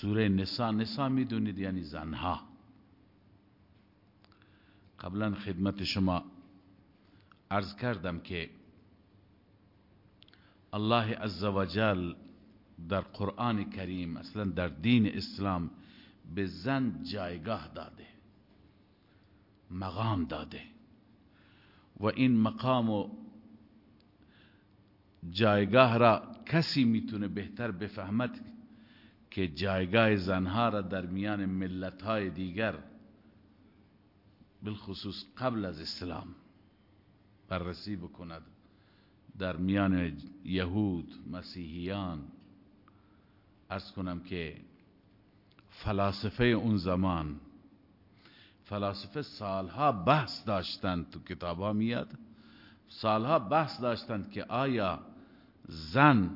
سوره نسا نسا می‌دونید یعنی زنها. قبلا خدمت شما عرض کردم که الله عزوجل در قرآن کریم اصلا در دین اسلام به زن جایگاه داده مقام داده. و این مقام و جایگاه را کسی می‌تونه بهتر بفهمد که جایگاه زنها را در میان ملتهای دیگر بالخصوص قبل از اسلام بررسی بکند. در میان یهود مسیحیان ارز کنم که فلاسفه اون زمان فلاسفه سالها بحث داشتند تو کتاب میاد. سالها بحث داشتند که آیا زن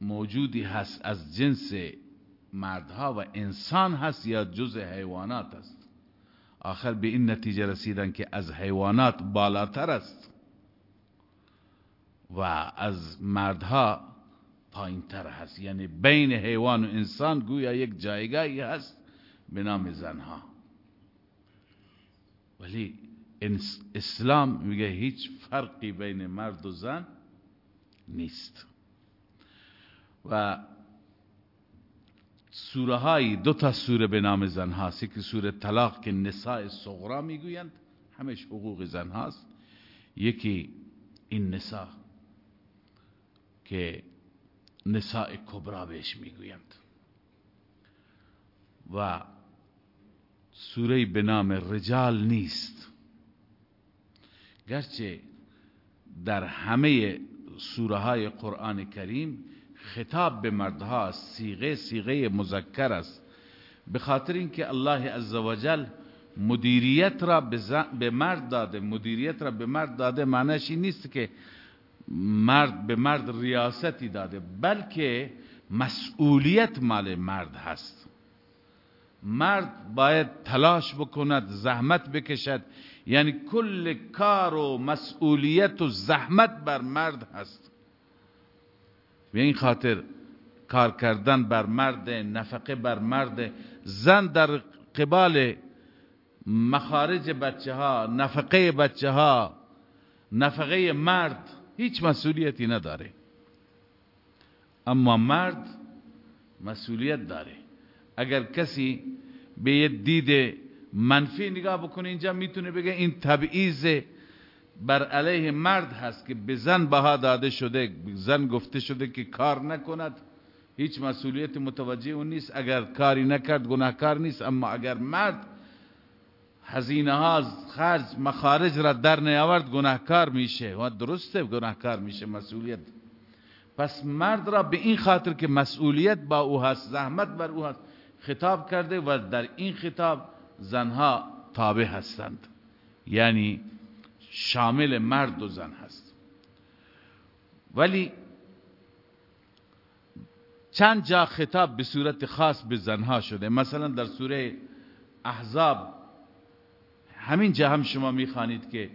موجودی هست از جنس مردها و انسان هست یا جز حیوانات است. آخر به این نتیجه رسیدن که از حیوانات بالاتر است و از مردها پایین تر هست. یعنی بین حیوان و انسان گویا یک جایگاهی هست به نام زنها. ولی اسلام میگه هیچ فرقی بین مرد و زن نیست. و سوره های دو تا سوره به نام زن هاست. یکی سوره طلاق که نساء صغرا می‌گویند همش حقوق زن هاست. یکی این نساء که نساء کبرا بهش می‌گویند. و سوره به نام رجال نیست. گرچه در همه سوره های قرآن کریم خطاب به مردها سیغه سیغه مذکر است. به خاطر اینکه الله عزوجل مدیریت را به مرد داده. مدیریت را به مرد داده معنیش این نیست که مرد به مرد ریاستی داده بلکه مسئولیت مال مرد هست. مرد باید تلاش بکند زحمت بکشد. یعنی کل کار و مسئولیت و زحمت بر مرد هست. به این خاطر کار کردن بر مرد نفقه بر مرد زن در قبال مخارج بچه ها نفقه بچه ها نفقه مرد هیچ مسئولیتی نداره. اما مرد مسئولیت داره. اگر کسی به یه دید منفی نگاه بکنه اینجا می‌تونه بگه این تبعیض بر علیه مرد هست که به زن بها داده شده زن گفته شده که کار نکند. هیچ مسئولیت متوجه اون نیست. اگر کاری نکرد گناهکار نیست. اما اگر مرد هزینه ها خرج مخارج را در نیاورد گناهکار میشه. و درسته گناهکار میشه مسئولیت. پس مرد را به این خاطر که مسئولیت با او هست زحمت بر او هست خطاب کرده و در این خطاب زنها تابع هستند. یعنی شامل مرد و زن هست. ولی چند جا خطاب به صورت خاص به زنها شده. مثلا در سوره احزاب همین جا هم شما می‌خوانید که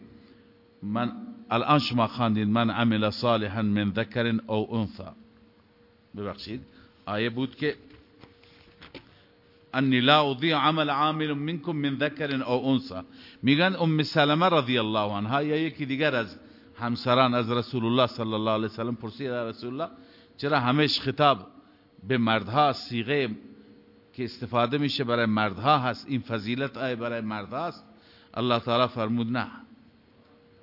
من الان شما خواندید من عمل صالحا من ذکر او انثى. ببخشید. آیه بود که انی لا اضیع عمل عامل منکم من ذکر او انثى میگن ام سلمه رضی الله عنها یا یکی دیگر از همسران از رسول الله صلی الله علیه وسلم پرسید رسول الله چرا همش خطاب به مردها صیغه که استفاده میشه برای مردها هست؟ این فضیلت آیه برای مردها هست الله تعالی فرمود نه.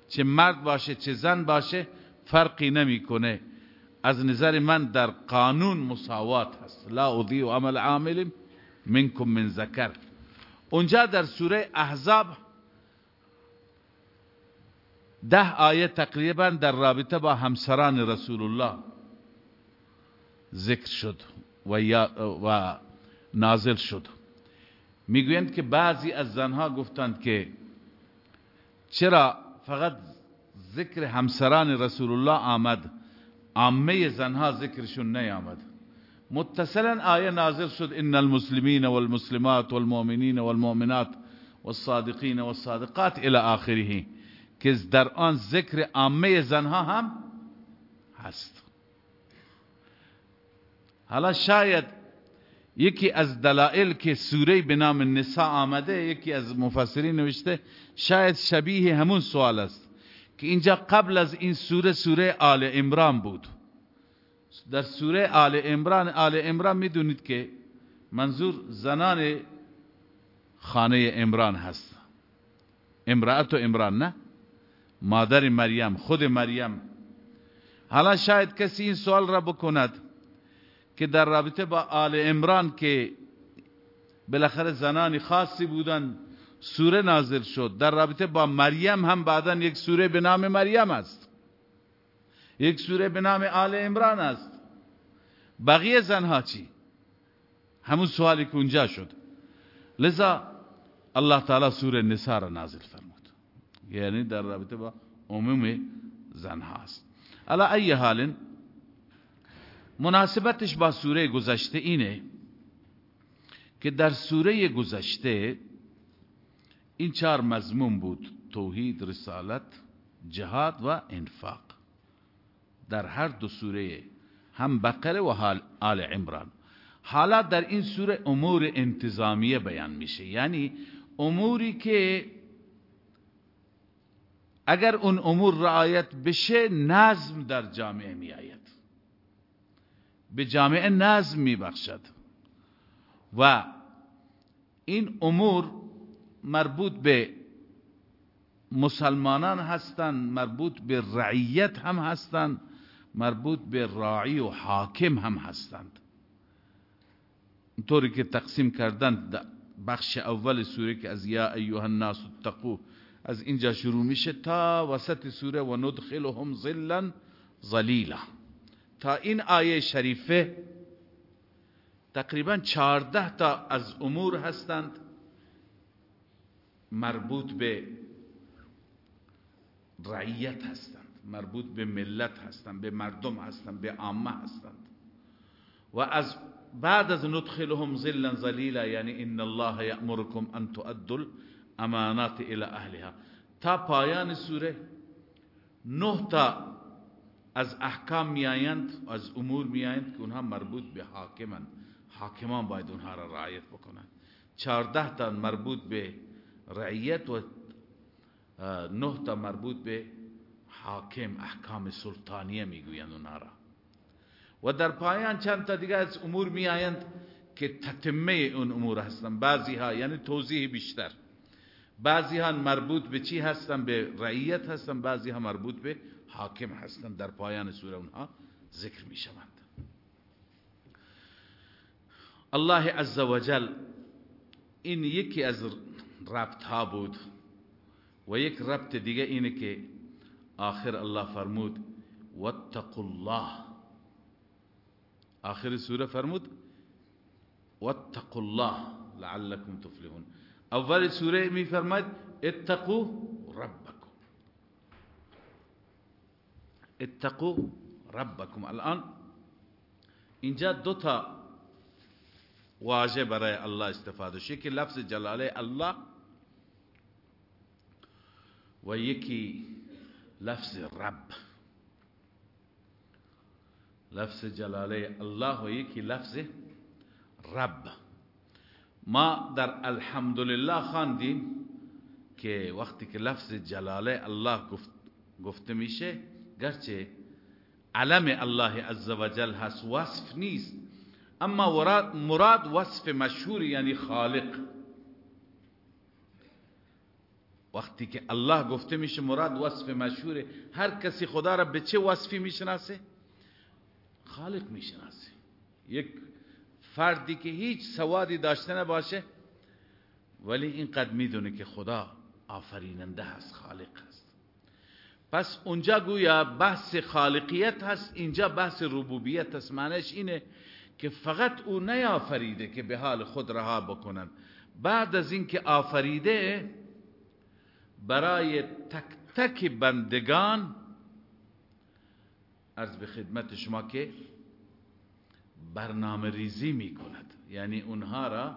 چه مرد باشه چه زن باشه فرقی نمی‌کنه. از نظر من در قانون مساوات هست. لا اضیع عمل عامل منکم من ذکر. اونجا در سوره احزاب ده آیه تقریبا در رابطه با همسران رسول الله ذکر شد و, و نازل شد. می‌گویند که بعضی از زنها گفتند که چرا فقط ذکر همسران رسول الله آمد عامه زنها ذکرشون نیامد؟ متصلا آیه نازل شد ان المسلمین والمسلمات والمؤمنین والمؤمنات والصادقین والصادقات الى آخره. که در آن ذکر عامه زنها هم هست. حالا شاید یکی از دلائل که سوره به نام نساء آمده یکی از مفسرین نوشته شاید شبیه همون سوال است که اینجا قبل از این سوره سوره آل عمران بود. در سوره آل عمران آل عمران می‌دونید که منظور زنان خانه عمران هست. امرأت و عمران نه؟ مادر مریم خود مریم. حالا شاید کسی این سوال را بکند که در رابطه با آل عمران که بالاخره زنانی خاصی بودن سوره نازل شد. در رابطه با مریم هم بعدا یک سوره به نام مریم است. یک سوره به نام آل عمران است. بقیه زنها چی؟ همون سوالی که اونجا شد. لذا الله تعالی سوره نساء را نازل فرمود. یعنی در رابطه با عموم زنها است. علا ای حال مناسبتش با سوره گذشته اینه که در سوره گذشته این چهار مضمون بود توحید رسالت جهاد و انفاق. در هر دو سوره هم بقره و حال آل عمران. حالا در این سوره امور انتظامیه بیان میشه. یعنی اموری که اگر اون امور رعایت بشه نظم در جامعه می آید به جامعه نظم می بخشد و این امور مربوط به مسلمانان هستند مربوط به رعیت هم هستند مربوط به راعی و حاکم هم هستند. طوری که تقسیم کردن بخش اول سوره که از یا ایها الناس اتقو از اینجا شروع میشه تا وسط سوره و ندخلهم ظلا ظلیلا. تا این آیه شریفه تقریبا چارده تا از امور هستند مربوط به رعیت هستند. مربوط به ملت هستند به مردم هستند به عامه هستند و از بعد از ندخلهم ظلا ظلیلا یعنی ان الله یأمرکم ان تؤدوا الامانات الى اهلها. تا پایان سوره نه تا از احکام میآیند از امور میآیند که اونها مربوط به حاکمند حاکمان باید اونها را رعایت بکنند. چهارده تا مربوط به رعیت و نه تا مربوط به حاکم احکام سلطانیه می‌گویند اونها را. و در پایان چند تا دیگه از امور می آیند که تتمه اون امور هستند بعضی ها یعنی توضیح بیشتر. بعضی ها مربوط به چی هستن؟ به رعیت هستن. بعضی ها مربوط به حاکم هستن. در پایان سوره اونها ذکر می شوند الله عز وجل این یکی از ربط ها بود و یک ربط دیگه اینه که آخر الله فرمود واتقوا الله. آخر سورة فرمود واتقوا الله لعلكم تفلحون. أول سورة می فرماید اتقوا ربكم. اتقوا ربكم. الآن اینجا دو تا واژه برای الله استفاده شد. لفظ جلاله الله و یکی لفظ رب. لفظ جلاله الله و یکی لفظ رب. ما در الحمدلله خواندیم که وقتی که لفظ جلاله الله گفت گفته میشه گرچه علم الله عزوجل هست وصف نیست. اما مراد وصف مشهور یعنی خالق. وقتی که الله گفته میشه مراد وصف مشهور هر کسی خدا را به چه وصفی می‌شناسه؟ خالق می‌شناسه. یک فردی که هیچ سوادی داشته نباشه ولی اینقدر می‌دونه که خدا آفریننده هست خالق هست. پس اونجا گویا بحث خالقیت هست اینجا بحث ربوبیت هست. معنیش اینه که فقط او نیافریده که به حال خود رها بکنن. بعد از اینکه آفریده برای تک تک بندگان از به خدمت شما که برنامه ریزی می کند یعنی اونها را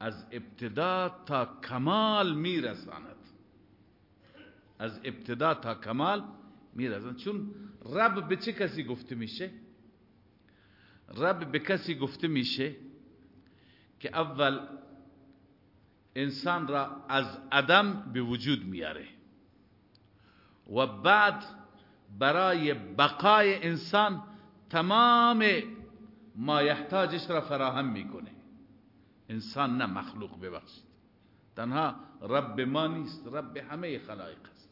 از ابتدا تا کمال می رساند از ابتدا تا کمال می رساند چون رب به چه کسی گفته میشه؟ رب به کسی گفته میشه که اول انسان را از عدم به وجود میاره. و بعد برای بقای انسان تمام ما یحتاجش را فراهم می‌کنه. انسان نه مخلوق ببخشید. تنها رب ما نیست رب همه خلایق است.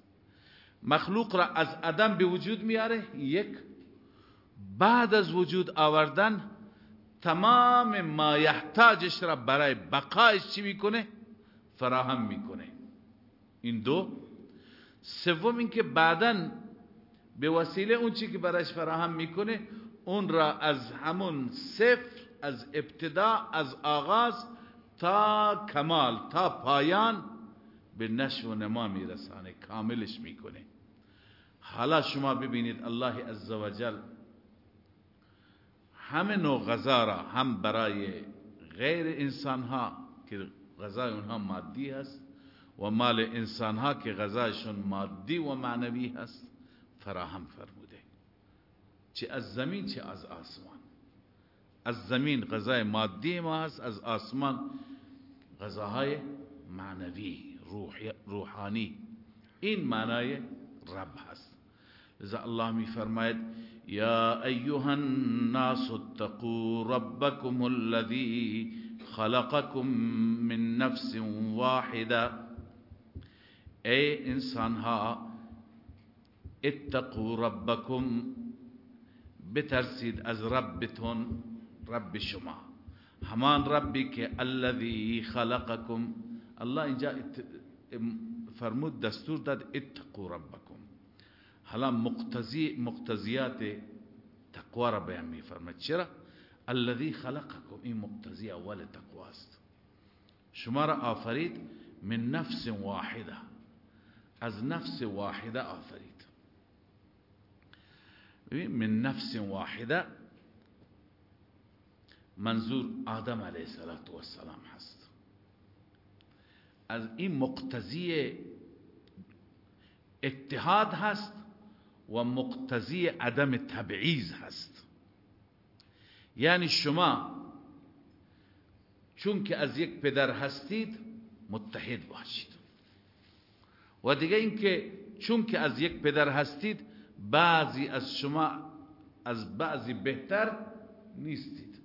مخلوق را از عدم به وجود میاره. یک بعد از وجود آوردن تمام ما یحتاجش را برای بقایش چی می‌کنه؟ فراهم می‌کنه. این دو. سوم اینکه بعدا به وسیله اون چی که برایش فراهم می‌کنه اون را از همون صفر از ابتدا از آغاز تا کمال تا پایان به نشو و نما میرسانه کاملش می‌کنه. حالا شما ببینید الله عزوجل همه نوع غذا را هم برای غیر انسان ها که غذای اونها مادی هست و مال انسان ها که غذایشون مادی و معنوی هست فراهم فرموده. چه از زمین چه از آسمان. از زمین غذای مادی ما هست از آسمان غذاهای معنوی روحانی. این معنای رب هست. لذا الله می فرماید یا ایها الناس اتقوا ربكم الذي خلقكم من نفس واحدة. ای انسان ها اتقوا ربكم بترسید از ربتون رب شما. همان ربی که الذي خلقكم الله اینجا فرمود دستور داد اتقوا ربكم حالا مقتضی مقتضیات تقوا را بیان می فرماید چرا؟ الذي خلقكم این مقتضی أول تقوا است. شما را آفرید من نفس واحدة. از نفس واحدة آفرید. من نفس واحدة منظور آدم علیه السلام هست. از این مقتضی اتحاد هست و مقتضی عدم تبعیض هست. یعنی شما چون که از یک پدر هستید متحد باشید. و دیگه اینکه چون که از یک پدر هستید بعضی از شما از بعضی بهتر نیستید.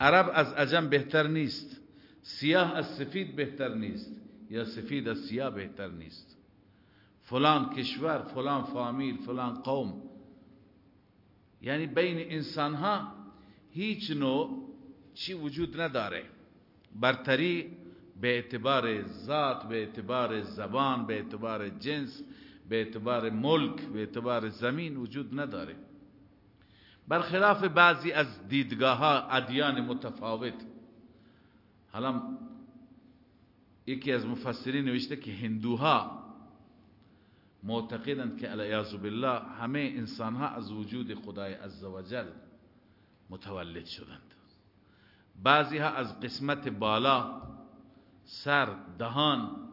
عرب از عجم بهتر نیست سیاه از سفید بهتر نیست یا سفید از سیاه بهتر نیست. فلان کشور فلان فامیل فلان قوم. یعنی بین انسان ها هیچ نوع چی وجود نداره. برتری به اعتبار ذات به اعتبار زبان به اعتبار جنس به اعتبار ملک به اعتبار زمین وجود نداره. برخلاف بعضی از دیدگاه ها ادیان متفاوت. حالا یکی از مفسرین نوشته که هندوها معتقدند که علیاذ بالله همه انسان ها از وجود خدای عزوجل متولد شدند. بعضی ها از قسمت بالا سر دهان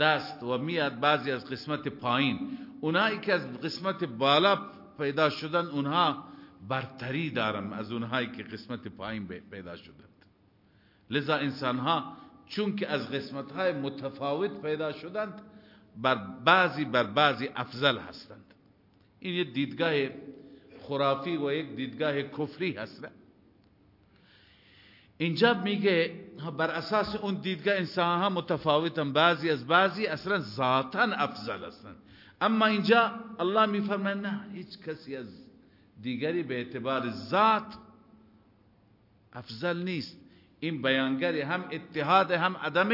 دست و میاد بعضی از قسمت پایین. اونایی که از قسمت بالا پیدا شدن اونها برتری دارن از اونهایی که قسمت پایین پیدا شدند. لذا انسان ها چون که از قسمت های متفاوت پیدا شدند بر بعضی بر بعضی افضل هستند. این یک دیدگاه خرافی و یک دیدگاه کفری هست. اینجا میگه بر اساس اون دیدگاه انسان ها متفاوتن. بعضی از بعضی اصلا ذاتا افضل هستند اما اینجا الله میفرماید نه هیچ کسی از دیگری به اعتبار ذات افضل نیست. این بیانگری هم اتحاد هم عدم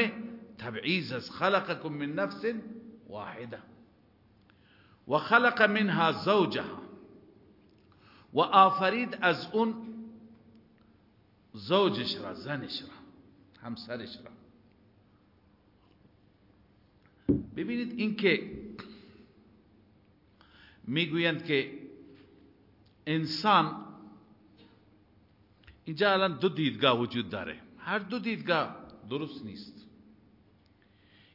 تبعیض است. خلقکم من نفس واحده و خلق منها زوجها. و آفرید از اون زوجش را زنش را همسرش را. ببینید این که می‌گویند که انسان اینجا الان دو دیدگاه وجود داره. هر دو دیدگاه درست نیست.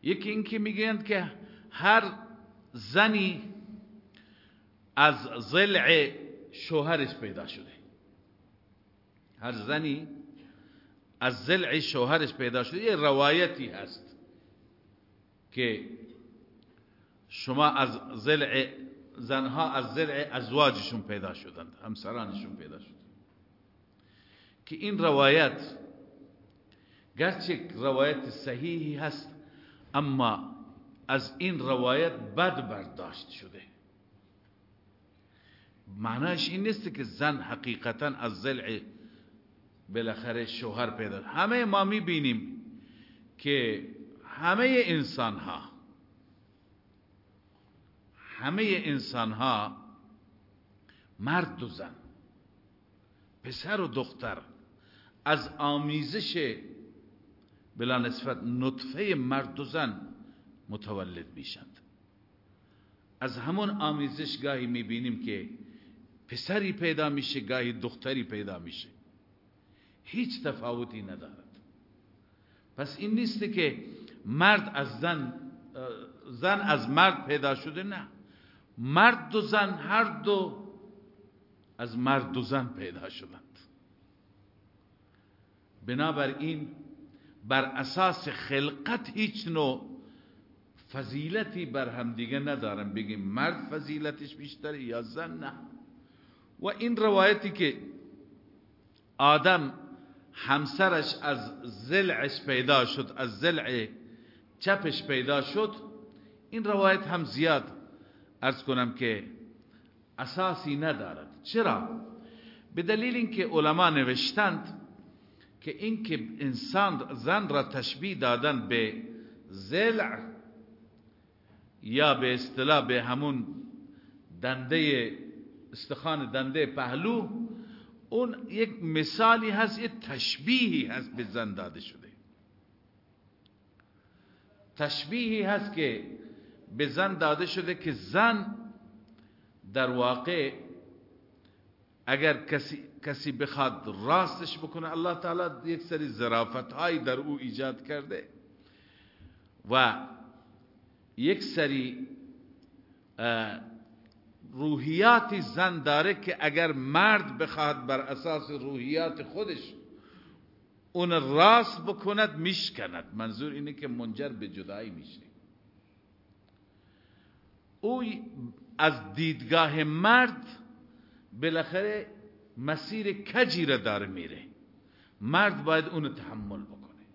یکی اینکه می‌گویند که هر زنی از ضلع شوهرش پیدا شده. هر زنی از زلع شوهرش پیدا شده یه روایتی هست که شما از زلع زنها از زلع ازواجشون پیدا شدند همسرانشون پیدا شد که این روایت گرچه روایت صحیحی هست اما از این روایت بد برداشت شده. معناش این نیست که زن حقیقتا از زلع بالاخره شوهر پیدا همه ما می‌بینیم که همه انسان ها همه انسان ها مرد و زن پسر و دختر از آمیزش بلا نسبت نطفه مرد و زن متولد میشند. از همون آمیزش گاهی می‌بینیم که پسری پیدا میشه گاهی دختری پیدا میشه. هیچ تفاوتی ندارد. پس این نیست که مرد از زن زن از مرد پیدا شده نه. مرد و زن هر دو از مرد و زن پیدا شدند. بنابراین بر اساس خلقت هیچ نوع فضیلتی بر هم دیگه ندارن بگیم مرد فضیلتش بیشتره یا زن نه. و این روایتی که آدم همسرش از زلعش پیدا شد از زلع چپش پیدا شد این روایت هم زیاد ارز کنم که اساسی ندارد چرا؟ به دلیل اینکه علما نوشتند که اینکه انسان زن را تشبیه دادن به زلع یا به اصطلاح به همون دنده استخان دنده پهلو اون یک مثالی هست یک تشبیهی هست به زن داده شده. تشبیهی هست که به زن داده شده که زن در واقع اگر کسی کسی بخواد راستش بکنه الله تعالی یک سری ظرافت هایی در او ایجاد کرده و یک سری روحیاتی زن داره که اگر مرد بخواد بر اساس روحیات خودش اون راست بکند میشکند. منظور اینه که منجر به جدایی میشه. او از دیدگاه مرد بالاخره مسیر کجی را داره میره. مرد باید اونو تحمل بکنه.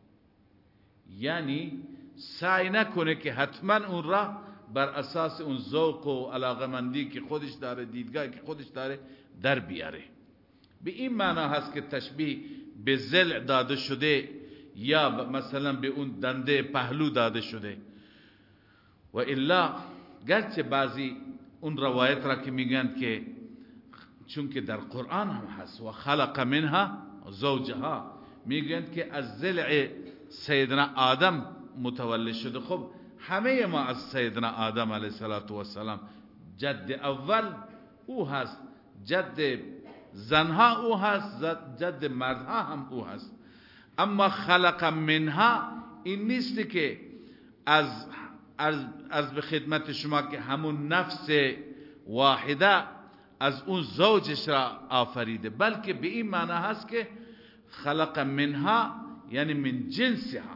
یعنی سعی نکنه که حتما اون را بر اساس اون ذوق و علاقمندی که خودش داره دیدگاهی که خودش داره در بیاره. به این معنا هست که تشبیه به زل داده شده یا مثلا به اون دنده پهلو داده شده. و الا گرچه بعضی اون روایت را که میگن که چون که در قرآن هم هست و خلق منها زوجها میگن که از زلع سیدنا آدم متولد شده. خب همه ما از سیدنا آدم علیه السلام جد اول او هست جد زنها او هست جد مردها هم او هست. اما خلق منها این نیست که از از به خدمت شما که همون نفس واحده از اون زوجش را آفریده بلکه به این معنی هست که خلق منها یعنی من جنسها.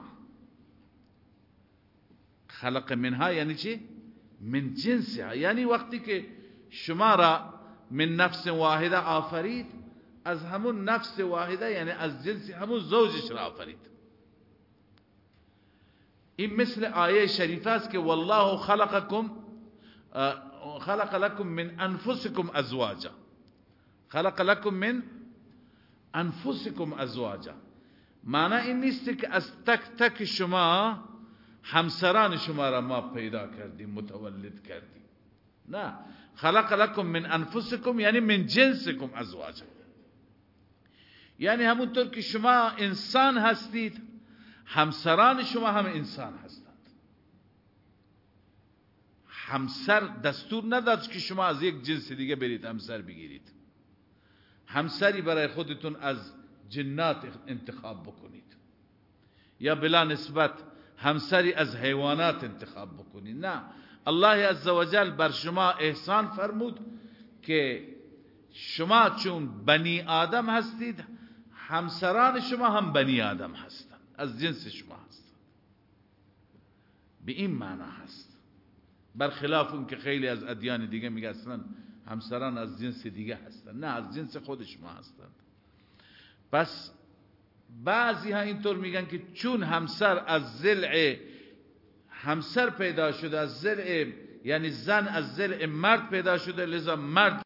خلق منها یعنی چی؟ من جنسها یعنی وقتی که شما را من نفس واحدة آفرید از همون نفس واحدة یعنی از جنس همون زوجش را آفرید. این مثل آیه شریفه است که والله خلقکم خلق لكم من انفسكم ازواجا. خلق لكم من انفسكم ازواجا. معنی این نیست که از تک تک شما همسران شما را ما پیدا کردیم متولد کردیم. نه. خلق لكم من انفسكم یعنی من جنسكم ازواجا. یعنی همونطور که شما انسان هستید همسران شما هم انسان هستند. همسر دستور نداد که شما از یک جنس دیگه برید همسر بگیرید. همسری برای خودتون از جنات انتخاب بکنید. یا بلا نسبت همسری از حیوانات انتخاب بکنید نه. الله عزوجل بر شما احسان فرمود که شما چون بنی آدم هستید همسران شما هم بنی آدم هستند. از جنس شما هستند. به این معنا هست. برخلاف اون که خیلی از ادیان دیگه میگه اصلا همسران از جنس دیگه هستند. نه از جنس خود شما هستند. پس بعضی ها اینطور میگن که چون همسر از زلع همسر پیدا شده از زلع یعنی زن از زلع مرد پیدا شده لذا مرد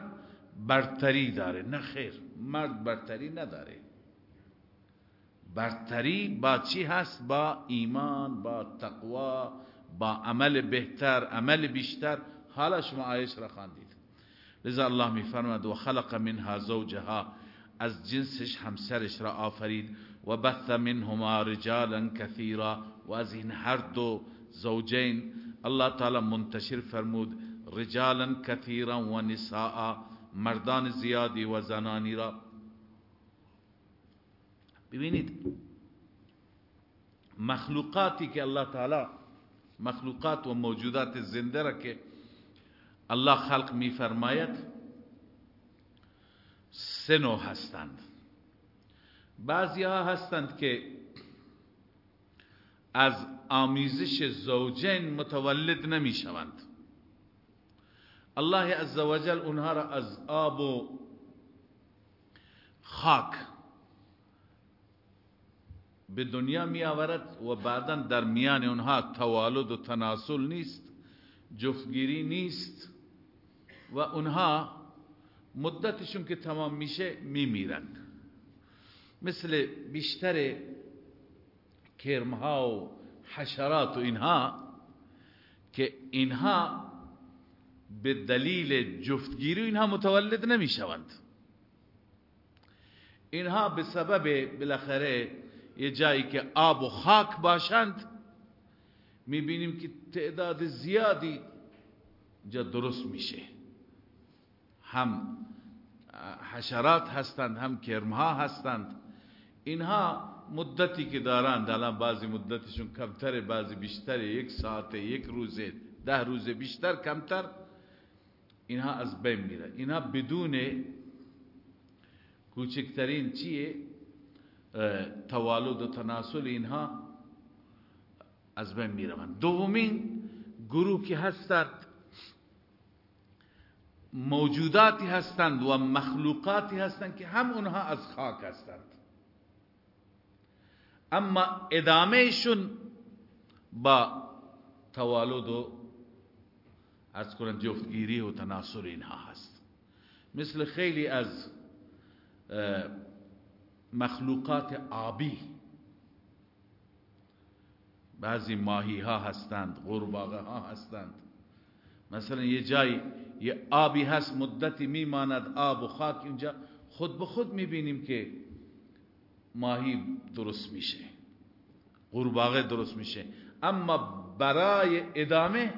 برتری داره. نه خیر مرد برتری نداره. برتری با چی هست؟ با ایمان با تقوا با عمل بهتر عمل بیشتر. حالا شما آیش را خواندید. لذا الله میفرماد و خلق منها زوجها. از جنسش همسرش را آفرید. و بث منهما رجالا كثيرا و از این هر دو زوجین الله تعالی منتشر فرمود رجالا كثيرا و نساء مردان زیادی و زنانی را. ببینید مخلوقاتی که الله تعالی مخلوقات و موجودات زنده را که الله خلق می فرماید سه نوع هستند. بعضی ها هستند که از آمیزش زوجین متولد نمی شوند الله عزوجل اونها را از آب و خاک به دنیا می آورد و بعدا در میان اونها توالد و تناسل نیست جفتگیری نیست و اونها مدتشون که تمام میشه میمیرند. مثل بیشتر کرمها و حشرات و اینها که اینها به دلیل جفتگیری اینها متولد نمی‌شوند. اینها به سبب بالاخره یه جایی که آب و خاک باشند می‌بینیم که تعداد زیادی جا درست میشه. هم حشرات هستند هم کرمها هستند. اینها مدتی که دارند الان بعضی مدتشون کمتر بعضی بیشتر یک ساعت یک روزه ده روزه بیشتر کمتر. اینها از بین میره. اینها بدون کوچکترین چیه؟ توالد و تناسل اینها از بین می‌روند دومین گروه که هستند. موجوداتی هستند و مخلوقاتی هستند که هم اونها از خاک هستند. اما ادامهشون با توالد و از کنند جفتگیری و تناسل اینها هست. مثل خیلی از مخلوقات آبی. بعضی ماهی ها هستند قرباغه ها هستند. مثلا یه جای یه آبی هست مدتی میماند آب و خاک اینجا. خود به خود می‌بینیم که ماهی درست میشه. قورباغه درست میشه. اما برای ادامه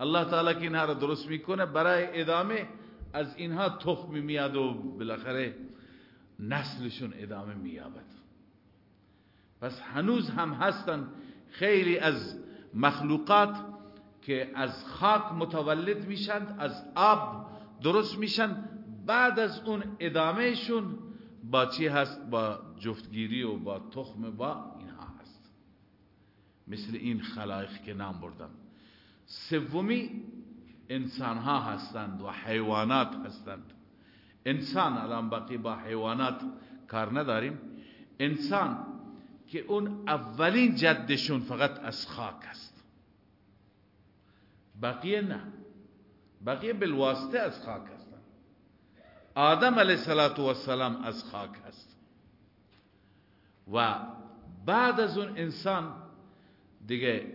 الله تعالی که اینها رو درست می‌کنه برای ادامه از اینها تخم میاد و بالاخره نسلشون ادامه مییابد. پس هنوز هم هستن خیلی از مخلوقات که از خاک متولد میشند از آب درست میشن. بعد از اون ادامهشون با چی هست؟ با جفتگیری و با تخم با اینها هست. مثل این خلایق که نام بردم. سومی انسان ها هستند و حیوانات هستند. انسان الان باقی با حیوانات کار نداریم. انسان که اون اولین جدشون فقط از خاک است. بقیه نه. بقیه بالواسطه از خاک آدم علیه السلام از خاک هست. و بعد از اون انسان دیگه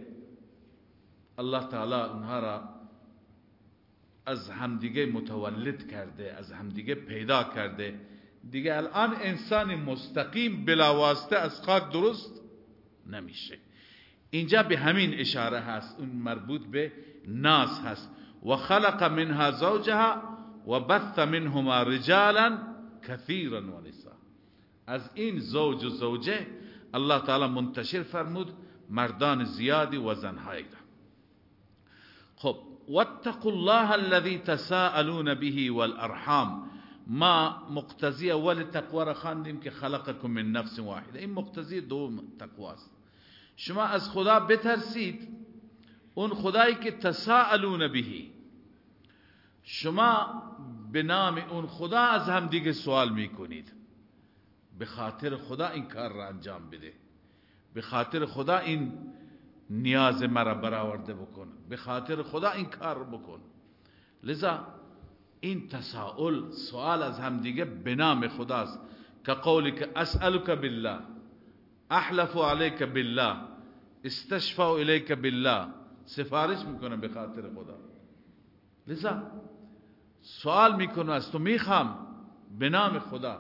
الله تعالی اونها را از همدیگه متولد کرده از همدیگه پیدا کرده. دیگه الان انسان مستقیم بلا واسطه از خاک درست نمیشه. اینجا به همین اشاره هست. اون مربوط به ناس هست. و خلق منها زوجها و بث منهما رجالا كثيرا و نساء از این زوج و زوجه الله تعالی منتشر فرمود مردان زیادی و زنهایی خب واتقوا الله الذي تساءلون به والارحام. ما مقتضی اول تقوا را خواندیم که خلقکم من نفس واحدة. این مقتضی دوم تقوا است. شما از خدا بترسید اون خدایی که تساءلون بهی شما به نام اون خدا از هم دیگه سوال می‌کنید. به خاطر خدا این کار را انجام بده. به خاطر خدا این نیاز مرا برآورده بکن. به خاطر خدا این کار بکن. لذا این تساؤل سوال از هم دیگه به نام خداست. که قولی که اسألک بالله احلف علیک بالله استشفا الیک بالله. سفارش می‌کنه به خاطر خدا. لذا سوال می‌کنه از تو می‌خوام. به نام خدا.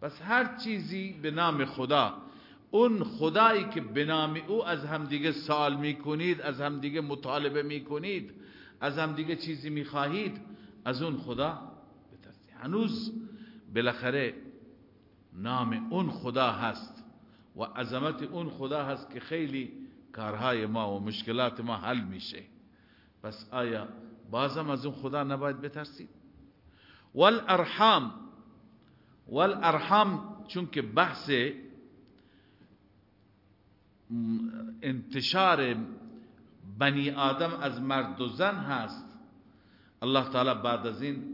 پس هر چیزی به نام خدا. اون خدایی که به نام او از همدیگه سوال می‌کنید از همدیگه مطالبه می‌کنید از همدیگه چیزی می‌خواهید از اون خدا بترسید. هنوز بالاخره نام اون خدا هست و عظمت اون خدا هست که خیلی کارهای ما و مشکلات ما حل میشه. پس آیا بازم از اون خدا نباید بترسید. والارحام والارحام چون که بحث انتشار بنی آدم از مرد و زن هست. الله تعالی بعد از این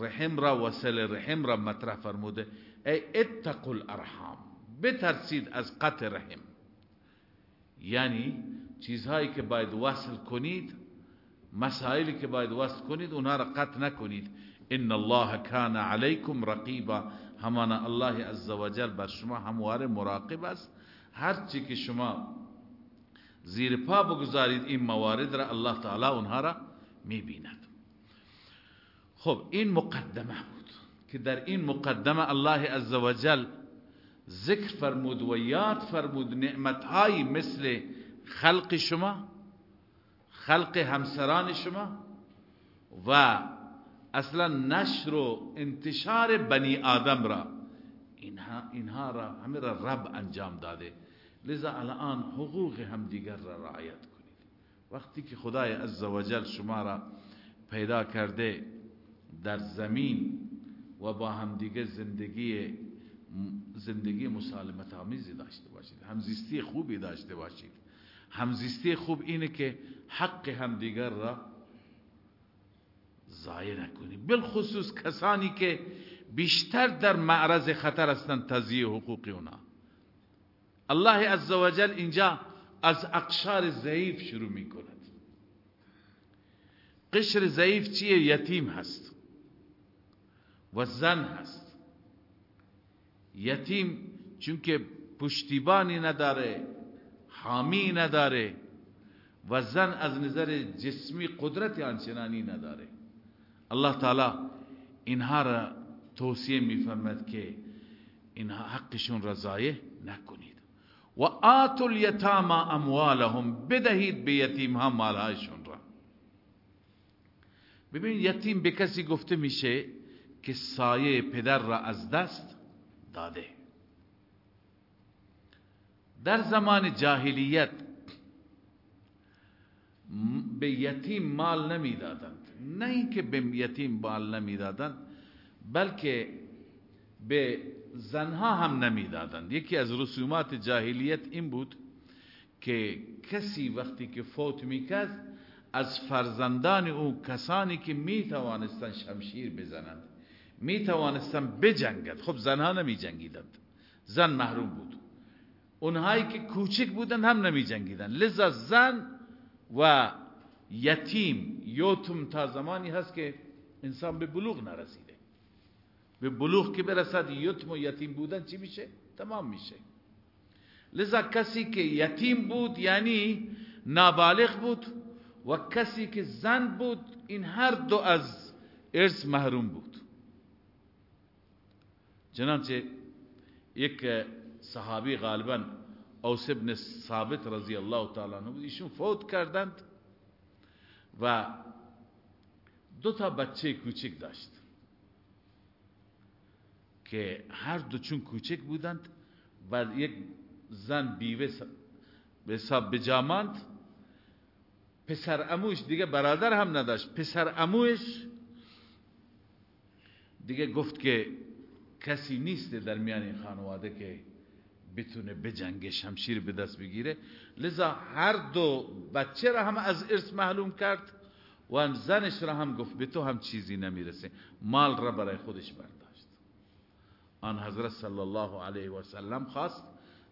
رحم را وصل رحم را مطرح فرموده. ای اتقوا الارحام بترسید از قطع رحم. یعنی چیزهایی که باید وصل کنید مسائلی که باید وصل کنید اونها را قطع نکنید. ان الله کان علیکم رقیبا. همانا الله عزوجل بر شما هموار مراقب است. هر چی که شما زیر پا بگذارید این موارد را الله تعالی اونها را می‌بیند. خب این مقدمه بود که در این مقدمه الله عزوجل ذکر فرمود و یاد فرمود نعمتهایی مثل خلق شما خلق همسران شما و اصلا نشر و انتشار بنی آدم را اینها, اینها را همه را رب انجام داده. لذا الان حقوق همدیگر را رعایت کنید. وقتی که خدای عزوجل شما را پیدا کرده در زمین و با همدیگه زندگی زندگی مسالمت آمیزی داشته باشید همزیستی خوبی داشته باشید همزیستی خوب اینه که حق همدیگر را ضایع نکنید بالخصوص کسانی که بیشتر در معرض خطر هستند تضییع حقوق اونا. الله عزوجل اینجا از اقشار ضعیف شروع می کند قشر ضعیف چیه؟ یتیم هست و زن هست. یتیم چون که پشتیبانی نداره حامی نداره. و زن از نظر جسمی قدرت آنچنانی نداره. الله تعالی اینها را توصیه میفرمد که اینها حقشون را ضایع نکنید. و آتوا الیتاما اموالهم بدهید به یتیم ها مالهایشون را. ببین یتیم به کسی گفته میشه که سایه پدر را از دست داده. در زمان جاهلیت به یتیم مال نمی‌دادند. نه اینکه به یتیم مال نمی‌دادند بلکه به زنها هم نمی‌دادند. یکی از رسومات جاهلیت این بود که کسی وقتی که فوت می‌کرد از فرزندان او کسانی که می توانستند شمشیر بزنند می توانستن بجنگد خب زنها نمی جنگیدند زن محروم بود. اونهایی که کوچک بودن هم نمی جنگیدن لذا زن و یتیم یوتم تا زمانی هست که انسان به بلوغ نرسیده. به بلوغ که برسد یتم و یتیم بودن چی میشه؟ تمام میشه. لذا کسی که یتیم بود یعنی نابالغ بود و کسی که زن بود این هر دو از ارث محروم بود. چنانچه یک صحابی غالبا اوس ابن ثابت رضی الله تعالی عنه ایشون فوت کردند و دو تا بچه کوچک داشت که هر دو چون کوچک بودند و یک زن بیوه به حساب بجاماند پسر اموش دیگه برادر هم نداشت. پسر اموش دیگه گفت که کسی نیست در میان خانواده که بتونه به جنگ شمشیر به دست بگیره. لذا هر دو بچه را هم از ارث معلوم کرد و زنش را هم گفت به تو هم چیزی نمی‌رسه. مال را برای خودش برداشت. آن حضرت صلی الله علیه و سلم خواست.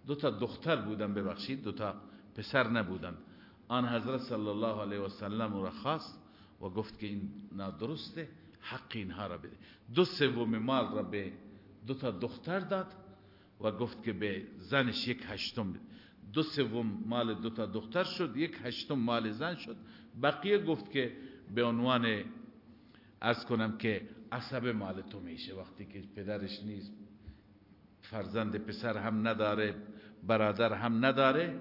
دو تا دختر بودن ببخشید دو تا پسر نبودن. آن حضرت صلی الله علیه و سلم را خواست و گفت که این نادرسته حق اینها را بده. دو سوم مال را به دو تا دختر داد. و گفت که به زنش یک هشتم دو سوم مال دو تا دختر شد یک هشتم مال زن شد. بقیه گفت که به عنوان از کنم که عصب مال تو میشه وقتی که پدرش نیست فرزند پسر هم نداره برادر هم نداره.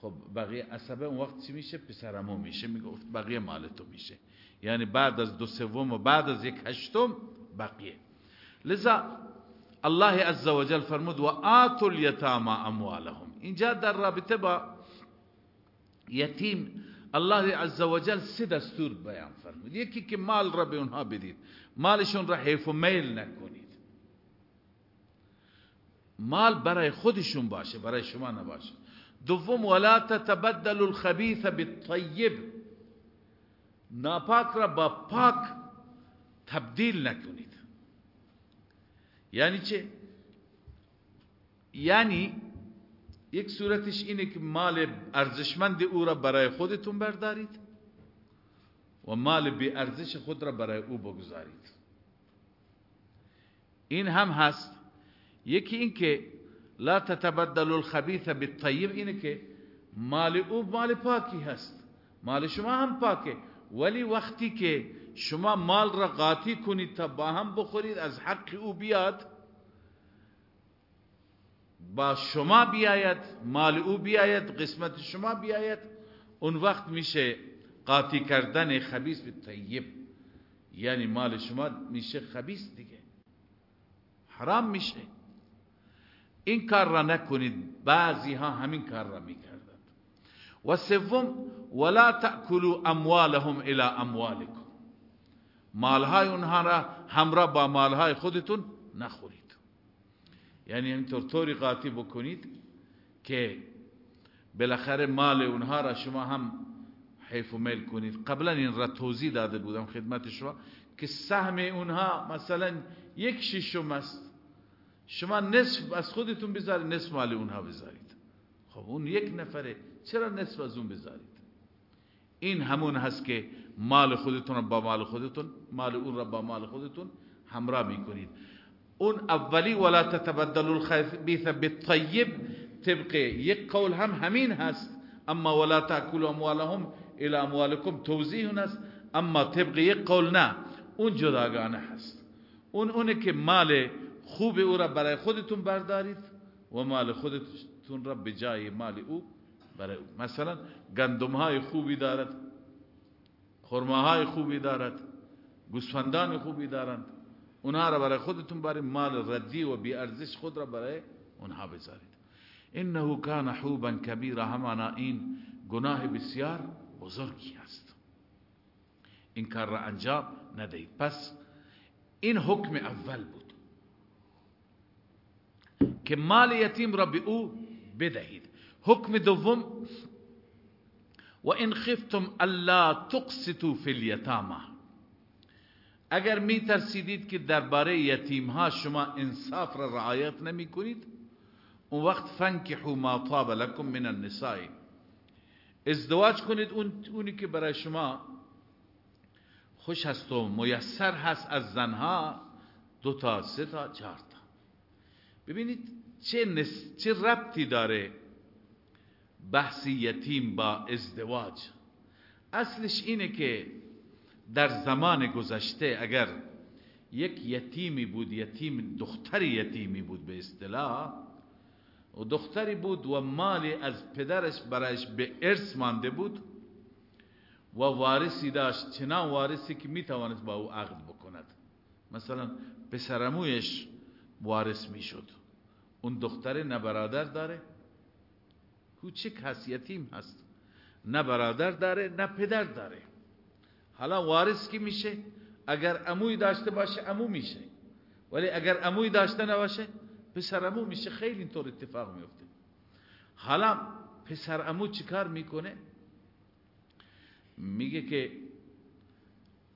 خب بقیه عصبه اون وقت چی میشه؟ پسرمو میشه. می‌گفت بقیه مال تو میشه. یعنی بعد از دو سوم و بعد از یک هشتم بقیه. لذا الله عزوجل فرمود و آتوا الیتاما اموالهم اینجا در رابطة با یتیم الله عزوجل سه دستور بیان فرمود. یکی که مال را به اونها بدید مالشون را حیف و میل نکنید. مال برای خودشون باشه برای شما نباشه. دوم ولا تتبدل الخبيث بالطيب. ناپاک را با پاک تبدیل نکنید. یعنی چه؟ یعنی یک صورتش اینه که مال ارزشمند او را برای خودتون بردارید و مال بی ارزش خود را برای او بگذارید. این هم هست. یکی این که لا تتبدل الخبیث بالطیب اینه که مال او مال پاکی هست. مال شما هم پاکه. ولی وقتی که شما مال را قاطی کنید تا با هم بخورید از حق او بیاد. با شما بیاید مال او بیاید قسمت شما بیاید. اون وقت میشه قاطی کردن خبیث به طیب. یعنی مال شما میشه خبیث دیگه. حرام میشه. این کار را نکنید. بعضی ها همین کار را می‌کردند. و سوم ولا تأکلوا اموالهم الى اموالکم. مالهای اونها را همراه با مالهای خودتون نخورید. یعنی اینطور طوری قاطی بکنید که بالاخره مال اونها را شما هم حیف و میل کنید. قبلا این را توضیح داده بودم خدمت شما که سهم اونها مثلا یک ششم است. شما نصف از خودتون بذارید نصف مال اونها بذارید. خب اون یک نفره چرا نصف از اون بذارید؟ این همون هست که مال خودتون را با مال خودتون مال اون را با مال خودتون همراه می‌کنید. اون اولی ولا تتبدل الخبیث بالطیب طبق یک قول هم همین هست. اما ولا تاکلوا اموالهم الى اموالکم توضیح هست اما طبق یک قول نه اون جداگانه هست. اون اونه که مال خوب او را برای خودتون بردارید و مال خودتون را به جای مال او برای او. مثلا گندم های خوبی دارد. خرماهای خوبی دارد گوسفندان خوبی دارند. اونها را برای خودتون برای مال ردی و بی ارزش خود را برای اونها بذارید. انه کان حوبا کبیرا همانا این گناه بسیار بزرگی است. این کار را انجام ندهید. پس این حکم اول بود که مال یتیم را به او بدهید. حکم دوم و ان خفتم الا تقسطوا فی الیتامه اگر می ترسیدید که درباره یتیم ها شما انصاف را رعایت نمی کنید اون وقت فنکحوا ما طاب لكم من النساء ازدواج کنید اون اونی که برای شما خوش هست و میسر هست از زنها دو تا سه تا چهار تا ببینید چه. چه ربطی داره بحث یتیم با ازدواج. اصلش اینه که در زمان گذشته اگر یک یتیمی بود یتیم دختری یتیمی بود به اصطلاح و دختری بود و مالی از پدرش برایش به ارث مانده بود و وارثی داشت چنان وارثی که می‌توانست با او عقد بکند. مثلا پسرمویش وارث می‌شد. اون دختره نه برادر داره کوچک هست یتیم هست؟ نه برادر داره نه پدر داره. حالا وارث کی میشه؟ اگر اموی داشته باشه امو میشه. ولی اگر اموی داشته نباشه پسر امو میشه. خیلی اینطور اتفاق میفته. حالا پسر امو چیکار می‌کنه؟ میگه که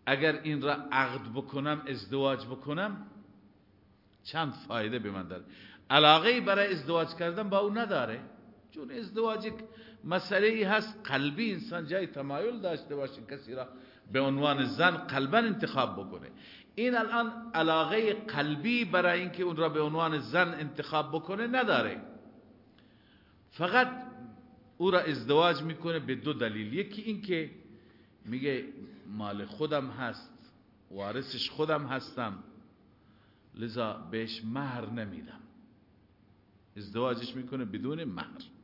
اگر این را عقد بکنم ازدواج بکنم چند فایده به من داره. علاقه برای ازدواج کردن با او نداره. چون ازدواج مسئله ای هست. قلبی انسان جای تمایل داشته باشه کسی را به عنوان زن قلبا انتخاب بکنه. این الان علاقه قلبی برای اینکه اون را به عنوان زن انتخاب بکنه نداره. فقط او را ازدواج می‌کنه به دو دلیل. یکی اینکه میگه مال خودم هست وارثش خودم هستم لذا بهش مهر نمیدم. ازدواجش می‌کنه بدون مهر.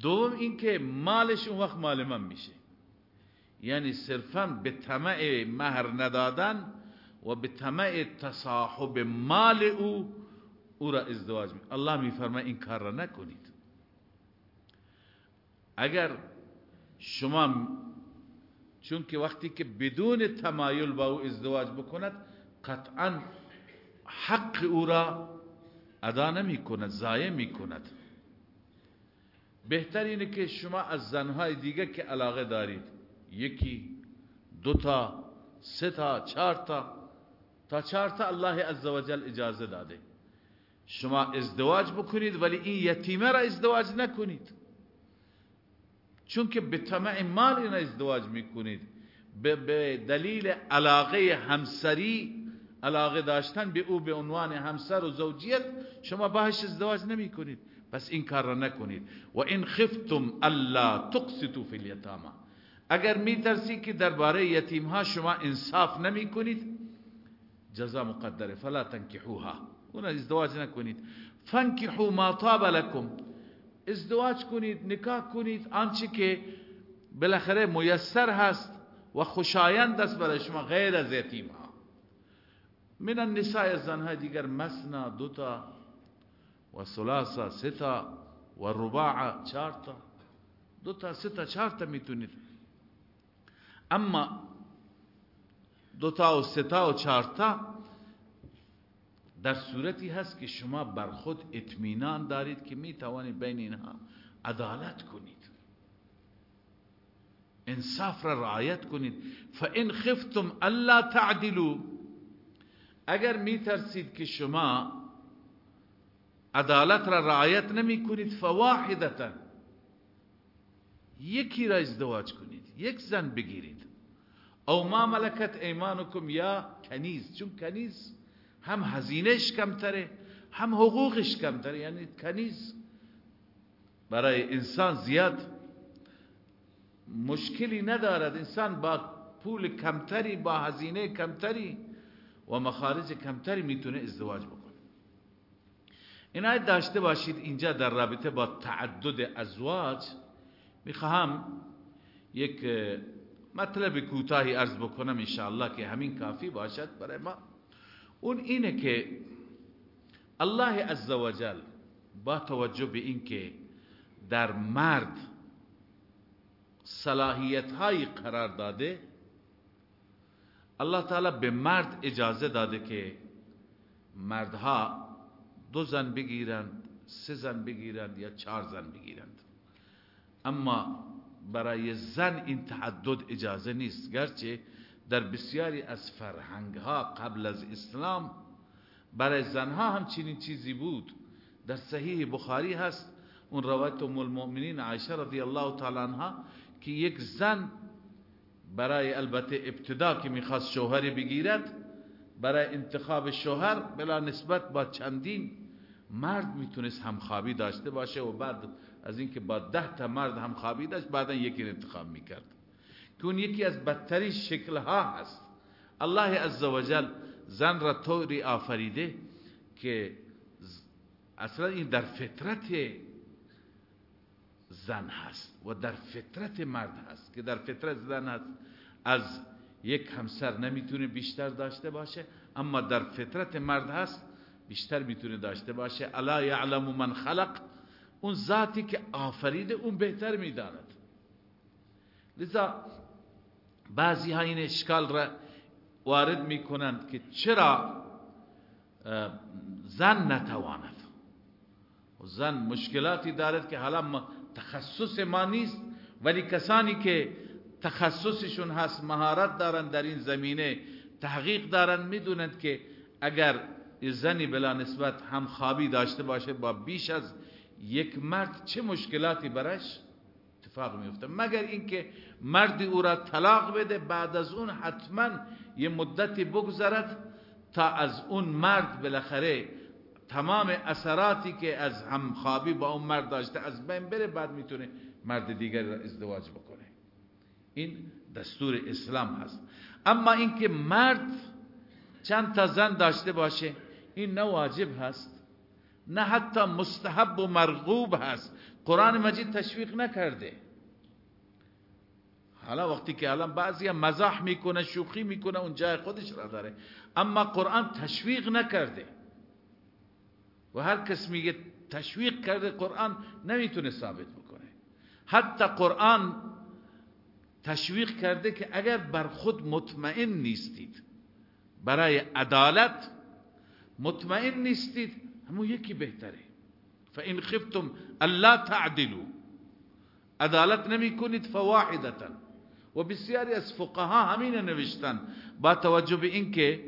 دوم اینکه مالش اون وقت مال من میشه. یعنی صرفا به طمع مهر ندادن و به طمع تصاحب مال او او را ازدواج می الله میفرماید این کار را نکنید. اگر شما چون که وقتی که بدون تمایل با او ازدواج بکند قطعا حق او را ادا نمی کند ضایع می کند بهتر اینه که شما از زنهای دیگه که علاقه دارید یکی دو تا سه تا چهار تا تا چهار تا الله عزوجل اجازه داده. شما ازدواج بکنید ولی این یتیمه را ازدواج نکنید. چون که به طمع مال این ازدواج می‌کنید. به دلیل علاقه همسری علاقه داشتن به او به عنوان همسر و زوجیت شما باهش ازدواج نمی کنید پس این کار را نکنید. و این خفتم الا تقسطوا فی الیتاما اگر می ترسی که درباره یتیم ها شما انصاف نمی کنید جزا مقدره فلا تنکحوها. اون ازدواج نکنید. فانکحوا ما طاب لكم ازدواج کنید نکاح کنید. آنچه که بالاخره میسر هست و خوشایند است برای شما غیر از یتیم ها من النساء زنها دیگر مسنا دوتا و ثلاثه ستا و رباع چارتا دوتا ستا چارتا می‌تونید اما دوتا و ستا و چارتا در صورتی هست که شما بر خود اطمینان دارید که می توانید بین اینها عدالت کنید انصاف را رعایت کنید فان خفتم الا تعدلوا اگر می ترسید که شما عدالت را رعایت نمی کنید فواحدتا. یکی را ازدواج کنید یک زن بگیرید. او ما ملکت ایمانکم یا کنیز؟ چون کنیز هم هزینهش کمتره هم حقوقش کمتره. یعنی کنیز برای انسان زیاد مشکلی ندارد. انسان با پول کمتری با هزینه کمتری و مخارج کمتری می‌تونه ازدواج بکنه. این داشته باشید اینجا در رابطه با تعدد ازواج می‌خواهم یک مطلب کوتاهی عرض بکنم انشاءالله که همین کافی باشد برای ما. اون اینه که الله عزوجل با توجه به اینکه در مرد صلاحیت های قرار داده الله تعالی به مرد اجازه داده که مردها دو زن بگیرند سه زن بگیرند یا چهار زن بگیرند. اما برای زن این تعدد اجازه نیست گرچه در بسیاری از فرهنگ ها قبل از اسلام برای زنها هم چنین چیزی بود. در صحیح بخاری هست اون روایت ام المؤمنین عایشه رضی الله تعالی عنها که یک زن برای البته ابتدا که می‌خواست شوهری بگیرد برای انتخاب شوهر بلا نسبت با چندین مرد می‌تونست همخوابی داشته باشه و بعد از اینکه با ده تا مرد همخوابی داشت بعدا یکی انتخاب می‌کرد. که اون یکی از بدترین شکلها هست. الله عزوجل زن را طوری آفریده که اصلا این در فطرت زن هست و در فطرت مرد هست. که در فطرت زن هست از یک همسر نمی‌تونه بیشتر داشته باشه اما در فطرت مرد هست بیشتر می‌تونه داشته باشه. الا یعلم من خلق. اون ذاتی که آفریده اون بهتر می‌داند. لذا بعضی ها این اشکال را وارد می کنند که چرا زن نتواند. زن مشکلاتی دارد که حالا تخصص ما نیست ولی کسانی که تخصصشون هست مهارت دارند در این زمینه تحقیق دارند می‌دونند که اگر زنی بلا نسبت هم خوابی داشته باشه با بیش از یک مرد چه مشکلاتی برش اتفاق میفته مگر اینکه مردی او را طلاق بده بعد از اون حتما یه مدتی بگذرد تا از اون مرد بالاخره تمام اثراتی که از همخوابی با اون مرد داشته از بین بره بعد می‌تونه مرد دیگری را ازدواج بکنه. این دستور اسلام هست. اما اینکه مرد چند تا زن داشته باشه این نه واجب هست نه حتی مستحب و مرغوب هست. قرآن مجید تشویق نکرده. حالا وقتی که الان بعضی مزاح می‌کنه شوخی می‌کنه اون جای خودش را داره. اما قرآن تشویق نکرده. و هر کس میگه تشویق کرده قرآن نمی‌تونه ثابت بکنه. حتی قرآن تشویق کرده که اگر بر خود مطمئن نیستید برای عدالت مطمئن نیستید همون یکی بهتره. فان خفتم الا تعدلوا. عدالت نمی کنید فواحدتا و بسیاری از فقها همین نوشتن. با توجه به اینکه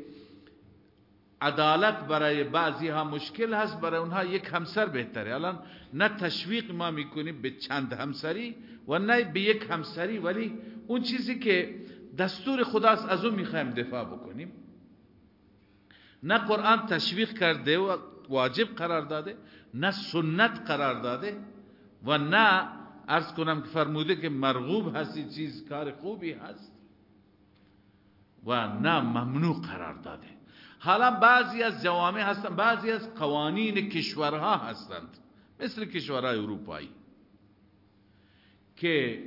عدالت برای بعضی ها مشکل هست برای اونها یک همسر بهتره. الان نه تشویق ما می‌کنیم به چند همسری و نه به یک همسری ولی اون چیزی که دستور خداست از اون می‌خوایم دفاع بکنیم. نه قرآن تشویق کرده و واجب قرار داده نه سنت قرار داده و نه ارز کنم که فرموده که مرغوب هستی چیز کار خوبی هست و نه ممنوع قرار داده. حالا بعضی از جوامع هستند بعضی از قوانین کشورها هستند مثل کشورهای اروپایی که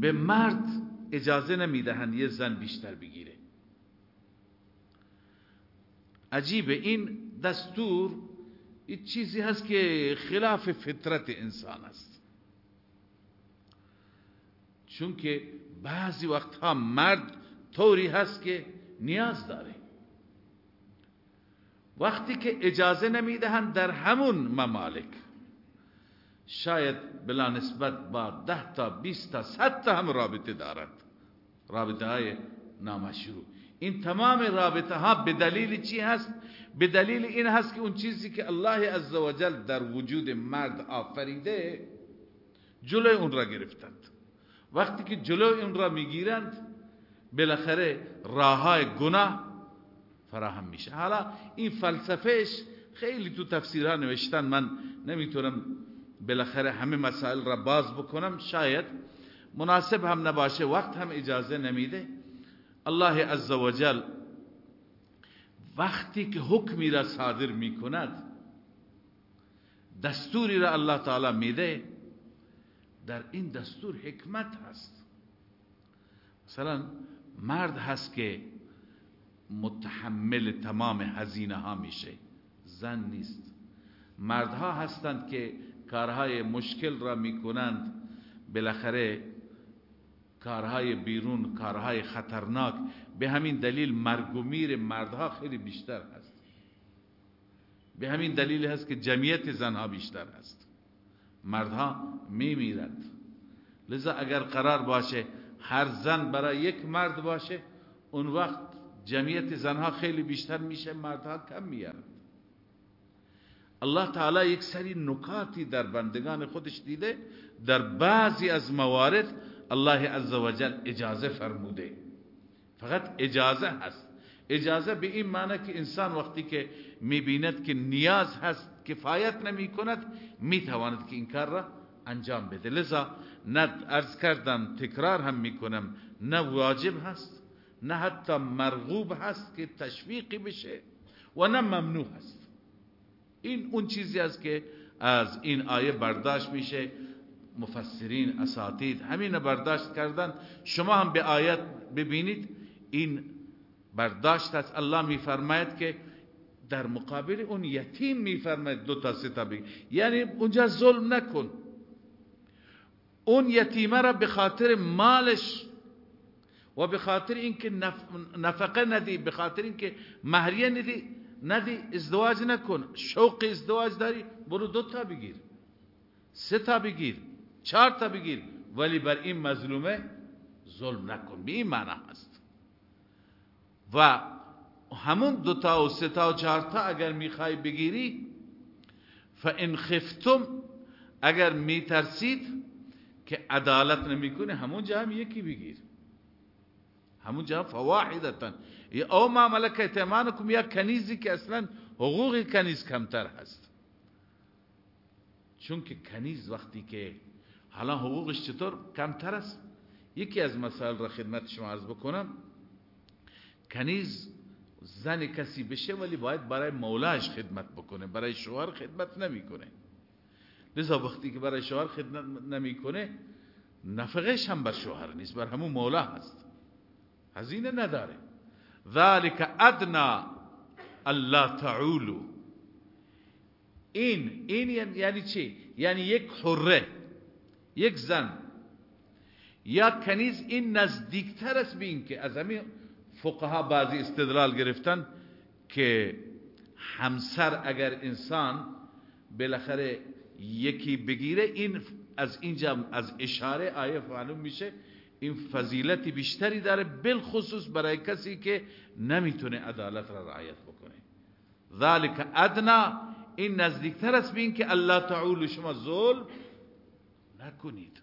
به مرد اجازه نمی‌دهند یه زن بیشتر بگیره. عجیبه. این دستور این چیزی هست که خلاف فطرت انسان است. چون که بعضی وقتها مرد طوری هست که نیاز داره. وقتی که اجازه نمی‌دهند در همون ممالک شاید بلا نسبت با ده تا بیست تا صد تا هم رابطه دارد. رابطه های نامشروع. این تمام رابطه ها به دلیل چی هست؟ به دلیل این هست که اون چیزی که الله عزوجل در وجود مرد آفریده جلوی اون را گرفتند. وقتی که جلوی اون را می‌گیرند بالاخره راه های گناه فراهم میشه. حالا این فلسفهش خیلی تو تفسیرها نوشتن. من نمی‌تونم بالاخره همه مسائل را باز بکنم. شاید مناسب هم نباشه. وقت هم اجازه نمیده. الله عزوجل وقتی که حکمی را صادر می‌کند دستوری را الله تعالی میده در این دستور حکمت هست. مثلا مرد هست که متحمل تمام هزینه ها میشه. زن نیست. مردها هستند که کارهای مشکل را می‌کنند. بالاخره کارهای بیرون کارهای خطرناک. به همین دلیل مرگ و میر مردها خیلی بیشتر هست. به همین دلیل هست که جمعیت زنها بیشتر هست. مردها میمیرند. لذا اگر قرار باشه هر زن برای یک مرد باشه اون وقت جمعیت زنها خیلی بیشتر میشه مردها کم میارند. الله تعالی یک سری نکاتی در بندگان خودش دیده در بعضی از موارد الله عزوجل اجازه فرموده. فقط اجازه هست. اجازه به این معنی که انسان وقتی که می‌بیند که نیاز هست کفایت نمی کند می‌تواند که این کار را انجام بده. لذا نه ارز کردم تکرار هم می‌کنم نه واجب هست نه حتی مرغوب هست که تشویقی بشه و نه ممنوع هست. این اون چیزی است که از این آیه برداشت میشه. مفسرین اساتید همین برداشت کردن شما هم به آیت ببینید. این برداشت از الله میفرماید که در مقابل اون یتیم میفرماید دو تا سه تا یعنی اونجا ظلم نکن. اون یتیمه را به خاطر مالش و به خاطر اینکه نفقه ندی به خاطر اینکه مهریه ندی ندی ازدواج نکن. شوق ازدواج داری برو دو تا بگیر. سه تا بگیر. چهار تا بگیر. ولی بر این مظلومه ظلم نکن. به این معنی هست. و همون دو تا و سه تا و چهار تا اگر می‌خوای بگیری فان خفتم اگر میترسید که عدالت نمی‌کنه همون جا هم یکی بگیر. همون جا فواحدتا. او ما ملکت ایمانکم یا کنیزی که اصلا حقوق کنیز کمتر هست. چون که کنیز وقتی که حالا حقوقش چطور؟ کمتر است. یکی از مسائل را خدمت شما عرض بکنم. کنیز زن کسی بشه ولی باید برای مولاش خدمت بکنه برای شوهر خدمت نمی‌کنه. لذا وقتی که برای شوهر خدمت نمی‌کنه نفقش هم بر شوهر نیست بر همون مولا هست. هزینه نداره. ذالک ادنا الله تعولو این این یعنی چی؟ یعنی یک حره. یک زن. یا کنیز این نزدیکتر است به این که از همین فقها بعضی استدلال گرفتن که همسر اگر انسان بالاخره یکی بگیره این از اینجا از اشاره آیه معلوم میشه این فضیلت بیشتری داره بالخصوص برای کسی که نمی‌تونه عدالت را رعایت بکنه. ذالک ادنا این نزدیکتر است به این که الله تعالی شما ظلم نکنید.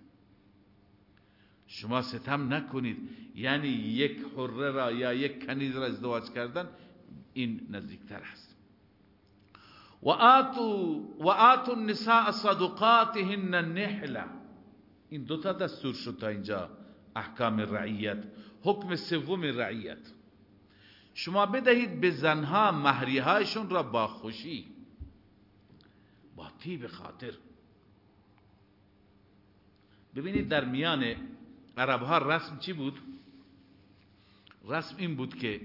شما ستم نکنید. یعنی یک حره را یا یک کنیز را ازدواج کردن این نزدیکتر است و آتو و آتو النساء صدقاتهن النحله این دو تا دستور شد تا اینجا احکام رعیت حکم سوم رعیت. شما بدهید به زنها مهریهایشون را با خوشی با طیب خاطر. ببینید در میان عرب ها رسم چی بود؟ رسم این بود که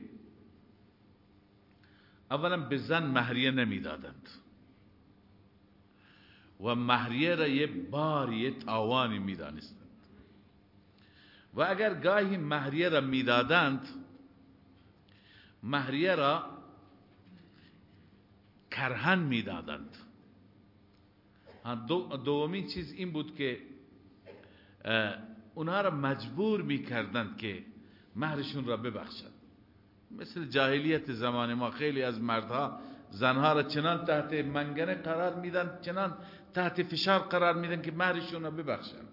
اولا به زن مهریه نمی‌دادند و مهریه را یه بار یه تاوانی می‌دانستند. و اگر گاهی مهریه را می‌دادند مهریه را کرهن می‌دادند. دومین چیز این بود که اونها را مجبور می‌کردند که مهرشون را ببخشند. مثل جاهلیت زمان ما خیلی از مردها زنها را چنان تحت منگنه قرار میدن چنان تحت فشار قرار میدن که مهرشون را ببخشند.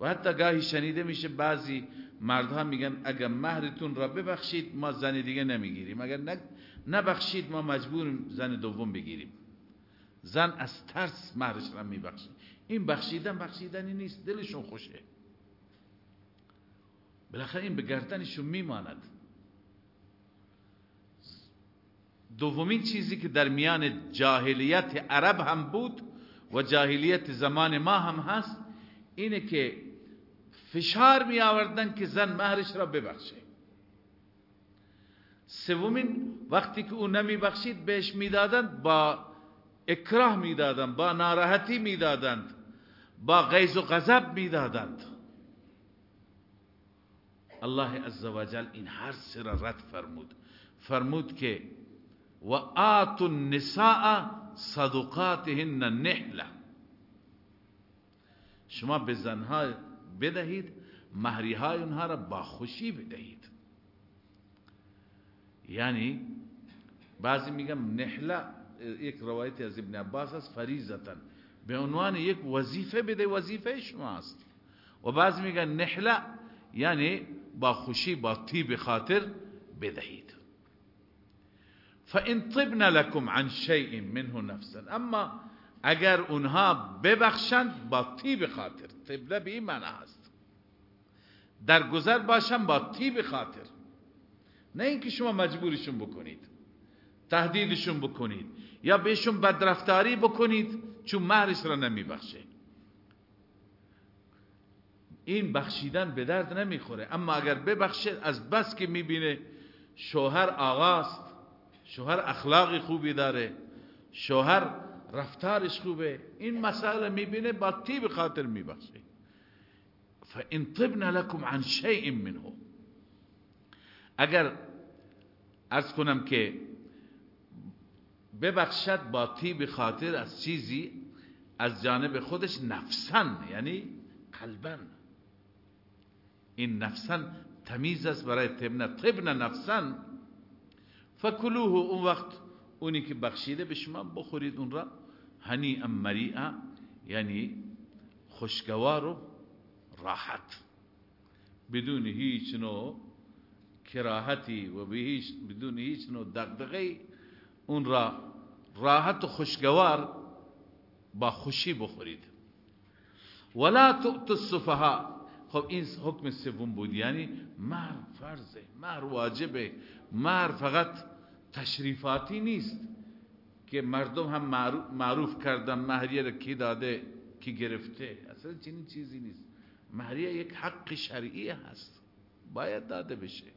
و حتی گاهی شنیده میشه بعضی مردها میگن اگر مهرتون را ببخشید ما زن دیگه نمی‌گیریم. اگر نبخشید ما مجبوریم زن دوم بگیریم. زن از ترس مهرش را میبخشید این بخشیدن بخشیدنی نیست. دلشون خوشه. بالاخره این به گردنشون میماند. دومین چیزی که در میان جاهلیت عرب هم بود و جاهلیت زمان ما هم هست اینه که فشار می آوردن که زن مهرش را ببخشه. سومین وقتی که او نمی بخشید بهش می‌دادند با اکراه می‌دادند با ناراحتی می‌دادند. با غیظ و غضب می‌دادند. الله عزوجل این هر سر رد فرمود. فرمود که و آت النساء صدقاتهن نحله شما به زنها بدهید مهری های اونها را با خوشی بدهید. یعنی بعضی میگم نحله یک روایت از ابن عباس است فریزتا به عنوان یک وظیفه بده وظیفه شماست. و بعضی میگن نحله یعنی با خوشی با طیب خاطر بدهید. فان لكم عن شيء منه نفسا. اما اگر اونها ببخشند با طیب خاطر طبله به این معنی هست. در گذر باشن با طیب خاطر. نه اینکه شما مجبورشون بکنید تهدیدشون بکنید یا بهشون بدرفتاری بکنید. چون مهرش را نمیبخشه. این بخشیدن به درد نمی‌خوره. اما اگر ببخشه از بس که می‌بینه شوهر آغاست شوهر اخلاق خوبی داره شوهر رفتارش خوبه این مسئله می‌بینه با تیب خاطر میبخشه. فان طبن لكم عن شيء منه. اگر ارز کنم که ببخشد با طیب خاطر از چیزی از جانب خودش نفسن یعنی قلبا این نفسن تمیز است برای طبن طبن نفسن. فکلوه اون وقت اونی که بخشیده به شما بخورید اون را. هنی ام مریعه یعنی خوشگوار و راحت. بدون هیچ نوع کراهتی و بدون هیچ نوع دقدقی اون را راحت و خوشگوار با خوشی بخورید. ولا تؤت السفهاء. خب این حکم سوم بود یعنی مهر فرضه مهر واجبه. مهر فقط تشریفاتی نیست که مردم هم معروف کردن مهریه را کی داده کی گرفته. اصلا چنین چیزی نیست. مهریه یک حق شرعی هست. باید داده بشه.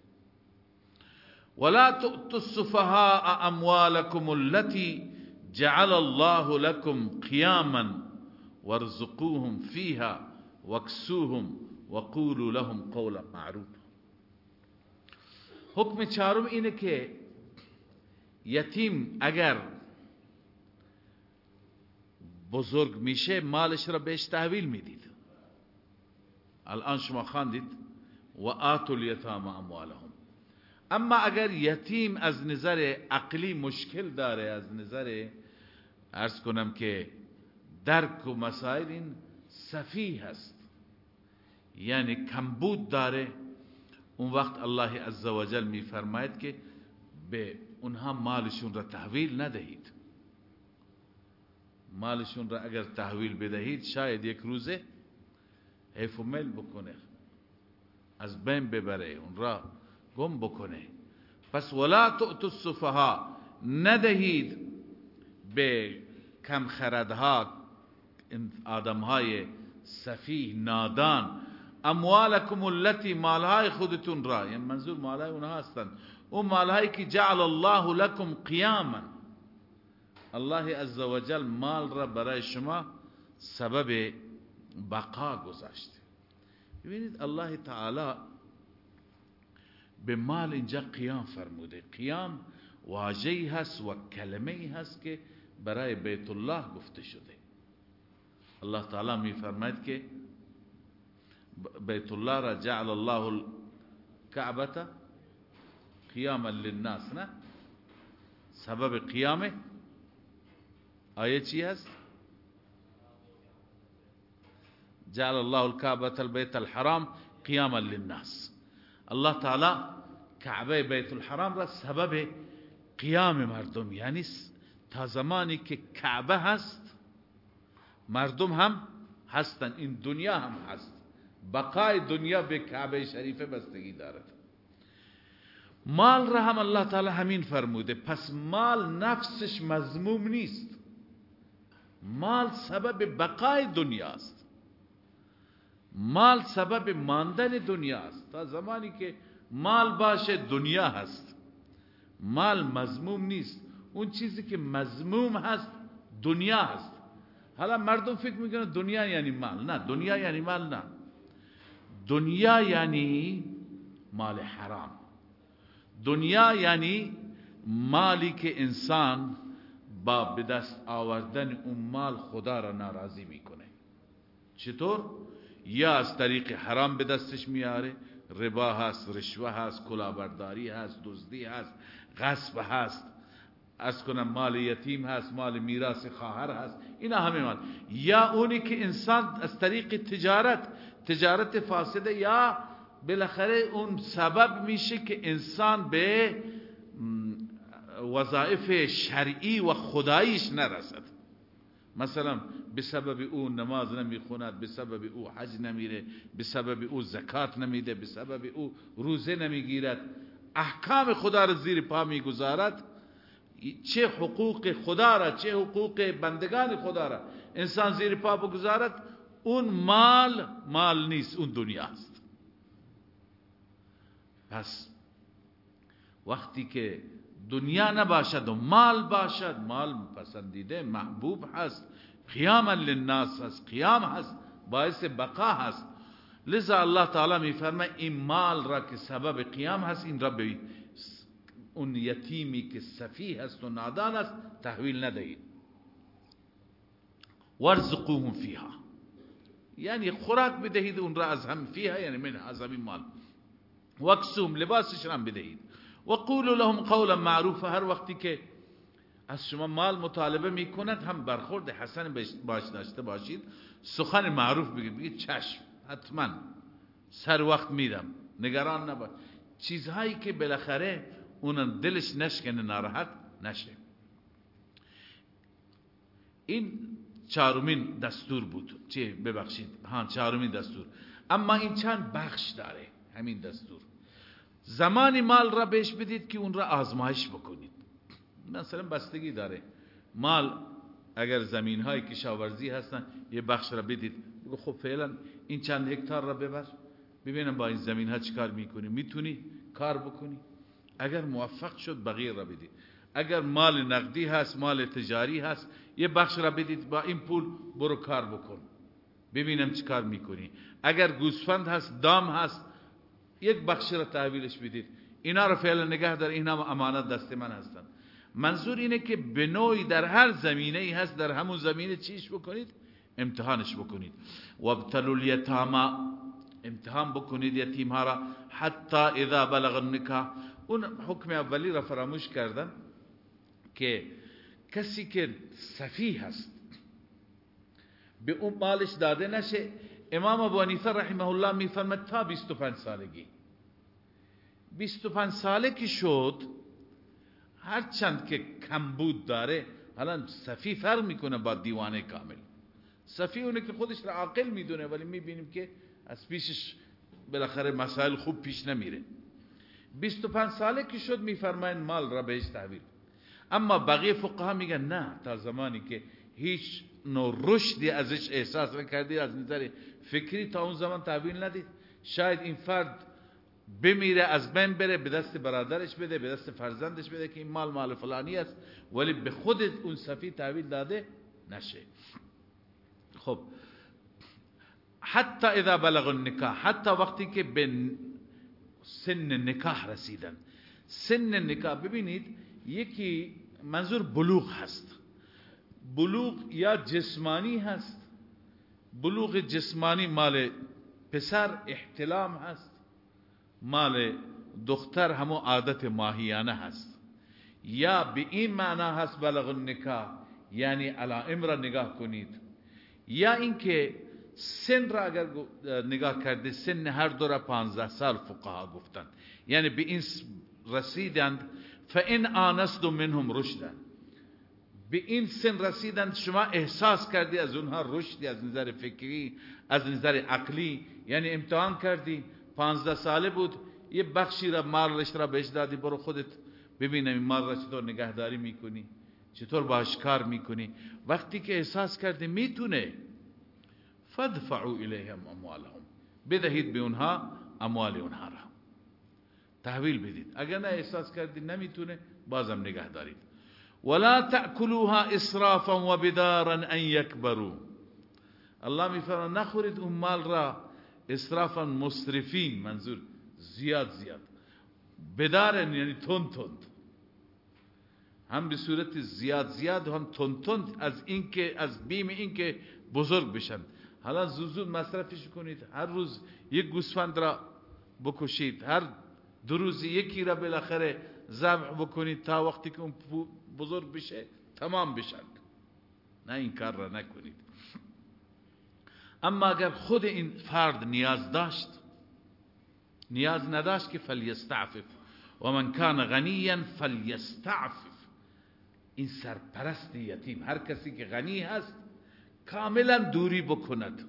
ولا تؤتوا السفهاء أموالكم التي جعل الله لكم قياما وارزقوهم فيها واكسوهم وقولوا لهم قولا معروفا. حکم چهارم اینه که یتیم اگر بزرگ میشه مالش را بهش تحویل میدید. الان شما خواندید و آتوا الیتام اموالهم. اما اگر یتیم از نظر عقلی مشکل داره از نظر ارز کنم که درک و مسائل این صفیح هست. یعنی کمبود داره. اون وقت الله عزوجل میفرماید که به اونها مالشون را تحویل ندهید. مالشون را اگر تحویل بدهید شاید یک روزه حیف و مل بکنه از بین ببره اون را گم بکنه. پس ولا تؤتوا السفها ندهید به کم خردها آدمهای سفیه نادان. اموالکم التي مالهای خودتون را. یعنی منظور مالهای اونها هستند اون مالهایی که جعل الله لكم قیاما. الله عزوجل مال را برای شما سبب بقا گذاشته. ببینید الله تعالی به مال اینجا قیام فرموده. قیام واجهی هست و کلمه هست که برای بیت الله گفته شده. الله تعالی می فرماید که بیت الله را جعل الله الكعبه قیاما للناس نه؟ سبب قیامه. آیه چی هست؟ جعل الله الكعبه البيت الحرام قیاما للناس. الله تعالی کعبه بیت الحرام را سبب قیام مردم. یعنی تا زمانی که کعبه هست مردم هم هستن. این دنیا هم هست. بقای دنیا به کعبه شریفه بستگی دارد. مال را هم الله تعالی همین فرموده. پس مال نفسش مضموم نیست. مال سبب بقای دنیاست. مال سبب ماندن دنیاست. تا زمانی که مال باشه دنیا هست. مال مضموم نیست. اون چیزی که مضموم هست دنیا هست. حالا مردم فکر می‌کنن دنیا یعنی مال. نه دنیا یعنی مال نه. دنیا یعنی مال حرام. دنیا یعنی مالی که انسان با به دست آوردن اون مال خدا را ناراضی می‌کنه. چطور؟ یا از طریق حرام به دستش میاره ربا هست رشوه هست کلاهبرداری هست دزدی هست غصب هست. از کنم مال یتیم هست مال میراث خواهر هست. اینا همه مال. یا اونی که انسان از طریق تجارت تجارت فاسده یا بالاخره اون سبب میشه که انسان به وظائف شرعی و خداییش نرسد. مثلا به سبب او نماز نمی‌خوند به سبب او حج نمیره به سبب او زکات نمیده به سبب او روزه نمی‌گیرد. احکام خدا را زیر پا می‌گذارد. چه حقوق خدا را چه حقوق بندگان خدا را انسان زیر پا بگذارد. اون مال مال نیست اون دنیا است. پس وقتی که دنیا نباشد و مال باشد مال پسندیده محبوب هست. قیام للناس هست قیام هست باعث بقا هست. لذا الله تعالی میفرمه این مال را که سبب قیام هست این را به اون یتیمی که سفیه هست و نادان است تحویل ندهید. ورزقوهم فیها. یعنی خوراک بدهید اون را از هم فیها یعنی من از همین مال. وکسوم لباسش را بدهید. و لهم قولا معروف هر وقتی که از شما مال مطالبه می‌کند هم برخورد حسن باش داشته باشید. سخن معروف بگید بگید چشم. حتما. سر وقت میدم. نگران نباش. چیزهایی که بالاخره اون دلش نشکنه ناراحت نشه. این چهارمین دستور بود. چه؟ ببخشید. ها چهارمین دستور. اما این چند بخش داره؟ همین دستور. زمانی مال را بهش بدید که اون را آزمایش بکنید. مثلا بستگی داره. مال اگر زمین های کشاورزی هستن یه بخش را بدید. بگو خب فعلا این چند هکتار را ببر. ببینم با این زمین ها چیکار می‌کنی. می‌تونی کار بکنی. اگر موفق شد بقیه را بدید. اگر مال نقدی هست مال تجاری هست یه بخش را بدید. با این پول برو کار بکن. ببینم چی کار می‌کنی. اگر گوسفند هست دام هست یک بخش را تحویلش بدید. اینا را فعلا نگه دار. اینا امانت دست من هستن. منظور اینه که به نوعی در هر زمینه ای هست در همون زمینه چیش بکنید؟ امتحانش بکنید. وابتلوا الیتاما امتحان بکنید یتیم ها را. حتی اذا بلغ النکاح. اون حکم اولی را فراموش کردم که کسی که صفیح هست به اون مالش داده نشه. امام ابو حنیفه رحمه الله میفرمد تا 25 سالگی. 25 ساله که شد هرچند که کمبود داره حالا صفی فرق می‌کنه با دیوانه کامل. صفی اونه که خودش را عاقل می‌دونه ولی می‌بینیم که از پیشش بالاخره مسائل خوب پیش نمیره. 25 ساله که شد میفرماین مال را بهش تحویل. اما بقیه فقها میگن نه تا زمانی که هیچ نوع رشدی ازش احساس نکردی از نظر فکری تا اون زمان تحویل ندید. شاید این فرد بمیره از بین بره به دست برادرش بده به دست فرزندش بده که این مال مال فلانی است ولی به خود اون صفی تحویل داده نشه. خب. حتی اذا بلغ النکاح حتی وقتی که به سن نکاح رسیدن. سن نکاح ببینید یکی منظور بلوغ هست. بلوغ یا جسمانی هست. بلوغ جسمانی مال پسر احتلام هست. مال دختر همو عادت ماهیانه هست. یا به این معنا هست بلغ النکاح یعنی علائم را نگاه کنید. یا اینکه سن را اگر نگاه کرده سن هر دو را پانزده سال فقها گفتند یعنی به این رسیدند فان آنستم منهم رشدا. به این سن رسیدند شما احساس کردی از اونها رشدی از نظر فکری از نظر عقلی یعنی امتحان کردی. پانزده ساله بود. یه بخشی را مالش را بهش دادی برو خودت ببینم این مال را چطور نگهداری می‌کنی چطور باش کار می‌کنی. وقتی که احساس کردی می‌تونه فدفعوا الیهم اموالهم. بدهید به اونها اموال اونها را. تحویل بدید. اگر نه احساس کردید نمی‌تونه بازم نگه دارید ولا تأکلوها اسرافا و بدارا ان یکبروا. الله میفرماید نخورید اون مال را اسرافا مصرفین منظور زیاد زیاد. بدارن یعنی تند تند. هم به صورت زیاد زیاد هم تند تند از اینکه از بیم اینکه بزرگ بشن. حالا زوزود مصرفش کنید. هر روز یک گوسفند را بکشید. هر دو روز یکی را بالاخره ذبح بکنید تا وقتی که اون بزرگ بشه تمام بشن. نه این کار را نکنید. اما اگر خود این فرد نیاز داشت نیاز نداشت که فلیستعفف. و من کان غنیا فلیستعفف. این سرپرست یتیم هر کسی که غنی هست کاملا دوری بکند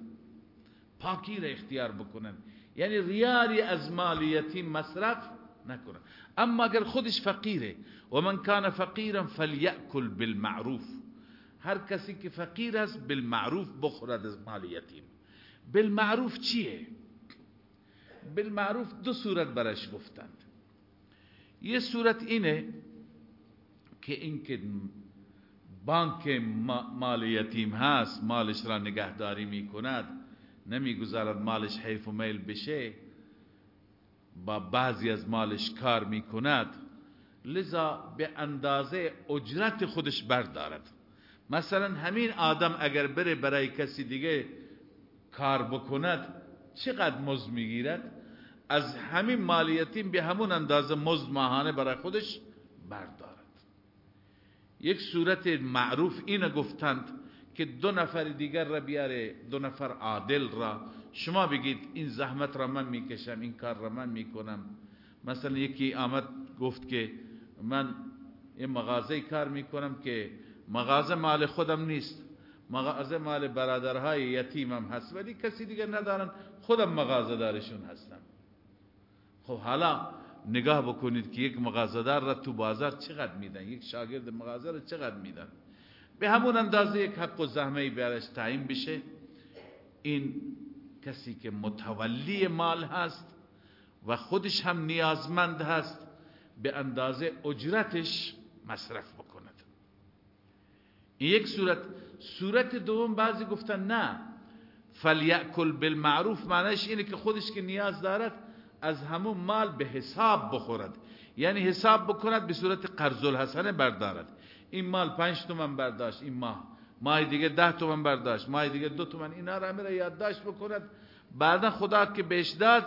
پاکی را اختیار بکند. یعنی ریاری از مال یتیم مصرف نکند. اما اگر خودش فقیره و من کان فقیرا فلیأکل بالمعروف. هر کسی که فقیر است بالمعروف بخورد از مال یتیم. بالمعروف چیه؟ بالمعروف دو صورت برش گفتند. یه صورت اینه که اینکه بانک مال یتیم هست مالش را نگهداری می کند نمی‌گذارد مالش حیف و میل بشه با بعضی از مالش کار می‌کند لذا به اندازه اجرت خودش بردارد. مثلا همین آدم اگر بره برای کسی دیگه کار بکند چقدر مزد می‌گیرد؟ از همین مالیتیم به همون اندازه مزد ماهانه برای خودش بردارد. یک صورت معروف اینه گفتند که دو نفر دیگر را بیاره دو نفر عادل را. شما بگید این زحمت را من می‌کشم این کار را من می‌کنم. مثلا یکی آمد گفت که من یه مغازه کار می‌کنم که مغازه مال خودم نیست. مغازه مال برادرهای یتیمم هست. ولی کسی دیگه ندارن. خودم مغازه دارشون هستم. خب حالا نگاه بکنید که یک مغازه دار را تو بازار چقدر میدن؟ یک شاگرد مغازه را چقدر میدن؟ به همون اندازه یک حق و زحمه برش تعیین بشه. این کسی که متولی مال هست و خودش هم نیازمند هست به اندازه اجرتش مصرف یک صورت صورت دوم بعضی گفتن نه. فلیأکل بالمعروف معنیش اینه که خودش که نیاز دارد از همون مال به حساب بخورد. یعنی حساب بکند به صورت قرض الحسنه بردارد. این مال پنج تومن برداشت این ماه. ماه دیگه ده تومن برداشت ماه دیگه دو تومن. اینا را میره یادداشت بکند. بعدا خدا که بهش داد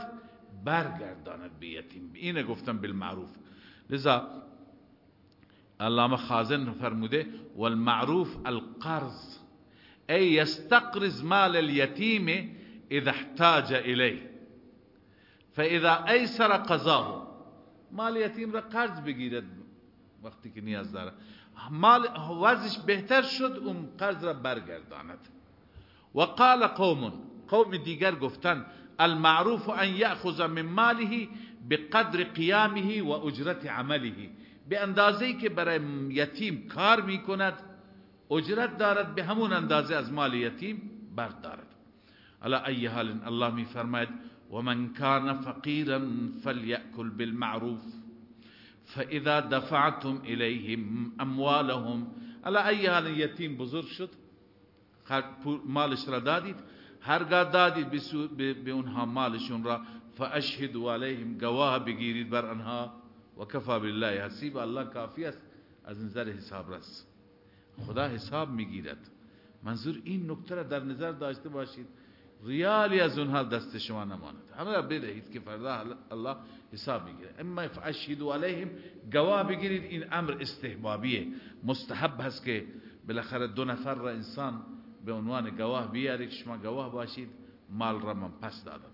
برگرداند به یتیم. اینه گفتم بالمعروف. لذا علامه خازن فرموده والمعروف القرض. ای يستقرض مال اليتیم إذا احتاج الیه فإذا ایسر قضاه مال یتیم را قرض بگیرد وقتی که نیاز داره. مال وضعش بهتر شد اون قرض را برگرداند. و قال قوم قوم دیگر گفتن المعروف أن یأخذ من ماله بقدر قیامه و اجرت عمله. به اندازه که برای یتیم کار می‌کند اجرت دارد به همون اندازه از مال یتیم بردارد. علا ای حال الله می فرماید ومن كان فقيرا فليأكل بالمعروف. فاذا دفعتم اليهم اموالهم. على ای حال یتیم بزرگ شد مالش را دادید هرگاه دادید به اونها مالشون را فاشهدوا عليهم گواه بگیرید بر آنها. و کفا بالله حسیب الله کافی است از نظر حساب رس. خدا حساب می‌گیرد. منظور این نکته را در نظر داشته باشید. ریالی از اونها دست شما نماند. همه را بدهید که فردا الله حساب می‌گیره اما فاشهدوا علیهم گواه بگیرید این امر استحبابیه. مستحب هست که بالاخره دو نفر را انسان به عنوان گواه بیاره که شما گواه باشید مال را من پس دادم.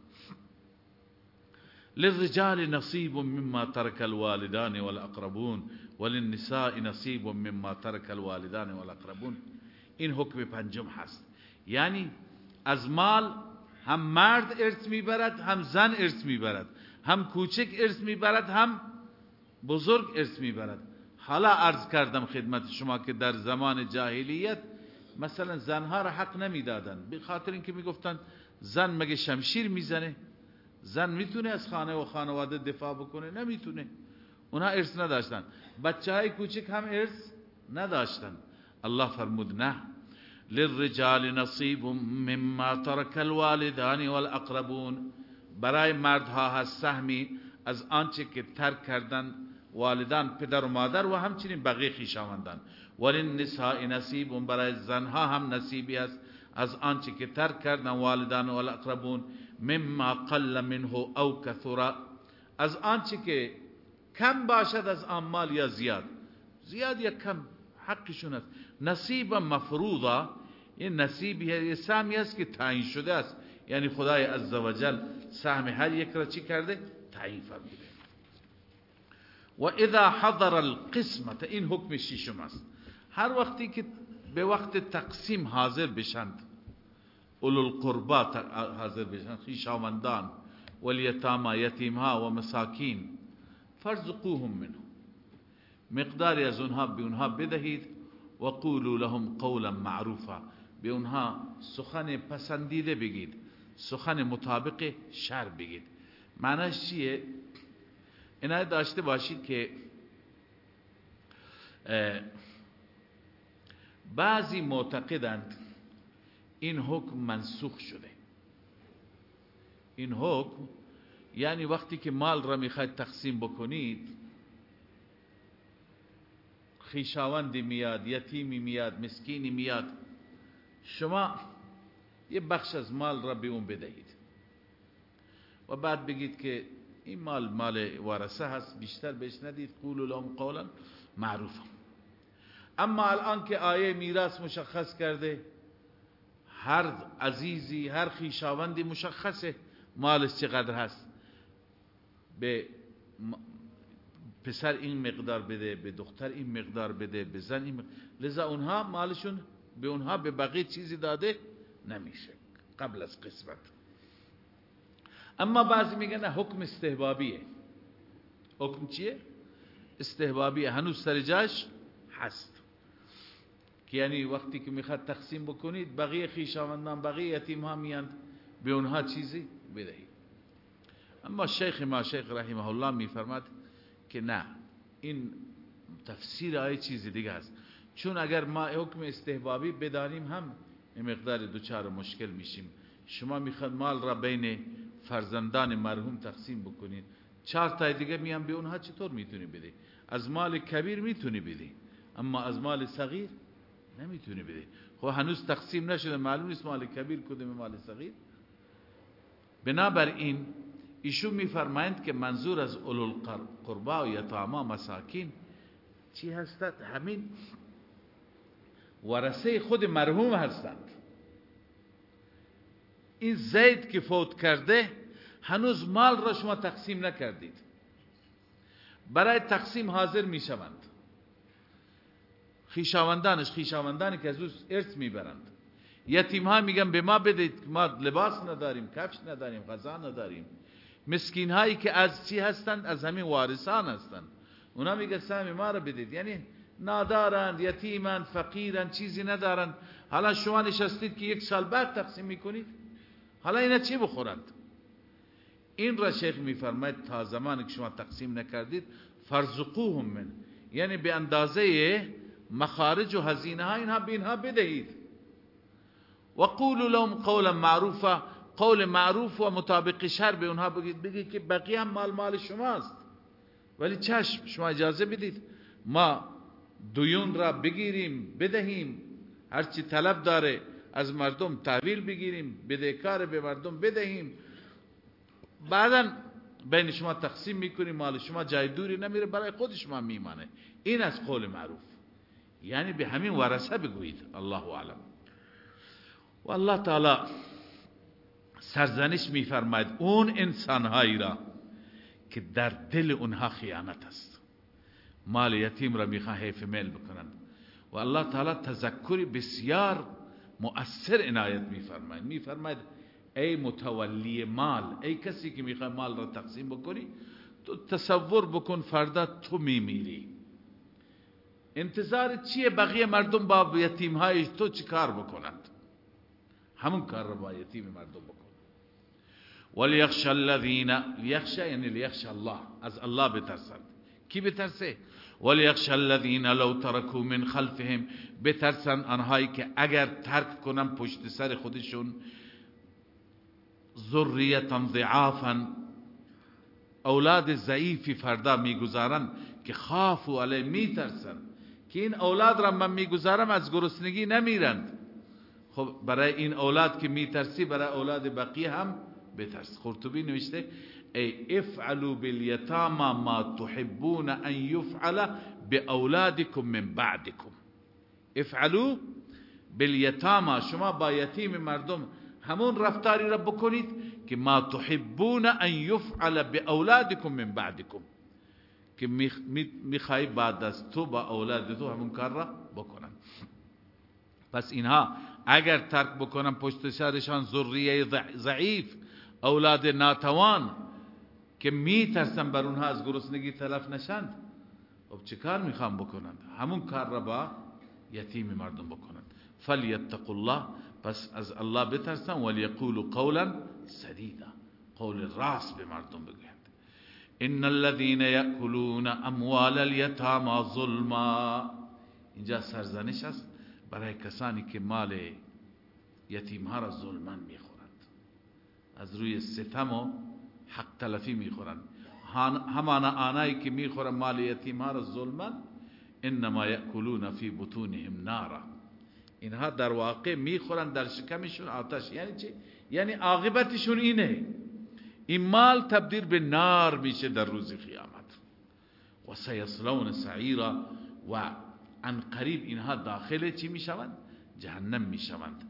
للرجال نصيب مما ترك الوالدان والاقربون وللنساء نصيب مما ترك الوالدان والاقربون این حکم پنجم هست. یعنی از مال هم مرد ارث می‌برد هم زن ارث می‌برد هم کوچک ارث می‌برد هم بزرگ ارث می‌برد. حالا عرض کردم خدمت شما که در زمان جاهلیت مثلا زنها را حق نمی‌دادن به خاطر اینکه می‌گفتن زن مگه شمشیر می‌زنه؟ زن می‌تونه از خانه و خانواده دفاع بکنه؟ نمی‌تونه. اونها ارث نداشتن. بچه های کوچک هم ارث نداشتن. الله فرمود نه. للرجال نصیب مما ترک الوالدان والاقربون برای مردها هست سهمی از آنچه که ترک کردن والدان پدر و مادر و همچنین بقیه خیشاوندان وللنساء نصیب برای زنها هم نصیبی است از آنچه که ترک کردن والدان و الاقربون مما قل منه او کثر. از آنچه که کم باشد از آن یا زیاد. زیاد یا کم حقشون است. نصیب مفروضه این نصیبی یه سهمی است که تعیین شده است. یعنی خدای عزوجل سهم هر یک را چی کرده؟ تعیین فرموده. و اذا حضر القسمت این حکم شیشم است. هر وقتی که به وقت تقسیم حاضر بشند اولو القربات حاضر بشند خیشاوندان والیتاما یتیمها و مساکین. فرزقوهم منه مقداری از اونها به اونها بدهید و لهم قولا معروفا. به اونها سخن پسندیده بگید سخن مطابق شر بگید. معنیش چیه؟ اینا داشته باشید که بعضی معتقدند این حکم منسوخ شده. این حکم یعنی وقتی که مال را می‌خواید تقسیم بکنید خیشاوندی میاد یتیمی میاد مسکینی میاد شما یه بخش از مال را به اون بدهید. و بعد بگید که این مال مال ورثه هست بیشتر بهش ندید قولوا لهم قولا معروفا. اما الان که آیه میراث مشخص کرده هر عزیزی هر خیشاوندی مشخصه مالش چقدر هست به پسر این مقدار بده به دختر این مقدار بده به زن این مقدار. لذا اونها مالشون به اونها به بقیه چیزی داده نمیشه قبل از قسمت اما بعضی میگن حکم استحبابیه حکم چیه؟ استحبابیه هنوز سر جاش هست که یعنی وقتی که می‌خواد تقسیم بکنید بقیه خیشاوندان بقیه یتیم ها میاند به اونها چیزی بدهید. اما شیخ ما شیخ رحمه الله میفرماد که نه این تفسیر آیه چیزی دیگه است. چون اگر ما حکم استحبابی بدانیم هم مقدار دوچار مشکل میشیم. شما می‌خواد مال را بین فرزندان مرحوم تقسیم بکنید. چهار تا دیگه میان به اونها چطور می‌تونی بدی از مال کبیر می‌تونی بدی اما از مال صغیر نمی‌تونی بدی خب هنوز تقسیم نشده. معلوم نیست مال کبیر کدوم مال صغیر. بنابراین ایشون میفرمایند که منظور از اولو قربا و یتاما مساکین چی هستند؟ همین ورثه خود مرحوم هستند. این زید که فوت کرده هنوز مال را شما تقسیم نکردید. برای تقسیم حاضر می شوند خیشاوندانش خیشاوندانی که از او ارث می‌برند. یتیم ها میگن به ما بدید ما لباس نداریم کفش نداریم غذا نداریم. مسکین هایی که از چی هستند؟ از همین وارثان هستند. اونا میگه سهم ما را بدید. یعنی نادارند یتیمند فقیرند چیزی ندارند. حالا شما نشستید که یک سال بعد تقسیم می‌کنید حالا اینا چی بخورند؟ این را شیخ میفرماید تا زمانی که شما تقسیم نکردید فرزقوهم من. یعنی به اندازه مخارج و هزینه ها اینها به اینها بدهید. و قولوا لهم قولا معروفا قول معروف و مطابق شر به اونها بگید. بگید که بقیه هم مال مال شماست. ولی چشم شما اجازه بدید. ما دویون را بگیریم بدهیم. هرچی طلب داره از مردم تحویل بگیریم. بدهکار به مردم بدهیم. بعدا بین شما تقسیم می‌کنیم. مال شما جای دوری نمیره برای خود شما میمانه. این از قول معروف. یعنی به همین ورثه بگویید. الله اعلم. و الله تعالی سرزنش میفرماید اون انسانهایی را که در دل اونها خیانت است. مال یتیم را می‌خواه حیف میل بکنند و الله تعالی تذکری بسیار مؤثر عنایت میفرماید. میفرماید ای متولی مال ای کسی که می‌خواه مال را تقسیم بکنی تو تصور بکن فردا تو میمیری. انتظار چیه بقیه مردم با یتیم های تو چی کار بکنند؟ همون کار را با یتیم مردم بکن. ولیخش الذین لیخش یعنی لیخش الله. از الله بترسند. کی بترسه؟ ولیخش الذین لو ترکو من خلفهم. بترسند آنهایی که اگر ترک کنن پشت سر خودشون. ذریتا ضعافا. اولاد ضعیفی فردا می‌گذارن که خافوا علی میترسن. که این اولاد را من می‌گذارم از گرسنگی نمیرند. خب برای این اولاد که میترسی برای اولاد بقیه هم بترس. خرطبی نوشته ای افعلوا بالیتاما ما تحبون ان یفعل باولادکم من بعدکم. افعلوا بالیتاما شما با یتیم مردم همون رفتاری را بکنید که ما تحبون ان یفعل باولادکم من بعدکم. که می‌خوای بعد از تو با اولاد تو همون کار را بکنن. پس اینها اگر ترک بکنن پشت سرشان ذریه ضعیف اولاد ناتوان که میترسن بر اونها از گرسنگی تلف نشند خب چه کار می‌خوام بکنند؟ همون کار را با یتیم مردم بکنند. فلیتق الله پس از الله بترسن ولیقولوا قولا سدیدا. قول راست به مردم بگویند. ان الذين ياكلون اموال اليتامى ظلما اینجا سرزنش است برای کسانی که مال یتیم ها را ظلما می‌خورند. از روی ستم و حق تلفی می‌خورند. همان آنایی که می‌خورن مال یتیم ها را ظلما انما یاکلون فی بطونهم نارا. اینها در واقع می‌خورن در شکمشون آتش. یعنی چی؟ یعنی عاقبتشون اینه. این مال تبدیل به نار میشه در روز قیامت. و سیصلون سعیرا و ان قریب اینها داخل چی می‌شوند؟ جهنم می‌شوند.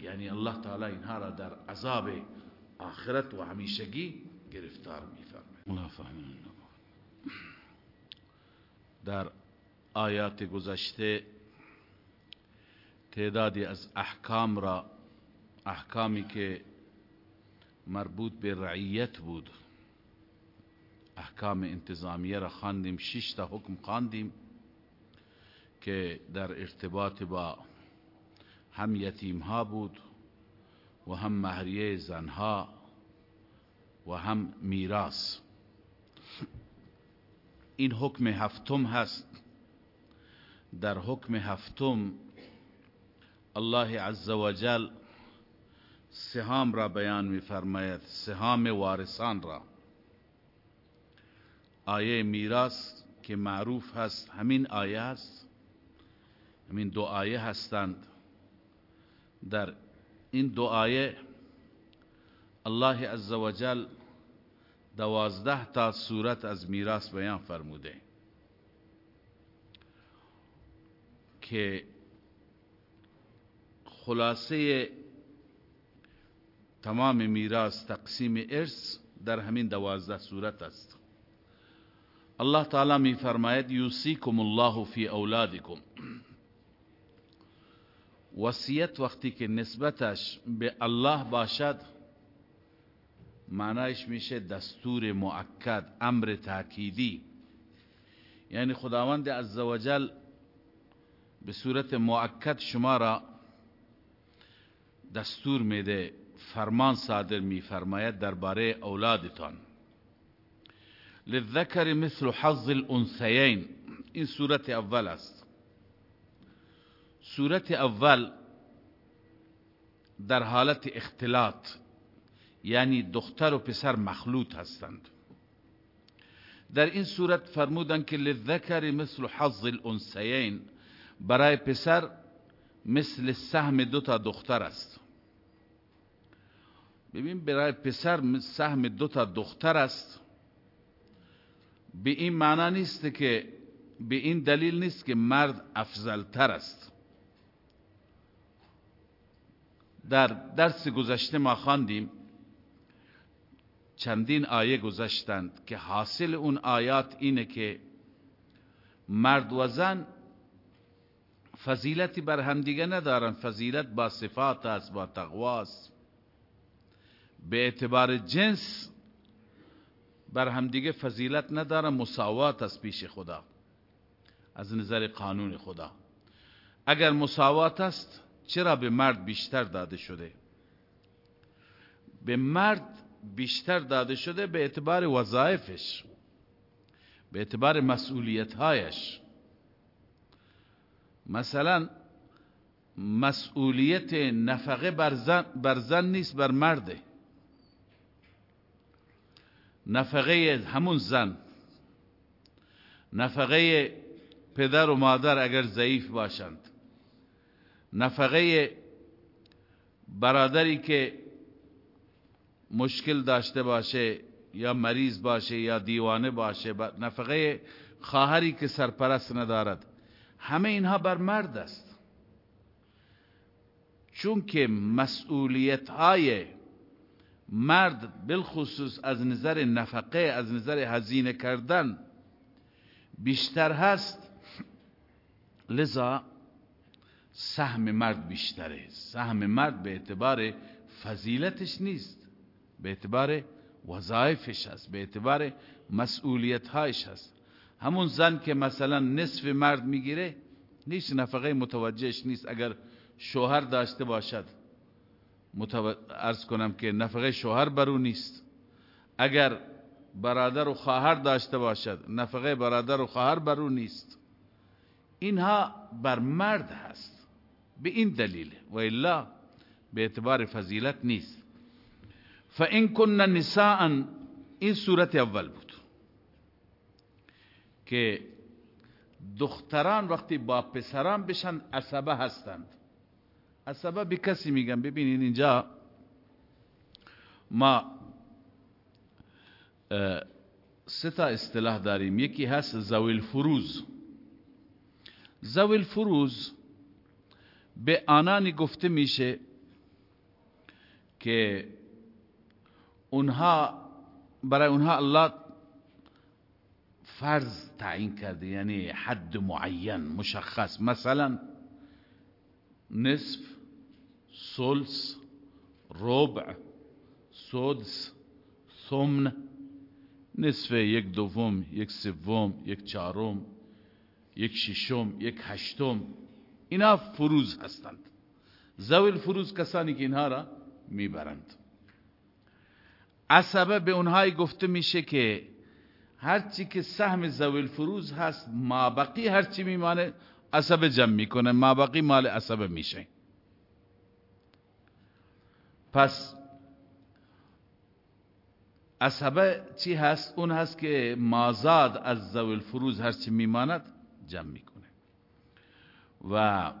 یعنی الله تعالی اینها را در عذاب آخرت و همیشگی گرفتار میفرماید. در آیات گذشته تعدادی از احکام را احکامی که مربوط به رعیت بود. احکام انتظامیه را خواندیم شش تا حکم خواندیم که در ارتباط با هم یتیم ها بود و هم مهریه زنها و هم میراث. این حکم هفتم هست. در حکم هفتم الله عز وجل سهام را بیان میفرماید. سهام وارثان را. آیه میراث که معروف هست همین آیه هست همین دو آیه هستند. در این دو آیه الله عزوجل دوازده تا صورت از میراث بیان فرموده. که خلاصه تمام میراث تقسیم ارث در همین دوازده صورت است. الله تعالی می فرماید یوسیکم الله فی اولادکم. وصیت وقتی که نسبتش به الله باشد معنایش میشه دستور مؤکد امر تاکیدی یعنی خداوند عزوجل به صورت مؤکد شما را دستور میده. فرمان صادر میفرماید درباره اولادتان. للذکر مثل حظ الانثیین. این صورت اول است. صورت اول در حالت اختلاط یعنی دختر و پسر مخلوط هستند. در این صورت فرمودن که للذکر مثل حظ الانثیین. برای پسر مثل سهم دو تا دختر است. ببین برای پسر سهم دو تا دختر است. به این معنا نیست که به این دلیل نیست که مرد افضلتر است. در درس گذشته ما خواندیم چندین آیه گذشتند که حاصل اون آیات اینه که مرد و زن فضیلتی بر همدیگه ندارن. فضیلت با صفات است با تقواست. به اعتبار جنس بر همدیگه فضیلت ندارن مساوات است پیش خدا از نظر قانون خدا. اگر مساوات است چرا به مرد بیشتر داده شده؟ به مرد بیشتر داده شده به اعتبار وظایفش به اعتبار مسئولیتهایش. مثلا مسئولیت نفقه بر زن, بر زن نیست بر مرده. نفقه همون زن. نفقه پدر و مادر اگر ضعیف باشند. نفقه برادری که مشکل داشته باشه یا مریض باشه یا دیوانه باشه نفقه خواهری که سرپرست ندارد. همه اینها بر مرد است. چون که مسئولیت های مرد بالخصوص از نظر نفقه از نظر هزینه کردن بیشتر هست. لذا سهم مرد بیشتره. سهم مرد به اعتبار فضیلتش نیست به اعتبار وظایفش هست به اعتبار مسئولیت هایش هست. همون زن که مثلا نصف مرد می‌گیره نیست نفقه متوجهش نیست اگر شوهر داشته باشد. ارز کنم که نفقه شوهر برو نیست. اگر برادر و خواهر داشته باشد نفقه برادر و خواهر برو نیست. اینها بر مرد هست به این دلیل. و الا به اعتبار فضیلت نیست. فان کن نساء این صورت اول بود. که دختران وقتی با پسران بشن عصبه هستند. عصبه به کسی میگن ببینید اینجا ما سه تا اصطلاح داریم. یکی هست زوی الفروز زوی الفروز به آنانی گفته میشه که اونها برای اونها الله فرض تعیین کرده یعنی حد معین مشخص. مثلا نصف سلس ربع سدس ثمن نصف یک دوم یک سوم یک چهارم یک ششم یک هشتم. اینا فروز هستند. زوی الفروز کسانی که اینها را می‌برند. عصبه به اونهایی گفته میشه که هرچی که سهم زوی الفروز هست مابقی هرچی میمانه عصبه جمع می‌کنه. مابقی مال عصبه میشه پس عصبه چی هست اون هست که مازاد از زوی الفروز هرچی میماند جمع می‌کنه. و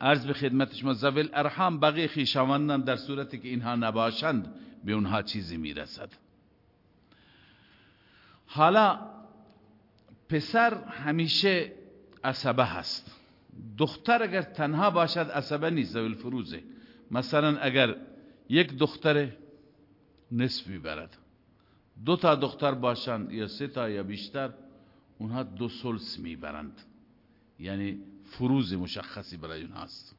عرض به خدمت شما زوی الارحام بقیه خیشاوندن در صورتی که اینها نباشند به اونها چیزی می‌رسد. حالا پسر همیشه عصبه هست. دختر اگر تنها باشد عصبه نیست زوی الفروزه. مثلا اگر یک دختر نصف می‌برد. دو تا دختر باشند یا سه تا یا بیشتر اونها دو سلس می‌برند. یعنی فروز مشخصی برای اونها هست.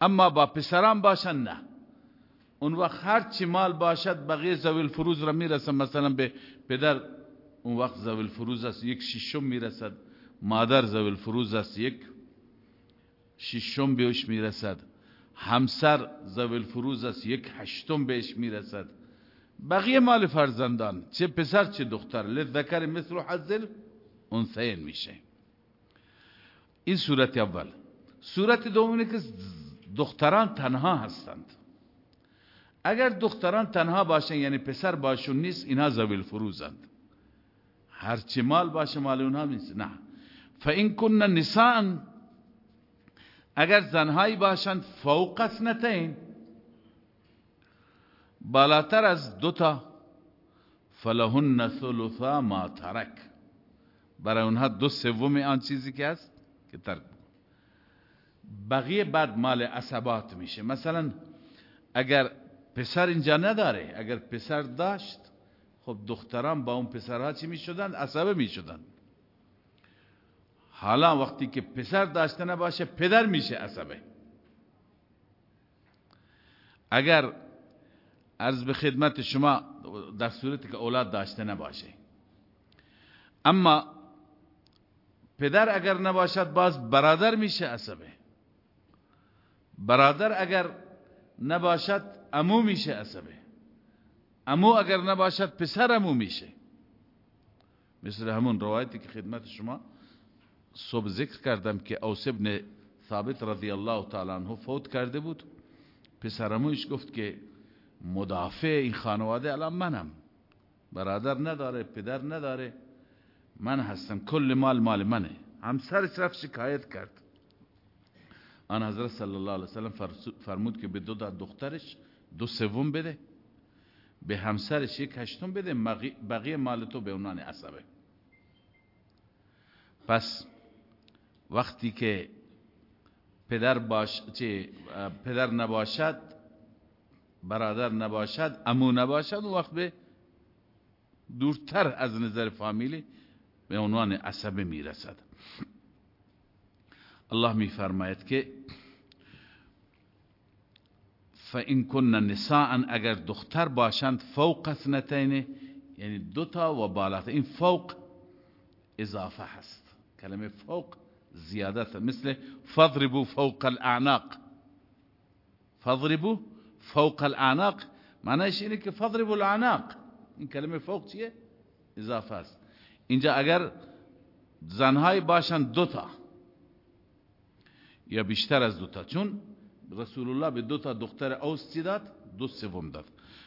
اما با پسران باشند نه. اون وقت هر چی مال باشد بقیه زوی الفروز را می‌رسن. مثلا به پدر اون وقت زوی الفروز است یک ششم می‌رسد. مادر زوی الفروز است یک ششم بهش می‌رسد. همسر زوی الفروز است یک هشتم بهش می‌رسد. بقیه مال فرزندان چه پسر چه دختر لذکر مثل حزل انثین میشه. این صورت اول. صورت دومی که دختران تنها هستند. اگر دختران تنها باشن یعنی پسر باشون نیست اینها زویل فروزند. هرچی مال باشه مال اونها نیست. نه. فاین کن نساء اگر زنهایی باشند فوق اثنتین. بالاتر از دوتا فلهن ثلثا ما ترک. برای اونها دو سوم آن چیزی که هست که ترک. بقیه بعد مال عصبات میشه. مثلا اگر پسر اینجا نداره اگر پسر داشت خب دختران با اون پسرها چی می‌شدن عصبه می‌شدن حالا وقتی که پسر داشته نباشه پدر میشه عصبه اگر عرض به خدمت شما در صورتی که اولاد داشته نباشه اما پدر اگر نباشد باز برادر میشه عصبه برادر اگر نباشد امو میشه عصبه امو اگر نباشد پسر امو میشه مثل همون روایتی که خدمت شما صبح ذکر کردم که اوس ابن ثابت رضی الله تعالی عنه فوت کرده بود. پسر اموش گفت که مدافع این خانواده الان منم. برادر نداره پدر نداره. من هستم کل مال مال منه. همسرش رفت شکایت کرد. آن حضرت صلی الله علیه وسلم فرمود که به دو دخترش دو سوم بده. به همسرش یک هشتم بده. بقیه مال تو به عنوان عصبه. پس وقتی که پدر باش چه پدر نباشد برادر نباشد امو نباشد و وقت به دورتر از نظر فامیلی به عنوان عصبه می‌رسد. الله میفرماید که فان کن نساء اگر دختر باشند فوق اثنتین یعنی دوتا و بالاتر. این فوق اضافه هست. کلمه فوق زیادت مثل فضربوا فوق الاعناق فضربوا فوق الاعناق معنیش اینه که فضربوا الاعناق این کلمه فوق چیه؟ اضافه است. اینجا اگر زنهای باشند دوتا یا بیشتر از دوتا چون رسول الله به دو تا دختر اوس چی داد؟ دو سوم داد.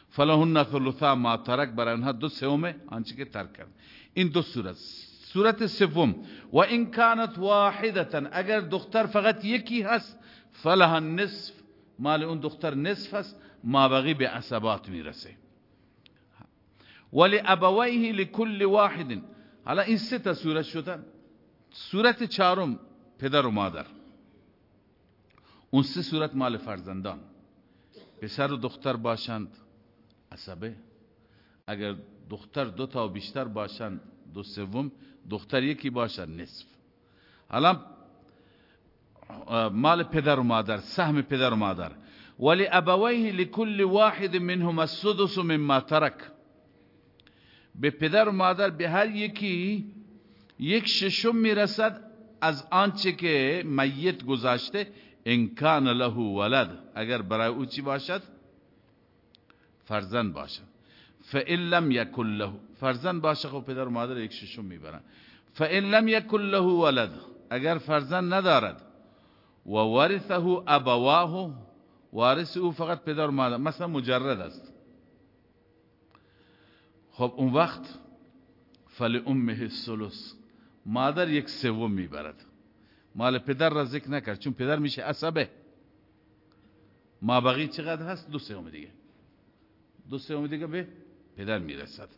فلهن ثلثا ما ترک برای اونها دو سوم آنچه که ترک کرد. این دو صورت صورت سوم و این کانت واحدتا اگر دختر فقط یکی هست فلها نصف مال اون دختر نصف هست ما بقی به عصبات می‌رسه. ولی ابویه لکل واحد. حالا این سه تا صورت شدن. صورت چهارم پدر و مادر. اون سه صورت مال فرزندان. پسر و دختر باشند عصبه. اگر دختر دو تا و بیشتر باشند دو سوم دختر یکی باشند نصف. حالا مال پدر و مادر سهم پدر و مادر. ولی ابویه لکل واحد منهم السدس مما ترک. به پدر و مادر به هر یکی یک ششم می‌رسد از آنچه که میت گذاشته ان کان له ولد. اگر برای او چی باشد؟ فرزند باشد. فان لم یکن له فرزند باشه خب پدر و مادر یک ششم می‌برن. فان لم یکن له ولد اگر فرزند ندارد. و ورثه ابواه وارث او فقط پدر و مادر مثلا مجرد است. خب اون وقت فل امه الثلث مادر یک سوم می‌برد. مال پدر را ذکر نکرد چون پدر میشه عصبه. ما بقی چقدر هست؟ دو سوم دیگه. دو سوم دیگه به پدر می‌رسد.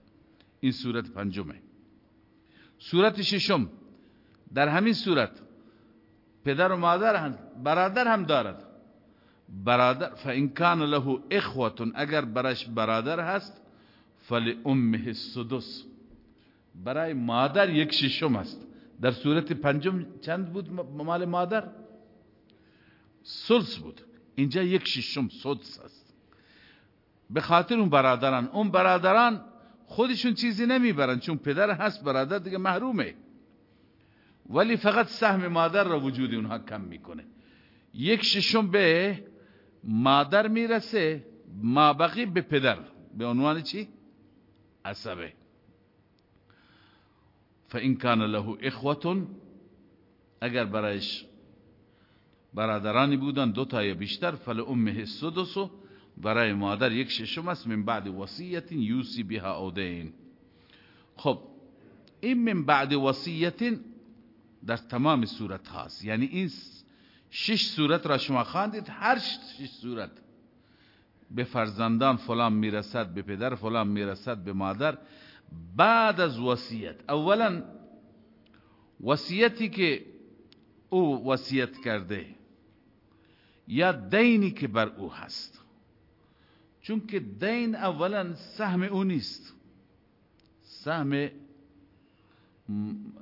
این صورت پنجمه. صورت ششم. در همین صورت پدر و مادر هم برادر هم دارد. برادر فان کان له اخوه اگر برش برادر هست فل امه السدس. برای مادر یک ششم است. در صورت پنجم چند بود مال مادر؟ سلس بود. اینجا یک ششم سدس است. به خاطر اون برادران. اون برادران خودشون چیزی نمی‌برن چون پدر هست برادر دیگه محرومه. ولی فقط سهم مادر را وجود اونها کم می‌کنه. یک ششم به مادر می‌رسه ما بقی به پدر. به عنوان چی؟ عصبه. فان کان له اخوه اگر برایش برادرانی بودن دو تا یا بیشتر فل امه السدس برای مادر یک ششم است من بعد وصیت یوسی بها او دین خب این من بعد وصیت در تمام صورت هاست. یعنی این شش صورت را شما خواندید هر شش صورت به فرزندان فلان می‌رسد به پدر فلان می‌رسد به مادر بعد از وصیت. اولا وصیتی که او وصیت کرده یا دینی که بر او هست. چون که دین اولا سهم او نیست. سهم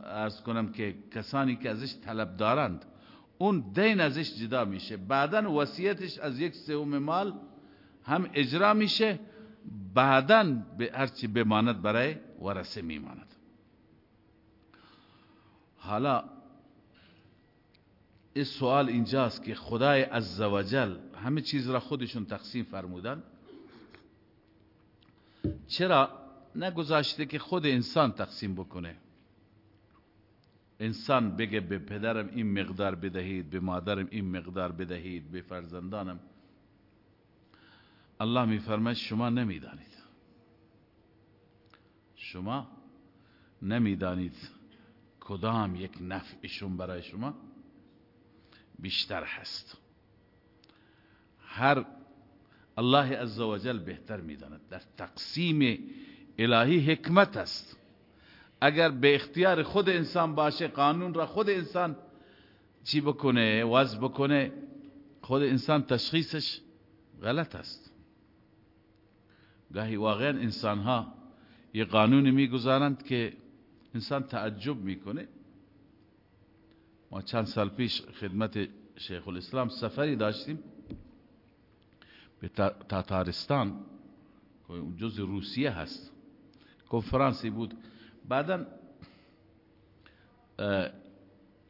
ارز کنم که کسانی که ازش طلب دارند اون دین ازش جدا میشه. بعدا وصیتش از یک سوم مال هم اجرا میشه بعدا به هرچی بماند برای ورسه میماند. حالا این سوال اینجاست که خدای عزوجل همه چیز را خودشون تقسیم فرمودن. چرا نگذاشته که خود انسان تقسیم بکنه؟ انسان بگه به پدرم این مقدار بدهید به مادرم این مقدار بدهید به فرزندانم. الله میفرماید شما نمی‌دانید. شما نمی‌دانید کدام یک نفعشون برای شما بیشتر هست. هر الله عزوجل بهتر می‌داند. در تقسیم الهی حکمت است. اگر به اختیار خود انسان باشه قانون را خود انسان چی بکنه وضع بکنه خود انسان تشخیصش غلط است. گاهی واقعا انسان ها یه قانونی می‌گذارند که انسان تعجب می‌کنه. ما چند سال پیش خدمت شیخ الاسلام سفری داشتیم. به تاتارستان جز روسیه هست. کنفرانسی بود. بعدا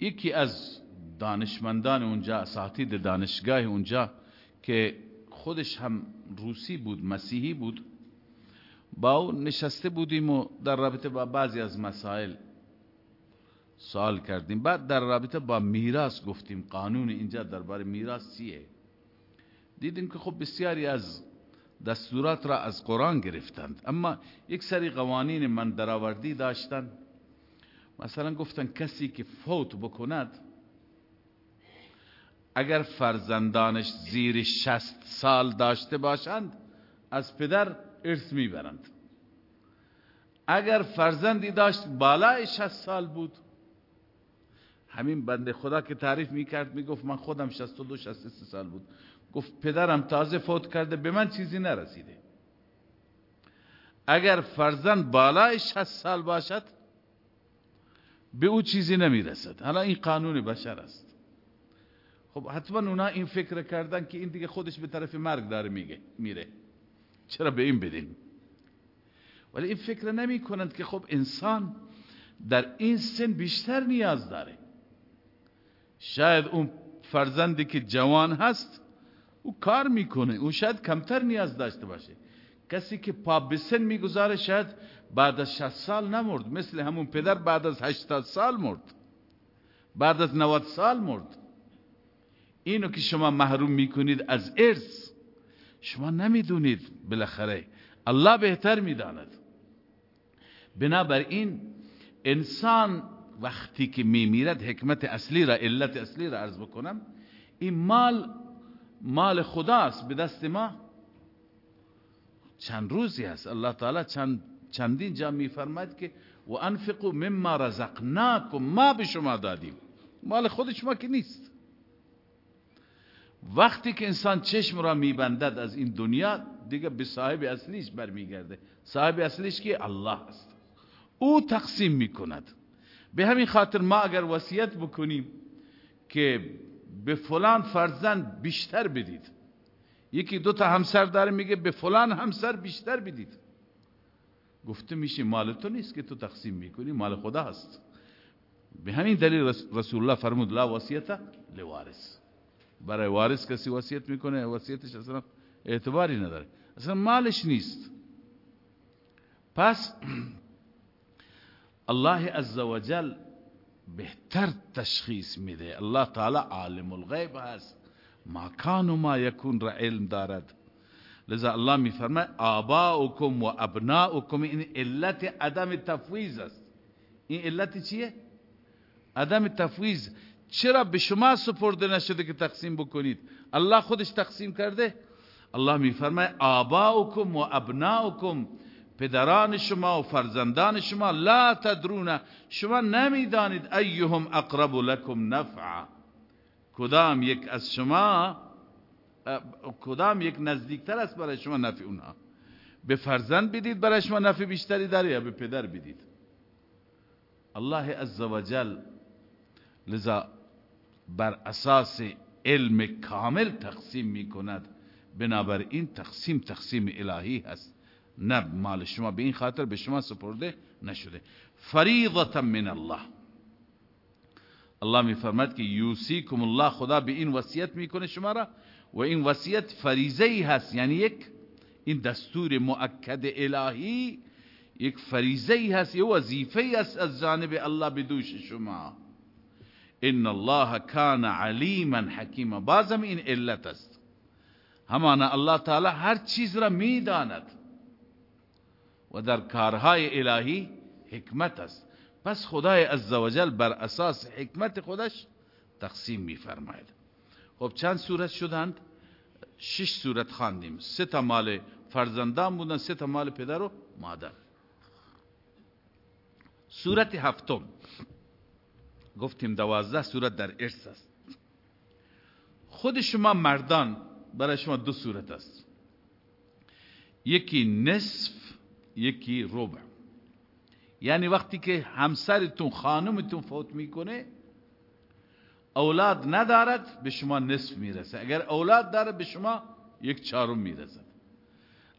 یکی از دانشمندان اونجا اساتید دانشگاه اونجا که خودش هم روسی بود مسیحی بود با او نشسته بودیم و در رابطه با بعضی از مسائل سوال کردیم. بعد در رابطه با میراث گفتیم قانون اینجا درباره میراث چیه؟ دیدیم که خب بسیاری از دستورات را از قرآن گرفتند. اما یک سری قوانین من درآوردی داشتند مثلا گفتن کسی که فوت بکند اگر فرزندانش زیر شست سال داشته باشند از پدر ارث می‌برند. اگر فرزندی داشت بالای شست سال بود همین بنده خدا که تعریف می‌کرد می‌گفت من خودم شست و دو شست سال بود. گفت پدرم تازه فوت کرده به من چیزی نرسیده. اگر فرزند بالای شست سال باشد به او چیزی نمی‌رسد. حالا این قانون بشر است. خب حتما اونا این فکر کردن که این دیگه خودش به طرف مرگ داره میگه میره. چرا به این بدیم ولی این فکر نمی کنند که خب انسان در این سن بیشتر نیاز داره. شاید اون فرزندی که جوان هست او کار می‌کنه. اون شاید کمتر نیاز داشته باشه. کسی که پا به سن می‌گذاره شاید بعد از 60 سال نمرد. مثل همون پدر بعد از 80 سال مرد. بعد از 90 سال مرد. اینو که شما محروم می‌کنید از ارث شما نمی‌دونید. بالاخره الله بهتر می‌داند. بنابراین انسان وقتی که میمیرد حکمت اصلی را علت اصلی را عرض بکنم این مال مال خداست به دست ما. چند روزی هست الله تعالی چند چندین جا میفرماید که و انفقوا مما رزقناکم. ما به شما دادیم. مال خود شما که نیست. وقتی که انسان چشم را میبندد از این دنیا دیگه به صاحب اصلیش برمیگرده. صاحب اصلیش که الله است. او تقسیم می‌کند. به همین خاطر ما اگر وصیت بکنیم که به فلان فرزند بیشتر بدید. یکی دو تا همسر داره میگه به فلان همسر بیشتر بدید. گفته میشه مال تو نیست که تو تقسیم می‌کنی مال خدا هست. به همین دلیل رسول الله فرمود لا وصیت لوارث. برای وارث کسی وصیت می‌کنه وصیتش اصلا اعتباری نداره. اصلا مالش نیست. پس الله عزوجل بهتر تشخیص میده. الله تعالی عالم الغیب هست. ما کان و ما یکون را علم دارد. لذا الله میفرماید آباؤکم و ابناؤکم این علت عدم تفویض است. این علت چیه؟ عدم تفویض. چرا به شما سپرده نشده که تقسیم بکنید؟ الله خودش تقسیم کرده. الله میفرماید آباؤکم و ابناؤکم. پدران شما و فرزندان شما لا تدرون. شما نمی‌دانید ایهم اقرب لکم نفعا. کدام یک از شما کدام یک نزدیکتر است برای شما نفع اونها؟ به فرزند بدید برای شما نفع بیشتری داره یا به پدر بدید؟ الله عزوجل لذا بر اساس علم کامل تقسیم می کند بنابراین تقسیم تقسیم الهی هست. نه مال شما به این خاطر به شما سپرده نشده. فریضتا من الله. الله می فرماد که یوسیکم الله خدا به این وصیت می‌کنه شما را و این وصیت فریضه ای هست. یعنی یک این دستور مؤکد الهی یک فریضه ای هست یک وظیفه ای است از جانب الله به دوش شما. ان الله کان علیما حکیما. بازم این علت است. همانا الله تعالی هر چیز را می‌داند. و در کارهای الهی حکمت است. پس خدای عزوجل بر اساس حکمت خودش تقسیم میفرماید. خب چند صورت شدند؟ شش صورت خواندیم. سه تا مال فرزندان بودن سه تا مال پدر و مادر. صورت هفتم. گفتیم دوازده صورت در ارث است. خود شما مردان برای شما دو صورت است. یکی نصف یکی ربع یعنی وقتی که همسرتون خانمتون فوت می‌کنه اولاد ندارد به شما نصف می‌رسه. اگر اولاد داره به شما یک چهارم می‌رسد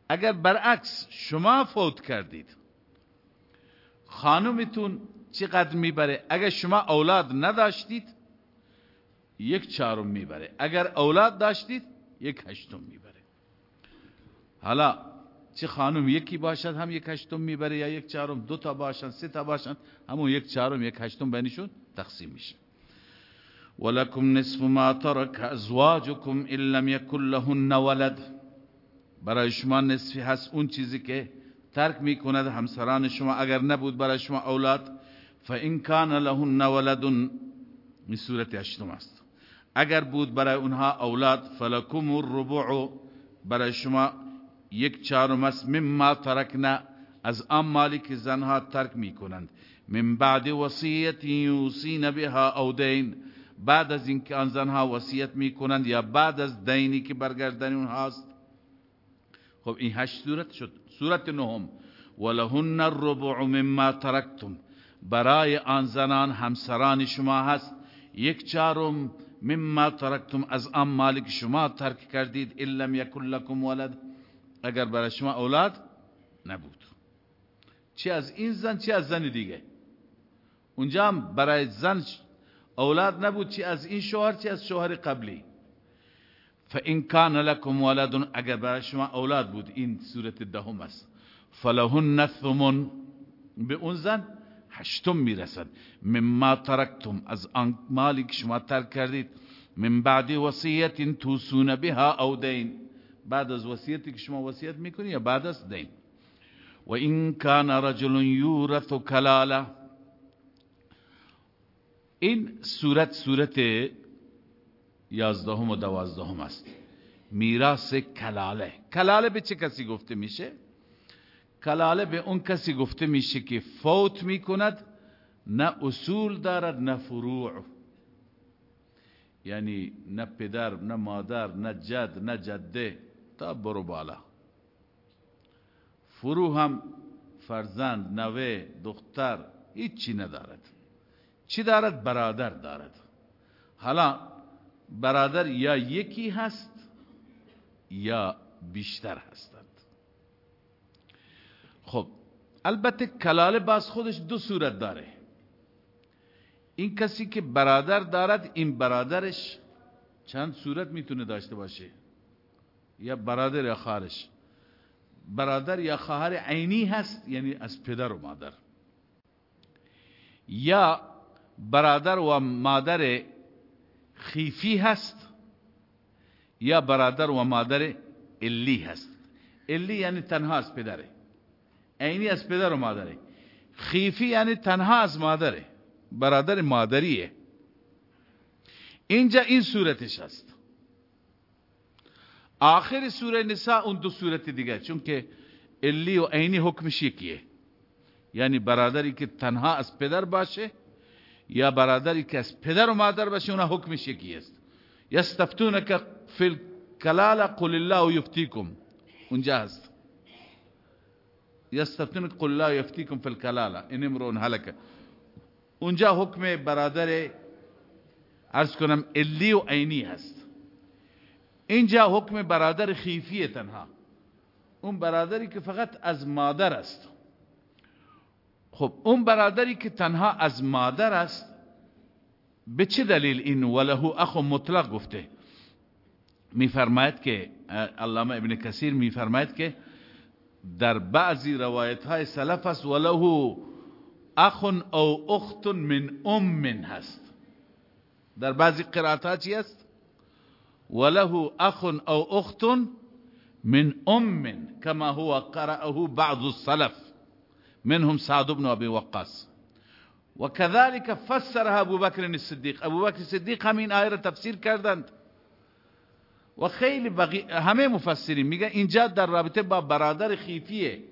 اگر برعکس شما فوت کردید خانمتون چقدر می‌بره؟ اگر شما اولاد نداشتید یک چهارم می‌بره. اگر اولاد داشتید یک هشتم می‌بره. حالا چه خانم یکی باشد هم یک هشتم می‌بره یا یک چهارم دو تا باشن سه تا باشن همون یک چهارم یک هشتم بینشون تقسیم میشه. ولكم نصف ما ترك ازواجكم ان لم يكن لهن ولد. برای شما نصفی هست اون چیزی که ترک می‌کند همسران شما. اگر نبود برای شما اولاد فان کان لهن ولد. این صورت هشتم است. اگر بود برای اونها اولاد فلکم الربع. برای شما یک چهارم است مما ترکنا از آن که زنها ترک می‌کنند. من بعد وصیت یوسین بها او دین. بعد از اینکه آن زنها وصیت می‌کنند یا بعد از دینی که برگردن اونهاست. خب این هشت صورت شد. صورت نهم. ولهن الربع مما ترکتم. برای آن زنان همسران شما هست. یک چهارم مما ترکتم. از آن که شما ترک کردید. ان لم یکن لکم ولد. اگر برای شما اولاد نبود. چه از این زن چه از زن دیگه؟ اونجا هم برای زن اولاد نبود چه از این شوهر چه از شوهر قبلی. فان کان لکم ولد اگر برای شما اولاد بود این صورت دهم است. فلهن ثمن به اون زن هشتم می‌رسد. مما ترکتم از آن مالی که شما ترک کردید. من بعد وصیت توسون بها او دین. بعد از وصیتی که شما وصیت می‌کنید یا بعد از؟ دین و این کان رجل یورث کلاله. این صورت صورت یازدهم و دوازدهم است. میراث کلاله. کلاله به چه کسی گفته میشه؟ کلاله به اون کسی گفته میشه که فوت می‌کند نه اصول دارد نه فروع. یعنی نه پدر نه مادر نه جد نه جده. تا برو بالا. فرو هم فرزند نوه دختر هیچی ندارد. چی دارد؟ برادر دارد. حالا برادر یا یکی هست یا بیشتر هستند. خب البته کلاله باز خودش دو صورت داره. این کسی که برادر دارد این برادرش چند صورت می‌تونه داشته باشه؟ یا برادر یا خواهرش برادر یا خواهر عینی هست یعنی از پدر و مادر. یا برادر و مادر خیفی هست یا برادر و مادر الی هست. الی یعنی تنها از پدره. عینی از پدر و مادره. خیفی یعنی تنها از مادره. برادر مادریه. اینجا این صورتش هست. آخر سوره نساء اون دو صورت دیگه چون که الی و عینی حکمش یکیه. یعنی برادری که تنها از پدر باشه یا برادری که از پدر و مادر باشه اونها حکمش یکی است. یستفتونک فی الکلال قل الله یفتیکم. اونجا هست. یستفتونک قل الله یفتیکم فی الکلال. این امرون هلکه اونجا حکم برادر ارز کنم الی و عینی هست. اینجا حکم برادر خیفی تنها. اون برادری که فقط از مادر است. خب اون برادری که تنها از مادر است به چه دلیل این وله اخ مطلق گفته؟ میفرماید که علامه ابن کثیر میفرماید که در بعضی روایت های سلف است وله اخ او اخت من ام هست. در بعضی قرائت ها چی است وله أخ أو أخت من أم كما هو قرأه بعض السلف. منهم سعد بن أبي وقاص. وكذلك فسرها أبو بكر الصديق. أبو بكر الصديق همین آیه را تفسیر کردند. و خیلی بقی... همه مفسرین در رابطه با برادر خیفیه.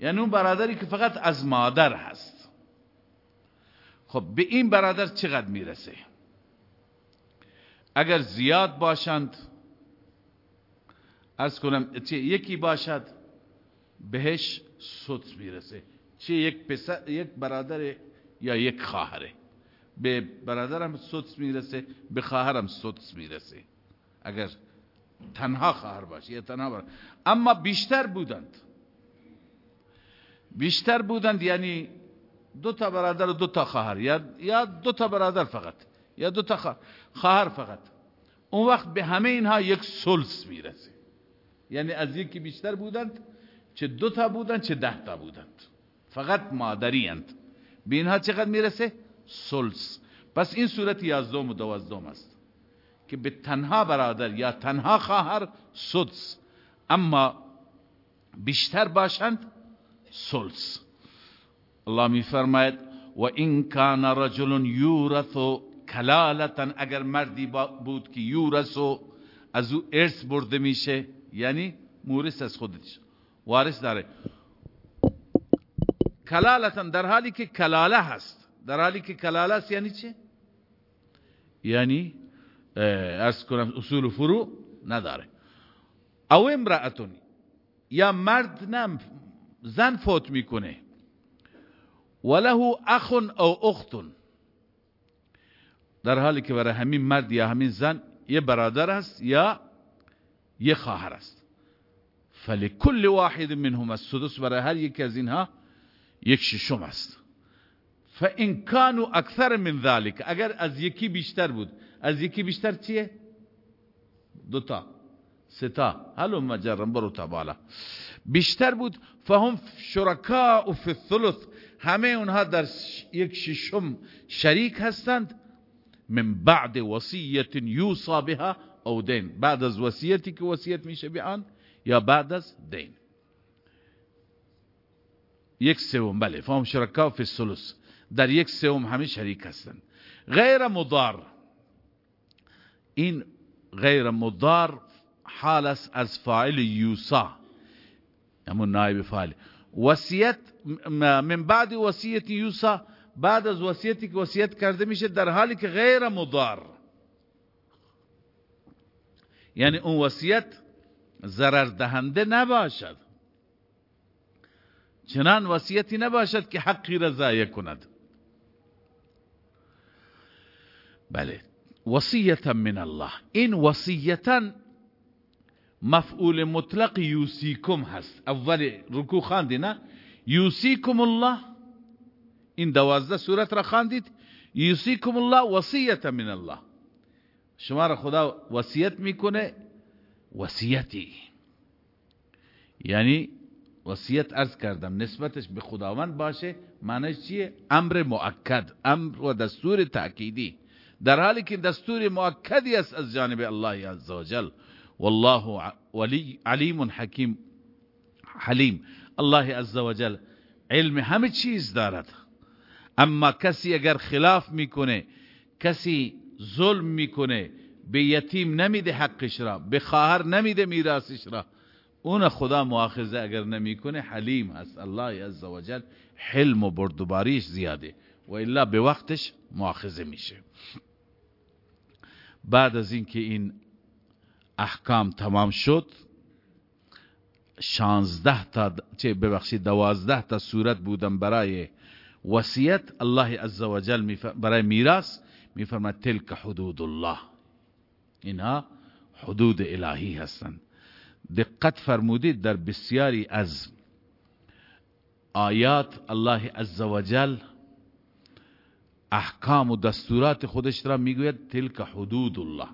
یعنی اون برادری که فقط از مادر هست. خب به این برادر چقدر میرسه؟ اگر زیاد باشند از کنم چه یکی باشد بهش سدس می‌رسه. چه یک پسر یک برادر یا یک خواهره. به برادرم سدس می‌رسه به خواهرم سدس می‌رسه. اگر تنها خواهر باشه یا تنها برادر. اما بیشتر بودند. بیشتر بودند یعنی دو تا برادر و دو تا خواهر یا یا دو تا برادر فقط. یا دو تا خواهر. فقط. اون وقت به همه اینها یک سلس می‌رسه. یعنی از یکی بیشتر بودند چه دو تا بودند چه ده تا بودند. فقط مادری اند به اینها چقدر می‌رسه؟ سلس. پس این صورت یازدوم و دوازدوم است که به تنها برادر یا تنها خواهر سدس اما بیشتر باشند سلس. الله می فرماید و این کان رجل یورث کلالتا اگر مردی بود که یورث از او ارث برده میشه یعنی مورث از خودش. وارث داره. کلالتا در حالی که کلاله هست. در حالی که کلاله است یعنی چه یعنی ارز کنم اصول فرو نداره. او امرأتون یا مرد نم زن فوت می‌کنه. وله اخ او اختون. در حالی که برای همین مرد یا همین زن یه برادر است یا یه خواهر است. فلکل واحد منهم السدس برای هر یک از اینها یک ششم است. فان كانوا اکثر من ذلك اگر از یکی بیشتر بود از یکی بیشتر چیه؟ دوتا ستا هلو مجرم برو تا بالا. بیشتر بود فهم شرکاء فی الثلث. همه اونها در یک ششم شریک هستند. من بعد وصیت یوصا بها أو دین بعد وصیت میشه به آن یا بعد از دین یک بله فهم شرکاء فی الثلث. در یک سوم همه شریک هستند غیر مضار. این غیر مضار حال از فاعل یوسا همون نایب فاعل. وصیت من بعد وصیت یوسا بعد از وصیتی که وصیت کرده میشه در حالی که غیر مضار یعنی اون وصیت ضرر دهنده نباشد. چنان وصیتی نباشد که حقی را ضایع کند بله وصیتا من الله. این وصیتا مفعول مطلق یوسیکم هست. اول رکو خواندی نه؟ یوسیکم الله این دوازده صورت را خواندید. یوسیکم الله وصیت من الله. شما را خدا وصیت می‌کنه. وصیتی. یعنی وصیت ارز کردم نسبتش به خداوند باشه معنیش چیه؟ امر مؤکد امر و دستور تأکیدی. در حالی که دستور مؤکدی است از جانب الله عزوجل والله ولی علیم حکیم حلیم. الله عزوجل علم همه چیز دارد. اما کسی اگر خلاف می‌کنه کسی ظلم می‌کنه به یتیم نمیده حقش را به خواهر نمیده میراثش را. اون خدا مؤاخذه اگر نمی‌کنه حلیم هست. الله عزوجل حلم و بردباریش زیاده و الا به وقتش مؤاخذه میشه. بعد از اینکه این احکام تمام شد شانزده تا چه ببخشید دوازده تا صورت بودن برای وصیت الله عزوجل برای میراث میفرماید تلک حدود الله. اینها حدود الهی هستند. دقت فرمودید در بسیاری از آیات الله عزوجل احکام و دستورات خودش را می‌گوید تلک حدود الله.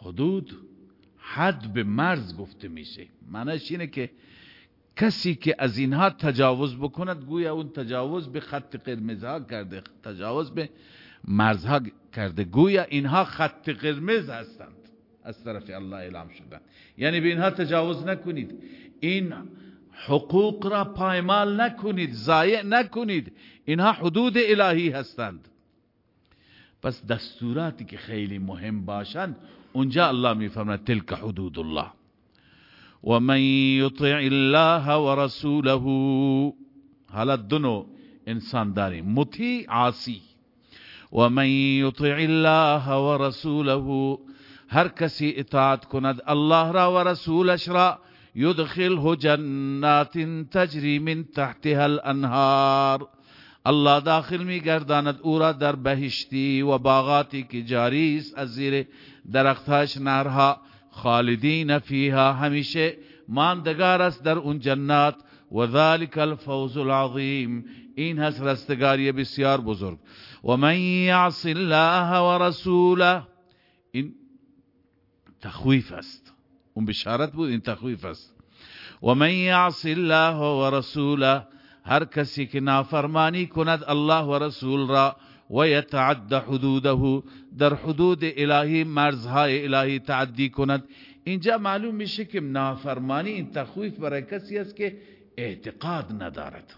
حدود حد به مرز گفته میشه. معنیش اینه که کسی که از اینها تجاوز بکند گویا اون تجاوز به خط قرمز ها کرده تجاوز به مرزها کرده. گویا اینها خط قرمز هستند. از طرف الله اعلام شدن یعنی به اینها تجاوز نکنید. این حقوق را پایمال نکنید ضایع نکنید. اینها حدود الهی هستند. پس دستوراتی که خیلی مهم باشند اونجا الله میفرماید تلک حدود الله. و من یطع الله و رسوله حالا دونو انسان داریم مطیع عاصی. و من یطع الله و رسوله هر کسی اطاعت کند الله را و رسولش را يدخله جنات تجری من تحتها الانهار الله داخل می گرداند أو را در بهشتی و باغاتی که جاری است از زیر درختاش نهرها. خالدین فیها همیشه ماندگار است در اون جنات و ذلك الفوز العظیم. این هست رستگاری بسیار بزرگ. و من یعص الله و رسوله. این تخویف است. اون بشارت بود این تخویف است. و من یعص الله و رسوله. هر کسی که نافرمانی کند الله و رسول را و یتعد حدوده در حدود الهی مرزهای الهی تعدی کند. اینجا معلوم میشه که نافرمانی این تخویف برای کسی است که اعتقاد ندارد.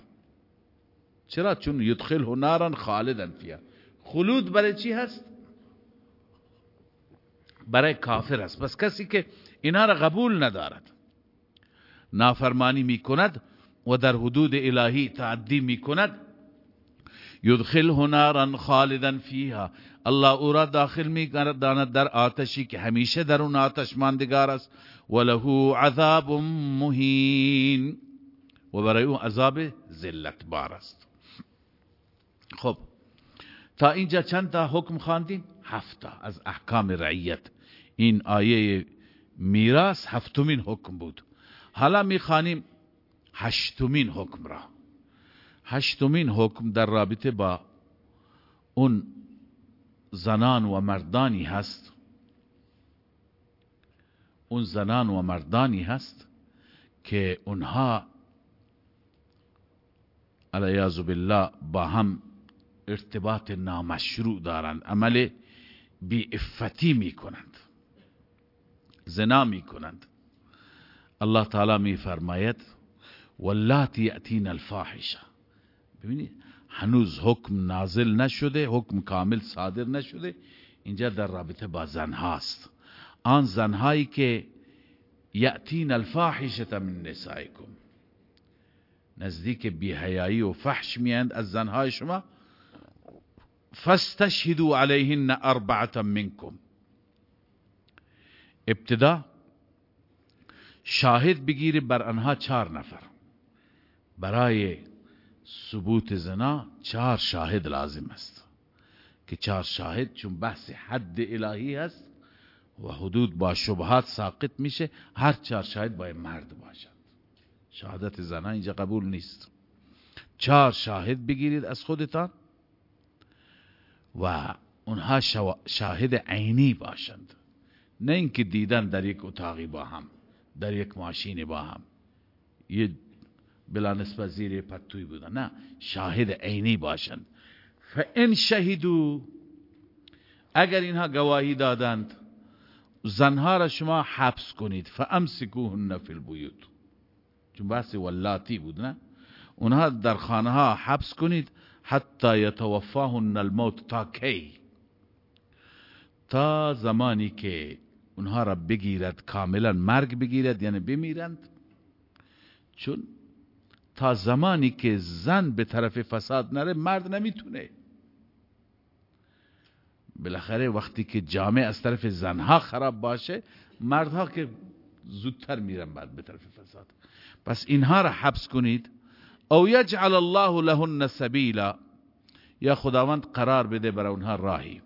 چرا؟ چون یدخله نارا خالدا فیها. خلود برای چی هست؟ برای کافر است. پس کسی که اینا را قبول ندارد نافرمانی می‌کند و در حدود الهی تعدی می‌کند یدخله نارا خالدا فیها الله او را داخل می داند در آتشی که همیشه در اون آتش ماندگار است. و له عذاب مهین. و برای او عذاب ذلت بار است. خب تا اینجا چند تا حکم خواندیم؟ هفته از احکام رعیت. این آیه میراث هفتمین حکم بود. حالا می‌خوانیم هشتمین حکم را. هشتمین حکم در رابطه با اون زنان و مردانی هست. اون زنان و مردانی هست که اونها علیاذ بالله با هم ارتباط نامشروع دارند عمل بی افتی می کنند زنا می کنند الله تعالی می فرماید واللاتی یأتین الفاحشه ببینید هنوز حکم نازل نشده حکم کامل صادر نشده. اینجا در رابطه با زن هاست. آن زنهایی که یأتین الفاحشه من نسائکم. نزدیک بیهیایی و فحش میاند از زنهای شما. فاستشهدوا علیهن اربعه منکم. ابتدا شاهد بگیری بر آنها چهار نفر. برای ثبوت زنا چهار شاهد لازم است. که چهار شاهد چون بحث حد الهی هست و حدود با شبهات ساقط میشه هر چهار شاهد باید مرد باشد. شهادت زنا اینجا قبول نیست. چهار شاهد بگیرید از خودتان و اونها شاهد عینی باشند. نه اینکه دیدن در یک اتاقی با هم در یک ماشین با هم. یه بلا نسبت زیر پتوی بودن. نه شاهد عینی باشند فان شهدو اگر اینها گواهی دادند زنها را شما حبس کنید. فامسکوهن فی البیوت چون بحث ولاتی بود نه؟ اونها در خانه ها حبس کنید حتی یتوفاهن الموت تا کی؟ تا زمانی که اونها را بگیرد کاملا مرگ بگیرد یعنی بمیرند. چون تا زمانی که زن به طرف فساد نره مرد نمی‌تونه. بالاخره وقتی که جامعه از طرف زنها خراب باشه مردها که زودتر میرن بعد به طرف فساد. پس اینها را حبس کنید. او یجعل الله لهن سبیلا. یا خداوند قرار بده برای اونها راهی.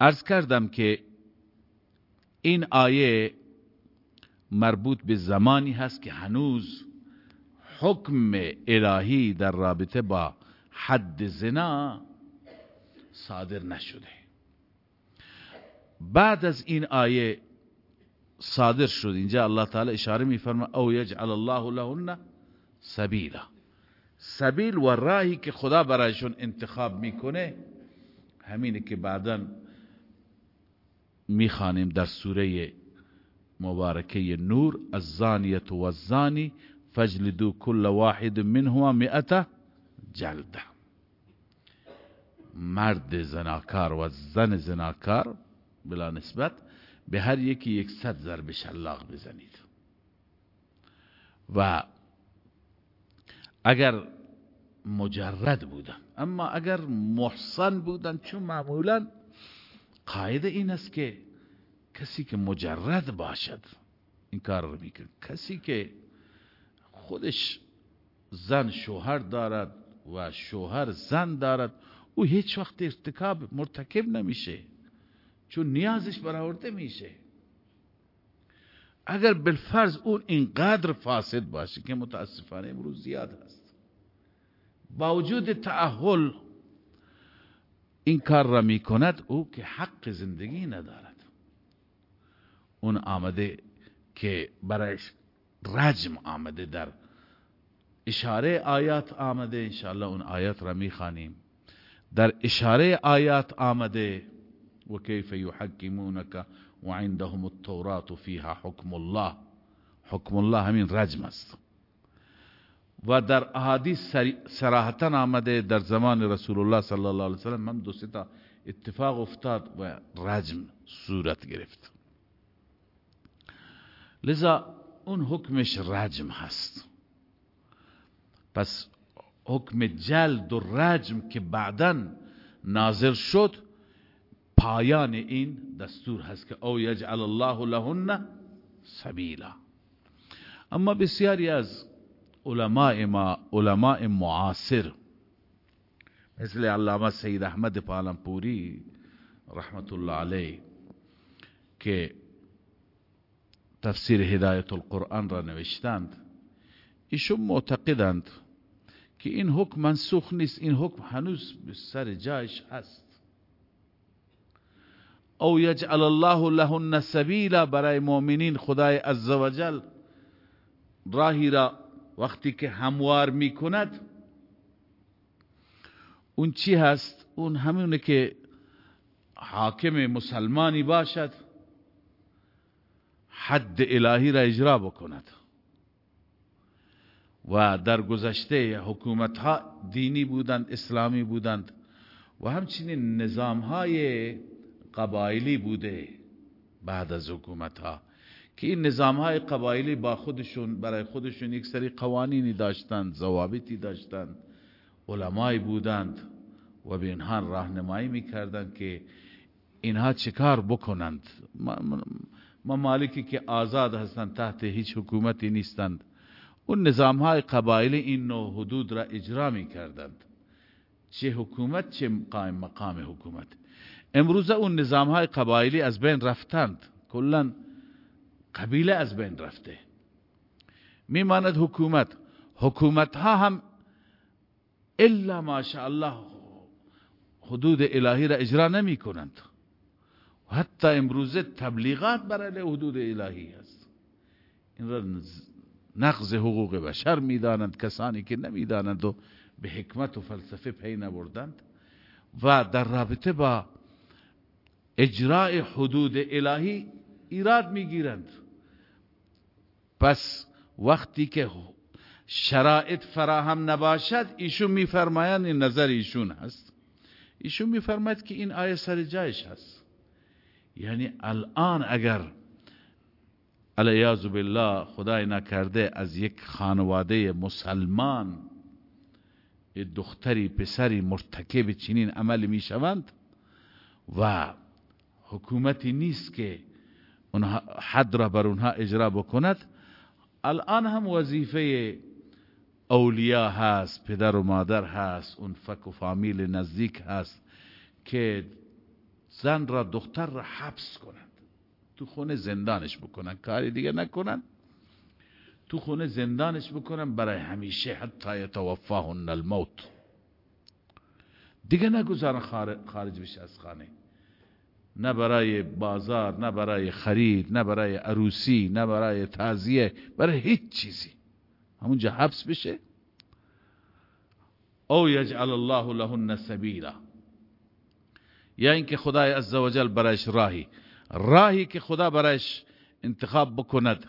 ارز کردم که این آیه مربوط به زمانی هست که هنوز حکم الهی در رابطه با حد زنا صادر نشده. بعد از این آیه صادر شد. اینجا الله تعالی اشاره میفرما او یجعل الله لهن سبیلا. سبیل و راهی که خدا برایشون انتخاب می‌کنه همینه که بعدا می‌خوانیم در سوره مبارکه نور الزانیت و الزانی فجلدو كل واحد منهما مئت جلده مرد زناکار و زن زناکار بلا نسبت به هر یکی یک صد ضرب شلاق بزنید. و اگر مجرد بودن اما اگر محسن بودن چون معمولا قاعده این است که کسی که مجرد باشد این کار رو می‌کنه کسی که خودش زن شوهر دارد و شوهر زن دارد. او هیچ وقت ارتکاب مرتکب نمیشه چون نیازش برآورده میشه. اگر بالفرض اون اینقدر فاسد باشه که متاسفانه امروز زیاد هست. با وجود تعهل این کار را می کند او که حق زندگی ندارد. اون آمده که برایش رجم آمده در اشاره آیات آمده انشاءالله اون آیات را می‌خوانیم. در اشاره آیات آمده و کیف یحکمونک و عندهم التورات فیها حکم الله. حکم الله همین رجم است. و در احادیث سراحتا آمده در زمان رسول الله صلی الله علیه وسلم هم دو ستا اتفاق افتاد و رجم صورت گرفت. لذا اون حکمش رجم هست. پس حکم جلد و رجم که بعدا نازل شد پایان این دستور هست که او یجعل الله لهن سبیلا. اما بسیاری از علماء ما علماء معاصر مثل علامه سید احمد پالنپوری رحمت الله علیه که تفسیر هدایت القرآن را نوشتند. ایشون معتقدند که این حکم منسوخ نیست این حکم هنوز سر جایش هست. او یجعل الله لهن سبیلا برای مؤمنین خدای عزوجل راهی را وقتی که هموار می کند اون چی هست؟ اون همونه که حاکم مسلمانی باشد. حد الهی را اجرا بکند. و در گذشته حکومت ها دینی بودند اسلامی بودند و همچنین نظام های قبایلی بوده بعد از حکومت ها که این نظام های قبایلی با خودشون برای خودشون یک سری قوانینی داشتند ضوابطی داشتند علمایی بودند و به اینها راهنمایی می‌کردند که اینها چکار بکنند. ممالکی که آزاد هستند تحت هیچ حکومتی نیستند. اون نظام های قبایلی این نوع حدود را اجرا می کردند چه حکومت چه قائم مقام حکومت. امروز اون نظام های قبایلی از بین رفتند. کلا قبیله از بین رفته. میماند حکومت. حکومت ها هم الا ماشاءالله حدود الهی را اجرا نمی کنند حتی امروزه تبلیغات برای حدود الهی است این را نقض حقوق بشر می‌دانند کسانی که نمی‌دانند و به حکمت و فلسفه پی نبردند و در رابطه با اجراء حدود الهی ایراد می‌گیرند. پس وقتی که شرایط فراهم نباشد ایشون میفرمایند این نظر ایشون هست. ایشون میفرماید که این آیه سر جایش هست. یعنی الان اگر علیاذ بالله خدای نکرده از یک خانواده مسلمان دختری پسری مرتکب چنین عمل می‌شوند و حکومتی نیست که اونها حد را بر اونها اجرا بکند الان هم وظیفه اولیا هست پدر و مادر هست اون فک و فامیل نزدیک هست که زن را دختر را حبس کنند. تو خونه زندانش بکنن کاری دیگه نکنن. تو خونه زندانش بکنن برای همیشه حتی یتوفاهن الموت. دیگه نگذارن خارج بشه از خانه. نه برای بازار نه برای خرید نه برای عروسی نه برای تعذیه برای هیچ چیزی. همونجا حبس بشه. او یجعل الله لهن سبیلا. یا اینکه خدای عزوجل برایش راهی. راهی که خدا برایش انتخاب بکند.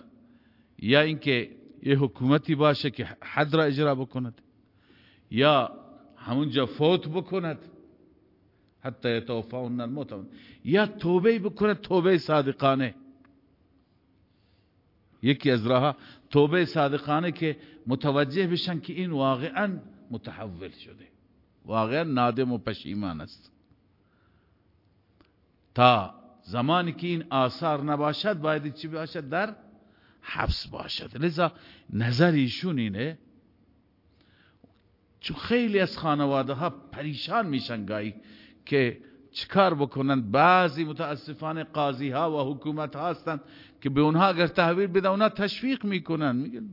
یا اینکه یه حکومتی باشه که حد را اجرا بکند. یا همونجا فوت بکند. حتی یتوفاون الموت. یا توبه بکند توبه صادقانه. یکی از راه توبه صادقانه که متوجه بشن که این واقعا متحول شده. واقعا نادم و پشیمان است. تا زمانی که این آثار نباشد باید چی باشد؟ در حبس باشد. لذا نظر ایشون اینه چون خیلی از خانواده ها پریشان میشن گاهی که چکار بکنند بعضی متاسفانه قاضی ها و حکومت ها هستند که به اونها اگر تحویل بده اونها تشویق می‌کنن. میگن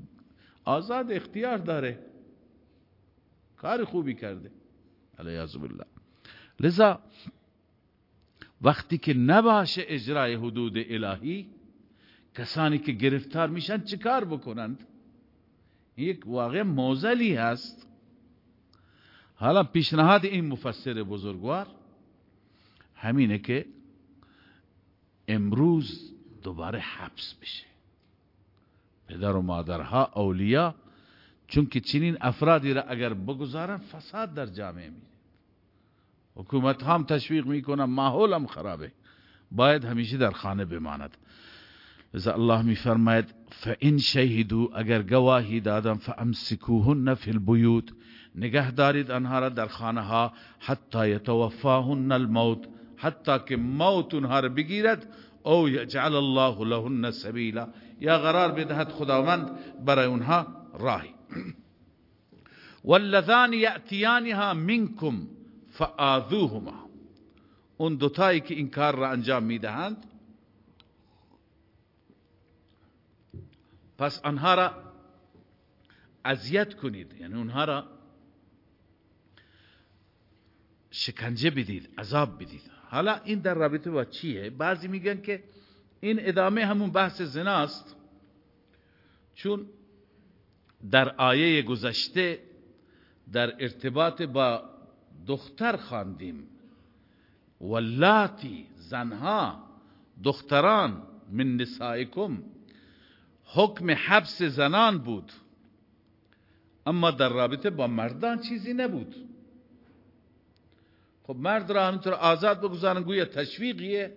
آزاد اختیار داره. کار خوبی کرده. علیه بالله. لذا وقتی که نباشه اجرای حدود الهی کسانی که گرفتار میشن چیکار بکنند؟ یک واقع موزلی هست. حالا پیشنهاد این مفسر بزرگوار همینه که امروز دوباره حبس بشه. پدر و مادرها اولیا چون که چنین افرادی را اگر بگذارن فساد در جامعه میره. حکومت هم تشویق می‌کنن ماحول هم خرابه. باید همیشه در خانه بماند. لذا الله میفرماید فان شهدوا اگر گواهی دادن فامسکوهن فی البیوت نگه دارید آنها را در خانه ها حتی یتوفاهن الموت حتی که موت اونها را بگیرد او یجعل الله لهن سبیلا یا قرار بدهد خداوند برای اونها راهی. والذان یأتیانها منکم فآذوهما. اون دوتایی که این کار را انجام می‌دهند پس آنها را اذیت کنید. یعنی اونها را شکنجه بدید عذاب بدید. حالا این در رابطه با چیه؟ بعضی میگن که این ادامه همون بحث زناست چون در آیه گذشته در ارتباط با دختر خواندیم. ولاتی زنها دختران من نسائکم. حکم حبس زنان بود. اما در رابطه با مردان چیزی نبود. خب مرد را همینطور آزاد بگذارن گویا تشویقیه.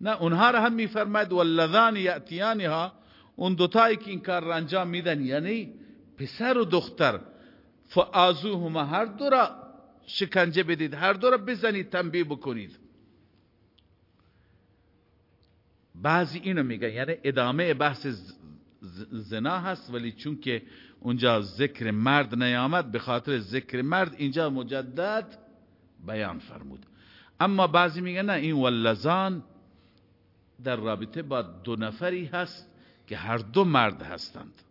نه اونها را هم میفرماید والذان یاتیانها اون دوتایی که این کار را انجام میدن یعنی پسر و دختر. فآزوهما هر دو را شکنجه بدید. هر دو را بزنید تنبیه بکنید. بعضی اینو میگن یعنی ادامه بحث زنا هست ولی چون که اونجا ذکر مرد نیامد به خاطر ذکر مرد اینجا مجدد بیان فرمود. اما بعضی میگن نه این ولزان در رابطه با دو نفری هست که هر دو مرد هستند.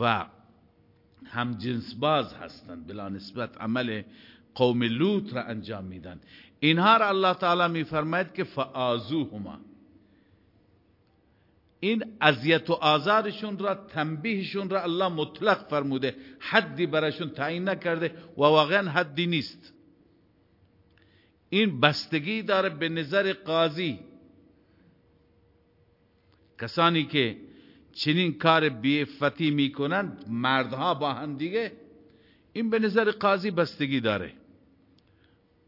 و هم جنس باز هستند بلا نسبت عمل قوم لوط را انجام میدن. اینها را الله تعالی میفرماید که فآزوهما این اذیت و آزارشون را تنبیهشون را الله مطلق فرموده. حدی براشون تعیین نکرده و واقعا حدی نیست. این بستگی داره به نظر قاضی. کسانی که چنین کار بیفتی می‌کنند مردها با هم دیگه. این به نظر قاضی بستگی داره.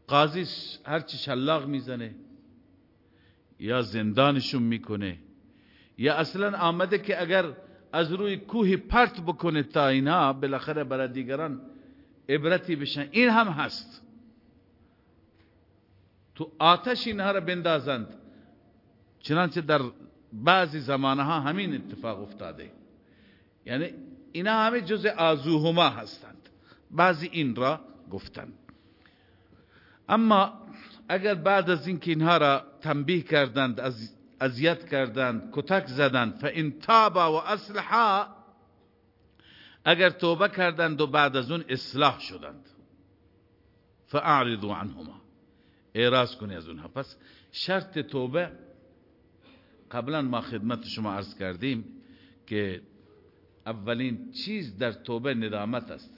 قاضی هرچی شلاق می‌زنه یا زندانشون می‌کنه یا اصلا آمده که اگر از روی کوهی پرت بکنه تا اینا بالاخره برای دیگران عبرتی بشن. این هم هست. تو آتش اینها را بندازند. چنانچه در بعضی زمانه ها همین اتفاق افتاده. یعنی اینا همه جز آزوهما هستند. بعضی این را گفتند اما اگر بعد از اینکه اینها را تنبیه کردند از اذیت کردند کتک زدند فان تابا و اصلحا اگر توبه کردند و بعد از اون اصلاح شدند. فاعرضوا عنهما. اعراض کنی از اونها. پس شرط توبه قبلا ما خدمت شما عرض کردیم که اولین چیز در توبه ندامت است.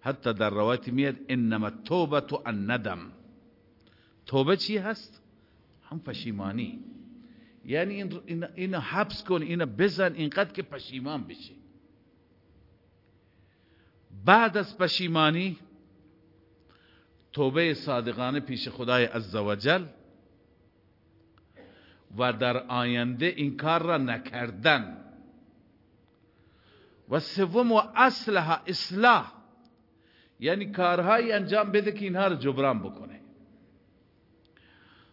حتی در روایت میاد انما توبه تو الندم توبه چی هست؟ هم پشیمانی. یعنی این حبس کن این بزن اینقدر که پشیمان بشی. بعد از پشیمانی توبه صادقانه پیش خدای عزوجل و در آینده این کار را نکردن. و سوم و اصلها اصلاح. یعنی کارهایی انجام بده که اینها را جبران بکنه.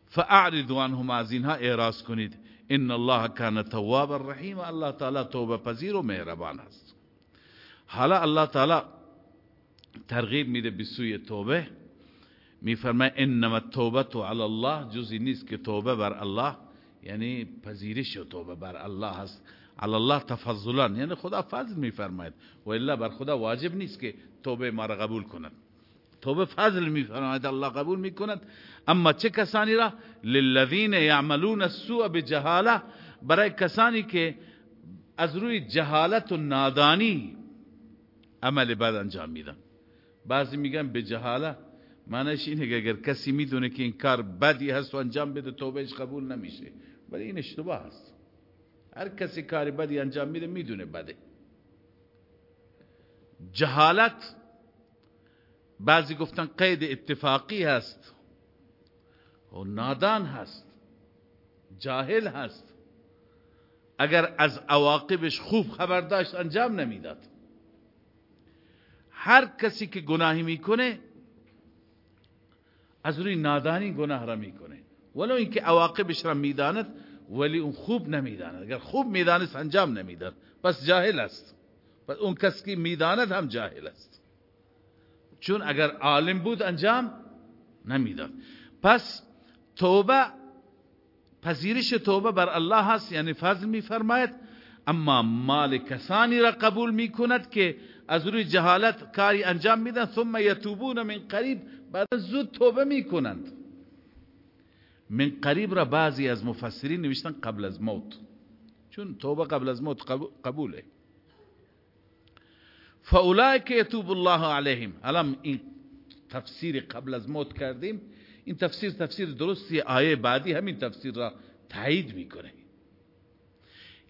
فاعرضوا عنهم از اینها اعراض کنید. ان الله کان تواب الرحیم الله تعالی توبه پذیر و مهربان است. حالا الله تعالی ترغیب میده به سوی توبه. میفرمای انما التوبه علی الله. جزی نیست که توبه بر الله یعنی پذیرش توبه بر الله هست. علی الله تفضلا یعنی خدا فضل میفرماید. و الا بر خدا واجب نیست که توبه ما را قبول کند. توبه فضل میفرماید. الله قبول می‌کند. اما چه کسانی را؟ للذین یعملون السوء بجهاله. برای کسانی که از روی جهالت و نادانی عمل بد انجام میدن. بعضی میگن به جهالت معنیش اینه که اگر کسی می‌دونه که این کار بدی هست و انجام بده توبهش قبول نمیشه. ولی این اشتباه هست هر کسی کاری بدی انجام میده می‌دونه بده. جهالت بعضی گفتن قید اتفاقی هست. و نادان هست. جاهل هست. اگر از عواقبش خوب خبر داشت انجام نمی‌داد. هر کسی که گناهی می‌کنه از روی نادانی گناه را می‌کنه. ولو اینکه عواقبش را می‌داند ولی اون خوب نمی‌داند. اگر خوب می‌دانست انجام نمی‌داد. پس جاهل است. پس اون کسی که می‌داند هم جاهل است. چون اگر عالم بود انجام نمی‌داد. پس توبه پذیرش توبه بر الله هست. یعنی فضل میفرماید اما مال کسانی را قبول می‌کند که از روی جهالت کاری انجام میدن. ثم یتوبون من قریب. بعد زود توبه می‌کنند. من قریب را بعضی از مفسرین نوشتن قبل از موت. چون توبه قبل از موت قبوله. فاولئک یتوب الله علیهم. الان این تفسیر قبل از موت کردیم. این تفسیر تفسیر درستی آیه بعدی همین تفسیر را تایید می‌کنه.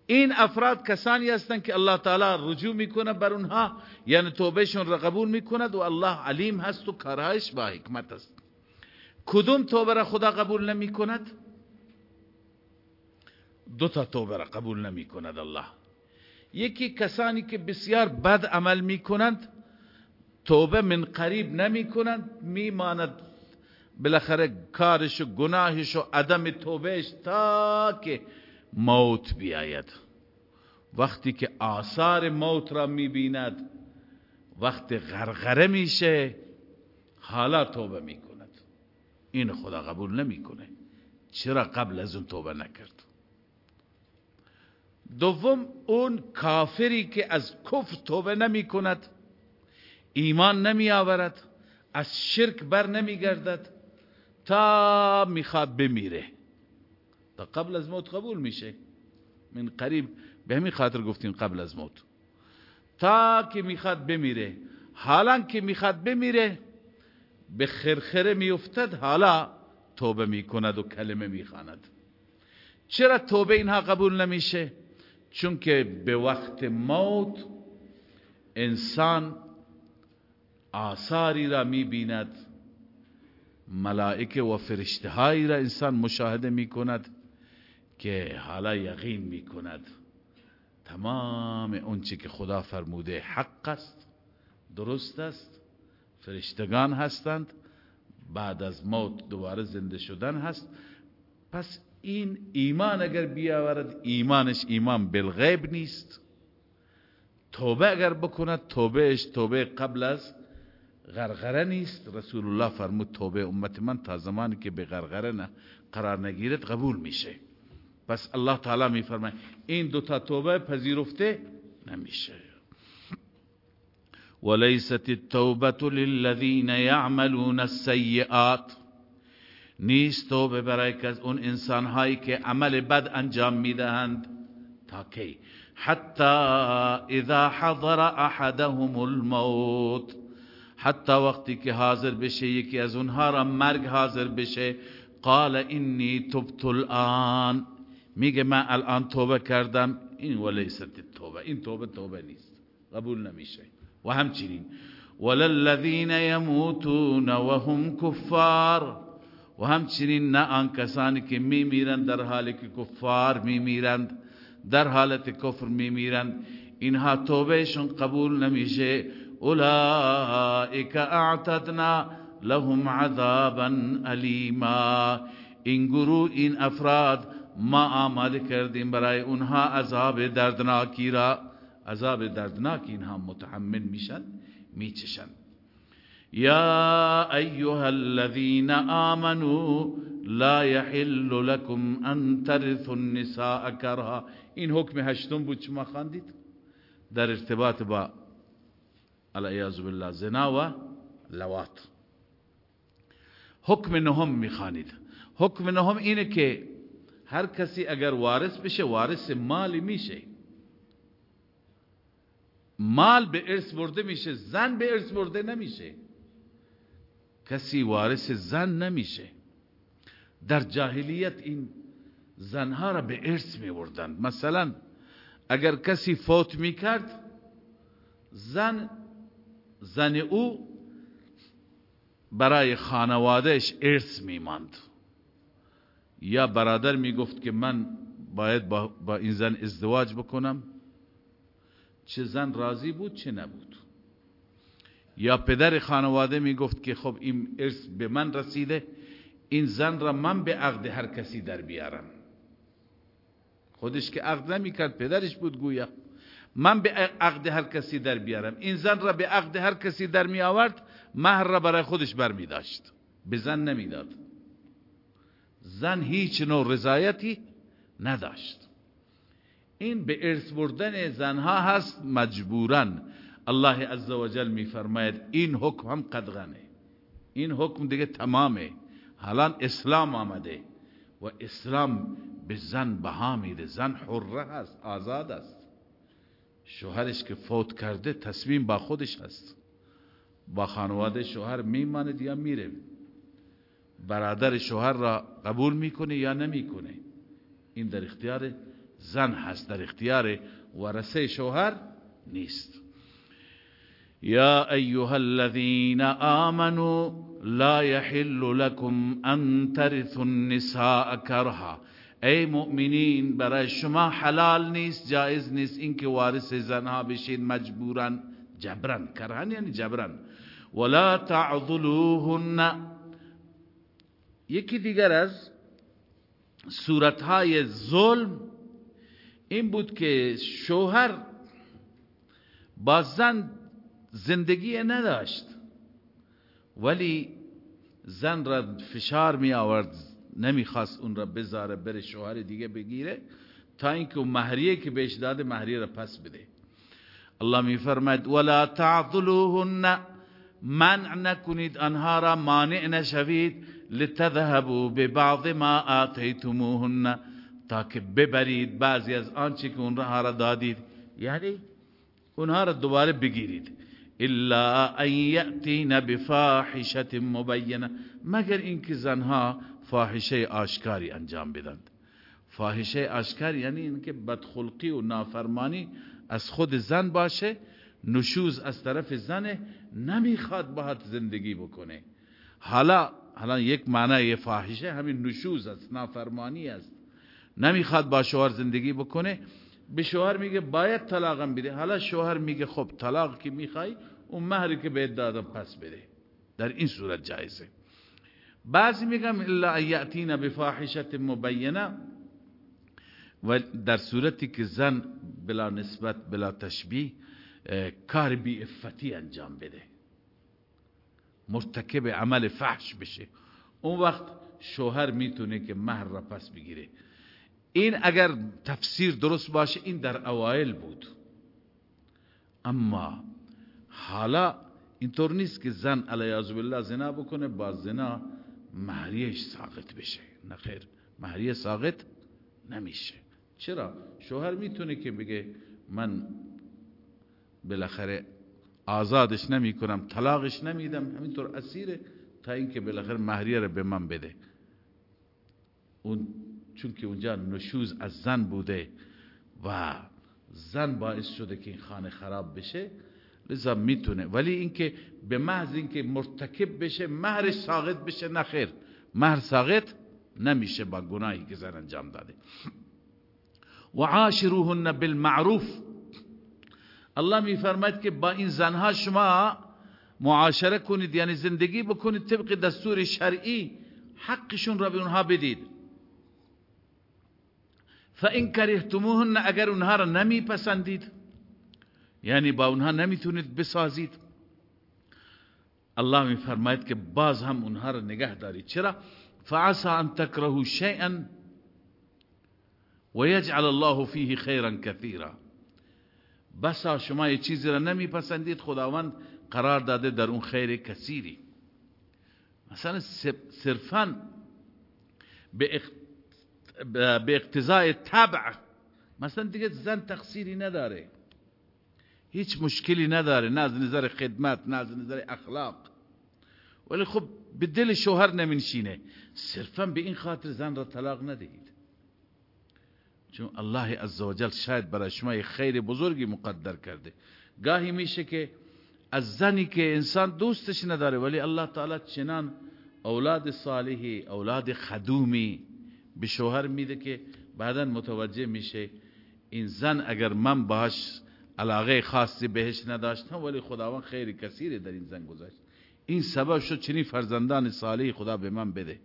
این افراد کسانی هستند که الله تعالی رجوع می‌کنه بر اونها. یعنی توبهشون را قبول می‌کند و الله علیم هست و کارهایش با حکمت است. کدوم توبه را خدا قبول نمی کند؟ دو تا توبه را قبول نمی کند الله. یکی کسانی که بسیار بد عمل می کنند توبه من قریب نمی کنند می ماند بالاخره کارش و گناهش و عدم توبهش تا که موت بیاید. وقتی که آثار موت را می بیند وقت غرغره میشه حالا توبه می این خدا قبول نمی‌کنه. چرا قبل از اون توبه نکرد؟ دوم اون کافری که از کفر توبه نمی کند ایمان نمی آورد از شرک بر نمی گردد تا می‌خواد بمیره. تا قبل از موت قبول میشه. من قریب به همین خاطر گفتیم قبل از موت. تا که می‌خواد بمیره. حالا که می‌خواد بمیره به خرخره میافتد حالا توبه می‌کند و کلمه می‌خواند. چرا توبه اینها قبول نمیشه؟ چون که به وقت موت انسان آثاری را می‌بیند ملائکه و فرشته را انسان مشاهده می‌کند که حالا یقین می‌کند. تمام اونچه که خدا فرموده حق است درست است. فرشتگان هستند. بعد از موت دوباره زنده شدن هست. پس این ایمان اگر بیاورد ایمانش ایمان بالغیب نیست. توبه اگر بکند توبهش توبه قبل از غرغره نیست. رسول الله فرمود توبه امت من تا زمانی که به غرغره نه قرار نگیرد قبول میشه. پس الله تعالی میفرماید این دو تا توبه پذیرفته نمیشه. وليست التوبه للذين يعملون السيئات. نیست توبه برای که اون انسان هایی که عمل بد انجام می‌دهند. تا کی؟ حتی اذا حضر احدهم الموت. حتی وقتی که حاضر بشه یکی از اونها را مرگ حاضر بشه. قال انی تبت الان. میگه من الان توبه کردم. این ولیست توبه این توبه توبه نیست. قبول نمیشه. و همچنین. وللذین یموتون وهم کفار. و همچنین نه آن کسانی که میمیرند در حالی که کفار میمیرند در حالت کفر میمیرند. اینها توبهشون قبول نمیشه. اولئک اعتدنا لهم عذابا الیما. این گروه این افراد ما آماده کردیم برای اونها عذاب دردناکی را. عذاب دردناکی اینها متحمل میشن میچشن. یا ایها الذين آمنوا لا يحل لكم ان ترثوا النساء کرها. این حکم هشتم بود شما خواندید؟ در ارتباط با العیاذ بالله زنا و لوات. حکم نهم می‌خوانید. حکم نهم اینه که هر کسی اگر وارث بشه وارث مالی میشه. مال به ارث برده میشه زن به ارث برده نمیشه. کسی وارث زن نمیشه. در جاهلیت این زنها را به ارث می بردند مثلا اگر کسی فوت می‌کرد زن زن او برای خانوادهش ارث میماند. یا برادر می‌گفت که من باید با, با این زن ازدواج بکنم. چه زن راضی بود چه نبود. یا پدر خانواده می‌گفت که خب این ارث به من رسیده این زن را من به عقد هر کسی در بیارم. خودش که عقد نمی‌کرد پدرش بود گویا. من به عقد هر کسی در بیارم. این زن را به عقد هر کسی در می آورد مهر را برای خودش بر می داشت. به زن نمی‌داد زن هیچ نوع رضایتی نداشت. این به ارث بردن زنها هست مجبورن. الله عزوجل میفرماید این حکم هم قدغنه. این حکم دیگه تمامه. حالا اسلام آمده و اسلام به زن بها میده. زن حره هست آزاد است. شوهرش که فوت کرده تصمیم با خودش هست. با خانواده شوهر میماند یا میره. برادر شوهر را قبول می‌کنه یا نمی‌کنه. این در اختیار زن هست در اختیار ورسه شوهر نیست. یا ایها الذين آمنوا لا يحل لكم ان ترثوا النساء کرها. ای مؤمنین برای شما حلال نیست جایز نیست اینکه وارث زنها بشین مجبورن. جبرن. کرهن یعنی جبرن. ولا تعضلوهن یکی دیگر از صورتهای ظلم این بود که شوهر با زن زندگی نداشت. ولی زن را فشار می آورد نمی‌خواست اون را بذاره بره شوهر دیگه بگیره تا اینکه مهریه که بهش داده مهریه را پس بده. الله میفرماید ولا تعضلوهن منع نکنید آنها را مانع نشوید لتذهبوا ببعض ما آتیتموهن تا که ببرید بعضی از آنچه که اونها را دادید یعنی اونها را دوباره بگیرید. الا ان یأتین بفاحشه مبینه مگر اینکه زنها فاحشه آشکاری انجام بدند. فاحشه آشکار یعنی اینکه بدخلقی و نافرمانی از خود زن باشه نشوز از طرف زن نمی‌خواد باهات زندگی بکنه. حالا حالا یک معنی فاحشه همین نشوز است نافرمانی است. نمی‌خواد با شوهر زندگی بکنه به شوهر میگه باید طلاقم بده. حالا شوهر میگه خب طلاق که می‌خوای اون مهری که بهت دادم پس بده. در این صورت جایزه. بعضی میگم الا یاتینا بفاحشه مبینه و در صورتی که زن بلا نسبت بلا تشبیه کار بی افتی انجام بده. مرتکب عمل فحش بشه. اون وقت شوهر می‌تونه که مهر را پس بگیره. این اگر تفسیر درست باشه این در اوایل بود. اما حالا اینطور نیست که زن علیه بالله زنا بکنه با زنا مهریش ساقط بشه. نه خیر مهریه ساقط نمیشه. چرا؟ شوهر می‌تونه که بگه من بالاخره آزادش نمی کنم طلاقش نمیدم. همینطور اسیره تا اینکه بالاخره مهریه رو به من بده. اون چون که اونجا نشوز از زن بوده و زن باعث شده که این خانه خراب بشه لذا می‌تونه. ولی اینکه به محض اینکه مرتکب بشه مهرش ساقط بشه نخیر مهر ساقط نمیشه با گناهی که زن انجام داده. و عاشروهن بالمعروف. الله میفرماید که با این زنها شما معاشره کنید یعنی زندگی بکنید طبق دستور شرعی حقشون را به اونها بدید. فان کرهتموهن اگر اونها را نمی پسندید یعنی با اونها نمی‌تونید بسازید. الله میفرماید که باز هم اونها را نگه دارید. چرا؟ فعسى ان تكرهوا شيئا ويجعل الله فيه خيرا كثيرا. بسا شما یه چیزی را نمیپسندید خداوند قرار داده در اون خیر کثیری. مثلا صرفا به اقتضای طبع مثلا دیگه زن تقصیری نداره. هیچ مشکلی نداره. نه از نظر خدمت نه از نظر اخلاق. ولی خب به دل شوهر نمینشینه. صرفا به این خاطر زن را طلاق ندهید. چون الله عزوجل شاید برای شما خیر بزرگی مقدر کرده. گاهی میشه که از زنی که انسان دوستش نداره ولی الله تعالی چنان اولاد صالحی اولاد خدومی به شوهر میده که بعدا متوجه میشه این زن اگر من باش علاقه خاصی بهش نداشتم ولی خداوند خیر کثیری در این زن گذاشت. این سبب شد چنین فرزندان صالحی خدا به من بده.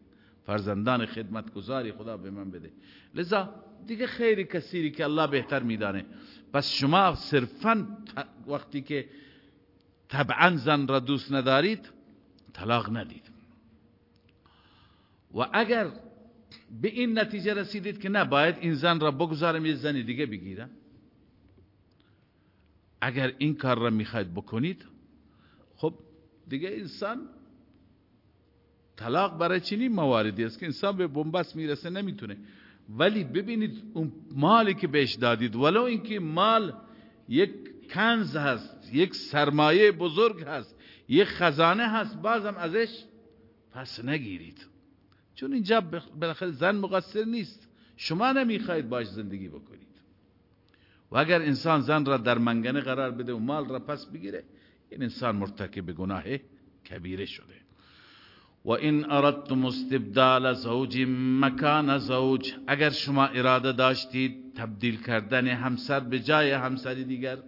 فرزندان خدمتگزاری خدا به من بده. لذا دیگه خیر کثیری که الله بهتر میدانه. پس شما صرفا وقتی که طبعا زن را دوست ندارید طلاق ندید. و اگر به این نتیجه رسیدید که نه باید این زن را بگذارم یه زن دیگه بگیرم. اگر این کار را می‌خواید بکنید خب دیگه انسان طلاق برای چنین مواردی است که انسان به بنبست می‌رسه نمی‌تونه. ولی ببینید اون مالی که بهش دادید ولو اینکه مال یک کنز هست یک سرمایه بزرگ هست یک خزانه هست بازم ازش پس نگیرید. چون اینجا بالاخره زن مقصر نیست. شما نمی‌خواید باش زندگی بکنید. و اگر انسان زن را در منگنه قرار بده و مال را پس بگیره این انسان مرتکب گناه کبیره شده. و این اردتم استبدال زوج مکان زوج. اگر شما اراده داشتید تبدیل کردن همسر به جای همسر دیگر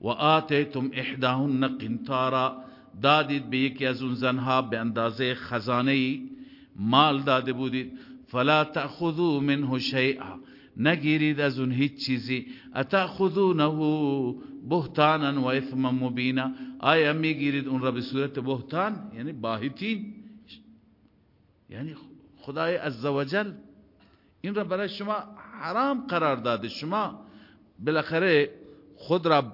و آتیتم احداهن قنطارا. دادید به یکی از اون زنها به اندازه خزانه مال داده بودید. فلا تأخذوا منه شیئا. نگیرید از اون هیچ چیزی. اتأخذونه بهتانا و اثما مبینا. آیا می‌گیرید اون را به صورت بهتان؟ یعنی باهتین. یعنی خدای عزوجل. این را برای شما حرام قرار داده. شما بالاخره خود را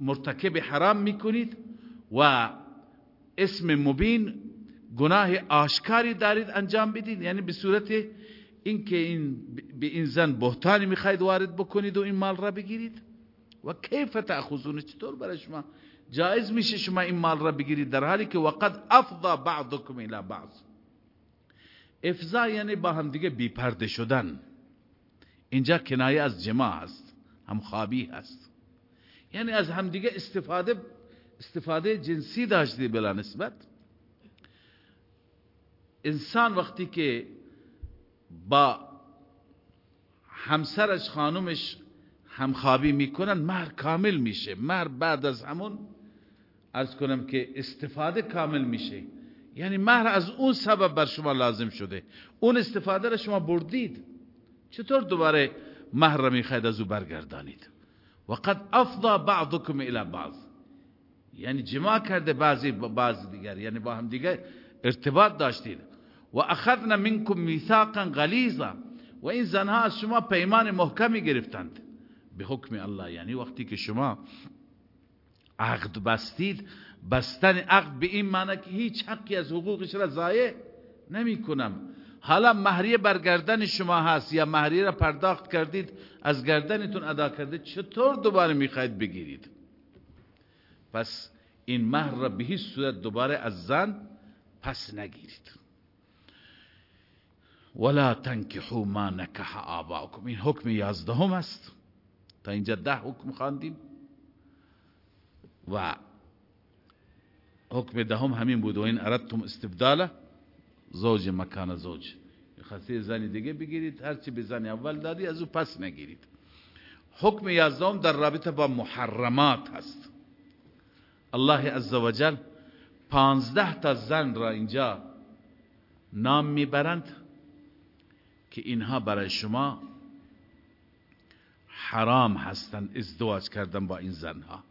مرتکب حرام می‌کنید و اسم مبین گناه آشکاری دارید انجام بدید. یعنی به صورت اینکه این به این زن بهتانی می‌خواید وارد بکنید و این مال را بگیرید. و کیف تأخذون؟ چطور برای شما جایز میشه شما این مال را بگیرید؟ در حالی که وقد افضا بعضکم الى بعض. افضا یعنی با هم دیگه بیپرده شدن. اینجا کنایه از جماع هست هم خوابی هست. یعنی از همدیگه استفاده استفاده جنسی داشتی بلا نسبت. انسان وقتی که با همسرش خانومش همخوابی می‌کنن مهر کامل میشه. مهر بعد از همون از کنم که استفاده کامل میشه. یعنی مهر از اون سبب بر شما لازم شده. اون استفاده را شما بردید. چطور دوباره مهر را می‌خواید از او برگردانید؟ وقد افضا بعضكم الى بعض. یعنی جماع کرده بعضی با بعض دیگر. یعنی با هم دیگر ارتباط داشتید. و اخذنا منكم میثاقا غلیظا و این زنها شما پیمان محکمی گرفتند. به حکم الله یعنی وقتی که شما عقد بستید بستن عقد به این معنی که هیچ حقی از حقوقش را ضایع نمی کنم. حالا مهریه برگردن شما هست یا مهریه را پرداخت کردید از گردنتون ادا کرده چطور دوباره می‌خواید بگیرید؟ پس این مهر را به هیچ صورت دوباره از زن پس نگیرید. ولا تنکحوا ما نکح آباؤکم این حکم یازدهم است. تا اینجا ده حکم خواندیم. و حکم دهم همین بود. و این اردتم استبداله زوج مکان زوج. خاصی زنی دیگه بگیرید. هرچی به زنی اول دادی از او پس نگیرید. حکم یازدهم در رابطه با محرمات هست. الله عزوجل پانزده تا زن را اینجا نام می‌برند. که اینها برای شما حرام هستند ازدواج کردن با این زنها.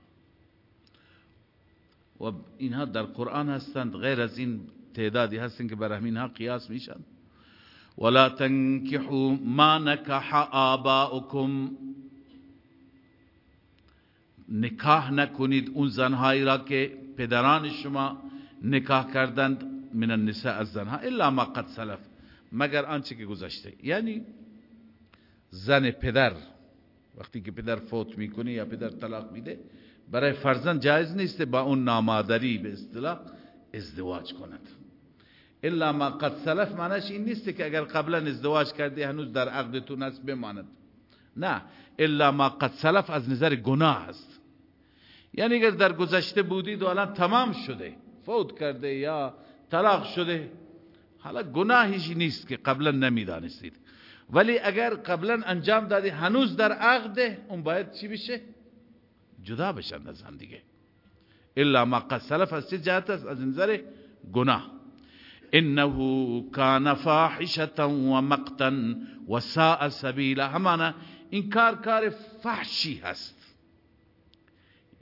و اینها در قرآن هستند غیر از این تعدادی هستند که برای اینها قیاس میشن. ولا تنكحوا ما نکح آباؤکم نکاح نکنید اون زنهایی را که پدران شما نکاح کردند من النساء از زنها الا ما قد سلف. مگر آنچه که گذشته. یعنی زن پدر وقتی که پدر فوت می‌کنه یا پدر طلاق میده برای فرزند جایز نیست با اون نامادری به اصطلاح ازدواج کند. الا ما قد سلف معناش این نیست که اگر قبلا ازدواج کرده هنوز در عقدتون هست بماند. نه الا ما قد سلف از نظر گناه است. یعنی اگر در گذشته بودید و الان تمام شده فوت کرده یا طلاق شده حالا گناهی نیست که قبلا نمی‌دانستید. ولی اگر قبلا انجام دادی هنوز در عقد اون باید چی بشه؟ جدا بشن از هم دیگه. الا ما قد سلف از جهت است از نظر گناه. انه کان فاحشتا و مقتا و ساء سبیلا همانا این کار کار فحشی هست.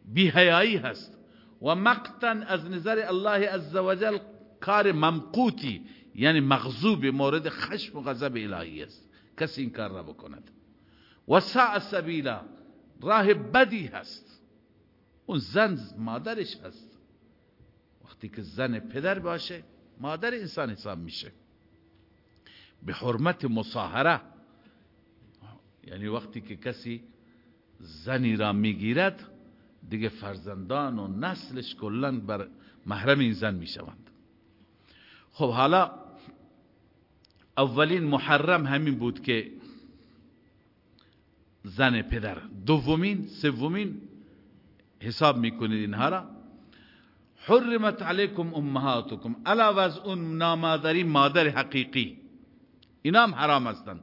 بیهیایی هست. و مقتا از نظر الله عزوجل کار ممقوتی یعنی مغضوب مورد خشم و غضب الهی است. کسی این کار را بکند. و ساء سبیلا راه بدی هست. اون زن مادرش هست. وقتی که زن پدر باشه مادر انسان حساب میشه. به حرمت مصاهره یعنی وقتی که کسی زنی را می‌گیرد دیگه فرزندان و نسلش کلا بر محرم این زن می‌شوند. خب حالا اولین محرم همین بود که زن پدر دومین سومین حساب می‌کنید اینها را. حرمت علیکم امهاتکم علاوه از اون نامادری مادر حقیقی. اینا هم حرام هستند.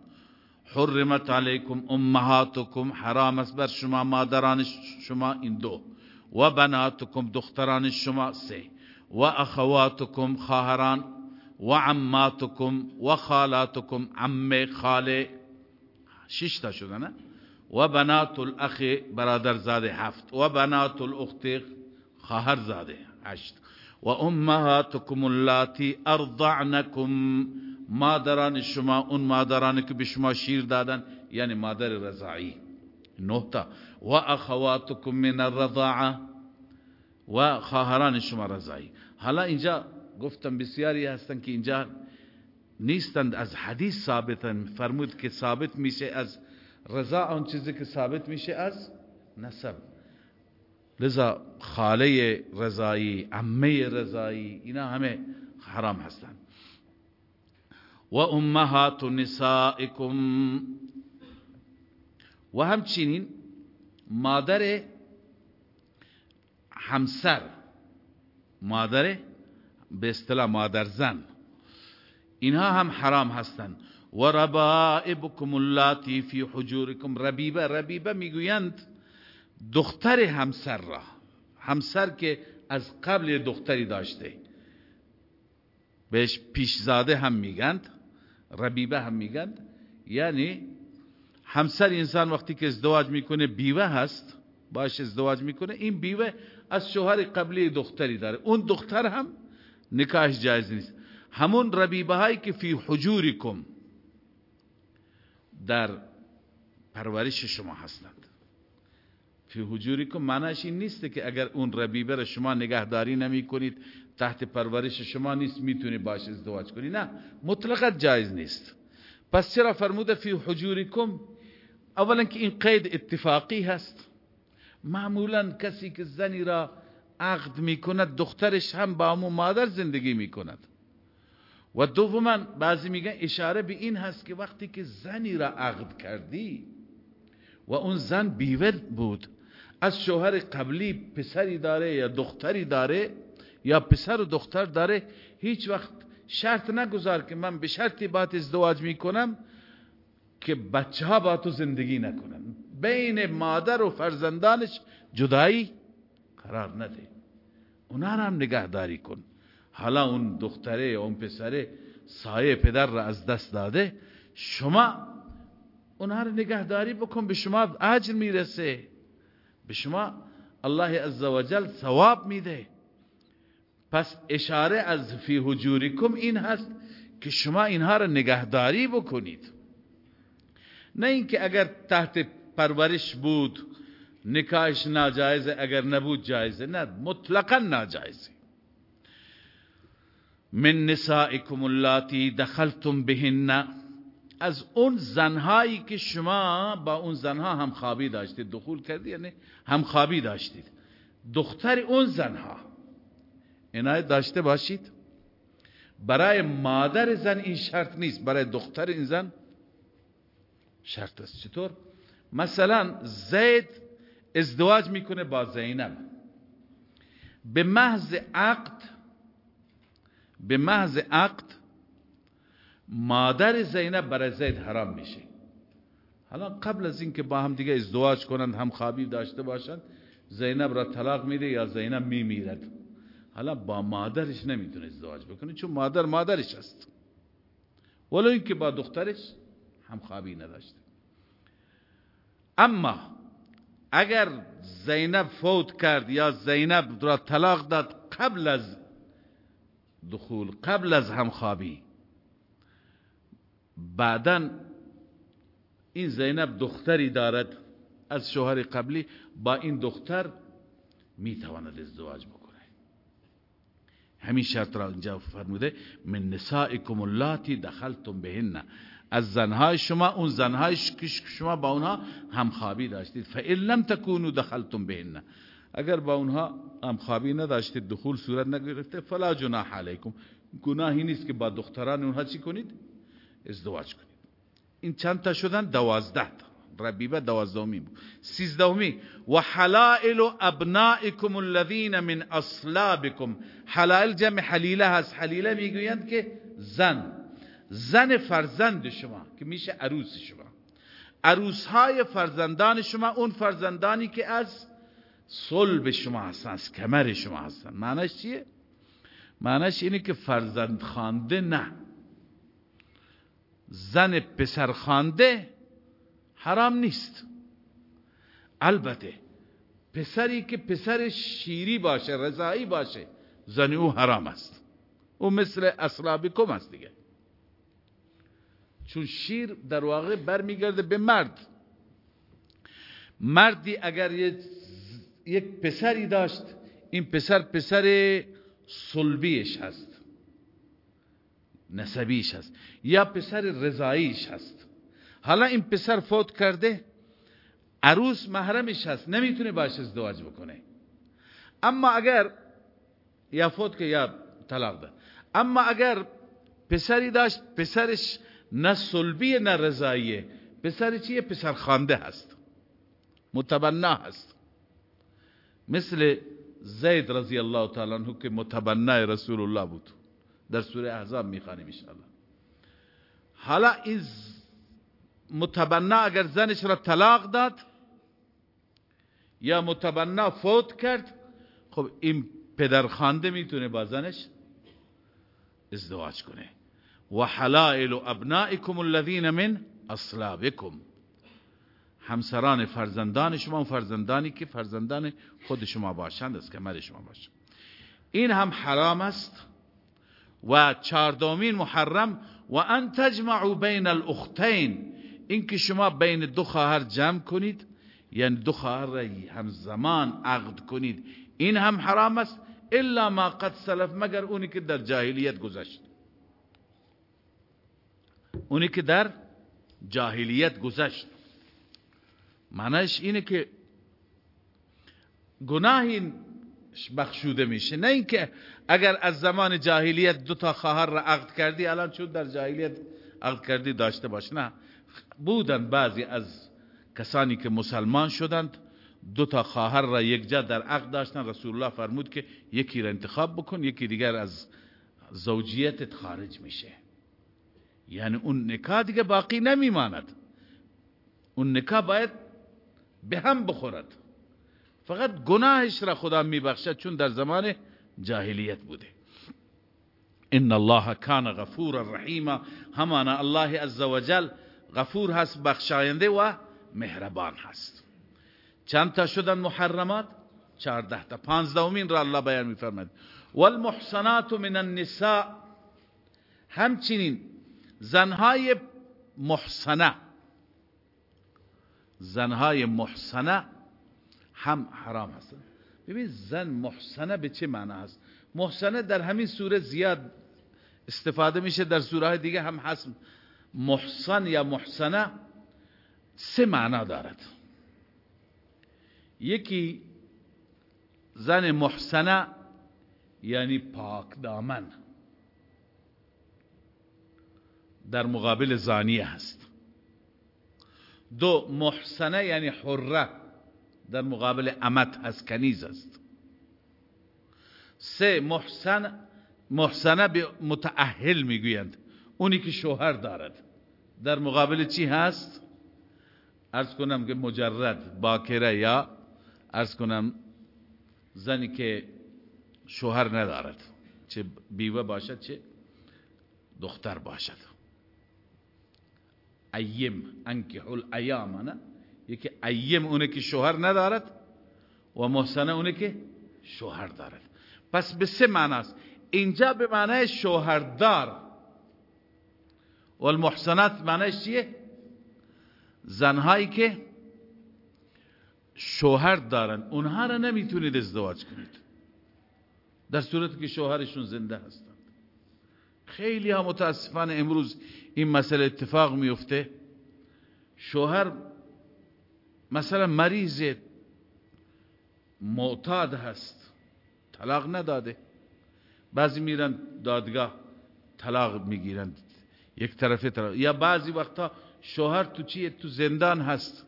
حرمت علیکم امهاتکم حرام است بر شما مادران شما این دو. و بناتکم دختران شما سه. و اخواتکم خواهران و عماتکم و خالاتکم عم خاله شش تا شده نه و بنات الأخ برادر زاده هفت. و بنات الأخت خواهر زاده هشت. و امهاتکم اللاتی ارضعنکم مادران شما اون مادرانی که به شیر دادن. یعنی مادر رضاعی. نهتا. و اخواتکم من الرضاعة. و خواهران شما رضاعی. حالا اینجا گفتم بسیاری هستن که اینجا نیستند از حدیث ثابتن. فرمود که ثابت میشه از رضا اون چیزی که ثابت میشه از نسب. لذا خاله رضایی عمه رضایی اینا همه حرام هستند و امهات نسائکم. و همچنین مادر همسر مادر به اصطلاح مادر زن. اینها هم حرام هستند و ربائبکم اللاتی فی حجورکم. ربیبه ربیبه می‌گویند دختر همسر را همسر که از قبل دختری داشته. بهش پیشزاده هم میگند ربیبه هم میگند. یعنی همسر انسان وقتی که ازدواج می‌کنه بیوه هست باش ازدواج می‌کنه این بیوه از شوهر قبلی دختری داره. اون دختر هم نکاحش جایز نیست. همون ربیبه هایی که فی حجورکم در پرورش شما هستند. فی حجورکم معناش این نیست که اگر اون ربیبه را شما نگهداری نمی کنید تحت پرورش شما نیست می‌تونی باش ازدواج کنی. نه مطلقا جایز نیست. پس چرا فرموده فی حجورکم؟ اولا که این قید اتفاقی هست. معمولا کسی که زنی را عقد می‌کند دخترش هم با امو مادر زندگی می‌کند. و دوما بعضی میگن اشاره به این هست که وقتی که زنی را عقد کردی و اون زن بیوه بود از شوهر قبلی پسری داره یا دختری داره یا پسر و دختر داره هیچ وقت شرط نگذار که من به شرطی باید ازدواج می‌کنم که بچه ها با تو زندگی نکنن. بین مادر و فرزندانش جدایی قرار نده. اونا هم نگهداری کن. حالا اون دختره اون پسره سایه پدر را از دست داده شما اونها رو نگهداری بکن به شما اجر می‌رسه. به شما الله عزوجل ثواب میده. پس اشاره از فی حجورکم این هست که شما اینها را نگهداری بکنید. نه اینکه اگر تحت پرورش بود نکاحش ناجایزه اگر نبود جایزه نه مطلقا ناجایزه من نسائکم اللاتی دخلتم بهن. از اون زنهایی که شما با اون زنها هم خوابی داشتید. دخول کردید یعنی هم خوابی داشتید. دختر اون زنها. عنایت داشته باشید. برای مادر زن این شرط نیست. برای دختر این زن شرط است. چطور؟ مثلا زید ازدواج می‌کنه با زینب. به محض عقد به محض عقد مادر زینب برای زید حرام میشه. حالا قبل از اینکه با هم دیگه ازدواج کنند هم خوابی داشته باشند زینب را طلاق میده یا زینب میمیرد. حالا با مادرش نمی‌تونه ازدواج بکنه چون مادر مادرش است. ولو اینکه با دخترش هم خوابی نداشته. اما اگر زینب فوت کرد یا زینب را طلاق داد قبل از دخول قبل از همخوابی بعدا این زینب دختری دارد از شوهر قبلی با این دختر می‌تواند ازدواج بکنه. همین شرط را اینجا فرموده من نسائکم اللاتی دخلتم بهن. از زنهای شما اون زنهای که شما با اونها همخوابی داشتید. فإن لم تکونوا دخلتم بهن. اگر با اونها همخوابی نداشتید دخول صورت نگرفته فلا جناح علیکم گناهی نیست که با دختران اونها چی کنید؟ ازدواج کنید. این چند تا شدن؟ دوازده تا. ربیبه دوازدهمی بود. سیزدهمی. و حلائل ابنائکم الذین من اصلابکم حلائل جمع حلیله هست. حلیله می‌گویند که زن. زن فرزند شما که میشه عروس شما. عروس های فرزندان شما اون فرزندانی که از صلب شما هستن از کمر شما هستن. معنیش چیه؟ معنیش اینه که فرزند خانده نه. زن پسر خانده حرام نیست. البته پسری که پسر شیری باشه رضایی باشه زن او حرام است. او مثل اسرابکم است دیگه. چون شیر در واقع برمیگرده به مرد. مردی اگر یک پسری داشت این پسر پسر صلبیش هست نسبیش هست یا پسر رضاییش هست. حالا این پسر فوت کرده عروس محرمش هست نمی‌تونه باش ازدواج بکنه. اما اگر یا فوت که یا طلاق ده. اما اگر پسری داشت پسرش نه صلبی نه رضاییه پسر چیه؟ پسر خانده هست. متبنا هست. مثل زید رضی الله تعالی عنہ که متبنا رسول الله بود. در سوره احزاب می‌خوانیم ان حالا این متبنا اگر زنش را طلاق داد یا متبنا فوت کرد خب این پدر خانده می‌تونه با زنش ازدواج کنه. و حلائل ابنائکم الذین من اصلابکم همسران فرزندان شما و فرزندانی که فرزندان خود شما باشند از کمر شما باشند. این هم حرام است و چهاردومین محرم و ان تجمعوا بین الاختین. این که شما بین دو خواهر جمع کنید یعنی دو خواهر را همزمان عقد کنید. این هم حرام است الا ما قد سلف مگر اونی که در جاهلیت گذشت. اونی که در جاهلیت گذشت. معنیش اینه که گناهی بخشوده میشه. نه اینکه اگر از زمان جاهلیت دو تا خواهر را عقد کردی الان چون در جاهلیت عقد کردی داشته باش. نه. بودن بعضی از کسانی که مسلمان شدند دو تا خواهر را یک جا در عقد داشتن. رسول الله فرمود که یکی را انتخاب بکن یکی دیگر از زوجیتت خارج میشه. یعنی اون نکاح دیگه باقی نمیماند. اون نکاح باید به هم بخورد. فقط گناهش را خدا میبخشد چون در زمان جاهلیت بوده. ان الله کان غفور رحیم همانا الله عزوجل غفور هست بخشاینده و مهربان هست. چند تا شدن محرمات؟ چهارده تا. پانزدهمین را الله بیان میفرماید. والمحصنات من النساء. همچنین زنهای محسنه. زنهای محسنه هم حرام هستن. ببین زن محسنه به چه معنی هست؟ محسنه در همین سوره زیاد استفاده میشه در سوره های دیگه هم هست. محسن یا محسنه سه معنا دارد. یکی زن محسنه یعنی پاک دامن. در مقابل زانیه هست. دو محسنه یعنی حره در مقابل امت هست کنیز است. سه محسن محسنه به متأهل می‌گویند. اونی که شوهر دارد. در مقابل چی هست؟ ارز کنم که مجرد باکره یا ارز کنم زنی که شوهر ندارد. چه بیوه باشد چه دختر باشد. ایم انکح الایام نه یکی ایم اونه که شوهر ندارد و محسنه اونه که شوهر دارد پس به سه معناست. اینجا به معنای شوهردار. و المحسنات معنیش چیه؟ زنهایی که شوهر دارن. اونها را نمی‌تونید ازدواج کنید. در صورتی که شوهرشون زنده هستند خیلی ها متاسفانه امروز این مسئله اتفاق میفته. شوهر مثلا مریض معتاد هست طلاق نداده. بعضی میرن دادگاه طلاق می‌گیرند یک طرفه طلاق. یا بعضی وقتا شوهر تو چیه تو زندان هست.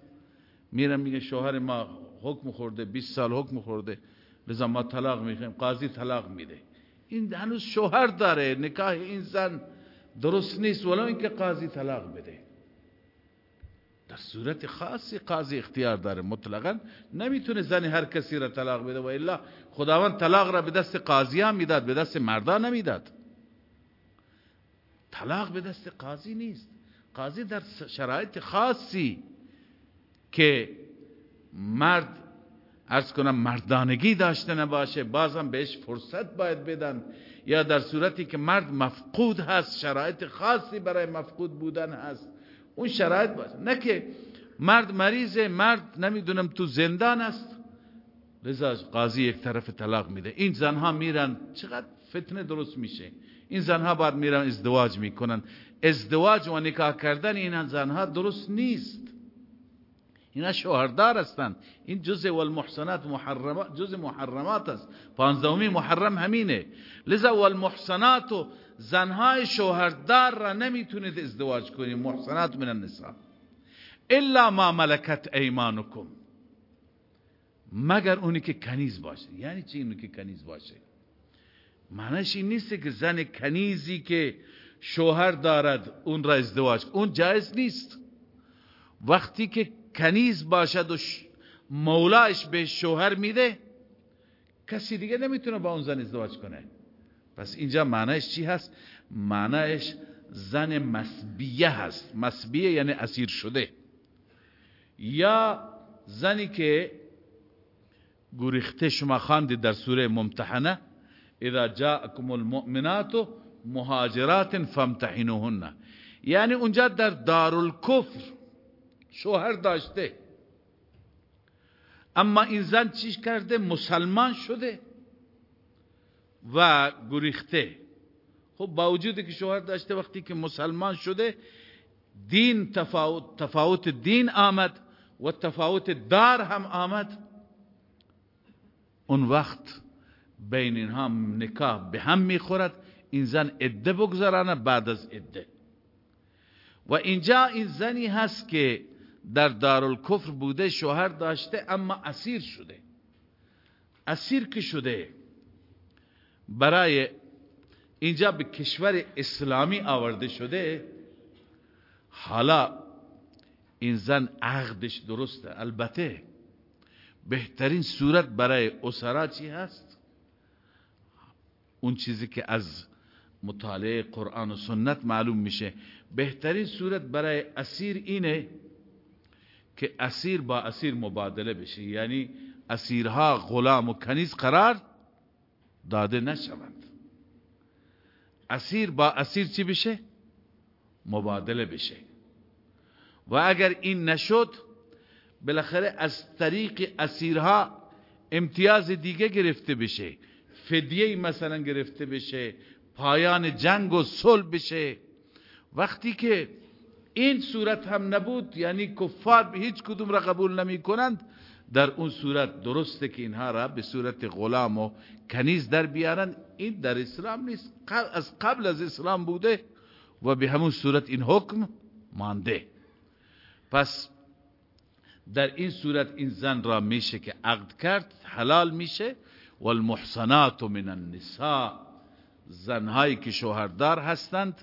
میرن میگه شوهر ما حکم خورده 20 سال حکم خورده. لذا ما طلاق می‌خوایم قاضی طلاق میده. این هنوز شوهر داره نکاح این زن درست نیست ولو اینکه قاضی طلاق بده. در صورت خاصی قاضی اختیار داره مطلقا نمی‌تونه زن هر کسی را طلاق بده و الا خداوند طلاق را به دست قاضی هم می‌داد به دست مردان نمی‌داد. طلاق به دست قاضی نیست. قاضی در شرایط خاصی که مرد ارز کنم مردانگی داشته نباشه. بازم بهش فرصت باید بدن. یا در صورتی که مرد مفقود هست شرایط خاصی برای مفقود بودن هست. اون شرایط باشه. نه که مرد مریضه مرد نمی‌دونم تو زندان است. لذا قاضی یک طرف طلاق میده. این زنها میرن. چقدر فتنه درست میشه. این زنها باید میرن ازدواج می‌کنن. ازدواج و نکاح کردن این زنها درست نیست. اینا شوهردار هستند این جزء والمحسنات محرمات جزء محرمات است. پانزدهمی محرم همینه. لذا والمحسنات و زنهای شوهردار را نمی‌تونید ازدواج کنید. محسنات من النساء. الا ما ملکت ایمانکم. مگر اونی که کنیز باشه. یعنی چی اونی که کنیز باشه؟ معنیش این نیست که زن کنیزی که شوهر دارد اون را ازدواج اون جایز نیست. وقتی که کنیز باشد و مولاش به شوهر میده کسی دیگه نمی‌تونه با اون زن ازدواج کنه. پس اینجا معنیش چی هست؟ معنیش زن مسبیه هست. مسبیه یعنی اسیر شده. یا زنی که گریخته شما خواندید در سوره ممتحنه اذا جاءكم المؤمنات مهاجرات فامتحنوهن. یعنی اونجا در دارالکفر شوهر داشته. اما این زن چیش کرده؟ مسلمان شده و گریخته. خب با وجودی که شوهر داشته وقتی که مسلمان شده دین تفاوت, تفاوت دین آمد و تفاوت دار هم آمد. اون وقت بین اینها نکاح به هم می‌خورد. این زن عده بگذرانه بعد از عده. و اینجا این زنی هست که در دارالکفر بوده شوهر داشته اما اسیر شده. اسیر که شده؟ برای اینجا به کشور اسلامی آورده شده. حالا این زن عقدش درسته. البته بهترین صورت برای اسرا چی هست؟ اون چیزی که از مطالعه قرآن و سنت معلوم میشه. بهترین صورت برای اسیر اینه که اسیر با اسیر مبادله بشه. یعنی اسیرها غلام و کنیز قرار داده نشوند. اسیر با اسیر چی بشه؟ مبادله بشه. و اگر این نشد بالاخره از طریق اسیرها امتیاز دیگه گرفته بشه. فدیه مثلا گرفته بشه. پایان جنگ و صلح بشه. وقتی که این صورت هم نبود یعنی کفار به هیچ کدوم را قبول نمی کنند در اون صورت درسته که اینها را به صورت غلام و کنیز در بیارن. این در اسلام نیست. از قبل از اسلام بوده و به همون صورت این حکم مانده. پس در این صورت این زن را میشه که عقد کرد حلال میشه. والمحصنات من النساء. زنهایی که شوهردار هستند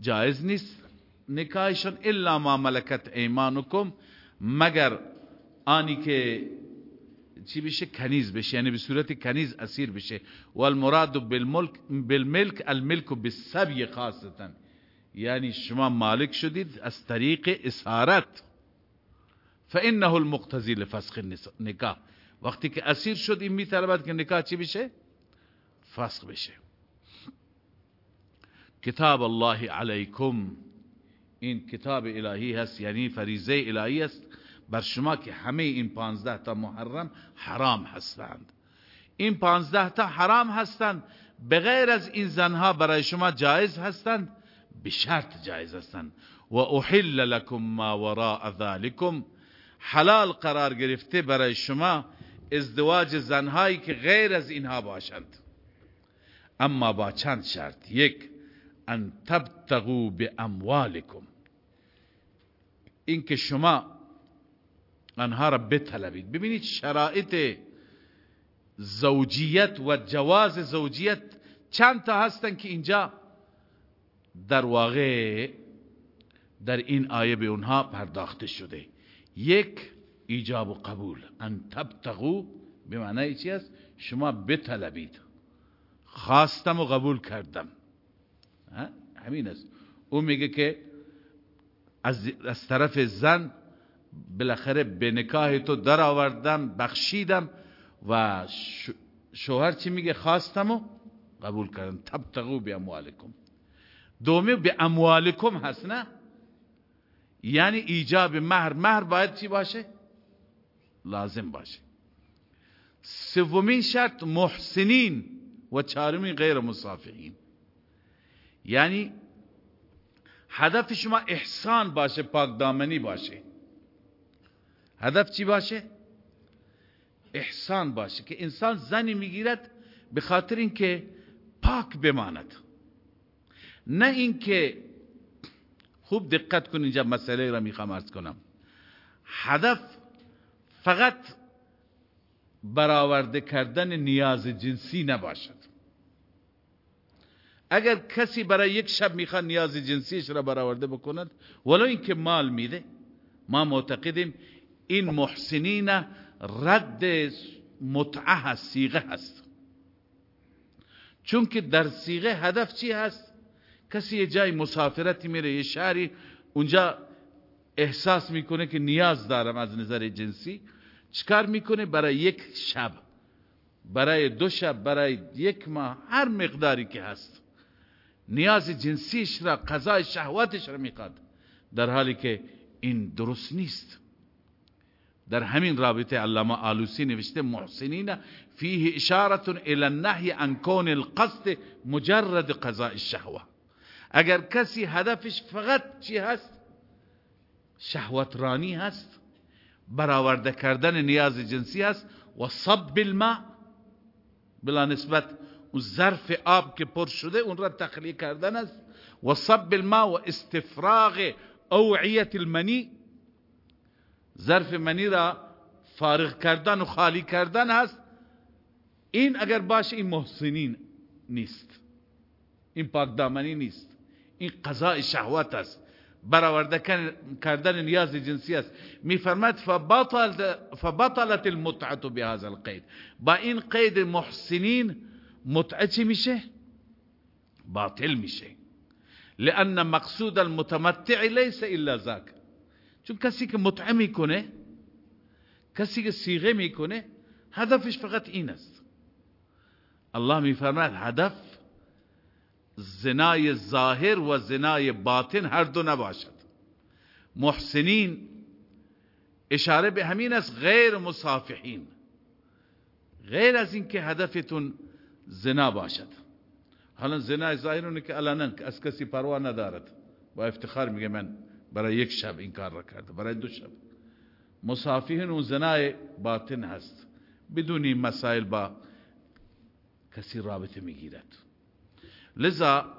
جایز نیست. نکاحشان الا ما ملکت ایمانکم مگر آنی که چی بشه؟ کنیز بشه یعنی به صورت کنیز اسیر بشه. والمراد بالملک بالملک الملک بالسبی خاصتا. یعنی شما مالک شدید از طریق اسارت. فانه المقتضی لفسخ نکاح. وقتی که اسیر شد این میطلبد که نکاح چی بشه؟ فسخ بشه. کتاب الله علیکم. این کتاب الهی هست یعنی فریزه الهی است. بر شما که همه این پانزده تا محرم حرام هستند. این پانزده تا حرام هستند. بغیر از این زنها برای شما جایز هستند. به شرط جایز هستند. و احل لكم ما وراء ذلكم حلال قرار گرفته برای شما ازدواج زنهایی که غیر از اینها باشند. اما با چند شرط. یک ان تبتغوا باموالکم اینکه شما آنها را بطلبید ببینید شرایط زوجیت و جواز زوجیت چند تا هستن که اینجا در واقع در این آیه به اونها پرداخته شده. یک ایجاب و قبول. ان تبتغو به معنی چی است؟ شما بطلبید خواستم و قبول کردم. همین است او میگه که از, از طرف زن بالاخره به نکاح تو در آوردم بخشیدم و شوهر چی میگه؟ خواستم و قبول کردم. تبتغو به اموالکم. دومی به اموالکم هست نه؟ یعنی ایجاب مهر. مهر باید چی باشه؟ لازم باشه. سومین شرط محسنین و چهارمین غیر مصافحین یعنی هدف شما احسان باشه پاک دامنی باشه. هدف چی باشه؟ احسان باشه که انسان زنی می‌گیرد به خاطر اینکه پاک بماند. نه اینکه خوب دقت کن اینجا مسئله را می‌خوام ارز کنم. هدف فقط برآورده کردن نیاز جنسی نباشد. اگر کسی برای یک شب می‌خواد نیاز جنسیش را برآورده بکند ولو اینکه مال میده ما معتقدیم این محسنین رد متعه هست سیغه هست. چون که در سیغه هدف چی هست؟ کسی یه جای مسافرتی میره یه شهری اونجا احساس می‌کنه که نیاز دارم از نظر جنسی. چکار می‌کنه؟ برای یک شب برای دو شب برای یک ماه هر مقداری که هست. نیاز جنسیش را قضای شهواتش را می‌خواد. در حالی که این درست نیست. در همین رابطه علامه آلوسی نوشته محسنین فیه اشارت الى النهی عن کون القصد مجرد قضاء الشهوه. اگر کسی هدفش فقط چی هست؟ شهوت رانی هست برآورده کردن نیاز جنسی هست و صب الماء بلا نسبت اون ظرف آب که پر شده اون را تخلیه کردن است. و صب الماء و استفراغ اوعیت المنی. ظرف منی را فارغ کردن و خالی کردن هست این اگر باشه این محسنین نیست. این پاک دامنی نیست. این قضاء شهوت است. برآورده کردن نیاز جنسی است. میفرماد فبطل فبطلت المتعه بهذا القید. با این قید محسنین متعه چی میشه باطل میشه لان مقصود المتمتع ليس الا ذاك. چون کسی که متعه می‌کنه کسی که سیغه می‌کنه هدفش فقط این است. الله میفرماید هدف زنای ظاهر و زنای باطن هر دو نباشد. محسنین اشاره به همین است غیر مصافحین. غیر از اینکه هدفتون زنا باشد. حالا زنای ظاهر که الان از کسی پروا ندارد. با افتخار میگه من برای یک شب این کار را کرده برای دو شب. مسافیهن اون زنای باطن هست. بدون مسائل با کسی رابطه می‌گیرد. لذا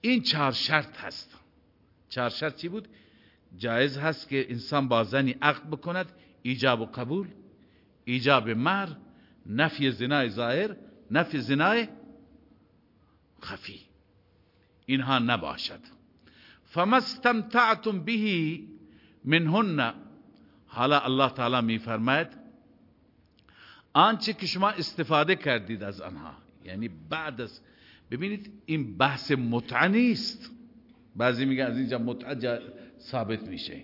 این چهار شرط هست. چهار شرط چی بود؟ جایز هست که انسان با زنی عقد بکند ایجاب و قبول ایجاب مر نفی زنای ظاهر نفی زنای خفی. اینها نباشد. فما استمتعتم به منهن. حالا الله تعالی می فرماید آنچه که شما استفاده کردید از آنها یعنی بعد از ببینید این بحث متعه نیست. بعضی میگن از اینجا متعه ثابت میشه.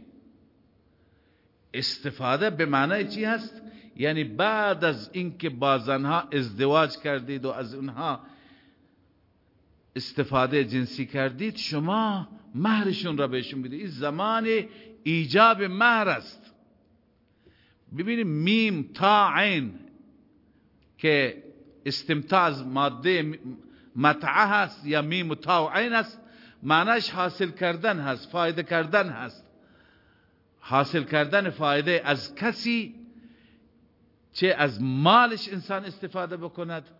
استفاده به معنای چی هست؟ یعنی بعد از اینکه با زنها ازدواج کردید و از اونها استفاده جنسی کردید شما مهرشون را بهشون بدید این زمان ایجاب مهر است. ببینید میم تا عین که استمتاع ماده متعه هست یا میم تا عین است معناش حاصل کردن هست فایده کردن هست. حاصل کردن فایده از کسی چه از مالش انسان استفاده بکند؟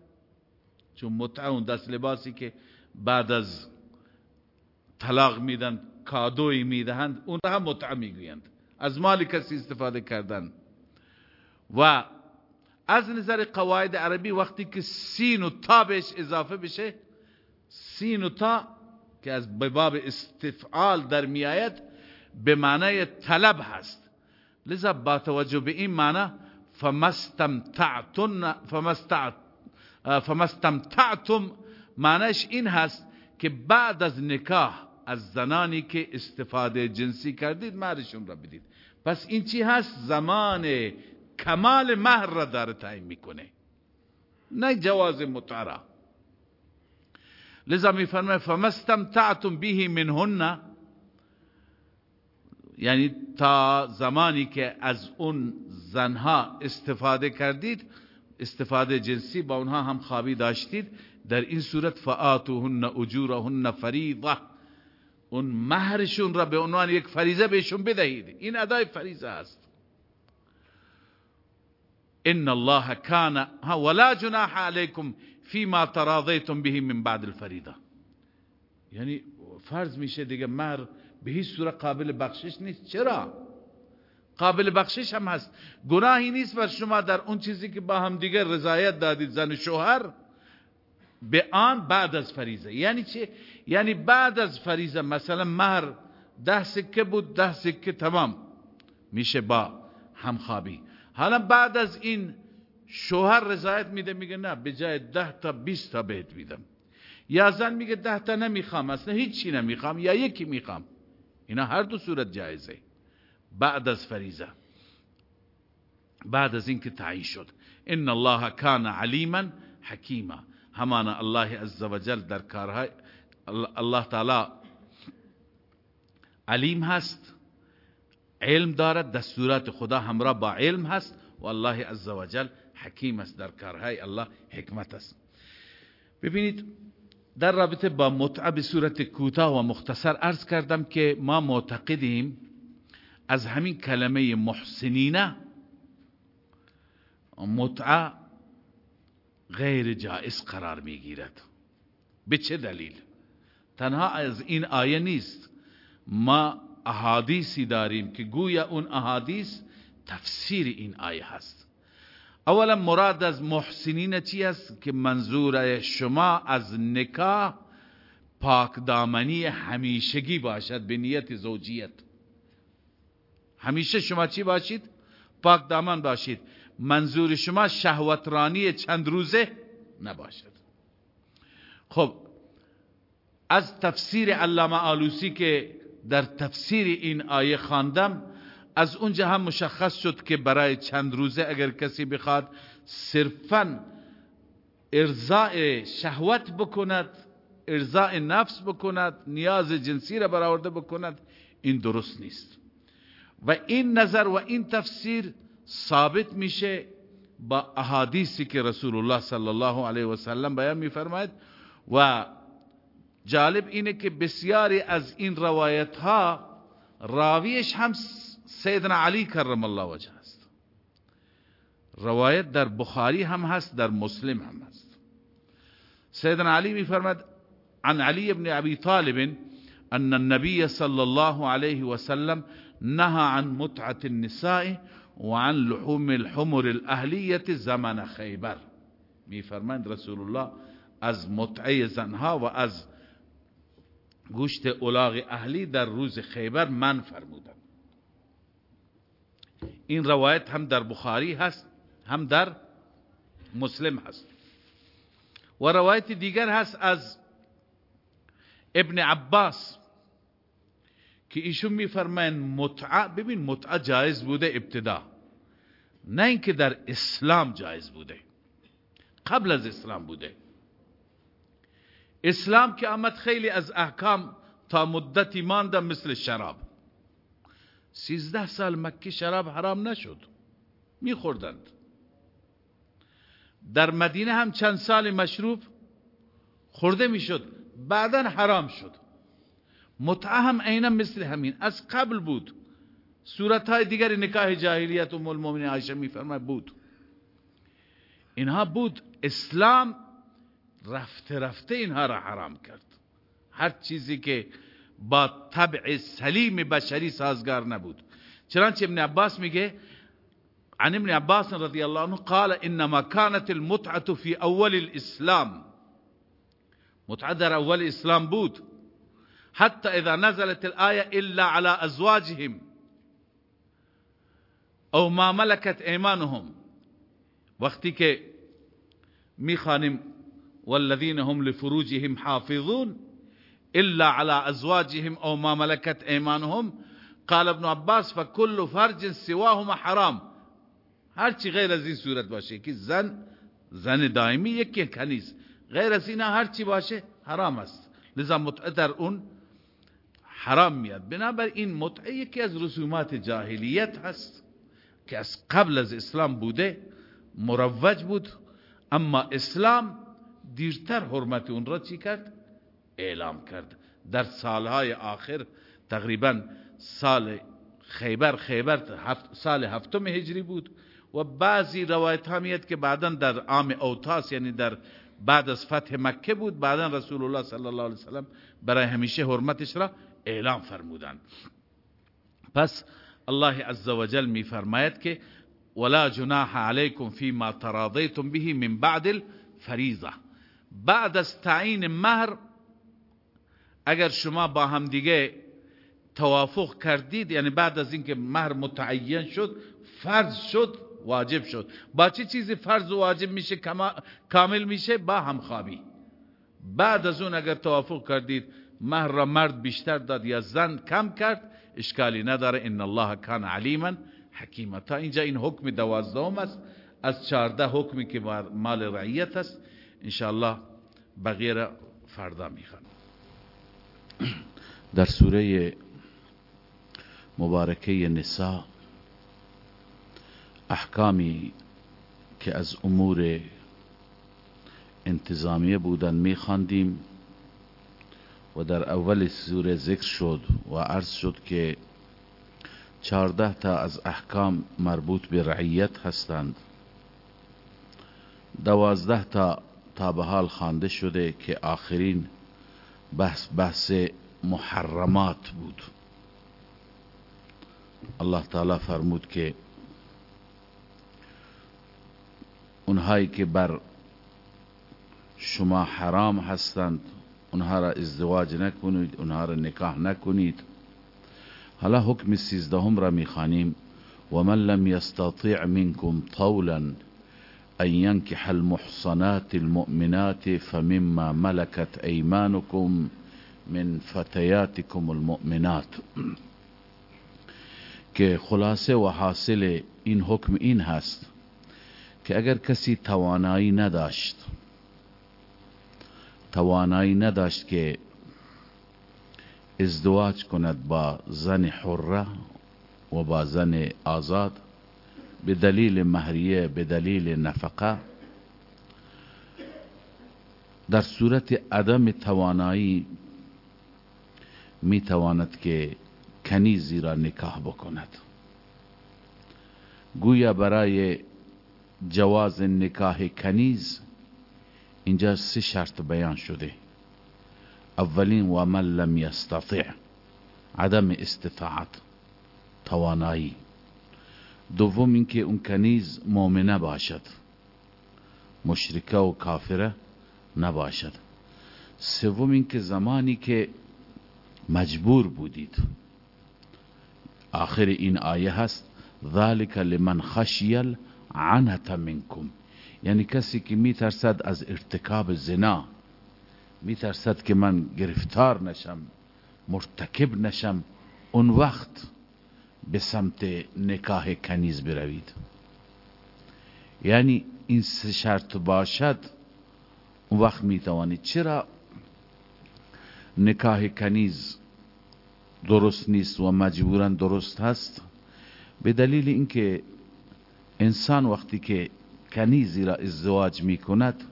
چون متعه اون دست لباسی که بعد از طلاق میدن کادوی می‌دهند اون را هم متعه می‌گویند. از مال کسی استفاده کردن. و از نظر قواعد عربی وقتی که سین و تا بهش اضافه بشه سین و تا که از باب استفعال در میآید به معنای طلب هست. لذا با توجه به این معنی فمستمتعتن فمستمتعتم معنیش این هست که بعد از نکاح از زنانی که استفاده جنسی کردید مهرشون را بدید. پس این چی هست؟ زمان کمال مهر را داره تعیین می‌کنه. نه جواز متعرا لذا میفرمه فمستمتعتم به منهن. یعنی تا زمانی که از اون زنها استفاده کردید استفاده جنسی با اونها هم خوابی داشتید. در این صورت فآتوهن اجورهن فریضه. اون مهرشون را به عنوان یک فریضه بهشون بدهید. این ادای فریضه است. ان الله كان ولا جناح عليكم فيما تراضيتم به من بعد الفریضه. یعنی فرض میشه دیگه مهر به هیچ صورت قابل بخشش نیست. چرا؟ قابل بخشش هم هست. گناهی نیست بر شما در اون چیزی که با هم دیگه رضایت دادید زن شوهر. به آن بعد از فریضه. یعنی چه یعنی بعد از فریضه مثلا مهر ده سکه بود ده سکه تمام. میشه با همخوابی حالا بعد از این شوهر رضایت میده میگه نه به جای ده تا بیست تا بهت میدم. یا زن میگه ده تا نمی‌خوام اصلا هیچی نمی‌خوام یا یکی می‌خوام. اینا هر دو صورت جایزه. بعد از فریضه. بعد از اینکه تعیین شد. ان الله کان علیما حکیما. همان الله عزوجل در کارهای الله تعالی علیم هست علم دارد دستورات خدا همراه با علم هست و الله عزوجل حکیم است در کارهای الله حکمت است. ببینید در رابطه با متعه به صورت کوتاه و مختصر عرض کردم که ما معتقدیم از همین کلمه محسنینه متعه غیر جائز قرار می‌گیرد. به چه دلیل؟ تنها از این آیه نیست. ما احادیثی داریم که گویا اون احادیث تفسیر این آیه هست. اولا مراد از محسنین چی است؟ که منظور شما از نکاح پاک دامنی همیشگی باشد به نیت زوجیت. همیشه شما چی باشید؟ پاک دامن باشید. منظور شما شهوترانی چند روزه نباشد. خب از تفسیر علامه آلوسی که در تفسیر این آیه خواندم از اونجا هم مشخص شد که برای چند روزه اگر کسی بخواد صرفا ارزاء شهوت بکند ارزاء نفس بکند نیاز جنسی را برآورده بکند این درست نیست. و این نظر و این تفسیر ثابت میشه با احادیثی که رسول الله صلی الله علیه و سلم بیان میفرماید. و جالب اینه که بسیاری از این روایت ها راویش هم سیدنا علی کرم الله وجه است. روایت در بخاری هم هست در مسلم هم هست. سیدنا علی میفرماد عن علی ابن ابی طالب ان النبي صلى الله عليه وسلم نهى عن متعة النساء وعن لحوم الحمر الاهلیت زمان خیبر. میفرماند رسول الله از متعه زنها و از گوشت اولاغ اهلی در روز خیبر من فرمودم. این روایت هم در بخاری هست هم در مسلم هست. و روایت دیگر هست از ابن عباس که ایشون میفرمایند متعه ببین متعه جایز بوده ابتدا نه اینکه در اسلام جایز بوده قبل از اسلام بوده. اسلام که آمد خیلی از احکام تا مدتی مانده مثل شراب. سیزده سال مکی شراب حرام نشد. میخوردند. در مدینه هم چند سال مشروب خورده می‌شد. بعدا حرام شد. متعه هم عینا مثل همین. از قبل بود. صورت های دیگر نکاح جاهلیت و المؤمنین. عایشه میفرماید بود. اینها بود. اسلام رفته رفته اینها را حرام کرد. هر چیزی که با طبع سلیم بشری سازگار نبود. چنانچه ابن عباس میگه عن ابن عباس رضی الله عنه قال انما كانت المتعه في اول الاسلام. متعه در اول اسلام بود. حتى اذا نزلت الايه الا على ازواجهم او ما ملكت ايمانهم وقتی که می‌خوانیم والذین هم لفروجهم حافظون الا على ازواجهم او ما ملكت ايمانهم قال ابن عباس فكل فرج سواهما حرام. هر چی غیر از این صورت باشه که زن زن دائمی یکی کنیز. غیر از این هر چی باشه حرام است. لذا متعه در اون حرام میاد. بنابر این متعه یکی از رسومات جاهلیت هست که از قبل از اسلام بوده مروج بود. اما اسلام دیرتر حرمت اون را چی کرد؟ اعلام کرد. در سالهای آخر تقریبا سال خیبر خیبر هفت سال هفتم هجری بود و بعضی روایت ها که بعدا در عام اوتاس یعنی در بعد از فتح مکه بود بعدا رسول الله صلی الله علیه وسلم برای همیشه حرمتش را اعلام فرمودند. پس الله عز وجل می فرماید که ولا جناح علیکم فيما تراضیتم به من بعد الفریضه بعد از مهر اگر شما با هم دیگه توافق کردید یعنی بعد از اینکه مهر متعین شد فرض شد واجب شد. با چه چیزی فرض و واجب میشه کامل میشه؟ با همخوابی. بعد از اون اگر توافق کردید مهر را مرد بیشتر داد یا زن کم کرد اشکالی نداره. ان الله کان علیما حکیما. تا اینجا این حکم دوازدهم است. از چارده حکمی که مال رعیت است. انشاءالله بقیه را فردا می‌خوان در سوره مبارکه نساء احکامی که از امور انتظامیه بودن میخواندیم و در اول سوره ذکر شد و عرض شد که چارده تا از احکام مربوط به رعیت هستند. دوازده تا تا به حال خوانده شده که آخرین بحث بحث محرمات بود. الله تعالی فرمود که اونهایی که بر شما حرام هستند اونها را ازدواج نکنید اونها را نکاح نکنید. حالا حکم سیزدهم را می‌خوانیم. و من لم یستطیع منکم طولا أن ينكح المحصنات المؤمنات فمما ملكت أيمانكم من فتياتكم المؤمنات. که خلاصه و حاصل این حکم این هست که اگر کسی توانایی نداشت توانایی نداشت که ازدواج کند با زن حره و با زن آزاد به دلیل مهریه به دلیل نفقه. در صورت عدم توانایی می تواند که کنیزی را نکاح بکند. گویا برای جواز نکاح کنیز اینجا سه شرط بیان شده. اولین و من لم یستطع. عدم استطاعت توانایی. دوم اینکه اون کنیز مؤمنه باشد مشرکه و کافره نباشد. سوم اینکه زمانی که مجبور بودید. آخر این آیه هست ذالک لمن خشی عنت منکم. یعنی کسی که میترسد از ارتکاب زنا میترسد که من گرفتار نشم مرتکب نشم اون وقت به سمت نکاح کنیز بروید. یعنی این سه شرط باشد اون وقت می‌توانید. چرا؟ نکاح کنیز درست نیست و مجبورا درست هست. به دلیل اینکه انسان وقتی که کنیزی را ازدواج می کند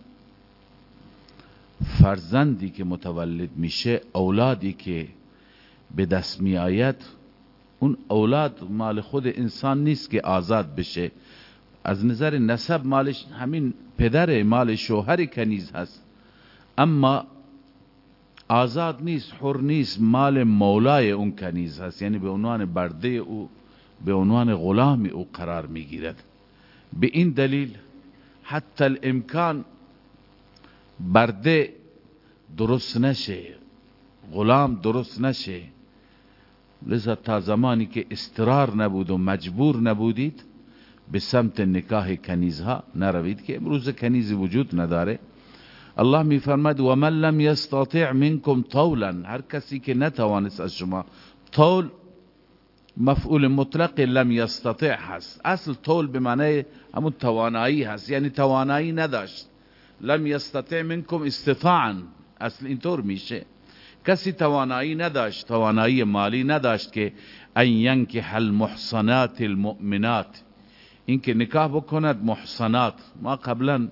فرزندی که متولد میشه اولادی که به دست می آید اون اولاد مال خود انسان نیست که آزاد بشه. از نظر نسب مالش همین پدر مال شوهر کنیز هست. اما آزاد نیست حر نیست مال مولای اون کنیز هست. یعنی به عنوان برده او به عنوان غلام او قرار می‌گیرد. به این دلیل حتی الامکان برده درست نشه غلام درست نشه. لذا تا زمانی که استرار نبود و مجبور نبودید به سمت نکاح کنیزها نروید که امروز کنیزی وجود نداره. الله می فرمد و من لم یستطع منکم طولا. هر کسی که نتوانست از شما طول مفعول مطلق لم یستطع هست. اصل طول به معنی همون توانایی هست یعنی توانایی نداشت. لم یستطع منکم استطاعا. اصل اینطور میشه. کسی توانایی نداشت توانایی مالی نداشت که ان ینکح المحصنات المؤمنات. اینکه نکاح بکند محصنات. ما قبلا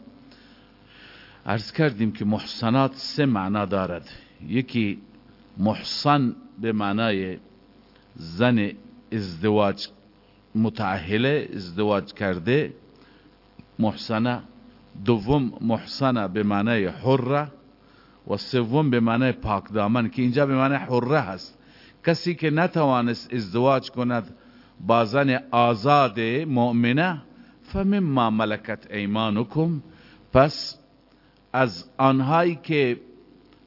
عرض کردیم که محصنات سه معنا دارد. یکی محصن به معنای زن ازدواج متعهله ازدواج کرده محسنه دوم محسنه به معنای حره. و سوم به معنای پاک دامن که اینجا به معنای حره هست. کسی که نتوانست ازدواج کند با زن آزاد مؤمنه فمما ملکت ایمانکم پس از آنهایی که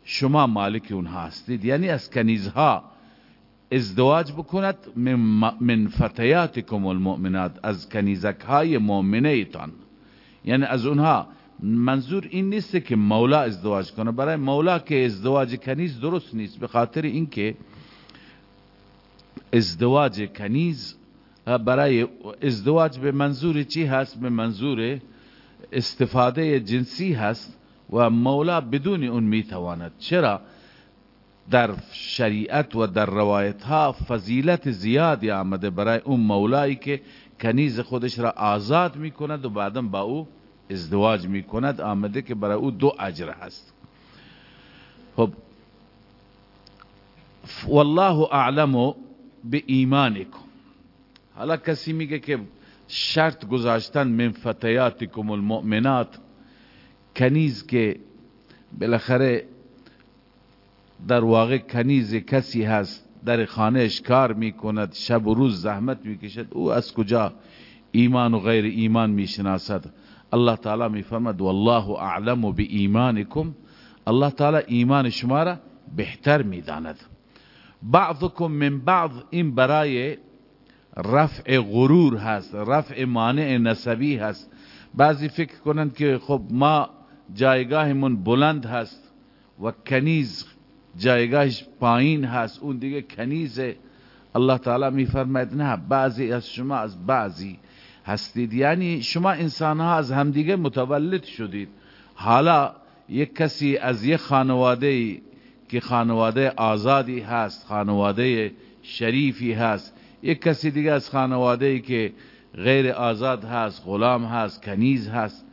شما مالک اونها هستید یعنی از کنیزها ازدواج بکند من, فتیاتکم المؤمنات از کنیزک های مؤمنه یعنی از اونها منظور این نیست که مولا ازدواج کنه. برای مولا که ازدواج کنیز درست نیست. به خاطر اینکه ازدواج کنیز برای ازدواج به منظور چی هست؟ به منظور استفاده جنسی هست و مولا بدون اون می‌تواند. چرا؟ در شریعت و در روایت ها فضیلت زیادی آمده برای اون مولایی که کنیز خودش را آزاد می کند و بعدا با او ازدواج می کند آمده که برای او دو اجر هست. خب والله اعلم به ایمانکم حالا کسی میگه که شرط گذاشتن من فتیاتکم المؤمنات کنیز که بالاخره در واقع کنیز کسی هست در خانهش کار می‌کند شب و روز زحمت می‌کشد او از کجا ایمان و غیر ایمان می‌شناسد؟ الله تعالی میفرمد والله اعلم به ایمانکم الله تعالی ایمان شما را بهتر می‌داند. بعضکم من بعض این برای رفع غرور هست رفع مانع نسبی هست. بعضی فکر کنند که خب ما جایگاهمون بلند هست و کنیز جایگاهش پایین هست اون دیگه کنیزه. الله تعالی میفرماید نه بعضی از شما از بعضی. هستید. یعنی شما انسان ها از همدیگه متولد شدید. حالا یک کسی از یک خانواده که خانواده آزادی هست خانواده شریفی هست یک کسی دیگه از خانواده که غیر آزاد هست غلام هست کنیز هست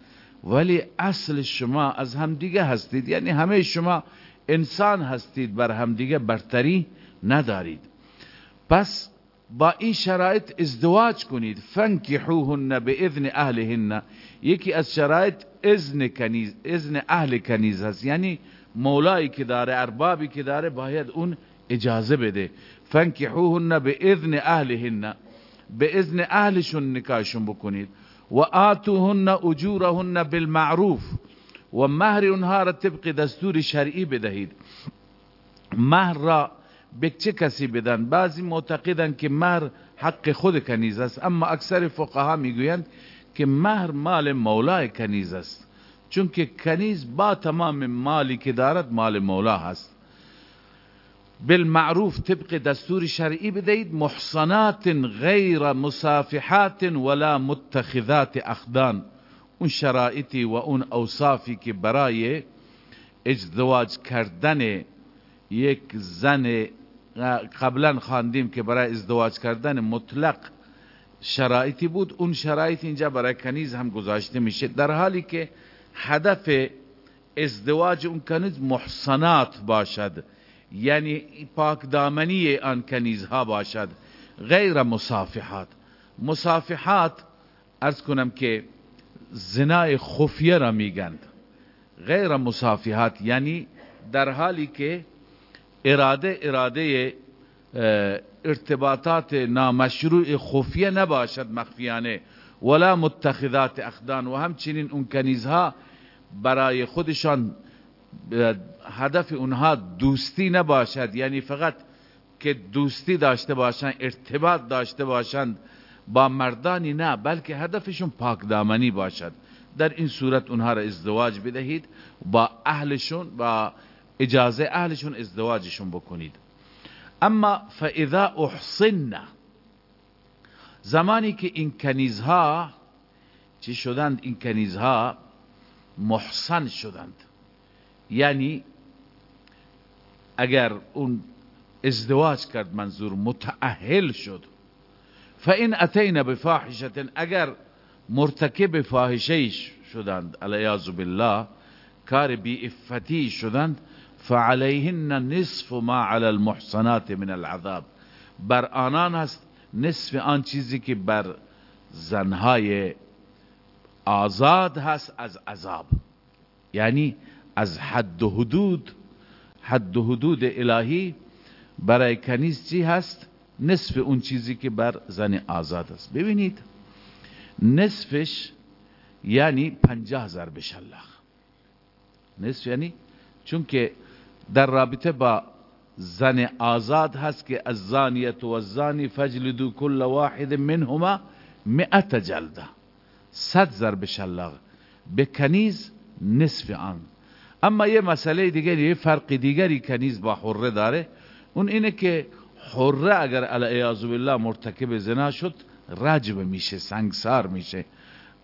ولی اصل شما از همدیگه هستید. یعنی همه شما انسان هستید بر همدیگه برتری ندارید. پس با این شرایط ازدواج کنید. فنکحوهن به اذن اهلهن. یکی از شرایط اذن کنیز اذن اهل کنیز هست. یعنی مولایی که داره اربابی که داره باید اون اجازه بده. فنکحوهن به اذن اهلهن. به اذن اهلشون نکاحشون بکنید. و آتوهن اجورهن بالمعروف. و مهر اونها را طبق دستور شرعی بدهید. مهر را به چه کسی بدن؟ بعضی معتقدند که مهر حق خود کنیز است. اما اکثر فقها می‌گویند که مهر مال مولای کنیز است. چون که کنیز با تمام مالی که دارد مال مولا هست. بالمعروف طبق دستور شرعی بدهید محصنات غیر مصافحات ولا متخذات اخدان. اون شرایطی و اون اوصافی که برای ازدواج کردن یک زن قبلا خواندیم که برای ازدواج کردن مطلق شرایطی بود. اون شرایط اینجا برای کنیز هم گذاشته میشه. در حالی که هدف ازدواج اون کنیز محصنات باشد. یعنی پاک دامنی آن کنیزها باشد. غیر مصافحات. مصافحات ارز کنم که زنای خفیه را میگند. غیر مصافحات یعنی در حالی که اراده اراده ارتباطات نامشروع خفیه نباشد مخفیانه ولا متخذات اخدان و همچنین اون کنیزها برای خودشان هدف اونها دوستی نباشد. یعنی فقط که دوستی داشته باشند ارتباط داشته باشند با مردانی نه بلکه هدفشون پاک دامنی باشد. در این صورت اونها را ازدواج بدهید با اهلشون با اجازه اهلشون ازدواجشون بکنید. اما فاذا احصن زمانی که این کنیزها چی شدند؟ این کنیزها محسن شدند. یعنی اگر اون ازدواج کرد منظور متأهل شد. فان اتینا بفاحشه اگر مرتکب فاحشه شدند علیاذ بالله کار بی افتی شدند فعليهن نصف ما على المحصنات من العذاب. بر آنان هست نصف آن چیزی که بر زنهای آزاد هست از عذاب. یعنی از حد و حدود حد و حدود الهی برای کنیز چی هست؟ نصف اون چیزی که بر زن آزاد است. ببینید نصفش یعنی پنجاه ضرب شلاخ نصف یعنی چون که در رابطه با زن آزاد هست که از زانیت و زانی فجلدو کل واحد منهما مئت جلده صد ضرب شلاق به کنیز نصف آن. اما یه مسئله دیگری یه فرق دیگری کنیز با حره داره. اون اینه که حره اگر علیه بالله مرتکب زنا شد رجم میشه سنگسار میشه.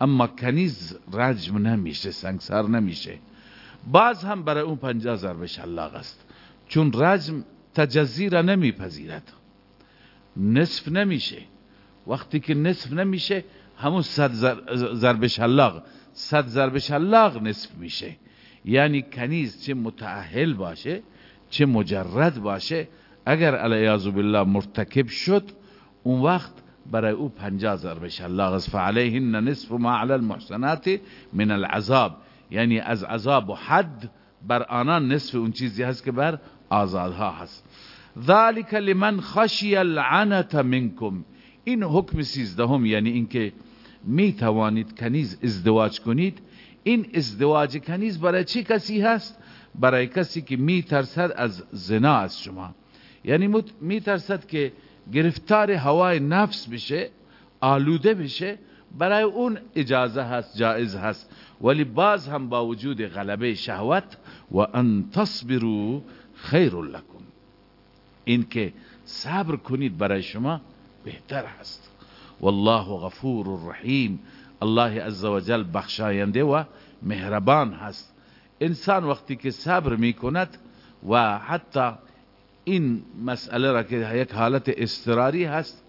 اما کنیز رجم نمیشه سنگسار نمیشه. باز هم برای اون پنجاه ضرب شلاق است چون رجم تجزی را نمیپذیرد. نصف نمیشه. وقتی که نصف نمیشه همون صد ضرب شلاق صد ضرب شلاق نصف میشه. یعنی کنیز چه متأهل باشه چه مجرد باشه اگر علیاذ بالله مرتکب شد اون وقت برای او پنجاه ضرب شلاق است فعلیهن نصف ما علی المحسنات من العذاب. یعنی از عذاب و حد بر آنان نصف اون چیزی هست که بر آزادها هست. ذالک لمن خشی العنت منکم. این حکم سیزدهم یعنی اینکه می توانید کنیز ازدواج کنید. این ازدواج کنیز برای چه کسی هست؟ برای کسی که می ترسد از زنا از شما. یعنی می ترسد که گرفتار هوای نفس بشه آلوده بشه برای اون اجازه هست جائز هست. ولی باز هم با وجود غلبه شهوت و ان تصبروا خیر لکم. این صبر کنید برای شما بهتر هست. والله غفور رحیم الله عزوجل بخشاینده و مهربان هست. انسان وقتی که صبر می کند و حتی این مسئله را که یک حالت استراری هست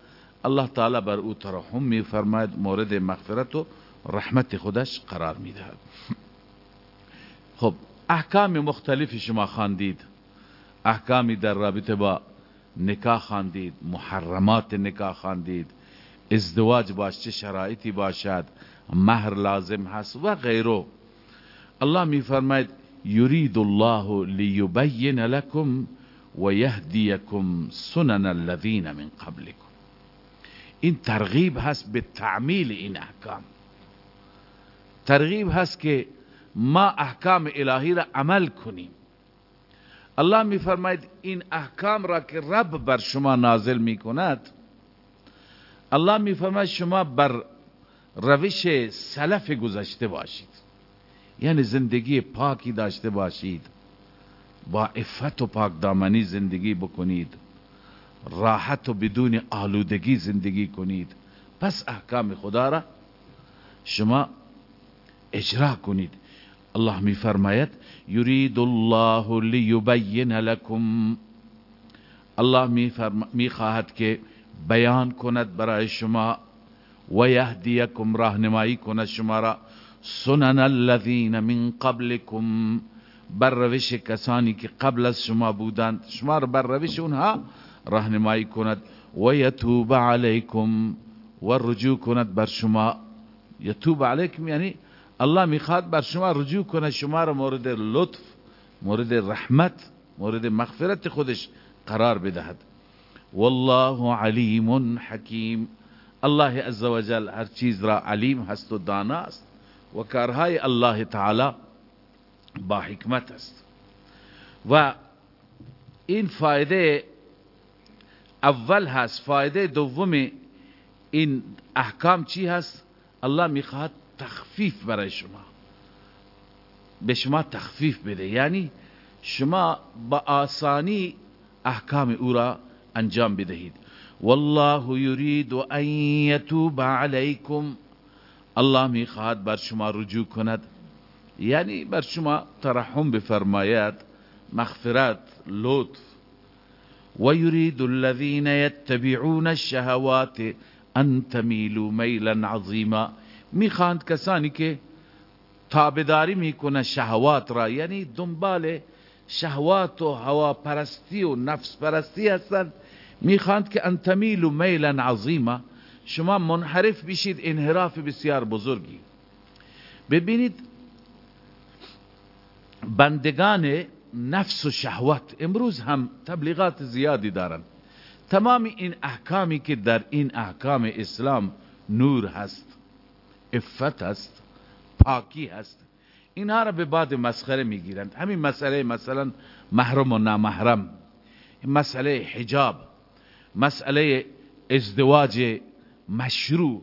الله تعالی بر او ترحم می فرماید مورد مغفرت و رحمت خودش قرار می‌دهد. خب احکام مختلف شما خواندید. احکامی در رابطه با نکاح خواندید محرمات نکاح خواندید ازدواج باش چه شرایطی باشد مهر لازم هست و غیره. الله می فرماید یرید الله لیبین لكم و یهدیکم سنن الذین من قبلكم این ترغیب هست به تعمیل این احکام. ترغیب هست که ما احکام الهی را عمل کنیم. الله می فرماید این احکام را که رب بر شما نازل می کند الله می فرماید شما بر روش سلف گذشته باشید. یعنی زندگی پاکی داشته باشید. با افت و پاک دامنی زندگی بکنید. راحت و بدون آلودگی زندگی کنید. پس احکام خدا را شما اجرا کنید. الله می فرماید یرید الله لیبین لکم. الله می خواهد که بیان کند برای شما و یهدیکم راهنمایی کند شما را. سنن الذین من قبلكم بر روش کسانی که قبل از شما بودند. شما را بر روش اونها راهنمایی کند. و یتوب علیکم و رجوع کند بر شما. یتوب علیکم یعنی الله می‌خواد بر شما رجوع کنه. شما را مورد لطف مورد رحمت مورد مغفرت خودش قرار بدهد. والله علیم حکیم. الله عزوجل هر چیز را علیم هست و دانا است و کارهای الله تعالی با حکمت است. و این فایده اول هست. فایده دوم این احکام چی هست؟ الله می‌خواد تخفیف برای شما. به شما تخفیف بده. یعنی شما با آسانی احکام او را انجام بدهید. والله یرید ان یتوب علیکم. الله می‌خواد بر شما رجوع کند. یعنی بر شما ترحم بفرماید. مغفرت لطف. و یرید الذین یتبعون الشهوات ان تمیلوا میلا عظیما. می‌خواند کسانی که تابداری می‌کنه شهوات را. یعنی دنبال شهوات و هوا پرستی و نفس پرستی هستند. می‌خواند که انتمیل و میلا عظیما. شما منحرف بشید انحراف بسیار بزرگی. ببینید بندگان نفس و شهوت امروز هم تبلیغات زیادی دارند. تمام این احکامی که در این احکام اسلام نور هست افت هست پاکی هست. اینها را به بعد مسخره می‌گیرند. همین مسئله مثلا محرم و نامحرم مسئله حجاب مسئله ازدواج مشروع.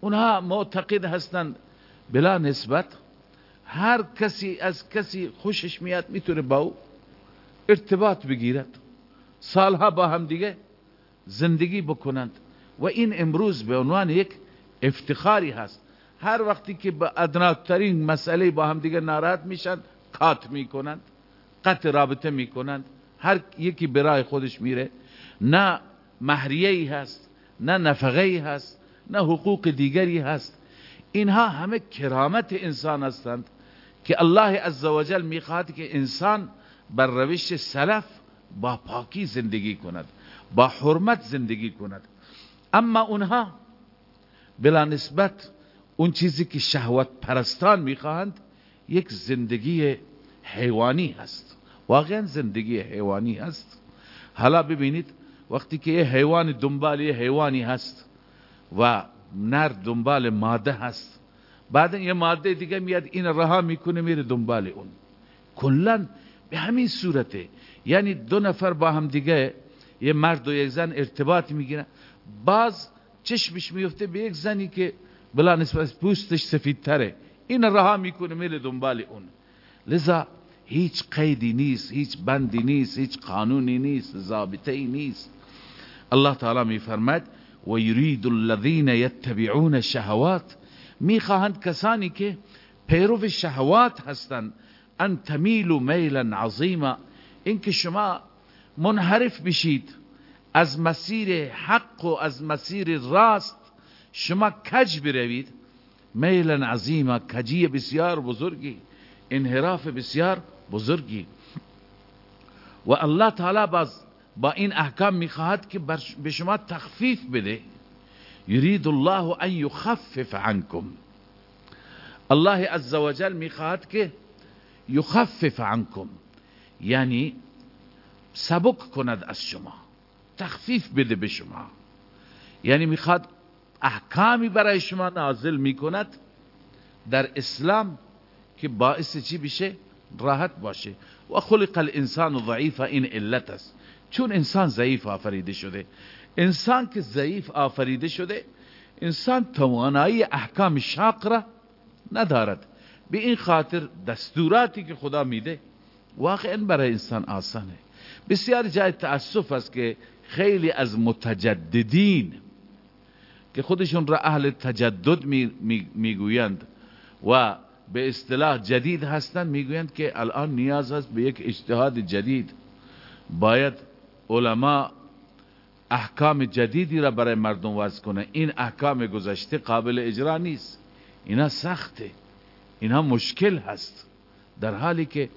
اونها معتقد هستند. بلا نسبت هر کسی از کسی خوشش میاد می‌تونه با او ارتباط بگیرد. سالها با هم دیگه زندگی بکنند. و این امروز به عنوان یک افتخاری هست. هر وقتی که به ادناترین مسئله با هم دیگه ناراحت میشن قات می‌کنند قطع رابطه می‌کنند. هر یکی برای خودش میره. نه مهریه ای هست نه نفقه ای هست نه حقوق دیگری هست. اینها همه کرامت انسان هستند که الله عزوجل می‌خواد که انسان بر روش سلف با پاکی زندگی کند با حرمت زندگی کند. اما اونها بلا نسبت اون چیزی که شهوت پرستان می‌خواهند یک زندگی حیوانی هست. واقعا زندگی حیوانی هست. حالا ببینید وقتی که یه حیوان دنبال یه حیوانی هست و نر دنبال ماده هست بعد یه ماده دیگه میاد این رها می‌کنه میره دنبال اون. کلا به همین صورته. یعنی دو نفر با هم دیگه یه مرد و یک زن ارتباط می‌گیرن. باز چشمش میفته به یک زنی که بلا نسبت پوستش سفید تره این رها می‌کنه میره دنبال اون. لذا هیچ قیدی نیست هیچ بندی نیست هیچ قانونی نیست ضابطه ای نیست. الله تعالی میفرماد و یرید الذین یتبعون الشهوات. می‌خواهند کسانی که پیرو شهوات هستند ان تمیلوا میلا عظیما. اینکه شما منحرف بشید از مسیر حق و از مسیر راست شما کج بروید؟ میلا عظیما کجی بسیار بزرگی انحراف بسیار بزرگی. و الله تعالی باز با این احکام می‌خواهد که به شما تخفیف بده. یرید الله ان یخفف عنکم. الله عزوجل می‌خواهد که یخفف عنکم. یعنی سبک کند از شما تخفیف بده به شما. یعنی می‌خواد احکامی برای شما نازل می‌کند در اسلام که باعث چی بشه؟ راحت باشه. و خلق الانسان ضعیف این علت است. چون انسان ضعیف آفریده شده. انسان که ضعیف آفریده شده انسان توانایی احکام شاق را ندارد. به این خاطر دستوراتی که خدا میده واقعا برای انسان آسانه. بسیار جای تأسف است که خیلی از متجددین که خودشون را اهل تجدد می‌گویند و به اصطلاح جدید هستند می‌گویند که الان نیاز است به یک اجتهاد جدید. باید علما احکام جدیدی را برای مردم وضع کنه این احکام گذشته قابل اجرا نیست. اینا سخته. اینا مشکل هست. در حالی که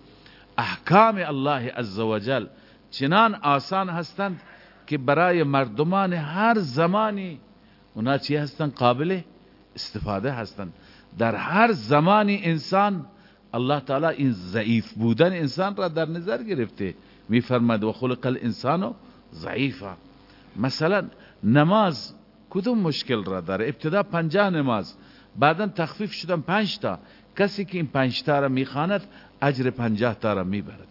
احکام الله عزوجل چنان آسان هستند که برای مردمان هر زمانی اونا چی هستند قابل استفاده هستند در هر زمانی انسان الله تعالی این ضعیف بودن انسان را در نظر گرفته. میفرماد و خلق الانسان ضعیفا. مثلا نماز کدوم مشکل را داره؟ ابتدا پنجاه نماز بعدا تخفیف شدن پنج تا. کسی که این پنج تا را می‌خواند اجر پنجاه تا را می‌برد.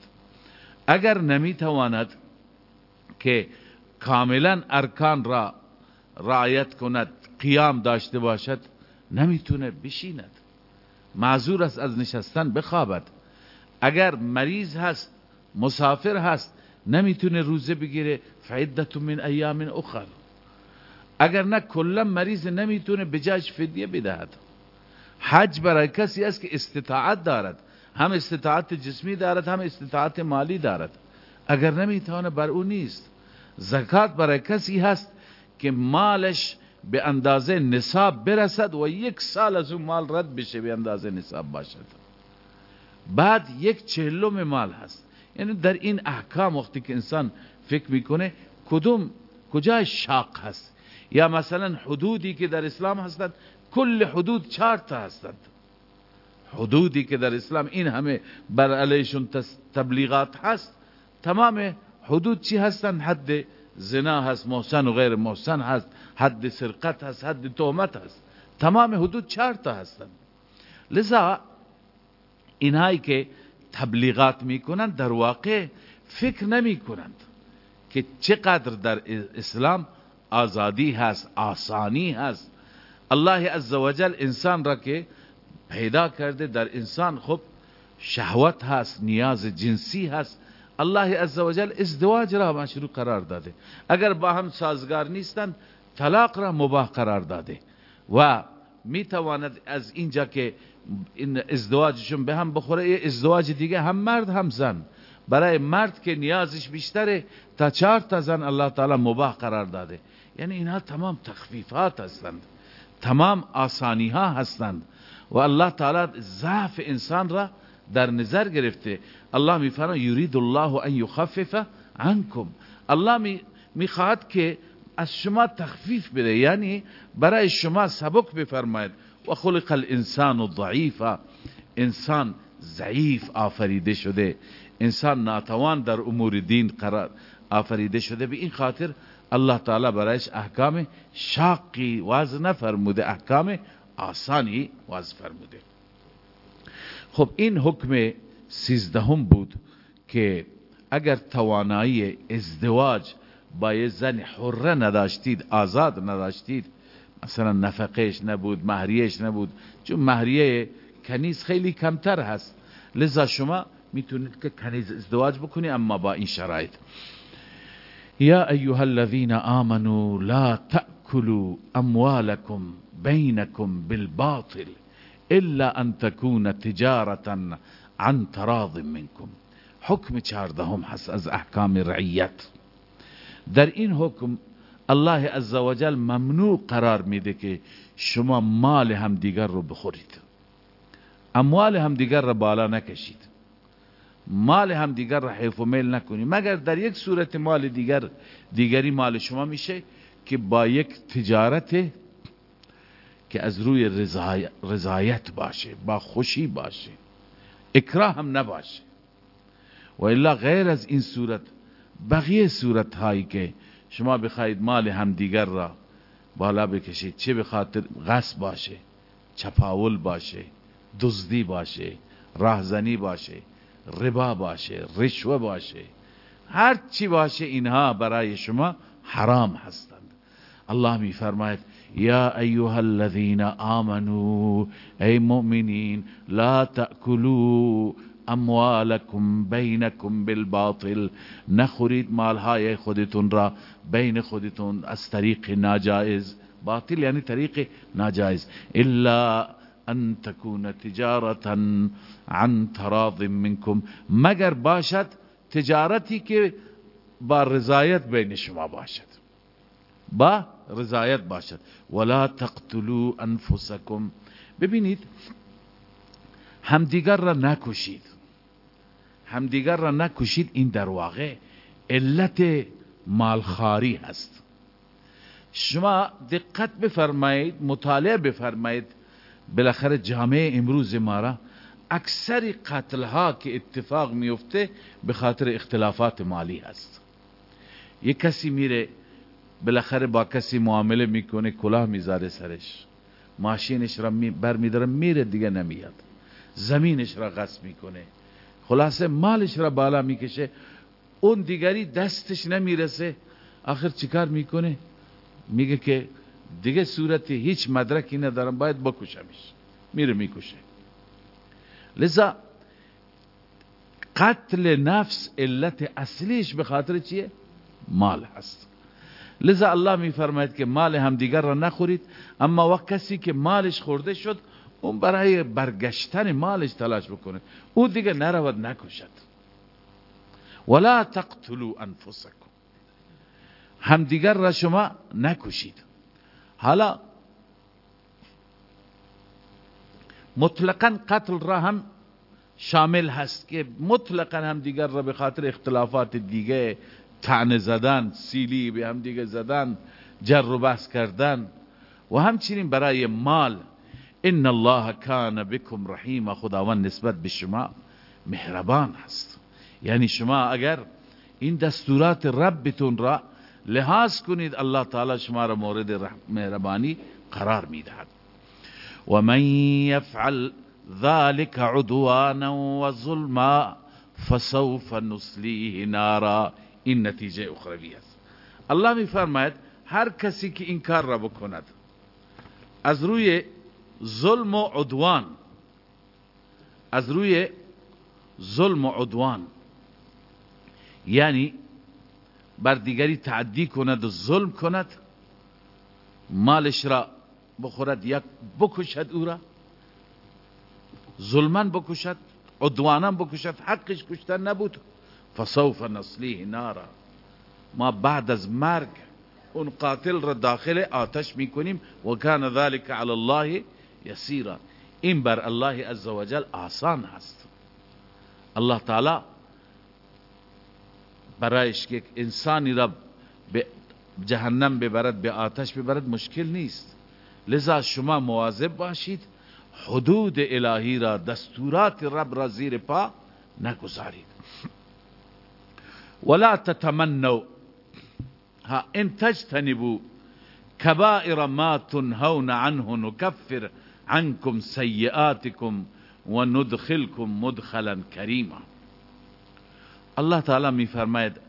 اگر نمی‌تواند که کاملا ارکان را رعایت کند قیام داشته باشد نمی‌تونه بشیند. معذور است از نشستن بخوابد. اگر مریض هست مسافر هست نمی‌تونه روزه بگیره فعدت من ایام اخر. اگر نه کلا مریض نمی‌تونه بجاش فدیه بدهد. حج برای کسی است که استطاعت دارد. هم استطاعت جسمی دارد هم استطاعت مالی دارد. اگر نمی‌تونه بر او نیست. زکات برای کسی هست که مالش به اندازه نصاب برسد و یک سال از اون مال رد بشه به اندازه نصاب باشد. بعد یک چهلم مال هست. یعنی در این احکام وقتی که انسان فکر می‌کنه کدوم کجای شاق هست؟ یا مثلا حدودی که در اسلام هستند کل حدود چهار تا هستند. حدودی که در اسلام این همه بر علیشون تبلیغات هست تمام حدود چی هستند؟ حد زنا هست محسن و غیر محسن هست حد سرقت هست حد تهمت هست. تمام حدود چهار تا هستند لذا اینهایی که تبلیغات می‌کنند در واقع فکر نمی کنند که چقدر در اسلام آزادی هست آسانی هست. الله عزوجل انسان را که پیدا کرده در انسان خب شهوت هست نیاز جنسی هست. الله عزوجل ازدواج را مشروع قرار داده. اگر با هم سازگار نیستند طلاق را مباح قرار داده. و می تواند از اینجا که این ازدواجشون به هم بخوره یه ازدواج دیگه هم مرد هم زن. برای مرد که نیازش بیشتره تا چهار تا زن الله تعالی مباح قرار داده. یعنی اینها تمام تخفیفات هستند. تمام آسانی ها هستند. و الله تعالی ضعف انسان را در نظر گرفته الله میفرماید یرید الله ان یخفف عنکم. الله می‌خواهد که از شما تخفیف بده یعنی برای شما سبک بفرماید. و خلق الانسان ضعیفا. انسان ضعیف آفریده شده. انسان ناتوان در امور دین قرار آفریده شده. به این خاطر الله تعالی برایش احکام شاقی واز نفرموده احکام آسانی واز فرموده. خب این حکم سیزدهم بود که اگر توانایی ازدواج با یه زن حره نداشتید آزاد نداشتید مثلا نفقهش نبود مهریهش نبود چون مهریه کنیز خیلی کمتر هست. لذا شما می‌تونید که کنیز ازدواج بکنی اما با این شرایط. یا ایها الذين آمنوا لا تأكلوا اموالكم بينكم بالباطل. الا ان تكون تجارة عن تراض منكم. حکم چهاردهم هست از احکام رعیت. در این حکم الله عزوجل ممنوع قرار میده که شما مال همدیگر رو بخورید. اموال همدیگر رو بالا نکشید. مال همدیگر رو حیف و میل نکنید. مگر در یک صورت مال دیگر دیگری مال شما میشه که با یک تجارت که از روی رضایت باشه با خوشی باشه اکراه هم نباشه. و الا غیر از این صورت بقیه صورت هایی که شما بخواید مال همدیگر را بالا بکشید چه به خاطر غصب باشه چپاول باشه دزدی باشه راهزنی باشه ربا باشه رشوه باشه هر چی باشه اینها برای شما حرام هستند. الله می فرماید یا ایها الذین آمنو ای مؤمنین لا تأکلوا اموالکم بینکم بالباطل. نخورید مالهای خودتون را بین خودتون. از ناجائز. باطل یعنی طریق ناجائز. إلا أن تكون تجارتا عن تراض منکم مگر باشد تجارتی که با رضایت بین شما باشد. با رضایت باشد. ولا تقتلوا انفسکم. ببینید همدیگر را نکشید. همدیگر را نکشید این در واقع علت مالخاری هست. شما دقت بفرمایید مطالعه بفرمایید. بالاخره جامعه امروز ما را اکثر قتل ها که اتفاق میفته به خاطر اختلافات مالی هست. یک کسی میره بالاخره با کسی معامله می‌کنه کلاه می‌ذاره سرش. ماشینش را می بر میداره میره دیگه نمیاد. زمینش را غصب می‌کنه. خلاصه مالش را بالا می‌کشه. اون دیگری دستش نمی‌رسه. آخر چیکار می‌کنه؟ میگه که دیگه صورت هیچ مدرکی ندارم باید بکشمش. میره می‌کشه. لذا قتل نفس علت اصلیش به خاطر چیه؟ مال هست. لذا الله میفرماید که مال همدیگر را نخورید اما وقت کسی که مالش خورده شد اون برای برگشتن مالش تلاش بکنه. او دیگه نرود نکشد. ولا تقتلوا انفسکم. همدیگر را شما نکشید. حالا مطلقا قتل را هم شامل هست که مطلقا هم دیگر را به خاطر اختلافات دیگه تعنه زدن سیلی به هم دیگه زدن جر و بحث کردن و همچنین برای مال. ان الله کان بكم رحیم. خداوند نسبت به شما مهربان هست یعنی شما اگر این دستورات ربتون را لحاظ کنید الله تعالی شما را مورد مهربانی قرار می‌دهد. و من یفعل ذلك عدوانا و ظلما فسوف نسلیه نارا. این نتیجه اخروی است. الله میفرماید هر کسی که این کار را بکند از روی ظلم و عدوان از روی ظلم و عدوان یعنی بر دیگری تعدی کند و ظلم کند مالش را بخورد یک بکشد او را ظلمن بکشد عدوانا بکشد حقش کشتن نبود. فسوف نصلیه نارا. ما بعد از مرگ اون قاتل را داخل آتش می‌کنیم و کان ذلك علی الله یسیرا. این بر الله عزوجل آسان هست. الله تعالی برایش که انسانی را به جهنم ببرد به آتش ببرد مشکل نیست. لذا شما مواظب باشید حدود الهی را دستورات رب را زیر پا نگذارید. ولا تتمنوا. ها ان تجتنبوا كبائر ما تنهون عنه نكفر عنكم سيئاتكم وندخلكم مدخلا كريما. الله تعالی میفرماید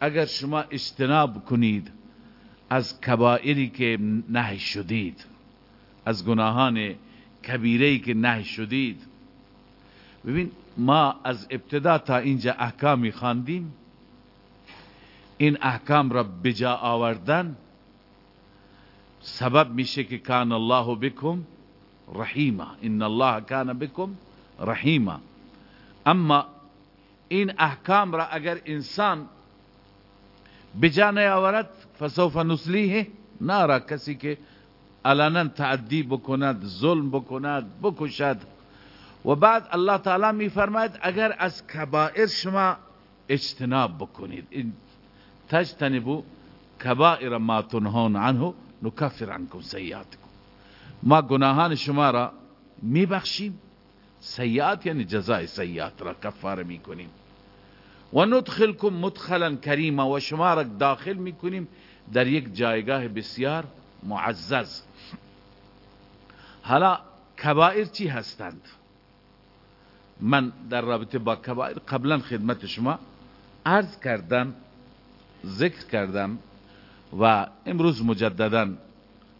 اگر شما اجتناب کنید از کبائری که نهی شدید از گناهان کبیره که نهی شدید. ببین ما از ابتدا تا اینجا احکامی خواندیم. این احکام را بجا آوردن سبب میشه که کان الله بكم رحیما. ان الله کان بكم رحیما. اما این احکام را اگر انسان بجا نیاورد فسوف نسلیه نارا کسی که علنا تعدی بکند ظلم بکند بکشد. و بعد الله تعالی می فرماید اگر از کبائر شما اجتناب بکنید این تجتنبو کبائر ما تنهون عنه نکفر عنکم سیئاتکم ما گناهان شما را میبخشیم. سیئات یعنی جزای سیئات را کفاره می‌کنیم. و ندخلکم مدخلا کریما و شما را داخل می‌کنیم در یک جایگاه بسیار معزز. حالا کبائر چی هستند؟ من در رابطه با کبائر قبلا خدمت شما عرض کردم ذکر کردم و امروز مجددا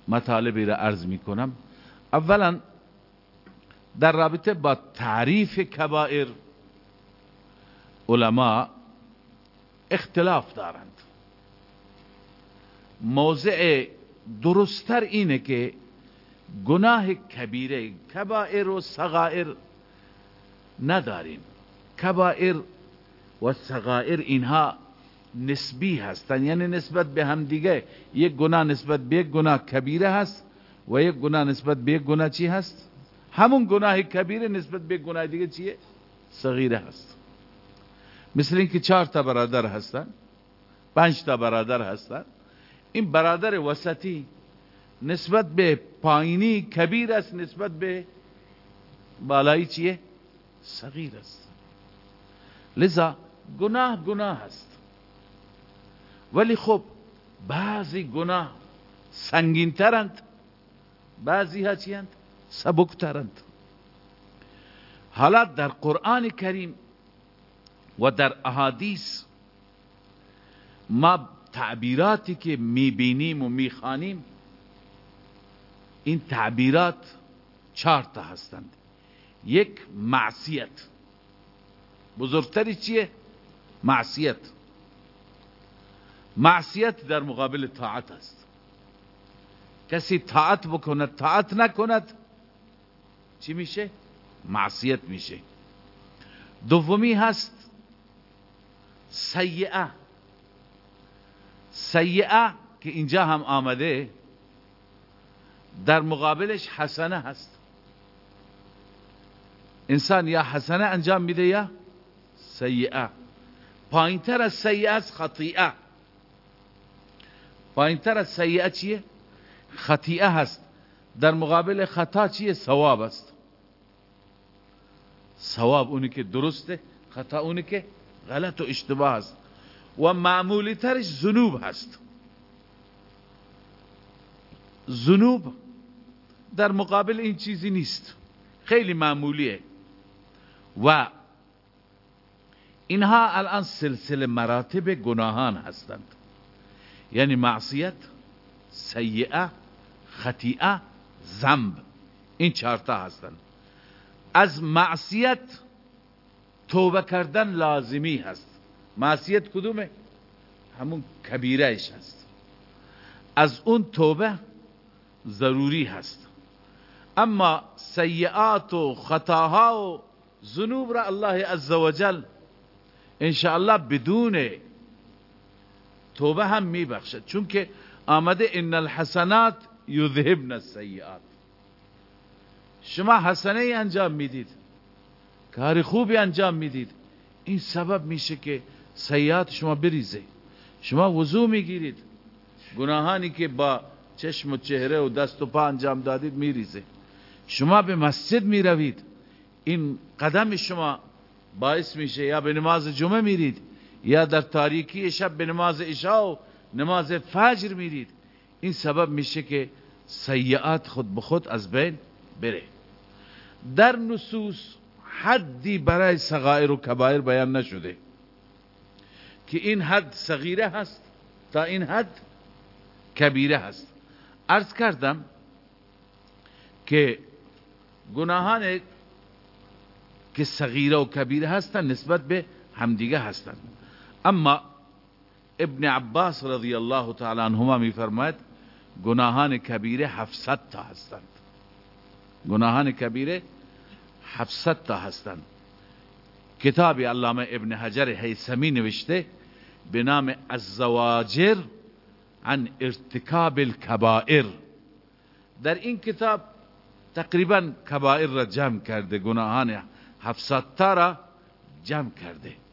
مطالبی را عرض می کنم. اولا در رابطه با تعریف کبائر علما اختلاف دارند. موضع درستتر اینه که گناه کبیره کبائر و صغائر نداریم. کبائر و صغائر اینها نسبی هستن یعنی نسبت به هم دیگه. یک گناه نسبت به یک گناه کبیره هست و یک گناه نسبت به یک گناه چی هست؟ همون گناه کبیره نسبت به گناه دیگه چیه؟ صغیره هست. مثل اینکه چهار تا برادر هستن پنج تا برادر هستن. این برادر وسطی نسبت به پایینی کبیر است نسبت به بالایی چیه؟ صغیر است. لذا گناه گناه است ولی خب بعضی گناه سنگین ترند بعضی ها چیند سبک ترند حالا در قرآن کریم و در احادیث ما تعبیراتی که می‌بینیم و می‌خوانیم این تعبیرات چهار تا هستند. یک معصیت. بزرگتری چیه؟ معصیت. معصیت در مقابل طاعت است. کسی طاعت بکند طاعت نکند چی میشه؟ معصیت میشه. دومی هست سیعه. سیعه که اینجا هم آمده در مقابلش حسنه هست. انسان یا حسنه انجام میده یا سیئه پایینتر از سیئه است خطیئه پایینتر از سیئه چیه؟ خطیئه هست. در مقابل خطا چیه؟ ثواب است. ثواب اونی که درسته خطا اونی که غلط و اشتباه است. و معمولی ترش ذنوب هست. ذنوب در مقابل این چیزی نیست. خیلی معمولیه. و اینها الان سلسله مراتب گناهان هستند. یعنی معصیت سیئه خطیئه زنب این چهارتا هستند از معصیت توبه کردن لازمی هست. معصیت کدومه؟ همون کبیرهش هست. از اون توبه ضروری هست. اما سیئات و خطاها و ذنوب را الله عزوجل انشاءالله بدون توبه هم میبخشد. چون که آمده ان الحسنات یذهبن السیئات. شما حسنه ای انجام می‌دید. کار خوبی انجام می‌دید. این سبب میشه که سیئات شما بریزه. شما وضو می‌گیرید. گناهانی که با چشم و چهره و دست و پا انجام دادید میریزه. شما به مسجد می‌روید. این قدم شما باعث میشه یا به نماز جمعه میرید. یا در تاریکی شب به نماز عشاء و نماز فجر میرید. این سبب میشه که سیعات خود به خود از بین بره. در نصوص حدی برای صغائر و کبائر بیان نشده که این حد صغیره هست تا این حد کبیره هست. ارز کردم که گناهان که صغیره و کبیره هستند نسبت به همدیگه هستند اما ابن عباس رضی الله تعالی عنهما میفرماید گناهان کبیره 700 تا هستند. گناهان کبیره 700 تا هستند. کتاب علامه ابن حجر حیثمی نوشته به نام الزواجر عن ارتکاب الكبائر در این کتاب تقریبا کبائر را جمع کرده گناهان هفتصد تا را جمع کرده.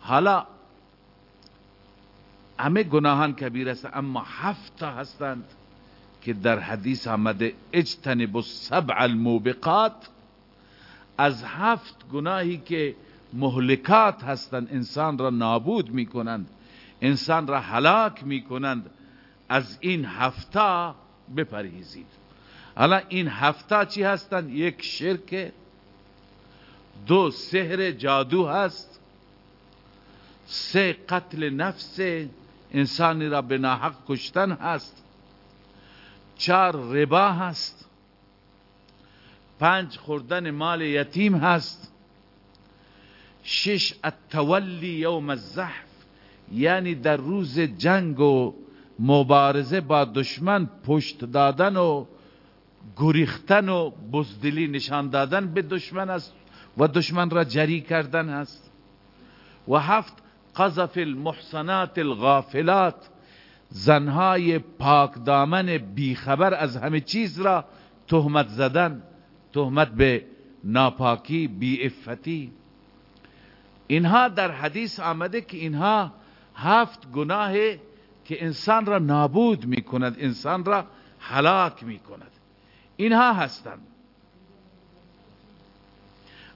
حالا همه گناهان کبیر است اما هفت هستند که در حدیث آمده اجتنب السبع الموبقات. از هفت گناهی که مهلکات هستند انسان را نابود می‌کنند انسان را هلاک می‌کنند از این هفته بپرهیزید. حالا این هفته چی هستند؟ یک شرک دو سحر جادو هست سه قتل نفس انسانی را به ناحق کشتن هست. چار ربا هست. پنج خوردن مال یتیم هست. شش التولی یوم الزحف یعنی در روز جنگ و مبارزه با دشمن پشت دادن و گریختن و بزدلی نشان دادن به دشمن است و دشمن را جری کردن است و هفت قذف المحصنات الغافلات. زنهای پاک دامن بیخبر از همه چیز را تهمت زدن تهمت به ناپاکی بی افتی اینها در حدیث آمده که اینها هفت گناه که انسان را نابود می کند انسان را هلاک می کند اینها هستند.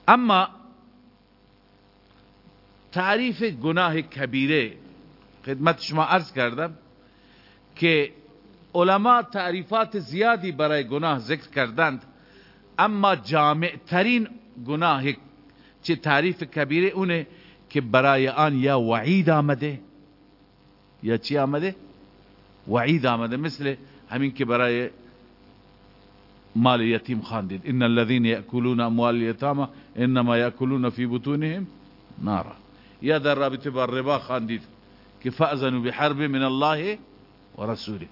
اما تعریف گناه کبیره خدمت شما عرض کردم که علما تعریفات زیادی برای گناه ذکر کردند اما جامع ترین گناه چه تعریف کبیره اونه که برای آن یا وعید آمده یا چی آمده؟ وعید آمده مثل همین که برای مال یتیم خواندید. ان الذين ياكلون اموال اليتامى انما ياكلون في بطونهم نارا. یا در رابطه با ربا خواندید که فاذنوا بحرب من الله و رسوله.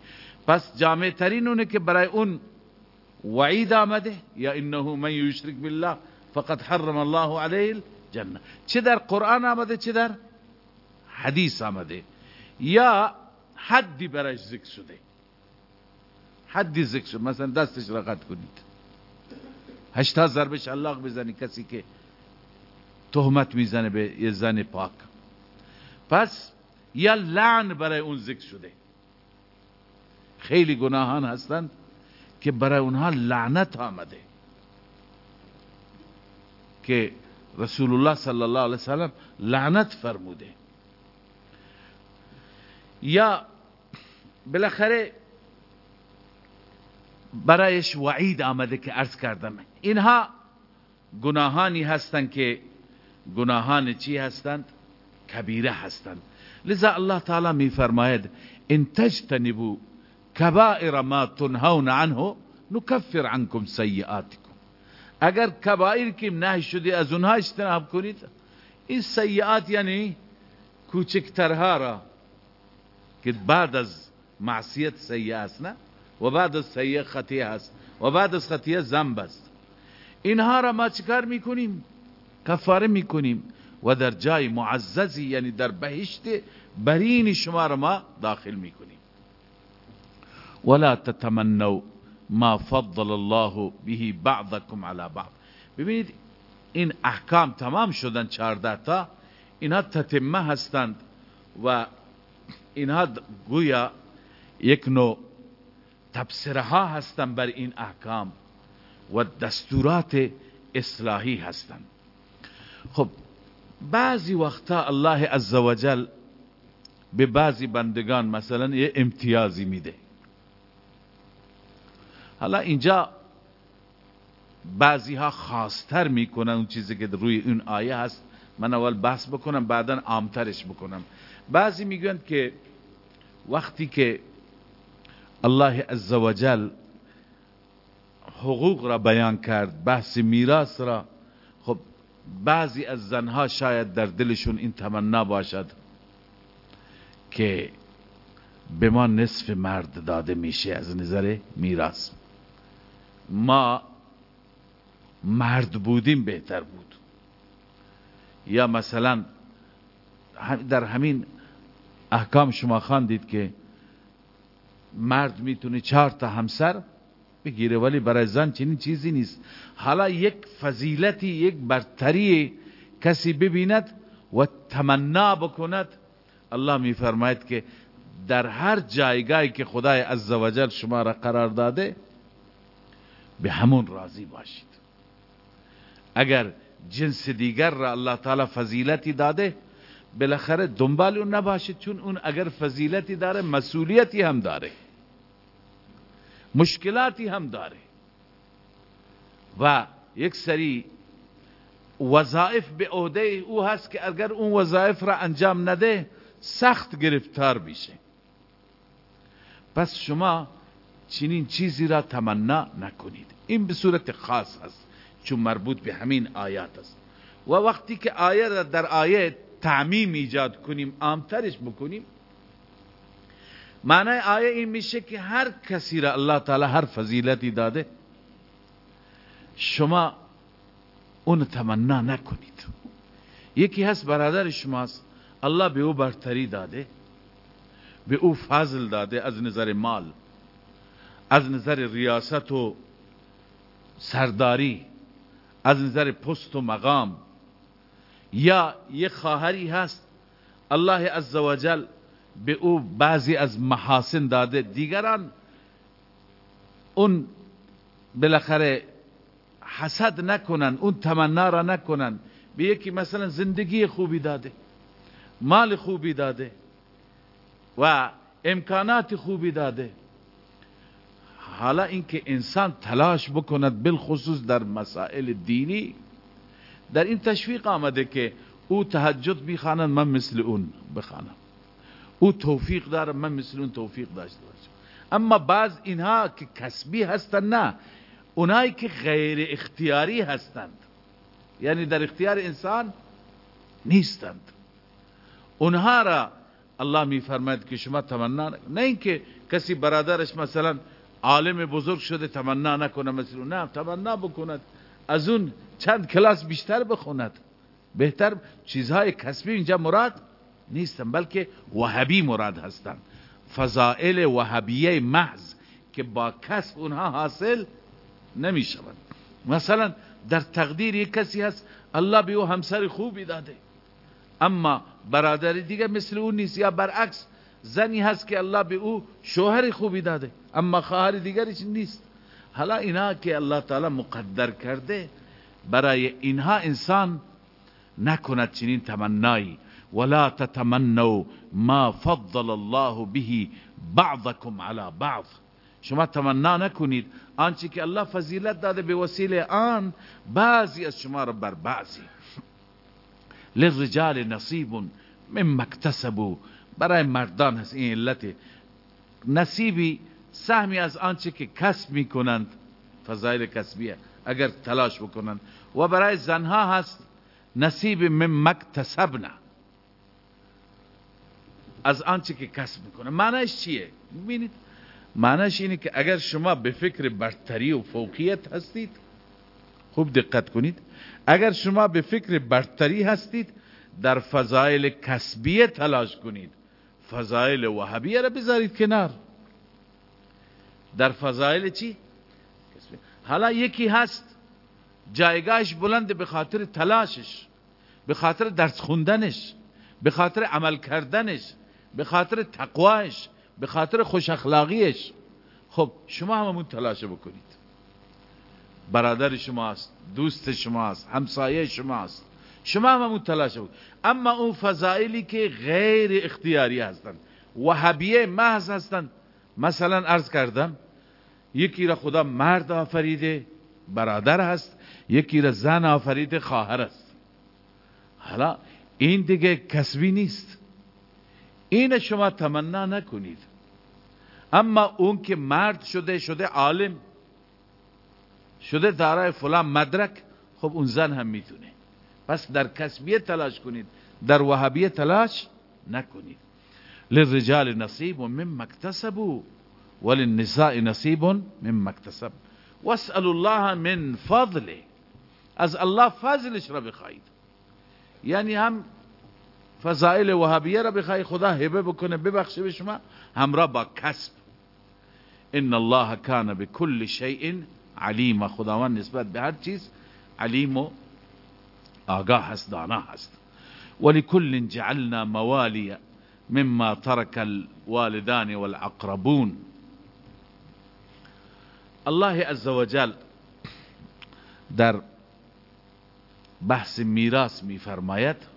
پس جامع ترین اونه که برای اون وعید آمده یا انه من یشرک بالله فقد حرم الله علیه الجنه چه در قرآن آمده چه در حدیث آمده. یا حدی برایش ذکر شده. حدی ذکر شده. مثلا دستش را کنید. هشتا ضرب شلاق بزنی کسی که تهمت می‌زنه به یه زن پاک. پس یا لعن برای اون ذکر شده. خیلی گناهان هستند که برای اونها لعنت آمده. که رسول الله صلی الله علیه وسلم لعنت فرموده. یا بالاخره برایش وعید آمده که عرض کردم. اینها گناهانی هستند که گناهان چی هستند؟ کبیره هستند. لذا الله تعالی می فرماید ان تجتنبوا کبائر ما تنهون عنه نکفر عنكم سیئاتکم. اگر کبائر که نهی شده از اونها اجتناب کنید این سیئات یعنی کوچکترها را که بعد از معصیت سیئه است نه؟ و بعد از سیئه خطیه است و بعد از خطیه زنب است. اینها را ما چکار می‌کنیم؟ کفاره می‌کنیم. و در جای معززی یعنی در بهشت برین شما را ما داخل می‌کنیم. ولا تتمنوا ما فضل الله به بعضكم على بعض. ببینید این احکام تمام شدن چارده تا. اینها تتمه هستند و اینها گویا یک نوع تبصره ها هستند بر این احکام و دستورات اصلاحی هستند. خب بعضی وقتا الله عزوجل به بعضی بندگان مثلا یه امتیازی میده. حالا اینجا بعضی ها خواستر می‌کنن اون چیزی که روی اون آیه هست. من اول بحث بکنم بعدا عامترش بکنم. بعضی میگن که وقتی که الله عزوجل حقوق را بیان کرد بحث میراث را بعضی از زنها شاید در دلشون این تمنا باشد که به ما نصف مرد داده میشه از نظر میراث. ما مرد بودیم بهتر بود. یا مثلا در همین احکام شما خواندید که مرد می‌تونه چهار تا همسر بگیره ولی برای زن چنین چیزی نیست. حالا یک فضیلتی یک برتری کسی ببیند و تمنا بکند. الله میفرماید که در هر جایگاهی که خدای عزوجل شما را قرار داده به همون راضی باشید. اگر جنس دیگر را الله تعالی فضیلتی داده بالاخره دنبال اون نباشید چون اون اگر فضیلتی داره مسئولیتی هم داره. مشکلاتی هم داره. و یک سری وظائف به عهده او هست که اگر اون وظایف را انجام نده سخت گرفتار میشه. پس شما چنین چیزی را تمنا نکنید. این به صورت خاص است چون مربوط به همین آیات است. و وقتی که آیه را در آیه تعمیم ایجاد کنیم عامترش بکنیم معنی آیه این میشه که هر کسی را الله تعالی هر فضیلتی داده شما اون تمنا نکنید. یکی هست برادر شماست الله به او برتری داده به او فضل داده از نظر مال از نظر ریاست و سرداری از نظر پست و مقام. یا یک خواهری هست الله عزوجل به او بعضی از محاسن داده. دیگران اون بالاخره حسد نکنن اون تمنا را نکنن. به یکی مثلا زندگی خوبی داده مال خوبی داده و امکانات خوبی داده. حالا اینکه انسان تلاش بکند بالخصوص در مسائل دینی در این تشویق آمده که او تهجد می‌خواند من مثل اون بخوانم. او توفیق داره من مثل اون توفیق داشته باشم. اما بعض اینها که کسبی هستند نه اونایی که غیر اختیاری هستند. یعنی در اختیار انسان نیستند. اونها را الله میفرماید که شما تمنا نه اینکه کسی برادرش مثلا عالم بزرگ شده تمنا نکنه مثل نه تمنا بکند. از اون چند کلاس بیشتر بخوند. بهتر چیزهای کسبی اینجا مراد نیستن بلکه وهبی مراد هستند فضائل وهبیه محض که با کسب اونها حاصل نمی شود مثلا در تقدیر یک کسی هست الله به او همسر خوبی داده. اما برادری دیگه مثل اون نیست یا برعکس زنی هست که الله به او شوهر خوبی داده اما خواهر دیگرش نیست. حالا اینا که الله تعالی مقدر کرده برای اینها انسان نکند چنین تمنایی. ولا تتمنوا ما فضل الله به بعضكم على بعض. شما تمنا نکنید آنچه که الله فضیلت داده به وسیله آن بعضی از شما را بر بعضی. للرجال نصیب مما اکتسبوا. برای مردان هست این علت. نصیبی سهمی از آنچه که کسب می‌کنند فضایل کسبیه اگر تلاش بکنند. و برای زنها هست نصیب مما اکتسبنا. از آنچه که کسب می‌کنه. معنیش چیه؟ ببینید معنیش اینه که اگر شما به فکر برتری و فوقیت هستید خوب دقت کنید. اگر شما به فکر برتری هستید در فضایل کسبیه تلاش کنید. فضایل وهبیه را بذارید کنار. در فضایل چی؟ حالا یکی هست جایگاهش بلند به خاطر تلاشش به خاطر درس خوندنش به خاطر عمل کردنش. به خاطر تقواش به خاطر خوش اخلاقیش. خب شما هممون تلاش بکنید. برادر شماست دوست شماست همسایه شماست شما هممون تلاش بکنید. اما اون فضائلی که غیر اختیاری هستند. وهبیه محض هستند. مثلا عرض کردم یکی را خدا مرد آفریده برادر هست. یکی را زن آفریده خواهر است. حالا این دیگه کسبی نیست. این شما تمنا نکنید. اما اون که مرد شده شده عالم شده دارای فلان مدرک خب اون زن هم می‌تونه. پس در کسبیه تلاش کنید در وهابیه تلاش نکنید. للرجال نصیب مما اکتسبوا وللنساء نصیب مما اکتسب. واسأل الله من فضله. از الله فضلش را بخواهید یعنی هم فضائل وهابیه را بخوای خدا هبه بکنه ببخشه به شما. همراه با کسب. ان الله کان بكل شیء علیم. خداوند نسبت به هر چیز علیم و آگاه هست دانا هست. ولكل جعلنا موالی مما ترك الوالدان والعقربون. الله عز وجل در بحث میراث میفرماید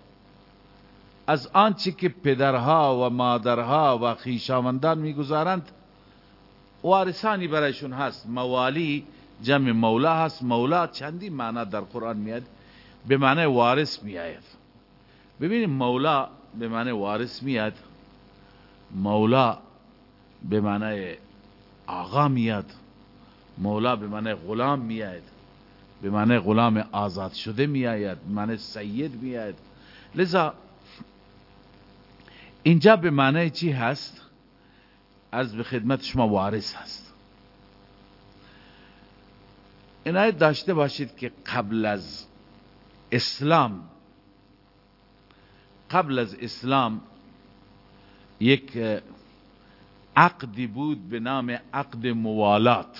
از آنچه که پدرها و مادرها و خیشاوندان می‌گذارند وارثانی برایشون هست. موالی جمع مولا هست. مولا چندی معنا در قرآن میاد؟ به معنی وارث میآید. ببینید مولا به معنی وارث میاد مولا به معنی آقا میاد مولا به معنی غلام میاد به معنی غلام آزاد شده میآید. به معنی سید میآید. لذا اینجا به معنی چی هست؟ از به خدمت شما وارث هست. عنایت داشته باشید که قبل از اسلام قبل از اسلام یک عقدی بود به نام عقد موالات.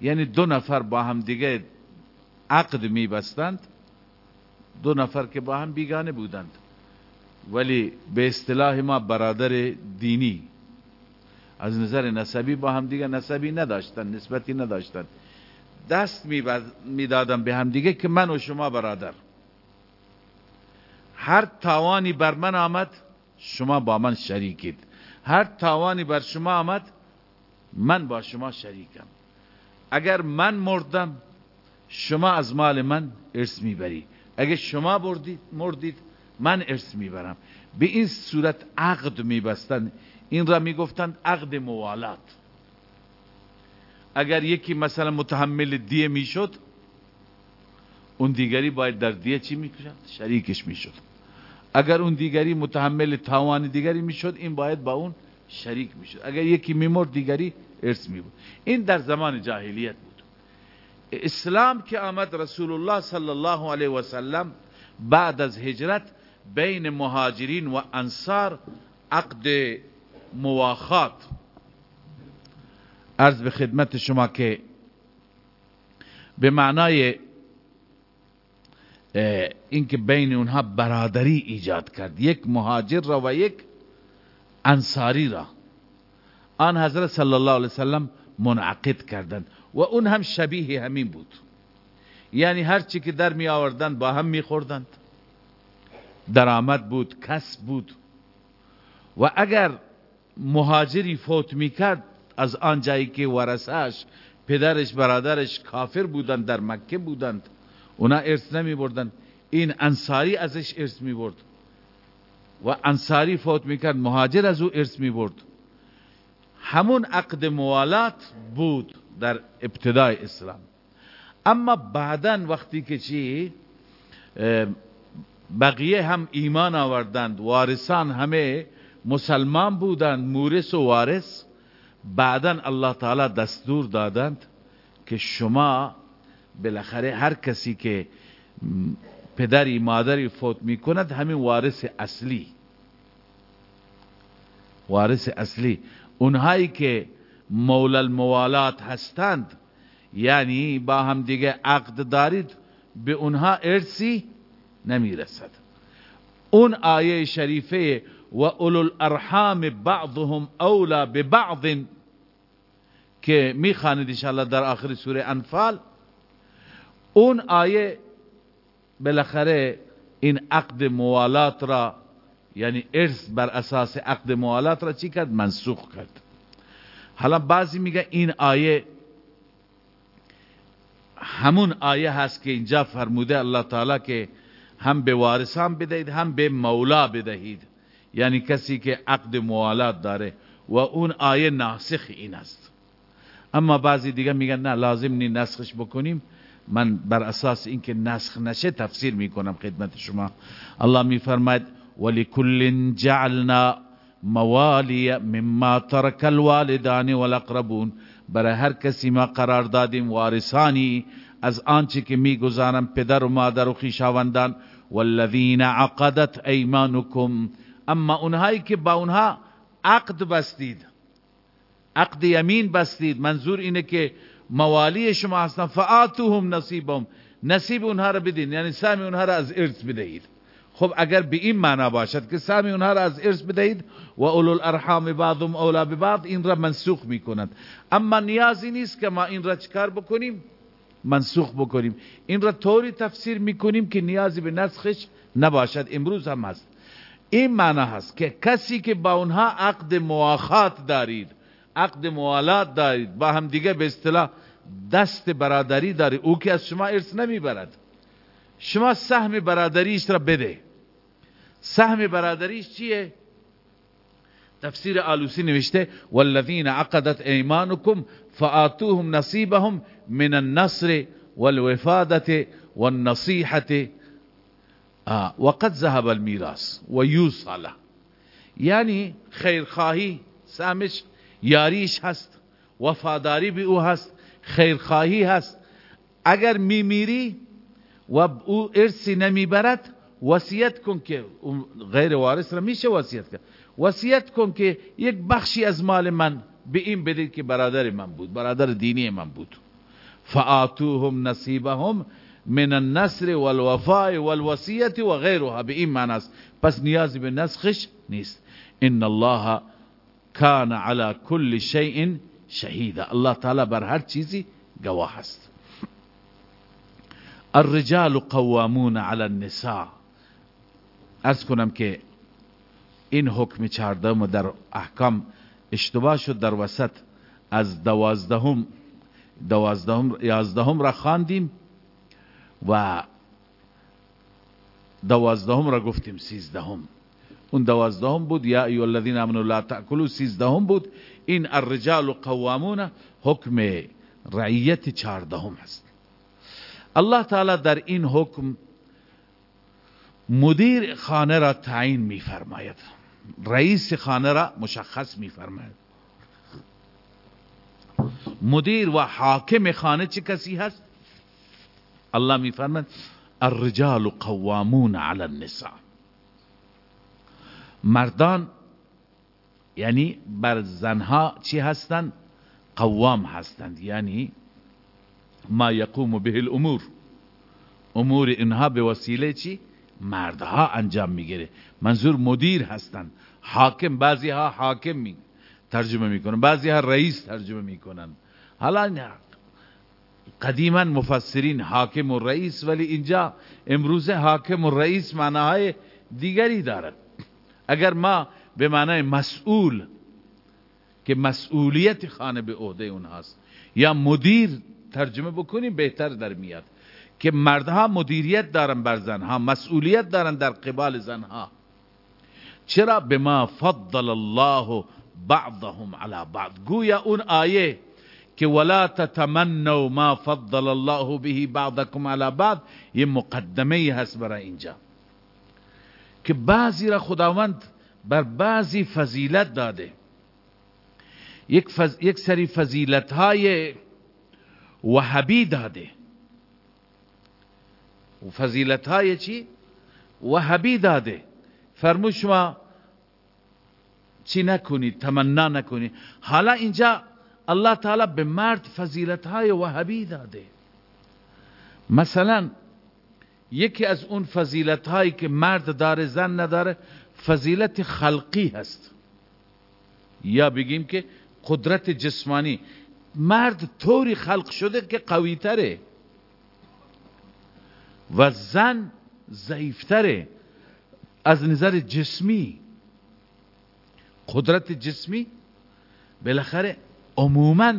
یعنی دو نفر با هم دیگه عقد می بستند دو نفر که با هم بیگانه بودند. ولی به اصطلاح ما برادر دینی. از نظر نسبی با هم دیگه نسبی نداشتن نسبتی نداشتن. دست می‌دادن به هم دیگه که من و شما برادر. هر تاوانی بر من آمد شما با من شریکید. هر تاوانی بر شما آمد من با شما شریکم. اگر من مردم شما از مال من ارث می‌بری اگر شما بردید مردید من ارث می‌برم. به این صورت عقد میبستند این را می‌گفتند عقد موالات. اگر یکی مثلا متحمل دیه می‌شد اون دیگری باید در دیه چی می‌کشد؟ شریکش می‌شد. اگر اون دیگری متحمل تاوان دیگری می‌شد این باید با اون شریک می‌شد. اگر یکی میمرد دیگری ارث میبود. این در زمان جاهلیت بود. اسلام که آمد رسول الله صلی الله علیه و سلم بعد از هجرت بین مهاجرین و انصار عقد مواخات. عرض به خدمت شما که به معنای اینکه بین اونها برادری ایجاد کرد. یک مهاجر را و یک انصاری را. آن حضرت صلی الله علیه وسلم منعقد کردند و اون هم شبیه همین بود. یعنی هر چی که در می آوردند با هم می خوردند درآمد بود کسب بود. و اگر مهاجری فوت می کرد از آن جایی که ورسهش پدرش برادرش کافر بودند در مکه بودند اونا ارث نمی بردن این انصاری ازش ارث می برد و انصاری فوت می کرد مهاجر از او ارث می برد همون عقد موالات بود در ابتدای اسلام. اما بعدا وقتی که چی؟ بقیه هم ایمان آوردند. وارثان همه مسلمان بودند مورث و وارث. بعدا الله تعالی دستور دادند که شما بالاخره هر کسی که پدری مادری فوت می کند همین وارث اصلی. وارث اصلی. اونهایی که مولا الموالات هستند یعنی با هم دیگه عقد دارید به اونها ارسی نمی‌رسد. اون آیه شریفه و اولو الارحام بعضهم اولا ببعض که می‌خواند انشاءالله در آخر سوره انفال اون آیه بالاخره این عقد موالات را یعنی ارث بر اساس عقد موالات را چی کرد؟ منسوخ کرد. حالا بعضی میگه این آیه همون آیه هست که اینجا فرموده الله تعالی که هم به وارثان بدهید هم به مولا بدهید. یعنی کسی که عقد موالات داره و اون آیه ناسخ این است. اما بعضی دیگه میگن نه لازم نی نسخش بکنیم. من بر اساس اینکه نسخ نشه تفسیر می‌کنم خدمت شما. الله میفرماید ولکل جعلنا موالی مما ترک الوالدان والاقربون برای هر کسی ما قرار دادیم وارثانی از آنچه که می‌گذارن پدر و مادر و خیشاوندان والذین عقدت ایمانکم. اما اونهایی که با اونها عقد بستید عقد یمین بستید منظور اینه که موالی شما هستن. فآتوهم نصیبهم. نصیب اونها را بدین. یعنی سهم اونها را از ارث بدهید. خب اگر به این معنا باشد که سهم اونها را از ارث بدهید و اولو الارحام بعضهم اولا بعض این را منسوخ می‌کنند اما نیازی نیست که ما این را چکار بکنیم؟ منسوخ بکنیم. این را طوری تفسیر می‌کنیم که نیازی به نسخش نباشد. امروز هم هست. این معنا هست که کسی که با اونها عقد مواخات دارید عقد موالات دارید با هم دیگه به اصطلاح دست برادری دارید او که از شما ارث نمی‌برد. شما سهم برادریش را بده. سهم برادریش چیه؟ تفسیر آلوسی نوشته والذین عقدت ایمانکم فآتوهم نصیبهم من النصر والوفادة والنصیحة وقد ذهب الميراث ويوصل. یعنی خیرخواهی سامش یاریش هست وفاداری به او هست خیرخواهی هست. اگر میمیری و او ارسی نمی‌برد وصیت کن که غیر وارث را میشه وصیت کرد. وصیت کن که یک بخشی از مال من به این بدید که برادر من بود برادر دینی من بود. فآتوهم نصیبهم من النصر والوفاء والوصیت و غیرها. به این معنی است. پس نیازی به نسخش نیست. ان الله کان علی کل شیء شهیدا. الله تعالی بر هر چیزی گواه است. الرجال قوامون علی النساء. ارز کنم که این حکم چهاردهم در احکام اشتباه شد. در وسط از دوازدهم دوازدهم یازدهم را خواندیم و دوازدهم را گفتیم سیزدهم. اون دوازدهم بود یا ایو الذین آمنوا لا تاکلوا سیزدهم بود. این الرجال قوامون حکم رعیت چهاردهم هست. الله تعالی در این حکم مدیر خانه را تعیین میفرماید. رئیس خانه را مشخص میفرماید. مدیر و حاکم خانه چه کسی هست؟ الله میفرماید الرجال قوامون علی النساء. مردان یعنی بر زنها چی هستند؟ قوام هستند یعنی ما یقوم به الامور. امور اینها به وسیله چی؟ مردها انجام می‌گیره. منظور مدیر هستند. حاکم بعضی ها حاکم می ترجمه می‌کنن. بعضی ها رئیس ترجمه می‌کنن. حالا قدیما مفسرین حاکم و رئیس ولی اینجا امروز حاکم و رئیس معناهای دیگری دارد اگر ما به معنای مسئول که مسئولیت خانه به عهده اونهاست یا مدیر ترجمه بکنیم بهتر در میاد. که مردها مدیریت دارن بر زنها مسئولیت دارن در قبال زنها. چرا؟ به ما فضل الله بعضهم على بعض. گویا اون آیه که ولا تتمنوا ما فضل الله به بعضكم على بعض یه مقدمه هست برای اینجا. که بعضی را خداوند بر بعضی فضیلت داده. یک, فز... یک سری فضیلت های وحبی داده. و فضیلت های چی؟ وحبی داده. فرمو شما چی نکنید تمنا نکنید حالا اینجا الله تعالی به مرد فضیلت های وحبی داده. مثلا یکی از اون فضیلت هایی که مرد داره زن نداره فضیلت خلقی هست. یا بگیم که قدرت جسمانی. مرد طوری خلق شده که قوی تره. و زن ضعیفتره از نظر جسمی قدرت جسمی بالاخره عموما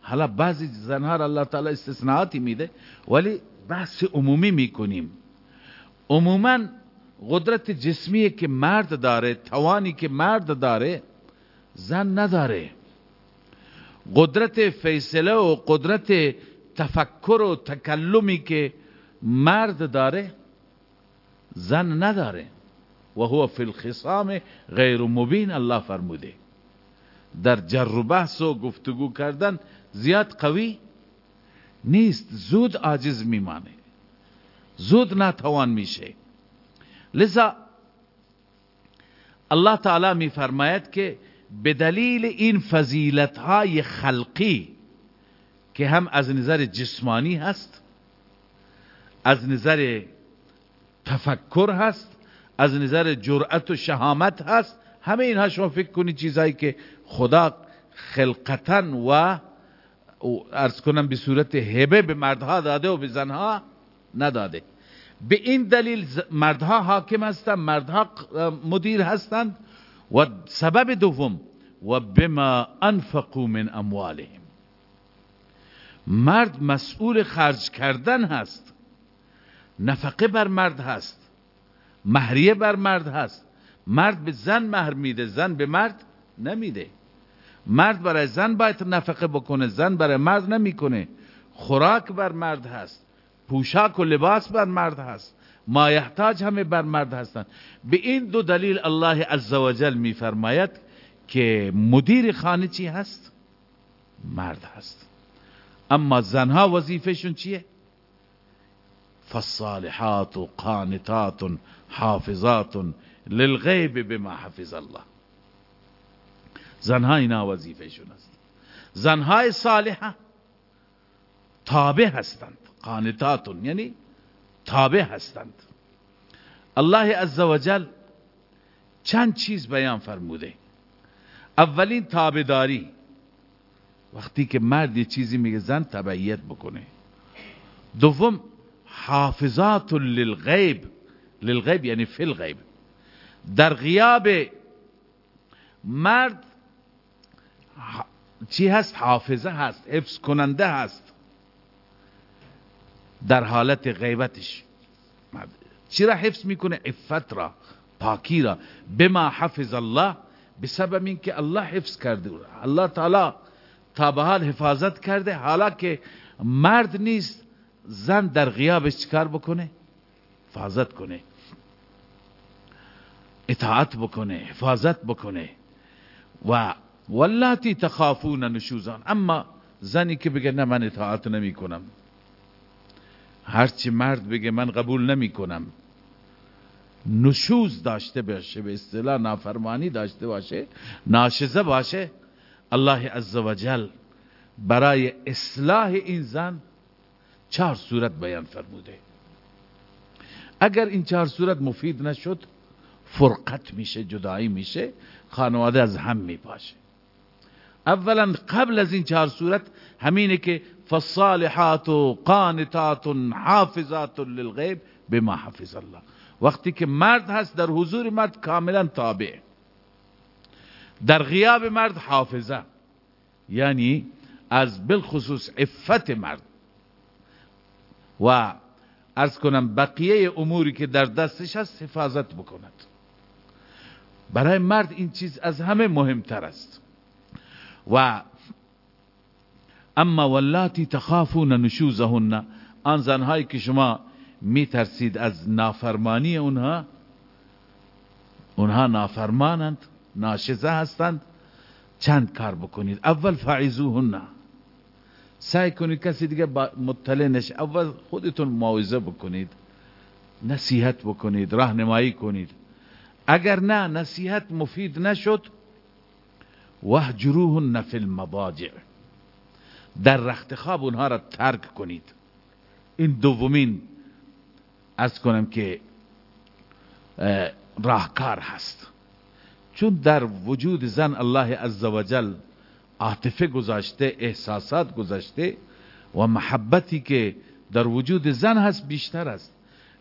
حالا بعضی زنها را الله تعالی استثناءاتی میده ولی بحث عمومی می‌کنیم. عموما قدرت جسمی که مرد داره توانی که مرد داره زن نداره. قدرت فیصله و قدرت تفکر و تکلمی که مرد داره زن نداره. و هو فی الخصام غیر مبین الله فرموده. در جر و بحث و گفتگو کردن زیاد قوی نیست زود عاجز میمانه زود ناتوان میشه. لذا الله تعالی میفرماید که به دلیل این فضیلت های خلقی که هم از نظر جسمانی هست از نظر تفکر هست از نظر جرأت و شهامت هست. همه اینها شما فکر کنید چیزهایی که خدا خلقتا و ارز کنم به صورت هبه به مردها داده و به زنها نداده. به این دلیل مردها حاکم هستند مردها مدیر هستند و سبب دوم و بما انفقوا من اموالهم. مرد مسئول خرج کردن هست نفقه بر مرد هست. مهریه بر مرد هست. مرد به زن مهر میده زن به مرد نمیده. مرد برای زن باید نفقه بکنه زن برای مرد نمی‌کنه. خوراک بر مرد هست پوشاک و لباس بر مرد هست ما یحتاج همه بر مرد هستند. به این دو دلیل الله عزوجل میفرماید که مدیر خانه چی هست؟ مرد هست. اما زنها وظیفهشون چیه؟ فالصالحات قانتات حافظات للغیب بما حفظ الله. زنها اینا وظیفهشون است. زنهای صالحه تابع هستند قانتاتون یعنی تابع هستند. الله عزوجل چند چیز بیان فرموده. اولین تابعداری وقتی که مرد یه چیزی میگه زن تبعیت بکنه. دوم حافظات للغیب للغیب یعنی فی الغیب. در غیاب مرد چی هست؟ حافظه هست حفظ کننده هست. در حالت غیبتش. چی را حفظ می‌کنه؟ افت را پاکی را. بما حفظ الله بسبب اینکه الله حفظ کرده. الله تعالی تا به حال حفاظت کرده. حالا که مرد نیست زن در غیابش چکار بکنه؟ حفاظت کنه. اطاعت بکنه حفاظت بکنه. و ولاتی تخافون نشوزان. اما زنی که بگه نه من اطاعت نمی کنم. هرچی مرد بگه من قبول نمی کنم. نشوز داشته باشه به اصطلاح نافرمانی داشته باشه ناشزه باشه. الله عزوجل برای اصلاح این زن چهار صورت بیان فرموده. اگر این چهار صورت مفید نشد فرقت میشه جدایی میشه خانواده از هم میپاشه اولا قبل از این چهار صورت همینه که فالصالحات قانتات حافظات للغیب بما حفظ الله. وقتی که مرد هست در حضور مرد کاملا تابع. در غیاب مرد حافظه. یعنی از بالخصوص عفت مرد. و ارز کنم بقیه اموری که در دستش هست حفاظت بکند. برای مرد این چیز از همه مهمتر است. و اما ولاتی تخافون نشوزهن آن زنهایی که شما می ترسید از نافرمانی اونها اونها نافرمانند ناشزه هستند چند کار بکنید؟ اول فعیزوهن. سعی کنید کسی دیگه مطلع نشه. اول خودتون موعظه بکنید نصیحت بکنید راهنمایی کنید. اگر نه نصیحت مفید نشد وهجروهن فی المضاجع. در رخت خواب اونها را ترک کنید. این دومین از کنم که راهکار هست. چون در وجود زن الله عزوجل عاطفه گذاشته احساسات گذاشته و محبتی که در وجود زن هست بیشتر است.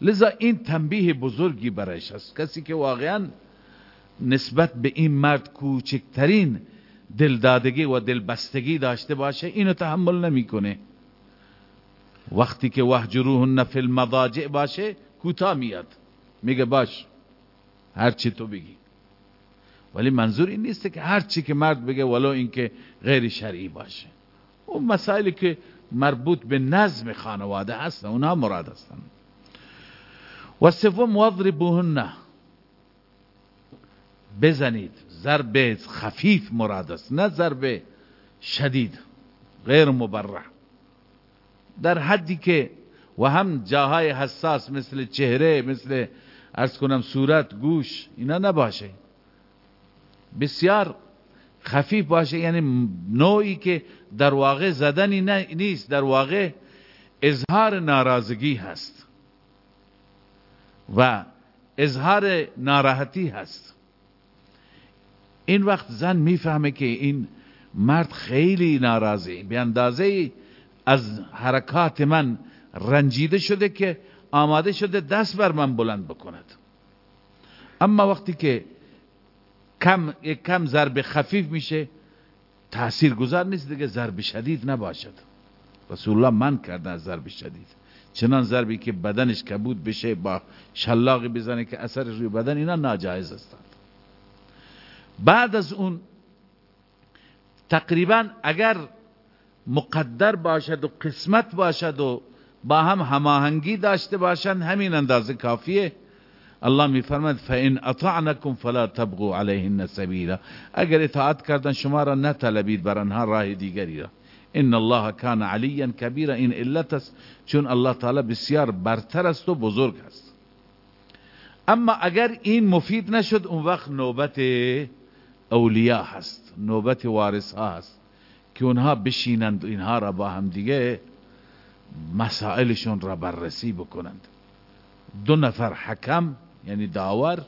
لذا این تنبیه بزرگی برایش است. کسی که واقعا نسبت به این مرد کوچکترین دلدادگی و دلبستگی داشته باشه اینو تحمل نمی‌کنه. وقتی که وحجروهن فی المضاجع باشه کوتا میاد. میگه باش هر چی تو بگی. ولی منظور این نیست که هر چی که مرد بگه ولو اینکه غیر شرعی باشه. اون مسائلی که مربوط به نظم خانواده هستن اونها مراد هستن. و سوم وضربوهن بزنید. ضرب خفیف مراد است نه ضرب شدید غیر مبرح در حدی که و هم جاهای حساس مثل چهره مثل ارز کنم صورت گوش اینا نباشه. بسیار خفیف باشه یعنی نوعی که در واقع زدنی نیست در واقع اظهار ناراضگی هست و اظهار ناراحتی هست. این وقت زن می‌فهمه که این مرد خیلی ناراضی به اندازه از حرکات من رنجیده شده که آماده شده دست بر من بلند بکند. اما وقتی که کم یک کم ضرب خفیف میشه تأثیر گذار نیست دیگه ضرب شدید نباشد. رسول الله من کرده از ضرب شدید. چنان ضربی که بدنش کبود بشه با شلاقی بزنه که اثر روی بدن اینا ناجایز هستند بعد از اون تقریبا اگر مقدر باشد و قسمت باشد و با هم هماهنگی داشته باشند همین اندازه کافیه. الله میفرماید فان اطعنکم فلا تبغوا علیهن سبیلا اگر اطاعت کردن شما را نطلبید بر آنها راه دیگری را. ان الله کان علیا کبیرا این علت است چون الله تعالی بسیار برتر است و بزرگ است. اما اگر این مفید نشد اون وقت نوبت اولیاء هست نوبت وارث ها هست که اونها بشینند اینها را با هم دیگه مسائلشون را بررسی بکنند. دو نفر حکم یعنی داور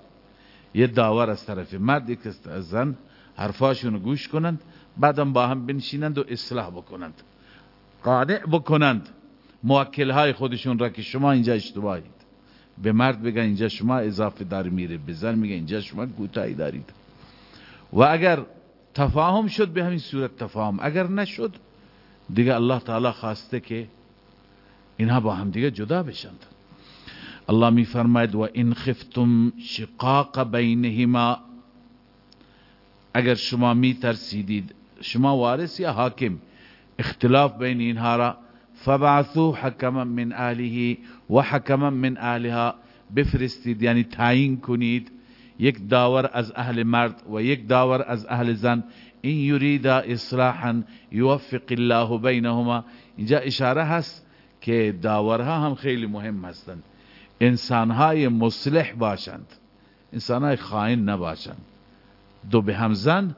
یه داور از طرف مرد یک از زن حرفاشون گوش کنند بعدم با هم بنشینند و اصلاح بکنند. قانع بکنند. موکل های خودشون را که شما اینجا اشتباهید. به مرد بگن اینجا شما اضافه دار میره به زن میگن اینجا شما کوتاهی دارید. و اگر تفاهم شد به همین صورت تفاهم. اگر نشد دیگه الله تعالی خواسته که اینها با هم دیگه جدا بشند. الله می فرماید و این خفتم شقاق بینهما. اگر شما می ترسیدید شما وارث یا حاکم اختلاف بین اینها را فبعثوا حکما من اهله و حکما من اهلها بفرستید یعنی تعیین کنید. یک داور از اهل مرد و یک داور از اهل زن این یرید اصلاحا یوفق الله بینهما. اینجا اشاره هست که داورها هم خیلی مهم هستند. انسانهای مصلح باشند. انسانهای خائن نباشند. دو به هم زن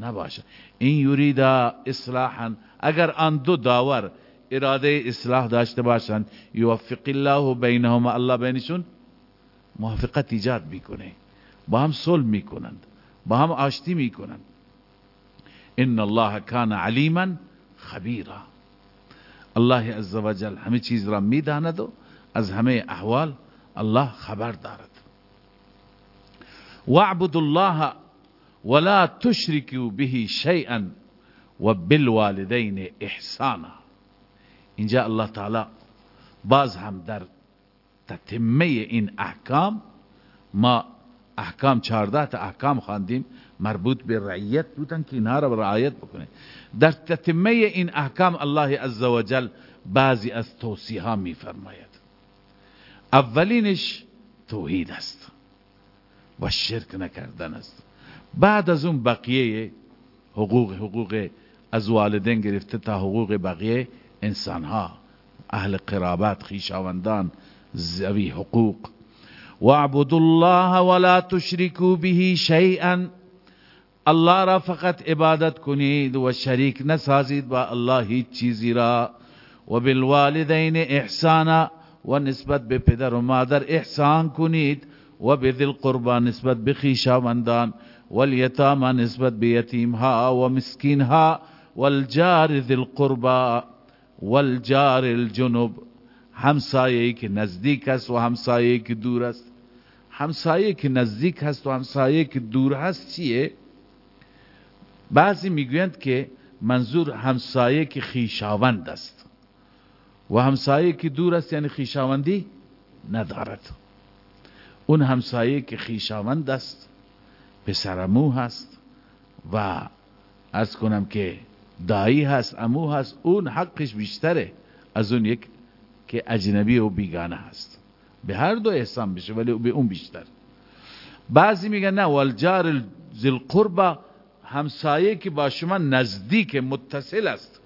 نباشند. این یرید اصلاحا اگر آن دو داور اراده اصلاح داشته باشند یوفق الله بینهما الله بینشون موافقت ایجاد می‌کنه. با هم صلح می‌کنند. با هم آشتی می‌کنند. ان الله کان علیما خبیرا. الله عزوجل همه چیز را می‌داند و از همه احوال الله خبر دارد. واعبدوا الله ولا تشركوا به شيئا وبالوالدين احسانا اینجا الله تعالی باز هم در تتمه این احکام ما احکام چارده تا احکام خواندیم مربوط به رعیت بودن که اینها را رعایت بکنه در تتمه این احکام الله عزوجل بعضی از توصیه ها می فرماید اولینش توحید است و شرک نکردن است. بعد از اون بقیه حقوق حقوق از والدین گرفته تا حقوق بقیه انسان ها اهل قرابت خیشاوندان زوی حقوق. واعبدوا الله ولا تشركوا به شيئا الله را فقط عبادت کنید و شریک نسازید با الله هیچ چیزی را. و بالوالدین احسانا. و نسبت به پدر و مادر احسان کنید و به ذل قربا نسبت به خیشاوندان والیتاما نسبت به یتیمها و مسکینها والجار ذی القربا والجار الجنوب. همسایه که نزدیک است و همسایه که دور است. همسایه که نزدیک هست و همسایه که دور هست چیه؟ بعضی می‌گویند که منظور همسایه که خیشاوند است. و همسایه که دور است یعنی خیشاوندی ندارد. اون همسایه که خیشاوند است پسرمو هست و از کنم که دایی هست امو هست اون حقش بیشتره از اون یک که اجنبی و بیگانه هست. به هر دو احسان بشه ولی به اون بیشتر. بعضی میگن نه والجار ذل قربا همسایه که با شما نزدیک متصل است.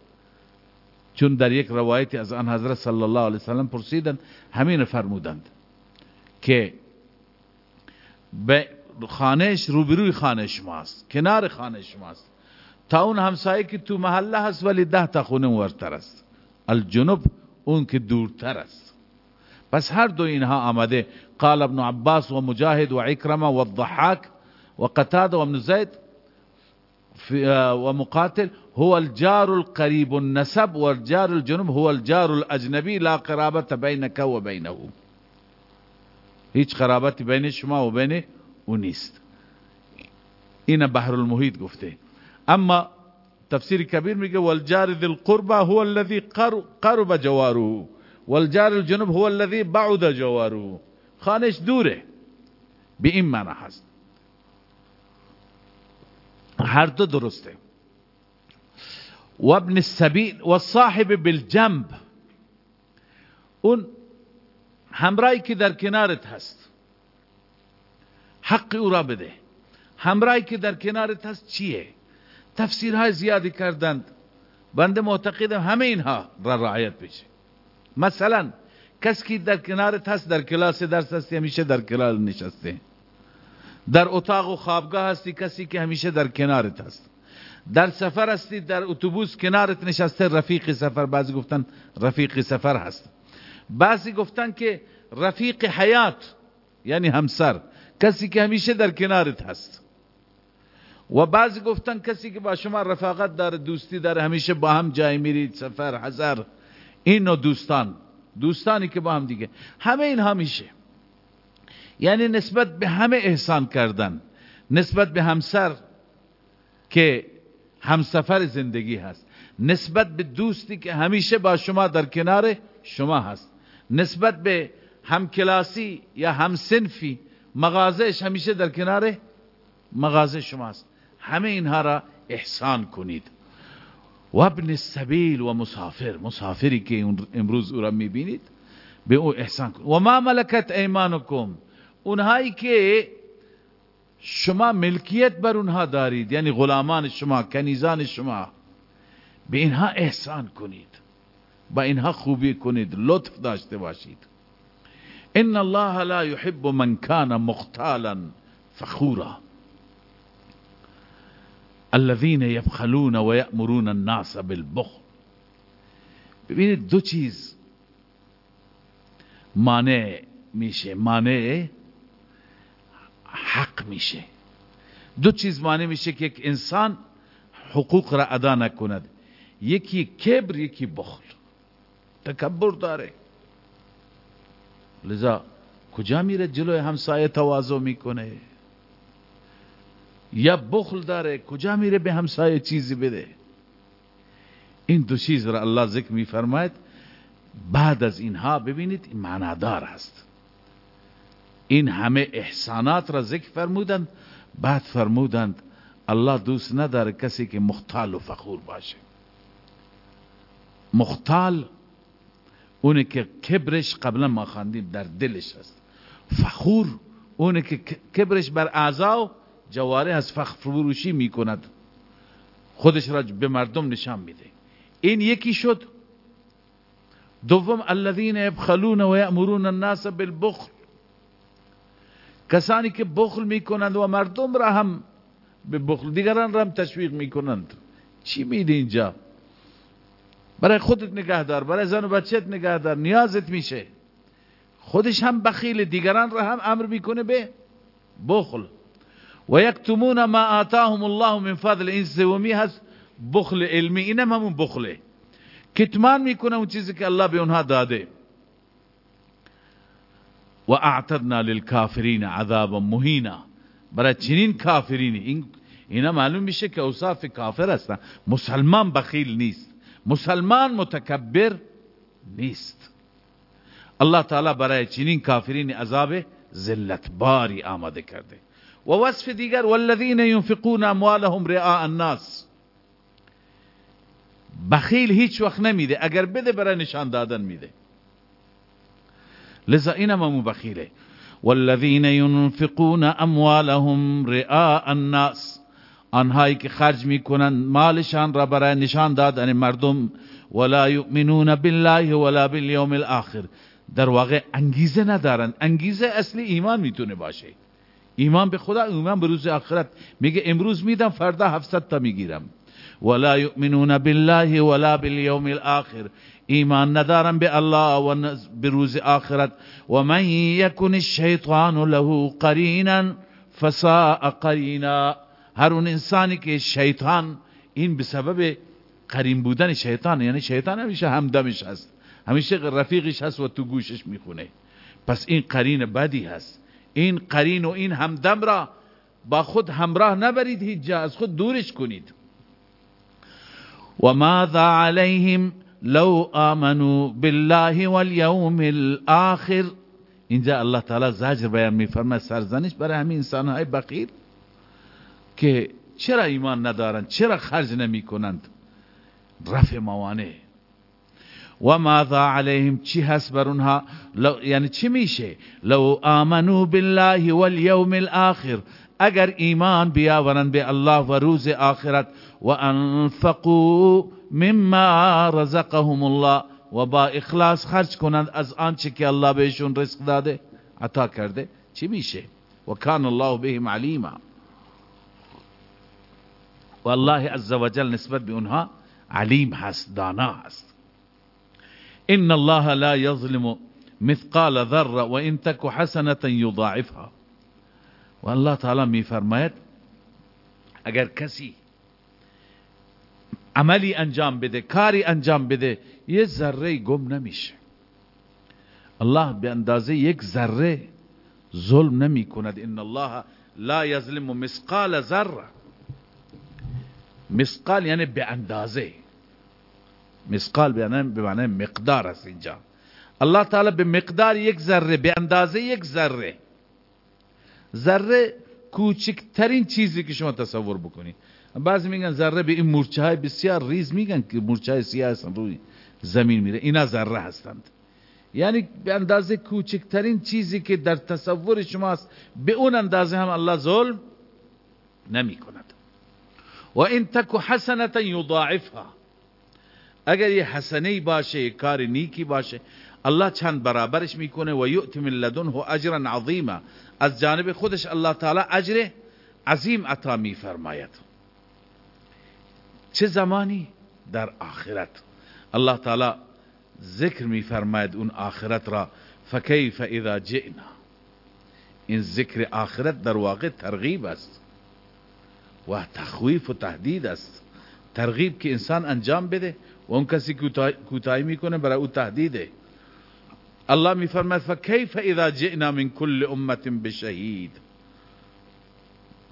چون در یک روایتی از آن حضرت صلی الله علیه وسلم پرسیدند همین فرمودند که به خانهش روبروی خانه شماست کنار خانه شماست. تا اون همسایه که تو محله هست ولی ده تا خونه ورتر است. الجنوب اون که دورتر است. پس هر دو اینها آمده قال ابن عباس و مجاهد و عکرمه و الضحاک و قتاد و ابن زید و مقاتل. هو الجار القريب النسب والجار الجنوب هو الجار الأجنبي لا قرابت بینک و بینه هیچ قرابتی بین شما و بین أو بحر المحیط گفته. اما تفسیر کبیر میگه والجار ذی القربى هو الذي قرب جواره والجار الجنوب هو الذي بعد جواره. خانش دوره. به هست. هر دو درسته. و ابن السبیل و بالجنب. اون همراهی که در کنارت هست. حق او را بده. همراهی که در کنارت هست چیه؟ تفسیرهای زیادی کردند. بنده معتقدم همه اینها را رعایت بشه. مثلا کسی که در کنارت هست در کلاس درس هستی همیشه در کلاس نشسته. در اتاق و خوابگاه هستی کسی که همیشه در کنارت هست. در سفر هستی در اتوبوس کنارت نشسته رفیق سفر. بعضی گفتن رفیق سفر هست. بعضی گفتن که رفیق حیات یعنی همسر کسی که همیشه در کنارت هست. و بعضی گفتن کسی که با شما رفاقت داره دوستی داره همیشه با هم جای میرید سفر حضر این نوع دوستان. دوستانی که با هم دیگه. همه این همیشه. یعنی نسبت به همه احسان کردن. نسبت به همسر که همسفر زندگی هست. نسبت به دوستی که همیشه با شما در کنار شما هست. نسبت به همکلاسی یا همسنفی مغازهش همیشه در کنار مغازه شما هست. همه اینها را احسان کنید. و ابن السبیل و مسافر مسافری که امروز او را می‌بینید به او احسان کنید و ما ملکت ایمانکم. اونهایی که شما ملکیت بر اونها دارید یعنی غلامان شما کنیزان شما. به اینها احسان کنید. با اینها خوبی کنید لطف داشته باشید. ان الله لا يحب من كان مختالا فخورا. الذين يبخلون ويأمرون الناس بالبخل. ببینید دو چیز مانع میشه. مانع حق میشه. دو چیز مانع میشه که یک انسان حقوق را ادا نکند. یکی کبر یکی بخل. تکبر داره. لذا کجا میره جلوی همسایه تواضع می‌کنه؟ یا بخل داره کجا میره به همسایه چیزی بده؟ این دو چیز را الله ذکر میفرماید. بعد از اینها ببینید این معنادار است. این همه احسانات را ذکر فرمودند. بعد فرمودند الله دوست نداره کسی که مختال و فخور باشه. مختال اونه که کبرش قبلا ما خواندیم در دلش هست. فخور اونه که کبرش بر اعضا جواره از فخر فروشی می‌کند. خودش را به مردم نشان میده. این یکی شد. دوم الذين يبخلون ويأمرون الناس بالبخل. کسانی که بخل می‌کنند و مردم را هم به بخل دیگران را هم تشویق می‌کنند. چی میده اینجا؟ برای خودت نگهدار برای زن و بچت نگهدار نیازت میشه. خودش هم بخیل دیگران را هم امر می‌کنه به بخل. و یکتمون ما آتاهم الله من فضل این سومی هست بخل علمی اینم همون بخله. کتمان می‌کنه اون چیزی که الله به اونها داده. و اعتدنا للکافرین عذابا مهینا برای چنین کافرین این اینا معلوم میشه که اوصاف کافر هستن. مسلمان بخیل نیست. مسلمان متکبر نیست. الله تعالی برای چنین کافرین عذاب ذلت باری آماده کرده. و وصف دیگر والذین ينفقون اموالهم رعاء الناس. بخیل هیچ وقت نمیده. اگر بده برای نشان دادن میده. لذا اینم همون بخیله والذین ينفقون اموالهم رعاء الناس آنهایی که خرج می‌کنند مالشان را برای نشان دادن مردم ولا یؤمنون بالله ولا بالیوم الاخر. در واقع انگیزه ندارن. انگیزه اصلی ایمان می‌تونه باشه. ایمان به خدا ایمان به روز آخرت. میگه امروز میدم فردا 700 تا می‌گیرم. ولا یؤمنون بالله ولا بالیوم الاخر. ایمان ندارن به الله و به روز آخرت. و من یکن الشیطان له قرینا فساء قرینا. هر اون انسانی که شیطان این به سبب قرین بودن شیطان یعنی شیطان همیشه همدمش هست. همیشه رفیقش هست و تو گوشش می‌خونه. پس این قرین بدی هست. این قرین و این همدم را با خود همراه نبرید هیچ جا از خود دورش کنید. و ماذا علیهم لو آمنوا بالله والیوم الاخر. اینجا الله تعالی زجر بیان میفرمه سرزنش برای همین انسانهای بخیر که چرا ایمان ندارند چرا خرج نمی کنند رفع موانع. و ماذا علیهم؟ چی هست بر اونها؟ یعنی چی میشه؟ لو آمنو بالله والیوم الاخر. اگر ایمان بیاورند به الله و روز آخرت و انفقوا مما رزقهم الله و با اخلاص خرج کنند از آنچه که الله بهشون رزق داده عطا کرده. چی میشه؟ و کان الله بهم علیما. و الله عزوجل نسبت به اونها علیم هست دانا هست. ان الله لا يظلم مثقال ذره و ان تك حسنه يضاعفها و الله تعالی میفرماید اگر کسی عملی انجام بده کاری انجام بده یه ذره گم نمیشه. الله به اندازه یک ذره ظلم نمی کند ان الله لا یظلم مثقال ذره. مثقال یعنی به اندازه. مثقال به معنی مقدار است اینجا. الله تعالی به مقدار یک ذره به اندازه یک ذره. ذره کوچکترین چیزی که شما تصور بکنید. بعضی میگن ذره به این مورچه های بسیار ریز میگن که مورچه های سیاه هستن روی زمین میره. اینا ذره هستند. یعنی به اندازه کوچکترین چیزی که در تصور شماست به اون اندازه هم الله ظلم نمی کند و این تکو حسنتا یضاعفها. اگر یه حسنه باشه یه کار نیکی باشه الله چند برابرش می‌کنه و یؤتی من لدنه اجرا عظیما. از جانب خودش الله تعالی اجر عظیم عطا میفرماید. چه زمانی؟ در آخرت. الله تعالی ذکر میفرماید اون آخرت را فکیف اذا جئنا. این ذکر آخرت در واقع ترغیب است و تخویف و تهدید است. ترغیب که انسان انجام بده و اون کسی کوتاهی می‌کنه برای او تهدیده. الله میفرماید فکیف اذا جئنا من كل امه بشهید.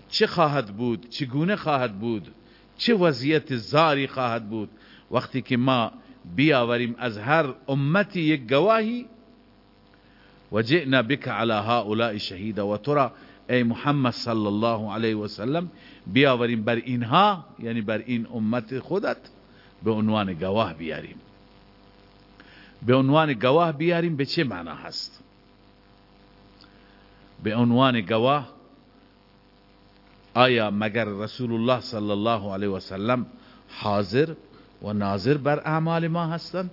چه خواهد بود؟ چگونه خواهد بود؟ چه وضعیت زاری خواهد بود؟ وقتی که ما بیاوریم از هر امتی یک گواهی و جئنا بك على هؤلاء شهیدا و ترى ای محمد صلی الله علیه و سلم بیاوریم بر اینها یعنی بر این امت خودت به عنوان گواه بیاریم. به عنوان گواه بیاریم به چه معنا هست؟ به عنوان گواه آیا مگر رسول الله صلی الله علیه و سلم حاضر و ناظر بر اعمال ما هستند؟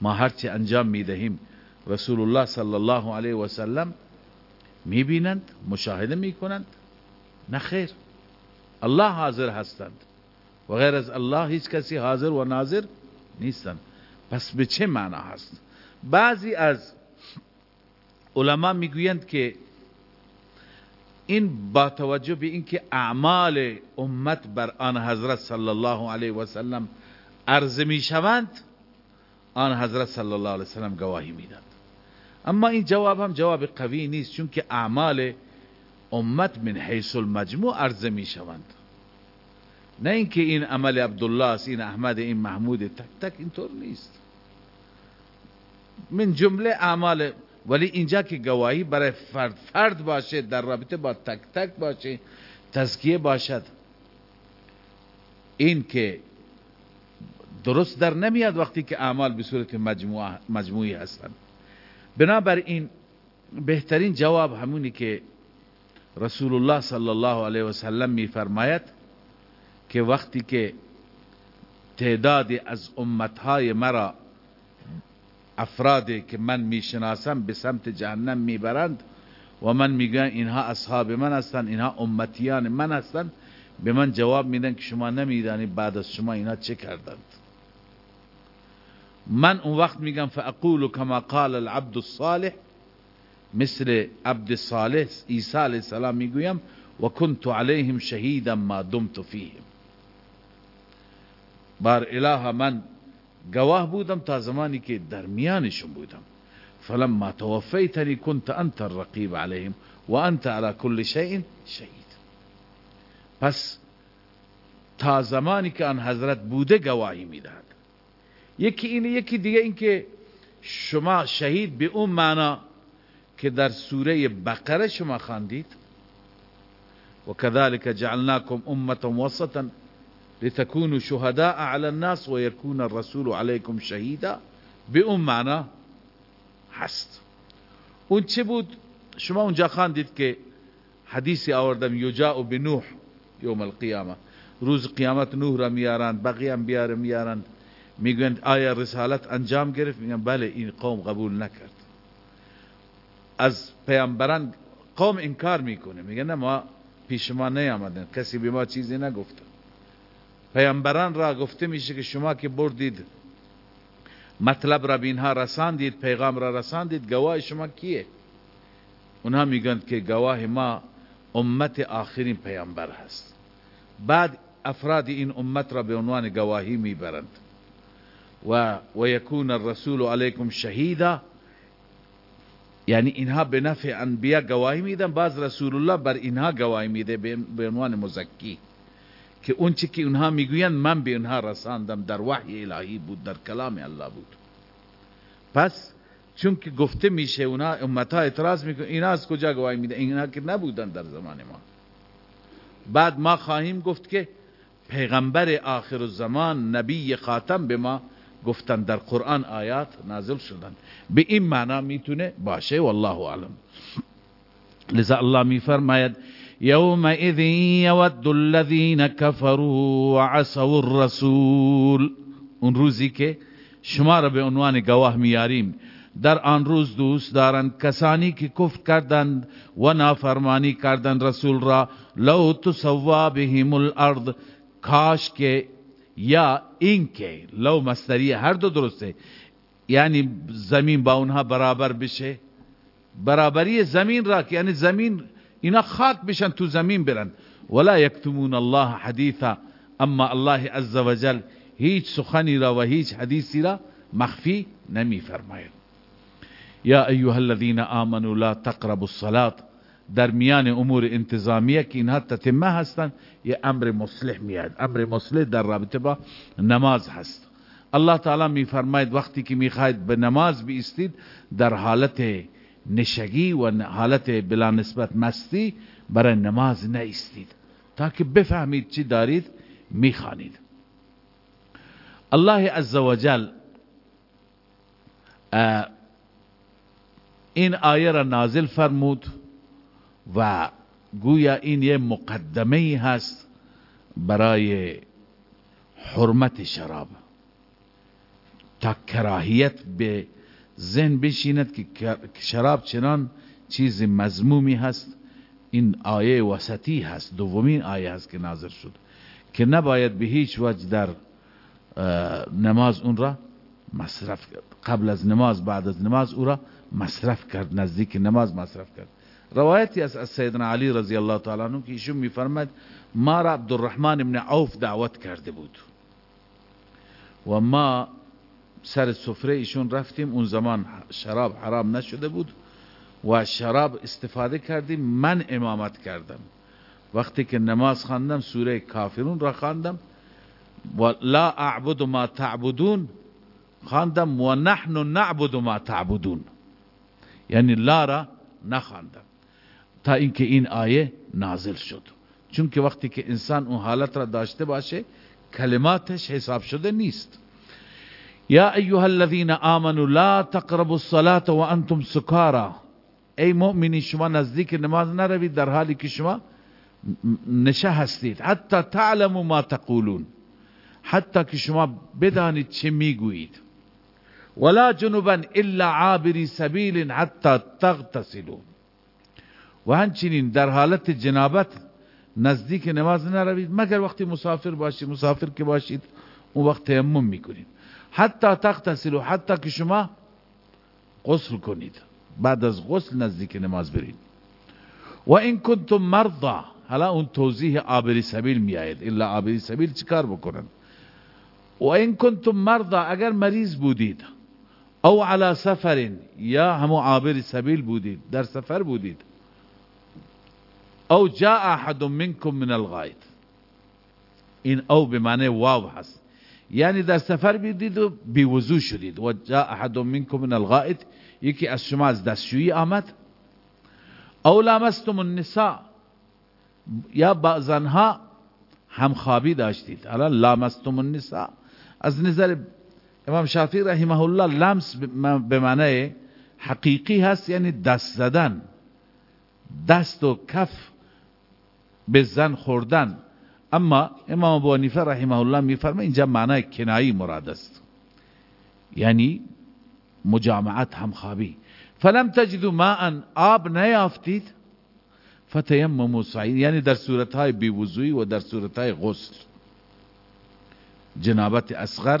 ما هرچی انجام می‌دهیم رسول الله صلی الله علیه و سلم می‌بینند مشاهده می‌کنند نه خیر. الله حاضر هستند. و غیر از الله هیچ کسی حاضر و ناظر نیستند. پس به چه معنا هست؟ بعضی از علما می‌گویند که این با توجه به اینکه اعمال امت بر آن حضرت صلی الله علیه و سلم عرضه می شوند آن حضرت صلی الله علیه و سلم گواهی می‌داد. اما این جواب هم جواب قوی نیست چون که اعمال امت من حیث المجموع عرضه می شوند نه اینکه این عمل عبدالله است این احمد این محمود تک تک اینطور نیست. من جمله اعمال ولی اینجا که گواهی برای فرد فرد باشه در رابطه با تک تک باشه تزکیه باشد. این که درست در نمیاد وقتی که اعمال به صورت مجموعی هستند. بنابراین بهترین جواب همونی که رسول الله صلی الله علیه و سلم میفرماید که وقتی که تعدادی از امتهای مرا افرادی که من می‌شناسم به سمت جهنم می‌برند و من میگم اینها اصحاب من هستند اینها امتیان من هستند. به من جواب میدن که شما نمی‌دانید بعد از شما اینها چه کردند. من اون وقت میگم فاقول کما قال العبد الصالح مثل عبد صالح عیسی علیه السلام می‌گویم و کنت علیهم شهیدا ما دمت فیهم. بار اله من گواه بودم تا زمانی که در میانشون بودم. فلما توفیتنی كنت انت الرقیب علیهم و انت على كل شيء شهید. پس تا زمانی که آن حضرت بوده گواهی می‌دهد. یکی اینه یکی دیگه این که شما شهید به اون معنا که در سوره بقره شما خواندید و كذلك جعلناكم امه وسطا لتكونوا شهداء على الناس و يكون الرسول عليكم شهيدا اون معنا هست اون چه بود؟ شما اونجا خواندید که حدیثی آوردم یجاء بنوح یوم القیامة. روز قیامت نوح را میارند بقیه هم بیاره میارند. میگویند آیا رسالت انجام گرفت؟ میگن بله این قوم قبول نکرد. از پیامبران قوم انکار میکنه. میگن ما پیش ما نیامدن. کسی به ما چیزی نگفته. پیامبران را گفته میشه که شما که بردید مطلب را به اینها رساندید پیغام را رساندید گواه شما کیه؟ اونها میگن که گواه ما امت آخرین پیامبر هست. بعد افراد این امت را به عنوان گواهی می‌برند. و و یکون الرسول علیکم شهیدا. یعنی اینها به نفع انبیا گواهی میدن بعض رسول الله بر اینها گواهی میده به عنوان مزکی. که اون چی که اونها می‌گویند من به اونها رساندم در وحی الهی بود در کلام الله بود. پس چون که گفته میشه اونها امتها اعتراض می‌کنن اینا از کجا گواهی میده اینا که نبودن در زمان ما. بعد ما خواهیم گفت که پیغمبر آخر الزمان نبی خاتم به ما گفتن در قرآن آیات نازل شدن. به این معنا می‌تونه باشه والله اعلم. لذا الله میفرماید يومئذ يود الذين كفروا وعصوا الرسول. اون روزی که شما را به عنوان گواه میاریم. در آن روز دوست دارند کسانی که کفر کردند و نافرمانی کردند رسول را. لو تسوا بهم الارض. کاش که یا این که لو مستری هر دو درسته. یعنی زمین با اونها برابر بشه. برابری زمین را که یعنی زمین اینا خاک بشن تو زمین برن. ولا یکتمون الله حدیثا. اما الله عز وجل هیچ سخنی را و هیچ حدیثی را مخفی نمی فرماید یا ایها الذين آمنوا لا تقربوا الصلاة. در میان امور انتظامیه که اینها تتمه هستند یه امر مصلح میاد. امر مصلح در رابطه با نماز هست. الله تعالی میفرماید وقتی که می‌خواید به نماز بیستید در حالت نشگی و حالت بلا نسبت مستی برای نماز نیستید. تا که بفهمید چی دارید می‌خوانید. الله عزوجل این آیه را نازل فرمود و گویا این یه مقدمه هست برای حرمت شراب. تا کراهیت به ذهن بشیند که شراب چنان چیز مزمومی هست. این آیه وسطی هست. دومین آیه هست که نازل شد. که نباید به هیچ وجه در نماز اون را مصرف کرد. قبل از نماز بعد از نماز او را مصرف کرد. نزدیک نماز مصرف کرد. روایتی از سیدنا علی رضی الله تعالی عنہ که ایشون میفرماید ما را عبدالرحمن ابن عوف دعوت کرده بود. و ما سر سفره ایشون رفتیم. اون زمان شراب حرام نشده بود و شراب استفاده کردیم. من امامت کردم. وقتی که نماز خواندم سوره کافرون را خواندم. و لا اعبد ما تعبدون. خواندم و نحن نعبد ما تعبدون. یعنی لا را نخواندم. تا اینکه این آیه نازل شد. چون که وقتی که انسان اون حالت را داشته باشه کلماتش حساب شده نیست. یا ایها الذين آمنوا لا تقربوا الصلاة وأنتم سکارا ای مؤمنی شما نزدیک نماز نروید در حالی که شما نشه هستید. حتی تعلموا ما تقولون. حتی که شما بدانید چه ولا جنوبا إلا عابری سبیل حتی تغتسلوا و در حالت جنابت نزدیک نماز نروید. مگر وقتی مسافر باشید مسافر اون وقت تیمم میکنید. حتی تغتسلوا حتی که شما غسل کنید. بعد از غسل نزدیک نماز برید. و این کنتم مرضا حالا اون توضیح عابری سبیل میآید. الا عابری سبیل چیکار بکنن؟ و این کنتم مرضا اگر مریض بودید او على سفر یا همو عابر سبیل بودید در سفر بودید او جاء احد منكم من الغایت این او به معنی واو هست. یعنی در سفر بودید و بیوضو شدید. و جاء احد منكم من الغائط. یکی از شما از دستشویی آمد. او لامستم النساء. یا با زنها همخوابی داشتید. الان لامستم النساء. از نظر امام شافعی رحمه الله لمس به معنی حقیقی هست یعنی دست زدن. دست و کف به زن خوردن. اما امام ابو حنیفه رحمه الله میفرمه اینجا معنی کنایی مراد است. یعنی مجامعت همخوابی. فلم تجدوا ماء آب نیافتید فتیمموا صعید یعنی در صورتهای بیوضوعی و در صورتهای غسل. جنابت اصغر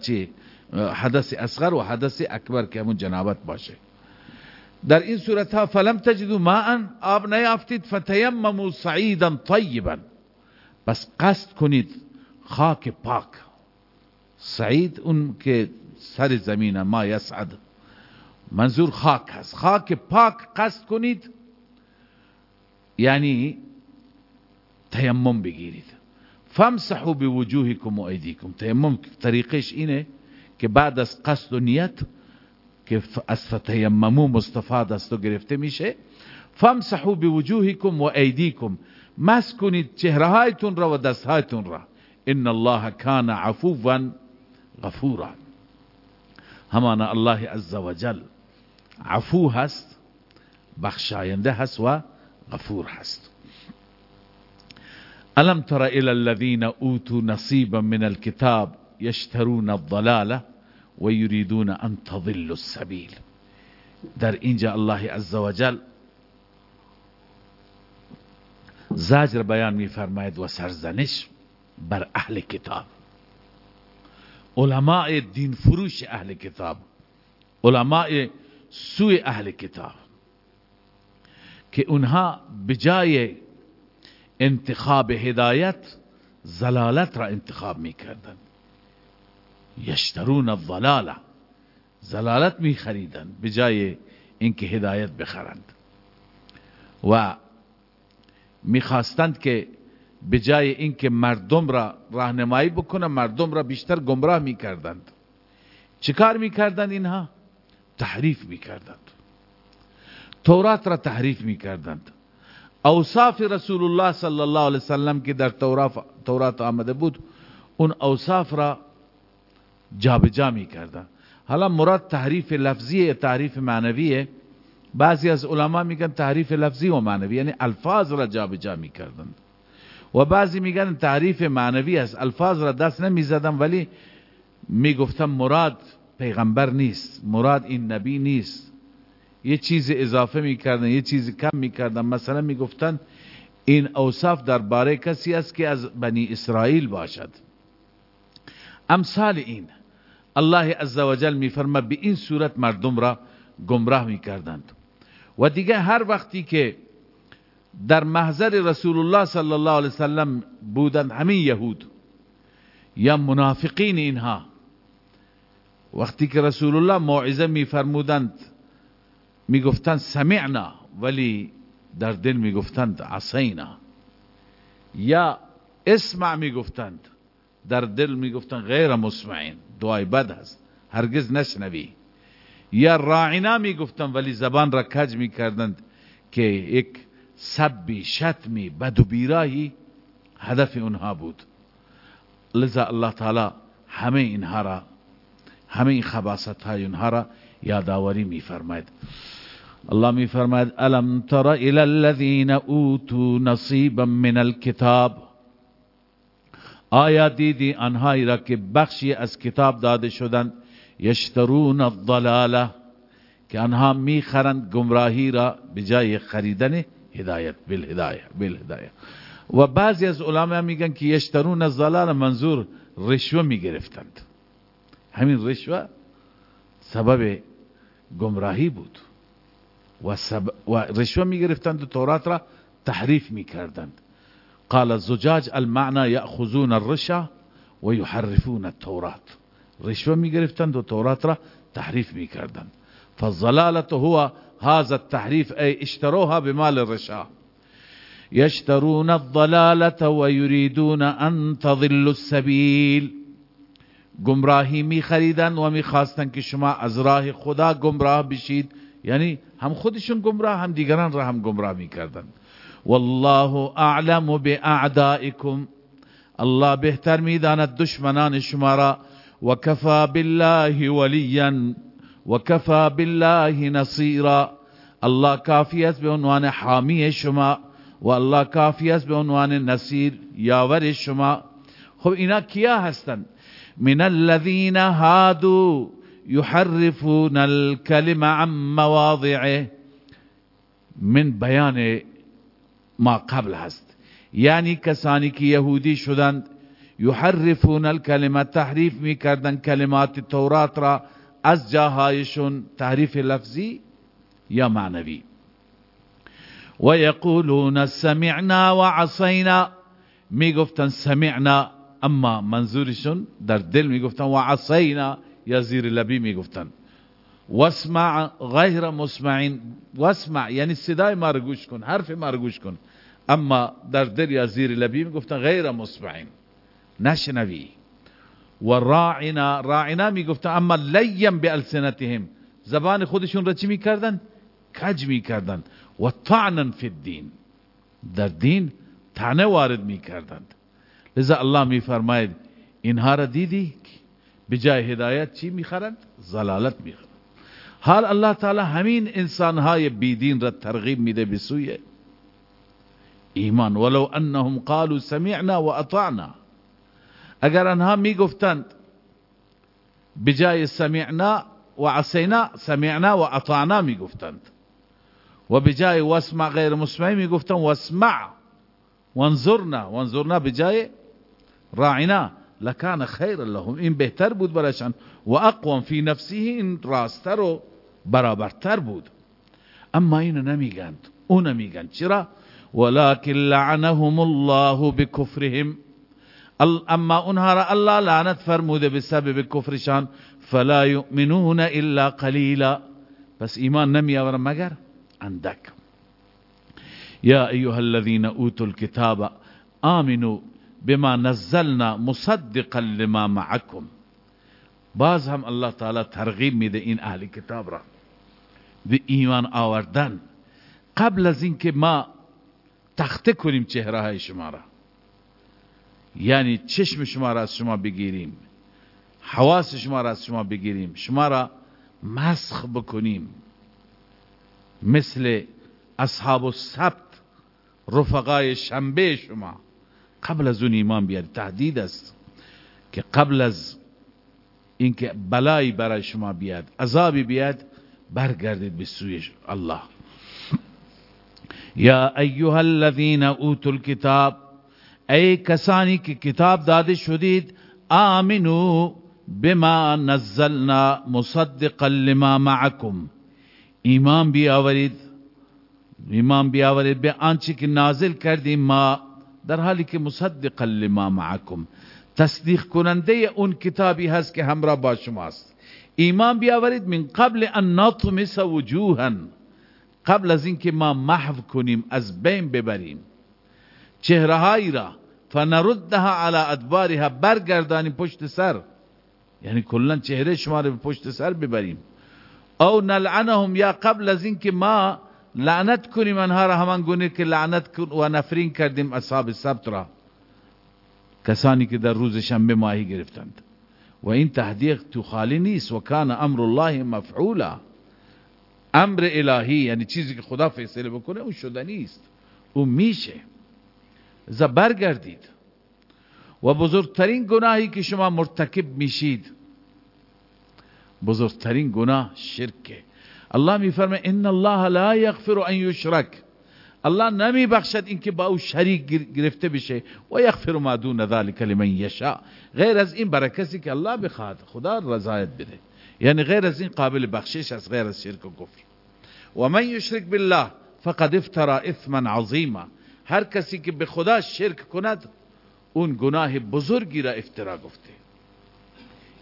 چی؟ حدث اصغر و حدث اکبر که همون جنابت باشه. در این صورت ها فلم تجدوا ماء آب نیافتید فتیمموا صعیدا طیبا. بس قصد کنید خاک پاک. سعید اون که سر زمین ما یسعد. منظور خاک هست. خاک پاک قصد کنید یعنی تیمم بگیرید. فامسحوا و ایدیکم. تیمم طریقش اینه که بعد از قصد و نیت که از فتیممو مستفاد است و گرفته میشه فامسحوا و ایدیکم. مس کنید چهره هایتون را و دست هایتون را. إن الله کان عفوا غفورا. همانا الله عز وجل عفو هست بخشاینده هست و غفور هست. ألم تر إلى الذين أوتوا نصيبا من الكتاب يشترون الضلاله ويريدون أن تضلوا السبيل. در اینجا الله عز وجل زجر بیان میفرماید و سرزنش بر اهل کتاب. علماء دین فروش اهل کتاب. علماء سوی اهل کتاب. که اونها بجای انتخاب هدایت زلالت را انتخاب می‌کردند. یشترون الضلاله زلالت میخریدند بجای اینکه هدایت بخرند. و می‌خواستند که به جای اینکه مردم را راهنمایی بکنه مردم را بیشتر گمراه می‌کردند. چیکار می‌کردند اینها؟ تحریف می‌کردند. تورات را تحریف می‌کردند. اوصاف رسول الله صلی الله علیه وسلم که در تورات آمده بود اون اوصاف را جابجا می‌کردند. حالا مراد تحریف لفظی تحریف معنویه؟ بعضی از علما میگن تحریف لفظی و معنوی یعنی الفاظ را جابجا می‌کردند و بعضی میگن تعریف معنوی است الفاظ را دست نمی‌زدن ولی می‌گفتن مراد پیغمبر نیست مراد این نبی نیست. یه چیز اضافه می‌کردن یه چیز کم می‌کردن. مثلا می‌گفتن این اوصاف درباره کسی است که از بنی اسرائیل باشد. امثال این الله عزوجل میفرما به این صورت مردم را گمراه می‌کردند. و دیگه هر وقتی که در محضر رسول الله صلی الله علیه وسلم بودند همین یهود یا منافقین اینها وقتی که رسول الله موعظه میفرمودند می‌گفتند سمعنا ولی در دل می‌گفتند عصینا. یا اسمع می‌گفتند در دل می‌گفتند غیر مسمعین دعای بد هست هرگز نشنوی. یا راعنا می‌گفتند ولی زبان را کج می‌کردند که یک سبی شتمی بد و بیراهی هدف اونها بود. لذا الله تعالی همه اینها را همه این خباست های اونها را یادآوری میفرماید. الله میفرماید الم تر الى الذين اوتوا نصيبا من الكتاب آیا دیدی آنهایی را که بخشی از کتاب داده شدند یشترون الضلاله که آنها میخرند گمراهی را به جای خریدن هدایت بالهدایه بالهدایه. و بعضی از علما میگن که یشترون الضلال منظور رشوه میگرفتند. همین رشوه سبب گمراهی بود. و, سب... و رشوه و تورات را تحریف میکردند. قال الزجاج المعنى یأخذون الرشا و یحرفون التورات. رشوه می‌گرفتند و تورات را تحریف می‌کردند. فالضلالة هو هذا التحریف ای اشتروها بمال الرشا يشترون الضلالة ويريدون ان تضلوا السبيل گمراهی می خریدن و می خواستن که شما از راه خدا گمراه بشید. یعنی هم خودشون گمراه هم دیگران را هم گمراه می کردن والله اعلم باعدائكم الله بهتر می‌داند دشمنان شما را و کفا بالله ولیا و کفا بالله نصیرا الله کافی است به عنوان حامی شما و الله کافی است به عنوان نصیر یاور شما. خب اینا کیا هستند من الذين هادوا يحرفون الكلم عن مواضعه. من بیان ما قبل هست. یعنی کسانی که شدند یحرفون الکلمه تحریف می کردن کلمات تورات را از جاهایشون تحریف لفظی یا معنوی. و یقولون سمعنا و عصینا می گفتن سمعنا اما منظورشون در دل می‌گفتن و عصینا یا زیر لبی می‌گفتن. واسمع غیر مسمعین واسمع یعنی صدای ما رو گوش کن حرف ما رو گوش کن. اما در دل یا زیر لبی می‌گفتن غیر مسمعین. نشنوی. و راعنا راعنا می‌گفتن اما لیم به السنتهم زبان خودشون را چی می‌کردن؟ کج می‌کردن. و طعنا فی الدین. در دین تعنه وارد می‌کردند. لذا الله میفرماید اینها را دیدی؟ به جای هدایت چی می‌خرند؟ زلالت می‌خرند. حال الله تعالی همین انسانهای بیدین را ترغیب میده به سوی ایمان. ولو انهم قالوا سمعنا و اطعنا. اگر آنها میگفتند بجای سمعنا و عصینا سمعنا و اطعنا میگفتند. و بجای واسمع غیر مسمعی میگفتند واسمع وانظرنا وانظرنا بجای راعنا. لکان خیر لهم این بهتر بود برایشان. و اقوام فی نفسه این راستر و برابرتر بود. اما اینو نمیگند أو نمیگند چرا؟ ولكن لعنهم الله بكفرهم اما اونها را الله لعنت فرموده به سبب کفرشان فلا یؤمنون الا قلیلا. بس ایمان نمی آورن مگر؟ اندک. یا ایها الذين اوتوا الكتاب آمنوا بما نزلنا مصدقا لما معكم باز هم الله تعالی ترغیب میده این اهل کتاب را. به ایمان آوردن. قبل از اینکه ما تخته کنیم چهره های شما را. یعنی چشم شما را از شما بگیریم. حواس شما را از شما بگیریم. شما را مسخ بکنیم. مثل اصحاب السبت رفقای شنبه شما. قبل از اون ایمان بیاد تهدید است که قبل از اینکه بلایی برای شما بیاد عذابی بیاد برگردید به سوی الله. یا ایها الذين اوتوا الكتاب ای کسانی که کتاب داده شدید آمنو بما نزلنا مصدقا لما معكم ایمان بیاورید ایمان بیاورید به آنچه که نازل کردیم ما در حالی که مصدقا لما معکم. تصدیق کننده اون کتابی هست که همراه با شماست ایمان بیاورید من قبل ان نطمس وجوها. قبل از اینکه ما محو کنیم از بین ببریم. چهرهایی را. فنردها على ادبارها برگردانیم پشت سر. یعنی کلا چهره شما رو به پشت سر ببریم. او نلعنهم یا قبل از اینکه ما لعنت کنیم انها را همان گونه که لعنت و نفرین کردیم اصحاب سبت را. کسانی که در روز شنبه ماهی گرفتند. و این تحدیق تو خالی نیست. و کان امر الله مفعولا. امر الهی یعنی چیزی که خدا فیصله بکنه اون شده نیست. اون میشه. زبر گردید و بزرگترین گناهی که شما مرتکب میشید بزرگترین گناه شرکه. الله میفرمه ان الله لا یغفر ان یشرک. الله نمی بخشد اینکه با او شریک گرفته بشه. و یغفر ما دون ذلك لمن یشاء. غیر از این برای کسی که الله بخواد خدا رضایت بده. یعنی غیر از این قابل بخشش از غیر از شرک و کفر. و من یشرک بالله فقد افترا اثما عظیما. هر کسی که به خدا شرک کند اون گناه بزرگی را افترا گفته.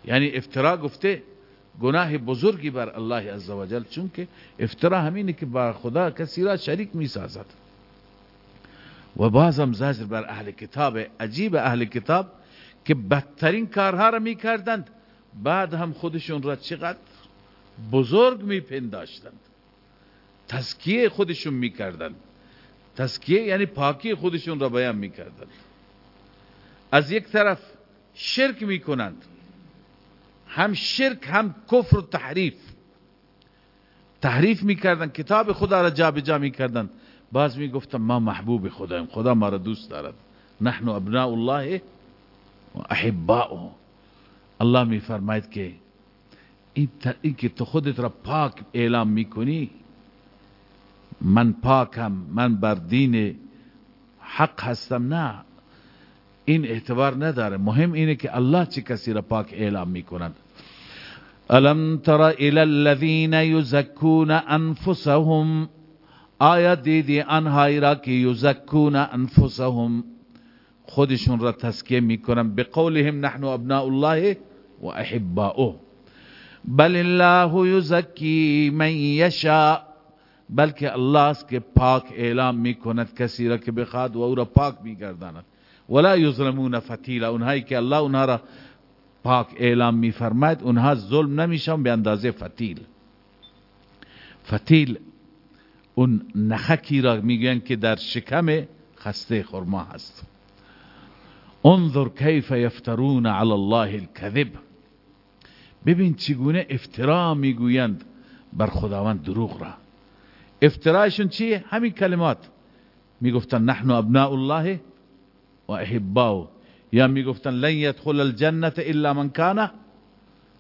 یعنی افترا گفته گناه بزرگی بر الله عزوجل چون که افترا همینه که بر خدا کسی را شریک می سازد و بازم زجر بر اهل کتاب عجیب اهل کتاب که بدترین کارها را می کردند بعد هم خودشون را چقدر بزرگ می پنداشتند تزکیه خودشون می کردند تزکیه یعنی پاکی خودشون را بیان می کردند از یک طرف شرک می کنند هم شرک هم کفر و تحریف. تحریف می‌کردن کتاب خدا را جابجا می‌کردن. باز می‌گفتن ما محبوب خدایم خدا ما را دوست دارد. نحن ابناء الله و احباؤه الله میفرماید که این که تو خودت را پاک اعلام می‌کنی من پاکم من بر دین حق هستم. نه این اعتبار نداره. مهم اینه که الله چه کسی را پاک اعلام می‌کنند الم تر الى الذين يزكون انفسهم؟ آیا دیدی آنهایی را که یزکون انفسهم؟ خودشون را تزکیه می‌کنن به قولهم نحن ابناء الله و احباؤه. بل الله یزکی من یشاء. بلکه الله است که پاک اعلام می‌کند کسی را که بخواد و او را پاک میگرداند. ولا یظلمون فتیلا اونهایی که الله اونها را پاک اعلام میفرماید اونها ظلم نمیشن به اندازه فتیل. فتیل اون نخکی را میگن که در شکم خسته خرما هست. انظر کیف یفترون علی الله الكذب ببین چگونه افترا می‌گویند بر خداوند دروغ را. افترایشون چیه همین کلمات. میگفتن نحن ابناء الله و احباؤه. یا میگفتن لن يدخل الجنة إلا من كان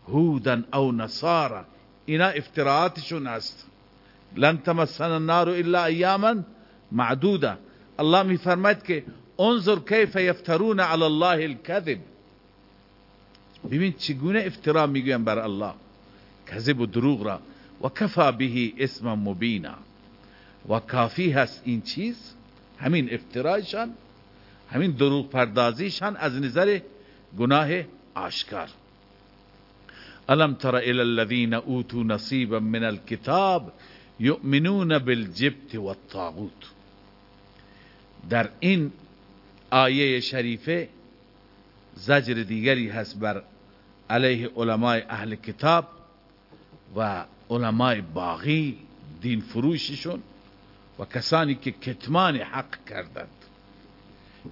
هودا أو نصارا. اینا افتراعاتشون است لن تمسنا النار إلا ایاما معدودة. الله میفرماید که انظر کیف یفترون علی الله الكذب. ببین چگونه افترا میگوین بر الله. کذب و دروغ را. و کفا به اسم مبینا. و کافی هست این چیز همین افترایشان همین دروغ پردازیشان از نظر گناه آشکار. الم تر الى الذين اوتوا نصيبا من الكتاب يؤمنون بالجبت والطاغوت. در این آیه شریفه زجر دیگری هست بر علیه علمای اهل کتاب و علمای باغی دین فروششون. و کسانی که کتمان حق کردند.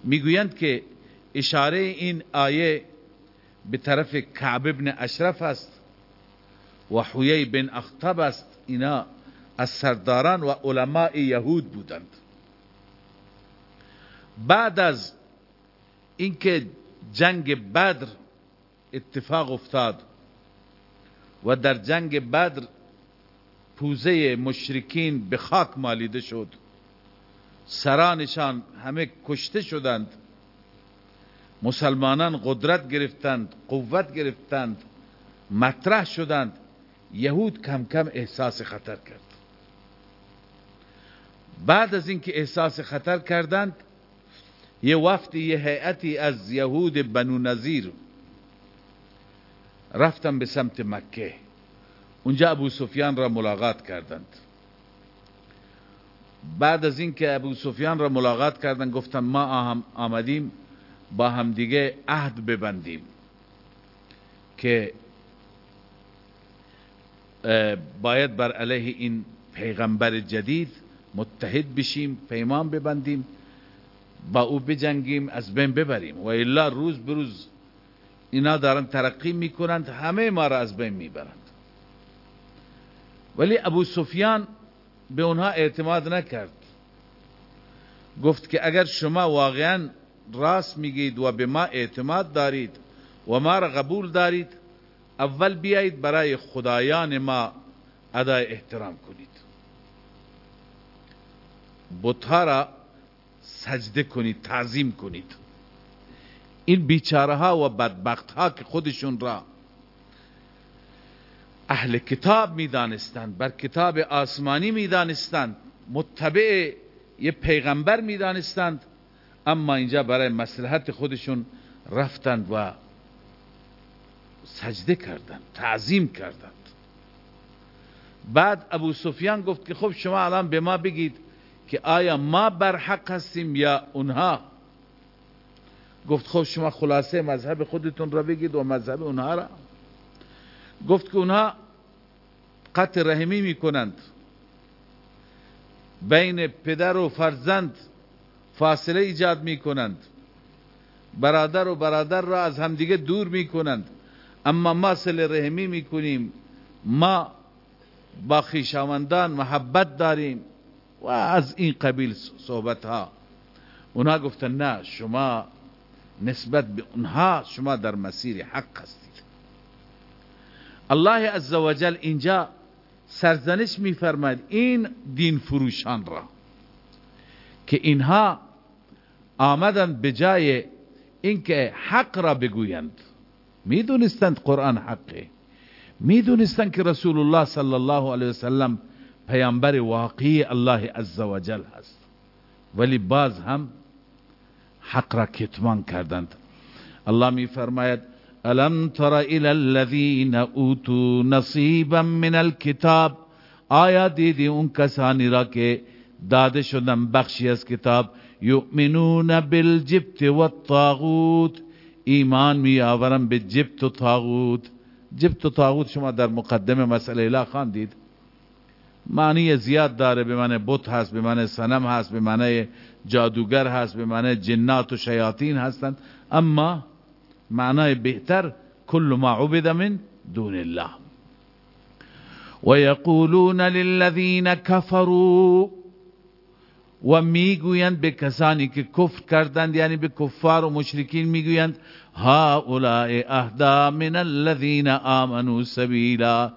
می‌گویند که اشاره این آیه به طرف کعب ابن اشرف است و حویی بن اخطب است. اینا از سرداران و علماء یهود بودند. بعد از اینکه جنگ بدر اتفاق افتاد و در جنگ بدر پوزه مشرکین به خاک مالیده شد. سرانشان همه کشته شدند. مسلمانان قدرت گرفتند قوت گرفتند مطرح شدند. یهود کم کم احساس خطر کرد. بعد از اینکه احساس خطر کردند یه وفد یه هیئتی از یهود بنو نظیر رفتن به سمت مکه. اونجا ابو سفیان را ملاقات کردند. بعد از اینکه ابو سفیان را ملاقات کردن گفتن ما آمدیم با هم دیگه عهد ببندیم. که باید بر علیه این پیغمبر جدید متحد بشیم پیمان ببندیم با او بجنگیم از بین ببریم. و الا روز بروز اینا دارن ترقی می‌کنند همه ما را از بین می‌برند. ولی ابو سفیان به اونها اعتماد نکرد. گفت که اگر شما واقعا راست میگید و به ما اعتماد دارید و ما را قبول دارید اول بیایید برای خدایان ما ادای احترام کنید. بتها را سجده کنید تعظیم کنید. این بیچاره ها و بدبخت ها که خودشون را اهل کتاب می‌دانستند بر کتاب آسمانی می‌دانستند متبع یه پیغمبر می‌دانستند اما اینجا برای مسلحت خودشون رفتند و سجده کردند تعظیم کردند بعد ابو سفیان گفت که خب شما الان به ما بگید که آیا ما بر حق هستیم یا اونها؟ گفت خب شما خلاصه مذهب خودتون را بگید و مذهب اونها را گفت که اونها قطع رحمی می‌کنند. بین پدر و فرزند فاصله ایجاد می‌کنند. برادر و برادر را از همدیگه دور می‌کنند. اما ما سل رحمی می‌کنیم. ما با خیشاوندان محبت داریم و از این قبیل صحبت ها اونها گفتن نه شما نسبت به اونها شما در مسیر حق هستید. الله عزوجل اینجا سرزنش میفرماید این دین فروشان را که اینها آمدن به جای اینکه حق را بگویند. می‌دونستند قرآن حقه. می‌دونستند که رسول الله صلی الله علیه وسلم پیامبر واقعی الله عزوجل هست. ولی باز هم حق را کتمان کردند. الله می فرماید الم تر الى الذين اوتوا نصیبا من الكتاب؟ آیا دیدی اون کسانی را که داده شدن بخشی از کتاب یؤمنون بالجبت والطاغوت؟ ایمان می آورن به جبت و طاغوت. جبت و طاغوت شما در مقدمه مسئله لا خواندید معنی زیاد داره به معنی بت هست به معنی سنم هست به معنی جادوگر هست به معنی جنات و شیاطین هستند. اما معنای بهتر کل ما عبد من دون الله. و یقولون للذین کفروا و می‌گویند به کسانی که کفر کردند یعنی به کفار و مشرکین می‌گویند هؤلاء اهدا من الذین آمنوا سبیلا.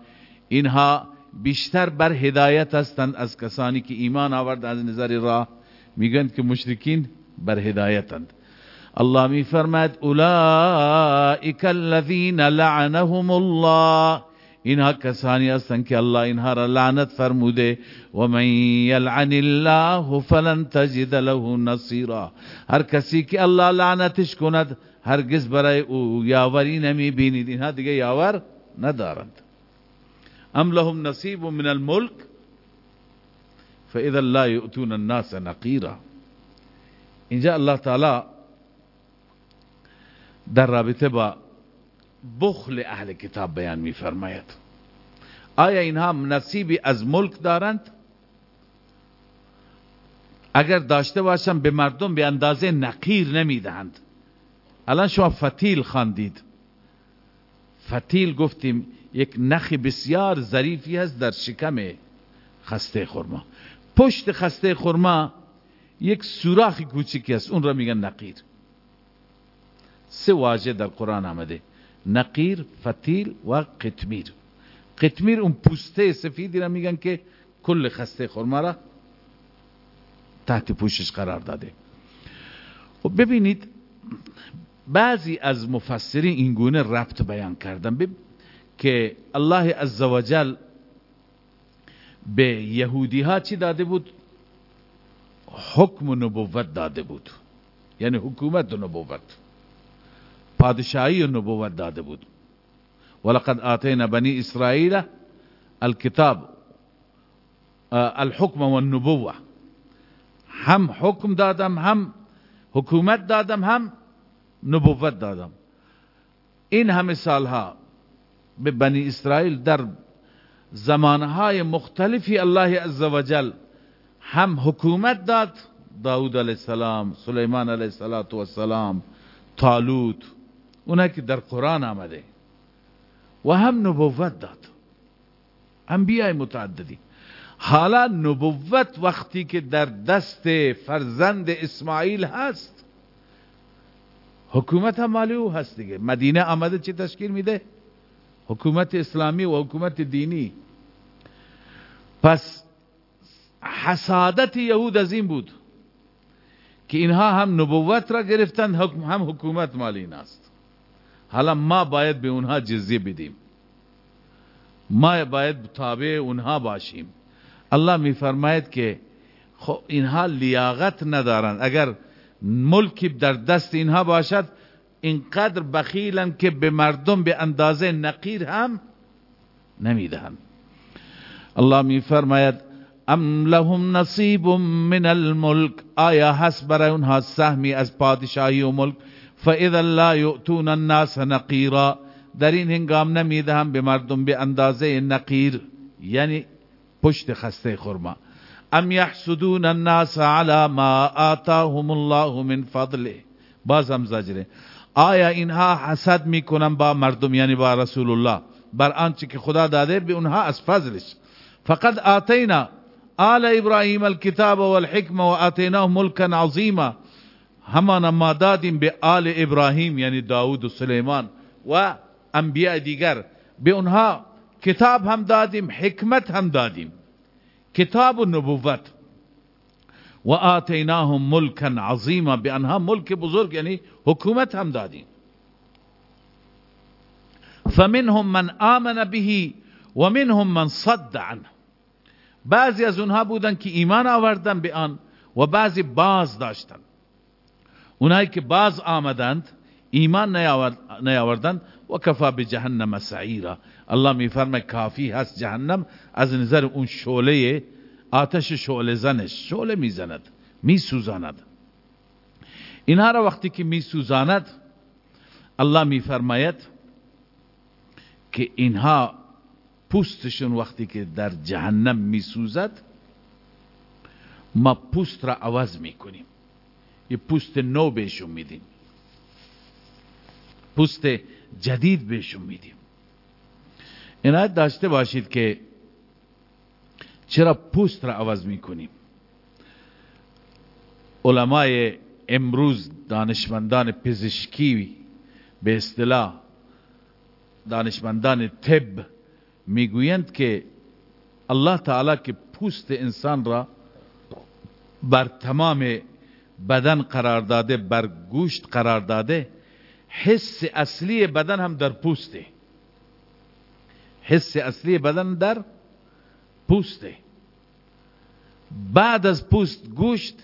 اینها بیشتر بر هدایت هستند از کسانی که ایمان آورد از نظر راه. میگن که مشرکین بر هدایتند. الله می فرماد اولئک الذین لعنهم الله. اینها کسانی هستند که الله اینها را لعنت فرموده. و من یلعن الله فلن تجد له نصیرا هر کسی که الله لعنتش کند هرگز برای أو یاوری نمی بینید. اینها دیگه یاور ندارند. أم لهم نصیب من الملک؟ فإذا لا يؤتون الناس نقیرا. اینجا الله تعالی در رابطه با بخل اهل کتاب بیان میفرماید. آیا اینها نصیبی از ملک دارند؟ اگر داشته باشند به مردم به اندازه نقیر نمی‌دهند. الان شما فتیل خواندید. فتیل گفتیم یک نخ بسیار ظریفی هست در شکم خسته خورما پشت خسته خورما یک سوراخ کوچکی است. اون را میگن نقیر. سه واژه در قرآن آمده. نقیر فتیل و قطمیر. قطمیر اون پوسته سفیدی را میگن که کل خسته خورما را تحت پوشش قرار داده. و خب ببینید بعضی از مفسرین این گونه ربط بیان کردن. که الله عزوجل به یهودی ها چی داده بود؟ حکم و نبوت داده بود. یعنی حکومت و نبوت. پادشاهی و نبوت داده بود ولقد آتینا بنی اسرائیل الكتاب الحکم و النبوه هم حکم دادم هم حکومت دادم هم نبوت دادم این همه سالها به بنی اسرائیل در زمانهای مختلفی الله عزوجل هم حکومت داد داود علیه السلام سلیمان علیه السلام طالوت اونا که در قرآن آمده. و هم نبوت داد. انبیاء متعددی. حالا نبوت وقتی که در دست فرزند اسماعیل هست حکومت هم مالی او هست دیگه. مدینه آمده چی تشکیل میده؟ حکومت اسلامی و حکومت دینی. پس حسادت یهود از این بود که اینها هم نبوت را گرفتن هم حکومت مالی است حالا ما باید به اونها جزیه بدیم. ما باید تابع اونها باشیم. الله میفرماید که خب اینها لیاقت ندارن اگر ملکی در دست اینها باشد اینقدر بخیلن که به مردم به اندازه نقیر هم نمی‌دهند. الله میفرماید ام لهم نصیب من الملک؟ آیا هست برای اونها سهمی از پادشاهی و ملک؟ فاذا لا یؤتون الناس نقیرا در این هنگام نمیدهم به مردم به اندازه نقیر یعنی پشت خسته خرما. ام یحسدون الناس على ما آتاهم الله من فضله. باز هم زجره آیا اینها حسد میکنن با مردم یعنی با رسول الله؟ بر آنچه که خدا داده به اونها از فضلش. فقد آتینا آل ابراهیم الكتاب والحکم و آتیناه ملکا عظیما. همان ما دادیم به آل ابراهیم یعنی داود و سلیمان و انبیاء دیگر به اونها کتاب هم دادیم حکمت هم دادیم. کتاب و نبوت و آتیناهم ملکا عظیما به انها ملک بزرگ یعنی حکومت هم دادیم. فمنهم من آمن به و منهم من صد عنه. بعضی از اونها بودن که ایمان آوردن به آن و بعضی باز داشتن. اونایی که باز آمدند ایمان نیاوردند و کفا به جهنم سعیرا. الله میفرمه کافی هست جهنم از نظر اون شعله آتش شعله زنش. شعله می‌زند میسوزاند. اینها را وقتی که میسوزاند الله میفرماید که اینها پوستشون وقتی که در جهنم میسوزد ما پوست را عوض می‌کنیم. یه پوست نو بهشون میدیم. پوست جدید بهشون میدیم. عنایت داشته باشید که چرا پوست را عوض می‌کنیم. علمای امروز دانشمندان پزشکی به اصطلاح دانشمندان طب می‌گویند که الله تعالی که پوست انسان را بر تمام بدن قرار داده بر گوشت قرار داده حس اصلی بدن هم در پوسته حس اصلی بدن در پوسته بعد از پوست گوشت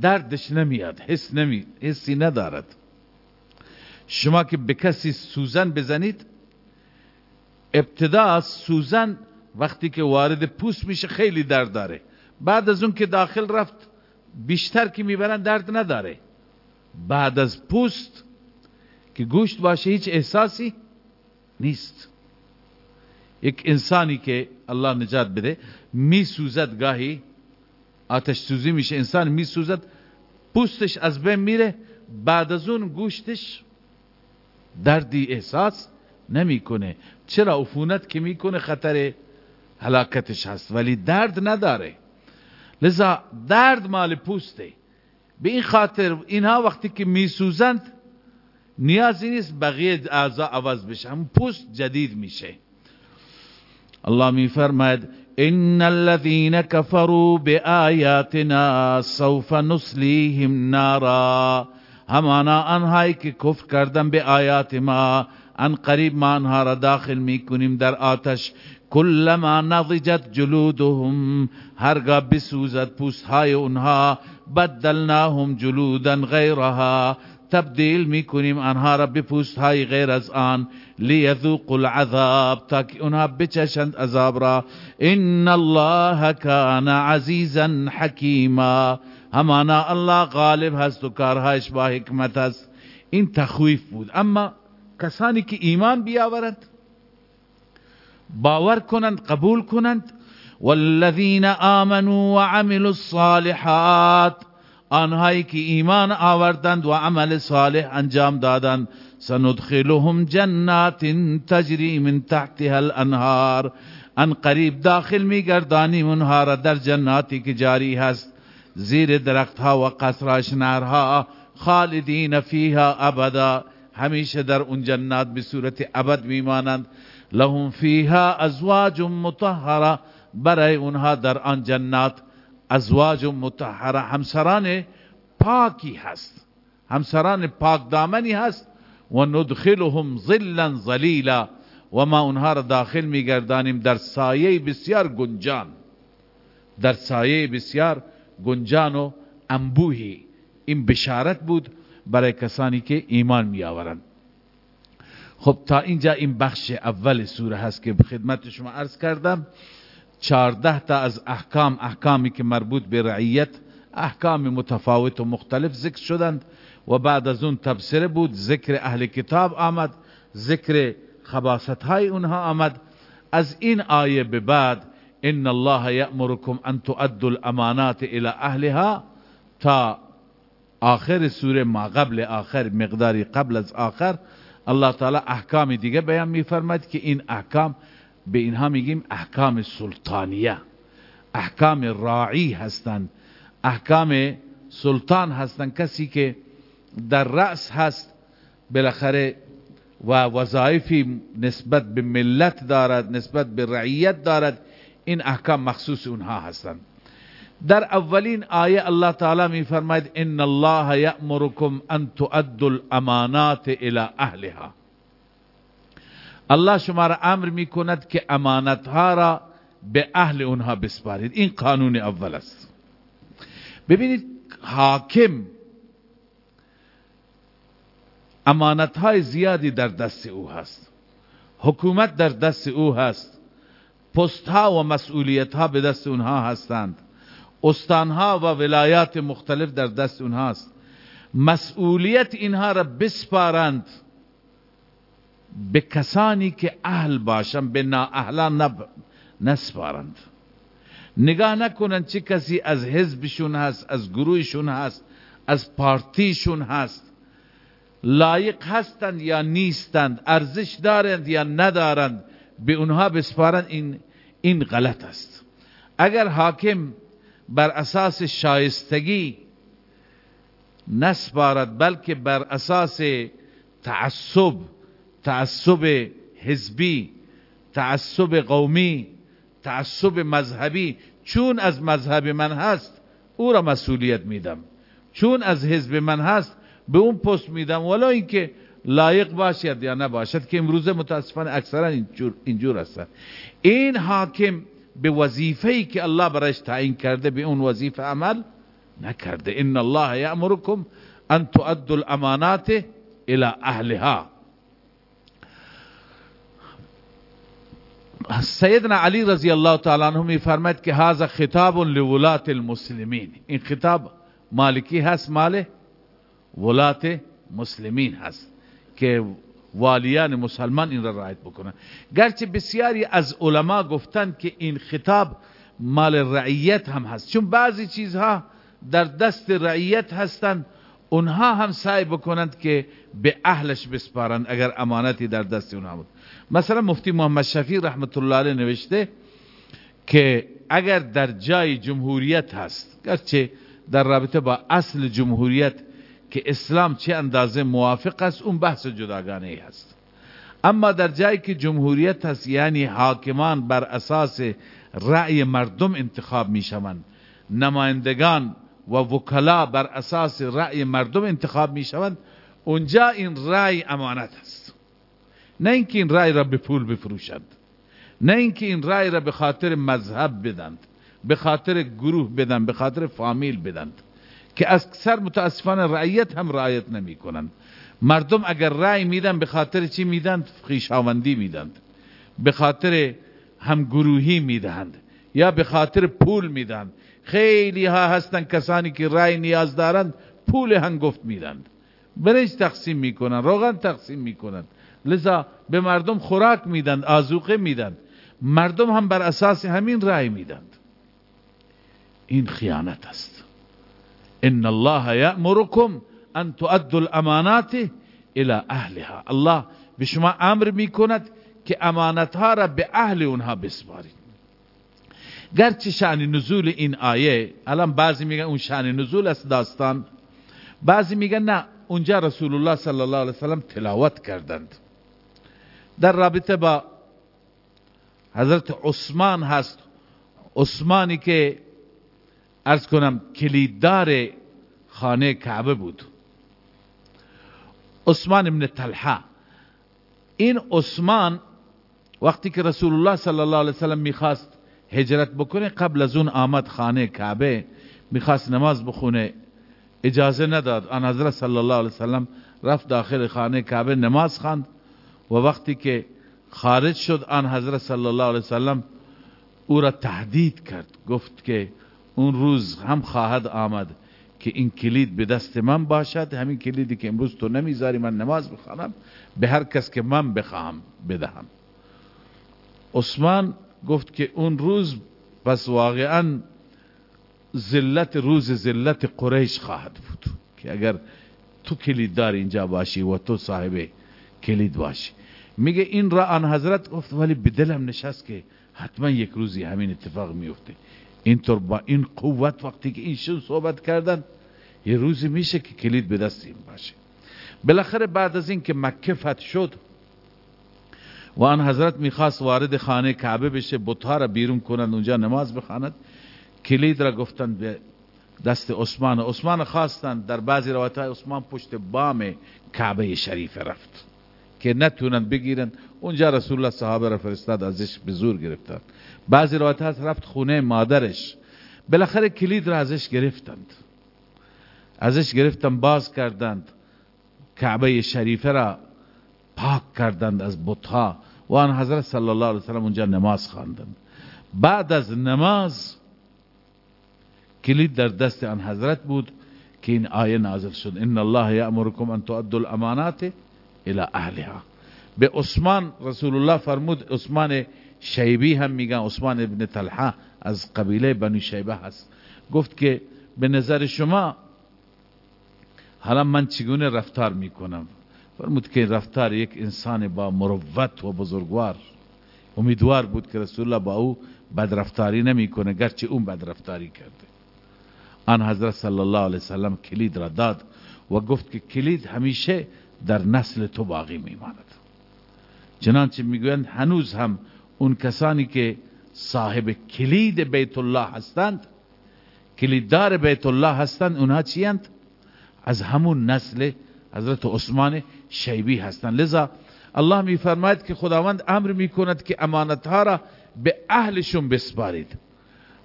دردش نمیاد حس نمی حسی ندارد شما که به کسی سوزن بزنید ابتدا سوزن وقتی که وارد پوست میشه خیلی درد داره بعد از اون که داخل رفت بیشتر که می‌برن درد نداره. بعد از پوست که گوشت باشه هیچ احساسی نیست. یک انسانی که الله نجات بده میسوزد گاهی آتش سوزی میشه. انسان میسوزد پوستش از بین میره بعد از اون گوشتش دردی احساس نمی‌کنه. چرا عفونت که می‌کنه خطر هلاکتش هست ولی درد نداره. لذا درد مال پوسته. به این خاطر اینها وقتی که میسوزند نیازی نیست بقیه اعضا عوض بشه. هم پوست جدید میشه. الله میفرماید ان الذين كفروا بآياتنا سوف نصليهم نارا. همانا آنهایی که کفر کردن به آیات ما ان قریب ما آنها را داخل می‌کنیم در آتش. کلما نضجت جلودهم هرگاه بسوزد پوست های اونها بدلناهم جلودا غیرها. تبدیل می‌کنیم آنها را به پوست های غیر از آن. لیذوق العذاب تاکه اونها بچشند عذاب را. ان الله کان عزیزا حکیما. همانا الله غالب هست و کارهایش با حکمت هست این تخویف بود. اما کسانی که ایمان بیاورند باور کنند قبول کنند والذین آمنوا وعملوا الصالحات آنهایی که ایمان آوردند و عمل صالح انجام دادند سندخلهم جنات تجری من تحتها الانهار. ان قریب داخل میگردانیم اونها را در جناتی که جاری هست. زیر درختها و قصراش نارها خالدین فیها ابدا. همیشه در اون جنات به صورت ابد میمانند. لهم فیها ازواج مطهره برای اونها در آن جنات ازواج مطهره همسران پاکی هست همسران پاک دامنی هست و ندخلهم ظلا ظلیلا و ما اونها را داخل میگردانیم در سایه بسیار گنجان. در سایه بسیار گنجان و انبوهی. این بشارت بود برای کسانی که ایمان می آورند خب تا اینجا این بخش اول سوره هست که خدمت شما عرض کردم چارده تا از احکام احکامی که مربوط به رعیت احکام متفاوت و مختلف ذکر شدند و بعد از اون تبصره بود ذکر اهل کتاب آمد ذکر خباست های اونها آمد. از این آیه به بعد ان الله یأمرکم ان تؤدوا الامانات الى اهلها تا آخر سوره ما قبل آخر مقداری قبل از آخر الله تعالی احکام دیگه بیان میفرماید که این احکام به اینها میگیم احکام سلطانیه. احکام راعی هستند احکام سلطان هستند کسی که در رأس هست بالاخره و وظایفی نسبت به ملت دارد نسبت به رعیت دارد این احکام مخصوص اونها هستند در اولین آیه الله تعالی می فرماید ان الله یأمرکم ان تؤدوا الامانات الى اهلها. الله شما را امر می کند که امانت ها را به اهل اونها بسپارید. این قانون اول است. ببینید حاکم امانت های زیادی در دست او هست. حکومت در دست او هست. پست ها و مسئولیت ها به دست اونها هستند. استانها و ولایات مختلف در دست اونهاست. مسئولیت اینها را بسپارند به کسانی که اهل باشند به نااهلان نب... نسپارند. نگاه نکنند چه کسی از حزبشون هست از گروهشون هست از پارتیشون هست. لایق هستند یا نیستند ارزش دارند یا ندارند به اونها بسپارند این این غلط است. اگر حاکم بر اساس شایستگی نسپارد بلکه بر اساس تعصب تعصب حزبی تعصب قومی تعصب مذهبی. چون از مذهب من هست او را مسئولیت میدم. چون از حزب من هست به اون پست میدم. ولی اینکه لایق باشد یا نباشد که امروزه متاسفانه اکثرا اینجور, اینجور هستن. این حاکم به وظیفه‌ای که الله برایش تعیین کرده به اون وظیفه عمل نکرده إن الله یأمرکم أن تؤدوا الأمانات إلى أهلها. سیدنا علی رضی الله تعالی عنہ میفرماید که هذا خطاب لولات المسلمین. این خطاب مالکی هست؟ مال ولات مسلمین هست. که والیان مسلمان این را رعایت بکنن گرچه بسیاری از علما گفتند که این خطاب مال رعیت هم هست. چون بعضی چیزها در دست رعیت هستند اونها هم سعی بکنند که به اهلش بسپارند اگر امانتی در دست اونها بود. مثلا مفتی محمد شفیع رحمت الله علیه نوشته که اگر در جای جمهوریت هست گرچه در رابطه با اصل جمهوریت که اسلام چه اندازه موافق است اون بحث جداگانه ای هست. اما در جایی که جمهوریت هست یعنی حاکمان بر اساس رأی مردم انتخاب می شوند نمایندگان و وکلا بر اساس رأی مردم انتخاب می شوند اونجا این رأی امانت است. نه اینکه این رأی را به پول بفروشند. نه اینکه این رأی را به خاطر مذهب بدند. به خاطر گروه بدن به خاطر فامیل بدند. که اکثر متاسفانه رعیت هم رعایت نمی کنند مردم اگر رأی میدن به خاطر چی میدن؟ خیشاوندی میدند. به خاطر هم گروهی می‌دهند. یا به خاطر پول میدن خیلی ها هستن کسانی که رأی نیاز دارند پول هنگفت میدند برنج تقسیم می‌کنن روغن تقسیم می‌کنن. لذا به مردم خوراک میدن آزوقه میدن. مردم هم بر اساس همین رأی میدند این خیانت است. ان الله یأمرکم ان تؤدوا الامانات الى اهلها الله به شما امر می‌کند که امانتها را به اهل اونها بسپارید. گرچه شان نزول این آیه الان بعضی میگن اون شان نزول است داستان. بعضی میگن نه اونجا رسول الله صلی الله علیه وسلم تلاوت کردند. در رابطه با حضرت عثمان هست. عثمانی که ارز کنم کلیددار خانه کعبه بود. عثمان ابن طلحه. این عثمان وقتی که رسول الله صلی الله علیه وسلم می‌خواست هجرت بکنه قبل از اون آمد خانه کعبه می‌خواست نماز بخونه. اجازه نداد. آن حضرت صلی الله علیه وسلم رفت داخل خانه کعبه نماز خواند و وقتی که خارج شد آن حضرت صلی الله علیه وسلم او را تهدید کرد. گفت که اون روز هم خواهد آمد که این کلید به دست من باشد. همین کلیدی که امروز تو نمی‌ذاری من نماز بخوانم به هر کس که من بخواهم بدهم. عثمان گفت که اون روز پس واقعا ذلت روز ذلت قریش خواهد بود که اگر تو کلید دار اینجا باشی و تو صاحب کلید باشی. میگه این را آن حضرت گفت ولی به دلم نشست که حتما یک روزی همین اتفاق میفته. اینطور با این قوت وقتی که ایشون صحبت کردن یه روزی میشه که کلید به دست این باشه. بالاخره بعد از این که مکه فتح شد و آن حضرت می‌خواست وارد خانه کعبه بشه بطها را بیرون کنند اونجا نماز بخواند. کلید را گفتند به دست عثمان. عثمان خواستند در بعضی روایت های عثمان پشت بام کعبه شریف رفت که نتونن بگیرن اونجا رسول الله صحابه را فرستاد ازش به زور گرفتن بعضی روایت هست رفت خونه مادرش. بالاخره کلید را ازش گرفتند. ازش گرفتن باز کردند. کعبه شریفه را پاک کردند از بطها و آن حضرت صلی الله علیه وسلم اونجا نماز خواندند. بعد از نماز کلید در دست آن حضرت بود که این آیه نازل شد. ان الله یأمرکم ان تؤدوا الامانات الى اهلها. به عثمان رسول الله فرمود عثمان شیبی هم میگن عثمان ابن طلحه از قبیله بنی شیبه هست. گفت که به نظر شما حالا من چگونه رفتار می‌کنم؟ فرمود که رفتار یک انسان با مروت و بزرگوار. امیدوار بود که رسول الله با او بدرفتاری نمی‌کنه گرچه اون بدرفتاری کرده. آن حضرت صلی الله علیه وسلم کلید را داد و گفت که کلید همیشه در نسل تو باقی میماند. چنانچه می‌گویند هنوز هم اون کسانی که صاحب کلید بیت الله هستند کلیددار بیت الله هستند اونها چیند از همون نسل حضرت عثمان شیبی هستند. لذا الله میفرماید که خداوند امر می‌کند که امانتها را به اهلشون بسپارید.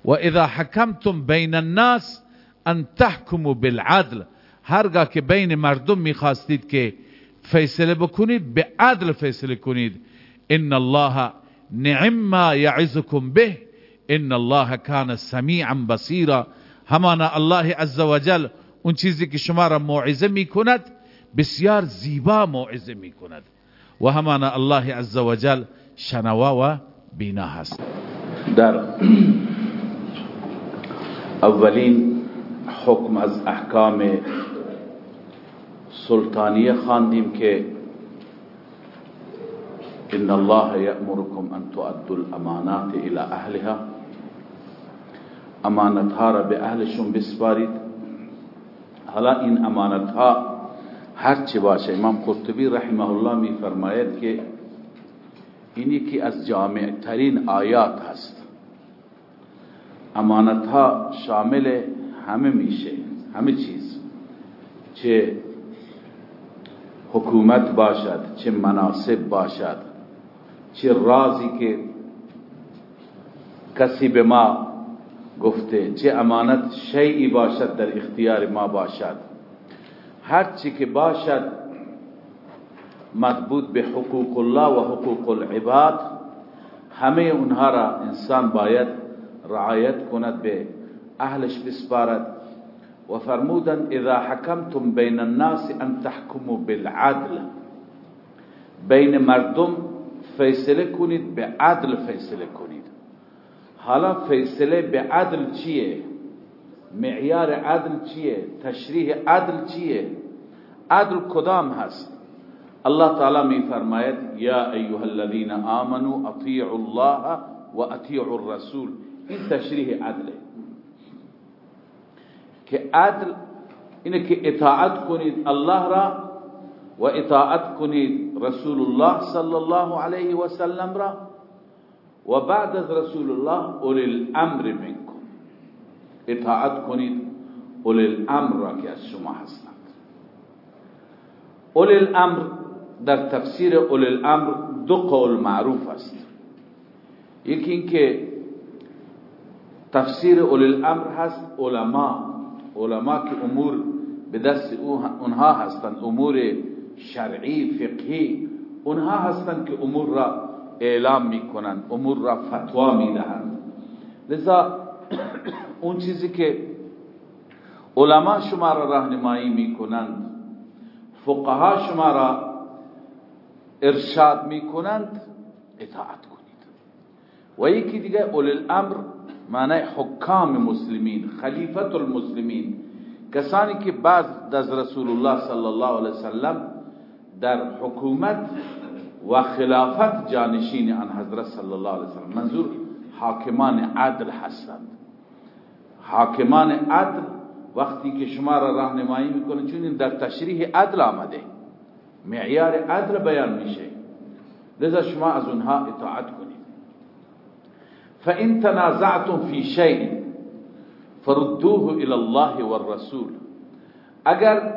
و اذا حکمتم بین الناس ان تحکموا بالعدل هرگاه که بین مردم می‌خواستید که فیصله بکنید به عدل فیصله کنید. ان الله نعم ما یعظکم به. ان الله کان سمیعا بصیرا همانا الله عزوجل اون چیزی که شما را موعظه می‌کند بسیار زیبا موعظه می‌کند. و همانا الله عزوجل شنوا و بینا هست. در اولین حکم از احکام سلطانیه خواندیم که إن الله یأمرکم أن تؤدوا الأمانات إلى أهلها. امانت ها را به اهلشون بسپارید حالا این امانت ها هر چه باشه. إمام قرطبی رحمه الله می فرماید که این یکی از جامع ترین آیات هست. امانت ها شامل همه میشه. همه چیز. چه حکومت باشد چه مناسب باشد. چه رازی که کسی به ما گفته چه امانت شیعی باشد در اختیار ما باشد. هر چی که باشد مربوط به حقوق الله و حقوق العباد همه اونها را انسان باید رعایت کند به اهلش بسپارد و فرمودن اذا حکمتم بین الناس ان تحکموا بالعدل بین مردم فیصله کنید به عدل فیصله کنید. حالا فیصله به عدل چیه؟ معیار عدل چیه؟ تشریح عدل چیه؟ عدل کدام هست؟ الله تعالی می فرماید یا ایها الذين آمنوا اطیعوا الله و اطیعوا الرسول. این تشریح عدله. که عدل اینه که اطاعت کنید الله را و اطاعت کنید رسول الله صلی الله علیه و سلم را و بعد از رسول الله اولی الامر منکم اطاعت کنید اولی الامر را که از شما هستند اولی الامر در تفسیر اولی الامر دو قول معروف است یکی اینکه تفسیر اولی الامر هست علما علما که امور به دست اونها هستند امور شرعی فقهی اونها هستند که امور را اعلام می‌کنند امور را فتوا می‌دهند. لذا اون چیزی که علما شما را راهنمایی می‌کنند فقها شما را ارشاد می‌کنند اطاعت کنید. و یکی دیگه اول الامر معنی حکام مسلمین خلیفت المسلمین. کسانی که بعد از رسول الله صلی الله علیه وسلم در حکومت و خلافت جانشین آن حضرت صلی الله علیه وسلم. منظور حاکمان عدل هستند. حاکمان عدل وقتی که شما را راهنمایی میکنه چون در تشریح عدل آمده. معیار عدل بیان میشه. لذا شما از اونها اطاعت کنید. فان تنازعتم فی شیء فردوه إلى الله والرسول. اگر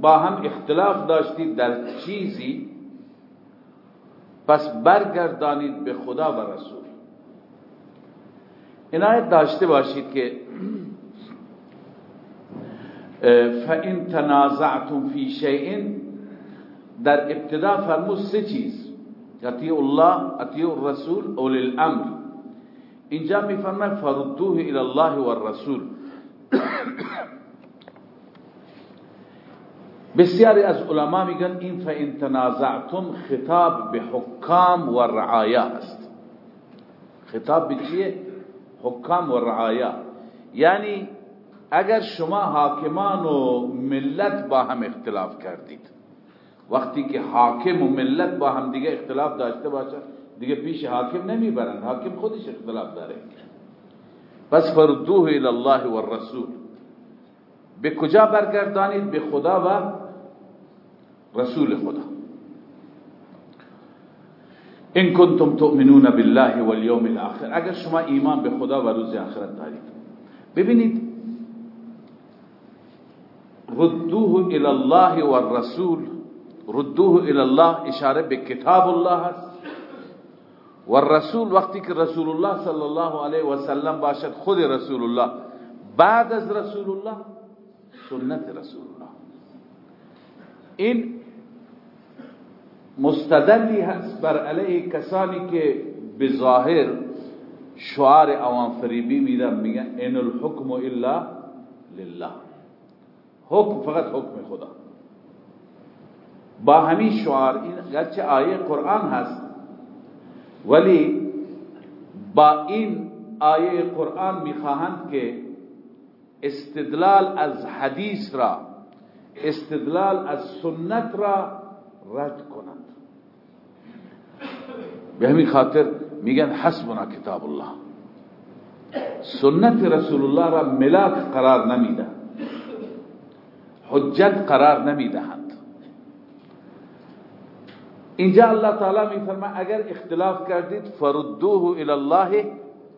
با هم اختلاف داشتید در چیزی پس برگردانید به خدا و رسول. عنایت داشته باشید که فَإِن تَنَازَعْتُمْ فِي شَيْءٍ در ابتدا فرمود سه چیز اطیع الله اطیع الرسول اولی الامر. اینجا می فرماید فردوه الى الله والرسول. بسیاری از علما میگن این فَإِن تَنَازَعْتُمْ خطاب به حکام و رعایا است. خطاب به چیه؟ حکام و رعایا. یعنی اگر شما حاکمان و ملت با هم اختلاف کردید وقتی که حاکم و ملت با هم دیگه اختلاف داشته باشه دیگه پیش حاکم نمی‌برند حاکم خودش اختلاف داره. پس فردوه الى الله و الرسول. به کجا برگردانید؟ به خدا و رسول خدا. إن کنتم تؤمنون بالله والیوم الآخر اگر شما ایمان به خدا و روز آخرت دارید. ببینید ردوه إلى الله والرسول ردوه إلى الله اشاره به کتاب الله است. والرسول وقتی که رسول الله صلی الله علیه و سلم باشد خود رسول الله. بعد از رسول الله سنت رسول الله. این مستدلی هست بر علیه کسانی که به ظاهر شعار عوام فریبی میدن میگن ان الحکم الا لله. حکم فقط حکم خدا. با همین شعار این گرچه آیه قرآن هست ولی با این آیه قرآن می‌خواهند که استدلال از حدیث را استدلال از سنت را رد کنند. به همین خاطر میگن حسبنا کتاب الله. سنت رسول الله را ملاک قرار نمیده حجت قرار نمی‌دهند. اینجا الله تعالی میفرما اگر اختلاف کردید فردوه الى الله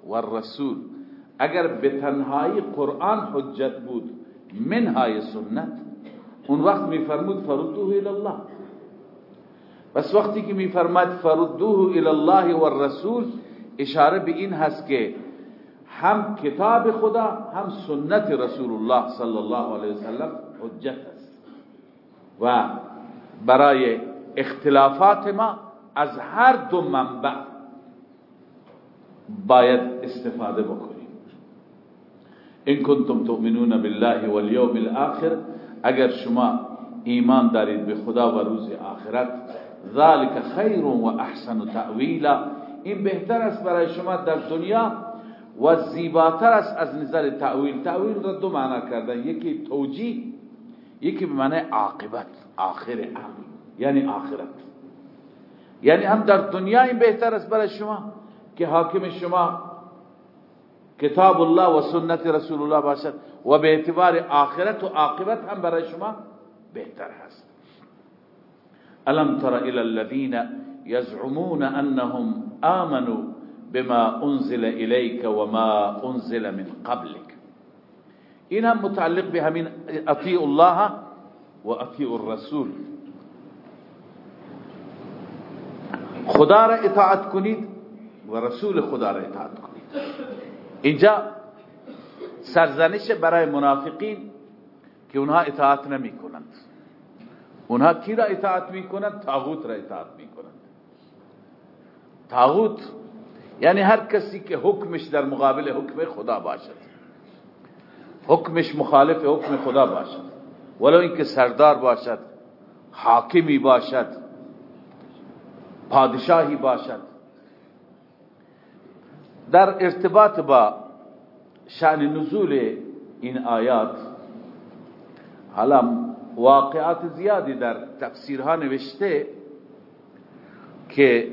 والرسول. اگر به تنهایی قرآن حجت بود منهای سنت اون وقت میفرمود فردوه الى الله بس وقتی که میفرماد فردوه الى الله والرسول اشاره به این هست که هم کتاب خدا هم سنت رسول الله صلی الله علیه وسلم حجت است. و برای اختلافات ما از هر دو منبع باید استفاده بکنیم. این کنتم تؤمنون بالله والیوم الاخر اگر شما ایمان دارید به خدا و روز آخرت ذالک خیر و احسن تأویلا. این بهتر است برای شما در دنیا و زیباتر است از نظر تأویل. تأویل را دو معنا کردن. یکی توجیه یکی به معنی عاقبت آخر امر یعنی آخرت. یعنی هم در دنیا این بهتر است برای شما که حاکم شما کتاب الله و سنت رسول الله باشد و به اعتبار آخرت و عاقبت هم برای شما بهتر هست. ألم تر إلى الذين يزعمون أنهم آمنوا بما أنزل إليك وما أنزل من قبلك. هم متعلق به همین اطیع الله و اطیع الرسول. خدا را اطاعت کنید و رسول خدا را اطاعت کنید. اینجا سرزنش برای منافقین که اونها اطاعت نمی کنند. اونها کی را اطاعت می کنند تاغوت را اطاعت می کنند تاغوت یعنی هر کسی که حکمش در مقابل حکم خدا باشد. حکمش مخالف حکم خدا باشد. ولو اینکه سردار باشد حاکمی باشد پادشاهی باشد. در ارتباط با شأن نزول این آیات حالا واقعات زیادی در تفسیرها نوشته که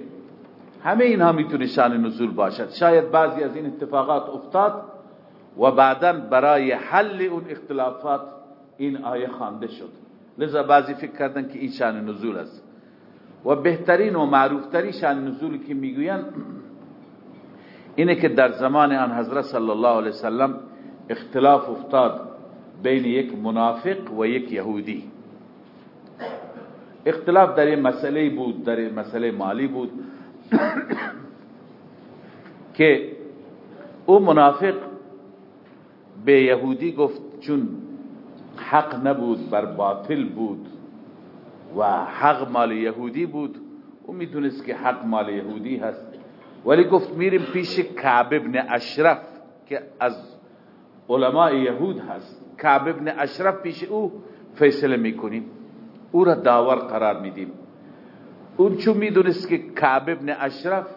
همه اینها می‌تونه شأن نزول باشد. شاید بعضی از این اتفاقات افتاد و بعدا برای حل اون اختلافات این آیه خوانده شد. لذا بعضی فکر کردن که این شان نزول است. و بهترین و معروفترین شان نزول که می‌گوین اینه که در زمان آن حضرت صلی الله علیه وسلم اختلاف افتاد. بین یک منافق و یک یهودی. اختلاف در این مسئله بود در این مسئله مالی بود. که او منافق به یهودی گفت چون حق نبود بر باطل بود و حق مال یهودی بود او می‌دونست که حق مال یهودی هست. ولی گفت میریم پیش کعب ابن اشرف که از علماء یهود هست. کعب ابن اشرف پیش او فیصله می‌کنیم. او را داور قرار میدیم. اون چون می‌دونست که کعب ابن اشرف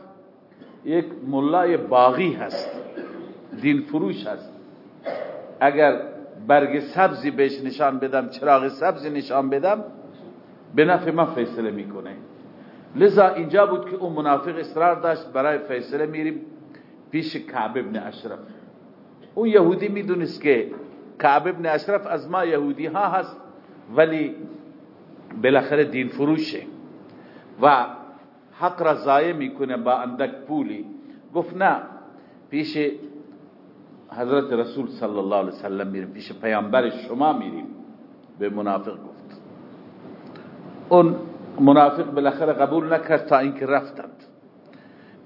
یک ملای باغی هست دین فروش هست. اگر برگ سبزی بهش نشان بدم چراغ سبزی نشان بدم به نفع من فیصله می‌کنه. لذا اینجا بود که اون منافق اصرار داشت برای فیصله میریم پیش کعب ابن اشرف. اون یهودی می‌دونست که کعب ابن اشرف از ما یهودی ها هست ولی بالاخره دین فروشه. و حق را ضایع می‌کنه با اندک پولی. گفت نه پیش حضرت رسول صلی الله علیه وسلم میریم پیش پیامبر شما میریم. به منافق گفت. اون منافق بالاخره قبول نکرد تا اینکه رفتند.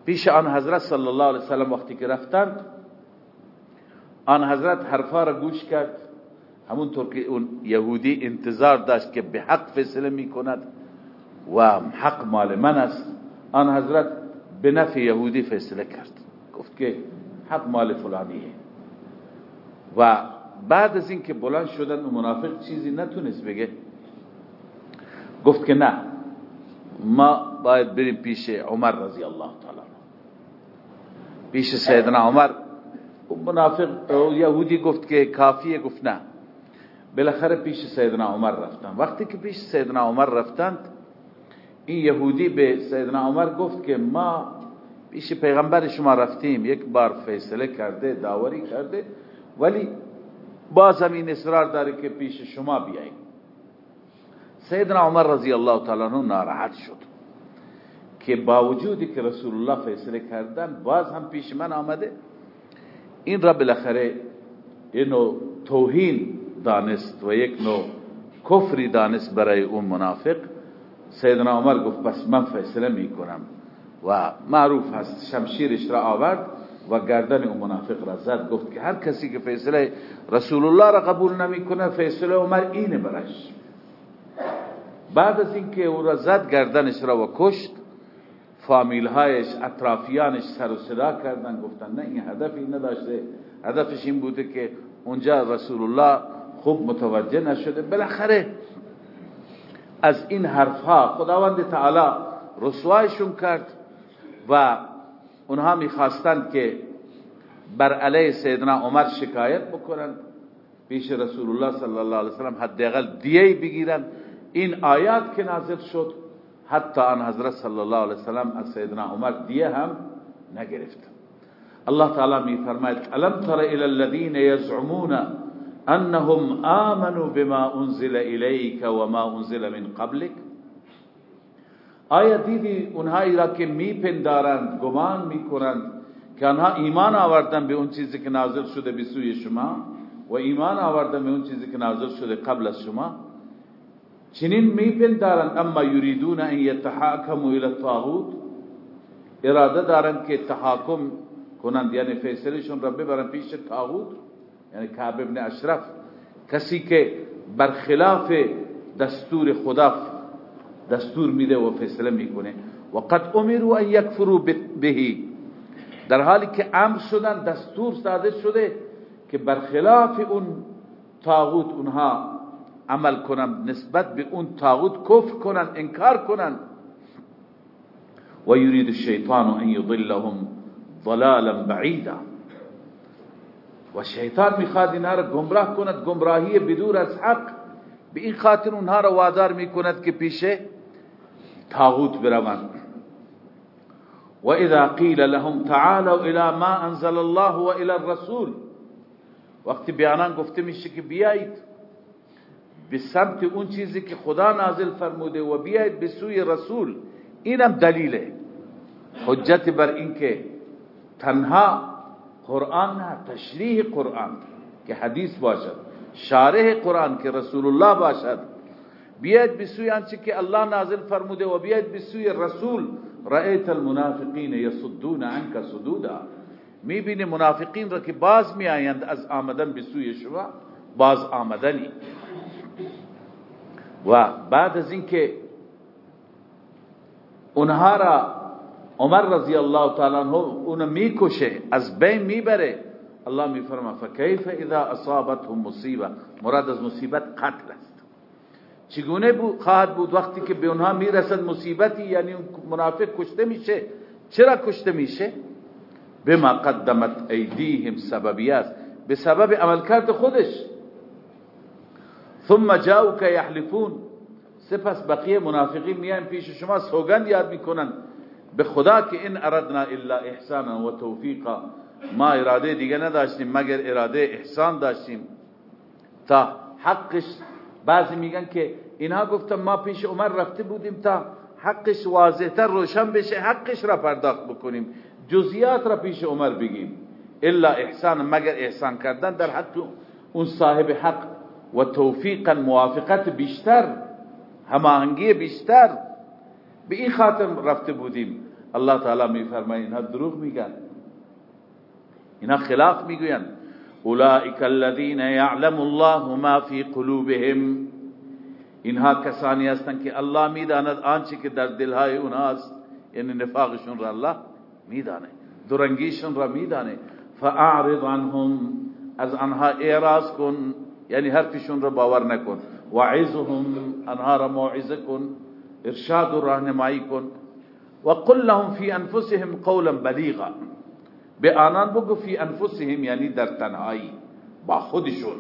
پیش آن حضرت صلی الله علیه وسلم وقتی که رفتند آن حضرت حرفا را گوش کرد. همونطور که اون یهودی انتظار داشت که به حق فیصله می‌کند و حق مال من است آن حضرت به نفع یهودی فیصله کرد. گفت که حق مال فلانیه. و بعد از اینکه بلند شدن و منافق چیزی نتونست بگه. گفت که نه ما باید بریم پیش عمر رضی الله تعالی پیش سیدنا عمر. منافق یهودی گفت که کافیه گفت نه. بالاخره پیش سیدنا عمر رفتن. وقتی که پیش سیدنا عمر رفتند این یهودی به سیدنا عمر گفت که ما پیش پیغمبر شما رفتیم. یک بار فیصله کرده داوری کرده ولی باز هم این اصرار داره که پیش شما بیاییم. سیدنا عمر رضی الله تعالی عنہ ناراحت شد که با وجودی که رسول الله فیصله کردن باز هم پیش من آمده. این را بالاخره اینو توهین دانست و یک نوع کفری دانست برای اون منافق. سیدنا عمر گفت بس من فیصله می کنم و معروف هست شمشیرش را آورد و گردن اون منافق را زد. گفت که هر کسی که فیصله رسول الله را قبول نمی‌کنه فیصله عمر اینه برش بعد از اینکه او را زد گردنش را و کشت. فامیلهایش اطرافیانش سر و صدا کردن گفتن نه این هدفی نداشته. هدفش این بوده که اونجا رسول الله خوب متوجه نشده. بالاخره از این حرفها خداوند تعالی رسوایشون کرد و اونها می‌خواستند که بر علیه سیدنا عمر شکایت بکنند پیش رسول الله صلی الله علیه وسلم حداقل دیه بگیرن. این آیات که نازل شد حتی آن حضرت صلی الله علیه وسلم از سیدنا عمر دیه هم نگرفت. الله تعالی میفرماید الم تر الى الذين يزعمون انهم آمنوا بما انزل اليك وما انزل من قبلك آیا دیدی اونهایی را که میپندارند گمان می‌کنند که آنها ایمان آوردن به اون چیزی که نازل شده به سوی شما و ایمان آوردن به اون چیزی که نازل شده قبل از شما؟ چنین میپندارند اما یریدون ان یتحاکموا الى الطاغوت. اراده دارند که تحاکم کنند. یعنی فیصلشون را ببرن پیش طاغوت. یعنی کعب ابن اشرف. کسی که برخلاف دستور خدا دستور میده و فیصله می‌کنه. و قد امروا ان یکفروا بهی. در حالی که امر شدن دستور صادر شده که برخلاف اون طاغوت اونها عمل کنن نسبت به اون طاغوت کفر کنن انکار کنن. و یرید الشیطان ان یضلهم ضلالا بعیدا. و شیطان می‌خواد اینها را گمراه کند گمراهی بدور از حق. به این خاطر اونها را وادار می‌کند که پیشه طاغوت بروند. و اذا قیل لهم تعالوا الى ما انزل الله و الى الرسول. وقتی بیانان گفته میشه که بیایید. به سمت اون چیزی که خدا نازل فرموده و بیایید به سوی رسول اینم دلیله. حجت بر این که تنها قرآن نه تشریح قرآن که حدیث باشد شارح قرآن که رسول الله باشد. بیاید به سوی آنچه که الله نازل فرموده و بیاید به سوی رسول. رأیت المنافقین یصدون عنك صدودا. می‌بینی منافقین را که باز میآیند از آمدن به سوی شما باز آمدنی. و بعد از اینکه اونها را عمر رضی الله تعالی عنہ اون می‌کشه از بین می‌بره الله میفرما فکیف اذا اصابتهم مصیبه؟ مراد از مصیبت قتل است. چگونه بود خواهد بود وقتی که به اونها می‌رسد مصیبتی؟ یعنی منافق کشته میشه. چرا کشته میشه؟ بما قدمت ایدیهم سببی است. به سبب عملکرد خودش. ثم جاءوك یحلفون. سپس بقیه منافقین میان پیش شما سوگند یاد می‌کنن. به خدا که این اردنا الا احسانا و توفیقا. ما اراده دیگه نداشتیم مگر اراده احسان داشتیم. تا حقش بعضی میگن که اینها گفتن ما پیش عمر رفته بودیم تا حقش واضحتر روشن بشه حقش را پرداخت بکنیم. جزیات را پیش عمر بگیم. الا احسان مگر احسان کردن در حق اون صاحب حق. و توفیقا موافقت بیشتر هماهنگی بیشتر. به این خاطر رفته بودیم. الله تعالی میفرماید اینها دروغ میگن. اینها خلاف میگوین اولئک الذین یعلم الله ما فی قلوبهم. اینها کسانی هستند که الله میداند آنچه که در دلهای اونهاست یعنی نفاقشون را الله میدانه درنگیشون را میدانه فاعرض عنهم. از آنها اعراض کن. یعنی حرفشون را باور نکن. وعظهم آنها را موعظه کن. ارشاد و راهنمایی کن. و قل لهم فی انفسهم قولا بلیغا. به آنان بگو فی انفسهم یعنی در تنهایی با خودشون.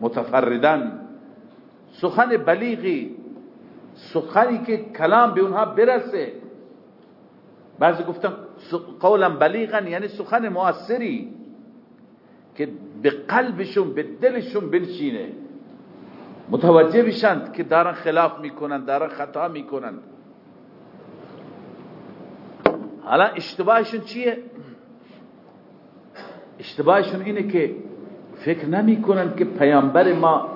متفردن. سخن بلیغی سخنی که کلام به اونها برسه. بعضی گفتن قولا بلیغا یعنی سخن مؤثری. که به قلبشون به دلشون بنشینه. متوجه بشند که دارن خلاف می‌کنن دارن خطا می‌کنن. حالا اشتباهشون چیه؟ اشتباهشون اینه که فکر نمی کنند که پیامبر ما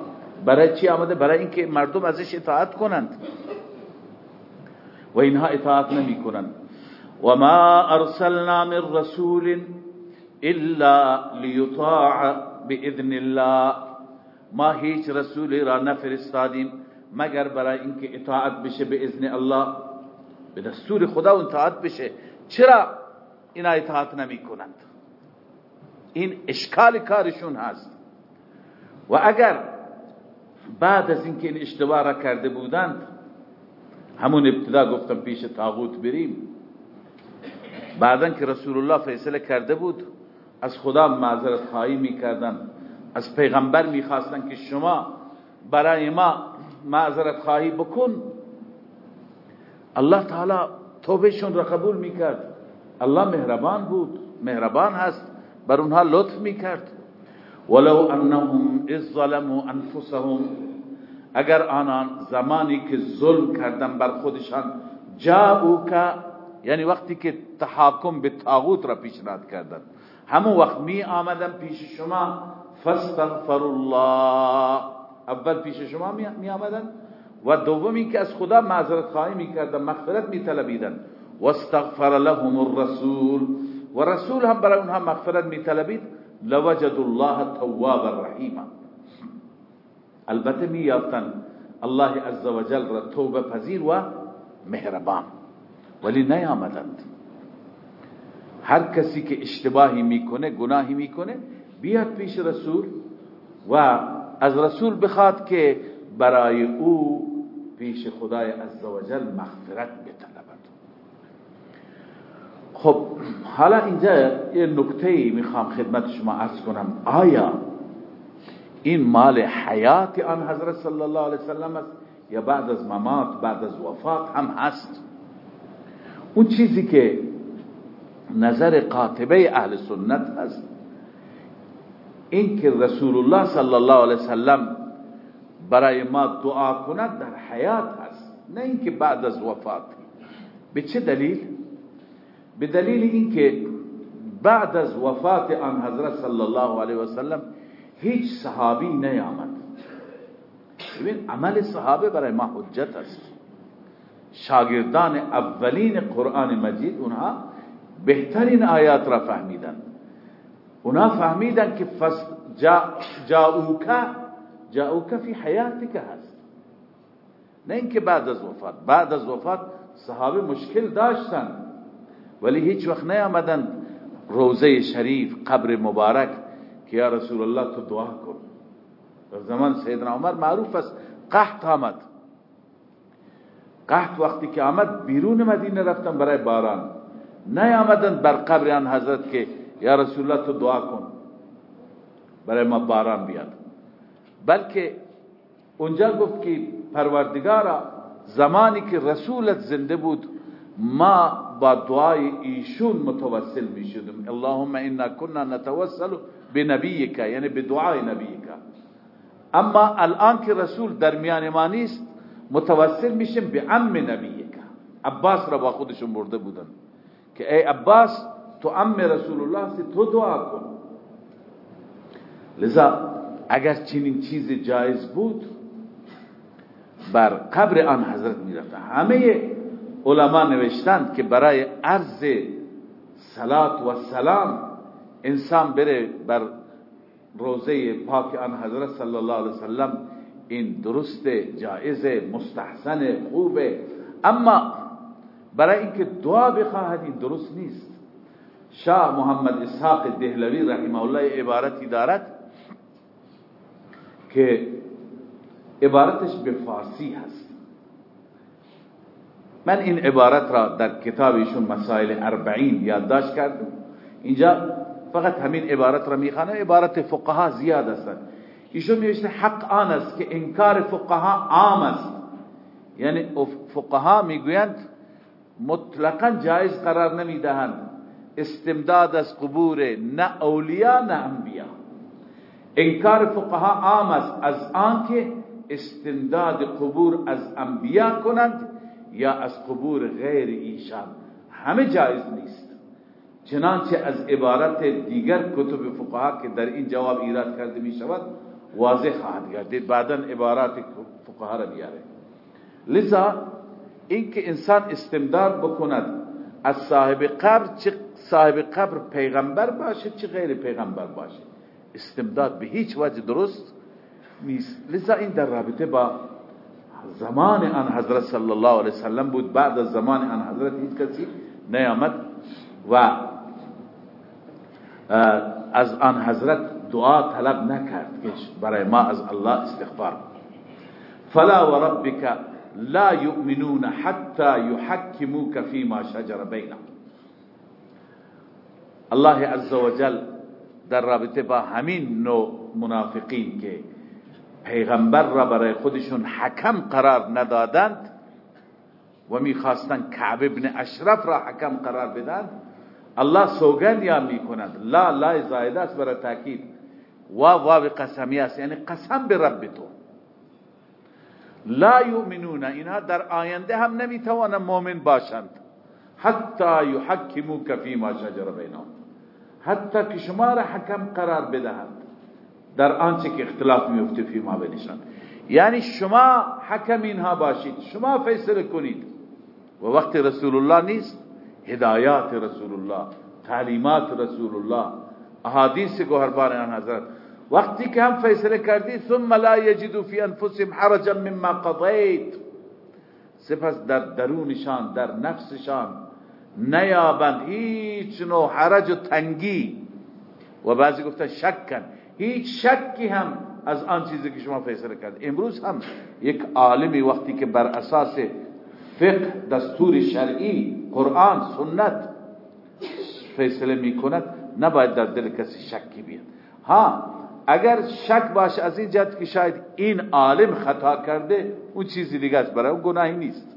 برای چی آمده؟ برای اینکه مردم ازش اطاعت کنند. و اینها اطاعت نمی کنند و ما ارسلنا من رسول الا لیطاع باذن الله. ما هیچ رسولی را نفرستادیم مگر برای اینکه اطاعت بشه به اذن الله. به دستور خدا اطاعت بشه. چرا اینا اطاعت نمی کنند این اشکال کارشون هست. و اگر بعد از اینکه این اشتباه را کرده بودند همون ابتدا گفتم پیش تاغوت بریم. بعدا که رسول الله فیصله کرده بود از خدا معذرت خواهی می‌کردن از پیغمبر می‌خواستن که شما برای ما معذرت خواهی بکن. الله تعالی توبهشون را قبول می‌کرد. الله مهربان بود مهربان هست بر اونها لطف می‌کرد. ولو انهم اذ ظلموا انفسهم اگر آنان زمانی که ظلم کردن بر خودشان جاءوک یعنی وقتی که تحاکم به تاغوت را پیشنهاد کردن همون وقت می آمدن پیش شما. فاستغفر الله اول پیش شما می آمدن. و دومی که از خدا معذرت خواهی می کردن مغفرت می طلبیدن. واستغفر لهم الرسول. و رسول هم برای اونها مغفرت می طلبید. لوجد الله تواب الرحیم. البته می یافتن الله عزوجل را توبه پذیر و مهربان. ولی نیامدند. هر کسی که اشتباهی می‌کنه گناهی می‌کنه بیاد پیش رسول و از رسول بخواد که برای او پیش خدای عزوجل مغفرت بطلبد. خب حالا اینجا یه نکته می‌خوام خدمت شما عرض کنم. آیا این مال حیات آن حضرت صلی الله علیه وسلم است یا بعد از ممات بعد از وفات هم هست؟ اون چیزی که نظر قاطبه اهل سنت هست. این که رسول الله صلی الله علیه وسلم برای ما دعا کند در حیات هست نه اینکه بعد از وفات. به چه دلیل؟ به دلیل اینکه بعد از وفات آن حضرت صلی الله علیه وسلم هیچ صحابی نیامد. ببین عمل صحابه برای ما حجت است. شاگردان اولین قرآن مجید اونها بهترین آیات را فهمیدن. اونها فهمیدن که جا جاؤوکا جاؤوکا فی حیاتک هست. نه اینکه بعد از وفات. بعد از وفات صحابه مشکل داشتن. ولی هیچ وقت نیامدن روزه شریف قبر مبارک که یا رسول الله تو دعا کن. در زمان سیدنا عمر معروف است قحط آمد. قحط وقتی که آمد بیرون مدینه رفتن برای باران. نیامدن بر قبر آن حضرت که یا رسول الله تو دعا کن. برای ما باران بیاد. بلکه اونجا گفت که پروردگارا زمانی که رسولت زنده بود ما با دعای ایشون متوسل می شدم. اللهم انا كنا نتوسل بنبیک یعنی به دعای نبیک. اما الان که رسول در میان ما نیست متوسل میشیم به عم نبیک. عباس را با خودشون برده بودن. که ای عباس تو عم رسول الله هستی تو دعا کن. لذا اگر چنین چیز جایز بود بر قبر آن حضرت می‌رفت. همه علما نوشتند که برای عرض صلات و سلام انسان بره بر روزه پاک آن حضرت صلی الله علیه وسلم. این درست جایز مستحسن خوبه اما برای اینکه دعا بخواهد این درست نیست. شاه محمد اسحاق دهلوی رحمه الله عبارتی دارد که عبارتش به فارسی هست. من این عبارت را در کتابشون مسائل اربعین یادداشت کردم. اینجا فقط همین عبارت را می‌خوانم. عبارت فقها زیاد است. ایشون نوشته حق آن است که انکار فقها عام است. یعنی فقها می‌گویند مطلقا جایز قرار نمی‌دهند. استمداد از قبور نه اولیا نه انبیا انکار فقها عام است از آنکه استمداد قبور از انبیا کنند یا از قبور غیر ایشان. همه جایز نیست. چنانچه از عبارت دیگر کتب فقها که در این جواب ایراد کرده می شود واضح خواهد گردید. بعدا عبارات فقها را بیاره. لذا اینکه انسان استمداد بکند از صاحب قبر چه صاحب قبر پیغمبر باشه چه غیر پیغمبر باشه. استمداد به هیچ وجه درست نیست. لذا این در رابطه با زمان آن حضرت صلی الله علیه وسلم بود. بعد از زمان آن حضرت هیچ کسی نیامد و از آن حضرت دعا طلب نکرد که برای ما از الله استغفار. فلا وربك لا يؤمنون حتى يحكموك فيما شجر بينهم. الله عز وجل در رابطه با همین نوع منافقین که پیغمبر را برای خودشون حکم قرار ندادند و می‌خواستند کعب ابن اشرف را حکم قرار بدن الله سوگند یا می‌کند. لا لا زائده است برای تاکید و واو قسمی است. یعنی قسم به رب تو. لا یؤمنون. اینها در آینده هم نمی‌توانند مؤمن باشند. حتی یحکموک فیما شجر بینهم. حتی که شما را حکم قرار بدهند. در آنچه که اختلاف میفته فیما بینشان یعنی شما حکم اینها باشید. شما فیصله کنید. و وقت رسول الله نیست. هدایات رسول الله تعلیمات رسول الله احادیث گوهربار آن حضرت. وقتی که هم فیصله کردید ثم لا یجدوا فی انفسهم حرجا مما قضیت. سپس در درونشان در نفسشان نیابند هیچ نوع حرج و تنگی. و بعضی گفتن شکن. هیچ شکی هم از آن چیزی که شما فیصله کرد امروز هم یک عالمی وقتی که بر اساس فقه دستور شرعی قرآن سنت فیصله می کند نباید در دل کسی شکی بیاد. ها اگر شک باشه از این جهت که شاید این عالم خطا کرده اون چیزی دیگه است. برای اون گناهی نیست.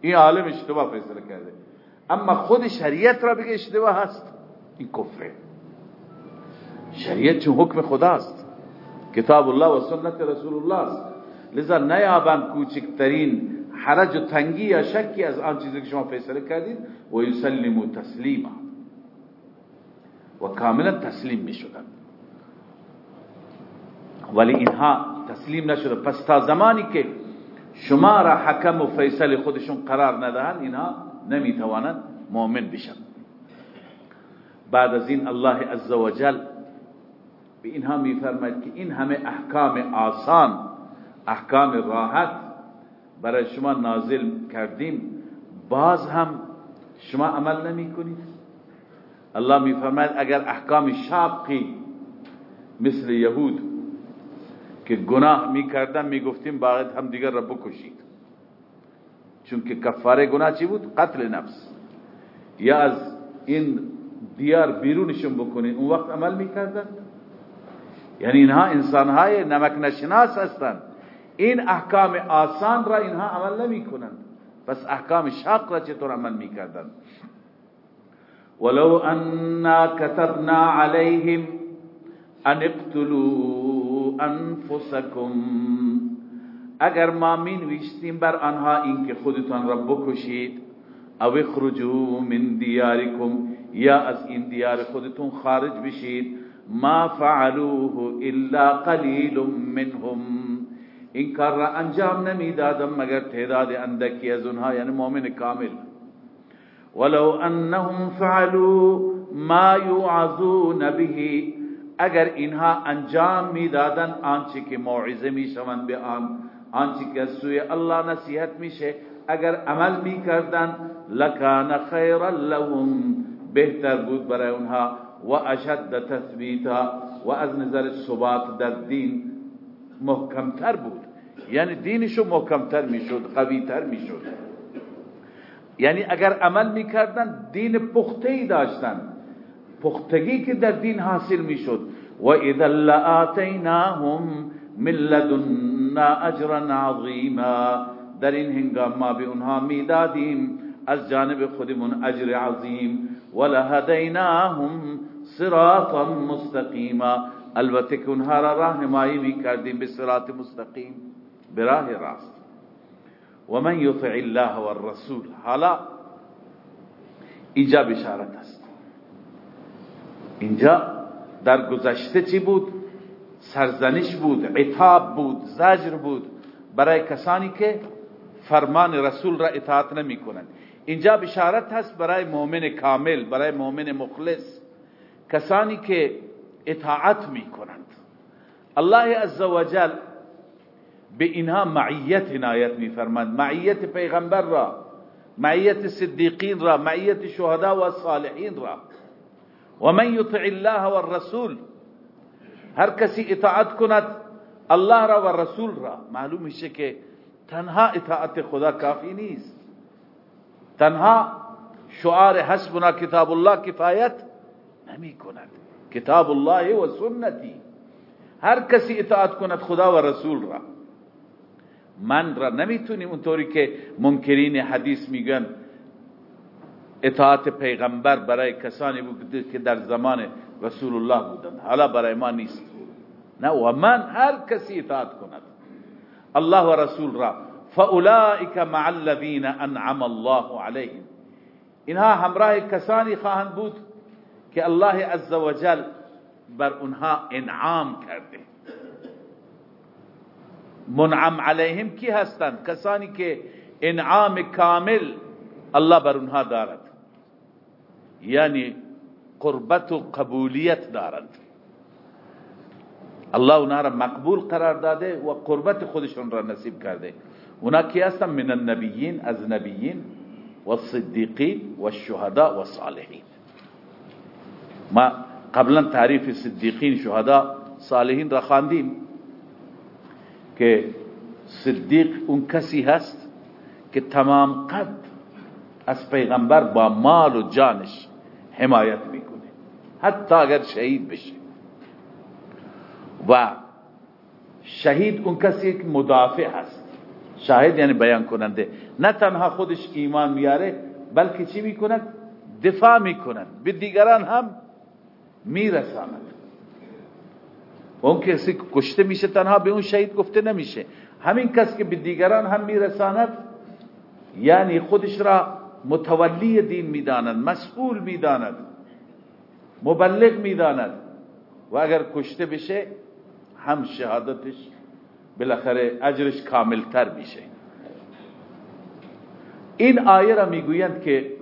این عالم اشتباه فیصله کرده. اما خود شریعت را بگه اشتباه هست. این کفره. شریعت چون حکم خداست. کتاب الله و سنت رسول الله است. لذا نیابند کوچکترین حرج و تنگی یا شکی از آن چیزی که شما فیصله کردید. و یسلمو تسلیما. و کاملا تسلیم می شدن ولی اینها تسلیم نشده. پس تا زمانی که شما را حکم و فیصل خودشون قرار ندهند اینها نمی‌توانند مؤمن بشن. بعد از این الله عزوجل به اینها میفرماید که این همه احکام آسان احکام راحت برای شما نازل کردیم. باز هم شما عمل نمی کنید الله میفرماید اگر احکام شاقی مثل یهود که گناه می‌کردن می‌گفتیم باید هم دیگر را بکشید. چون کفاره گناه چی بود؟ قتل نفس. یا از این دیار بیرونشون بکنید. اون وقت عمل می‌کردن؟ یعنی اینها انسانهای نمک نشناس هستند. این احکام آسان را اینها عمل نمی کنند پس احکام شاق را چطور عمل می کردند ولو انا كتبنا عليهم ان اقتلوا انفسكم اگر ما مین ویشتیم بر آنها اینکه خودتان را بکشید او اخرجوا من دیارکم. یا از این دیار خودتون خارج بشید. ما فعلوه الا قلیل منهم. این کار را انجام نمی‌دادم مگر تعداد اندکی از اونها یعنی مؤمن کامل. ولو انهم فعلوا ما يوعظون به اگر اینها انجام می‌دادن آنچه که موعظه می‌شوند به آن آنچه که سوی الله نصیحت میشه اگر عمل می‌کردن لکان خیرا لهم بهتر بود برای اونها. و اشد تثبیتا و از نظر ثبات در دین محکمتر بود. یعنی دینشو محکمتر می‌شد قویتر می‌شد. یعنی اگر عمل می‌کردن دین پخته ای داشتن. پختگی که در دین حاصل میشد. و اذا لآتیناهم من لدنا اجرا عظیما. در این هنگام ما به اونها میدادیم. از جانب خودمون اجر عظیم. ولهدیناهم صراطا مستقیما. البته که اونها را راهنمایی میکردیم به صراط مستقیم به راه راست. و من یطع الله و الرسول حالا اینجا بشارت است. اینجا در گذشته چی بود؟ سرزنش بود عتاب بود زجر بود. برای کسانی که فرمان رسول را اطاعت نمی کنند. اینجا بشارت هست برای مؤمن کامل برای مؤمن مخلص. کسانی که اطاعت می کنند. الله عزوجل به اینها معیت عنایت می فرمند معیت پیغمبر را معیت صدیقین را معیت شهدا و صالحین را. و من یطع الله و الرسول هر کسی اطاعت کند الله را و رسول را معلوم میشه که تنها اطاعت خدا کافی نیست تنها شعار حسبنا کتاب الله کفایت نمی کند کتاب الله و سنتی هر کسی اطاعت کند خدا و رسول را من را نمی‌تونیم اونطوری که منکرین حدیث میگن اطاعت پیغمبر برای کسانی بود که در زمان رسول الله بودند. حالا برای ما نیست. نه و من هر کسی اطاعت کند. الله و رسول را. فاولئک مع الذین انعم الله علیهم. اینها همراه کسانی خواهند بود که الله عزوجل بر اونها انعام کرده. منعم علیهم کی هستند؟ کسانی که انعام کامل الله بر اونها دارد. یعنی قربت و قبولیت دارند. الله اونها را مقبول قرار داده و قربت خودشون را نصیب کرده. اونا کی هستن؟ من النبیین از نبیین و الصدیقین و الشهداء و الصالحین ما قبلا تعریف صدیقین شهدا صالحین را خواندیم که صدیق اون کسی هست که تمام قد از پیغمبر با مال و جانش حمایت می‌کنه. حتی اگر شهید بشه. و شهید اون کسی که مدافع هست. شاهد یعنی بیان کننده نه تنها خودش ایمان میاره بلکه چی می‌کند؟ دفاع می‌کنند به دیگران هم میرساند. اون کسی که کشته میشه تنها به اون شهید گفته نمیشه. همین کس که به دیگران هم میرساند یعنی خودش را متولی دین می‌داند مسئول می‌داند مبلغ می‌داند. و اگر کشته بشه هم شهادتش بالاخره اجرش کاملتر میشه. این آیه را می‌گویند که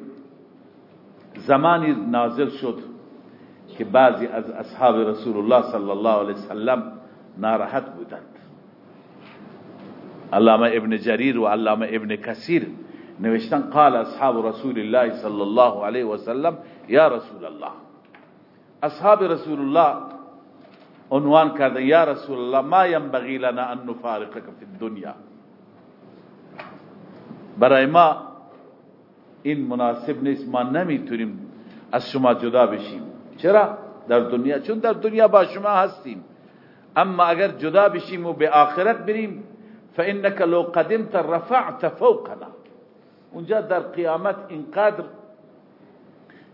زمانی نازل شد که بعضی از اصحاب رسول الله صلی الله علیه وسلم ناراحت بودند. علامه ابن جریر و علامه ابن کثیر نوشتن قال أصحاب رسول الله صلی الله علیه وسلم یا رسول الله. أصحاب رسول الله عنوان کرده یا رسول الله ما ينبغي لنا أن نفارقك في الدنيا. برای ما این مناسب نیست ما نمیتونیم از شما جدا بشیم. چرا؟ در دنیا چون در دنیا با شما هستیم. اما اگر جدا بشیم و به آخرت بریم فإنك لو قدمت رفعت فوقنا. اونجا در قیامت اینقدر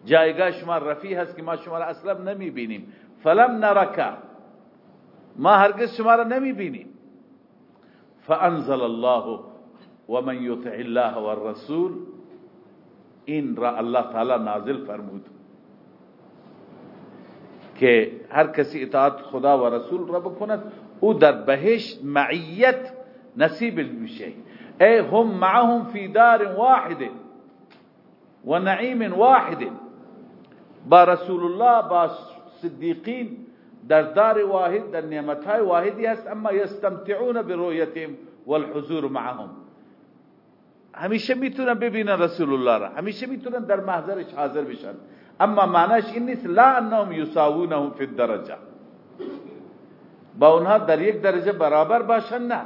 جایگاه شما رفیع هست که ما شما را اصلا نمی بینیم فلم نرک. ما هرگز شما را نمی بینیم فانزل الله ومن يطع الله والرسول. این را الله تعالی نازل فرمود. که هر کسی اطاعت خدا و رسول را بکند او در بهشت معیت نصیب میشه ای هم معهم فی دار واحد و نعیم واحد. با رسول الله با صدیقین در دار واحد در نعمتهای واحدی است اما یستمتعون برؤیتهم والحضور معهم. همیشه میتونن ببینن رسول الله را. همیشه میتونن در محضرش حاضر بشن. اما معناش این نیست لا انهم یساوونهم فی الدرجه. با اونها در یک درجه برابر باشن نه.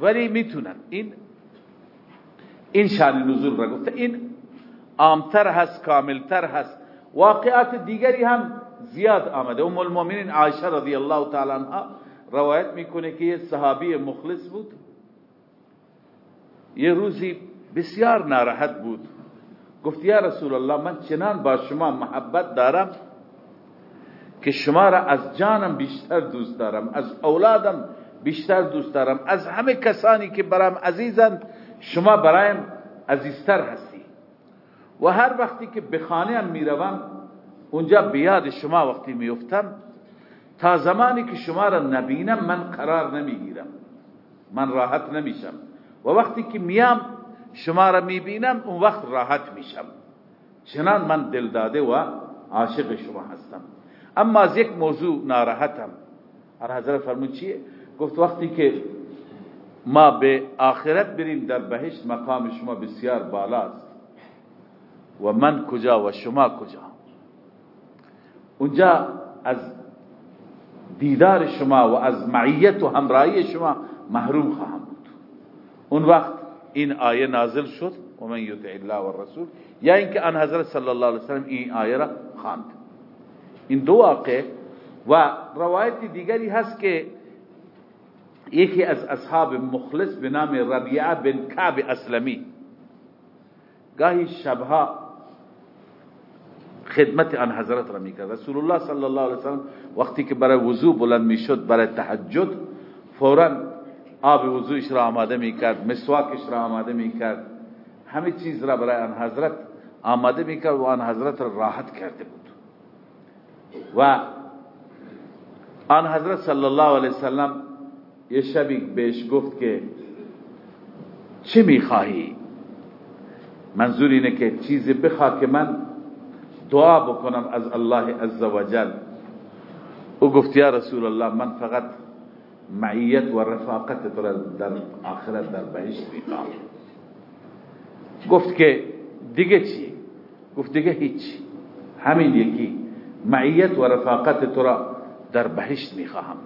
ولی می‌تونن. این این شان نزول را گفته. این عامتر هست کاملتر هست. واقعات دیگری هم زیاد آمده. ام المؤمنین عایشه رضی الله تعالی عنها روایت می‌کنه که یه صحابی مخلص بود. یه روزی بسیار ناراحت بود. گفت یا رسول الله من چنان با شما محبت دارم که شما را از جانم بیشتر دوست دارم از اولادم بیشتر دوست دارم. از همه کسانی که برام عزیزند شما برایم عزیزتر هستی. و هر وقتی که به خانه هم می‌روم اونجا بیاد شما وقتی میفتم تا زمانی که شما را نبینم من قرار نمی‌گیرم. من راحت نمیشم. و وقتی که میام شما را می‌بینم اون وقت راحت میشم. چنان من دل داده و عاشق شما هستم. اما از یک موضوع ناراحتم. هر حضرت فرمون چیه؟ گفت وقتی که ما به آخرت بریم در بهشت مقام شما بسیار بالاست و من کجا و شما کجا؟ اونجا از دیدار شما و از معیت و همراهی شما محروم خواهم بود. اون وقت این آیه نازل شد و من یطع الله و رسول یا اینکه ان حضرت صلی الله علیه وسلم این آیه را خواند. این دو واقع و روایت دیگری هست که یکی از اصحاب مخلص به نام ربیعه بن کعب اسلمی. گاهی شبها خدمت آن حضرت را می‌کرد. رسول الله صلی الله علیه وسلم وقتی که برای وضو بلند می‌شد برای تهجد فورا آب وضوش را آماده می‌کرد مسواکش را آماده می‌کرد. همه چیز را برای آن حضرت آماده می‌کرد و آن حضرت را راحت کرده بود. و آن حضرت صلی الله علیه وسلم یه شبی بهش گفت که چه می‌خواهی؟ منظور اینه که چیزی بخوا که من دعا بکنم از الله عزوجل او گفت یا رسول الله من فقط معیت و رفاقت تو در آخرت در بهشت می‌خوام. گفت که دیگه چی؟ گفت دیگه هیچ. همین یکی معیت و رفاقت تو را در بهشت می‌خواهم.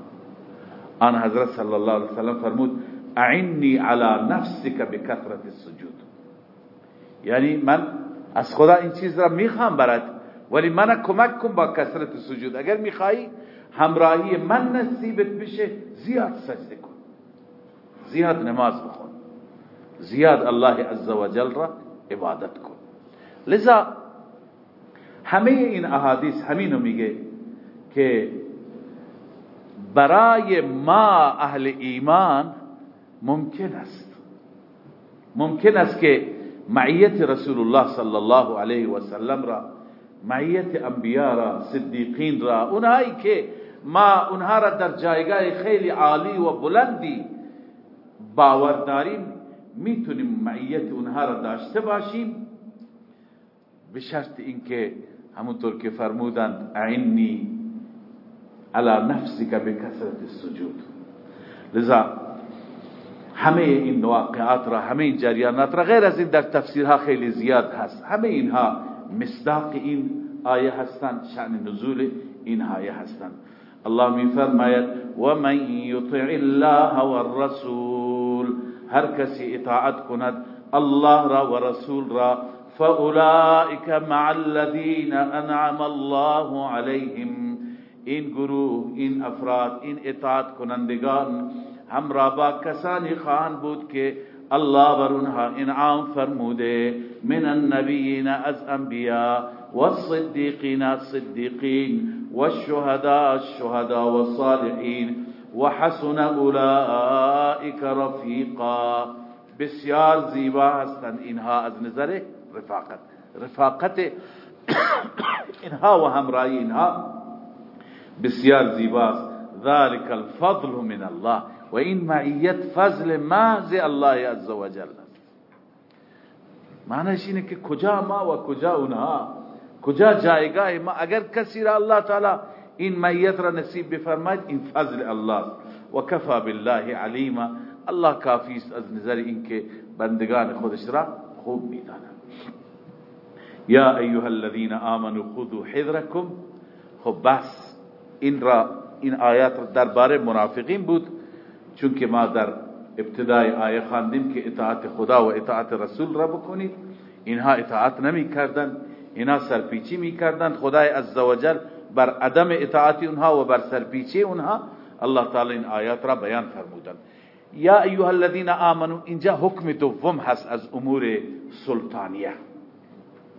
آن حضرت صلی الله علیه وسلم فرمود اعنی علی نفسک بکثرت السجود. یعنی من از خدا این چیز را می‌خوام برات ولی من کمک کن با کثرت سجود اگر میخوایی همراهی من نصیبت بشه زیاد سجده کن. زیاد نماز بخون. زیاد الله عزوجل را عبادت کن. لذا همه این احادیث همینو میگه که برای ما اهل ایمان ممکن است. ممکن است که معیت رسول الله صلی الله علیه و سلم را معیت انبیاء را صدیقین را اونهایی که ما اونها را در جایگاه خیلی عالی و بلندی باور داریم می‌تونیم معیت اونها را داشته باشیم. به شرط اینکه همونطور که فرمودند اعنی علی نفسک بکثرت السجود. لذا همه این واقعات را همه این جریانات را غیر از این در تفسیرها خیلی زیاد هست. همه اینها مصداق این آیه هستند شأن نزول این آیه هستند. الله می فرماید و من یطع الله والرسول هر کسی اطاعت کند الله را و رسول را فاولئک مع الذین انعم الله علیهم این گروه این افراد این اطاعت کنندگان همراه با کسانی خواهند بود که الله بر اونها انعام فرموده. من النبیین از انبیاء والصدیقین الصدیقین والشهداء الشهداء والصالحین وحسن اولئک رفیقا. بسیار زیبا هستند اینها از نظر رفاقت. رفاقت اینها و همراهی اینها. بسیار زیباست ذلك الفضل من الله. و این معیت فضل محض الله عزوجل است معنیش اینه که کجا ما و کجا اونها کجا جایگاه ما أگر کسی را الله تعالی این معیت را نصیب بفرماید این فضل الله. و کفا بالله علیما. الله کافی است از نظر اینکه بندگان خودش را خوب میداند. یا ایها الذين آمنوا خذوا حذركم خب بس. این را این آیات درباره منافقین بود چون که ما در ابتدای آیه خواندیم که اطاعت خدا و اطاعت رسول را بکنید. اینها اطاعت نمی کردن اینها سرپیچی می کردن. خدای عزوجل بر عدم اطاعت اونها و بر سرپیچی اونها الله تعالی این آیات را بیان فرمودن. یا ایها الذین آمنو اینجا حکم دوم هست از امور سلطانیه.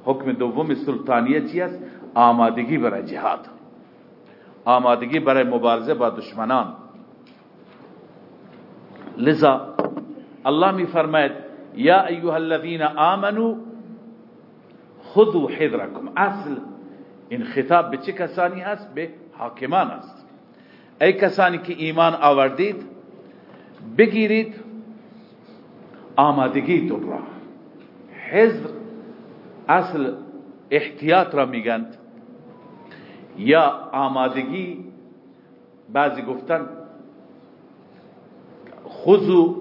حکم دوم سلطانیه چی است آمادگی برای جهاد. آمادگی برای مبارزه با دشمنان. لذا الله می فرماید یا ایها الذين آمنوا خذوا حذركم اصل این خطاب به چه کسانی هست؟ به حاکمان است. ای کسانی که ایمان آوردید بگیرید آمادگیتون را. حذر اصل احتیاط را میگند یا آمادگی بعضی گفتن خذوا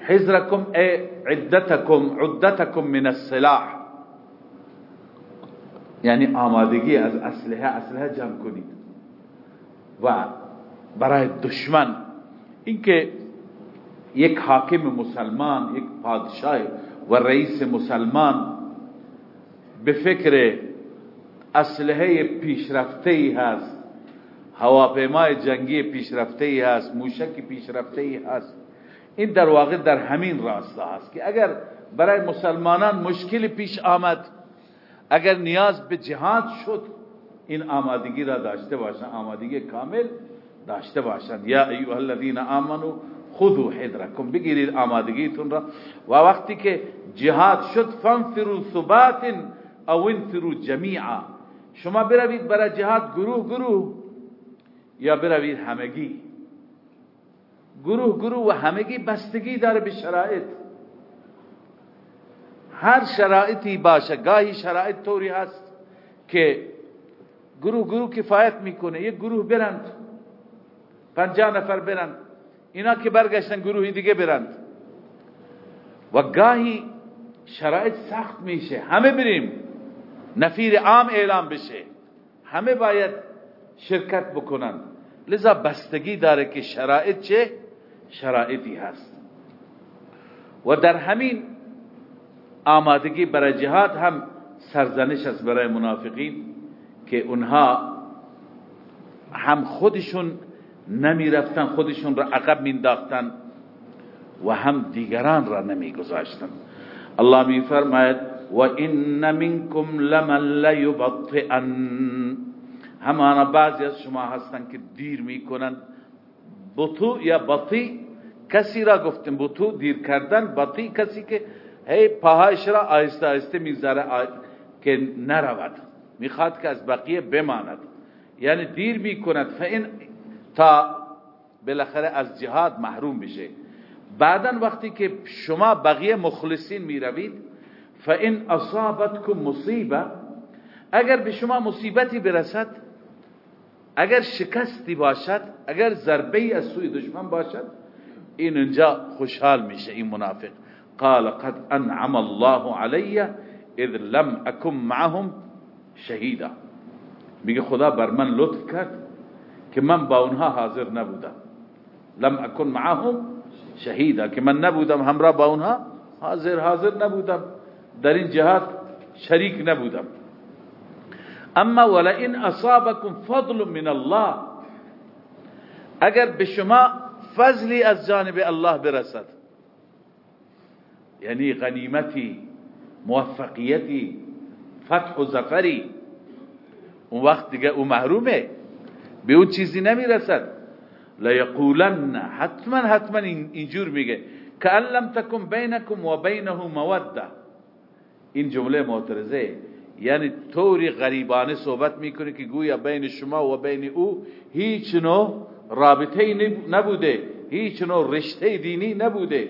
حذركم ای عدتكم عدتكم من السلاح. یعنی آمادگی از اسلحه اسلحه جمع کنید. و برای دشمن اینکه یک حاکم مسلمان یک پادشاه و رئیس مسلمان به فکر اسلحه پیشرفته ای هست. هواپیمای جنگی پیشرفته ای هست. موشک پیشرفته ای هست. این در واقع در همین راستا هست که اگر برای مسلمانان مشکلی پیش آمد اگر نیاز به جهاد شد این آمادگی را داشته باشند. آمادگی کامل داشته باشند. یا ایها الذین آمنو خذوا حذرکم. بگیرید آمادگیتون را. و وقتی که جهاد شد فانفروا ثبات او انفروا جمیعا. شما بروید برای جهاد گروه گروه یا بروید همگی؟ گروه گروه و همگی بستگی داره به شرایط. هر شرایطی باشه گاهی شرایط طوری هست که گروه گروه کفایت می‌کنه. یک گروه برند پنجاه نفر برند اینا که برگشتن گروهی دیگه برند. و گاهی شرایط سخت میشه. همه بریم. نفیر عام اعلام بشه. همه باید شرکت بکنن. لذا بستگی داره که شرایط چه؟ شرایطی هست. و در همین آمادگی برای جهاد هم سرزنش است برای منافقین که اونها هم خودشون نمی رفتن خودشون را عقب مینداختن و هم دیگران را نمی گذاشتن الله می فرماید و این منکم لمن لیبطئن همانا بعضی از شما هستن که دیر می‌کنن. بطو یا بطی کسی را گفتن بطو دیر کردن. بطی کسی که هی پاهایش را آهسته آهسته می‌ذاره که نرود. می‌خواد که از بقیه بماند. یعنی دیر می‌کند. فین تا بالاخره از جهاد محروم بشه بعدا وقتی که شما بقیه مخلصین می‌روید فإن اصابتکم مصیبه اگر به شما مصیبتی برسد اگر شکستی باشد اگر ضربه از سوی دشمن باشد این اینجا خوشحال میشه این منافق. قال قد أنعم الله علی إذ لم أكن معهم شهیدا میگه خدا بر من لطف کرد که من با اونها حاضر نبودم. لم أكن معهم شهیدا که من نبودم همراه با اونها حاضر حاضر نبودم. در این جهاد شریک نبودم. اما ولئن اصابكم فضل من الله اگر به شما فضلی از جانب الله برسد یعنی غنیمتی موفقیتی فتح و زفری اون وقت دیگه أو محرومه به اون چیزی نمیرسد. لیقولن حتما حتما اینجور میگه که لم تکن بینکم و بینه موده. این جمله معترضه. یعنی طوری غریبانه صحبت می‌کنه که گویا بین شما و بین او هیچ نوع رابطه نبوده. هیچ نوع رشته دینی نبوده.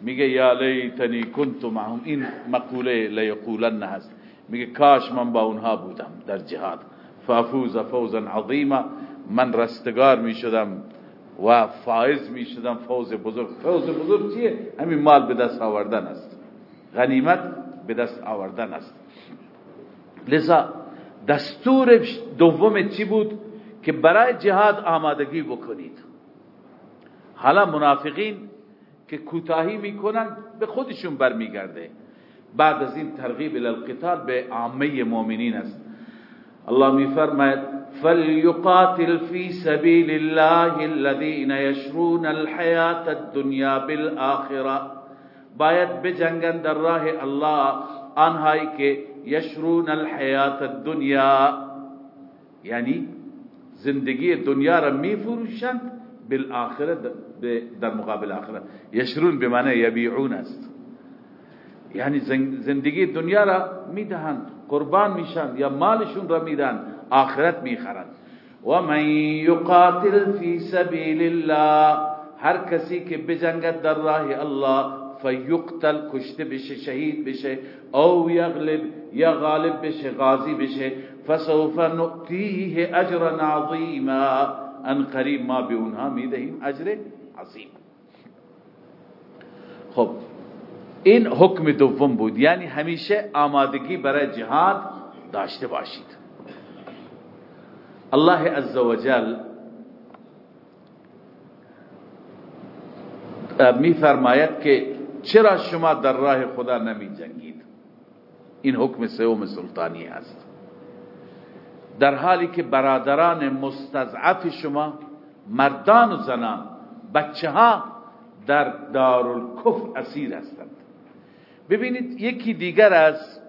میگه یا لیتنی کنت معهم. این مقوله لیقولن هست. میگه کاش من با اونها بودم در جهاد. فافوز فوزا عظیما. من رستگار می‌شدم و فائز می‌شدم. فوز بزرگ. فوز بزرگ چیه؟ همین مال به دست آوردن است. غنیمت به دست آوردن است. لذا دستور دوم چی بود؟ که برای جهاد آمادگی بکنید. حالا منافقین که کوتاهی می‌کنن به خودشون برمیگرده. بعد از این ترغیب الالقتال به عامه مؤمنین است. الله میفرماید فلیقاتل فی سبیل الله الذين يشرون الحیات الدنیا بالآخره باید بجنگن در راه الله آنهایی که یشرون الحیات الدنیا. یعنی زندگی دنیا را میفروشند بالآخره در مقابل آخرت. یشرون به معنی یبیعون است. یعنی زندگی دنیا را میدهند قربان میشن یا مالشون را میدن آخرت میخرند. و من یقاتل فی سبیل الله هر کسی که بجنگد در راه الله فیقتل کشته بشه شهید بشه او یغلب یا غالب بشه غازی بشه. فسوف نؤتیه اجرا عظیما. ان قریب ما به اونها می‌دهیم اجر عظیم. خب این حکم دوم بود. یعنی همیشه آمادگی برای جهاد داشته باشید. الله عزوجل می فرماید که چرا شما در راه خدا نمی جنگید این حکم سوم سلطانی هست. در حالی که برادران مستضعف شما مردان و زنان بچه ها در دارالکفر اسیر هستند. ببینید یکی دیگر از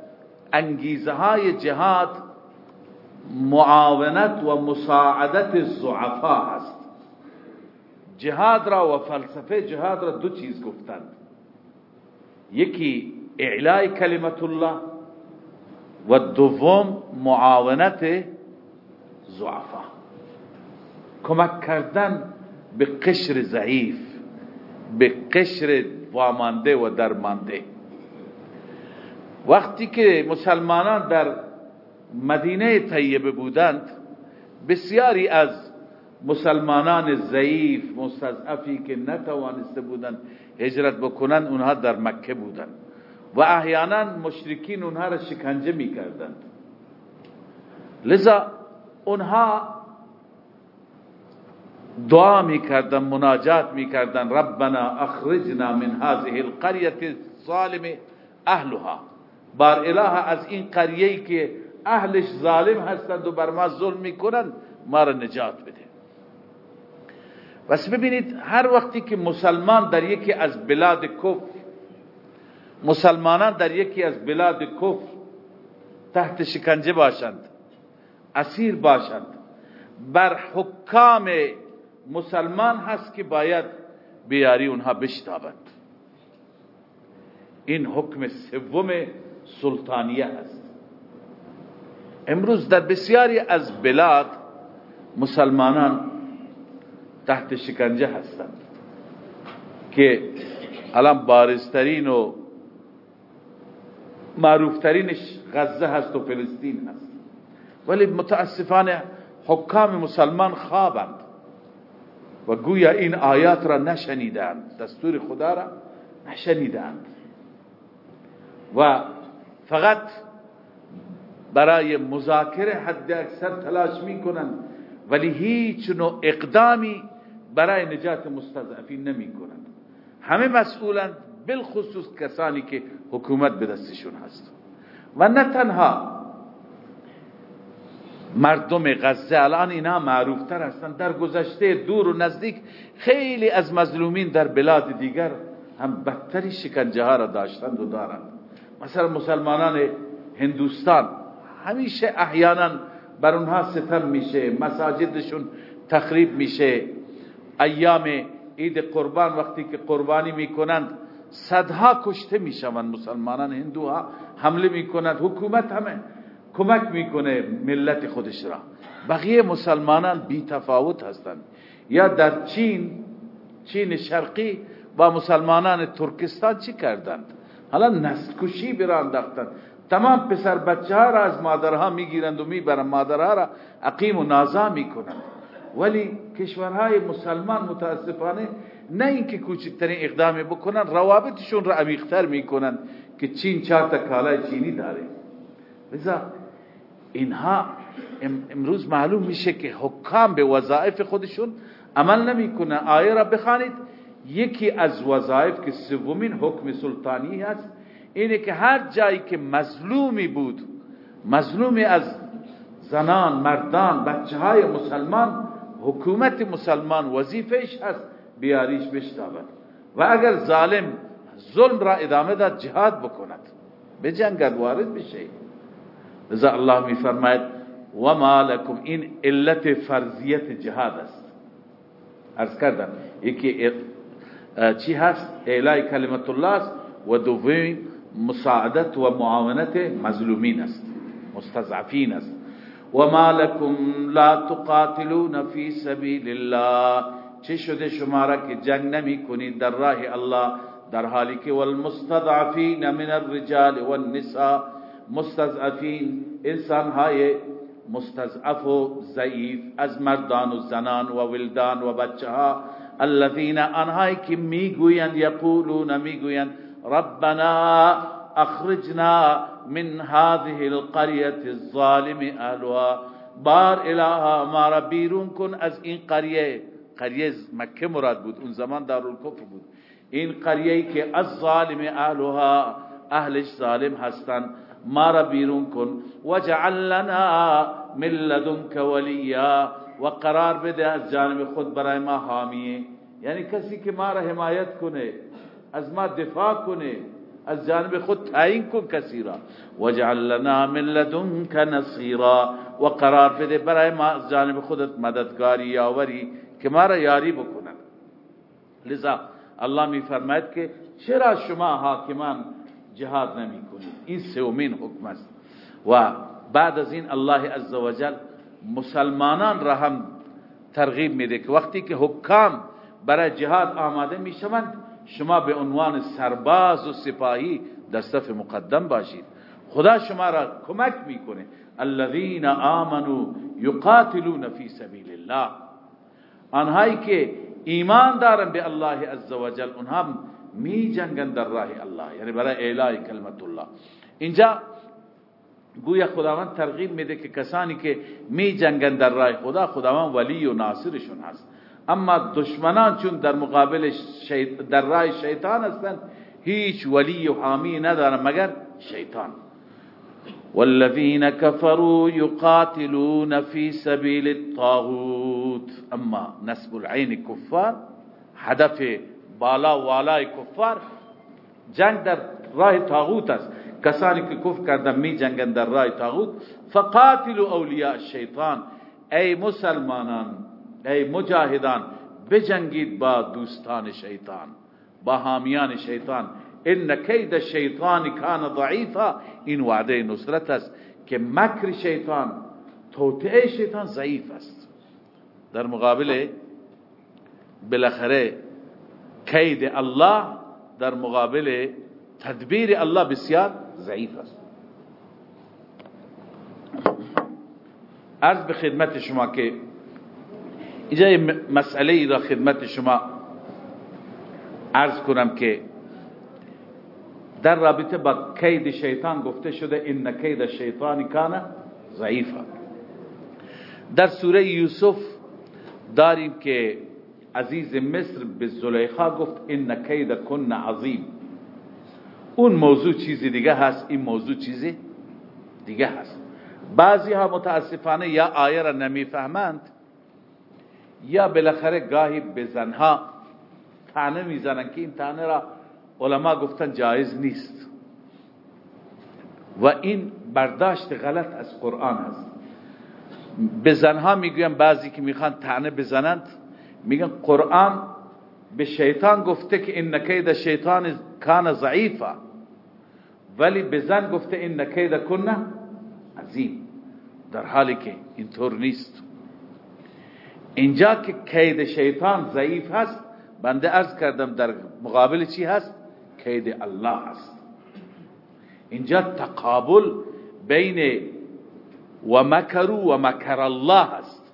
انگیزه های جهاد معاونت و مساعدت الزعفا هست. جهاد را و فلسفه جهاد را دو چیز گفتند. یکی اعلای کلمت الله و دوم معاونت زعفا کمک کردن به قشر ضعیف به قشر وامانده و درمانده. وقتی که مسلمانان در مدینه طیبه بودند بسیاری از مسلمانان ضعیف مستضعفی که نتوانسته بودند هجرت بکنند اونها در مکه بودند و احیانا مشرکین اونها را شکنجه می‌کردند. لذا اونها دعا می‌کردن مناجات می‌کردن. ربنا اخرجنا من هذه القرية الظالم اهلها. بار اله از این قریه که اهلش ظالم هستند و بر ما ظلم می‌کنند ما را نجات بده. بس ببینید هر وقتی که مسلمان در یکی از بلاد کفر مسلمانان در یکی از بلاد کفر تحت شکنجه باشند اسیر باشند بر حکام مسلمان هست که باید بیاری اونها بشتابند. این حکم سوم سلطانیه هست. امروز در بسیاری از بلاد مسلمانان تحت شکنجه هستند. که الان بارزترین و معروفترینش غزه هست و فلسطین هست. ولی متاسفانه حکام مسلمان خوابند و گویا این آیات را نشنیدند دستور خدا را نشنیدند. و فقط برای مذاکره حد اکثر تلاش می‌کنند ولی هیچ نوع اقدامی برای نجات مستضعفین نمی کنند همه مسئولند بالخصوص کسانی که حکومت به دستشون هست. و نه تنها مردم غزه الان اینا معروفتر هستند در گذشته دور و نزدیک خیلی از مظلومین در بلاد دیگر هم بدتری شکنجه ها را داشتند و دارند. مثلا مسلمانان هندوستان همیشه احیانا بر اونها ستم میشه مساجدشون تخریب میشه. ایام عید قربان وقتی که قربانی می‌کنند صدها کشته می‌شوند مسلمانان هندوها. حمله می‌کنند حکومت همه کمک می‌کنه ملت خودش را. بقیه مسلمانان بی تفاوت هستند. یا در چین چین شرقی با مسلمانان ترکستان چی کردند؟ حالا نسل کشی برانداختند تمام پسر بچه ها را از مادرها می‌گیرند و می‌برند. مادرها را عقیم و نازا می‌کنند. ولی کشورهای مسلمان متاسفانه نه اینکه کوچکترین اقدامی بکنن روابطشون را عمیقتر می‌کنن که چین چهار تا کالای چینی داره. لذا اینها امروز معلوم میشه که حکام به وظایف خودشون عمل نمی‌کنه آیه را بخوانید. یکی از وظایف که سومین حکم سلطانی هست اینه که هر جایی که مظلومی بود مظلومی از زنان مردان بچه های مسلمان حکومت مسلمان وظیفش هست بیاریش بشتابد و اگر ظالم ظلم را ادامه داد جهاد بکند. به جنگت وارد بشه. لذا الله می فرماید و ما لکم این علت فرضیت جهاد است. ارز کردم یکی چی هست؟ اعلای کلمت الله است و دومی مساعدت و معاونت مظلومین است مستضعفین است. و ما لکم لا تقاتلون فی سبیل الله. چه شده شما را که جنگ نمی کنید در راه الله؟ در حالی که والمستضعفین من الرجال والنساء. مستضعفین انسان های مستضعف و ضعیف از مردان و زنان و ولدان و بچه ها الذين آنهایی که میگویند یقولون میگویند ربنا اخرجنا من هذه القرية الظالم أهلها. بار اله ما را بیرون از این قریه قریه مکه مراد بود اون زمان دارالکفر بود. این قریه که از ظالم أهلها اهلش ظالم هستند ما را بیرون وجعل لنا من لدنك ولیا و قرار بده از جانب خود برای ما حامیه. یعنی کسی که ما را حمایت کنه از ما دفاع کنه از جانب خود تعیین کن کسی را. وجعل لنا من لدنک نصیرا. و قرار بده برای ما از جانب خودت مددگاری یاوری که ما را یاری بکنن لذا الله می فرماید که چرا شما حاکمان جهاد نمی کنید؟ این سومین حکم است. و بعد از این الله عزوجل مسلمانان را هم ترغیب میده که وقتی که حکام برای جهاد آماده می‌شوند شما به عنوان سرباز و سپاهی در صف مقدم باشید. خدا شما را کمک می‌کنه. الذين آمنوا يقاتلون في سبيل الله آنهایی که ایمان دارن به الله عزوجل اونها می جنگن در راه الله یعنی برای اعلای کلمت الله. اینجا گویا خداوند ترغیب میده که کسانی که می جنگن در راه خدا خداوند ولی و ناصرشون هست. اما دشمنان چون در مقابل در راه شیطان هستند هیچ ولی و حامی ندارن مگر شیطان. والذین كفروا يقاتلون في سبيل الطاغوت. اما نسب العين کفار هدف بالا والای کفار جنگ در راه طاغوت است. کسانی که کفر کردن می جنگن در راه طاغوت. فقاتلوا اولیاء الشیطان. ای مسلمانان ای مجاهدان بجنگید با دوستان شیطان با حامیان شیطان. ان کید الشیطان کان ضعیفا. این وعده نصرت است که مکر شیطان توطئه شیطان ضعیف است. در مقابل بالاخره کید الله در مقابل تدبیر الله بسیار ضعیف است. عرض به خدمت شما که اینجا مسئله ای را خدمت شما عرض کنم که در رابطه با کید شیطان گفته شده این کید شیطانی کان ضعیفا. در سوره یوسف داریم که عزیز مصر به زلیخا گفت این کید کن عظیم. اون موضوع چیزی دیگه هست این موضوع چیزی دیگه هست. بعضی ها متاسفانه یا آیه را نمی‌فهمند یا بالاخره گاهی به زنها تانه می‌زنن که این تانه را علما گفتن جایز نیست. و این برداشت غلط از قرآن هست. به زنها می‌گویم بعضی که می‌خوان تعنه بزنند میگن قرآن به شیطان گفته که این نکید شیطان کان ضعیفا ولی به زن گفته این نکید کنه عظیم در حالی که اینطور نیست. اینجا که کید شیطان ضعیف هست بنده ارز کردم در مقابل چی هست؟ کید الله هست اینجا تقابل بین و مکرو و مکر الله هست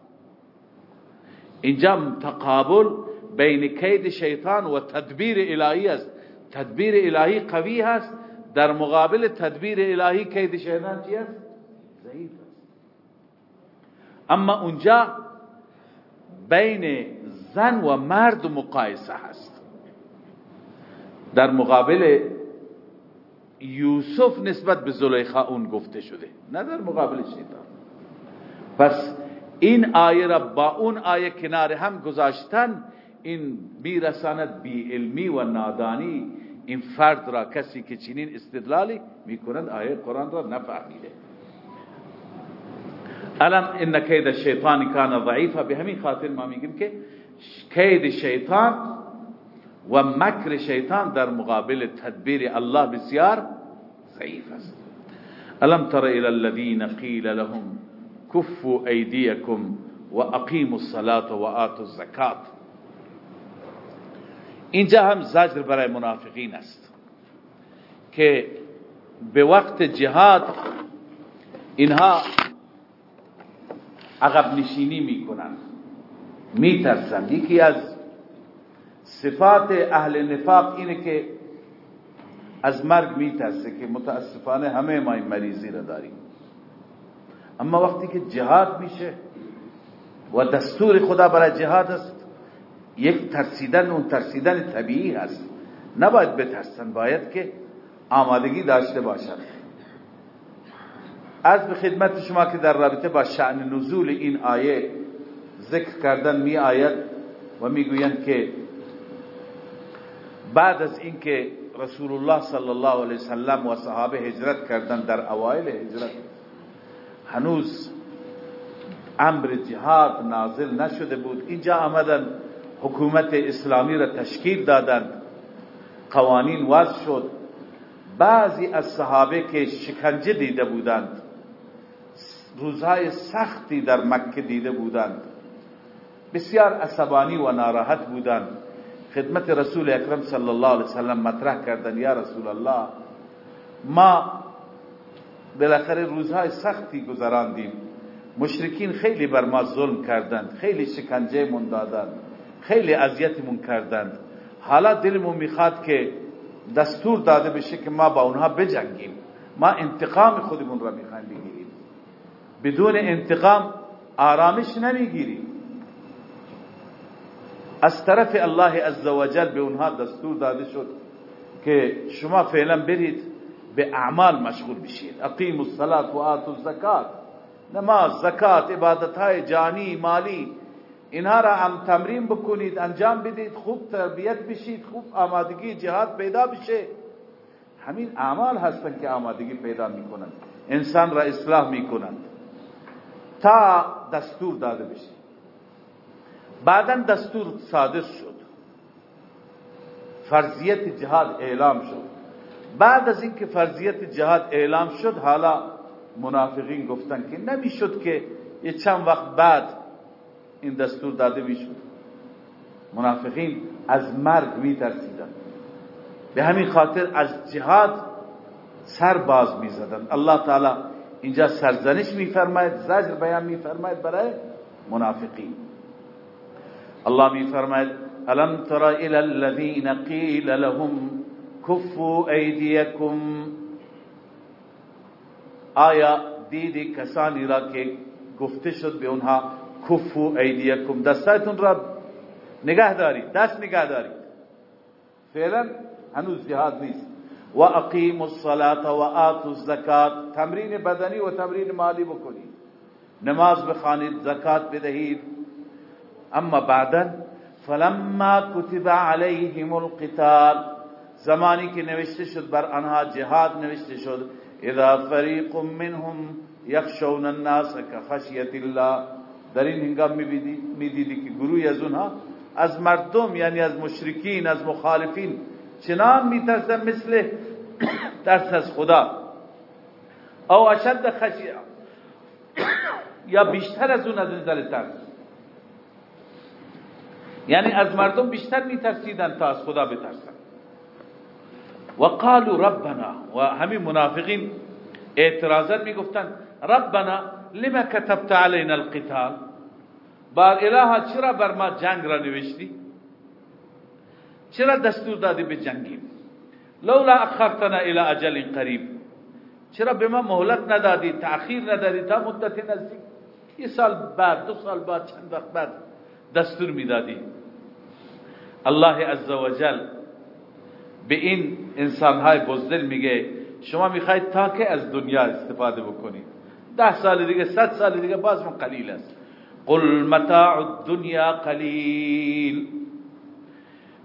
اینجا تقابل بین کید شیطان و تدبیر الهی است. تدبیر الهی قوی هست. در مقابل تدبیر الهی کید شیطان چی است ضعیف است. اما اونجا بین زن و مرد مقایسه هست. در مقابل یوسف نسبت به زلیخا اون گفته شده. نه در مقابل شیطان. پس این آیه را با اون آیه کنار هم گذاشتن این بیرساند بی علمی و نادانی این فرد را کسی که چنین استدلالی می‌کنند آیه قرآن را نفهمیده. الان إن کید الشیطان کان ضعیفا به خاطر ما میگیم که کید شیطان و مکر شیطان در مقابل تدبیر الله بسیار ضعیف است. ألم تر إلى الذين قيل لهم كفوا أيديكم وأقيموا الصلاة وآتوا الزكاة. اینجا هم زجر برای منافقین است که به وقت جهاد اینها عقب نشینی می‌کنند. میترسند. یکی از صفات اهل نفاق اینه که از مرگ میترسه که متاسفانه همه ما این مریضی را داریم. اما وقتی که جهاد میشه و دستور خدا برای جهاد است یک ترسیدن اون ترسیدن طبیعی هست. نباید بترسن باید که آمادگی داشته باشند از به خدمت شما که در رابطه با شأن نزول این آیه ذکر کردن می آید و می گویند که بعد از اینکه رسول الله صلی الله علیه وسلم و صحابه هجرت کردن در اوایل هجرت هنوز امر جهاد نازل نشده بود. اینجا آمدن حکومت اسلامی را تشکیل دادند قوانین وضع شد. بعضی از صحابه که شکنجه دیده بودند روزهای سختی در مکه دیده بودند. بسیار عصبانی و ناراحت بودند. خدمت رسول اکرم صلی الله علیه وسلم مطرح کردن یا رسول الله ما بالاخره روزهای سختی گذراندیم. مشرکین خیلی بر ما ظلم کردند خیلی شکنجه من دادند خیلی اذیتمون کردند. حالا دلمون می‌خواد که دستور داده بشه که ما با اونها بجنگیم. ما انتقام خودمون را می‌خوایم بگیریم. بدون انتقام آرامش نمی‌گیریم از طرف الله عزوجل به اونها دستور داده شد که شما فعلا برید به اعمال مشغول بشید اقیم الصلاة و آتوا الزکات. نماز زکات عبادت های جانی مالی. اینها را هم تمرین بکنید انجام بدید خوب تربیت بشید خوب آمادگی جهاد پیدا بشه. همین اعمال هستن که آمادگی پیدا می‌کنند انسان را اصلاح می‌کنند تا دستور داده بشه. بعدا دستور صادر شد. فرضیت جهاد اعلام شد. بعد از اینکه فرضیت جهاد اعلام شد حالا منافقین گفتن که نمی‌شد که یه چند وقت بعد این دستور داده می‌شد. منافقین از مرگ میترسیدن. به همین خاطر از جهاد سر باز می‌زدن. الله تعالی اینجا سرزنش میفرماید زجر بیان میفرماید برای منافقین. الله میفرماید الم تر الى الذين قيل لهم كفوا ايديكم آیا دیدی کسانی را که گفته شد به اونها کفو ایدیکم دستایتون را نگه دارید دست نگه دارید فعلا هنوز جهاد نیست. و اقیم الصلاة و آتوا الزکات تمرین بدنی و تمرین مالی بکنید نماز بخوانید زکات بدهید. اما بعدا فلما كتب عليهم القتال زمانی که نوشته شد بر آنها جهاد نوشته شد اذا فریق منهم یخشون الناس كخشیت الله. در این هنگام میدیدی که گروهی از اونها از مردم یعنی از مشرکین از مخالفین چنان میترسن مثل ترس از خدا. او اشد خشیه یا بیشتر از اون از نظر ترس. یعنی از مردم بیشتر میترسیدن تا از خدا بترسن. و قالوا ربنا. و همین منافقین اعتراضات می‌گفتن ربنا لما كتبت علينا القتال؟ بار اله چرا بر ما جنگ را نوشتی؟ چرا دستور دادی به جنگیم؟ لولا اخرتنا الى اجل قریب. چرا به ما مهلت ندادی تأخیر ندادی؟ تا مدت نزدیک. یه سال بعد دو سال بعد چند وقت بعد دستور می‌دادی. الله عزوجل به این انسانهای بزدل میگه شما می‌خواید تا که از دنیا استفاده بکنید. ده سال دیگه صد سال دیگه باز من قلیل است. قل متاع الدنیا قلیل.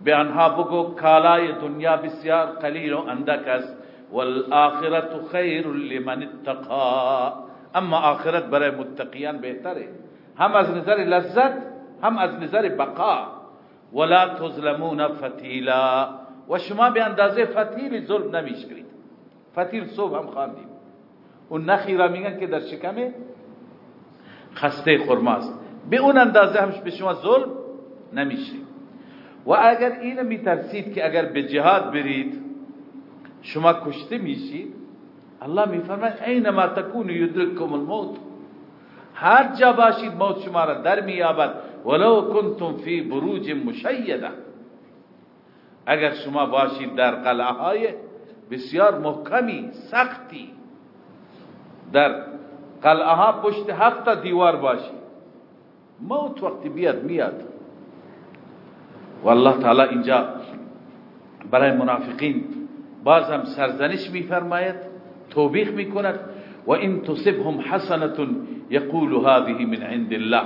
به آنها بگو کالای دنیا بسیار قلیل و اندک است والآخرت خیر لمن اتقا أما آخرت برای متقیان بهتره هم از نظر لذت هم از نظر بقا ولا تظلمون فتیلا و شما به اندازه فتیل ظلم نمیشکرید. فتیل صبح هم خواندیم. اون نخی را میگن که در شکم خسته خرماست. به اون اندازه همش به شما ظلم نمیشه و اگر اینو میترسید که اگر به جهاد برید شما کشته میشید الله میفرماید اینما تکونوا یدرککم الموت. هر جا باشید موت شما را در میابد ولو کنتم فی بروج مشیده. اگر شما باشید در قلعه بسیار محکمی سختی در قلعه ها پشت هفت دیوار باشید موت وقتی بیاد میاد. و الله تعالی اینجا برای منافقین باز هم سرزنش میفرماید توبیخ میکند. و این تصبهم حسنه یقول هذه من عند الله.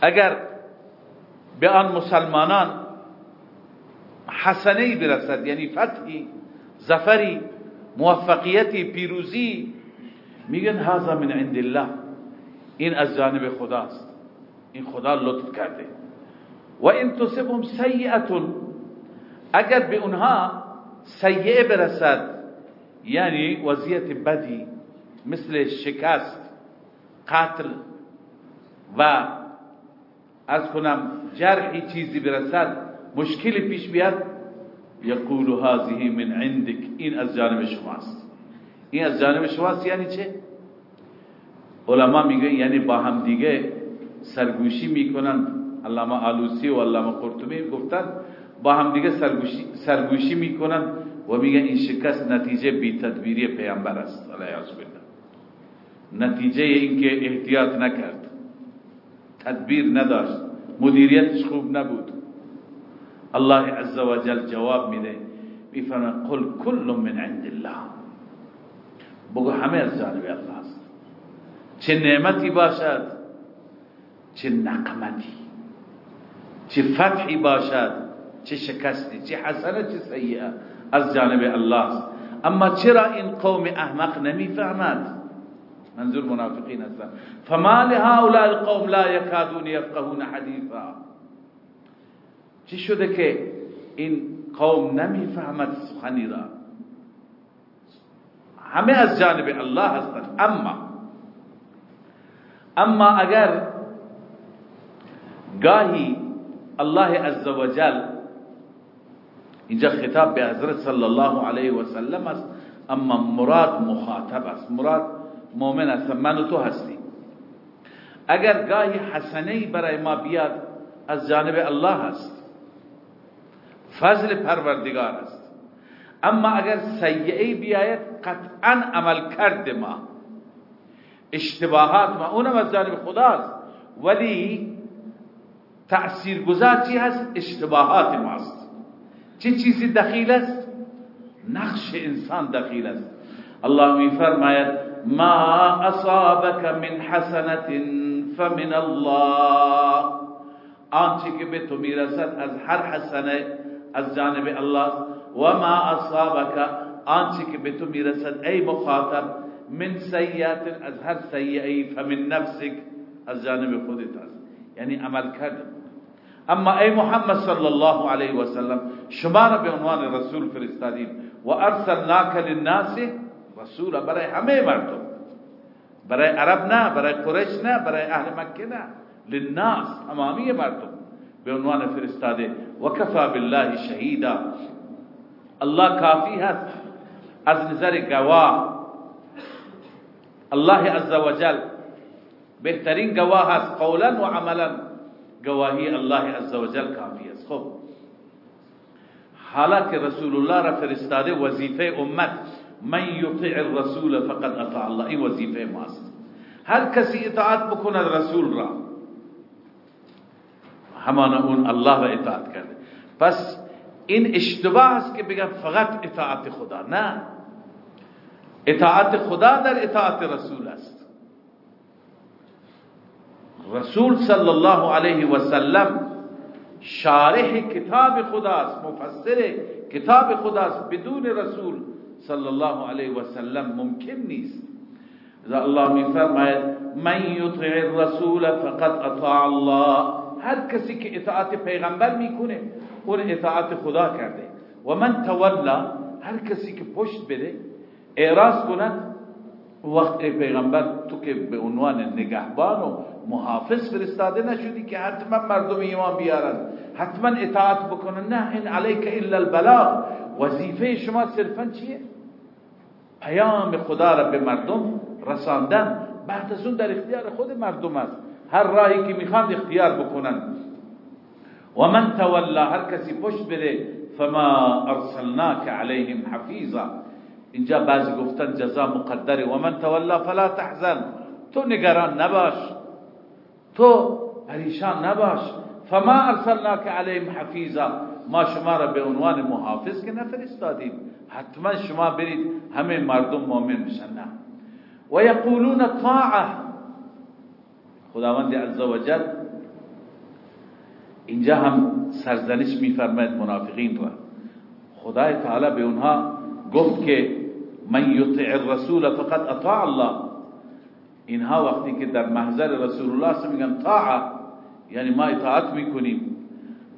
اگر به آن مسلمانان حسنی برسد یعنی فتحی زفری موفقیتی پیروزی میگن هذا من عند الله. این از جانب خداست. این خدا لطف کرده. و این تصبهم سیئتون. اگر به اونها سیئه برسد یعنی وضعیت بدی مثل شکست قتل و از کنم جرحی چیزی برسد مشکلی پیش بیاد یقول هذه من عندك این از جانب شماست. این از جانب شماست یعنی چه؟ علما میگه یعنی با هم دیگه سرگوشی می‌کنن. علامه آلوسی و علامه قرطبی گفتن با هم دیگه سرگوشی, سرگوشی می‌کنن و میگن این شکست نتیجه بی تدبیری پیامبر است. علیه بالله. نتیجه اینکه احتیاط نکرد. تدبیر نداشت. مدیریتش خوب نبود. الله عز وجل جواب میده. میفرمه قل کل من عند الله. بگو همه از جانب الله است. چه نعمتی باشد چه نقمتی. چه فتحی باشد چه شکستی چه حسنه چه سیئه از جانب الله اما چرا این قوم احمق نمی‌فهمد؟ منظور منافقین هستن. فما لهؤلاء القوم لا يكادون يفقهون حديثا چی شده که این قوم نمی‌فهمد سخنی را؟ همه از جانب الله هستند. اما اما اگر گاهی الله عزوجل اینجا خطاب به حضرت صلی الله علیه و سلم است اما مراد مخاطب است. مراد مؤمن است. من و تو هستی اگر گاهی حسنه برای ما بیاد از جانب الله است فضل پروردگار است. اما اگر سیعی بیاید قطعا عمل کرد ما. اشتباهات ما اونم از جانب خداست. ولی تأثیر گذار چی هست؟ اشتباهات ماست. چه چیزی دخیل است؟ نقش انسان دخیل است. الله می فرماید ما اصابك من حسنه فمن الله. آنچه که به تو می‌رسد از هر حسنه از جانب الله. و ما اصابك آنچه که به تو می‌رسد ای مخاطب من سیئات از هر سیئی فمن نفسك از جانب خودت است یعنی عمل کرد اما ای محمد صلی الله علیه و سلم شما را به عنوان رسول فرستادیم و ارسلناک للناس رسول برای همه مردم. برای عرب نه برای قریش نه برای أهل مکه نه. للناس تمامی مردم. به عنوان فرستاده و کفا بالله شهیدا. الله کافی هست از نظر گواه. الله عزوجل بهترین گواه است قولا و عملا. گواهی الله عزوجل کافی است. خب. حالا که رسول الله را فرستاده وظیفه امت. من یطیع الرسول فقد اطاع الله. این وظیفه ماست. هر کسی اطاعت بکند رسول را. همان اون الله را اطاعت کرده. پس این اشتباه است که بگم فقط اطاعت خدا. نه. اطاعت خدا در اطاعت رسول است. رسول صلی الله علیه و سلم شارح کتاب خداست مفسر کتاب خداست بدون رسول صلی الله علیه و سلم ممکن نیست. اذا الله میفرماید من یطع الرسول فقد اطاع الله. هر کسی که اطاعت پیغمبر می‌کنه اون اطاعت خدا کرده. و من تولا. هر کسی که پشت بده اعراض کند وقت پیغمبر تو که به عنوان نگهبان و محافظ فرستاده نشدی که حتما مردم ایمان بیارن. حتما اطاعت بکنن. نه این علیک الا البلاغ. وظیفه شما صرفا چیه؟ پیام خدا را به مردم رساندن. بعد از اون در اختیار خود مردم است. هر راهی که می‌خواد اختیار بکنن. و من تولا هر کسی پشت بده فما ارسلناک علیهم حفیظا. اینجا بعضی گفتن جزا مقدره و من تولا فلا تحزن. تو نگران نباش. تو پریشان نباش. فما ارسلناک علیهم حفیظا. ما شما را به عنوان محافظ که نفرستادیم. حتما شما برید همه مردم مؤمن بشن نه. و یقولون طاعه. خداوند عزوجل اینجا هم سرزنش میفرماید منافقین را. خدای تعالی به اونها گفت که من یطع الرسول فقط أطاع الله. اینها وقتی که در محضر رسول الله سه میگن طاعة یعنی ما إطاعت میکنیم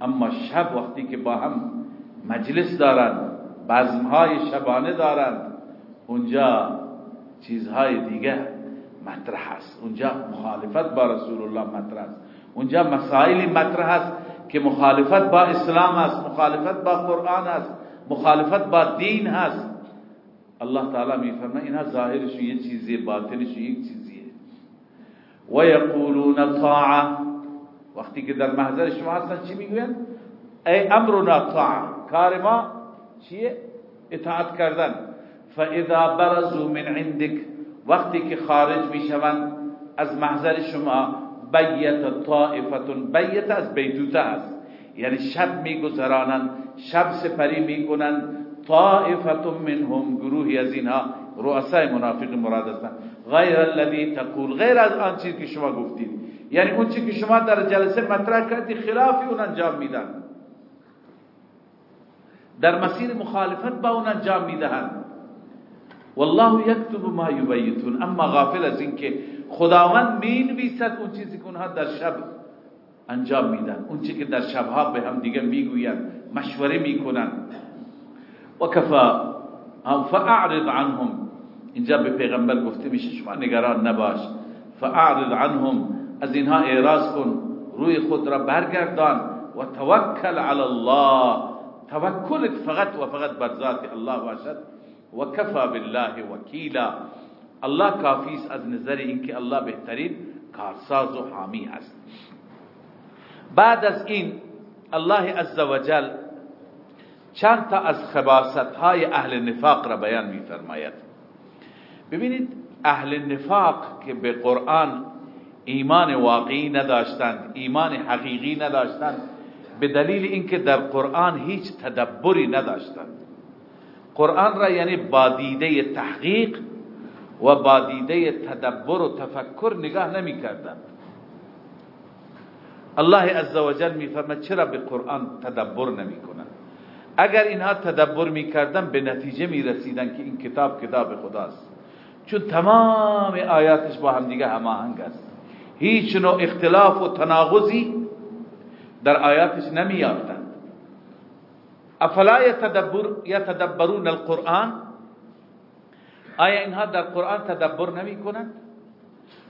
أما شب وقتی که با هم مجلس دارند بزمهای شبانه دارند اونجا چیزهای دیگه مطرح است. اونجا مخالفت با رسول الله مطرح است. اونجا مسائلی مطرح است که مخالفت با اسلام است مخالفت با قرآن است مخالفت با دین هست الله تعالی میفرمه اینها ظاهرش یه چیزی باطنش یک چیزیه و یقولون طاعه وقتی که در محضر شما هستن چی می‌گوین؟ ای امرنا طاعه کار ما چیه؟ اطاعت کردن۔ فاذا برزوا من عندك وقتی که خارج می‌شوند از محضر شما بیت طائفه بیت از بیتوته است۔ یعنی شب میگذرانند شب سپری می‌کنند طائفه منهم گروهی از اینها رؤسای منافق مراد هستند غیر الذي تقول غیر از آن چیزی که شما گفتید. یعنی اون چیزی که شما در جلسه مطرح کردی خلافی اون انجام میدن. در مسیر مخالفت با اون انجام می‌دهند. والله یکتب ما یبیتون. اما غافل از اینکه خداوند می‌نویسد اون چیزی که اونها در شب انجام میدن. اون چیزی که در شبها به هم دیگه می‌گویند مشوره می‌کنن و کفا فأعرض عنهم. اینجا به پیغمبر گفته میشه شما نگران نباش. فأعرض عنهم. از اینها اعراض کن. روی خود را برگردان و توکل علی الله. توکلت فقط و فقط بر ذات الله باشد. و کفا بالله وکیلا. الله کافی از نظر اینکه الله بهترین کارساز و حامی است. بعد از این الله عزوجل چند تا از خباست های اهل نفاق را بیان می فرماید ببینید اهل نفاق که به قرآن ایمان واقعی نداشتند ایمان حقیقی نداشتند به دلیل اینکه در قرآن هیچ تدبری نداشتند. قرآن را یعنی با دیده تحقیق و با دیده تدبر و تفکر نگاه نمی کردند الله عزوجل می فرماید چرا به قرآن تدبر نمی کنند اگر اینها تدبر می کردن به نتیجه می رسیدن که این کتاب کتاب خداست. چون تمام آیاتش با هم دیگه هماهنگ است. هیچ نوع اختلاف و تناقضی در آیاتش نمی یافتند افلا یتدبر یتدبرون القرآن؟ آیا اینها در قرآن تدبر نمی کنند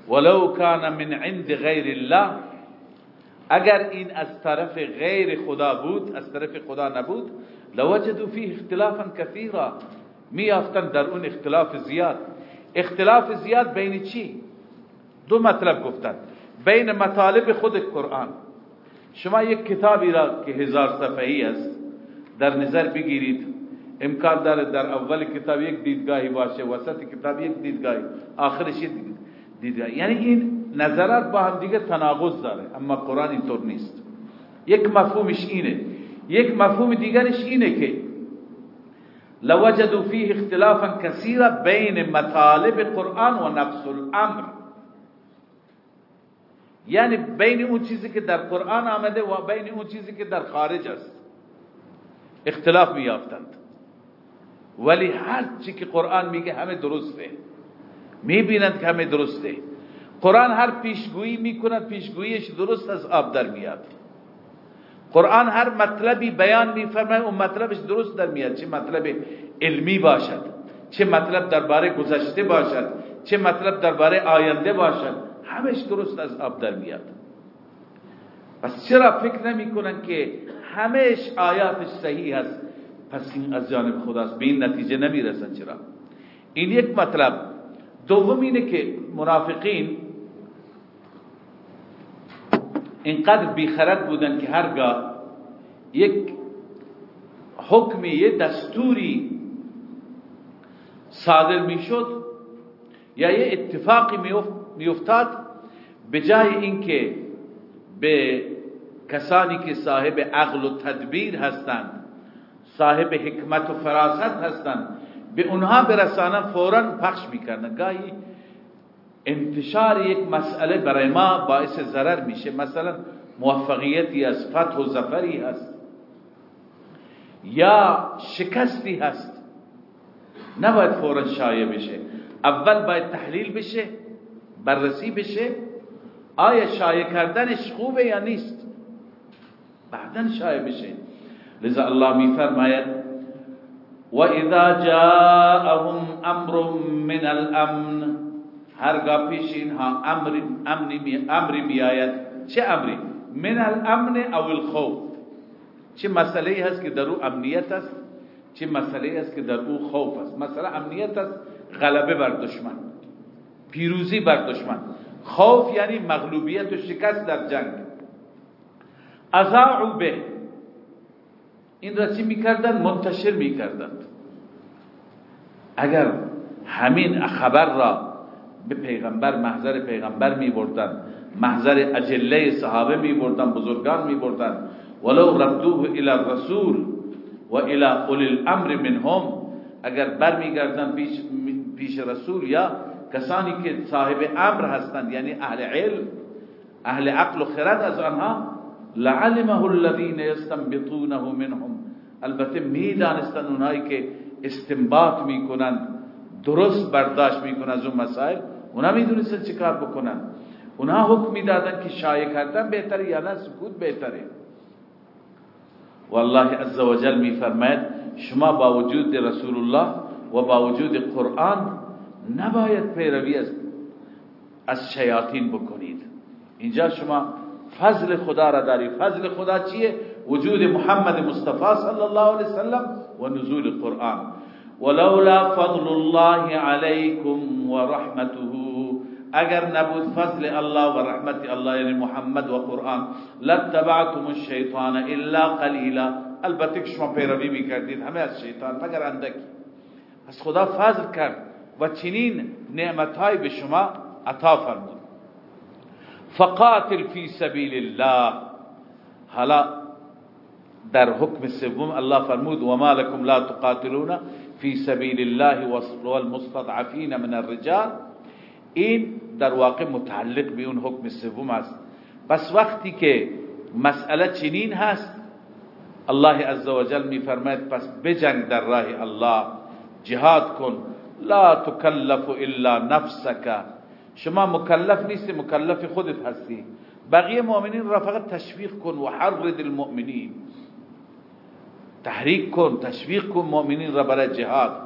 ولو کان من عند غیر الله؟ اگر این از طرف غیر خدا بود از طرف خدا نبود لوجدوا فيه اختلافا كثيرا. میافتن در اون اختلاف زیاد. اختلاف زیاد بین چی؟ دو مطلب گفتن. بین مطالب خود قرآن. شما یک کتابی را که هزار صفحه‌ای است در نظر بگیرید. امکان داره در اول کتاب یک دیدگاهی باشه وسط کتاب یک دیدگاهی آخرش یک دیدگاهی. یعنی این نظرات با هم دیگه تناقض داره اما قرآن اینطور نیست. یک مفهومش اینه. یک مفهوم دیگرش اینه که لوجدوا فيه اختلافا كثيرا بین مطالب قرآن و نفس الامر. یعنی بین اون چیزی که در قرآن آمده و بین اون چیزی که در خارج است. اختلاف میافتند ولی هر چی که قرآن میگه همه درسته. می‌بینند که همه درسته. قرآن هر پیشگویی می‌کند پیشگوییش درست از آب در میاد. قرآن هر مطلبی بیان میفرماید اون مطلبش درست در میاد چه مطلب علمی باشد چه مطلب درباره گذشته باشد چه مطلب درباره آینده باشد همش درست از آب در میاد پس چرا فکر نمی کنن که همش آیاتش صحیح است پس این از جانب خداست به این نتیجه نمی رسن چرا این یک مطلب دوم اینه که منافقین اینقدر بیخرد بودن که هرگاه یک حکمی یه دستوری صادر می‌شد یا یه اتفاقی میافتاد به جای اینکه به کسانی که صاحب عقل و تدبیر هستند صاحب حکمت و فراست هستند به اونها برسانن فورا پخش می‌کردن. گاهی انتشار یک مسئله برای ما باعث ضرر میشه. مثلا موفقیتی از فتح و زفری هست. یا شکستی هست. نباید فورا شایع بشه. اول باید تحلیل بشه بررسی بشه. آیا شایع کردنش خوبه یا نیست؟ بعدا شایع بشه. لذا الله می فرماید و اذا جاءهم امر من الامن هرگاه پیش اینها امر امری می آید چه امری؟ من الامن او الخوف. چه مسئله هست که در او امنیت است؟ چه مسئله است که در او خوف است؟ مثلا امنیت است غلبه بر دشمن. پیروزی بر دشمن. خوف یعنی مغلوبیت و شکست در جنگ. ازاعو به. این را چی می‌کردن منتشر می‌کردند. اگر همین خبر را به پیغمبر محضر پیغمبر می بردن محضر اجله صحابه می بردن بزرگان می بردن ولو ردوه الى الرسول و الى اولی الامر منهم اگر برمیگردن پیش پیش رسول یا کسانی که صاحب امر هستند یعنی اهل علم اهل عقل و خرد از آنها لعلمه الذين يستنبطونه منهم. البته می‌دانستن اونایی که استنباط می‌کنند درست برداشت می‌کنن از اون مسائل. اونا می‌دونستن چی کار بکنن. اونا حکم می‌دادن که شایع کردن بهتره یا نه سکوت بهتره. والله عز وجل میفرماید شما با وجود رسول الله و با وجود قرآن نباید پیروی از از شیاطین بکنید. اینجا شما فضل خدا را داری فضل خدا چیه؟ وجود محمد مصطفی صلی الله علیه وسلم و نزول قرآن. ولولا فضل الله علیکم و رحمته اگر نبود فضل الله و رحمت الله یعنی محمد و قرآن لتبعتم الشیطان الا قلیلا. البته که شما پیروی میکردید همه از شیطان مگر اندکی؟ از خدا فضل کرد و چنین نعمتهای به شما عطا فرمود. فقاتل فی سبیل الله. حالا در حکم سوم الله فرمود و ما لكم لا تقاتلون فی سبیل الله والمستضعفین من الرجال. این در واقع متعلق به اون حکم سوم است. پس وقتی که مسئله چنین هست الله عزوجل میفرماید پس بجنگ در راه الله جهاد کن. لا تکلف الا نفسك شما مکلف نیستی مکلف خودت هستی. بقیه مؤمنین را فقط تشویق کن و حرد المؤمنین. تحریک کن تشویق کن مؤمنین را برای جهاد.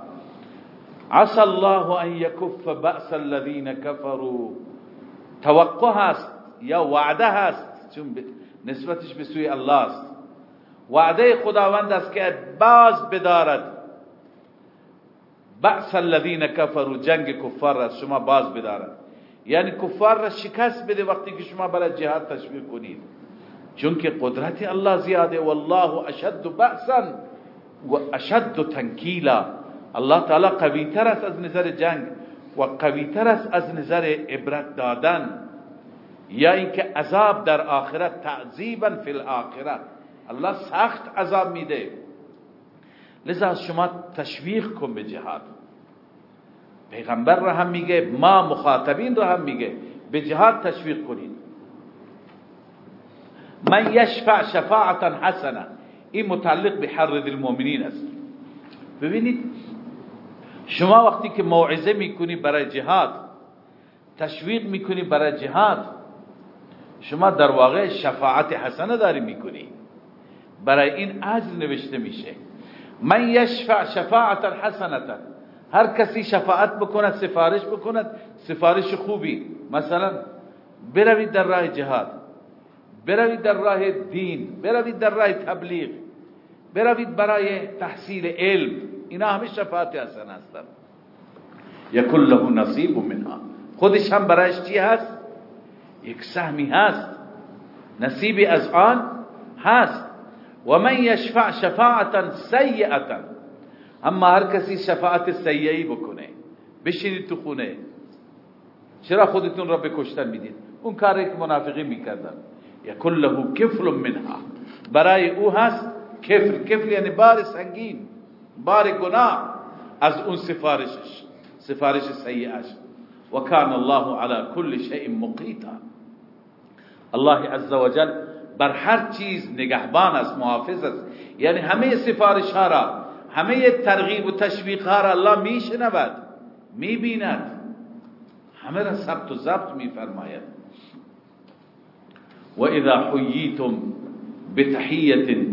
عسى الله أن يكف بأس الذين كفروا. توقع هست یا وعده هست. چون نسبتش به سوی الله است. وعده خداوند است که باز بدارد. بأس الذين كفروا جنگ کفار را شما باز بدارد. یعنی کفار را شکست بده وقتی که شما برای جهاد تشویق کنید. چون که قدرت الله زیاده والله اشد بأسا و اشد تنکیلا. الله تعالی قوی تر است از نظر جنگ و قوی تر است از نظر عبرت دادن یا اینکه عذاب در آخرت تعذیبا فی الاخره الله سخت عذاب میده. لذا شما تشویق کن به جهاد. پیغمبر را هم میگه ما مخاطبین را هم میگه. به جهاد تشویق کنید. من یشفع شفاعتا حسنه این متعلق به حرد المؤمنین است. ببینید شما وقتی که موعظه می‌کنی برای جهاد تشویق می‌کنی برای جهاد شما در واقع شفاعت حسنه داری می‌کنی. برای این اجر نوشته میشه. من یشفع شفاعت حسنتا. هر کسی شفاعت بکند سفارش بکند سفارش خوبی. مثلا بروید در راه جهاد بروید در راه دین بروید در راه تبلیغ بروید برای تحصیل علم. اینا همه شفاعت حسن هستن. یکل له نصیب منها. خودش هم برایش چی هست؟ یک سهمی هست. نصیبی از آن هست. و من یشفع شفاعتا سیئتا. اما هر کسی شفاعت سیئی بکنه بشینید تو خونه. چرا خودتون را بکشتن می‌دید؟ اون کاری که منافقی می‌کردن. یکل له کفل منها. برای او هست کفل. کفل یعنی بار سنگین. بار گناه از اون سفارشش. سفارش سیئش و کان الله على كل شيء مقیتا. الله عز وجل بر هر چیز نگهبان است محافظ است. یعنی همه سفارش ها را همه ترغیب و تشویق ها را الله میشنود میبیند. همه را ثبت و ضبط میفرماید. و اذا حییتم بتحیه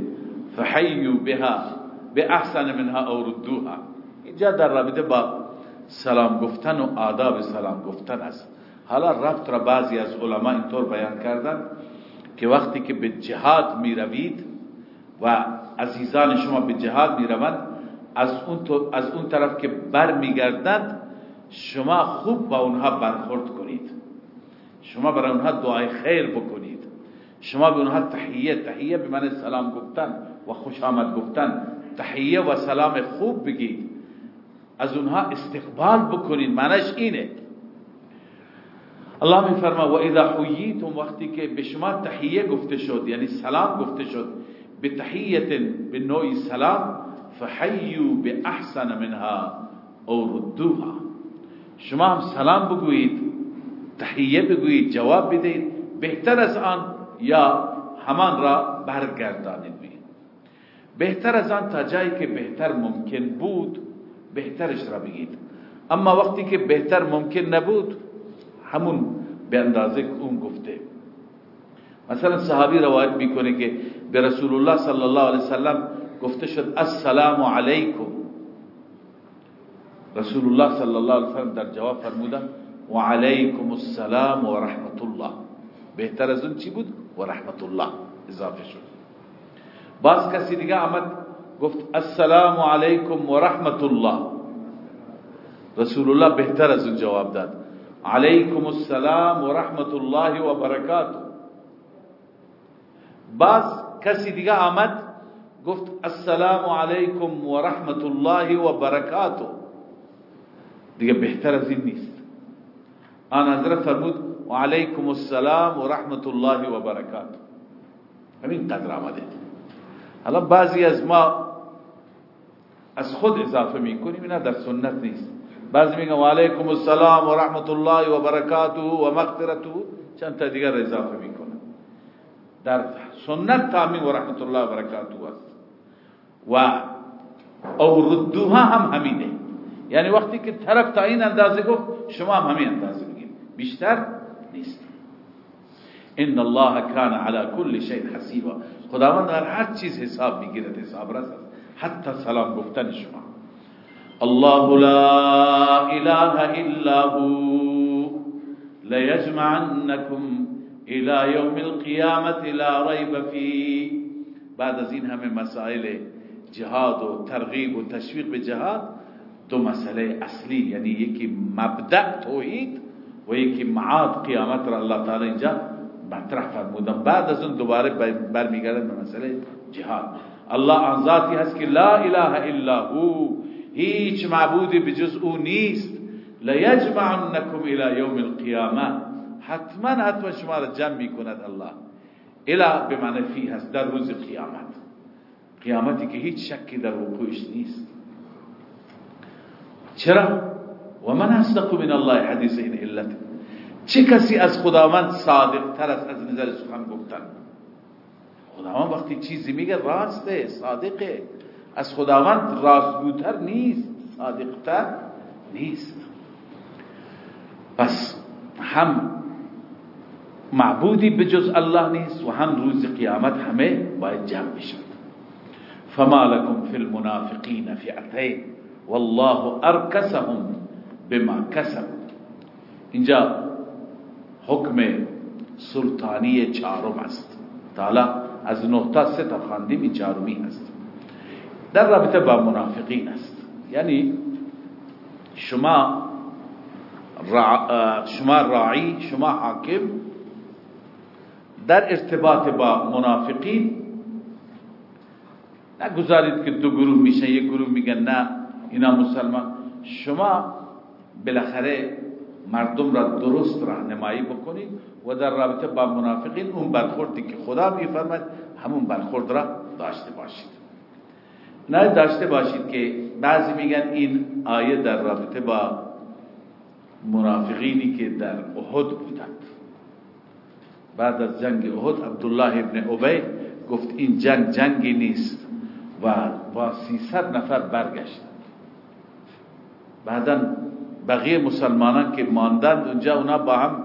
فحیوا بها باحسن منها او ردوها اینجا در رابطه با سلام گفتن و آداب سلام گفتن است. حالا رفت را بعضی از علما اینطور بیان کردن که وقتی که به جهاد می روید و عزیزان شما به جهاد می روند از اون, از اون طرف که بر می گردند شما خوب با اونها برخورد کنید. شما برای اونها دعای خیر بکنید. شما به اونها تحیه تحیه به من سلام گفتن و خوش آمد گفتن تحیه و سلام خوب بگید. از اونها استقبال بکنید معنیش اینه. الله می فرما و اذا حییتم وقتی که به شما تحیه گفته شد یعنی سلام گفته شد به تحییت به نوعی سلام فحیو به احسن منها او ردوها. شما هم سلام بگویید تحیه بگویید جواب بدهید. بهتر از آن یا همان را برگردانید. بهتر از آن تا جایی که بهتر ممکن بود بهترش را بگید. اما وقتی که بهتر ممکن نبود همون به اندازه اون گفته. مثلا صحابی روایت می‌کنه که به رسول الله صلی الله علیه وسلم گفته شد السلام علیکم. رسول الله صلی الله علیه وسلم در جواب فرمودن و علیکم السلام و رحمت الله. بهتر از اون چی بود؟ و رحمت الله. اضافه شد. باز کسی دیگه آمد گفت السلام علیکم و رحمت الله. رسول الله بهتر از اون جواب داد. علیکم السلام و رحمت الله و برکاته. باز کسی دیگه آمد گفت السلام علیکم و رحمت الله و برکاته. دیگه بهتر از این نیست. آن حضرت فرمود و علیکم السلام و رحمت الله و برکاته. همین قدر آمده. حالا بعضی از ما از خود اضافه می‌کنیم اینا در سنت نیست. بعضی میگن و علیکم السلام و رحمت الله و برکاته و مغفرته. چند تا دیگر اضافه می‌کنن در سنت تامین و رحمت الله و برکاته است. و او ردوها هم همینه. یعنی وقتی که طرف تا این اندازه گفت شما هم همین اندازه بگید بیشتر نیست. ان الله کان علی کل شیء حسیبا. خداوند هر چیز حساب می‌گیرد حساب رس حتی سلام گفتن شما. الله لا اله الا هو. ليجمعنكم الى يوم القيامه لا ريب فيه بعد از این همه مسائل جهاد و ترغیب و تشویق به جهاد دو مسئله اصلی یعنی یکی مبدع توحید و یکی معاد قیامت را الله تعالی اینجا مطرح فرمودن. بعد از اون دوباره برمیگردن به مسئله جهاد. الله آن ذاتی هست که لا اله الا هو هیچ معبودی بجز او نیست. لیجمعنکم الى یوم القیامه. حتما حتما شما را جمع می‌کند الله. الى به معنی فی هست در روز قیامت. قیامتی که هیچ شکی در وقوعش نیست. چرا؟ و من اصدق من الله حدیث این علت. چه کسی از خداوند صادق تر است؟ از نظر سخن گفتن. خداوند وقتی چیزی میگه راسته صادقه. از خداوند راستگوتر نیست صادقتر نیست. پس هم معبودی به جز الله نیست و هم روز قیامت همه باید جمع بشن. فما لكم في المنافقين فئتين والله اركسهم بما كسب اینجا حکم سلطانی چهارم است. تعالی از نه تا سه تا خواندیم این چهارمی هست در رابطه با منافقین است. یعنی شما شما راعی شما حاکم در ارتباط با منافقین نگذارید که دو گروه میشه یک گروه میگن نه اینا مسلمان. شما بالاخره مردم را درست راهنمایی بکنید و در رابطه با منافقین اون برخوردی که خدا میفرماید همون برخورد را داشته باشید. نه داشته باشید که بعضی میگن این آیه در رابطه با منافقینی که در احد بودند. بعد از جنگ احد عبدالله ابن عبی گفت این جنگ جنگی نیست و با 300 نفر برگشت بعدا بقیه مسلمانان که ماندند اونجا اونا با هم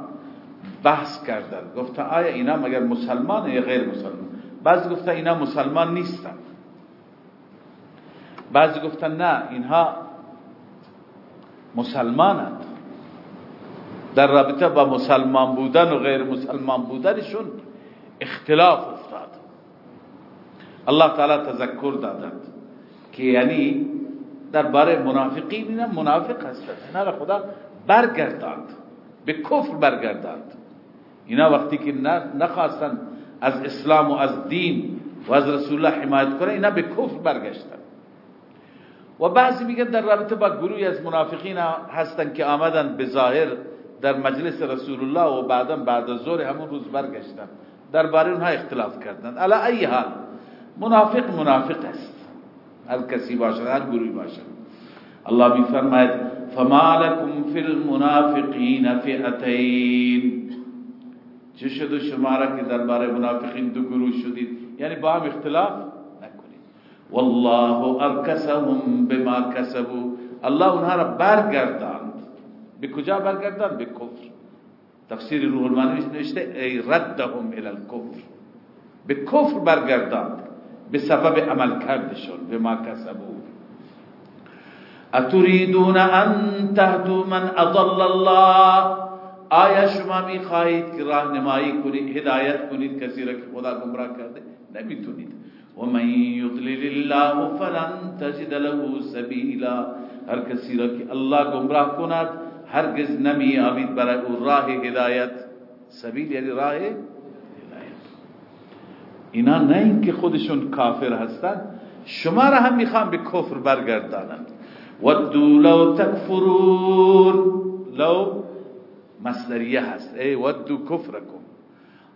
بحث کردند گفت آیا اینا مگر مسلمان یا غیر مسلمان؟ بعضی گفتن اینا مسلمان نیستن. بعضی گفتن نه اینها مسلمانند. در رابطه با مسلمان بودن و غیر مسلمان بودنشون اختلاف افتاد. الله تعالی تذکر دادند که یعنی درباره منافقین اینا منافق هستند اینا را خدا برگرداند. به کفر برگرداند. اینا وقتی که نخواستند از اسلام و از دین و از رسول الله حمایت کنه اینا به کفر برگشتن. و بعضی میگن در رابطه با گروهی از منافقین هستن که آمدن به ظاهر در مجلس رسول الله و بعدا بعد از ظهر همون روز برگشتن. درباره اونها اختلاف کردند علا ای حال منافق منافق است. هر کسی باشد هر گروهی باشد الله می فرماید فما لكم فی المنافقین فئتین چه شد شما را که درباره منافقین دو گروه شدید؟ یعنی با هم اختلاف نکنید. والله ارکسهم بما کسبوا. الله اونها را برگرداند. به کجا برگرداند؟ به کفر. تفسیر روح المانی نوشته ای ردهم إلى الكفر به کفر برگرداند. به سبب عمل کردشون به ما کسبو اتریدون أن تهدو من أضل الله؟ آیا شما می خواهید که راهنمایی کنید هدایت کنید کسی را که خدا گمراه کرده؟ نمیتونید. و من یضلل الله فلن تجد له سبیلا. هر کسی را که الله گمراه کند هرگز نمی آمید برای أو راه هدایت. سبیل یعنی راه اینا نه اینکه خودشون کافر هستند شما را هم می‌خوان به کفر برگردانند. ودو لو تکفرون لو مصدریه هست. ای ودو کفرکم.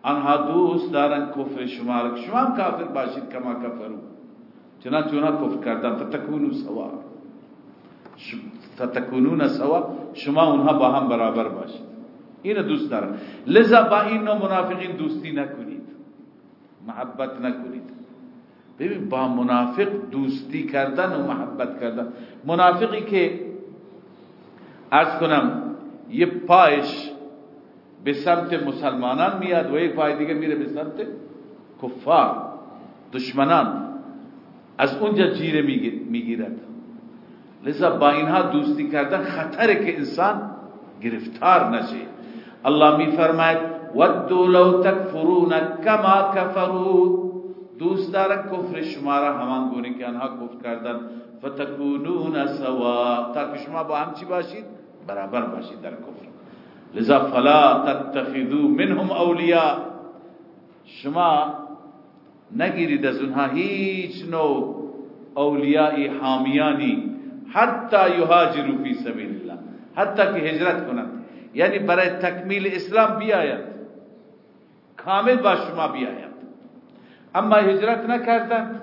آنها دوست دارن کفر شما را. شما هم کافر باشید کما کفرو چنانچه اونا کفر کردن فتکونو سوا. فتکونون سوا. شما اونها با هم برابر باشید. این دوست دارن لذا با این نوع منافقین دوستی نکنید. محبت نکنید. ببین با منافق دوستی کردن و محبت کردن. منافقی که ارز کنم یه پایش به سمت مسلمانان میاد و یک پای دیگه میره به سمت کفار دشمنان. از اونجا جیره می‌گیرد. لذا با اینها دوستی کردن خطره که انسان گرفتار نشه. الله میفرماید ودو لو تکفرون کما کفرو دوست دارن کفر شما را همان گونه که انها کفر کردن فتکونون سوا. تا که شما با هم چی باشید؟ برابر باشید در کفر. لذا فلا تتخذو منهم اولیاء. شما نگیرید از اونها هیچ نوع اولیاء حامیانی. حتی یهاجروا فی سبیل الله. حتی که هجرت کنند. یعنی برای تکمیل اسلام بیاید. کامل با شما بیاید. اما هجرت نکردند.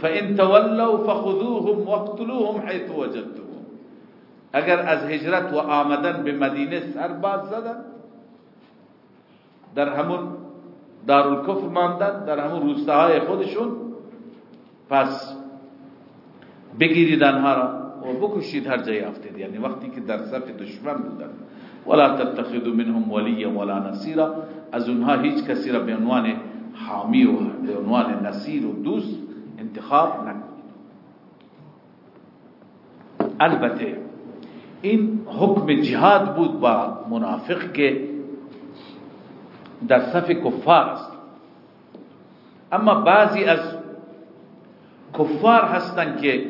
فإن تولوا فخذوهم واقتلوهم حيث وجدتم. اگر از هجرت و آمدن به مدینه سرباز زدن در همون دارالکفر ماندن در همون روستاهای خودشون پس بگیرید آنها را و بکشید هر جای افتید. یعنی وقتی که در صف دشمن بودن ولا تتخذوا منهم ولیا ولا نصيرا. از اونها هیچ کسی را به عنوان حامی و به عنوان نصیر و دوست انتخاب نکنید البته این حکم جهاد بود با منافق که در صف کفار است. اما بعضی از کفار هستند که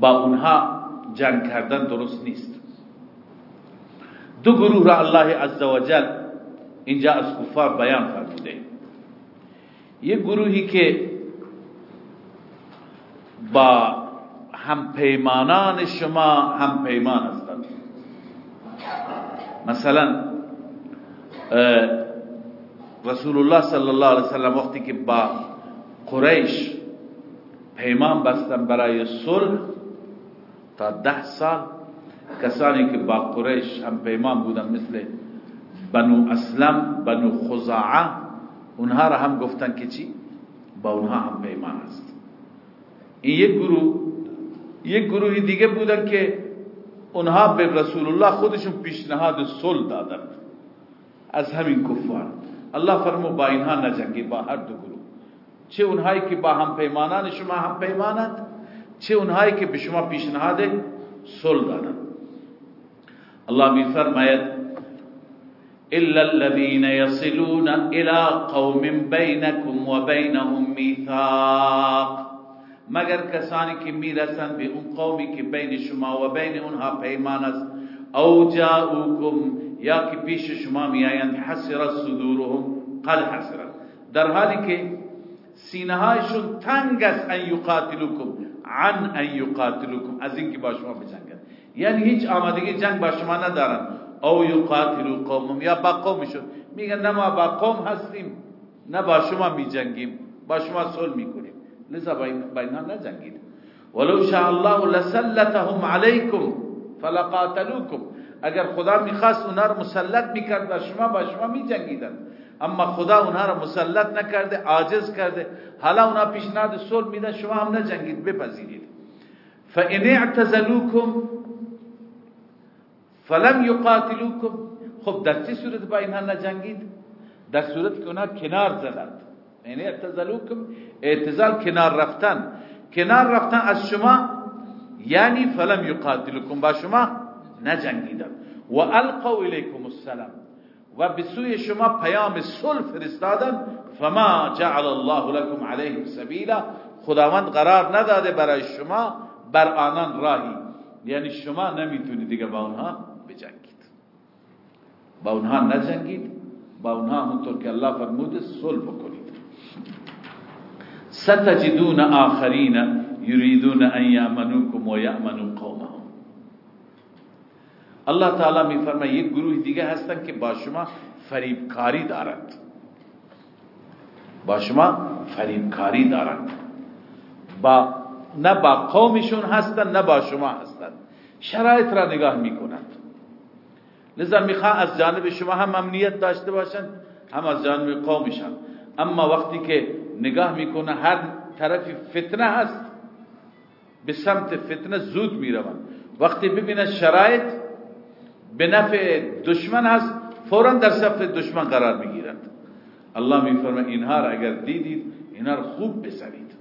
با اونها جنگ کردن درست نیست. دو گروه را الله عزوجل اینجا از کفار بیان فرموده. یک گروهی که با هم پیمانان شما هم پیمان هستند. مثلا رسول الله صلی الله علیه وسلم وقتی که با قریش پیمان بستن برای صلح تا ده سال کسانی که با قریش هم پیمان بودن مثل بنو اسلم بنو خزاعه اونها را هم گفتن که چی؟ با اونها هم پیمان است. این یک گروه یک گروه دیگه بودن که اونها به رسول الله خودشون پیشنهاد صلح دادن. از همین کفار. الله فرمو با اینها نجنگی با هر دو گروه. چه اونهایی که با هم پیمانان شما هم پیمانند چه اونهایی که به شما پیشنهاد صلح دادن. الله می فرماید إلا الذين يصلون إلى قوم بينكم وبينهم ميثاق. مگر کسانی که میرسند به اون قومی که بین شما و بین اونها پیمان است أو جاءوكم یا که پیش شما میآیند حسرت صدورهم قد حسرت در حالی که سینه تنگ است ان یقاتلوکم عن ان یقاتلوکم. از اینکه با شما بجنگن یعنی هیچ آمادگی جنگ با شما ندارن. او یقاتلو قوم یا با قومشون میگن نه ما با قوم هستیم نه با شما میجنگیم با شما صلح می‌کنیم. لذا با اینها نجنگید. ولو شاء الله لسلتهم علیکم فلقاتلوکم. اگر خدا می‌خواست اونها رو مسلط می‌کرد و شما با شما میجنگیدن. اما خدا اونها رو مسلط نکرده عاجز کرده. حالا اونها پیشنهاد صلح میدن شما هم نجنگید بپذیرید. فان اعتزلوکم فلم یقاتلوکم. خب در چه صورت با اینها نجنگید؟ در صورت که اونها کنار زدند. یعنی اعتزلوکم اعتزال کنار رفتن. کنار رفتن از شما یعنی فلم یقاتلوکم با شما نجنگیدن. و القوا الیکم السلام. و به سوی شما پیام صلح فرستادن. فما جعل الله لكم عليهم سبیلا. خداوند قرار نداده برای شما بر آنان راهی. یعنی شما نمی‌تونید دیگه با بجنگید. با اونها نجنگید. با اونها همونطور که الله فرموده صلح بکنید. ستجدون آخرین یریدون ان یامنوکم و یامنوا قومهم. الله تعالی میفرماید یک گروه دیگه هستن که با شما فریبکاری دارند. با شما فریبکاری دارند. با نه با قومشون هستن نه با شما هستن. شرایط را نگاه می‌کنند. لذا می‌خوان از جانب شما هم امنیت داشته باشند هم از جانب قومشان اما وقتی که نگاه می‌کنه هر طرفی فتنه هست به سمت فتنه زود می‌روند. وقتی ببینه شرایط به نفع دشمن هست فورا در صف دشمن قرار می‌گیرند الله میفرماید اینها را اگر دیدید اینها را خوب بسرید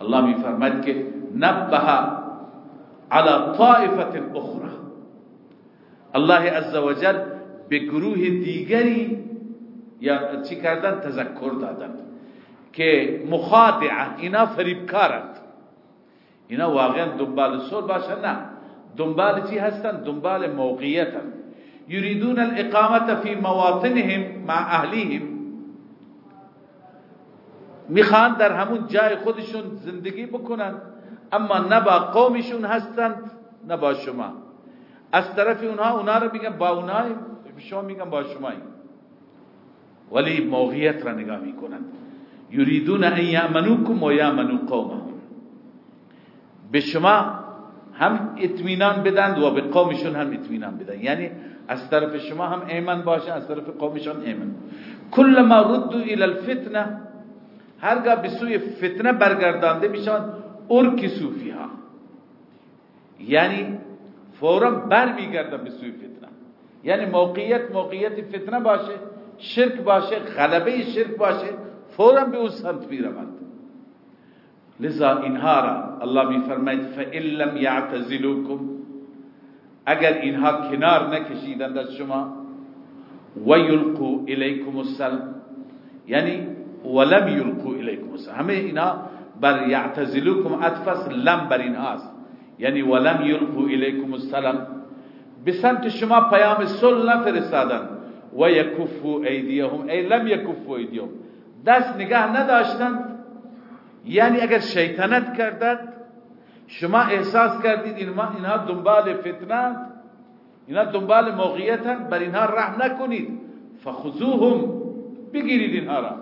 الله میفرماید که نبه على طائفه اخرى. الله عزوجل به گروه دیگری یا چی کردن؟ تذکر دادن. که مخادعه اینا فریبکارند. اینا واقعا دنبال سر باشن نه. دنبال چی هستن؟ دنبال موقعیتن. یریدون الاقامت فی مواطنهم مع اهلیهم. می‌خوان در همون جای خودشون زندگی بکنن اما نه با قومشون هستند نه با شما. از طرف اونها اونها رو میگن با اونها شما میگن با شما ولی موقعیت را نگاه می‌کنن. یریدون ان یامنوکم و یامنو قومهم. به شما هم اطمینان بدن و به قومشون هم اطمینان بدن یعنی از طرف شما هم ایمن باشن از طرف قومشون ایمن کل ما ردو الى الفتنه هرگاه به سوی فتنه برگردانده میشن ارکی ها یعنی فورا بر میگردن به سوی فتنه. یعنی موقعیت موقعیت فتنه باشه شرک باشه غلبه شرک باشه فورا به اون سمت می‌روند. لذا اینها را الله میفرماید فإن لم يعتزلوكم اگر اینها کنار نکشیدند از شما و یلقوا الیکم السلام یعنی ولم یلقوا الیکم السلام همه اینا بر یعتزلوکم اتفس لم بر اینهاست یعنی ولم یلقوا الیکم السلام. به سمت شما پیام صلح نفرستادن. و یکفوا ایدیهم ای لم یکفوا ایدیهم دست نگاه نداشتند. یعنی اگر شیطنت کردند شما احساس کردید اینها دنبال فتنه اینا دنبال موقعیتند بر اینها رحم نکنید. فخذوهم. بگیرید اینها را.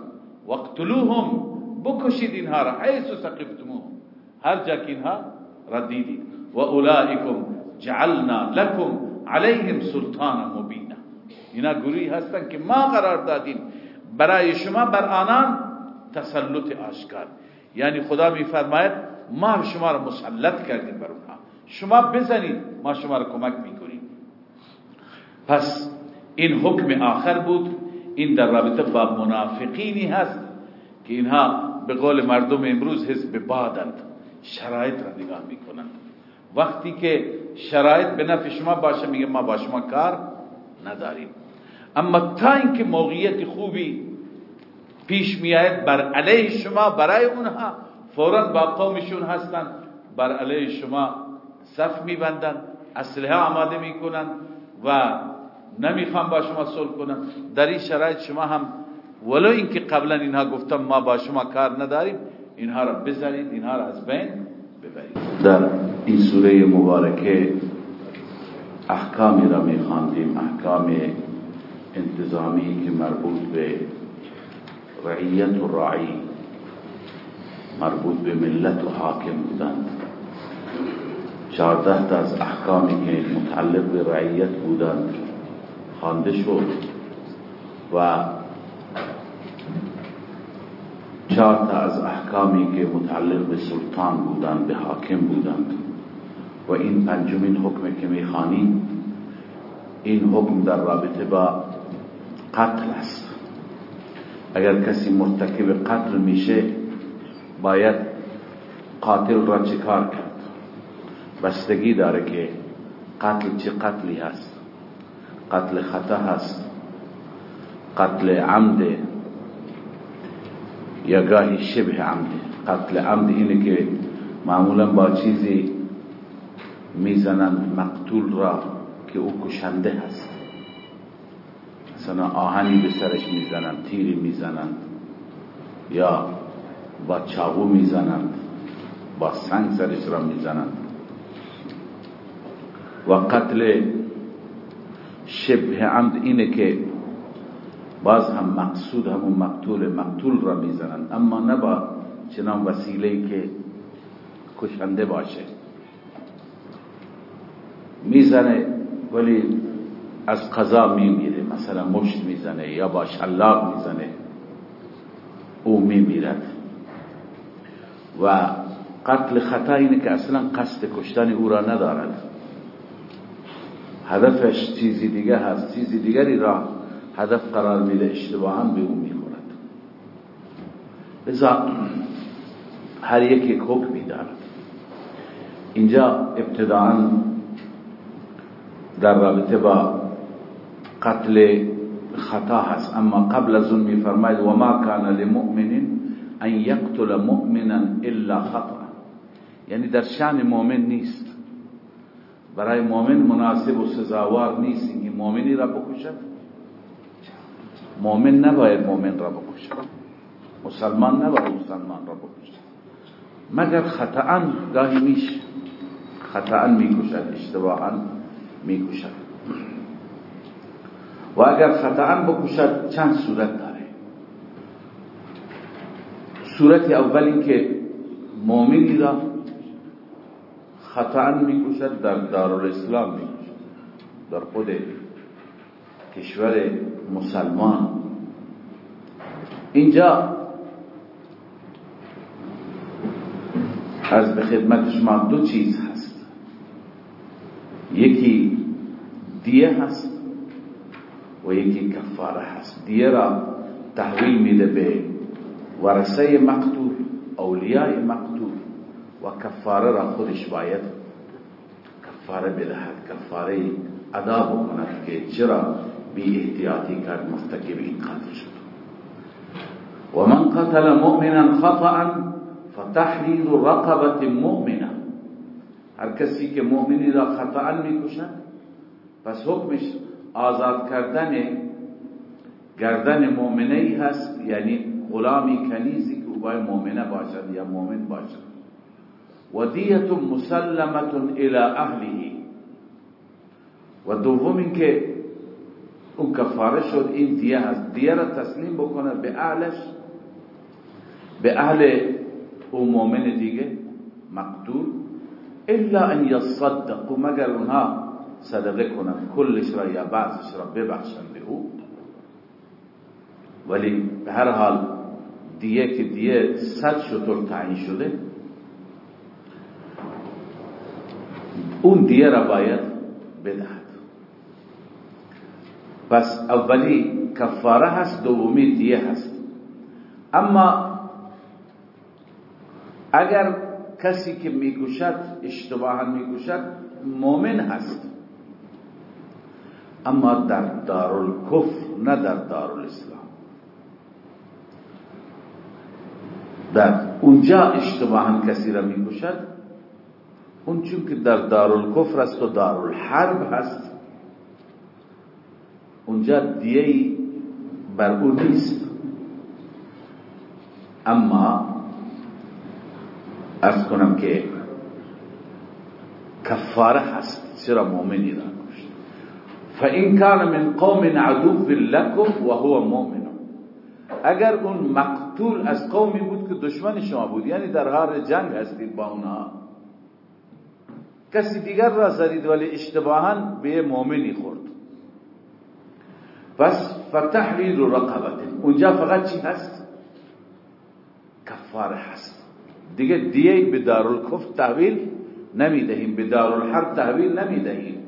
وقتلوهم بکشید اینها را. حیث سقفتموهم هر جا که اینها را دیدید. و اولئکم جعلنا لكم عليهم سلطان مبینا. اینا گروهی هستن که ما قرار دادیم. برای شما بر آنان تسلط آشکار. یعنی خدا میفرماید ما شما را مسلط کردیم بر اونها. شما بزنید ما شما را کمک می‌کنیم. پس این حکم آخر بود. این در رابطه با منافقینی هست که اینها به قول مردم امروز حزب بادند شرایط را نگاه می‌کنند. وقتی که شرایط به نفع شما باشه میگه ما با شما کار نداریم. اما تا اینکه موقعیت خوبی پیش میآید بر علیه شما برای اونها فورا با قومشون هستن بر علیه شما صف میبندن اسلحه آماده می‌کنن و نمی‌خوام با شما صلح کنن. در این شرایط شما هم ولو اینکه قبلا اینها گفتم ما با شما کار نداریم اینها را بزنید اینها را از بین ببرید. در این سوره مبارکه احکامی را میخواندیم. احکام انتظامی که مربوط به رعیت و راعی مربوط به ملت و حاکم بودند. چهارده تا از احکامی که متعلق به رعیت بودند خوانده شد و چهار تا از احکامی که متعلق به سلطان بودند به حاکم بودند. و این پنجمین حکم که می‌خوانیم این حکم در رابطه با قتل است. اگر کسی مرتکب قتل میشه باید قاتل را چکار کرد؟ بستگی داره که قتل چه قتلی هست. قتل خطا هست. قتل عمد یا گاهی شبه عمد قتل عمد اینه که معمولا با چیزی می‌زنند مقتول را که او کشنده هست. مثلا آهنی به سرش می‌زنند تیری می‌زنند یا با چاقو می‌زنند با سنگ سرش را می‌زنند و قتل شبه عمد اینه که باز هم مقصود همون مقتول مقتول را می‌زنند. اما نه با چنان وسیله که کشنده باشه. می‌زنه ولی از قضا میمیره. مثلا مشت می‌زنه یا با شلاق می‌زنه او میمیرد. و قتل خطا اینه که اصلا قصد کشتن او را ندارد. هدفش چیزی دیگه هست. چیزی دیگری را هدف قرار میده اشتباها به او می‌کند لذا هر یک یک حکمی دارد اینجا ابتداعا در رابطه با قتل خطا هست. اما قبل از اون میفرماید و ما کان لمؤمن ان یقتل مؤمنا الا خطا یعنی در شان مؤمن نیست. برای مؤمن مناسب و سزاوار نیست اینکه مؤمنی را بکشد. مؤمن نباید مؤمن را بکشد مسلمان نباید مسلمان را بکشد مگر خطا گاهی میشه؟ خطا می‌کشد اشتباها می‌کشد. و اگر خطا بکشد چند صورت داره؟ صورت اول این که مؤمنی را خطا می‌کشد در دارالاسلام می‌کشد در خود کشور مسلمان. اینجا از به خدمت شما دو چیز هست. یکی دیه هست و یکی کفاره هست. دیه را تحویل میده به ورسه مقتول اولیاء مقتول و کفاره را خودش باید کفاره بدهد کفاره ادا بکند که چرا کرد مرتکب این قتل شد و من قتل مؤمنا خطأ فتحریر رقبت مؤمنة. هر کسی که مؤمنی را خطأ میکشد پس حکمش آزاد کردن گردن مؤمنه ای هست یعنی غلامی کنیزی که أو باید مؤمنه باشد یا مؤمن باشد. و دیت مسلمت إلى اهله. و دوم اینکه اون کفاره شد این دیه هست. دیه را تسلیم بکنه به اهلش. به اهل اون مؤمن دیگه مقتول. الا ان یصدقوا مگر اونها صدقه کنند. کلش را یا بعضش را ببخشند به او. ولی به هر حال دیه که دیه صد شطور تعیین شده. اون دیه را باید بدهد. پس اولی کفاره هست دومی دیه هست. اما اگر کسی که می‌کشد اشتباها می‌کشد مؤمن هست. اما در دارالکفر نه در دارالاسلام. در اونجا اشتباها کسی را می‌کشد اون چون که در دارالکفر است و دارالحرب هست. اونجا دیهی بر او نیست. اما ارز کنم که کفاره هست. چرا مؤمنی را کشت؟ فإن كان من قوم عدو لكم وهو مؤمن اگر اون مقتول از قومی بود که دشمن شما بود یعنی در حال جنگ هستید با اونها کسی دیگر را زدید ولی اشتباها به مؤمنی خورد. پس فتحریر رقبت. اونجا فقط چی هست؟ کفاره هست. دیگه دیه به دارالکفر تحویل نمی‌دهیم. به دارالحرب تحویل نمی‌دهیم.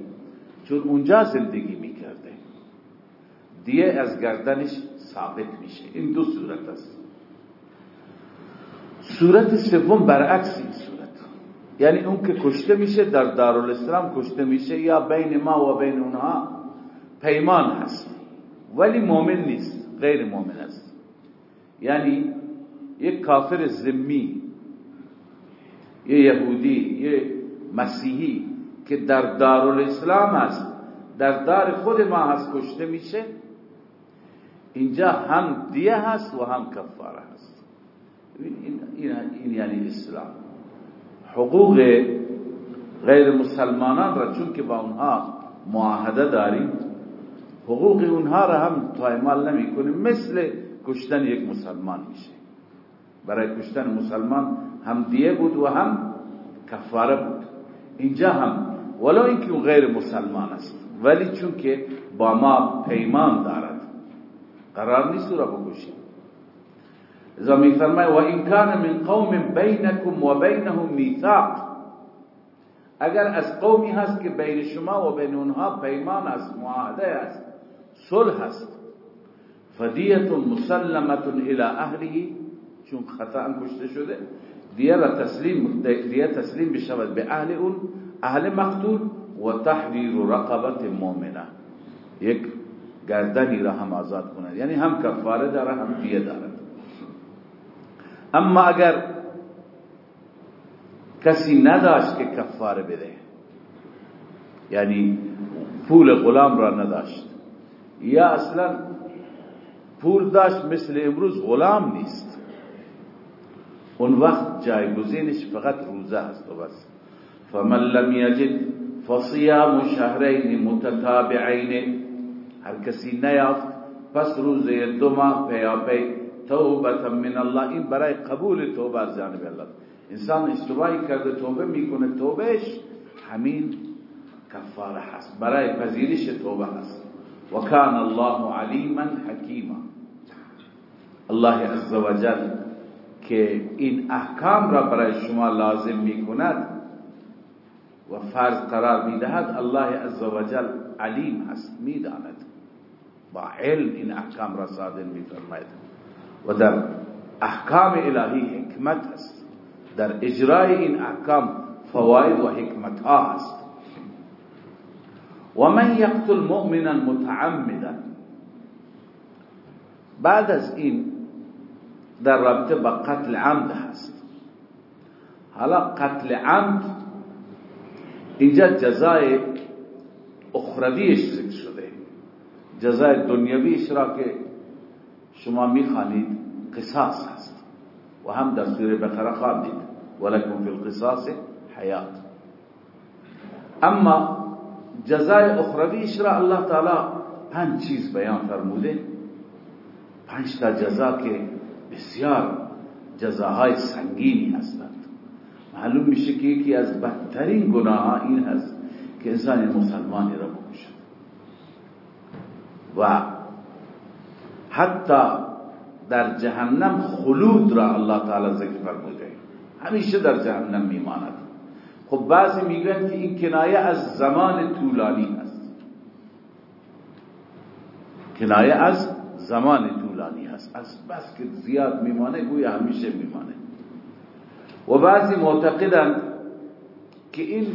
چون اونجا زندگی می‌کرده. دیه از گردنش ثابت میشه. این دو صورت است. صورت سوم برعکس این صورت. یعنی اون که کشته میشه در دارالاسلام کشته میشه یا بین ما و بین اونها پیمان هست. ولی مؤمن نیست غیر مؤمن است. یعنی یک کافر زمی یه یهودی یه مسیحی که در دارالاسلام است در دار خود ما هست کشته میشه اینجا هم دیه هست و هم کفاره هست. این, این یعنی اسلام. حقوق غیر مسلمانان را چون که با اونها معاهده داریم حقوق اونها را هم پایمال نمی کنیم مثل کشتن یک مسلمان میشه. برای کشتن مسلمان هم دیه بود و هم کفاره بود. اینجا هم ولو اینکه اون غیر مسلمان است. ولی چون که با ما پیمان دارد قرار نیست را بکشیم. ازا می فرمای و این کان من قوم بینکم و بینهم میثاق. اگر از قومی هست که بین شما و بین اونها پیمان است معاهده است. صلح است فدیت مسلمت إلى أهله چون خطأ کشته شده دیه را تسلیم دیه تسلیم بشود به أهل اون أهل مقتول و تحریر رقبت مؤمنة. یک گردنی را هم آزاد کنه یعنی هم کفاره داره هم دیه داره اما اگر کسی نداشت که کفاره بده یعنی پول غلام را نداشت یا اصلا پول داشت مثل امروز غلام نیست. اون وقت جایگزینش فقط روزه هست و بس. فمن لم یجد فصیام شهرین متتابعین. هر کسی نیافت پس روزه دو ماه پیاپی توبه من الله. این برای قبول توبه از جانب الله. انسان اشتباهی کرده توبه می‌کنه توبهش همین کفاره هست. برای پذیرش توبه هست. و کان الله علیما حکیما الله عزوجل که این احکام را برای شما لازم می‌کند و فرض قرار می‌دهد الله عزوجل علیم هست می‌داند. با علم این احکام را صادر میفرماید. و در احکام الهی حکمت است در اجرای این احکام فواید و حکمت ها است و من یقتل مؤمنا متعمدا. بعد از این در رابطه با قتل عمد هست. حالا قتل عمد اینجا جزای اخرویش ذکر شده. جزای دنیویش را که شما میخوانید قصاص هست. و هم در سوره بقره خواندید ولکم فی القصاص حیات اما جزای اخرویش را الله تعالی پنج چیز بیان فرموده. پنج تا جزا که بسیار جزاهای سنگینی هستند. معلوم میشه که یکی از بدترین گناه این هست که انسان مسلمانی را بکشد و حتی در جهنم خلود را الله تعالی ذکر فرموده. همیشه در جهنم میماند. خب بعضی میگن که این کنایه از زمان طولانی هست کنایه از زمان طولانی هست از بس که زیاد میمانه گویا همیشه میمانه. و بعضی معتقدند که این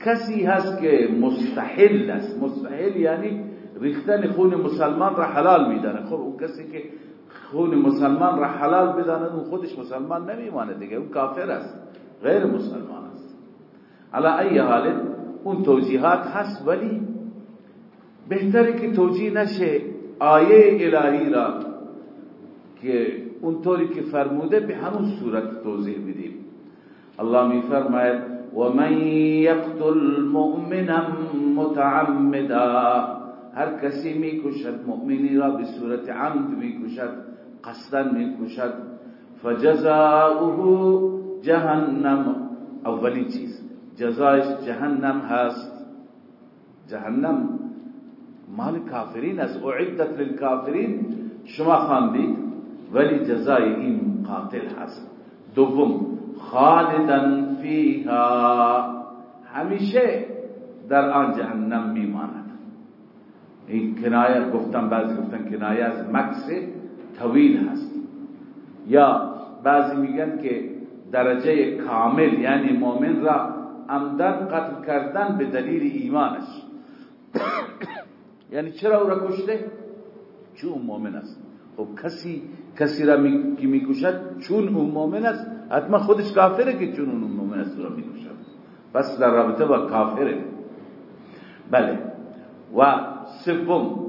کسی هست که مستحل است. مستحل یعنی ریختن خون مسلمان را حلال میدانه. خب اون کسی که خون مسلمان را حلال بدانه اون خودش مسلمان نمیمانه دیگه. اون کافر است. غیر مسلمان. است علا ای حال اون توجیهات هست ولی بهتره که توجیه نشه آیه الهی را که اونطوری که فرموده به همون صورت توضیح بدیم. الله می فرماید و من یقتل مؤمنا متعمدا هر کسی می کشد مؤمنی را به صورت عمد می کشد قصدا می کشد. فجزاؤه جهنم. اولی چیز. جزایش جهنم هست. جهنم مال کافرین از اعدت للکافرین. شما خواندید ولی جزای این قاتل هست. دوم خالدا فیها. همیشه در آن جهنم میماند. این کنایه گفتن بعضی گفتن کنایه از مکس طویل هست. یا بعضی میگن که درجه کامل یعنی مؤمن را عمدن قتل کردن به دلیل ایمانش. یعنی چرا او را کشته؟ چون مؤمن است. خب کسی کسی را می... می‌کشد چون اون مؤمن است. حتما خودش کافره که چون اون مؤمن است را می‌کشد. پس در رابطه با کافره. بله. و سوم.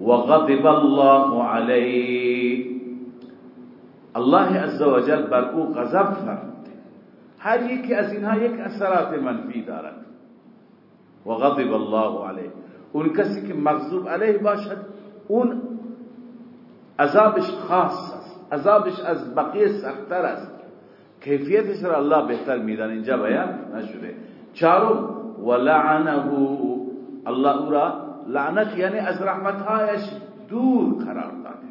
و غضب الله علیه. الله عزوجل بر او غضب فرموده هر یکی از اینها یک اثرات منفی دارد. و غضب الله علیه. اون کسی که مغضوب علیه باشد اون عذابش خاص است. عذابش از بقیه سختتر است. کیفیتش را الله بهتر میدن اینجا بیان نشده. چارم ولعنه الله أو را. لعنت یعنی از رحمتهایش دور قرار داده.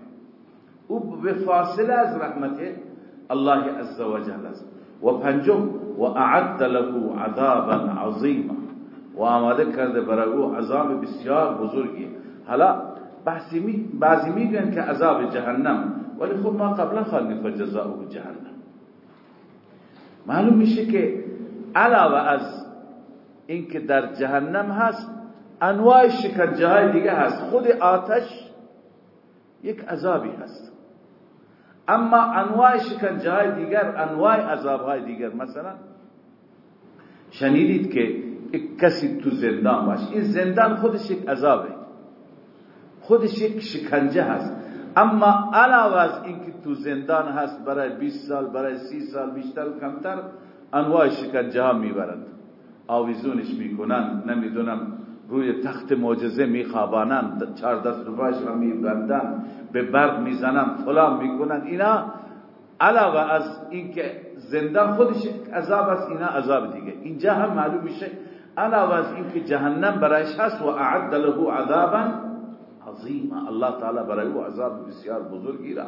أو به فاصله از رحمت الله عز وجل است. و پنجم و اعد له عذابا عظیما. و آماده کرده برای او عذاب بسیار بزرگی. حالا بحثی می بعضی میگن که عذاب جهنم ولی خب ما قبلا خواندیم فجزاؤه جهنم. معلوم میشه که علاوه از اینکه در جهنم هست انواع شکنجه های دیگه هست. خود آتش یک عذابی هست. اما انواع شکنجه های دیگر انواع عذاب های دیگر. مثلا شنیدید که کسی تو زندان باشه این زندان خودش یک عذابه. خودش یک شکنجه هست. اما علاوه از اینکه تو زندان هست برای 20 سال برای 30 سال بیشتر و کمتر انواع شکنجه ها می‌برند. آویزونش می‌کنن نمی‌دونم روی تخت معجزه میخوابانند چهار دست روباش را میبندن به برق می‌زنن فلان می‌کنن اینا علاوه از اینکه زندان خودش عذاب است اینا عذاب دیگه. اینجا هم معلوم میشه علاوه از اینکه جهنم برایش هست و اعد له عذابا عظیما. الله تعالی برای او عذاب بسیار بزرگی را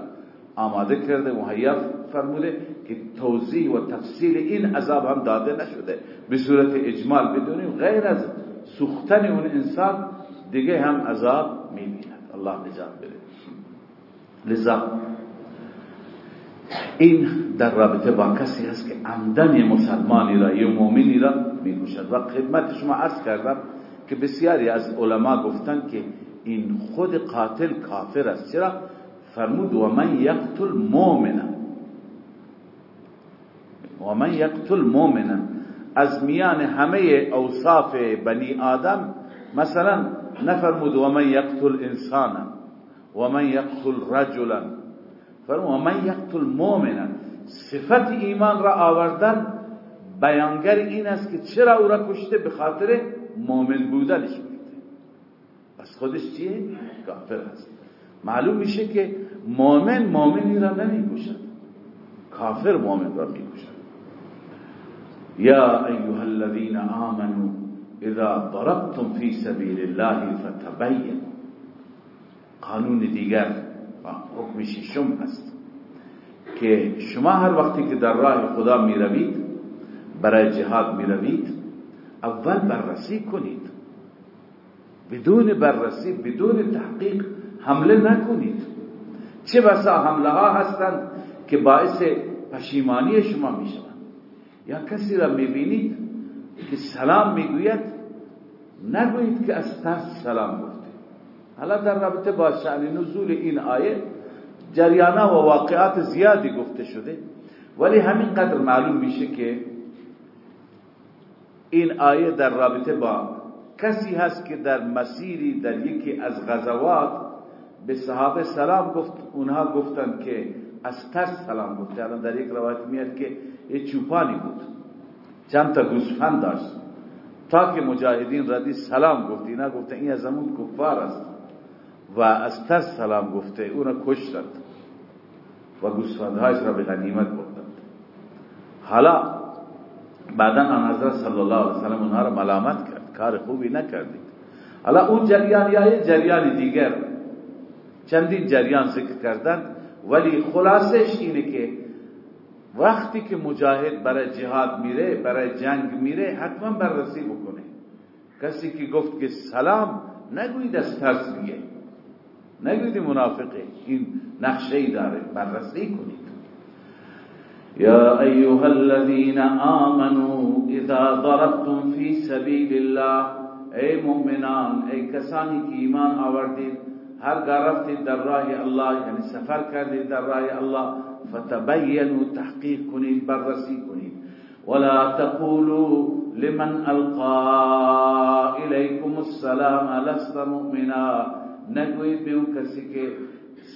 آماده کرده مهیا فرموده که توضیح و تفصیل این عذاب هم داده نشده. به صورت اجمال بدونیم غیر از سوختن اون انسان دیگه هم عذاب می‌بیند. الله نجات بده. لذا این در رابطه با کسی هست که عمدن مسلمانی را یا مؤمنی را می‌کشد و خدمت شما عرض کردم که بسیاری از علما گفتن که این خود قاتل کافر است. چرا؟ فرمود و من یقتل مؤمنا. و من یقتل مؤمنا. از میان همه اوصاف بنی آدم مثلا نفرمود و من یقتل انسانا. و من یقتل رجلا فرمود و من یقتل مؤمنا؟ صفت ایمان را آوردن بیانگر این است که چرا او را کشته؟ به خاطر مؤمن بودنش بوده پس خودش چیه؟ کافر است. معلوم میشه که مؤمن مؤمنی را نمی کشد کافر مؤمن را می کشد یا ایها الذين آمنوا اذا ضربتم في سبيل الله فتبين قانون دیگر حکم ششم هست که شما هر وقتی که در راه خدا می روید برای جهاد می روید اول بررسی کنید. بدون بررسی بدون تحقیق حمله نکنید. چه بسا حمله ها هستند که باعث پشیمانی شما می شود یا کسی را می بینید که سلام می گوید نگویید که از ترس سلام گفته حالا در رابطه با شأن نزول این آیه جریانه و واقعات زیادی گفته شده. ولی همین قدر معلوم میشه که این آیه در رابطه با کسی هست که در مسیری در یکی از غزوات به صحابه سلام گفت اونها گفتن که از ترس سلام گفت الان در یک روایت میاد که یه چوپانی بود. چند تا گوسفند داشت. تا که مجاهدین ردی سلام گفت. اینا گفته این از همون کفار است. و از ترس سلام گفته اون کشتند و گوسفندهایش را به غنیمت بردند حالا بعدا آن حضرت صلی الله علیه وسلم اونها را ملامت کرد. کار خوبی نکردید. حالا اون جریان یا یه جریان دیگر چندین جریان ذکر کردن ولی خلاصش اینه که وقتی که مجاهد برای جهاد میره برای جنگ میره حتما بررسی بکنه. کسی که گفت که سلام نگوید از ترس میگه. نگوید منافقه این نقشه ای داره. بررسی کنید. یا ایها الذين آمنوا اذا ضربتم في سبيل الله ای مؤمنان ای کسانی که ایمان آوردید هر رفتید در راه الله یعنی سفر کردید در راه الله فتبینوا تحقیق کنید بررسی کنید. ولا تقولوا لمن القا الیکم السلام لست مؤمنا. نگوید به اون کسی که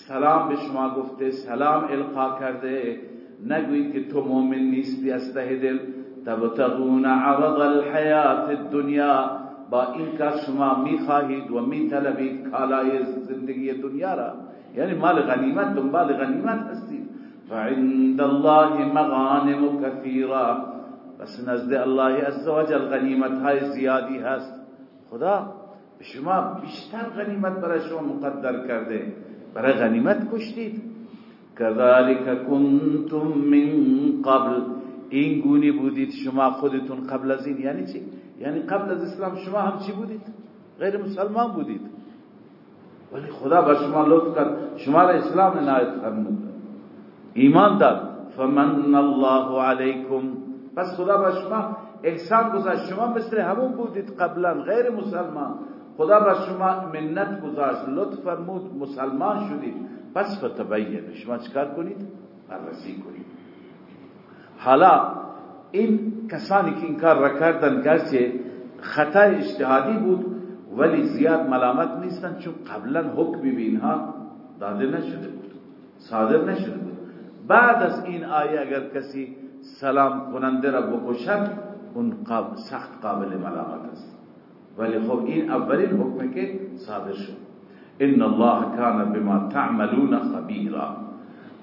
سلام به شما گفته، سلام القا کرده نگوید که تو مؤمن نیستی از ته دل. تبتغون عرض الحیات الدنیا، با این کار شما میخواهید و میطلبید کالای زندگی دنیا را. یعنی مال غنیمت، دنبال غنیمت هستید. فعند الله مغانم کثیرا. بس نزد الله عزوجل غنیمت های زیادی هست. خدا شما بیشتر غنیمت برای شما مقدر کرده. برای غنیمت کشتید. كذلك کنتم من قبل. این گونی بودید شما خودتون قبل از این. یعنی چی؟ یعنی قبل از اسلام شما هم چی بودید؟ غیر مسلمان بودید. ولی خدا با شما لطف کرد. شما را اسلام عنایت فرمود. ایمان داد. فمن الله علیکم. پس خدا با شما احسان گذاشت. شما مثل همون بودید قبلا. غیر مسلمان. خدا با شما منت گذاشت. لطف فرمود مسلمان شدید. پس فتبین شما چکار کنید؟ بررسی کنید. حالا این کسانی که این کار را کردن گرچه خطا اجتهادی بود ولی زیاد ملامت نیستن چون قبلا حکمی به اینها داده نشده بود. صادر نشده بود. بعد از این آیه اگر کسی سلام کننده را بکشد اون سخت قابل ملامت است. ولی خب این اولین حکمه که صادر شد. ان الله کان بما تعملون خبیرا.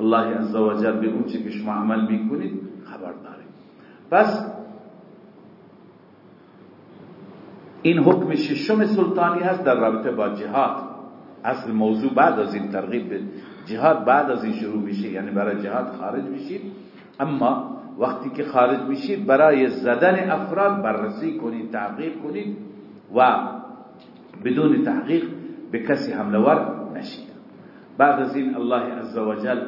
الله عز وجل به اون که شما عمل می‌کنید خبر داره. پس این حکم ششم سلطانی هست در رابطه با جهاد. اصل موضوع بعد از این ترغیب به جهاد بعد از این شروع میشه یعنی برای جهاد خارج میشید. اما وقتی که خارج میشید برای زدن افراد بررسی کنید تحقیق کنید. و بدون تحقیق به کسی حمله ور نشید بعد این الله عزوجل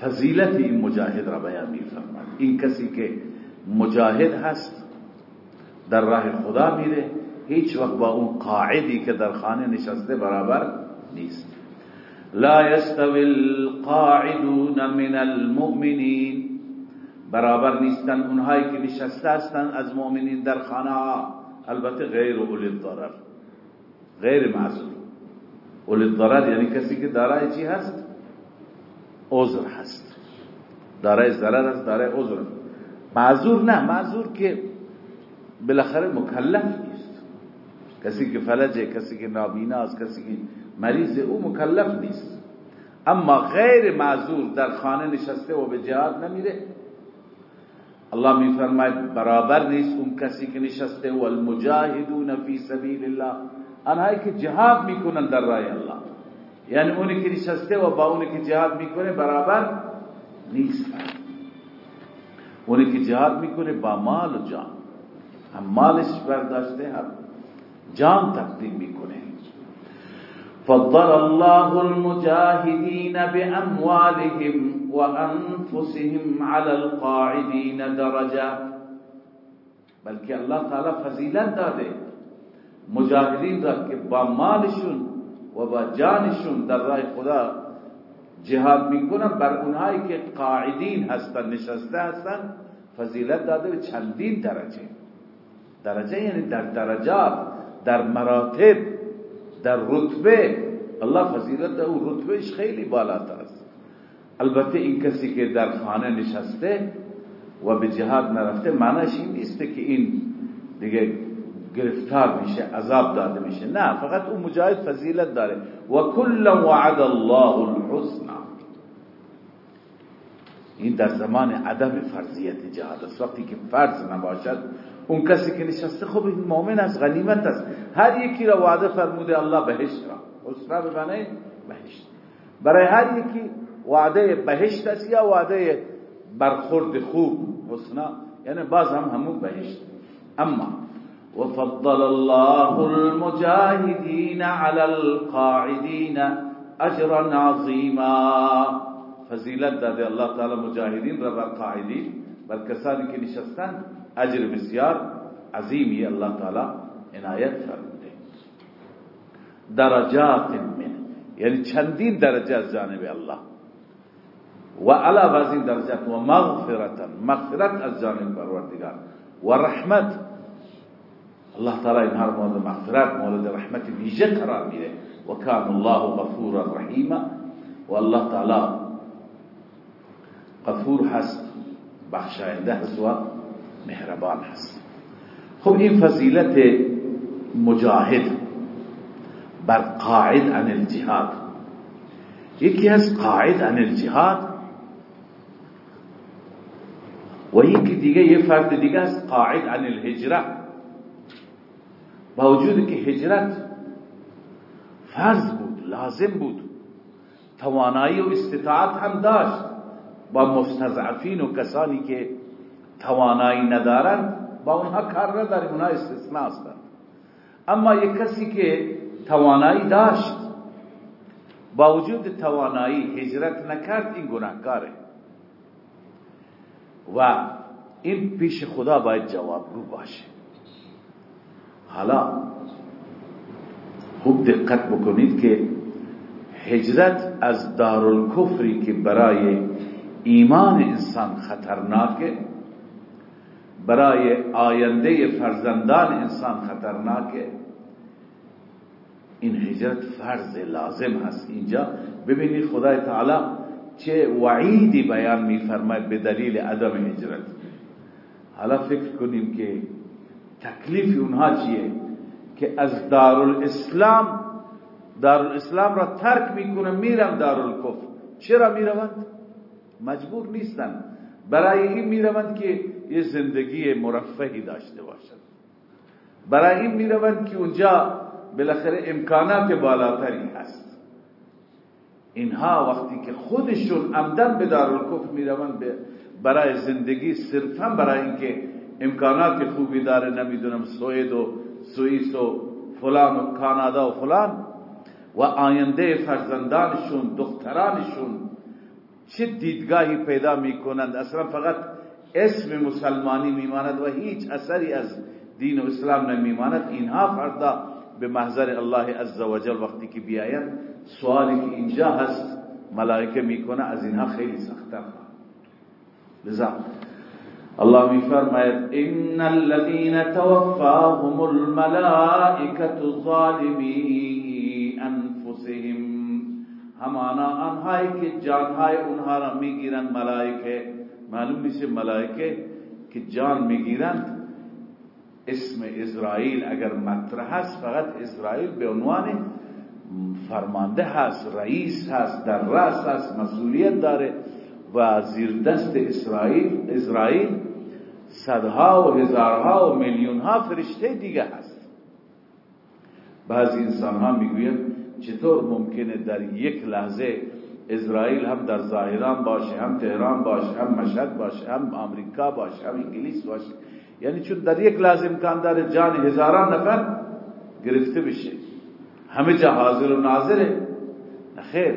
فضیلت این مجاهد را بیان میفرماد این مجاهد هست در راه خدا میره هیچ وقت با اون قاعدی که در خانه نشسته برابر نیست. لا يستوي القاعدون من المؤمنین. برابر نیستن اونهایی که نشسته هستن از مؤمنین در خانه البته غیر اولی الضرر غیر معذور. اولی الضرر یعنی کسی که دارای چی هست؟ عذر هست. دارای ضرر هست دارای عذر معذور نه معذور که بالاخره مکلف نیست. کسی که فلجه کسی که نابینا است کسی که مریض او مکلف نیست. اما غیر معذور در خانه نشسته و به جهاد نمیره. الله میفرماید برابر نیست اون کسی که نشسته و المجاهدون فی سبیل الله آنهایی که جهاد می‌کنن در راه الله. یعنی اونی که نشسته و با اونی که جهاد می‌کنه برابر نیست اونی که جهاد می‌کنه با مال و جان. هم مالش برداشته هم جان تقدیم می‌کنه. فضل الله المجاهدين بأموالهم. وأنفسهم على القاعدين درجة بلکه الله تعالی فضیلت داده مجاهدین را که با مالشون و با جانشون در راه خدا جهاد میکنن بر اونهایی که قاعدین هستن نشسته هستن فضیلت داده به چندین درجه درجه یعنی در درجات، در مراتب، در رتبه الله فضیلت داده او رتبهش خیلی بالاتر است۔ البته این کسی که در خانه نشسته و به جهاد نرفته معنیش این نیست که این دیگه گرفتار میشه عذاب داده میشه. نه فقط اون مجاهد فضیلت داره. و کل وعد الله الحسن این در زمان عدم فرضیت جهاد است. وقتی که فرض نباشد اون کسی که نشسته خب این مؤمن از غنیمت است. هر یکی را وعده فرموده الله بهشت را. حسنا به بهشت. برای هر یکی وعده بهشت است یا وعده برخورد خوب حسنا؟ یعنی باز هم همون بهشت. اما وفضل الله المجاهدين على القاعدين اجرا عظیما. فضیلت داده الله تعالی مجاهدین را بر قاعدین بر کسانی که نشستن اجر بسیار عظیمی الله تعالی عنایت فرموده. درجات من یعنی چندین درجه از جانب الله. و علا از درجات و مغفرتا مغفرت از جانب پروردگار. و رحمت الله تعالی اینها رو مورد مغفرت مورد رحمت ویژه قرار میده. و کان الله غفورا رحیما. و الله تعالی غفور هست بخشاینده هست و مهربان هست. خب این فضیلت مجاهد بر قاعد عن الجهاد. یکی از قاعد عن الجهاد و یکی دیگه یه فرد دیگه از قاعد عن الهجره. با وجود که هجرت فرض بود لازم بود توانایی و استطاعت هم داشت. با مستضعفین و کسانی که توانایی ندارند با اونها کار نداریم اونها استثناء هستند. اما یک کسی که توانایی داشت با وجود توانایی هجرت نکرد این گناهکاره. و این پیش خدا باید جوابگو باشه. حالا خوب دقت بکنید که هجرت از دارالکفری که برای ایمان انسان خطرناکه برای آینده فرزندان انسان خطرناکه. این هجرت فرض لازم هست. اینجا ببینید خدای تعالی چه وعیدی بیان میفرماید به دلیل عدم هجرت. حالا فکر کنیم که تکلیف اونها چیه؟ که از دارالاسلام دارالاسلام را ترک می‌کنه میرم دارالکفر چرا می‌روند؟ مجبور نیستن. برای این می‌روند که یه زندگی مرفهی داشته باشند. برای این می‌روند که اونجا بالاخره امکانات بالاتری هست. اینها وقتی که خودشون عمدن به دارالکفر می‌روند برای زندگی صرفا برای اینکه امکانات خوبی داره نمی‌دونم سوئد و سوئیس و فلان و کانادا و فلان و آینده فرزندانشون دخترانشون چه دیدگاهی پیدا می‌کنند. اصلا فقط اسم مسلمانی میماند و هیچ اثری از دین و اسلام نمیماند. اینها فردا به محضر الله عزوجل وقتی که بیاید سوالی که اینجا هست ملائکه میکنه از اینها خیلی سختتر لذا الله میفرماید ان الذين توفاهم الملائكه ظالمي انفسهم. همانا آنهایی که جانهای اونها را میگیرند ملائکه معلوم میشه ملائکه که جان میگیرند اسم اسرائیل اگر مطرح هست فقط اسرائیل به عنوان فرمانده هست رئیس هست در رأس هست مسئولیت داره و زیر دست اسرائیل اسرائیل صدها و هزارها و میلیون ها فرشته دیگه هست. بعضی انسان ها می‌گوید چطور ممکنه در یک لحظه اسرائیل هم در ظاهران باشه هم تهران باشه هم مشهد باشه هم آمریکا باشه هم انگلیس باشه. یعنی چون در یک لحظه امکان داره جان هزاران نفر گرفته بشه. همه جا حاضر و ناظره. خیر.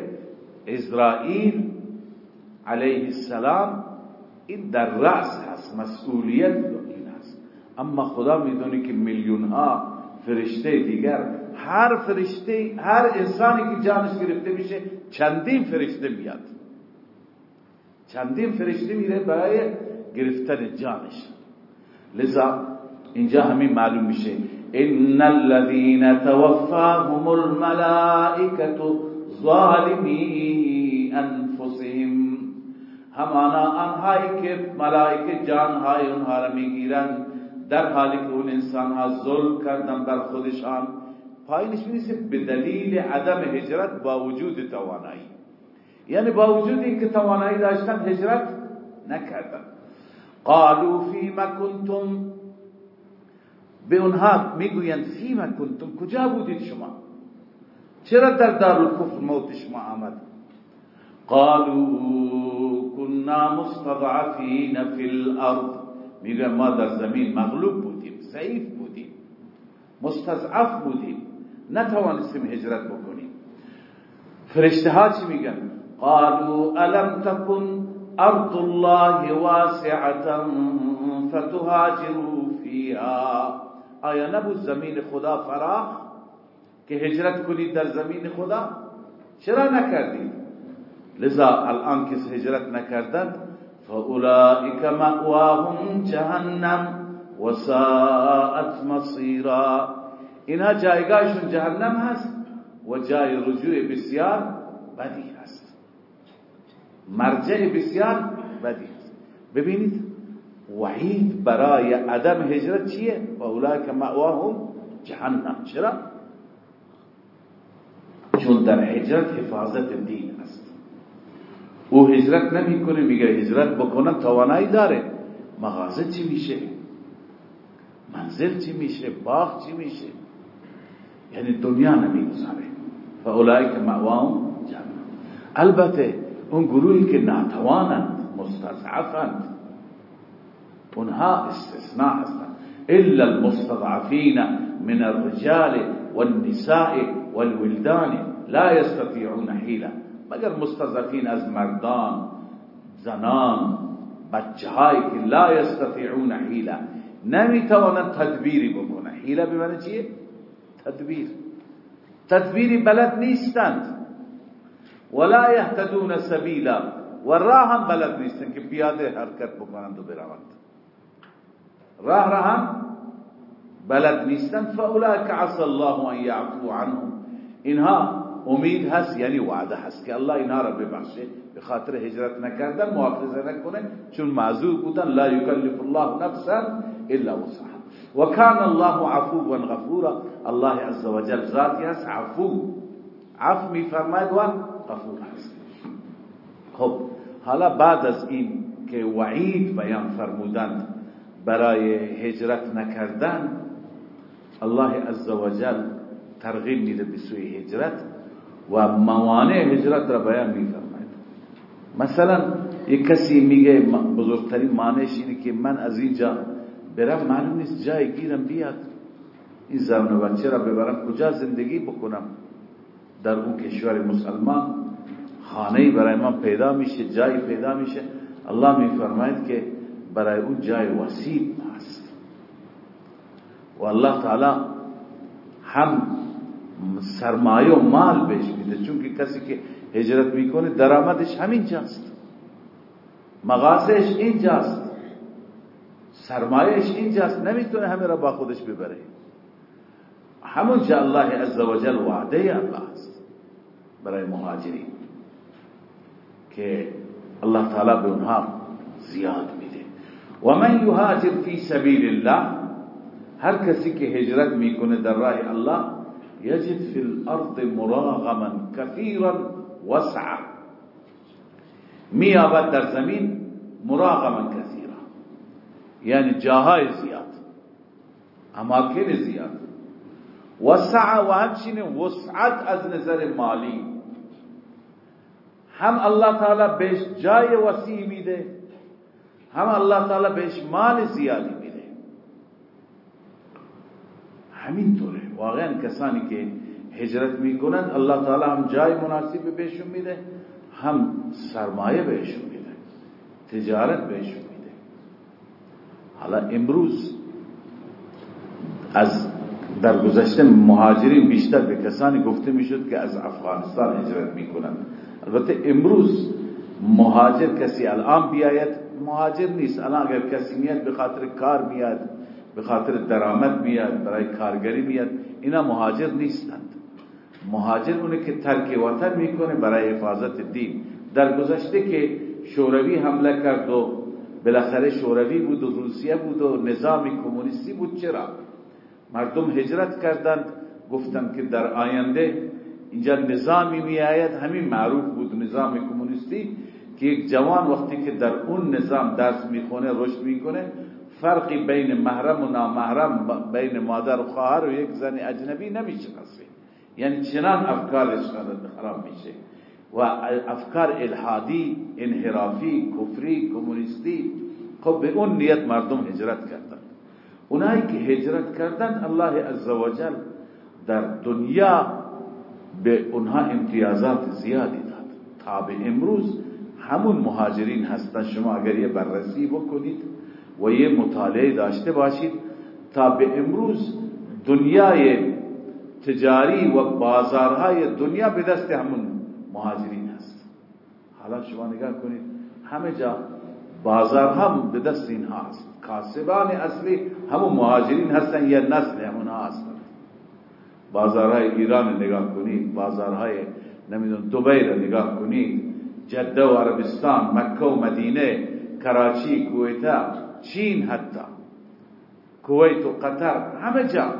اسرائیل علیه السلام این در رأس هست. مسئولیت این هست. اما خدا می‌دونه که میلیون ها فرشته دیگر هر فرشته هر انسانی که جانش گرفته میشه چندین فرشته میاد. چندین فرشته میره برای گرفتن جانش. لذا اینجا همین معلوم میشه. ان الذين توفاهم الملائكه ظالمي انفسهم همانا آنهایی که ملائکه جانهای اونها را می‌گیرن در حالی که اون انسان ها ظلم کردن بر خودشان پایینش می‌رسه به دلیل عدم هجرت با وجود توانایی. یعنی با وجود اینکه توانایی داشتن هجرت نکردن. قالوا فيما کنتم به اونها میگویند فیما کنتم کجا بودید شما؟ چرا در دارالکفر موت شما آمد؟ قالوا كنا مستضعفين في الأرض. میگه ما در زمین مغلوب بودیم ضعیف بودیم مستضعف بودیم نتوانستیم هجرت بکنیم. فرشته ها چی میگن؟ قالوا الم تكن أرض الله واسعة فتهاجروا فيها. آیا نبود زمین خدا فراخ که هجرت کنید در زمین خدا؟ چرا نکردید؟ لذا الان که هجرت نکردند فاولئک مأواهم جهنم وساءت مصیرا. اینها جایگاهشون جهنم هست و جای رجوع بسیار بدی هست. مرجع بسیار بدی هست ببینید وعید برای عدم هجرت چیه؟ و اولئک مأواهم جهنم. چرا؟ چون در هجرت حفاظت دین است. او هجرت نمی‌کنه میگه هجرت بکنه توانایی داره. مغازه چی میشه؟ منزل چی میشه؟ باغ چی میشه؟ یعنی دنیا نمی‌گذاره. فاولئک مأواهم جهنم. البته اون گروهی که ناتوانند مستضعفند. اونها استثناء هستند. الا المستضعفين من الرجال والنساء والولدان لا يستطيعون حيله مگر مستضعفین از مردان زنان بچه که لا يستطيعون حيله نمیتوانند تدبیری بکنه. حیله به چیه؟ تدبیر. تدبیری بلد نیستند. ولا يهتدون سبیلا و راه هم بلد نیستند که پیاده حرکت بکنند و بروند راه را هم بلد نیستند فاولئک عسى الله ان يعفو عنهم. اینها امید هست یعنی وعده هست که الله اینها را ببخشه به خاطر هجرت نکردن محافظه نکنه چون معذور بودن. لا یکلف الله نفسا الا وسعها. وكان الله عفوا غفورا. الله عز وجل ذاتی هست عفو. عفو می فرماید و غفور هست. خب حالا بعد از این که وعید بیان فرمودند برای هجرت نکردن الله عز وجل ترغیب میده به سوی هجرت و موانع هجرت را بیان میفرماید. مثلا یک کسی میگه بزرگترین معنیش اینه که من از اینجا برم معلوم نیست جای گیرم بیاد. این زن و بچه را ببرم کجا زندگی بکنم؟ در اون کشور مسلمان خانه برای من پیدا میشه جایی پیدا میشه. الله میفرماید که برای اون جای وسیع هست و الله تعالی هم سرمایه و مال بهش میده چون که کسی که هجرت می‌کنه درآمدش همین جاست مغازش اینجاست. سرمایهش اینجاست. نمی‌تونه همه را با خودش ببره. همون جا الله عزوجل وعده الله است. برای مهاجرین. که الله تعالی به اونها زیاد میده. و من یهاجر فی سبیل الله هر کسی که هجرت می‌کنه در راه الله یجد فی الارض مراغما کثیرا وسعا. میابد در زمین مراغما کثیرا. یعنی جاهای زیاد اماکن زیاد. وسع و همچنین وسعت از نظر مالی. هم الله تعالی بهش جای وسیع میده هم الله تعالی بهش مال زیادی میده. همینطوره. واقعا کسانی که هجرت می‌کنند الله تعالی هم جای مناسب بهشون میده هم سرمایه بهشون میده تجارت بهشون میده. حالا امروز از در گذشته مهاجرین بیشتر به کسانی گفته می‌شد که از افغانستان هجرت می‌کنند. البته امروز مهاجر کسی الان بیاید؟ مهاجر نیست. الان اگر کسی میاد به خاطر کار میاد به خاطر درآمد میاد برای کارگری میاد. اینا مهاجر نیستند. مهاجر اونه که ترک وطن می‌کنه برای حفاظت دین. در گذشته که شوروی حمله کرد و بالاخره شوروی بود و روسیه بود و نظام کمونیستی بود چرا؟ مردم هجرت کردند. گفتند که در آینده اینجا نظامی می آید. همین معروف بود نظام کمونیستی که یک جوان وقتی که در اون نظام درس می‌خونه رشد می‌کنه فرقی بین محرم و نامحرم بین مادر و خواهر و یک زن اجنبی نمی‌شناسه یعنی چنان افکارش خراب میشه و افکار الحادی انحرافی کفری کمونیستی خب به اون نیت مردم هجرت کردن. اونایی که هجرت کردن الله عزوجل در دنیا به اونها امتیازات زیادی داد. تا به امروز همون مهاجرین هستن. شما اگر یه بررسی بکنید و یه مطالعه داشته باشید تا به امروز دنیای تجاری و بازارهای دنیا به دست همون مهاجرین هست. حالا شما نگاه کنید همه جا بازار هم به دست اینها هست. کاسبان اصلی همون مهاجرین هستن یا نسل همون هستن. بازارهای ایران نگاه کنید بازارهای نمیدون دبی را نگاه کنید جده و عربستان مکه و مدینه کراچی کویتا چین حتی کویت و قطر همه جا.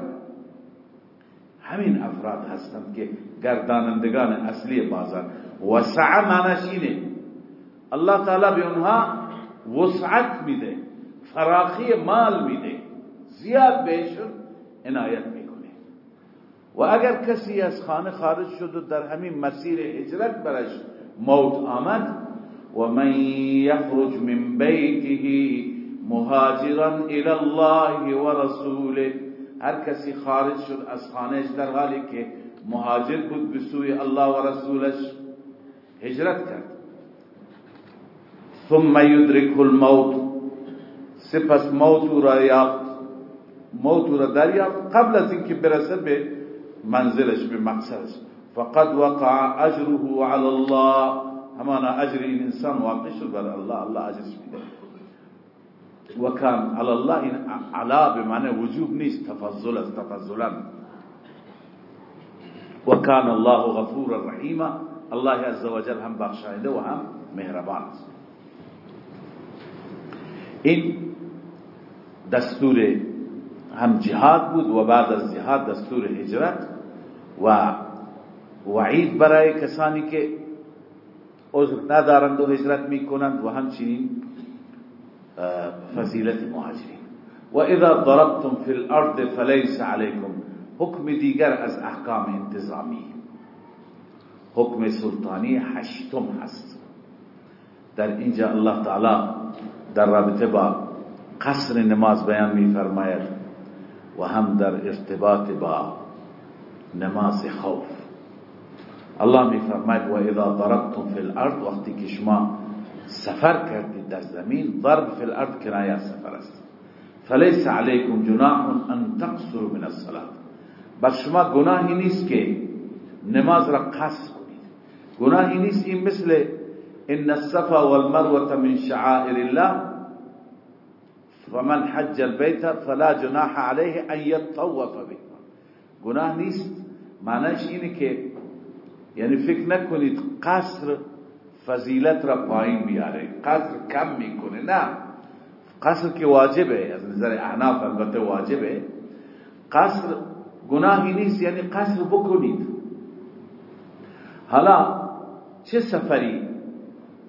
همین افراد هستند که گردانندگان اصلی بازار. وسع معنیش اینه. الله تعالی به اونها وسعت میده فراخی مال میده. زیاد بهشون عنایت و اگر کسی از خانه خارج شد و در همین مسیر هجرت برش موت آمد و من یخرج من بیته مهاجرا الى الله و رسوله. هر کسی خارج شد از خانهش در حالی که مهاجر بود به سوی الله و رسولش هجرت کرد. ثم يدرك الموت. سپس موت را یافت. موت را دریافت. قبل از اینکه برسه به منزلش به مقصدش فقد وقع أجره على الله. همانا إنسان واقع شد بر الله الله أجرش میده و کان على الله به معنی وجوب نیست تفضل تفضلا. و کان الله غفور رحیم الله عز وجل هم بخشاینده و هم مهربان. است این دستور هم جهاد بود و بعد از جهاد دستور هجرت و وعید برای کسانی که عذر ندارند و هجرت می‌کنند و همچنین فضیلت مهاجرین. و اذا ضربتم فی الارض فلیس علیکم حکم دیگر از احکام انتظامی. حکم سلطانی هشتم هست. در اینجا الله تعالی در رابطه با قصر نماز بیان میفرماید و هم در ارتباط با نماز خوف. الله می فرماید و اذا ضربتم فی الأرض وقتی که شما سفر کردید در زمین ضرب فی الأرض کنایه سفر است. فلیس علیکم جناح ان تقصروا من الصلاة. بر شما گناهی نیست که نماز را قصر کنید. گناهی نیست این مثل ان الصفا والمروة من شعائر الله ومن حج البيت فلا جناح عليه ان يطوف به. گناه نیست معنیش اینه که یعنی فکر نکنید قصر فضیلت را پایین بیاره قصر کم می‌کنه. نه. قصر که واجبه از نظر احناف البته واجبه. قصر گناهی نیست یعنی قصر بکنید. حالا چه سفری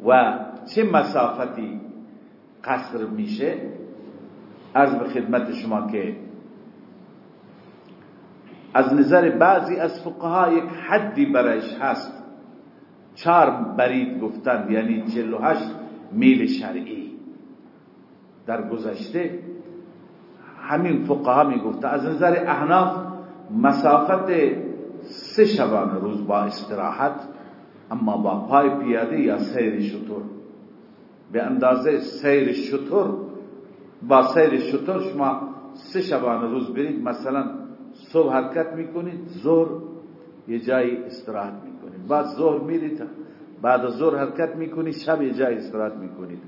و چه مسافتی قصر میشه؟ عرض به خدمت شما که از نظر بعضی از فقها یک حدی برایش هست. چهار برید گفتند یعنی 48 میل شرعی. در گذشته همین فقها می گفته از نظر احناف مسافت سه شبانه روز با استراحت اما با پای پیاده یا سیر شطور به اندازه سیر شطور با سیر شطور شما سه شبانه روز برید. مثلا صبح حرکت می‌کنید ظهر یه جای استراحت می‌کنید. بعد ظهر میرید بعد از ظهر حرکت می‌کنید شب یه جای استراحت می‌کنید.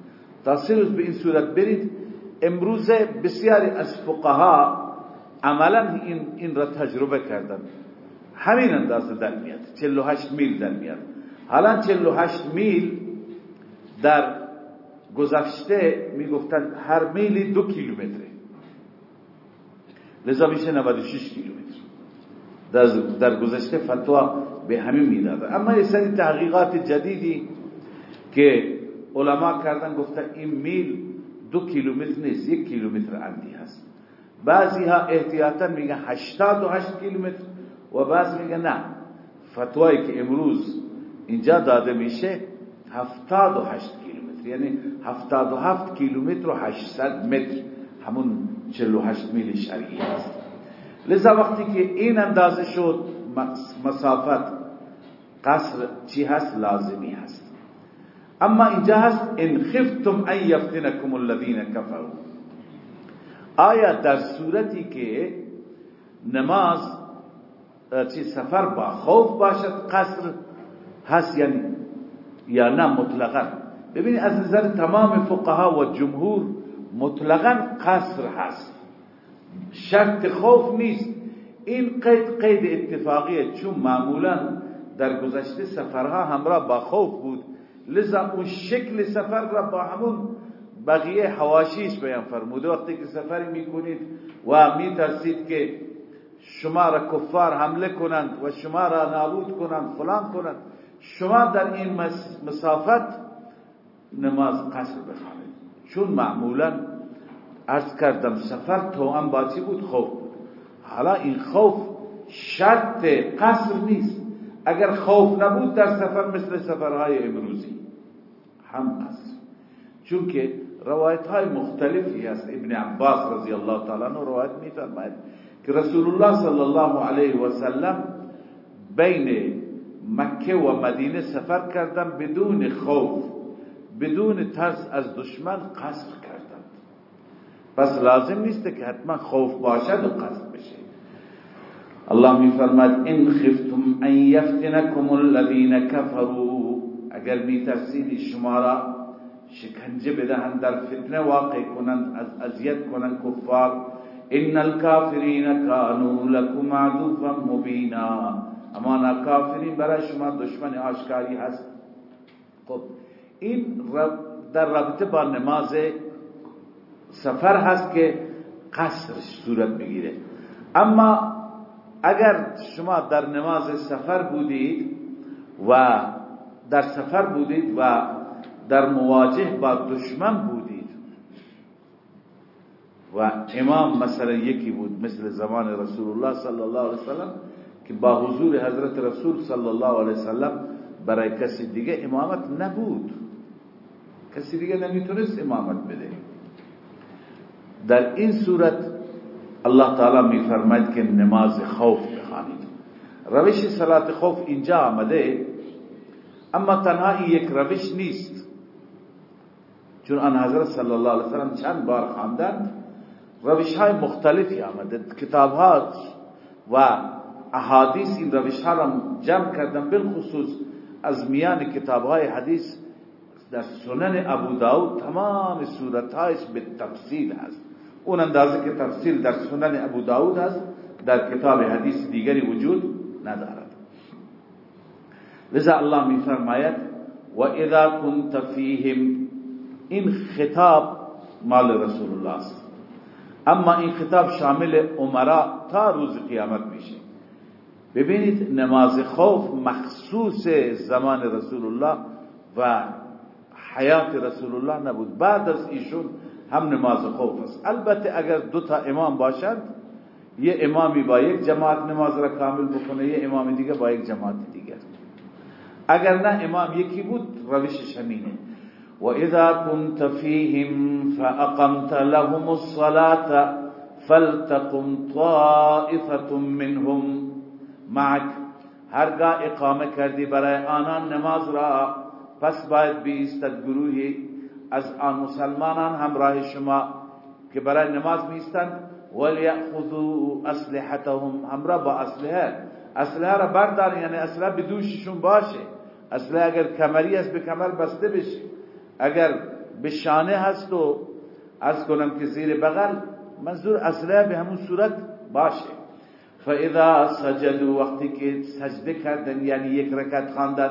تا سه روز به این صورت برید. امروز بسیاری از فقها عملا این, این را تجربه کردن. همین اندازه در میاد 48 میل در میاد. حالا 48 میل در گذشته می‌گفتن هر میلی دو کیلومتره. لذا میشه 96 کیلومتر. در, در گذشته فتوا به همین می‌داده اما یه سری تحقیقات جدیدی که علما کردن گفتن این میل دو کیلومتر نیست یک کیلومتر اندی هست. بعضی ها احتیاطا میگن 88 کیلومتر و بعض میگن نه. فتوایی که امروز اینجا داده میشه 78 کیلومتر. یعنی 77 کیلومتر و 800 متر. همون 48 میل شرعی است. لذا وقتی که این اندازه شد مسافت قصر چی هست؟ لازمی هست. اما اینجا هست ان خفتم ان یفتنکم الذین کفروا. آیا در صورتی که نماز چی سفر با خوف باشد قصر هست یعنی یا نه مطلقا؟ ببینید از نظر تمام فقها و جمهور مطلقا قصر هست. شرط خوف نیست. این قید قید اتفاقیه چون معمولا در گذشته سفرها همراه با خوف بود. لذا اون شکل سفر را با همون بقیه حواشیش بیان فرموده. وقتی که سفری می‌کنید و میترسید که شما را کفار حمله کنند و شما را نابود کنند فلان کنند شما در این مسافت نماز قصر بخوانید. چون معمولا ارز کردم سفر تو هم باچی بود خوف. حالا این خوف شرط قصر نیست. اگر خوف نبود در سفر مثل سفرهای امروزی. هم قصر. چون که روایت های مختلفی هست ابن عباس رضی الله تعالی عنہ روایت میفرماید که رسول الله صلی الله علیه و سلم بین مکه و مدینه سفر کردن بدون خوف. بدون ترس از دشمن قصر کردند. پس لازم نیست که حتما خوف باشد و قصر بشه. الله میفرماد ان خفتم ان یفتنکم الذین کفروا. اگر میترسید شما را شکنجه بدهند در فتنه واقع کنند از اذیت کنند کفار. ان الكافرین كانوا لكم عدوا مبینا. اما کافرین برای شما دشمن آشکاری هست. خب این در رابطه با نماز سفر هست که قصرش صورت بگیره اما اگر شما در نماز سفر بودید و در سفر بودید و در مواجه با دشمن بودید و امام مثلا یکی بود مثل زمان رسول الله صلی الله علیه وسلم که با حضور حضرت رسول صلی الله علیه وسلم برای کسی دیگه امامت نبود. کسی دیگه نمی‌تونست امامت بده. در این صورت الله تعالی میفرماید که نماز خوف بخوانید. روش صلات خوف اینجا آمده اما تنها یک روش نیست. چون آن حضرت صلی الله علیه وسلم چند بار خواندند روش های مختلفی آمده. کتاب ها و احادیث این روش ها را جمع کردن بالخصوص از میان کتاب های حدیث در سنن ابو داود تمام صورت هایش به تفصیل هست. اون اندازه که تفصیل در سنن ابو داود هست در کتاب حدیث دیگری وجود ندارد. لذا الله می فرماید و اذا كنت فیهم این خطاب مال رسول الله است. اما این خطاب شامل عمرا تا روز قیامت میشه. ببینید نماز خوف مخصوص زمان رسول الله و حیات رسول الله نبود. بعد از ایشون هم نماز خوف است. البته اگر دو تا امام باشند یه امامی با یک جماعت نماز را کامل بکنه یه امام دیگه با یک جماعت دیگر اگر نه امام یکی بود روش همینه و اذا كنت فيهم فاقمت لهم الصلاه فلتقم طائفه منهم معك هرگاه اقامه کردی برای آنان نماز را پس باید بیستد گروهی از آن مسلمانان همراه شما که برای نماز میستند ولیأخذوا اسلحتهم همراه با اسلحه. اسلحه را بردار یعنی اسلحه بدوششون باشه. اسلحه اگر کمری است، به کمر بسته بشه. اگر به شانه هست و از کنم که زیر بغل، منظور اسلحه به همون صورت باشه. فاذا سجدوا، وقتی که سجده کردن یعنی یک رکعت خواندن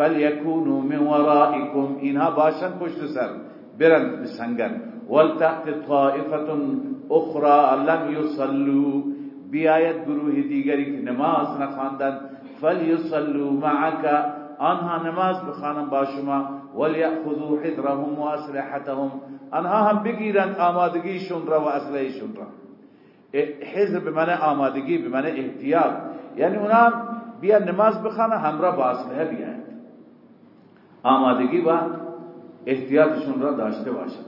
فلیکونوا من ورائکم اینها باشن پشت سر برن بسنگن. ولتأت طائفة أخرى لم يصلوا. بیایت گروه دیگری که نماز نخواندن فلیصلوا معك. آنها نماز بخوانن با شما. ولیأخذوا حذرهم و اسلحتهم آنها هم بگیرن آمادگیشون را و اسلحهشون را. حذر به معنی آمادگی به معنی احتیاط. یعنی اونا بیا نماز بخوانن همراه با اسلحه بیاین آمادگی و احتیاطشون را داشته باشند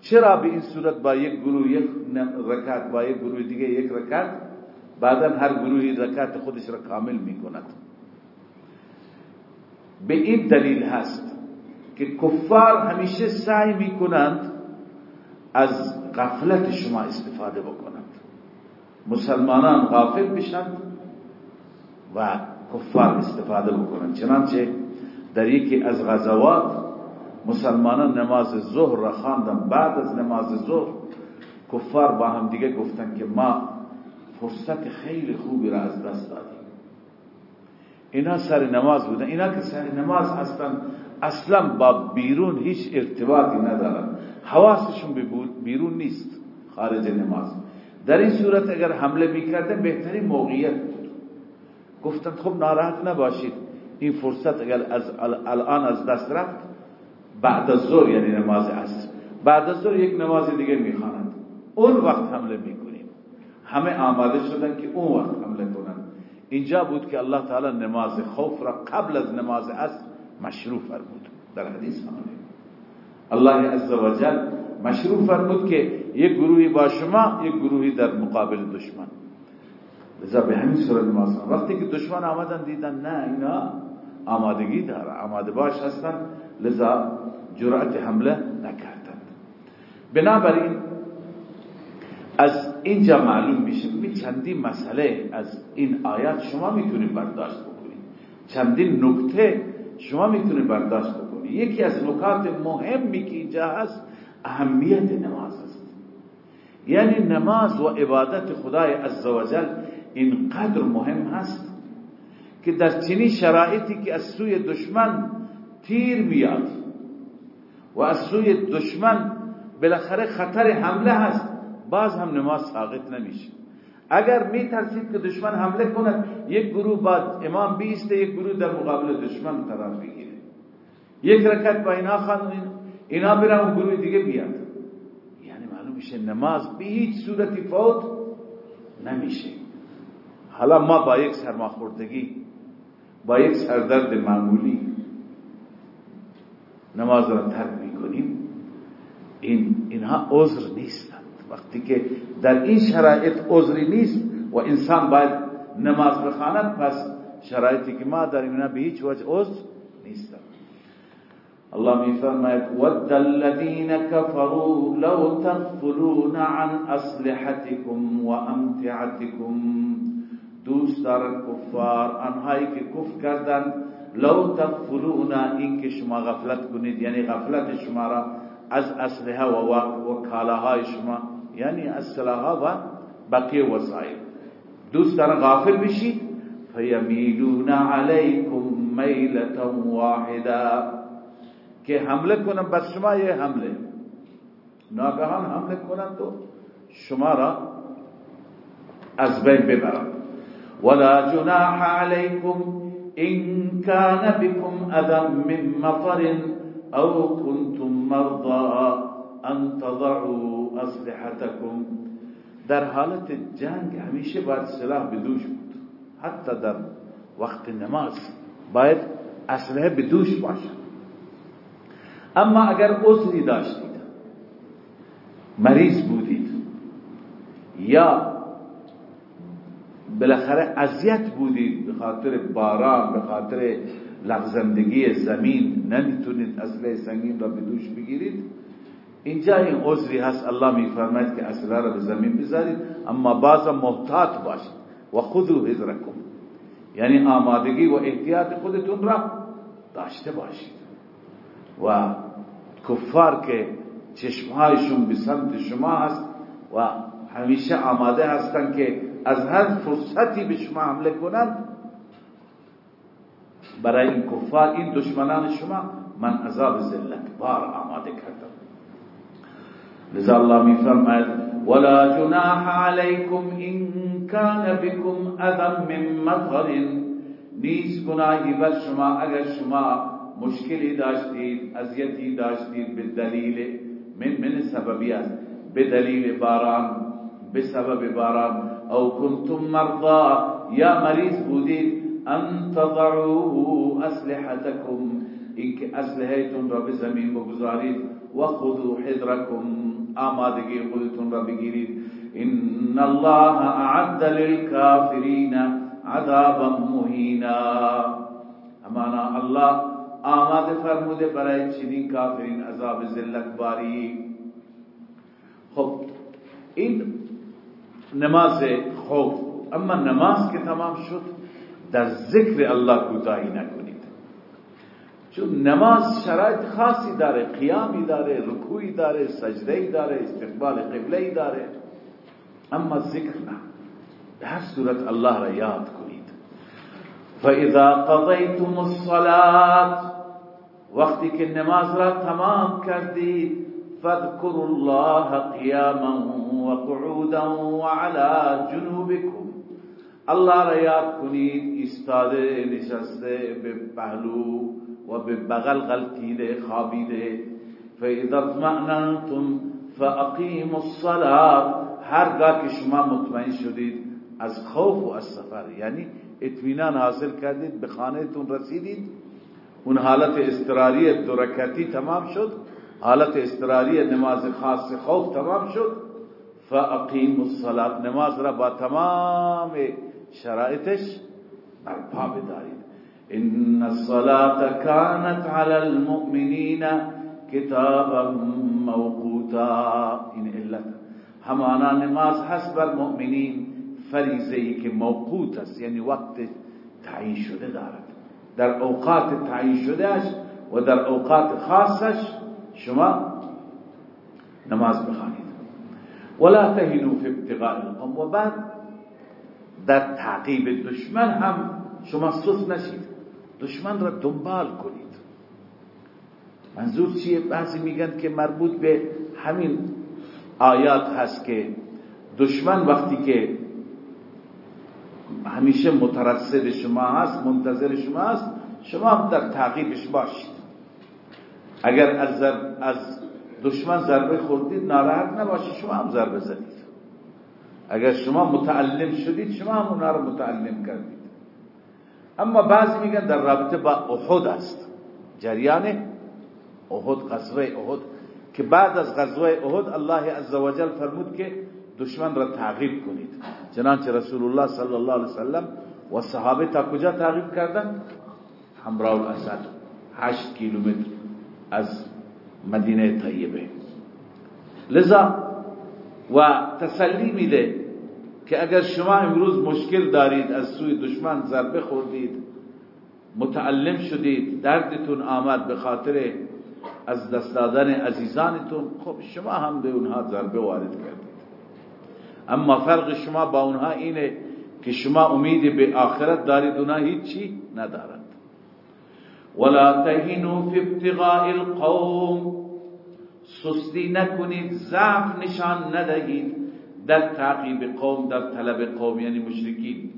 چرا به این صورت با یک گروه یک رکعت با یک گروه دیگه یک رکعت؟ بعدا هر گروهی رکعت خودش را کامل می کند به این دلیل هست که کفار همیشه سعی می کنند از غفلت شما استفاده بکنند. مسلمانان غافل بشند و کفار استفاده بکنند. چنانچه در یکی از غزوات مسلمانان نماز ظهر را خواندن. بعد از نماز ظهر کفار با هم دیگه گفتن که ما فرصت خیلی خوبی را از دست دادیم. اینا سر نماز بودن. اینا که سر نماز هستن اصلا با بیرون هیچ ارتباطی ندارن. حواسشون بیرون نیست خارج نماز. در این صورت اگر حمله می‌کردن بهترین موقعیت بود. گفتن خب ناراحت نباشید. این فرصت اگر از الان از دست رفت بعد از ظهر یعنی نماز عصر. بعد از ظهر یک نماز دیگه می‌خوانند. اون وقت حمله می‌کنیم. همه آماده شدن که اون وقت حمله کنند. اینجا بود که الله تعالی نماز خوف را قبل از نماز عصر مشروع فرمود. در حدیث آمده. الله عز و جل مشروع فرمود که یک گروهی با شما یک گروهی در مقابل دشمن. لذا به همین صورت نماز وقتی که دشمن آمدن دیدن نه اینا آمادگی داره آماده باش هستن. لذا جرأت حمله نکردند بنابراین از اینجا معلوم میشه می چندین مسئله از این آیات شما می‌تونید برداشت بکنید. چندین نکته شما می‌تونید برداشت بکنید. یکی از نکات مهمی که اینجا هست اهمیت نماز است. یعنی نماز و عبادت خدای عزوجل اینقدر مهم هست که در چنین شرایطی که از سوی دشمن تیر بیاد و از سوی دشمن بالاخره خطر حمله هست باز هم نماز ساقط نمیشه. اگر می ترسید که دشمن حمله کند یک گروه بعد امام بیسته یک گروه در مقابل دشمن قرار بگیره. یک رکعت با اینا خان اینا برن اون گروه دیگه بیاد. یعنی معلوم میشه نماز به هیچ صورتی فوت نمیشه. حالا ما با یک سرماخوردگی با یک سردرد معمولی نماز را ترک می‌کنیم. این اینها عذر نیستند. وقتی که در این شرایط عذری نیست و انسان باید نماز بخواند پس شرایطی که ما در اینا به هیچ وجه عذر نیستند. الله میفرماید ود الذين كفروا لو تغفلون عن اسلحتكم وامتعتكم دوست دارن کفار آنهایی که کفر کردن لو تغفلون این که شما غفلت کنید یعنی غفلت شما را از اسلحه و, و کالاهای شما یعنی اسلحه و بقیه وسایل. دوست دارن غافل بشید؟ فیمیلون علیکم میلتا واحده که حمله کنن بس شما یه حمله. ناگهان حمله کنن تو شما را از بین ببرن ولا جناح علیکم إن كان بكم أذى من مطر أو كنتم مرضى أن تضعوا أسلحتكم. در حالت جنگ همیشه باید سلاح بدوش بود. حتی در وقت نماز باید اسلحه بدوش باشه اما اگر عذری داشتید مریض بودید یا بالاخره اذیت بودید به خاطر باران به خاطر لغزندگی زمین. نمی‌تونید اسلحه سنگین را به دوش بگیرید. اینجا این عذری هست. الله میفرماید که اسلحه را به زمین بذارید. اما باز محتاط باشید. و خذو حذرکم. یعنی آمادگی و احتیاط خودتون را داشته باشید. و کفار که چشمهایشون به سمت شما هست و همیشه آماده هستن که از هر فرصتی به شما حمله کنند برای این کفار این دشمنان شما من عذاب ذلت بار آماده کردم. لذا الله می فرماید ولا جناح علیکم این کان بكم اذى من مطر. نیز گناهی بر شما اگر شما مشکلی داشتید اذیتی داشتید به دلیل من من سببی است. به دلیل باران به سبب باران او کنتم مرضا، یا مریض بودید ان تضعوا اسلحتكم اینکه اسلحهتون را به زمین بگذارید و خذوا حذركم آمادگی خودتون را بگیرید. ان الله اعد للكافرين عذابا مهینا. امانا الله آماده فرموده برای چنین کافرین عذاب ذلت باری. خب، این نماز خوف اما نماز که تمام شد در ذکر الله کوتاهی نکنید. چون نماز شرایط خاصی داره قیامی داره رکوعی داره سجدهی داره استقبال قبله داره. اما ذکر نه. به هر صورت الله را یاد کنید. فاذا قضیتم الصلاة وقتی که نماز را تمام کردید فاذكروا الله قياما وقعودا وعلى جنوبكم. الله را یاد کنید ایستاده نشسته به پهلو و به بغل غلطیده خوابیده. فاذا اطمأننتم فاقیموا الصلاة. هرگاه که شما مطمئن شدید از خوف و از سفر یعنی اطمینان حاصل کردید به خانهتون رسیدید. اون حالت استراری دو تمام شد. حالت استراری نماز خاص خوف تمام شد. فاقیم الصلاة. نماز را با تمام شرائطش برپا بدارید. ان الصلاة كانت على المؤمنین کتابا موقوتا. این علت. همانا نماز هست بر مؤمنین که موقوت است یعنی وقت تعیین شده دارد. در اوقات تعیین شدهش و در اوقات خاصش شما نماز بخوانید. ولا تهنوا في ابتغاء القوم. و بعد در تعقیب دشمن هم شما سست نشید. دشمن را دنبال کنید. منظور چیه؟ بعضی میگن که مربوط به همین آیات هست که دشمن وقتی که همیشه مترصد شما هست منتظر شما هست شما هم در تعقیبش باشید. اگر از, از دشمن ضربه خوردید ناراحت نباشید شما هم ضربه زدید. اگر شما متعلم شدید شما هم اونا رو متعلم کردید. اما بعضی میگن در رابطه با احد است. جریان احد غزوه احد. که بعد از غزوه احد الله عزوجل فرمود که دشمن را تعقیب کنید. چنانچه رسول الله صلی الله علیه وسلم و صحابه تا کجا تعقیب کردن؟ همراه الاسد 8 کیلومتر. از مدینه طیبه. لذا و تسلی میده که اگر شما امروز مشکل دارید از سوی دشمن ضربه خوردید متعلم شدید دردتون آمد به خاطر از دست دادن عزیزانتون خب شما هم به اونها ضربه وارد کردید. اما فرق شما با اونها اینه که شما امید به آخرت دارید اونها هیچی ندارد ولا تهنوا في ابتغاء القوم. سستی نکنید ضعف نشان ندهید. در تعقیب قوم در طلب قوم یعنی مشرکین.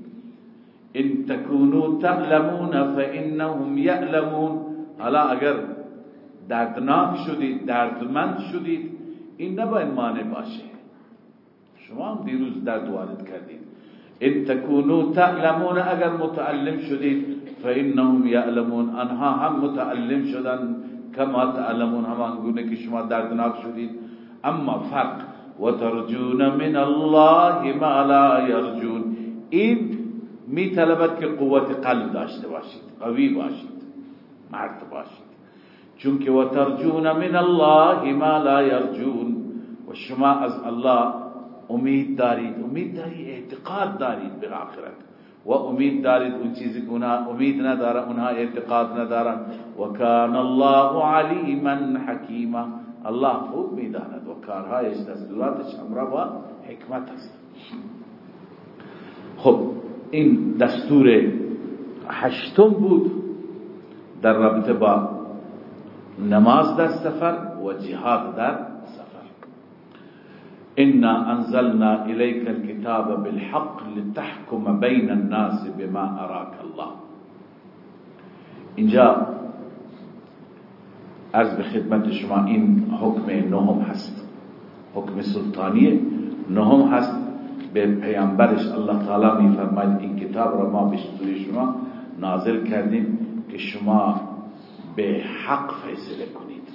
ان تكونوا تعلمون فانهم يعلمون حالا اگر دردناک شدید دردمند شدید این نباید مانع باشه. شما هم دیروز درد وارد کردید. إن تکونو تعلمون اگر متعلم شدید فإنهم یعلمون أنها هم متعلم شدن کما تعلمون. همان گونه که شما دردناک شدید. أما فرق و ترجون من الله ما لا یرجون این می طلبت که قوت قلب داشته باشید قوی باشید مرد باشید. چون که و ترجون من الله ما لا یرجون و شما از الله امید دارید. امید دارید اعتقاد دارید به آخرت. و امید دارید اون چیزی که امید نداره اونها اعتقاد ندارن. و کان الله علیما حکیما. الله خوب می‌داند. و کارهایش دستوراتش همراه با حکمت است. خب این دستور هشتم بود. در رابطه با نماز در سفر و جهاد در انا انزلنا الیک الكتاب بالحق لتحكم بین الناس بما اراك الله. اینجا از به خدمت شما حکم نهم هست. حکم سلطانی نهم هست. به الله تعالی می فرماید این کتاب را ما به شما نازل کردیم که شما به حق فیصله کنید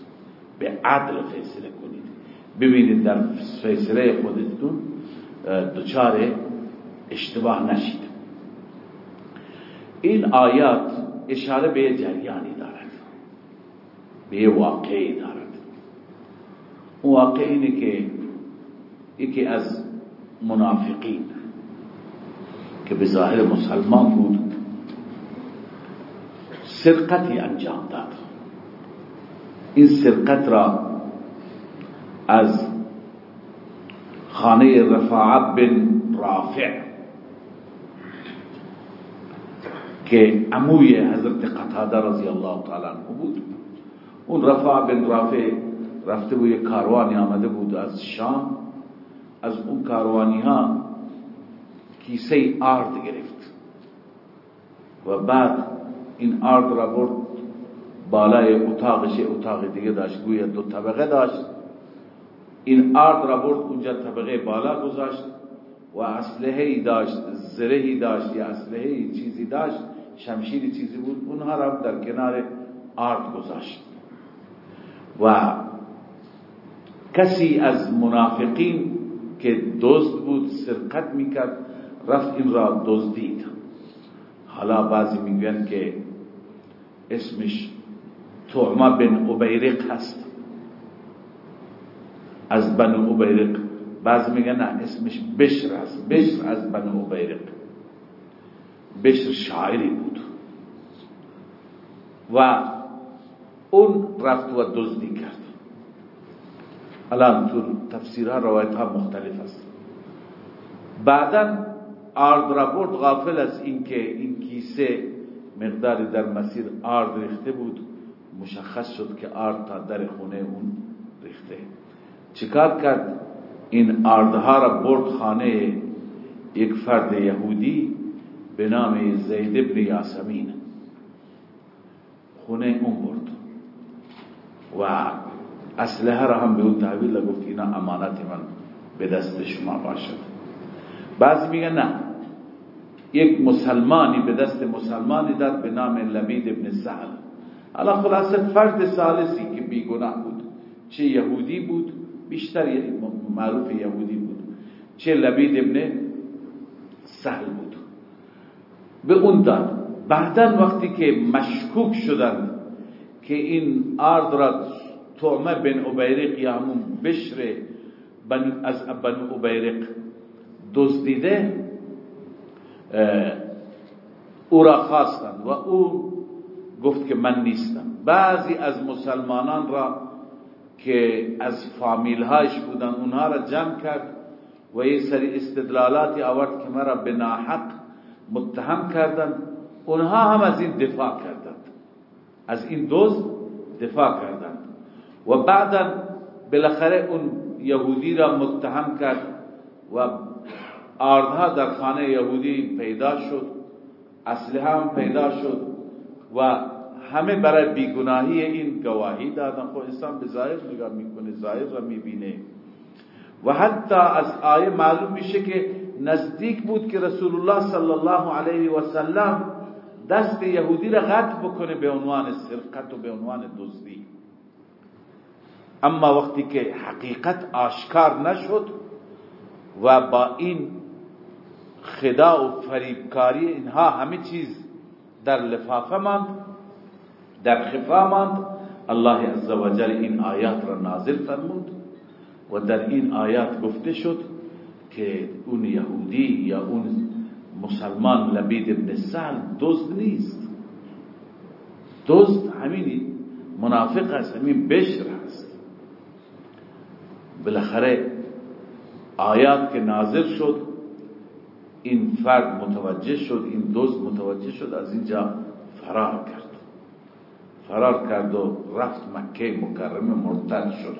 به عدل فیصله کنید ببینید در فیصله خودتون دچار اشتباه نشید. این آیات اشاره به جریانی دارد به واقعی دارد. اون واقع اینه که یکی از منافقین که به ظاهر مسلمان بود سرقتی انجام داد. این سرقت را از خانه رفاعت بن رافع که عموی حضرت قتاده رضی الله تعالی عنه بود. اون رفاع بن رافع رفته بود یک کاروانی آمده بود از شام. از اون کاروانی ها کیسه آرد گرفت و بعد این آرد را برد بالای اتاقش اتاق دیگه داشت گویا دو طبقه داشت. این آرد را برد اونجا طبقه بالا گذاشت و اسلحه داشت زرهی داشت یا اسلحه چیزی داشت شمشیری چیزی بود اونها را در کنار آرد گذاشت. و کسی از منافقین که دزد بود سرقت می‌کرد رفت این را دزدید. حالا بعضی میگن که اسمش توما بن عبیرق هست. از بن عبیرق. بعضی میگن نه اسمش بشر هست بشر از بن عبیرق. بشر شاعری بود. و اون رفت و دزدی کرد. الان تو تفسیرها روایت ها مختلف است. بعدا آرد را برد غافل از اینکه این کیسه مقداری در مسیر آرد ریخته بود مشخص شد که آرد تا در خونه اون ریخته. چیکار کرد؟ این آردها را برد خانه یک فرد یهودی به نام زید ابن یاسمین. خونه اون برد. و اسلحه را هم به اون تحویل گفت اینا امانت من به دست شما باشد. بعضی میگن نه. یک مسلمانی به دست مسلمانی داد به نام لبید ابن سهل. حالا خلاصه فرد سالسی که بیگناه بود چه یهودی بود بیشتر معروف یهودی بود چه لبید ابن سهل بود. به اون داد. بعدا وقتی که مشکوک شدند که این آرد را تومه بن عبیرق یا همون بشر بن از بن عبیرق دزدیده او را خواستند و او گفت که من نیستم. بعضی از مسلمانان را که از فامیل هایش بودن اونها را جمع کرد و یه سری استدلالاتی آورد که مرا به ناحق متهم کردند. اونها هم از این دفاع کردند. از این دوز دفاع کردند. و بعدا بالاخره اون یهودی را متهم کرد و آردها در خانه یهودی پیدا شد اسلحه هم پیدا شد و همه برای بیگناهی این گواهی دادن. خب انسان به ظاهر نگاه می‌کنه ظاهر را می‌بینه. و حتی از آیه معلوم میشه که نزدیک بود که رسول الله صلی الله علیه و سلم دست یهودی را قطع بکنه به عنوان سرقت و به عنوان دزدی. اما وقتی که حقیقت آشکار نشد و با این خدا و فریبکاری اینها همه چیز در لفافه ماند در خفا ماند. الله عزوجل این آیات را نازل فرمود و در این آیات گفته شد که اون یهودی یا اون مسلمان لبید ابن سهل دزد نیست. دزد همین منافق است همین بشر هست بالاخره آیات که نازل شد این فرد متوجه شد این دزد متوجه شد از اینجا فرار کرد. فرار کرد و رفت مکه مکرمه مرتد شد.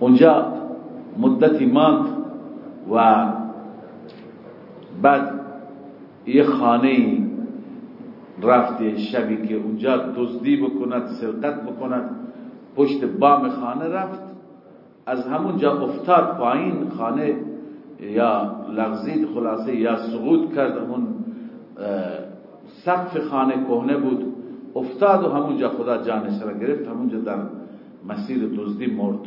اونجا مدتی ماند و بعد یه خانه رفت شبی که اونجا دزدی بکند سرقت بکند پشت بام خانه رفت. از همونجا افتاد پایین خانه یا لغزید خلاصه یا سقوط کرد. اون سقف خانه کهنه بود. افتاد و همونجا خدا جانش را گرفت همونجا در مسیر دزدی مرد.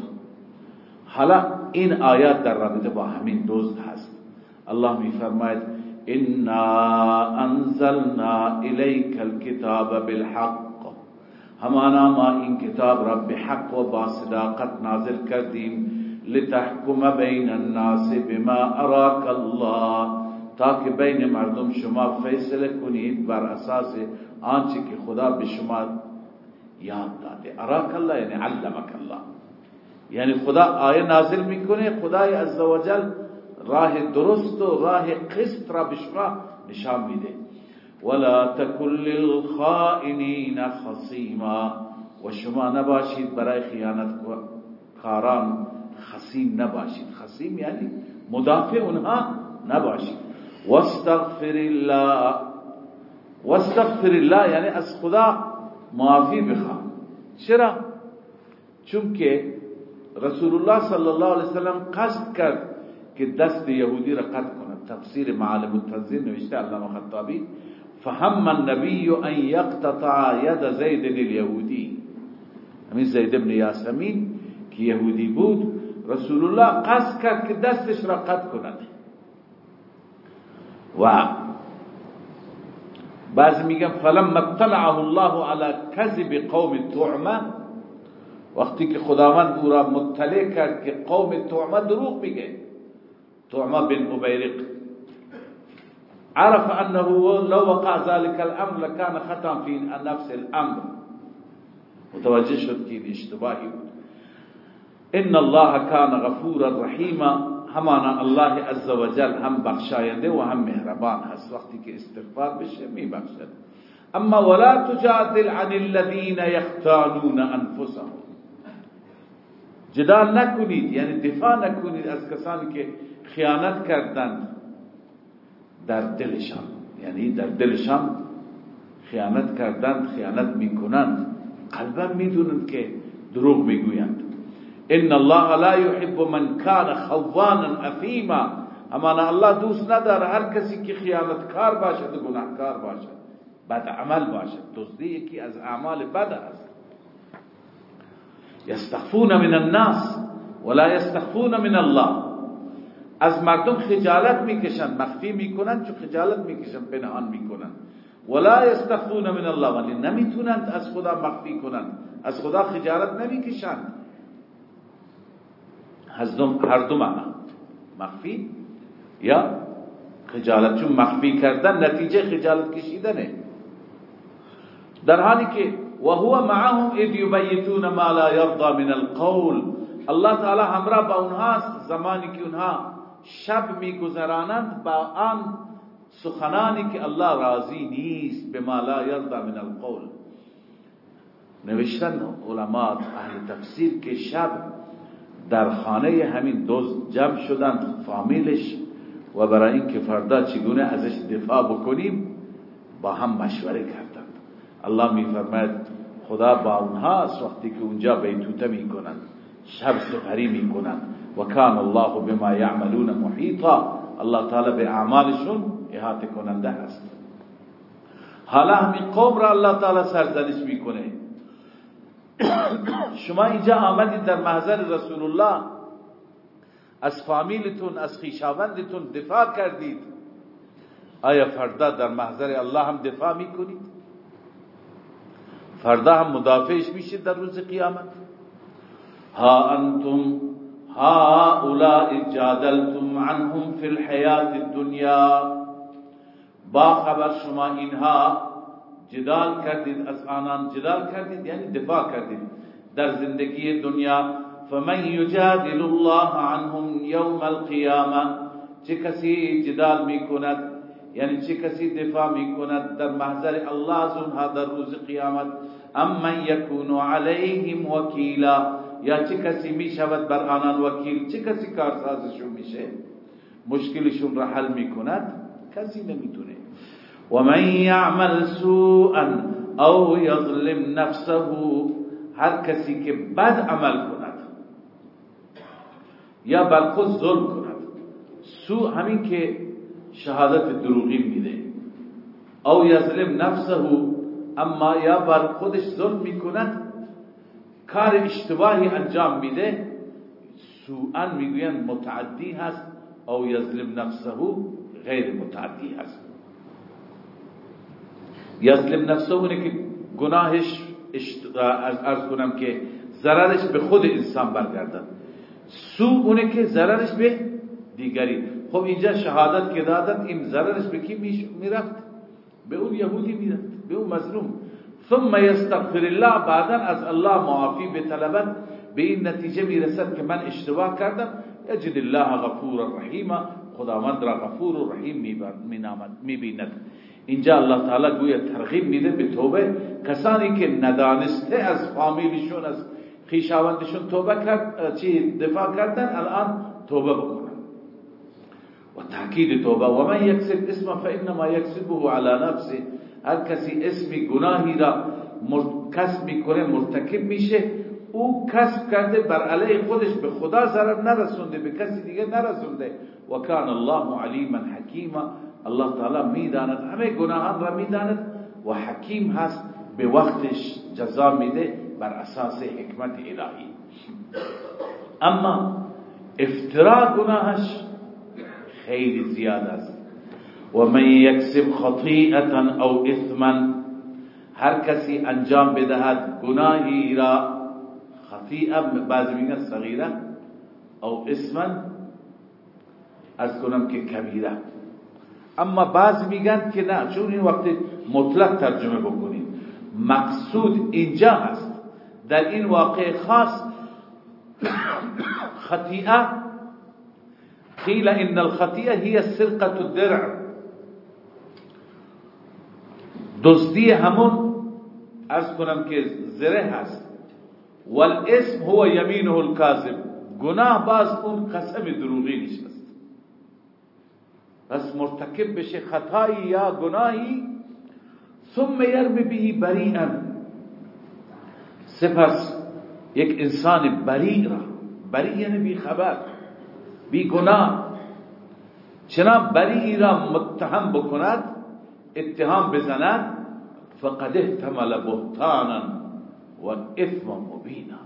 حالا این آیات در رابطه با همین دزد هست. الله می فرماید انا انزلنا الیک الكتاب بالحق. همانا ما این کتاب را به حق و با صداقت نازل کردیم. لتحکم بین الناس بما اراک الله. تا که بین مردم شما فیصله کنید بر اساس آنچه که خدا به شما یاد داده. اراک الله یعنی علمک الله. یعنی خدا آیه نازل میکنه، خدای عزوجل راه درست و راه قسط را به شما نشان میده. ولا تکن للخائنین خصیما. و شما نباشید برای خیانت کاران خصیم نباشید. خصیم یعنی مدافع اونها نباشید. واستغفر الله. واستغفر الله یعنی از خدا معافی بخواه چرا؟ چون که رسول الله صلی الله علیه وسلم قصد کرد که دست یهودی را قطع کند. تفسیر معالم التنزیل نوشته علامه خطابی فهم النبی ان یقتطع ید زید الیهودی همین زید ابن یاسمین که یهودی بود رسول الله قصد کرد که دستش را قطع کند. و بعضی میگن فلما اطلعه الله على کذب قوم تعمه وقتی که خداوند أو را مطلع کرد که قوم تعمه دروغ میگه. تعمه بن ابیرق عرف انه لو وقع ذلك الامر لكان خطا في نفس الامر. متوجه شد که اشتباهی بود. ان الله كان غفورا رحیما. همانا الله عز وجل هم بخشاینده و هم مهربان هست. وقتی که استغفار بشه میبخشد. اما ولا تجادل عن الذين يختانون انفسهم. جدال نکنید یعنی دفاع نکنید از کسانی که خیانت کردند در دلشان. یعنی در دلشان خیانت کردند خیانت می‌کنند قلبا می‌دونند که دروغ می‌گویند. إن الله لا يحب من كان خوانا اثیما أما الله دوست نداره هر کسی که خیانتکار باشد و گناهکار باشد بد عمل باشد. دزدی یکی از اعمال بد است. یستخفون من الناس ولا یستخفون من الله. از مردم خجالت میکشن مخفی میکنن چون خجالت میکشن پنهان میکنن ولا یستخفون من الله ولی نمیتونند از خدا مخفی کنند. از خدا خجالت نمیکشند. هر دو معنا مخفی یا خجالت. چون مخفی کردن نتیجه خجالت کشیدنه. در حالی که و هو معهم اذ یبیتون ما لا یرضى من القول. الله تعالی همراه با اونهاست زمانی که اونها شب میگذرانند با آن سخنانی که الله راضی نیست. به ما لا یرضى من القول. نوشتن علماء اهل تفسیر که شب در خانه همین دوست جمع شدند فامیلش و برای اینکه فردا چگونه ازش دفاع بکنیم با هم مشوره کردند. الله میفرماید خدا با اونهاست وقتی که اونجا بیتوته می‌کنن شب سپری می‌کنن و کان الله بما یعملون محیطا. الله تعالی به اعمالشون احاطه کننده هست حالا همین قوم را الله تعالی سرزنش می‌کنه. شما اینجا آمدید در محضر رسول الله از فامیلتون از خیشاوندتون دفاع کردید. آیا فردا در محضر الله هم دفاع می‌کنید؟ فردا هم مدافعش میشید در روز قیامت؟ ها انتم ها اولائی جادلتم عنهم فی الحیات الدنیا. با خبر شما اینها جدال کردید از آنان جدال کردید یعنی دفاع کردید در زندگی دنیا. فمن یجادل الله عنهم یوم القیامه چه کسی جدال می‌کند؟ یعنی چه کسی دفاع می‌کند در محضر الله از اونها در روز قیامت؟ ام من یکون علیهم وکیلا یا چه کسی می‌شود بر آنان وکیل؟ چه کسی کارسازشون میشه؟ مشکلشون را حل می‌کند؟ کسی نمی‌تونه و من یعمل سوءا او یظلم نفسه هر کسی که بد عمل کند یا بر خود ظلم کند سو همین که شهادت دروغی میده. او یظلم نفسه اما یا بر خودش ظلم می‌کند کار اشتباهی انجام میده سوءا می‌گویند متعدی هست او یظلم نفسه غیر متعدی هست. یظلم نفسه اونه که گناهش ارز کنم که ضررش به خود انسان برگردن سو اونه که ضررش به دیگری. خب اینجا شهادت که دادن این ضررش به کی می‌رفت؟ به اون یهودی می‌رفت به اون مظلوم. ثم یستغفر الله بعدا از الله معافی به طلبت به این نتیجه می‌رسد که من اشتباه کردم. یجد الله غفور رحیم خداوند را غفور و رحیم می‌بیند. اینجا الله تعالی گویا ترغیب میده به توبه. کسانی که ندانسته از فامیلشون از خیشاوندشون توبه کرد چی دفاع کردن الان توبه بکنن. و تاکید توبه. و من یکسب اسم فانما یکسبه على نفسه هر کسی اسمی گناهی را کسب می‌کنه مرتکب میشه. او کسب کرده بر علیه خودش به خدا ضرر نرسونده به کسی دیگه نرسونده. و کان الله علیما حکیما. الله تعالی می‌داند همه گناهان را می‌داند و حکیم هست به وقتش جزا میده بر اساس حکمت الهی. اما افترا گناهش خیلی زیاد است. و من یکسب خطیئتا او اثما هر کسی انجام بدهد گناهی را خطیئه بعضی میگن صغیره او اسما از کنم که کبیره. اما بعض میگن که نه چون این وقت مطلق ترجمه بکنیم مقصود اینجا هست. در این واقع خاص خطیئه قیل ان الخطیئه هي سرقة الدرع. دزدی همون ارز کنم که زره هست. والاسم هو یمینه الكاذب گناه باز اون قسم دروغی نشست پس مرتکب بشه خطایی یا گناهی ثم یرمی بهی بریئا. سپس یک انسان بری را. بری یعنی بی خبر بی گناه. چنان بری را متهم بکند اتهام بزند فقد احتمل بهتانا و اثم مبینا.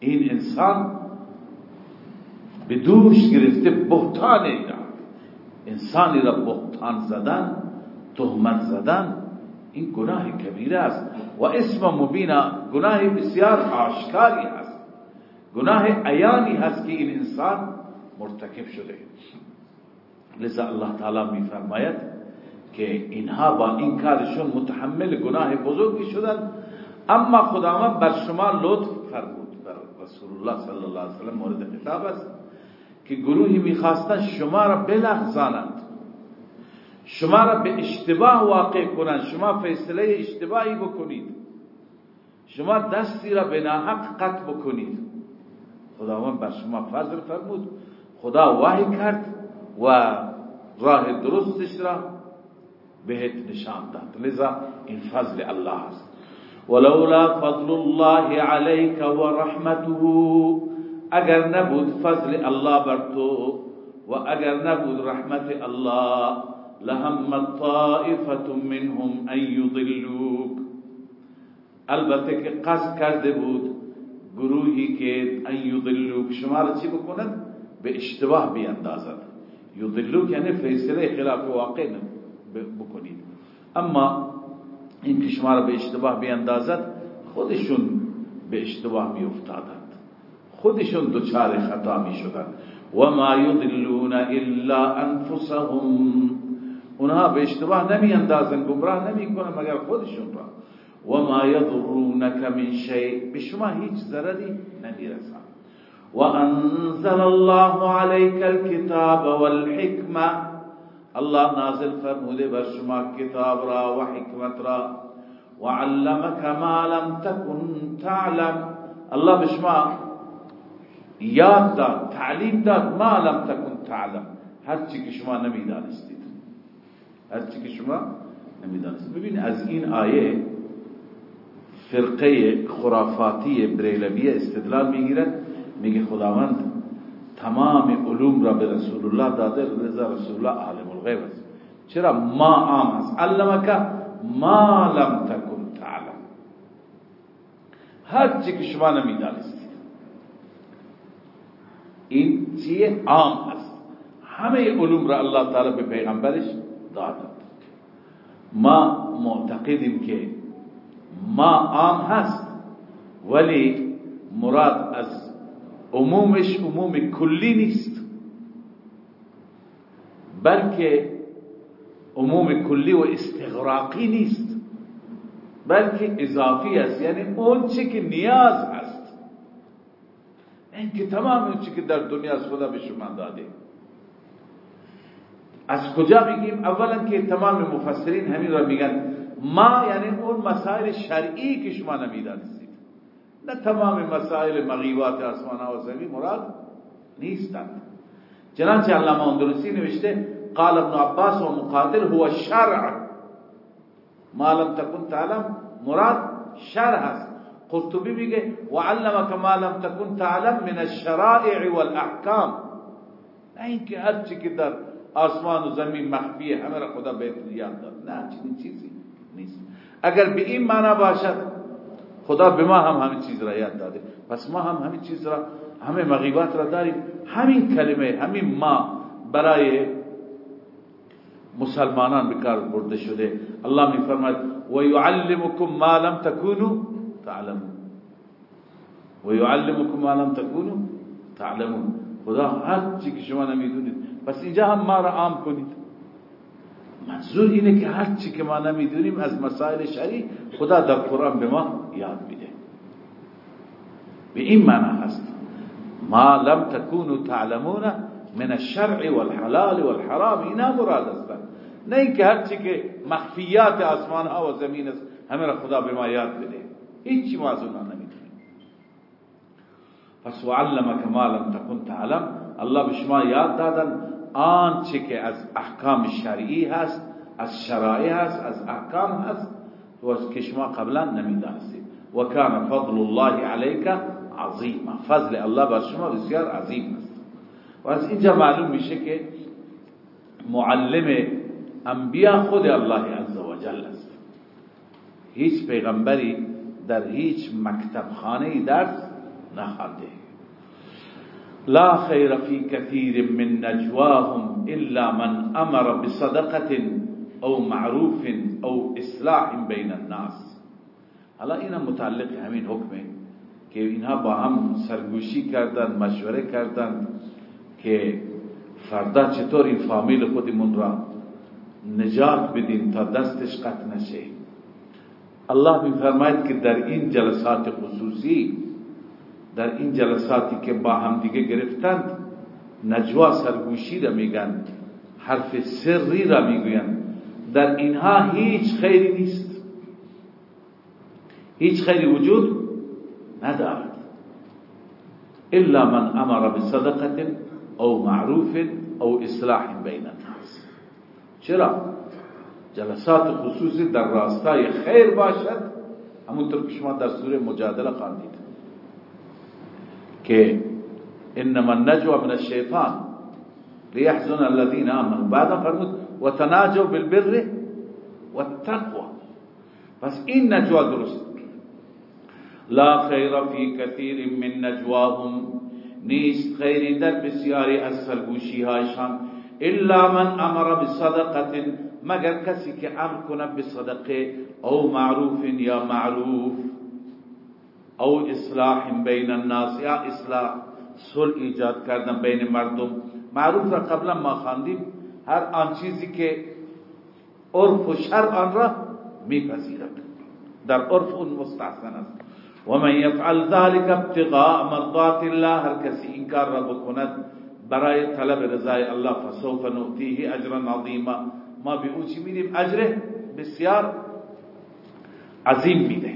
این انسان به دوش گرفته بهتان انسانی را بهتان زدن تهمت زدن این گناه کبیره است. و اسم مبینا گناه بسیار آشکاری است گناه عیانی هست که این انسان مرتکب شده. لذا الله تعالی می فرماید که اینها با این کارشون متحمل گناه بزرگی شدن. اما خداوند بر شما لطف فرمود. بر رسول الله صلی الله علیه وسلم مورد خطاب است. که گروهی می‌خواستن شما را بلغزانند. شما را به اشتباه واقع کنند. شما فیصله اشتباهی بکنید. شما دستی را به ناحق قط بکنید. خداوند بر شما فضل فرمود. خدا وحی کرد و راه درستش را بهت نشان داد. لذا این فضل الله است. ولولا فضل الله عليك ورحمته اگر نبود فضل الله بر تو و اگر نبود رحمت الله لهم طائفة منهم أن يضلوك. البته که قصد کرده بود گروهی که أن یضلوک شما را چی بکنند به اشتباه بیاندازد. یضلوک یعنی فیصله خلاف واقع بکنید. اما این که شما را به اشتباه بیاندازد خودشون به اشتباه می افتادند خودشون دچار خطا می شدند و ما یضلون الا انفسهم. اونها به اشتباه نمی اندازن گمراه نمی کنن مگر خودشون را. و ما یضرونک من شیء. به شما هیچ ضرری نمیرسن و انزل الله عليك الكتاب والحکمه. الله نازل فرموده بر شما کتاب را و حکمت را. وعلمك ما لم تكن تعلم. الله به شما یاد داد تعلیم داد ما لم تكن تعلم. هر چی که شما نمی‌دانستید. هر چی که شما نمی‌دانستید. ببین از این آیه فرقه خرافاتی بریلوی استدلال می‌گیرد میگه خداوند تمام علوم را به رسول الله داده رضا رسول الله عالم الغیب است. چرا ما عام است؟ علمک ما لم تکن تعلم. هر چی که شما نمی‌دانستید. این چیه؟ عام است. همه علوم را الله تعالی به پیغمبرش داده ما معتقدیم که ما عام هست ولی مراد از عمومش عموم کلی نیست. بلکه عموم کلی و استغراقی نیست. بلکه اضافی است. یعنی اون چی که نیاز هست. این که تمام چی که در دنیا از خدا به شما داده. از کجا میگیم اولا که تمام مفسرین همین را میگن. ما یعنی اون مسائل شرعی که شما نمی‌دانستید. نه تمام مسائل مغیبات آسمان و زمین مراد نیستند. چنانچه علامه اندلسی نوشته قال ابن عباس و مقادر هو شرع. ما لم تكن تعلم مراد شرع هست قرطبی میگه وعلمك ما لم تكن تعلم من الشرائع والاحکام نه اینکه هر چی که در آسمان و زمین مخفیه همه را خدا بهت یاد داد. نه چنین چیزی نیست. اگر به این معنا باشد خدا به ما هم همین چیز را یاد داده. پس ما هم همین چیز را همه مغیبات را داریم. همین کلمه همین ما برای مسلمانان بکار برده شده. الله می فرماید و یعلمکم ما لم تکونوا تعلمون. و یعلمکم ما لم تکونوا تعلمون. خدا هر چی که شما نمیدونید. پس اینجا هم ما را عام کنید. منظور اینه که هر چی که ما نمیدونیم از مسائل شرعی خدا در قرآن به ما یاد میده. به این معنی هست. ما لم تكونوا تعلمون من الشرع والحلال والحرام. اینا مراد است. نه اینکه هر چی که مخفیات آسمان ها و زمین است همه را خدا به ما یاد بده هیچی ما از اونها پس وعلمك ما لم تعلم. الله به شما یاد دادن آنچه که از احکام شرعی هست از شرایع هست از احکام هست و که شما قبلا نمی‌دانستید. و کان فضل الله علیک عظیم. فضل الله بر شما بسیار عظیم است. و از اینجا معلوم میشه که معلم انبیا خود الله عز و جل است. هیچ پیغمبری در هیچ مکتب خانه درس نخوانده. لا خير في كثير من نجواهم إلا من أمر بصدقة أو معروف أو إصلاح بين الناس. حالا اینا متعلق همین حکمه که اینها با هم سرگوشی کردن مشوره کردن که فردا چطور این فامیل خودمون را نجات بدیم تا دستش قطع نشه. الله میفرماید که در این جلسات خصوصی در این جلساتی که با هم دیگه گرفتند نجوا سرگوشی را میگن حرف سری را می‌گوین در اینها هیچ خیری نیست. هیچ خیری وجود ندارد. الا من امر بصدقه او معروف او اصلاح بین الناس. چرا؟ جلسات خصوصی در راستای خیر باشد. همونطور که شما در سوره مجادله خواندید. که انما النجوى من الشیطان لیحزن الذين آمنوا. بعد فرمود وتناجوا بالبر والتقوى. پس این نجوا درست. لا خیر فی کثیر من نجواهم. نیست خیری در بسیاری از سرگوشی هایشان الا من أمر بصدقة مگر کسی که أمر کنه به صدقه أو معروف یا معروف. أو اصلاح بین الناس یا اصلاح صلح ایجاد کردن بین مردم. معروف را قبلا ما خواندیم. هر آن چیزی که عرف و شرع آن را میپذیرد. در عرف اون مستحسن است. و من یفعل ذلك ابتغاء مرضات الله هر کسی این کار را بکند برای طلب رضای الله فسوف نؤتیه اجرا عظیما. ما به أو چی میدیم اجر بسیار عظیم میده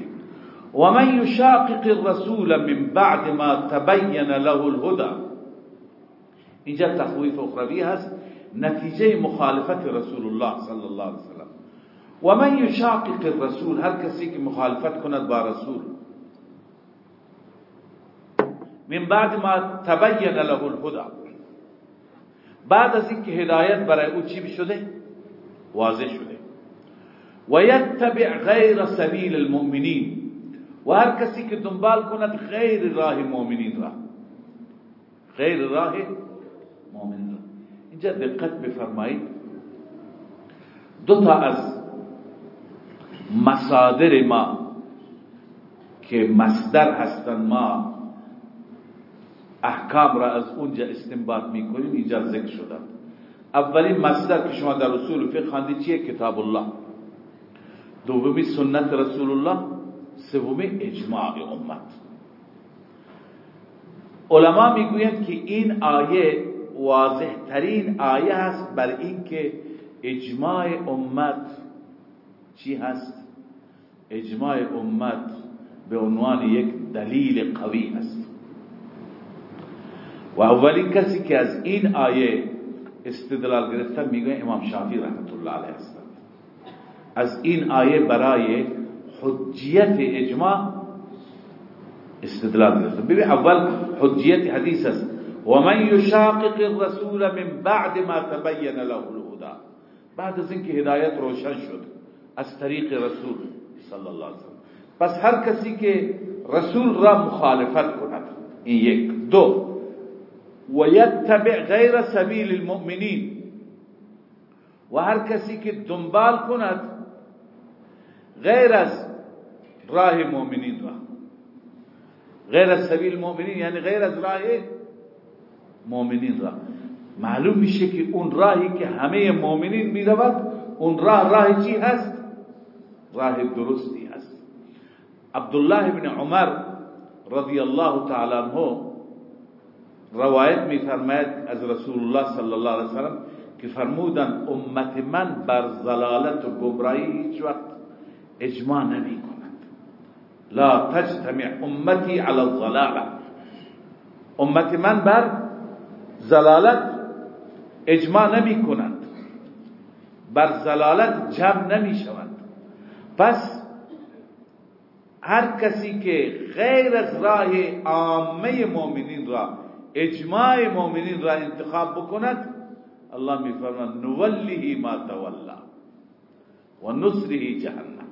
و من یشاقق الرسول من بعد ما تبین له الهدى. اینجا تخویف اخروی هست نتیجه مخالفت رسول الله صلی الله علیه وسلم. و من یشاقق الرسول هر کسی که مخالفت کند با رسول؟ من بعد ما تبین له الهدى. بعد از اینکه هدایت برای أو چی شده واضح شده. و یتبع غیر سبیل المؤمنین و هر کسی که دنبال کند غیر راه مؤمنین را. غیر راه مؤمنین را. اینجا دقت بفرمایید. دو تا از مصادر ما که مصدر هستن ما احکام را از اونجا استنباط می‌کنیم اینجا ذکر شدن. اولین مصدر که شما در رسول فقه خواندید چیه؟ کتاب الله دومی سنت رسول الله سومی اجماع امت. علما می‌گویند که این آیه واضح ترین آیه هست بر اینکه اجماع امت چی هست؟ اجماع امت به عنوان یک دلیل قوی است و اولین کسی که از این آیه استدلال گرفتن میگه امام شافعی رحمت الله علیه هستند از این آیه برای حجیت اجماع استدلال گرفتن. ببین اول حجیت حدیث است. و من یشاقق الرسول من بعد ما تبین له الهدى. بعد از اینکه هدایت روشن شد از طریق رسول صلی الله علیه وسلم. پس هر کسی که رسول را مخالفت کند این یک. دو و یتبع غیر سبیل المؤمنین و هر کسی که دنبال کند غیر از راه مؤمنین را. غیر از سبیل المؤمنین یعنی غیر از راه مؤمنین را. معلوم میشه که اون راهی که همه مؤمنین میرود اون راه راه چی هست؟ راه درستی هست. عبدالله بن عمر رضی الله تعالی عنہ روایت میفرماید از رسول الله صلی الله علیه وسلم که فرمودن امت من بر ضلالت و گمراهی هیچ وقت اجماع نمی کند لا تجتمع امتی علی الضلاله امت من بر ضلالت اجماع نمی کند بر ضلالت جمع نمی شود پس هر کسی که غیر از راه عامه مؤمنین را اجماع مؤمنین را انتخاب بکند الله میفرماید نوله ما تولا و نصره جهنم.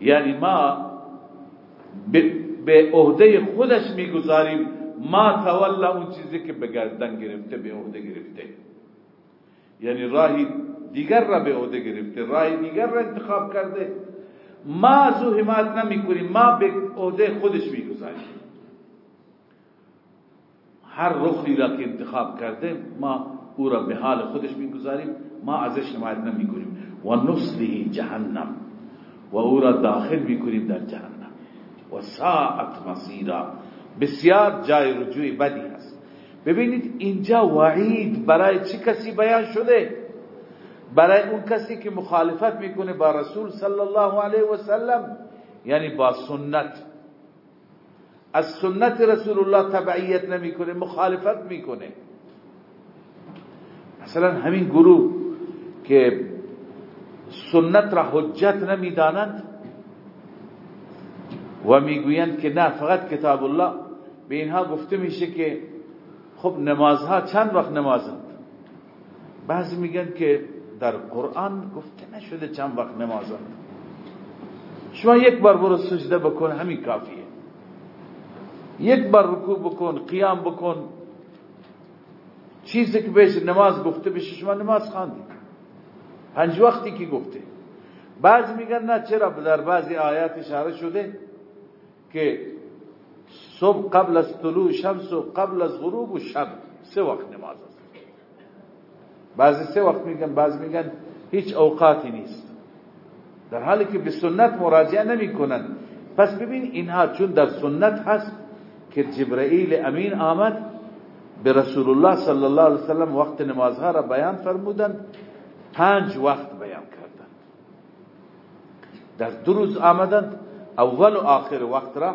یعنی ما به عهده خودش می‌گذاریم ما تولا اون چیزی که به گردن گرفته به عهده گرفته. یعنی راهی دیگر را به عهده گرفته راهی دیگر را انتخاب کرده. ما از او حمایت نمی کنیم ما به عهده خودش می‌گذاریم. هر رخی را که انتخاب کرده ما او را به حال خودش می‌گذاریم ما ازش حمایت نمی کنیم و نصره جهنم. و او را داخل می‌کنیم در جهنم. و ساعت مصیرا. بسیار جای رجوع بدی هست. ببینید اینجا وعید برای چه کسی بیان شده؟ برای اون کسی که مخالفت می‌کنه با رسول صلی الله علیه و سلم یعنی با سنت. از سنت رسول الله تبعیت نمی‌کنه مخالفت می‌کنه. مثلا همین گروه که سنت را حجت نمی‌دانند و می‌گویند که نه فقط کتاب الله. به اینها گفته میشه که خب نمازها چند وقت نمازند؟ بعضی میگن که در قرآن گفته نشده چند وقت نمازند. شما یک بار برو سجده بکن همین کافیه. یک بار رکوع بکن قیام بکن. چیزی که بهش نماز گفته بشه شما نماز خواندید. پنج وقتی که گفته. بعض میگن نه چرا؟ در بعضی آیات اشاره شده که صبح قبل از طلوع شمس و قبل از غروب و شب. سه وقت نماز است. بعضی سه وقت میگن بعض میگن هیچ اوقاتی نیست. در حالی که به سنت مراجعه نمی کنن پس ببین اینها چون در سنت هست که جبرائیل امین آمد به رسول الله صلی الله علیه وسلم وقت نمازها را بیان فرمودن پنج وقت بیان کردن در دو روز آمدند اول و آخر وقت را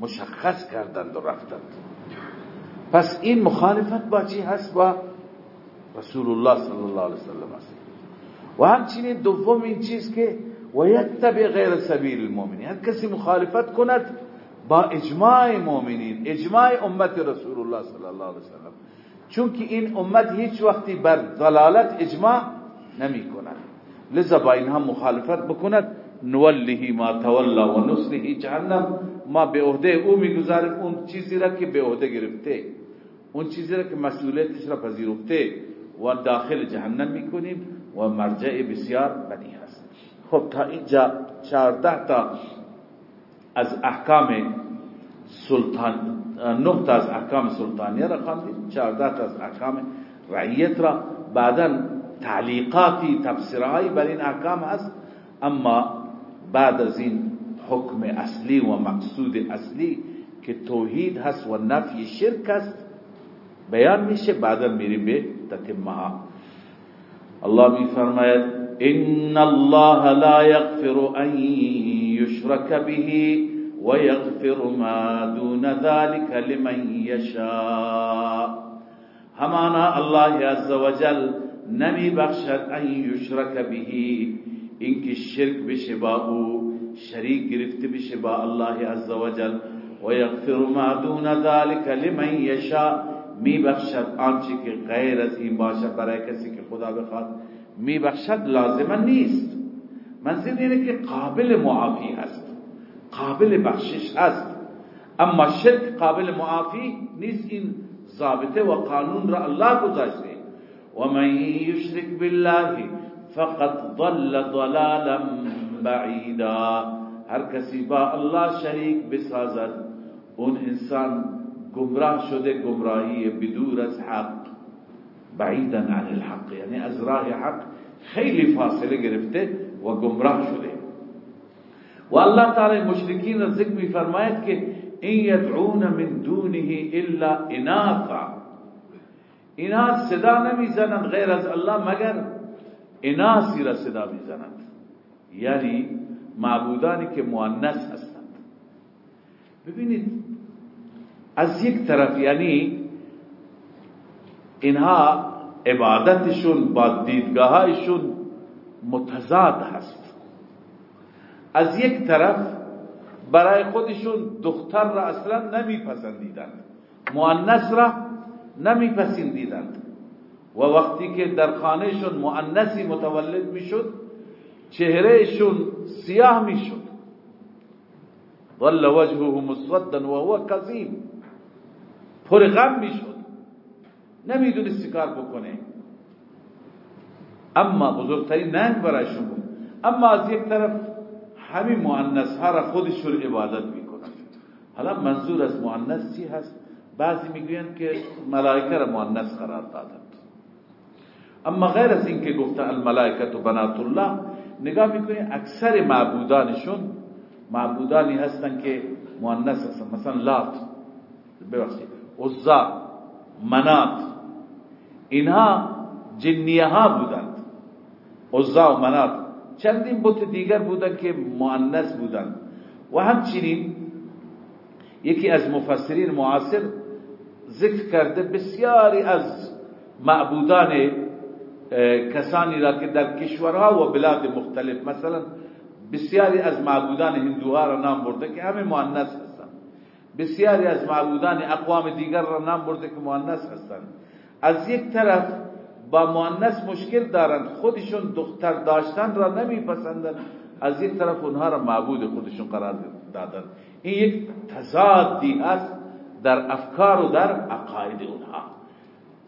مشخص کردند و رفتند. پس این مخالفت با چی هست؟ با رسول الله صلی الله علیه وسلم است. و همچنین دوم این چیز که و یتبع غیر سبیل المؤمنین هر کسی مخالفت کند با اجماع مؤمنین اجماع امت رسول الله صلی الله علیه وسلم چون که این امت هیچ وقتی بر ضلالت اجماع نمی کند. لذا با اینها مخالفت بکند. نوله ما تولا و نصره جهنم. ما به عهده او می‌گذاریم. اون چیزی را که به عهده گرفته اون چیزی را که مسئولیتش را پذیرفته و داخل جهنم می‌کنیم و مرجع بسیار بدی هست. خب تا اینجا چهارده تا از احکام سلطان نه تا از احکام سلطانیه را خواندیم چهارده تا از احکام رعیت را. بعدا تعلیقاتی تفسیرهایی بر این احکام هست. اما بعد از این حکم اصلی و مقصود اصلی که توحید هست و نفی شرک هست بیان میشه. بعدا میریم به تتمه الله می فرماید ان الله لا یغفر ان یشرک به و یغفر ما دون ذلك لمن یشاء همانا الله عز وجل نمی بخشد أن یشرک به. اینکه شرک بشه با أو شریک الله عز وجل. و یغفر ما دون ذلك لمن یشاء می بخشد آنچه که غیر از این باشه برای کسی که خدا بخواد. می بخشد نیست. منظور اینه که قابل معافی هست. قابل بخشش هست. اما شرک قابل معافی نیست. این ضابطه و قانون را الله گذاشته. و من یشرک بالله فقط ضل ضلالا بعیدا. هر کسی با الله شریک بسازد اون انسان گمراه شده گمراهی بدور از حق. بعیدا عن الحق یعنی از راه حق خیلی فاصله گرفته. و گمراه شده. و الله تعالی مشرکین را ذکر می فرماید که این یدعون من دونه الا اناثا اینا صدا نمیزنند غیر از الله مگر اناسی را صدا میزنند. یعنی معبودانی که مؤنث هستند. ببینید از یک طرف یعنی اینها عبادتشون با دیدگاهایشون متضاد هست. از یک طرف برای خودشون دختر را اصلا نمیپسندیدند. مؤنث را نمیپسندیدند. و وقتی که در خانهشون مؤنثی متولد می‌شد چهرهشون سیاه می‌شد. ظل وجهه مسودا و هو کظیم. پر غم می‌شد. نمی‌دونست کار بکنه. اما بزرگترین ننگ برایشون بود. اما از یک طرف همین مؤنث ها را خودشون عبادت می‌کنن. حالا منظور از مؤنث چی هست؟ بعضی می‌گویند که ملائکه را مؤنث قرار دادند. اما غیر از اینکه گفته الملائکه و بنات الله نگاه می‌کنید اکثر معبودانشون معبودانی هستن که مؤنث هستن. مثلا لات ببخشید عزا منات اینها جنیه ها بودند عزا و منات چندین بت دیگر بودند که مؤنث بودند و همچنین یکی از مفسرین معاصر ذکر کرده بسیاری از معبودان کسانی را که در کشورها و بلاد مختلف مثلا بسیاری از معبودان هندوها را نام برده که همه مؤنث هستند. بسیاری از معبودان اقوام دیگر را نام برده که مؤنث هستند. از یک طرف با مؤنث مشکل دارند خودشون دختر داشتن را نمیپسندند از یک طرف اونها را معبود خودشون قرار دادن. این یک تضادی هست در افکار و در عقاید اونها.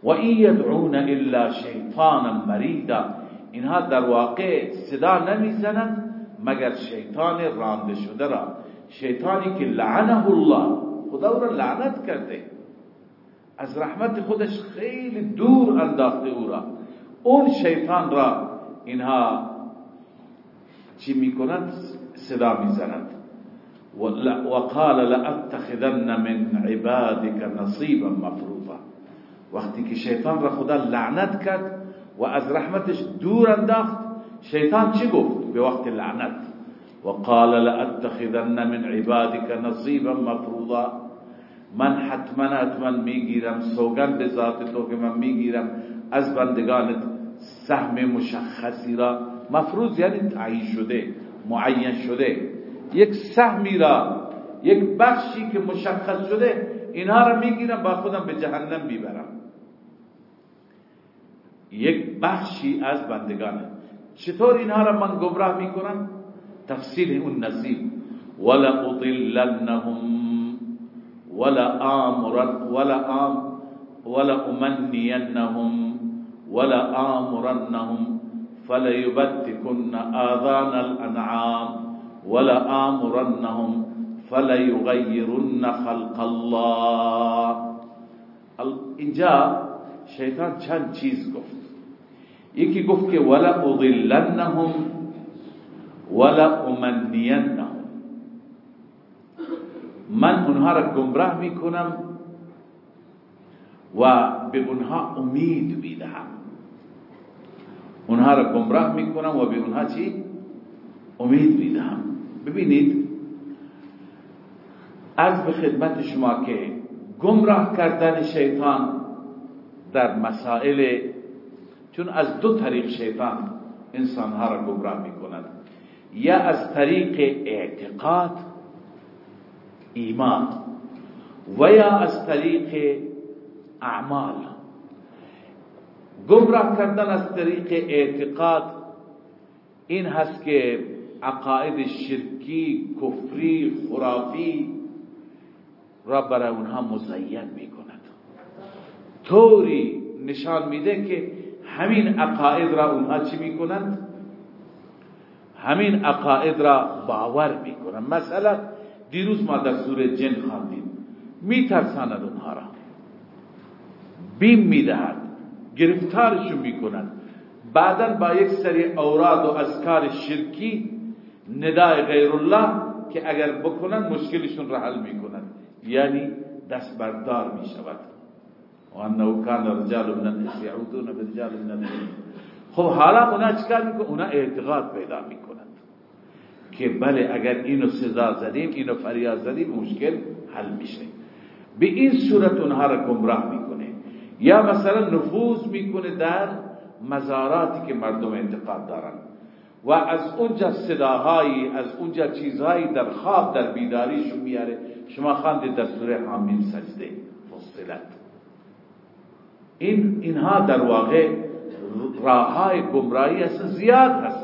و این یدعون الا شیطانا مریدا. اینها در واقع صدا نمی‌زنند مگر شیطان رانده شده را. شیطانی که لعنه الله. خدا را لعنت کرده. از رحمت خودش خیلی دور انداخته أو را. اون شیطان را اینها چی میکنند صدا میزنند وقال لاتخذن من عبادك نصيبا مفروضا. وقتی که شیطان را خدا لعنت کرد و از رحمتش دور انداخت شیطان چی گفت؟ به وقت لعنت. وقال لاتخذن من عبادك نصيبا مفروضا. من حتما حتما می‌گیرم سوگن به ذات تو که من می‌گیرم از بندگانت سهم مشخصی را. مفروض یعنی تعیین شده معین شده. یک سهمی را یک بخشی که مشخص شده اینها را می‌گیرم با خودم به جهنم می‌برم. یک بخشی از بندگانه چطور اینها را من گمراه می‌کنم؟ تفصیل اون نصیب. ولا اضلنهم ولا امرن ولا ام ولا أمنينهم ولا آمرنهم فليبتكن آذان الأنعام ولا آمرنهم فليغيرن خلق الله. اینجا شیطان چند چیز گفت. یکی گفت که ولا أضلنهم ولا امنینهم من اونها را گمراه می‌کنم و به اونها امید می‌دهم. اونها را گمراه می‌کنم و به اونها چی؟ امید می‌دهم. ببینید از به خدمت شما که گمراه کردن شیطان در مسائل چون از دو طریق شیطان انسانها را گمراه می‌کند. یا از طریق اعتقاد ایمان و یا از طریق اعمال. گمراه کردن از طریق اعتقاد. این هست که عقاید شرکی کفری خرافی را برای اونها مزین می‌کند. طوری نشان میده که همین عقاید را اونها چی می‌کنند؟ همین عقاید را باور می‌کنند. مثلا دیروز ما در سوره جن خواندیم میترساند اونها را. بیم می‌دهد. گرفتارشون می‌کنند بعدا با یک سری اوراد و اذکار شرکی ندای غیر الله که اگر بکنن مشکلشون را حل می‌کنن. یعنی دست بردار می‌شود. و انه کان رجال من الناس يعودون برجال من الناس. خب حالا اونا چکار می‌کنن؟ اونا اعتقاد پیدا می‌کنند که بله اگر اینو سزا زدیم اینو فریاد زدیم مشکل حل میشه. به این صورت اونها را گمراه می‌کنه. یا مثلا نفوذ می‌کنه در مزاراتی که مردم اعتقاد دارند و از اونجا صداهایی از اونجا چیزهایی در خواب در بیداریشون میاره. شما خواندید در سوره حامیم سجده. فصلت. این اینها در واقع راههای گمراهی هست زیاد هستن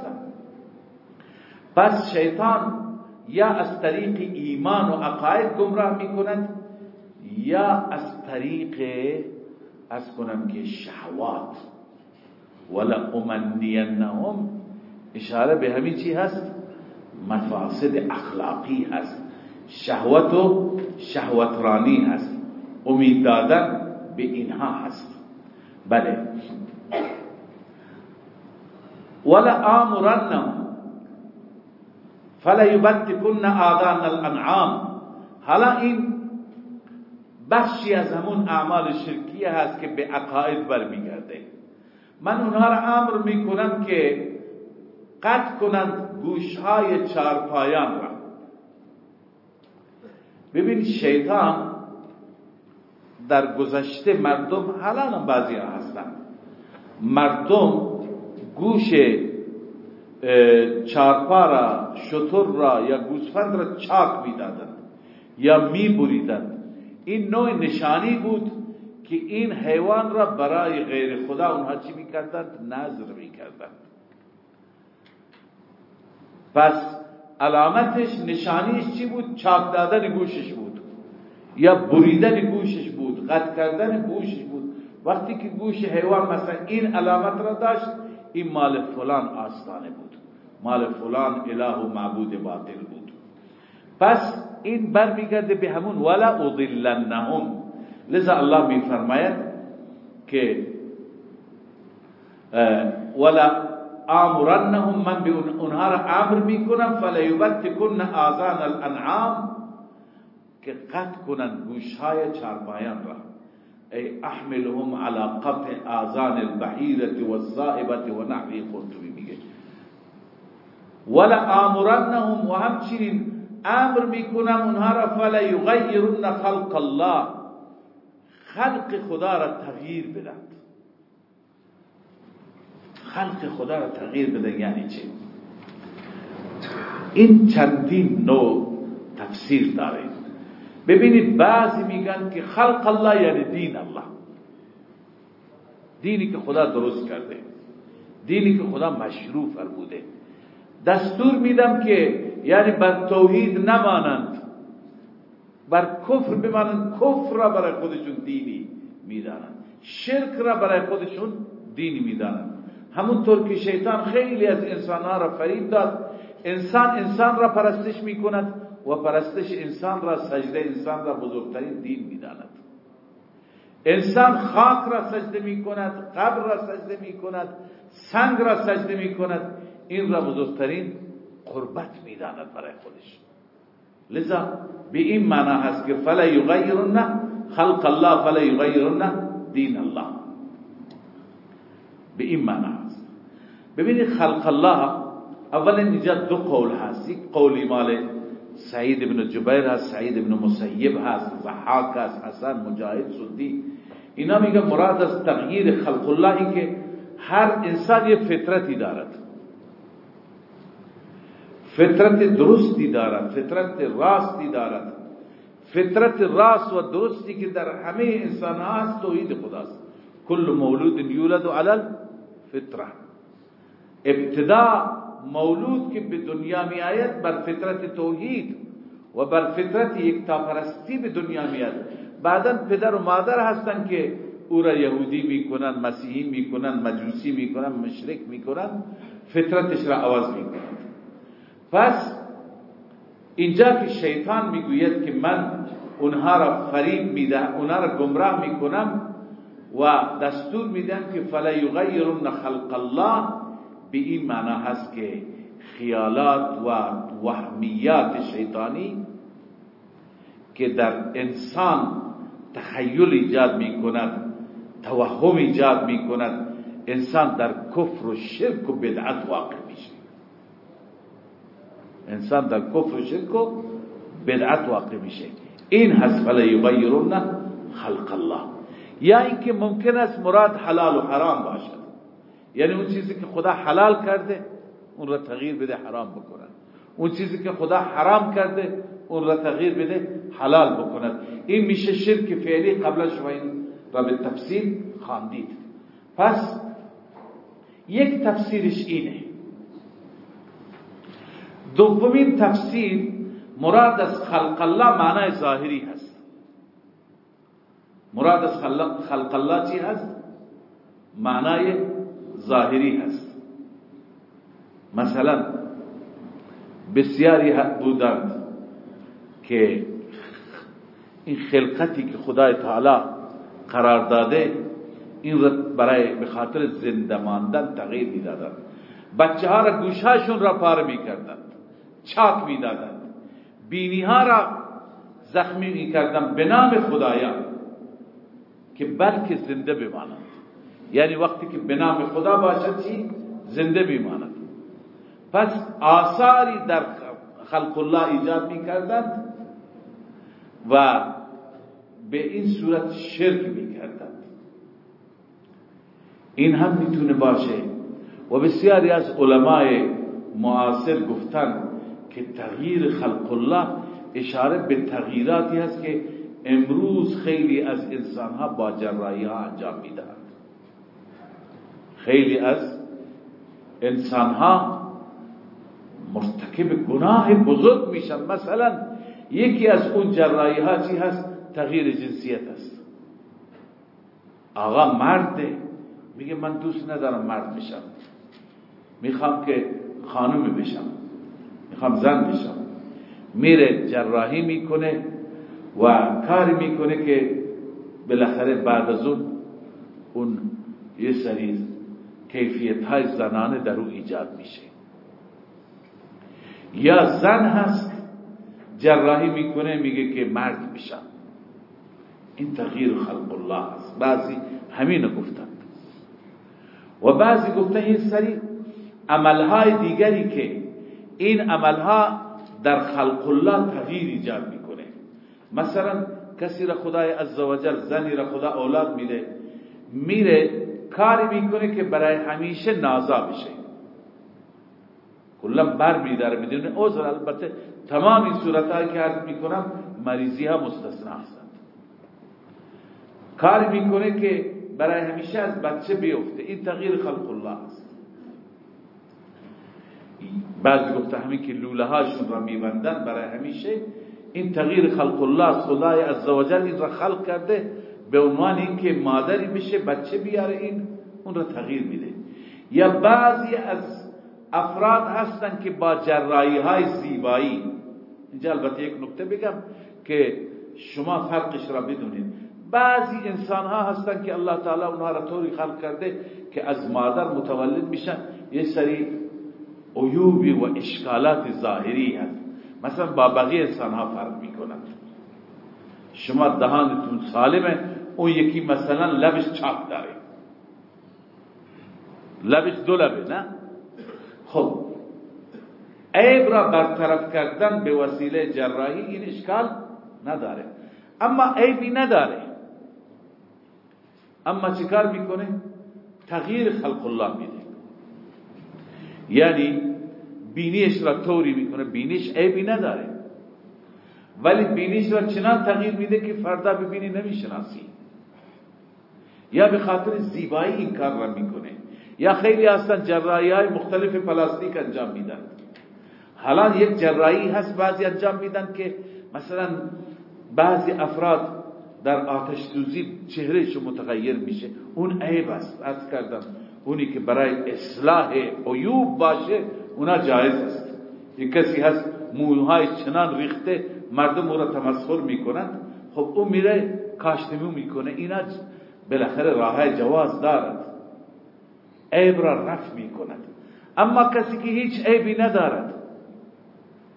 پس شیطان یا از طریق ایمان و عقاید گمراه می‌کنند یا از طریق از کنم که شهوات. ولا امنینهم اشاره به همین چی هست؟ مفاسد اخلاقی هست. شهوت و شهوترانی هست. امید دادن به اینها هست. بله. ولا آمرنهم فلا یبتکن آذان الانعام حالا این بخشی از همون اعمال شرکیه هست که به عقاید برمیگرده. من اونها را امر می‌کنم که قطع کنند گوشهای چارپایان را. ببین شیطان در گذشته مردم حالا بعضی هستند مردم گوش چارپا را شطور را یا گوسفند را چاک می‌دادند یا میبریدند. این نوع نشانی بود که این حیوان را برای غیر خدا اونها چی می‌کردند؟ نظر می‌کردند. پس علامتش نشانیش چی بود؟ چاک دادن گوشش بود یا بریدن گوشش بود قطع کردن گوشش بود. وقتی که گوش حیوان مثلا این علامت را داشت این مال فلان آستانه بود. مال فلان اله و معبود باطل بود. پس این برمیگرده به همون ولا اضلنهم. لذا الله میفرماید که ولا آمرنهم من به اونها را امر می‌کنم فلا یبتکن آذان الانعام که قطع کنند گوشهای چارپایان را. ای أحملهم على قطع آذان البحیرة والصائبة و نحوی قرطبی میگه ولا آمرنهم و آمر میکنم اونها فلا یغیرن خلق الله. خلق خدا را تغییر بدن خلق خدا را تغییر بدن یعنی چه؟ این چندین نوع تفسیر داره ببینید بعضی میگن که خلق الله یعنی دین الله. دینی که خدا درست کرده. دینی که خدا مشروع فرموده. دستور میدم که یعنی بر توحید نمانند. بر کفر بمانند. کفر را برای خودشون دینی می‌دانند. شرک را برای خودشون دینی می‌دانند. همونطور که شیطان خیلی از انسانها را فریب داد. انسان انسان را پرستش می‌کند. و پرستش انسان را سجده انسان را بزرگترین دین می‌داند. انسان خاک را سجده می کند قبر را سجده می کند سنگ را سجده می کند این را بزرگترین قربت می‌داند برای خودش. لذا به این معنا هست که فلا یغیرن خلق الله فلا یغیرن دین الله. به این معنا هست. ببینید خلق الله اولا اینجا دو قول هست. یک قولی مال سعید ابن جبیر هست سعید ابن مسیب هست زحاک هست حسن مجاهد سدی اینا میگه مراد از تغییر خلق الله این که هر انسان یه فطرتی دارد. فطرت درستی دارد فطرت راستی دارد. فطرت راست و درستی که در همه انسان هست توحید خداست. کل مولود یولد علی الفطره. ابتدا مولود که به دنیا می آید بر فطرت توحید و بر فطرت یکتاپرستی به دنیا می آید بعدا پدر و مادر هستن که او را یهودی می‌کنن مسیحی می‌کنن مجوسی می‌کنن مشرک می‌کنن فطرتش را عوض می‌کنن. پس اینجا که شیطان می‌گوید که من اونها را فریب میدم اونها را گمراه می‌کنم و دستور میدم که فلا یغیرن خلق الله به این معنا هست که خیالات و وهمیات شیطانی که در انسان تخیل ایجاد می کند توهم ایجاد می کند انسان در کفر و شرک و بدعت واقع میشه. انسان در کفر و شرک و بدعت واقع میشه. این هست فلا یغیرون خلق الله. یا اینکه ممکن است مراد حلال و حرام باشد. یعنی اون چیزی که خدا حلال کرده اون را تغییر بده حرام بکنن اون چیزی که خدا حرام کرده اون را تغییر بده حلال بکند. این میشه شرک فعلی. قبلا شما این را به تفسیر خواندید. پس یک تفسیرش اینه. دومین تفسیر مراد از خلق الله معنای ظاهری هست. مراد از خلق الله چی هست؟ معنای ظاهری هست. مثلا بسیاری بودند که این خلقتی که خدای تعالی قرار داده این را برای به خاطر زنده ماندن تغییر می‌دادند. بچه ها را گوشهاشون را پاره می‌کردند چاک می‌دادند. بینی ها را زخمی می‌کردند به نام خدایا که بلکه زنده بمانند. یعنی وقتی که به نام خدا باشد چی؟ زنده بماند پس آثاری در خلق الله ایجاد می‌کردند و به این صورت شرک می‌کردند. این هم می‌تونه باشه. و بسیاری از علمای معاصر گفتن که تغییر خلق الله اشاره به تغییراتی هست که امروز خیلی از انسان ها با جراحی ها انجام میدن خیلی از انسان ها مرتکب گناه بزرگ میشن. مثلا یکی از اون جراحی ها چی هست؟ تغییر جنسیت است آقا مرده. میگه من دوست ندارم مرد بشم. می‌خوام که خانومی بشم. می‌خوام زن بشم. میره جراحی می‌کنه و کاری می‌کنه که بالاخره بعد از اون اون یه سری کیفیت های زنانه در او ایجاد میشه. یا زن هست جراحی می‌کنه میگه که مرد میشم. این تغییر خلق الله است. بعضی همین گفتند و بعضی گفتن این سری عملهای دیگری که این عملها در خلق الله تغییر ایجاد می‌کنه. مثلا کسی را خدای عزوجل زنی را خدا اولاد میده میره کاری می‌کنه که برای همیشه نازا بشه. کلا بر میداره بدون عذر البته تمام این صورت که عرض می‌کنم مریضی ها مستثنا هستند. کاری می‌کنه که برای همیشه از بچه بیفته. این تغییر خلق الله است. بعضی گفته همین که لوله هاشون را میبندن برای همیشه این تغییر خلق الله است. خدای عزوجل این را خلق کرده. به عنوان اینکه مادری بشه بچه بیاره این اون را تغییر میده. یا بعضی از افراد هستن که با جراحی های زیبایی اینجا البته یک نکته بگم که شما فرقش را بدونید. بعضی انسان ها هستن که الله تعالی اونها را طوری خلق کرده که از مادر متولد میشن. یه سری عیوبی و اشکالات ظاهری هست. مثلا با بقیه انسان ها فرق می‌کنند شما دهانتون سالمه اون یکی مثلا لبش چاپ داره. لبش دو لبه نه؟ خب. عیب را برطرف کردن به وسیله جراحی این اشکال نداره. اما عیبی نداره. اما چیکار می‌کنه؟ تغییر خلق الله میده. یعنی بینیش را طوری می‌کنه بینیش عیبی نداره. ولی بینیش را چنان تغییر میده که فردا ببینی نمی‌شناسی. یا به خاطر زیبایی این کار را می‌کنه. یا خیلی هستن جراحی های مختلف پلاستیک انجام میدن. حالا یک جراحی هست بعضی انجام میدن که مثلا بعضی افراد در آتش سوزی چهرهشو متغیر میشه. اون عیب است. از کردم اونی که برای اصلاح عیوب باشه اونا جایز است. یک کسی هست موهای چنان ریخته مردم او را تمسخر می‌کنند. خب اون میره کاشتمو می‌کنه. اینا بالاخره راه جواز دارد. عیب را رفع می کند اما کسی که هیچ عیبی ندارد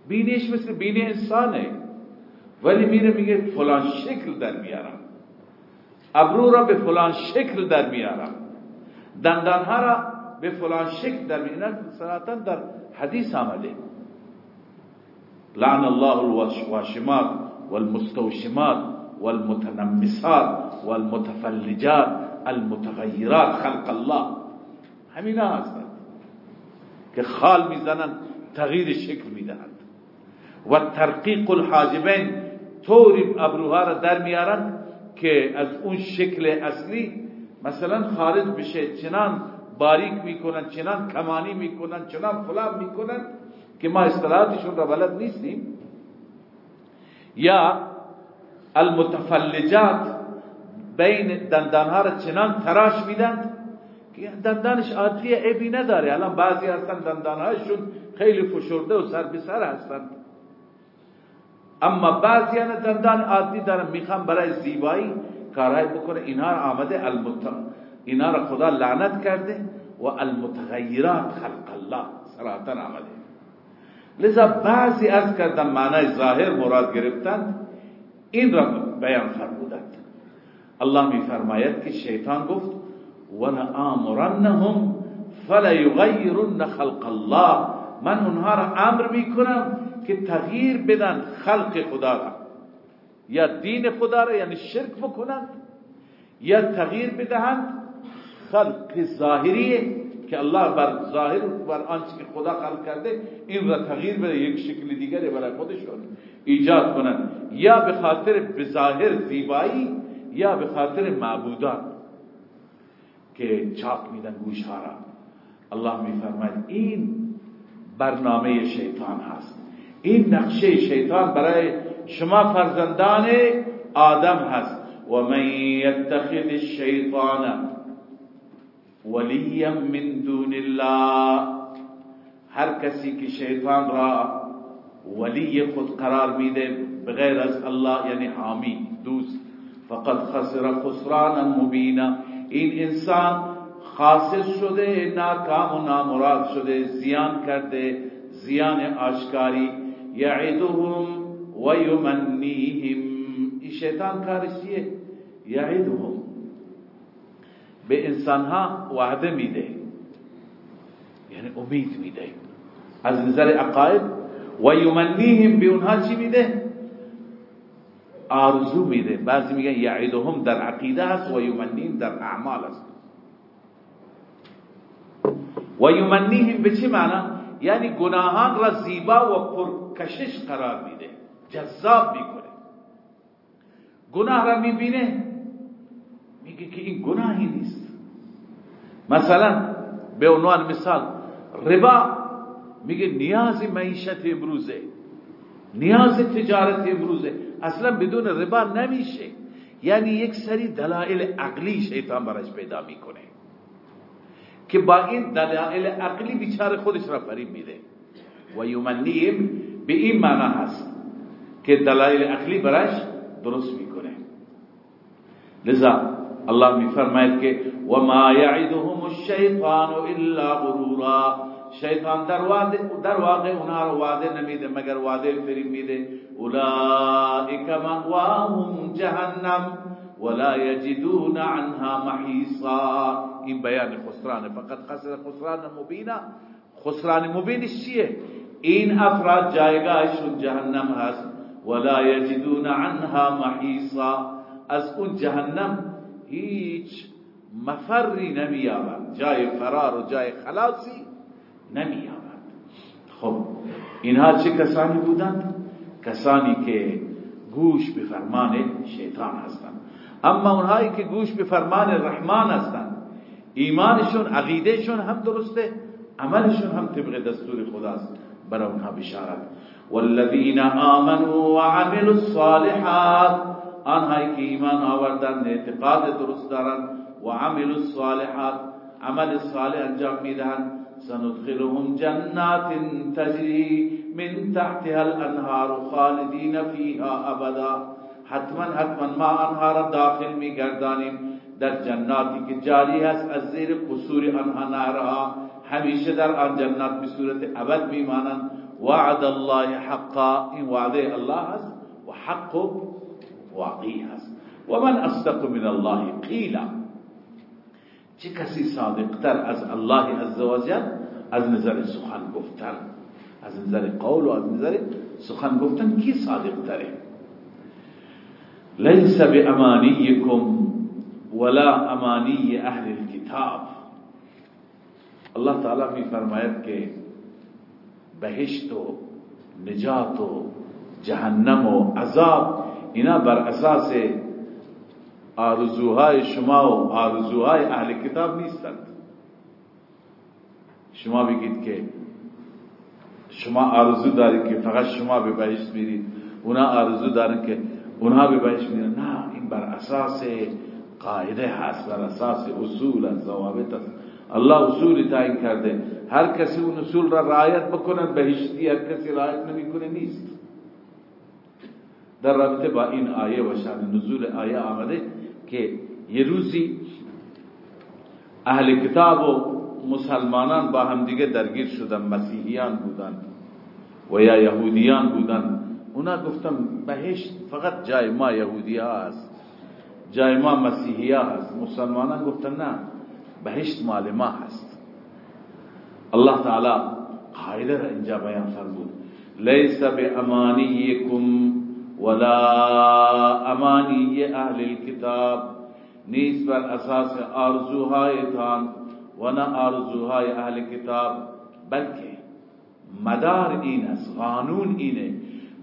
بینیش مثل بینی انسانه. ولی میره میگه فلان شکل در میارم. ابرو را به فلان شکل در میارم. دندانها را به فلان شکل در میارم. صراحتا در حدیث آمده. لعن الله الواشمات والمستوشمات والمتنمسات. والمتفلجات المتغيرات خلق الله. همینا هستند که خال می‌زنند تغییر شکل می‌دهند. و ترقیق الحاجبین طوری ابروها را در میارند که از اون شکل اصلی مثلا خارج بشه چنان باریک می‌کنن چنان کمانی می‌کنن چنان فلان می‌کنن که ما اصطلاحاتشون را بلد نیستیم. یا المتفلجات بین دندانها را چنان تراش میدند دندانش عادی عیبی نداره. الان بعضی هستن دندانهایشون خیلی فشرده و سر به سر هستن. اما بعضی هستن دندان عادی دارن می‌خوان برای زیبایی کارهای بکنه. اینها را آمده المت... اینها را خدا لعنت کرده و المتغیرات خلق الله. صراحتا آمده. لذا بعضی از کردن معنی ظاهر مراد گرفتن این را بیان فرمودند. الله میفرماید که شیطان گفت ولآمرنهم فليغيرن خلق الله. من اونها را آمر میکنم که تغییر بدن خلق خدا را. یا دین خدا را یعنی شرک بکنند یا تغییر بدهند خلق ظاهریه که الله بر ظاهر بر آنچه که خدا خلق کرده این را تغییر بده یک شکل دیگری برای خودشون ایجاد کنن. یا به خاطر بظاهر زیبایی یا به خاطر معبودان که چاپ میدن گوش را. الله میفرماید این برنامه شیطان هست. این نقشه شیطان برای شما فرزندان آدم هست. و من یتخذ الشیطان ولیا من دون الله هر کسی که شیطان را ولی خود قرار میده بغیر از الله یعنی حامی دوست فقط خسر خسرانا مبینا. این انسان خاسر شده ناکام و نامراد شده زیان کرده زیان آشکاری. یعدهم و یمنیهم. این شیطان کارش چیه؟ یعدهم. به انسان ها وعده میده. یعنی امید میده. از نظر عقاید. و یمنیهم. به اونها چی میده؟ آرزو میده. بعضی میگن یعیدهم در عقیده هست و یمنیهم در اعمال هست و یمنیهم به چه معنا؟ یعنی گناهان را زیبا و پرکشش قرار میده. جذاب می‌کنه. گناه را می‌بینه میگه که این گناهی نیست. مثلا به عنوان مثال ربا میگه نیاز معیشت امروزه نیاز تجارت امروزه. اصلا بدون ربا نمیشه. یعنی یک سری دلائل عقلی شیطان براش پیدا می‌کنه. که با این دلائل عقلی بیچاره خودش را فریب میده. و یمنیم به این معنی هست که دلائل عقلی براش درست می‌کنه. لذا الله میفرماید که و ما یعدهم الشیطان الا غرورا. شیطان در وعده در واقع اونها رو وعده نمیده مگر وعده فریب میده؟ اولئک مأواهم جهنم ولا یجدون عنها محیصا این بیان خسران فقط خسر خسران مبینا خسران مبینش چیه این افراد جایگاهشون جهنم هست ولا یجدون عنها محیصا از اون جهنم هیچ مفری نمیابند جای فرار و جای خلاصی نمیابند خب اینها چه کسانی بودند کسانی که گوش به فرمان شیطان هستند اما اونهایی که گوش به فرمان رحمان هستند ایمانشون عقیدهشون هم درسته عملشون هم طبق دستور خداست برای اونها بشارت. والذین آمنوا وعملوا الصالحات آنهایی که ایمان آوردن اعتقاد درست دارن و عمل الصالحات عمل صالح انجام می‌دهند سندخلهم جنات تجری من تحتها الأنهار خالدین فیها أبدا. حتما حتما ما آنها را داخل میگردانیم در جناتی که جاری هست از زیر قصور آنها نهرها همیشه در آن جنات به صورت ابد میمانند وعد الله حقا این وعده الله هست و حق واقعی هست. و من اصدق من الله قیلا. چه کسی صادقتر از الله عزوجل از نظر سخن گفتن. از نظر قول و از نظر سخن گفتن کی صادقتره لیس بامانیکم ولا امانی أهل الكتاب. الله تعالی می فرماید که بهشت و نجات و جهنم و عذاب اینا بر أساس آرزوهای شما و آرزوهای أهل کتاب نیستند. شما بگید که شما آرزو دارید که فقط شما به بهشت میرید. اونا آرزو دارن که اونها به بهشت میرن. نه این بر اساس قاعده هست بر اساس اصول از ضوابط است. الله اصول تعیین کرده. هر کسی اون اصول را رعایت بکنه بهشتی هر کسی رعایت نمی‌کنه نیست. در رابطه با این آیه و شان نزول آیه آمده که یه روزی اهل کتاب و مسلمانان با هم دیگه درگیر شدن مسیحیان بودن و یا یهودیان بودن. اونا گفتم بهشت فقط جای ما یهودی ها جای ما مسیحی ها مسلمانان گفتن نه بهشت مال ما هست. الله تعالی قاعده را اینجا بیان فرمود. لیس بامانیکم ولا امانی اهل الكتاب نیست بر اساس آرزوهایتان و نه آرزوهای اهل کتاب بلکه مدار این است، قانون اینه.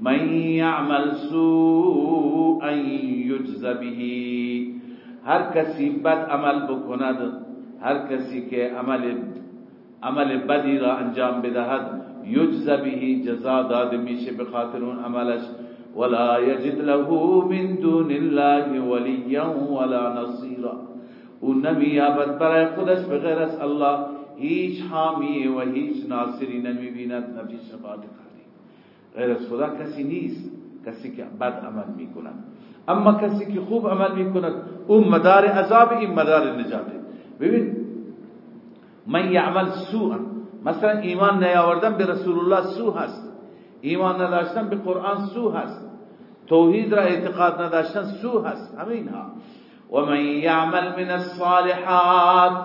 من یعمل سوء یجز به. هر کسی بد عمل بکند، هر کسی که عمل عمل بدی را انجام بدهد، یجز به، جزا داده میشه به خاطر اون عملش. ولا يجد له من دون الله وليا ولا نصيرا اون نمیابد برای خودش بغیر از الله هیچ حامی و هیچ ناصری نمی بیند. نفی شفاعت خالی غیر از خدا کسی نیست. کسی که بد عمل می کند. اما کسی که خوب عمل می کند اون مدار عذاب این مدار نجاته ببین من یعمل سوء مثلا ایمان نیاوردن به رسول الله سو هست. ایمان نداشتن به قرآن سو هست. توحید را اعتقاد نداشتن سو هست. همین ها و من یعمل من الصالحات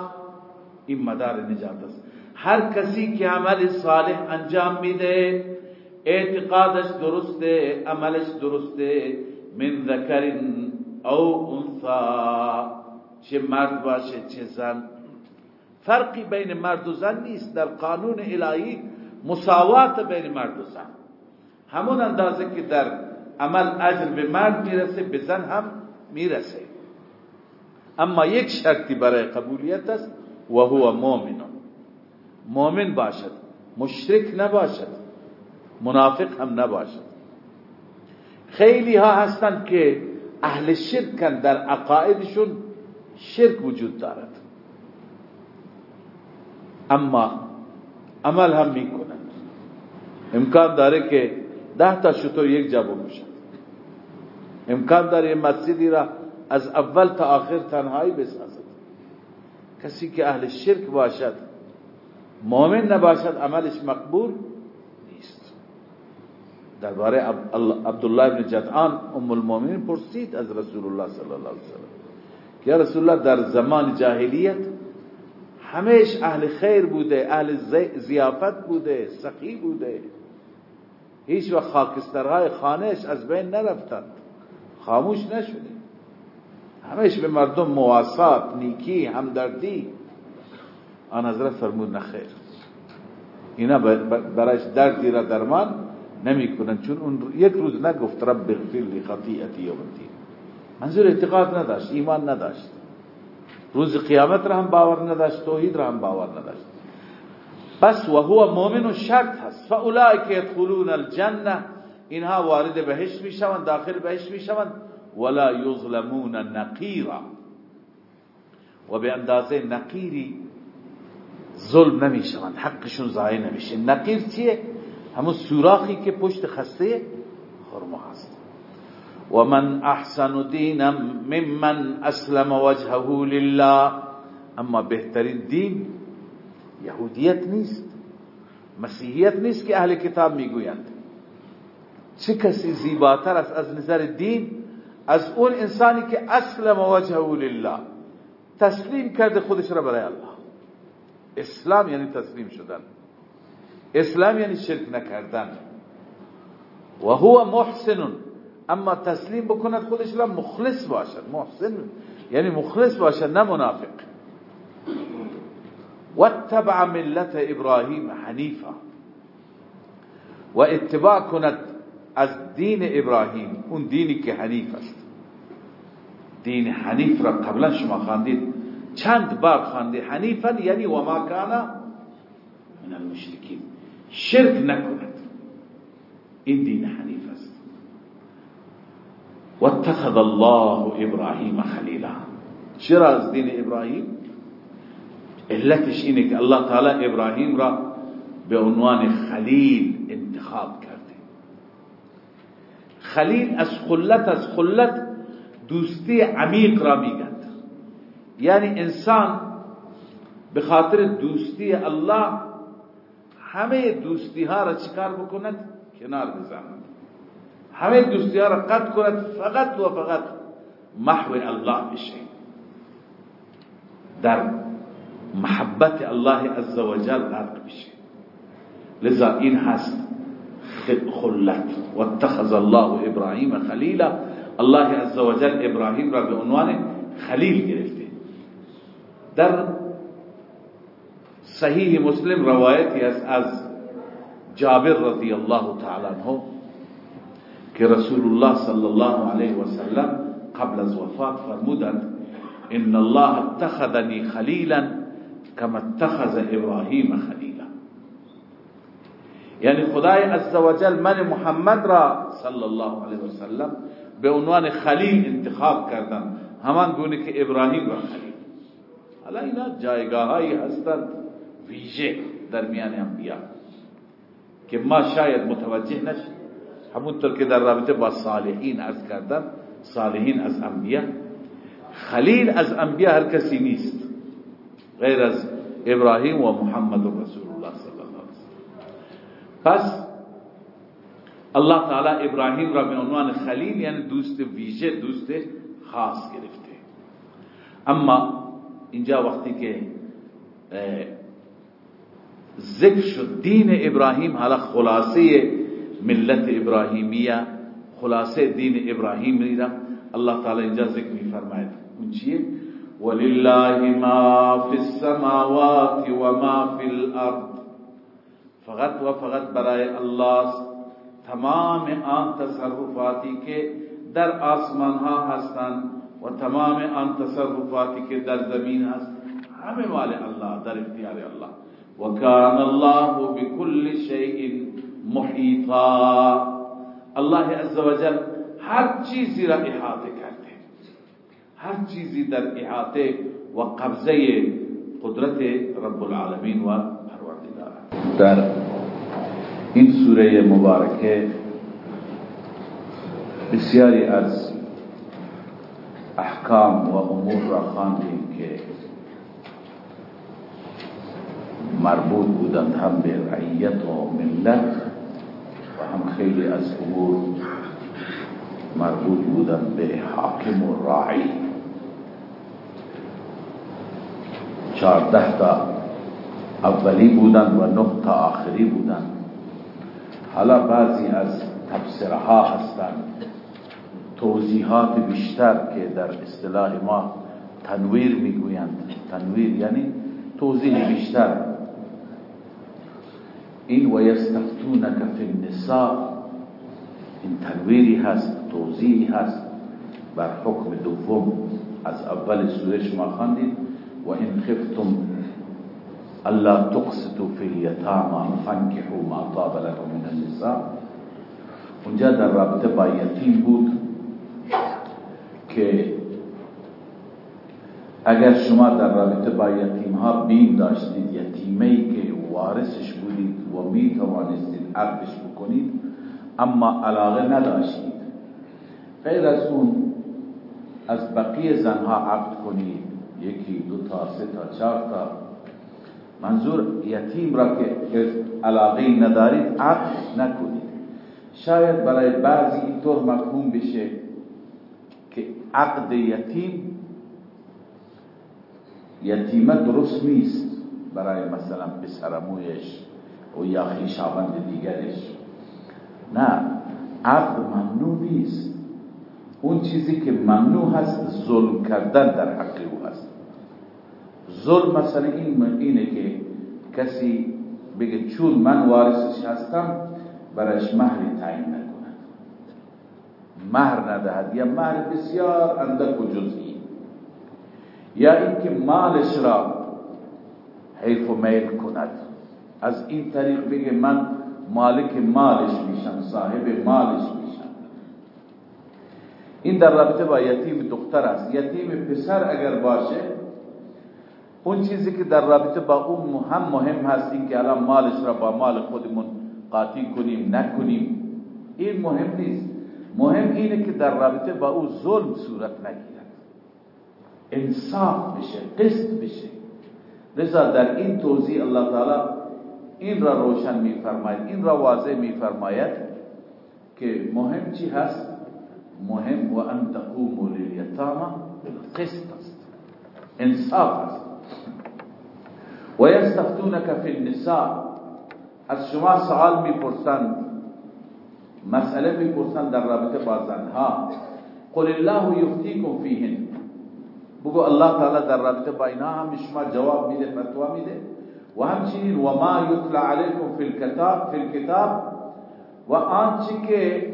این مدار نجات است هر کسی که عمل صالح انجام میده اعتقادش درسته عملش درسته من ذکر أو انثا چه مرد باشه چه زن. فرقی بین مرد و زن نیست. در قانون الهی مساوات بین مرد و زن. همون اندازه که در عمل اجر به مرد میرسه به زن هم میرسه. اما یک شرطی برای قبولیت است و هو مؤمن. مؤمن باشد مشرک نباشد منافق هم نباشد. خیلی ها هستند که اهل شرکن در عقایدشون شرک وجود دارد. اما عمل هم می‌کنند امکان داره که ده تا شطور یک جا بکشند امکان داره مسجدی را از اول تا آخر تنهایی بسازد. کسی که اهل شرک باشد مؤمن نباشد عملش مقبول نیست. درباره عبدالله ابن جدعان ام المؤمنین پرسید از رسول الله صلی الله علیه وسلم که رسول الله در زمان جاهلیت همیش اهل خیر بوده اهل زیافت بوده سخی بوده. هیچ وقت خاکسترهای خانهش از بین نرفتند. خاموش نشده همیش به مردم مواسات نیکی همدردی. آن حضرت فرمود نخیر اینا برایش دردی را درمان نمی چون اون یک روز نگفت رب اغفر لی خطیئتی یوم الدین. منظور اعتقاد نداشت ایمان نداشت. روز قیامت را هم باور نداشت توحید را هم باور نداشت. پس و هو مؤمن و شرط هست. فاولئک یدخلون الجنه اینها وارد بهشت می‌شوند داخل بهشت می‌شوند. ولا یظلمون نقیرا و به اندازه نقیری ظلم نمیشوند حقشون ضایع نمیشه نقیر چیه همون سوراخی که پشت خسته خرما هست. و من أحسن دینا ممن أسلم وجهه لله. اما بهترین دین یهودیت نیست. مسیحیت نیست که أهل کتاب میگویند. چه کسی زیباتر است از نظر دین از اون انسانی که اسلم وجهه لله تسلیم کرده خودش را برای الله. اسلام یعنی تسلیم شدن. اسلام یعنی شرک نکردن. و هو محسن اما تسلیم بکند خودش را مخلص باشد. محسن یعنی مخلص باشد نه منافق. واتبع ملت ابراهیم حنیفا. و اتباع کند از دین ابراهیم اون دینی که حنیف است. دین حنیف را قبلا شما خواندید. چند بار خواندید حنیفا یعنی و ما من المشرکین. شرک نکند. این دین حنیف است. واتخذ الله ابراهیم خلیلا. چرا از دین ابراهیم؟ علتش اینه که الله تعالی ابراهیم را به عنوان خلیل انتخاب کرده. خلیل از خلت از خلت دوستی عمیق را میگند یعنی انسان به خاطر دوستی الله همه دوستی ها را چکار بکند؟ کنار بزند. همه دوستی ها را قطع کند فقط و فقط محو الله بشه. در محبت الله عزوجل غرق بشه. لذا این هست خلت واتخذ الله ابراهیم خلیلا. الله عزوجل ابراهیم را به عنوان خلیل گرفته. در صحیح مسلم روایتی است از جابر رضی الله تعالی عنه که رسول الله صلی الله علیه و سلم قبل از وفات فرمودند ان الله اتخذني خلیلا كما اتخذ ابراهیم خلیلا. یعنی خدای عزوجل من محمد را صلی الله علیه و سلم به عنوان خلیل انتخاب کردم همان گونه که ابراهیم را خلیل. حالا اینا جایگاهایی هستند ویژه در میان انبیا. که ما شاید متوجه نشیم. همونطور که در رابطه با صالحین از کردن صالحین از انبیا. خلیل از انبیا هر کسی نیست. غیر از ابراهیم و محمد و رسول الله صلی الله علیه وسلم پس الله تعالی ابراهیم را به عنوان خلیل یعنی دوست ویژه دوست خاص گرفته. اما اینجا وقتی که ذکر شد دین ابراهیم حالا خلاصه ملت ابراهیمیه خلاصه دین ابراهیم را الله تعالی اینجا ذکر می فرماید اون چیه؟ ولله ما فی السماوات و ما فی الارض فقط و فقط برای الله تمام آن تصرفاتی که در آسمان ها هستند و تمام آن تصرفاتی که در زمین هست. همه مال الله، در اختیار الله. و کان الله بكل شیء محیطا. الله عزوجل هر چیزی را احاطه کرده. هر چیزی در احاطه و قبضه قدرت رب العالمین و پروردگار. در این سوره مبارکه بسیاری از احکام و امور را خواندیم که مربوط بودند هم به رعیت و ملت و هم خیلی از امور مربوط بودند به حاکم و راعی. چارده تا اولی بودند و تا آخری بودند. حالا بعضی از تفسیرها ها هستند توضیحات بیشتر که در اصطلاح ما تنویر می‌گویند. تنویر یعنی توضیح بیشتر. این و یستفتونک فی النساء این تنویری هست توضیحی هست بر حکم دوم. از اول سوره شما خواندید. و این خفتم الا تقسطوا فی الیتاما فانکحوا ما طاب لكم من النساء. اونجا در رابطه با یتیم بود که اگر شما در رابطه با یتیم ها بین داشتید یتیمه ای که وارثش بودید و می توانستید عقدش بکنید اما علاقه نداشتید. غیر از اون از بقیه زنها عقد کنید. یکی دو تا سه تا چهار تا. منظور یتیم را که علاقه ندارید عقد نکنید. شاید برای بعضی اینطور مفهوم بشه که عقد یتیم یتیمه درست نیست برای مثلا پسرمویش و یا خیشاوند دیگرش. نه عقد ممنوع نیست. اون چیزی که ممنوع هست ظلم کردن در حق او هست. ظلم مثلا این اینه که کسی بگه چون من وارثش هستم برایش مهری تعیین نکند. مهر ندهد. یا مهر بسیار اندک و جزئی. یا اینکه مالش را حیف و میل کند. از این طریق بگه من مالک مالش میشم صاحب مالش میشم. این در رابطه با یتیم دختر است. یتیم پسر اگر باشه اون چیزی که در رابطه با اون هم مهم هست این که الان مالش را با مال خودمون قاطی کنیم نکنیم این مهم نیست. مهم اینه که در رابطه با او ظلم صورت نگیرد. انصاف بشه قسط بشه. لذا در این توضیح الله تعالی این را روشن میفرماید این را واضح میفرماید که مهم چی هست؟ مهم و ان تقوموا للیتاما بالقسط است. انصاف است. و یستفتونک فی النساء. از شما سوال میپرسند. مسئله میپرسند در رابطه با زنها. قل الله یفتیکم فیهن. بگو الله تعالی در رابطه با اینا هم شما جواب میده فتوا میده. و همچنین و ما یتلا علیکم فی الكتاب فی الكتاب و آنچه که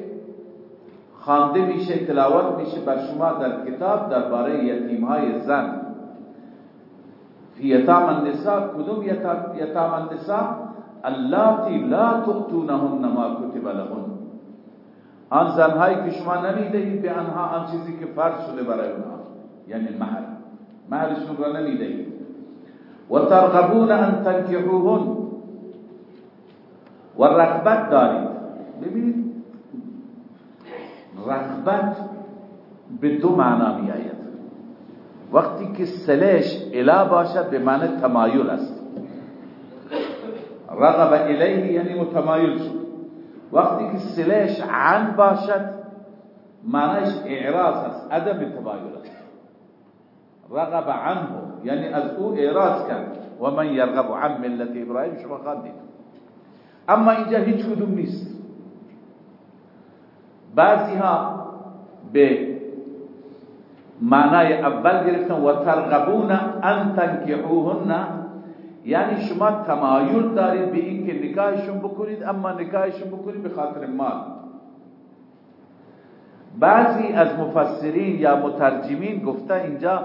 خوانده میشه تلاوت میشه بر شما در کتاب درباره یتیم های زن. فی یتام النساء کدوم یتام النساء اللاتی لا تؤتونهن ما کتب لهن. آن زنهایی که شما نمیدهید به آنها آن چیزی که فرض شده برای اونها یعنی مهر مهرشون را نمیدهید. و ترغبون ان تنکحوهن. و رغبت دارید. ببینید رغبت به دو معنا می وقتی که سلش الا باشد به معنی تمایل است. رغب الیه یعنی متمایل شد. وقتی که سلش عن باشد معنیش اعراض است عدم تمایل است. رغب عنه یعنی از أو اعراض کرد. و من یرغب عن ملت ابراهیم شما خواندید اما اینجا هیچ کدوم نیست. بعضی ها به معنای اول گرفتن و ترغبون ان تنکحوهن یعنی شما تمایل دارید به این که نکاحشون بکنید اما نکاحشون بکنید به خاطر مال. بعضی از مفسرین یا مترجمین گفته اینجا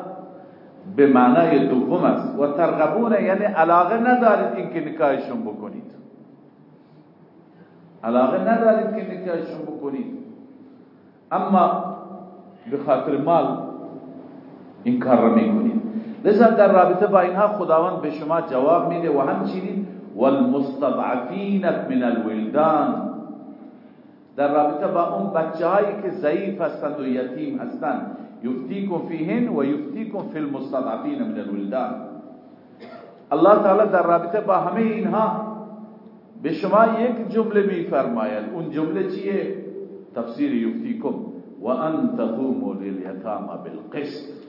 به معنای دوم است. و ترغبون یعنی علاقه ندارید این که نکاحشون بکنید. علاقه ندارید که نکاحشون بکنید. اما به خاطر مال این کار را میکنید لذا در رابطه با اینها خداوند به شما جواب میده و همچنین والمستضعفین من الولدان. در رابطه با اون بچه هایی که ضعیف هستند و یتیم هستند، یفتیکم فیهن و یفتیکم فی المستضعفین من الولدان. الله تعالی در رابطه با همه اینها به شما یک جمله میفرماید. اون جمله چیه؟ تفسیر یفتیکم. و ان تقوموا للیتاما بالقسط.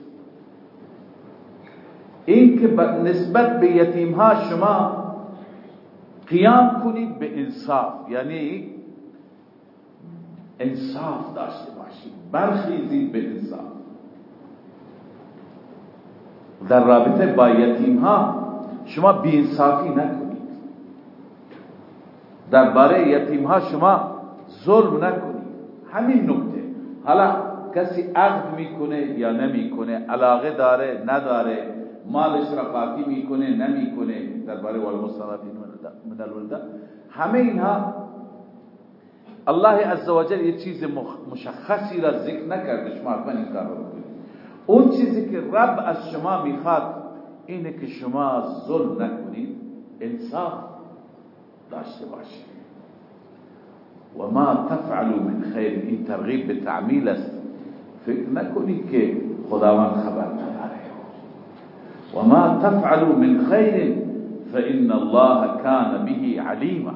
این که نسبت به یتیم ها شما قیام کنید به انصاف. یعنی انصاف داشته باشید. برخیزید به انصاف. در رابطه با یتیم ها شما بی انصافی نکنید. درباره یتیم ها شما ظلم نکنید. همین نکته. حالا کسی عقد می‌کنه یا نمی‌کنه علاقه داره نداره مالش را قاطی می‌کنه نمی‌کنه. درباره والمستضعفین من الولد همه اینها الله عزوجل یه چیز مشخصی را ذکر نکرده شما حتما این کار رو اون چیزی که رب از شما می‌خواد اینه که شما ظلم نکنید انصاف داشته باشید. و ما تفعلوا من خیر. این ترغیب به تعمیل است. فکر نکنید که خداوند خبر نداره و ما تفعلوا من خیر فإن الله كان به عليما.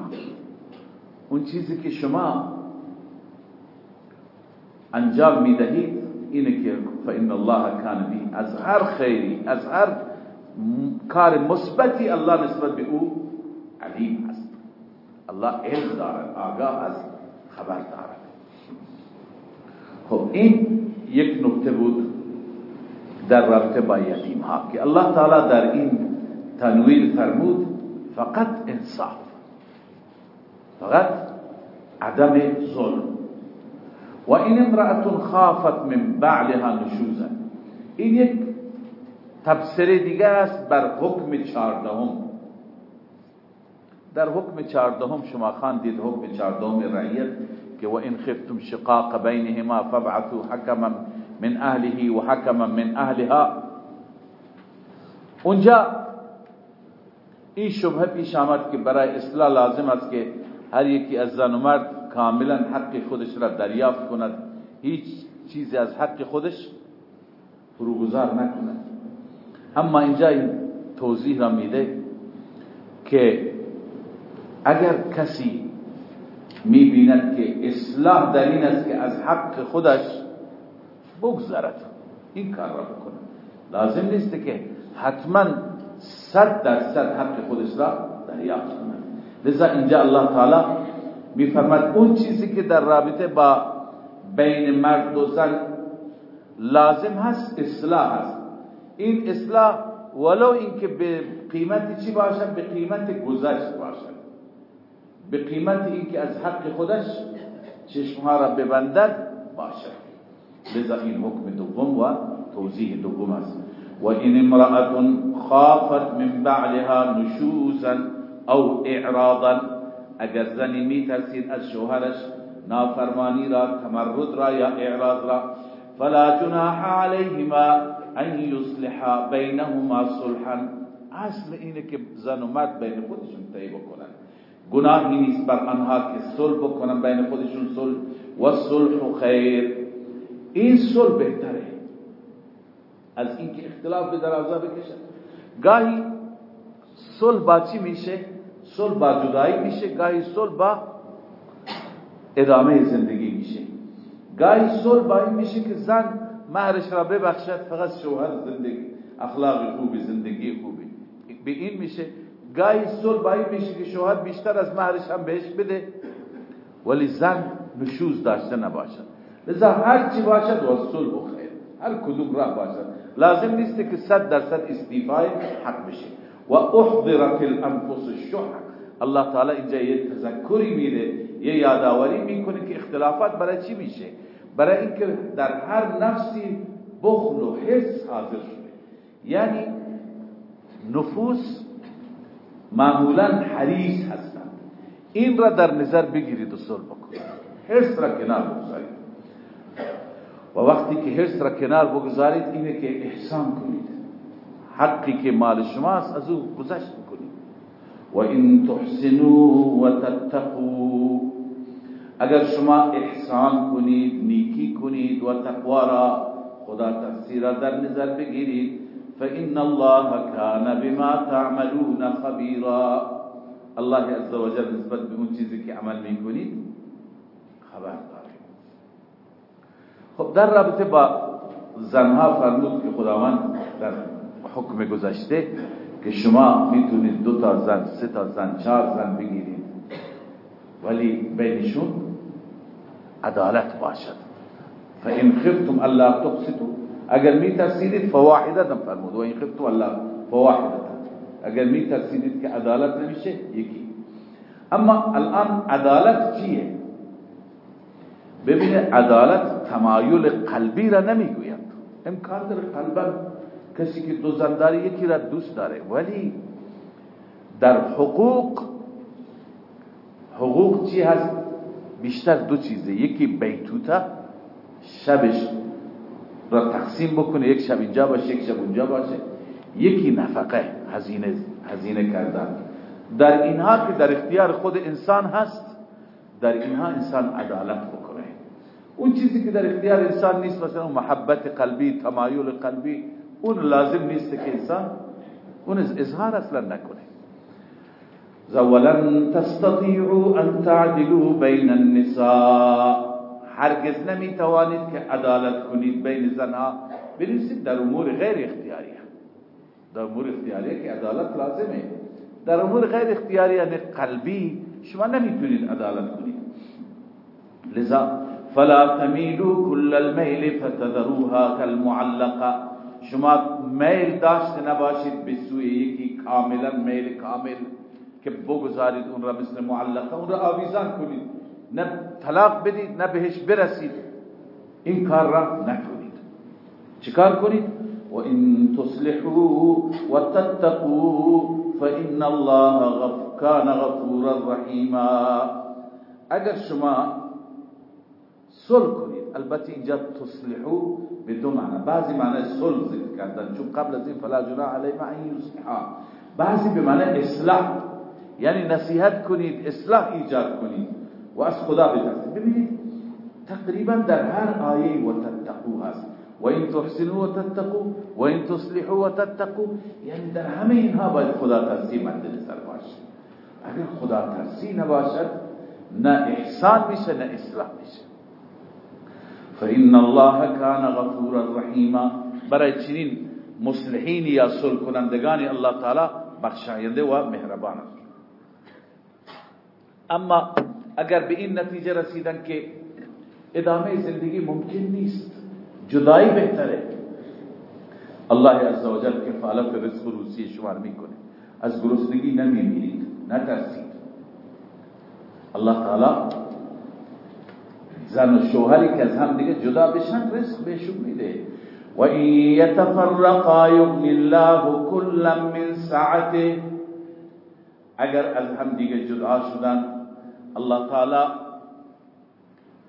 اون چیزی که شما انجام میدهید اینه که فإن الله كان به از هر خیری از هر کار مثبتی الله نسبت به أو علیم الله علم دارد آگاه است خبر دارد خب این یک نکته بود در رابطه با یتیم ها. که الله تعالی در این تنویر فرمود فقط انصاف فقط عدم ظلم. و این امرأة خافت من بعلها نشوزا. این یک تبصره دیگه است بر حکم چهاردهم. در حکم چهاردهم شما خواندید حکم چهاردهم رعیت که و این خفتم شقاق بینهما فبعثوا حکما من اهله و حکما من اهلها اونجا این شبه پیش آمد که برای اصلاح لازم است که هر یکی از زن و مرد کاملا حق خودش را دریافت کند، هیچ چیزی از حق خودش فروگذار نکند. اما اینجا این توضیح را میده که اگر کسی میبیند که اصلاح در این است که از حق خودش بگذرد. این کار را بکنه. لازم نیست که حتما صد درصد حق خودش را دریافت کند لذا اینجا الله تعالی میفرماد اون چیزی که در رابطه با بین مرد و زن لازم هست اصلاح هست. این اصلاح ولو اینکه به قیمت چی باشد؟ به قیمت گذشت باشد. به قیمت اینکه از حق خودش چشمها را ببندد باشد. لذا این حکم دوم و توضیح دوم است و این امرأة خافت من بعدها نشوزا أو اعراضا اگر زنی میترسید از شوهرش نافرمانی را تمرد را یا إعراض را. فلا جناح علیهما أن یصلحا بینهما صلحا. اصل اینه که زن و مرد بین خودشون طی بکنن. گناهی نیست بر آنها که صلح بکنن بین خودشون صلح. و صلح خیر. این صلح بهتره. از اینکه اختلاف به درازا بکشن گاهی صلح با چی میشه؟ صلح با جدایی میشه. گاهی صلح با ادامه زندگی میشه. گاهی صلح با این میشه که زن مهرش را ببخشد فقط شوهر زندگی اخلاق خوبی زندگی خوبی. به این میشه. گاهی صلح با این میشه که شوهر بیشتر از مهرش هم بهش بده. ولی زن نشوز داشته نباشد. لذا هر چی باشد و صلح و خیر. هر کدوم راه باشد. لازم نیست که صد درصد استیفای حق بشه. و احضرت الانفس الشح. الله تعالی اینجا یه تذکری میده یه یادآوری می‌کنه که اختلافات برای چی میشه؟ برای اینکه در هر نفسی بخل و حس حاضر شده. یعنی نفوس معمولا حریص هستند. این را در نظر بگیرید و صلح بکنید. حرص را کنار بگذارید. وقتی که حرص را کنار بگذارید، اینه که احسان کنید. حقی که مال شماست، از او گذشت کنید و این تحسنوا و تتقوا اگر شما احسان کنید، نیکی کنید و تقوا را خدا تفسیر در نظر بگیرید، فإن الله كان بما تعملون خبيرا. الله عز وجل نسبت به اون چیزی که عمل میکنید خبر خب در رابطه با زنها فرمود که خداوند در حکم گذشته که شما می‌تونید دو تا زن سه تا زن چهار زن بگیرید ولی بینشون عدالت باشد. فإن خفتم الله تقسطوا اگر می ترسیدید فواحدتا فرمود. و این الله فواحدتا اگر می ترسیدید که عدالت نمیشه یکی. اما الان عدالت چیه؟ ببینه عدالت تمایل قلبی را نمی‌گوید. امکان داره قلبا کسی که دو زن یکی را دوست داره. ولی در حقوق حقوق چی هست؟ بیشتر دو چیزه. یکی بیتوتا شبش را تقسیم بکنه. یک شب اینجا باشه یک شب اونجا باشه. یکی نفقه هزینه هزینه کردن. در اینها که در اختیار خود انسان هست در اینها انسان عدالت اون چیزی که در اختیار انسان نیست مثلا محبت قلبی تمایل قلبی اون لازم نیست که انسان اون اظهار أصلا نکنه. زولن تستطيعوا ان تعدلوا بین النساء. هرگز نمیتوانید که عدالت کنید بین زنها. بنویسید در امور غیر اختیاری. در امور اختیاری که عدالت لازمه. در امور غیر اختیاری یعنی قلبی شما نمیتونید عدالت کنید. لذا فلا تميلوا كل الميل فتذروها كالمعلقه شما میل داشته نباشید به سوی یکی کاملا میل کامل که بگذارید اون را مثل معلقه اون را آویزان کنید. نه طلاق بدید نه بهش برسید. این کار را نکنید. چیکار کنید؟ و این تصلحوا و تتقوا فإن الله غف، كان غفورا رحیما اگر شما صلح کنید. البته اینجا تصلحو به دو معنی. بعضی معنی صلح ذکر کردن. چون قبل از این فلا جناح علیهم ان یصلحا. بعضی به معنی اصلاح. یعنی نصیحت کنید اصلاح ایجاد کنید و از خدا بترسید. ببینید تقریبا در هر آیه و تتقو هست. و این تحسنوا و تتقو و این تصلحوا و تتقو یعنی در همه اینها باید خدا ترسی مد نظر باشه. اگر خدا ترسی نباشد نه احسان میشه نه اصلاح میشه. فإن الله كان غفورا رحیما برای چنین مصلحین یا صلح کنندگانی الله تعالی بخشاینده و مهربان است. اما اگر به این نتیجه رسیدن که ادامه زندگی ممکن نیست جدایی بهتره. الله عزوجل کفالت رزق روسی شمار میکنه. از گرسنگی نمیمیرید نترسید. الله تعالی زن و شوهری که از هم دیگه جدا بشن رزق بهشون میده. و این یتفرقا یغنی الله کلا من سعته اگر از هم دیگه جدا شدن الله تعالی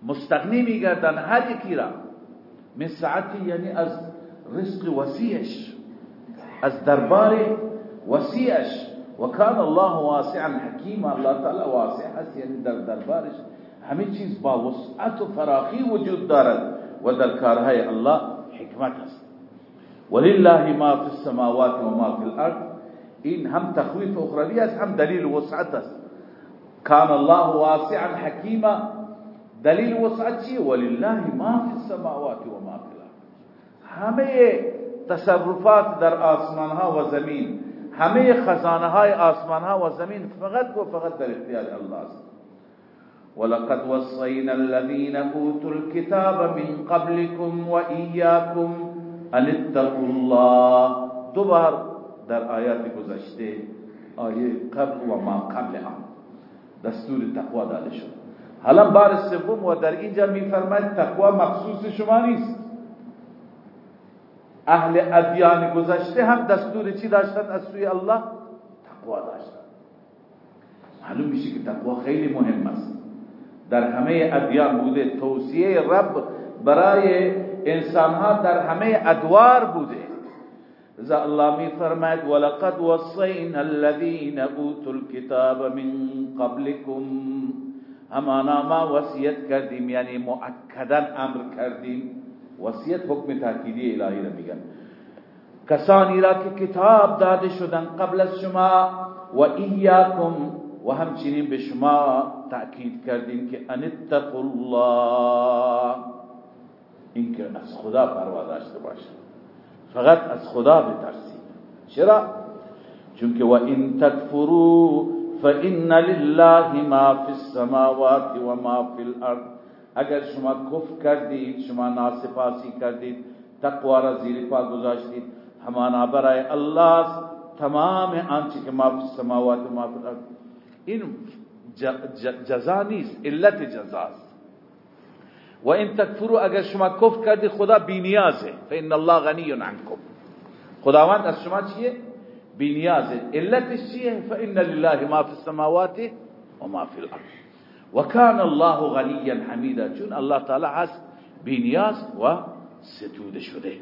مستغنی میگردن هر یکی را. من سعتی یعنی از رزق وسیعش از دربار وسیعش. و کان الله واسعا حکیم الله تعالی واسع هست یعنی در دربارش همه چیز با وسعت و فراخی وجود دارد و در کارهای الله حکمت است. ولله ما فی السماوات و ما فی الأرض این هم تخویف اخروی است هم دلیل وسعت است. کان الله واسعا حکیما دلیل وسعت چیه؟ ولله ما فی السماوات و ما فی الأرض. همه تصرفات در آسمان ها و زمین همه خزانه های آسمان ها و زمین فقط و فقط در اختیار الله است. ولقد وصينا الذين أوتوا الكتاب من قبلكم وإياكم أن اتقوا الله. دوبار در آیات گذشته آیه قبل و ما قبل آن دستور تقوا داده شد. حالا بار سوم و در اینجا میفرماید تقوا مخصوص شما نیست. أهل ادیان گذشته هم دستور چی داشتن؟ از سوی الله تقوا داشتن. معلوم میشه که تقوا خیلی مهم است. در همه ادیان بوده. توصیه رب برای انسانها در همه ادوار بوده. ذا الله می فرماید ولقد وصینا الذين اوتوا الكتاب من قبلكم همانا ما وصیت کردیم یعنی مؤکدا امر کردیم. وصیت حکم تاکیدی الهی را میگن. کسانی را که کتاب داده شدن قبل از شما و ایاکم و همچنین به شما تأکید کردیم که ان اتقوا الله. این که از خدا پروا داشته باشید. فقط از خدا بترسید. چرا؟ چون که و این تکفروا فإن لله ما فی السماوات و ما فی الارض. اگر شما کفر کردید، شما ناسپاسی کردید، تقوا را زیر پا گذاشتید، همانا برای الله تمام آنچه که ما فی السماوات و ما فی الارض این جزا نیست علت جزاست و این تکفرو اگر شما کفر کردی خدا بینیازه. فإن الله غنی عنکم. خداوند از شما چیه؟ بینیازه. علتش چیه؟ فإن لله ما فی السماوات و ما فی الأرض. و کان الله غنیا حمیدا. چون الله تعالی هست بینیاز و ستوده شده.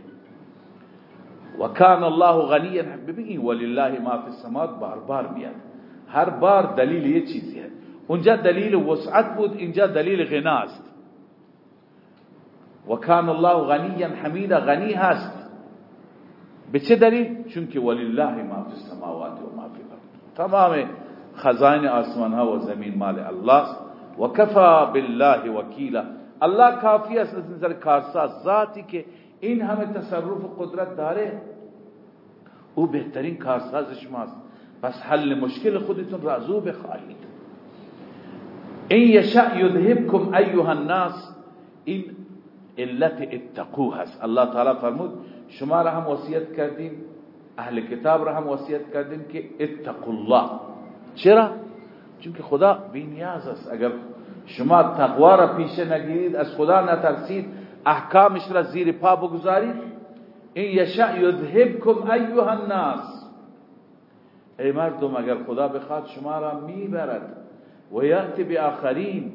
و کان الله غنیا. ببین ولله ما فی السماوات بار بار میاد. هر بار دلیل یه چیزی هست اونجا دلیل وسعت بود اینجا دلیل غناست و کان الله غنیا حمیدا غنی هست. به چه دلیل؟ چون که ولله ما فی السماوات و ما فی الارض. تمام خزائن آسمان ها و زمین مال الله و کفا بالله وکیلا. الله کافی است از نظر کارساز ذاتی که این همه تصرف و قدرت داره. او بهترین کارساز شماست. پس حل مشکل خودتون را از أو بخواهید. این یشع یذهبکم ایها الناس این علت اتقو هست الله تعالی فرمود شما را هم وصیت کردیم أهل کتاب را هم وصیت کردیم که اتقوا الله. چرا؟ چون که خدا نیاز است. اگر شما تقوا را پیشه نگیرید از خدا نترسید احکامش را زیر پا بگذارید. این یشع یذهبکم ایها الناس ای مردم اگر خدا بخواد شما را می‌برد. و یأتی به آخرین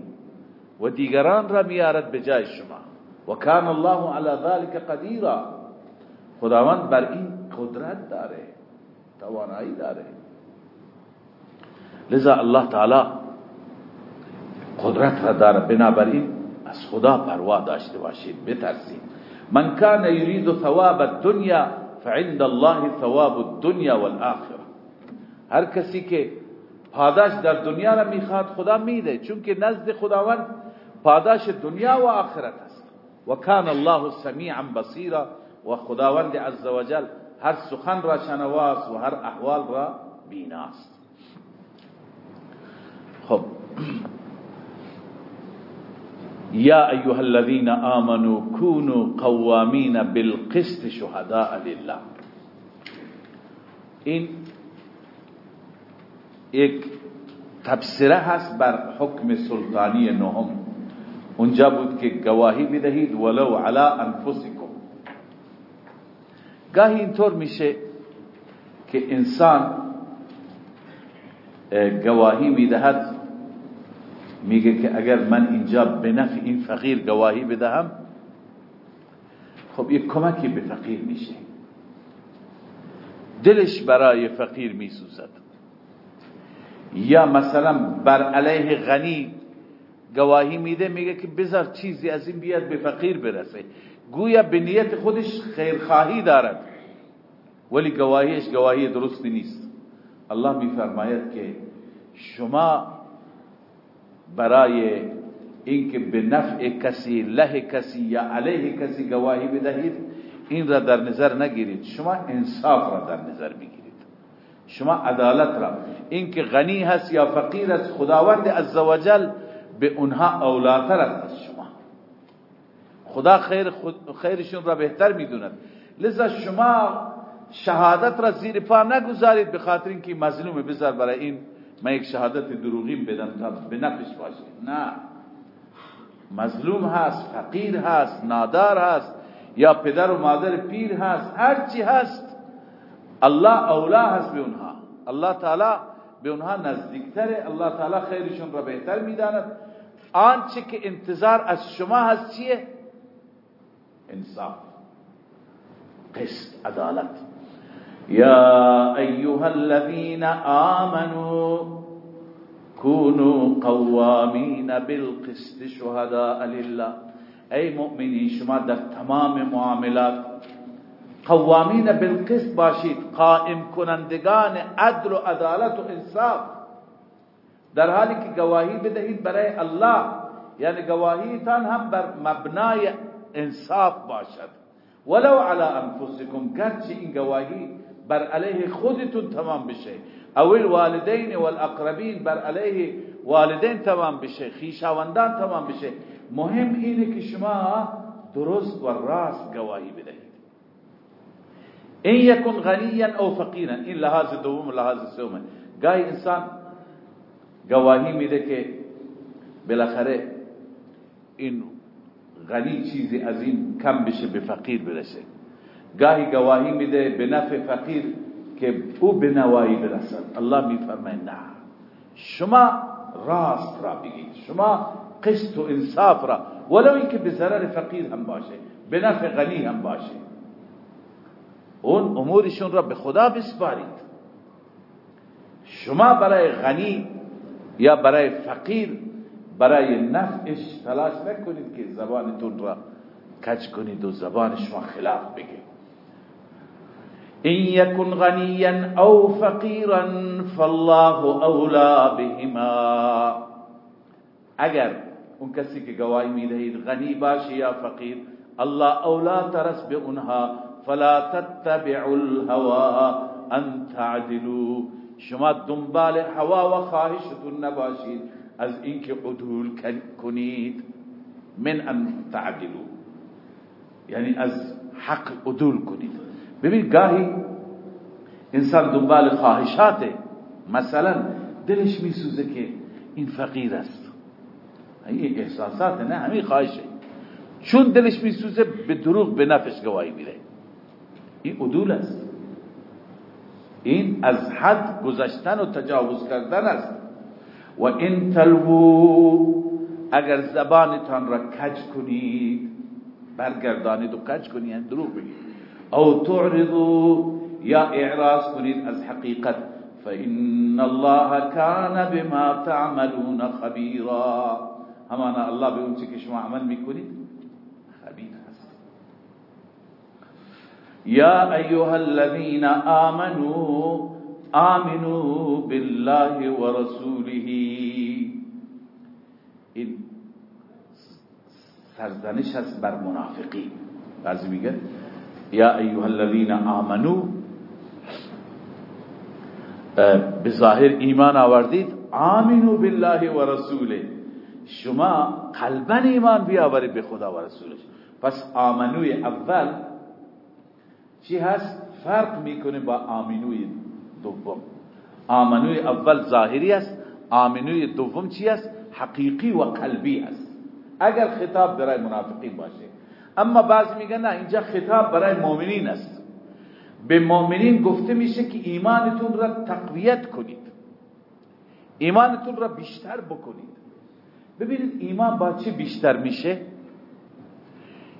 و دیگران را میارد به جای شما. و کان الله علی ذلك قدیرا. خداوند بر این قدرت داره توانایی داره. لذا الله تعالی قدرت را داره. بنابراین از خدا پروا داشته باشید بترسید. من کان یرید ثواب الدنیا فعند الله ثواب الدنیا والآخره هر کسی که پاداش در دنیا را می‌خواد خدا میده. چون که نزد خداوند پاداش دنیا و آخرت است. و کان الله سمیعا بصیرا و خداوند عزوجل هر سخن را شنواست و هر احوال را بیناست. خب. یا ایها الذین آمنوا كونوا قوامین بالقسط شهداء لله. این یک تبصره هست بر حکم سلطانی نهم. اونجا بود که گواهی بدهید ولو علا انفسکم. گاهی اینطور میشه که انسان گواهی می‌دهد میگه که اگر من اینجا به نفع این فقیر گواهی بدهم خب یک کمکی به فقیر میشه. دلش برای فقیر میسوزد. یا مثلا بر علیه غنی گواهی میده میگه که بذار چیزی از این بیاد به فقیر برسه. گویا به نیت خودش خیرخواهی دارد. ولی گواهیش گواهی درستی نیست. الله میفرماید که شما برای اینکه به نفع کسی له کسی یا علیه کسی گواهی بدهید این را در نظر نگیرید. شما انصاف را در نظر بگیرید شما عدالت را. اینکه غنی هست یا فقیر است خداوند عزوجل به اونها اولاتر است از شما. خدا خیر خیرشون را بهتر می‌دوند. لذا شما شهادت را زیر پا نگذارید به خاطر اینکه مظلوم بذار برای این من یک شهادت دروغین بدم تا به نفش باشه نه. مظلوم هست فقیر هست نادار هست یا پدر و مادر پیر هست هر چی هست الله اولا هست به اونها. الله تعالی به اونها نزدیکتره. الله تعالی خیرشون را بهتر می‌داند. آنچه که انتظار از شما هست چیه؟ انصاف. قسط عدالت. یا ایها الذين آمنوا كونوا قوامین بالقسط شهداء لله. ای مؤمنین شما در تمام معاملات قوامین بالقسط باشید. قائم کنندگان عدل و عدالت و انصاف. در حالی که گواهی بدهید برای الله یعنی گواهیتان هم بر مبنای انصاف باشد. ولو علی انفسکم گرچه این گواهی بر علیه خودتون تمام بشه. او الوالدین والاقربین بر علیه والدین تمام بشه. خیشاوندان تمام بشه. مهم اینه که شما درست و راست گواهی بدهید. این یکن غنیا أو فقیرا این لحاظ دوم لحاظ سومه گاهی إنسان گواهی میده که بالاخره این غنی چیزی از این کم بشه به فقیر برسه. گاهی گواهی میده به نفع فقیر که أو به نوایی برسد الله میفرماید نه. شما راست را بگید. شما قسط و انصاف را. ولو اینکه به ضرر فقیر هم باشه به نفع غنی هم باشه. اون امورشون را به خدا بسپارید. شما برای غنی یا برای فقیر برای نفعش تلاش نکنید که زبانتون را کج کنید و زبان شما خلاف بگید این یکن غنیا او فقیرا فالله اولا بهما. اگر اون کسی که گواهی می‌دهید غنی باشه یا فقیر الله اولا ترس به اونها فلا تتبعوا الهوا أن تعدلوا. شما دنبال هوا و خواهشتون نباشید. از اینکه عدول کنید. من أن تعدلوا. یعنی از حق عدول کنید. ببین گاهی انسان دنبال خواهشاته. مثلا دلش میسوزه که این فقیر است. این احساسات نه همین خواهشه. چون دلش میسوزه به دروغ به نفش گواهی میره این عدول است. این از حد گذشتن و تجاوز کردن است. و این تلوو اگر زبانتان را کج کنید برگردانید و کج کنید دروغ بگید. او تعرضوا یا اعراض کنید از حقیقت. فإن الله كان بما تعملون خبيرا. همانا الله به اون که شما عمل می‌کنید یا ایها الذين آمنوا آمنوا بالله ورسوله. این سرزنش هست بر منافقی بعضی میگه یا ایها الذين آمنوا به ظاهر ایمان آوردید آمنو بالله و رسوله شما قلبا ایمان بیاورید به خدا و رسولش پس آمنوی اول چی هست؟ فرق می‌کنه با آمنوی دوم. آمنوی اول ظاهری است آمنوی دوم چی است؟ حقیقی و قلبی است. اگر خطاب برای منافقین باشه. اما بعض میگن نه اینجا خطاب برای مؤمنین است. به مؤمنین گفته میشه که ایمانتون را تقویت کنید. ایمانتون را بیشتر بکنید. ببینید ایمان با چه بیشتر میشه؟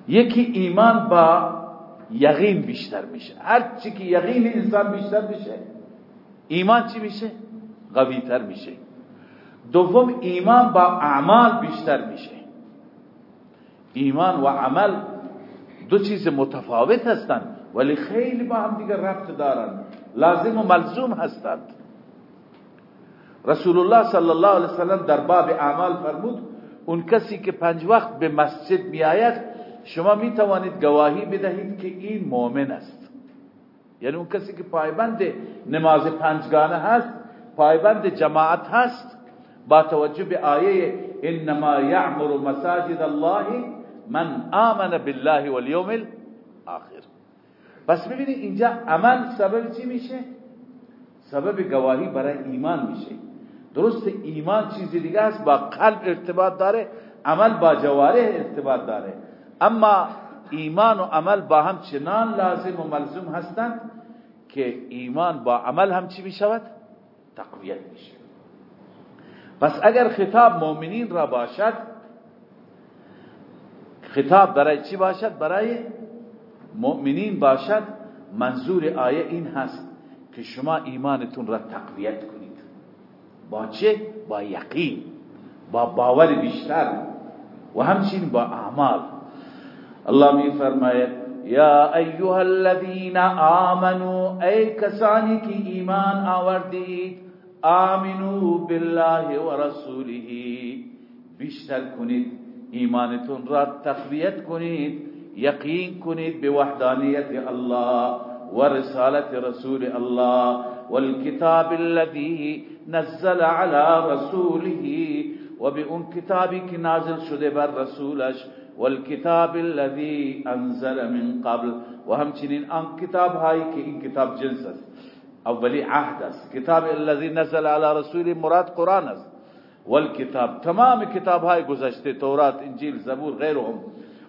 یکی ایمان با یقین بیشتر میشه. هر چی که یقین انسان بیشتر میشه ایمان چی میشه؟ قویتر میشه. دوم ایمان با اعمال بیشتر میشه. ایمان و عمل دو چیز متفاوت هستند ولی خیلی با هم دیگر ربط دارند. لازم و ملزوم هستند. رسول الله صلی الله علیه وسلم در باب اعمال فرمود اون کسی که پنج وقت به مسجد می آید شما می توانید گواهی بدهید که این مؤمن است. یعنی اون کسی که پایبند نماز پنجگانه هست پایبند جماعت هست با توجه به آیه انما یعمر مساجد الله من آمن بالله والیوم الاخر. پس ببینید اینجا عمل سبب چی میشه؟ سبب گواهی برای ایمان میشه. درست ایمان چیزی دیگه است با قلب ارتباط داره عمل با جواره ارتباط داره. اما ایمان و عمل با هم چنان لازم و ملزوم هستند که ایمان با عمل هم چی می‌شود؟ تقویت میشه. پس اگر خطاب مؤمنین را باشد خطاب برای چی باشد؟ برای مؤمنین باشد. منظور آیه این هست که شما ایمانتون را تقویت کنید. با چه؟ با یقین با باور بیشتر و همچنین با اعمال. الله می فرماید یا ایها الذین آمنوا ای کسانی که ایمان آوردید، آمنو بالله و رسوله بیشتر کنید، ایمانتون را تقویت کنید، یقین کنید به وحدانیت الله و رسالت رسول الله والکتاب الذي نزل على رسوله و به اون کتابی که نازل شده بر رسولش والکتاب الذي أنزل من قبل. و همچنین آن کتاب هایی که این کتاب جنس است. اولی عهد است. کتاب الذي نزل على رسول مراد قرآن است. والکتاب تمام کتاب های گذشته تورات انجیل زبور غیرهم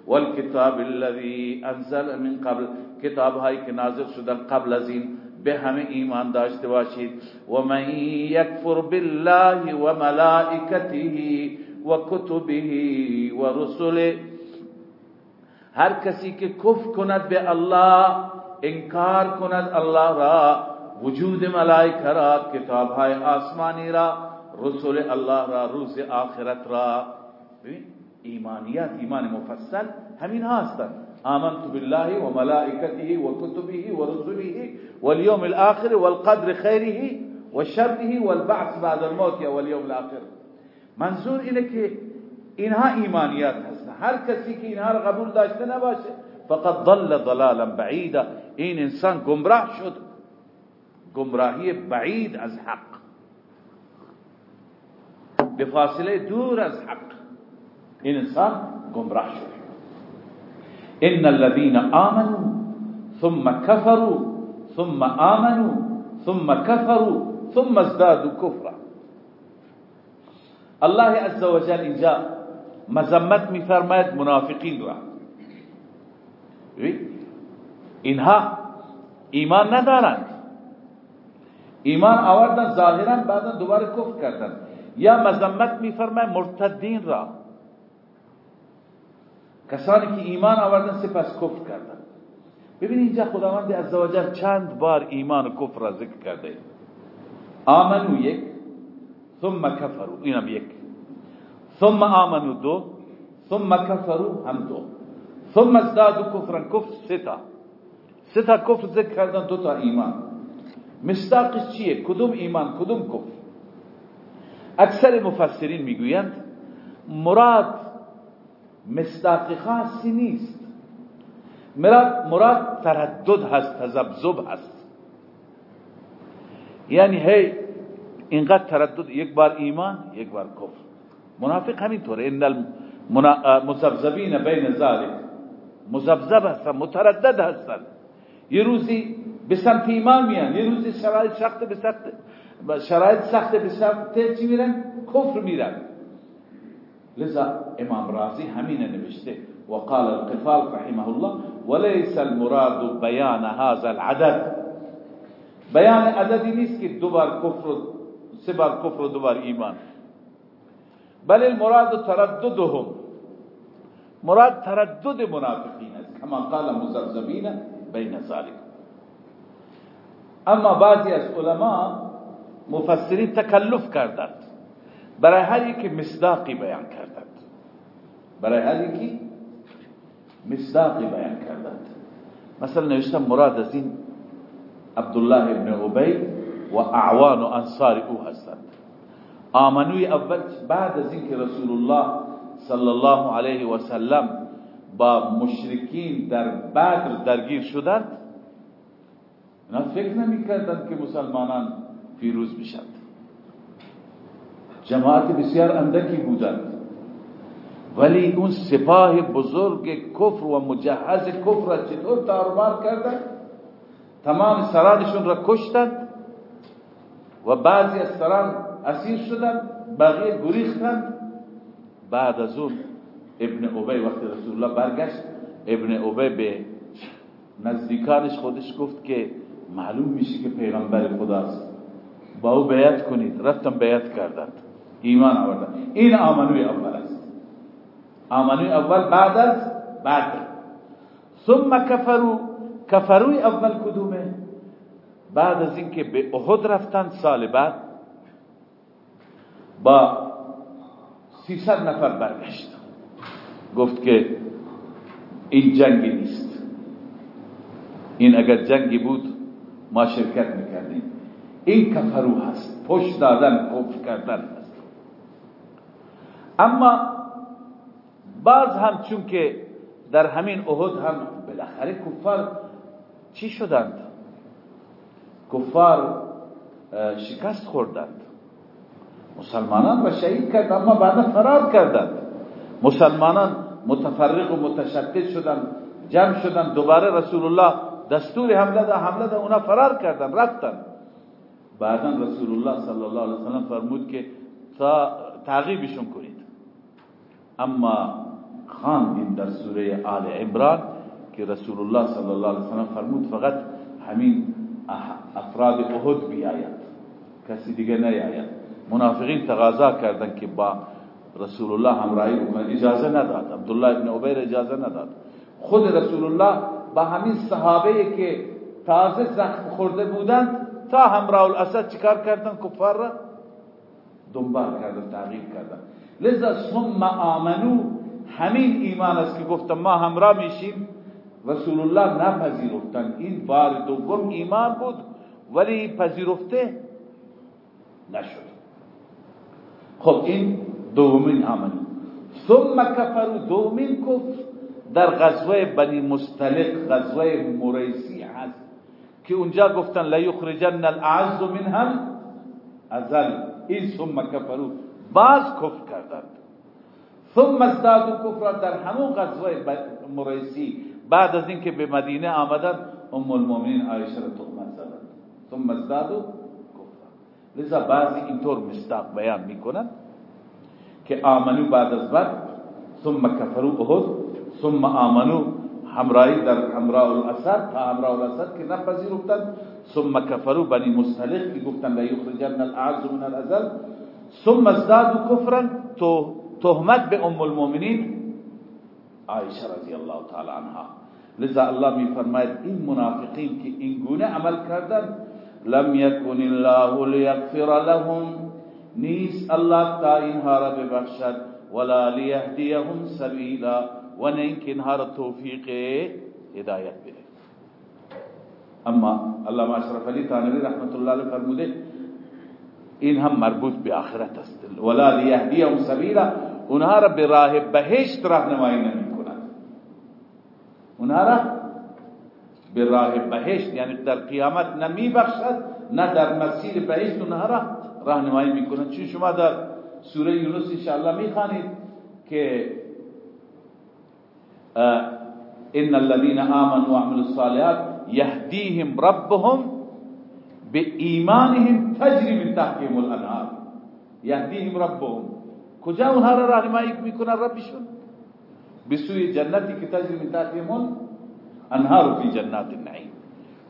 والکتاب الذي انزل من قبل کتاب هایی که نازل شدن قبل از این به همه ایمان داشته باشید. و من یکفر بالله و ملائکته و کتبه و رسله. هر کسی که کفر کند به الله انکار کند الله را، وجود ملائکه را کتاب های آسمانی را، رسول الله را، روز آخرت را. ایمانیات ایمان مفصل همین هستند آمنت بالله و ملائکته و کتبه و رسوله واليوم الاخر والقدر خیره و شره والبعث بعد الموت واليوم الاخر. منظور اینه که اینها ایمانیات هست هر کسی که اینها را قبول داشته نباشه فقط ضل ضلالا بعیدا این انسان گمراه شد. گمراهی بعید از حق. به فاصله دور از حق. این انسان گمراه شد. ان الذين آمنوا ثم كفروا ثم آمنوا ثم كفروا ثم ازدادوا كفرا. الله عز وجل اینجا مذمت میفرماید منافقین را اینها ایمان ندارند. ایمان آوردن ظاهرا بعدا دوباره کفر کردن. یا مذمت میفرماید مرتدین را. کسانی که ایمان آوردن سپس کفر کردن. ببینید اینجا خداوند عزوجل چند بار ایمان و کفر را ذکر کرده. آمنو یک ثم کفرو اینم یک. ثم آمنو دو ثم کفرو هم دو. ثم ازدادو کفرن کفر ستا. ستا کفر ذکر کردن دو تا ایمان. مصداقش چیه؟ کدوم ایمان کدوم کفر؟ اکثر مفسرین می‌گویند مراد مصداق خاصی نیست. مراد مراد تردد هست تذبذب هست. یعنی هی اینقدر تردد یک بار ایمان یک بار کفر. منافق همینطوره. ان المذبذبین بین ذلك مذبذب هستن متردد هستن. یه روزی به سمت ایمان میان یه روزی شرایط سخت به سخت شرایط سخت به سمت چی میرن؟ کفر میرن. لذا امام رازی همینه نوشته. وقال القفال رحمه الله وليس المراد بيان هذا العدد. بیان عددی نیست که دو بار کفر سه بار کفر و دو بار ایمان. بل المراد ترددهم. مراد تردد منافقین است کما قال مزرزبین بین ذلك. اما بعضی از علما مفسرین تکلف کردند. برای هر یکی مصداقی بیان کردند. برای هر یکی مصداقی بیان کردند. مثلا نوشتم مراد از این عبدالله ابن عبی و اعوان و انصار أو هستند. آمنوی اول بعد از اینکه رسول الله صلی الله علیه و سلم با مشرکین در بدر درگیر شدند اینا فکر نمی کردند که مسلمانان پیروز بشند جماعت بسیار اندکی بودند. ولی اون سپاه بزرگ کفر و مجهز کفر را چطور تارمار کردند؟ تمام سرانشون را کشتند و بعضی از سران اسیر شدند بقیه گریختند بعد از اون ابن عبی وقتی رسول الله برگشت ابن عبی به نزدیکانش خودش گفت که معلوم میشه که پیغمبر خداست. با او بیعت کنید. رفتم بیعت کردند ایمان آوردن. این آمنوی اول است. آمنوی اول بعد از بعد. ثم کفرو کفروی اول کدومه؟ بعد از اینکه به احد رفتن سال بعد. با 300 نفر برگشت. گفت که این جنگی نیست. این اگر جنگی بود ما شرکت می‌کردیم. این کفرو هست. پشت دادن کفر کردن هست. اما بعض هم چون که در همین احد هم بالاخره کفار چی شدند؟ کفار شکست خوردند. مسلمانان را شهید کرد اما بعد فرار کردند. مسلمانان متفرق و متشتت شدند جمع شدند دوباره رسول الله دستور حمله ده حمله ده اونا فرار کردن رفتن. بعدا رسول الله صلی الله علیه وسلم فرمود که تا تعقیبشون کنید. اما خواندیم در سوره آل عمران که رسول الله صلی الله علیه وسلم فرمود فقط همین افراد احد بیاید. کسی دیگه نیاید. منافقین تقاضا کردن که با رسول الله همراهی بکنن. اجازه نداد. عبدالله ابن عبیر اجازه نداد. خود رسول الله با همین صحابه که تازه زخم خورده بودند تا همراه الاسد چیکار کردن؟ کفار را دنبال کردن تعقیب کردن. لذا ثم آمنو. همین ایمان است که گفتم ما همراه میشیم. رسول الله نپذیرفتن. این بار دوم ایمان بود. ولی پذیرفته نشد. خب این دومین آمنو ثم کفرو دومین کفر در غزوه بنی مستلق غزوه مریسی هست که اونجا گفتن لا یخرجن الاعز منها ازل این ثم کفرو باز کفر کردند. ثم ازدادو کفر در همون غزوه مریسی بعد از اینکه به مدینه آمدن ام المؤمنین عایشه را تهمت زدند. ثم ازدادو کفر لذا بعضی اینطور مستاق بیان می‌کنن که آمنو بعد از بعد ثم کفرو احد ثم آمنو همراهی در همراه الاسد تا همراه الاسد که نپذیرفتن ثم کفرو بنی مستلق که گفتن لا یخرجن الاعز من الازل ثم ازدادوا کفرا تو تهمت به ام المؤمنین. عایشه رضی الله تعالی عنها. لذا الله می فرماید این منافقین که این گونه عمل کردن لم يكن الله ليغفر لهم. نیز الله تا انہارا ببخشد ولا لیہدیہم سبیلا ونین کنہارا توفیق ہدایت بے أما اللہ معاشرف علی تانوی رحمت اللہ علیہ فرمودے انہم مربوط بے آخرت است. ولا لیہدیہم سبیلا انہارا براہ بہشت رہنمائی نہیں کنا انہارا به راه بهشت یعنی در قیامت نمی بخشد نه در مسیر بهشت اونها را راهنمایی می‌کنند چون شما در سوره یونس انشاءالله می‌خوانید که ان الذين امنوا وعملوا الصالحات يهديهم ربهم بإيمانهم تجري من تحتهم الانهار. يهديهم ربهم. کجا اونها را راهنمایی می‌کنن؟ ربشون؟ به سوی جنتی که تجری من تحتهم أنهار فی جنات النعیم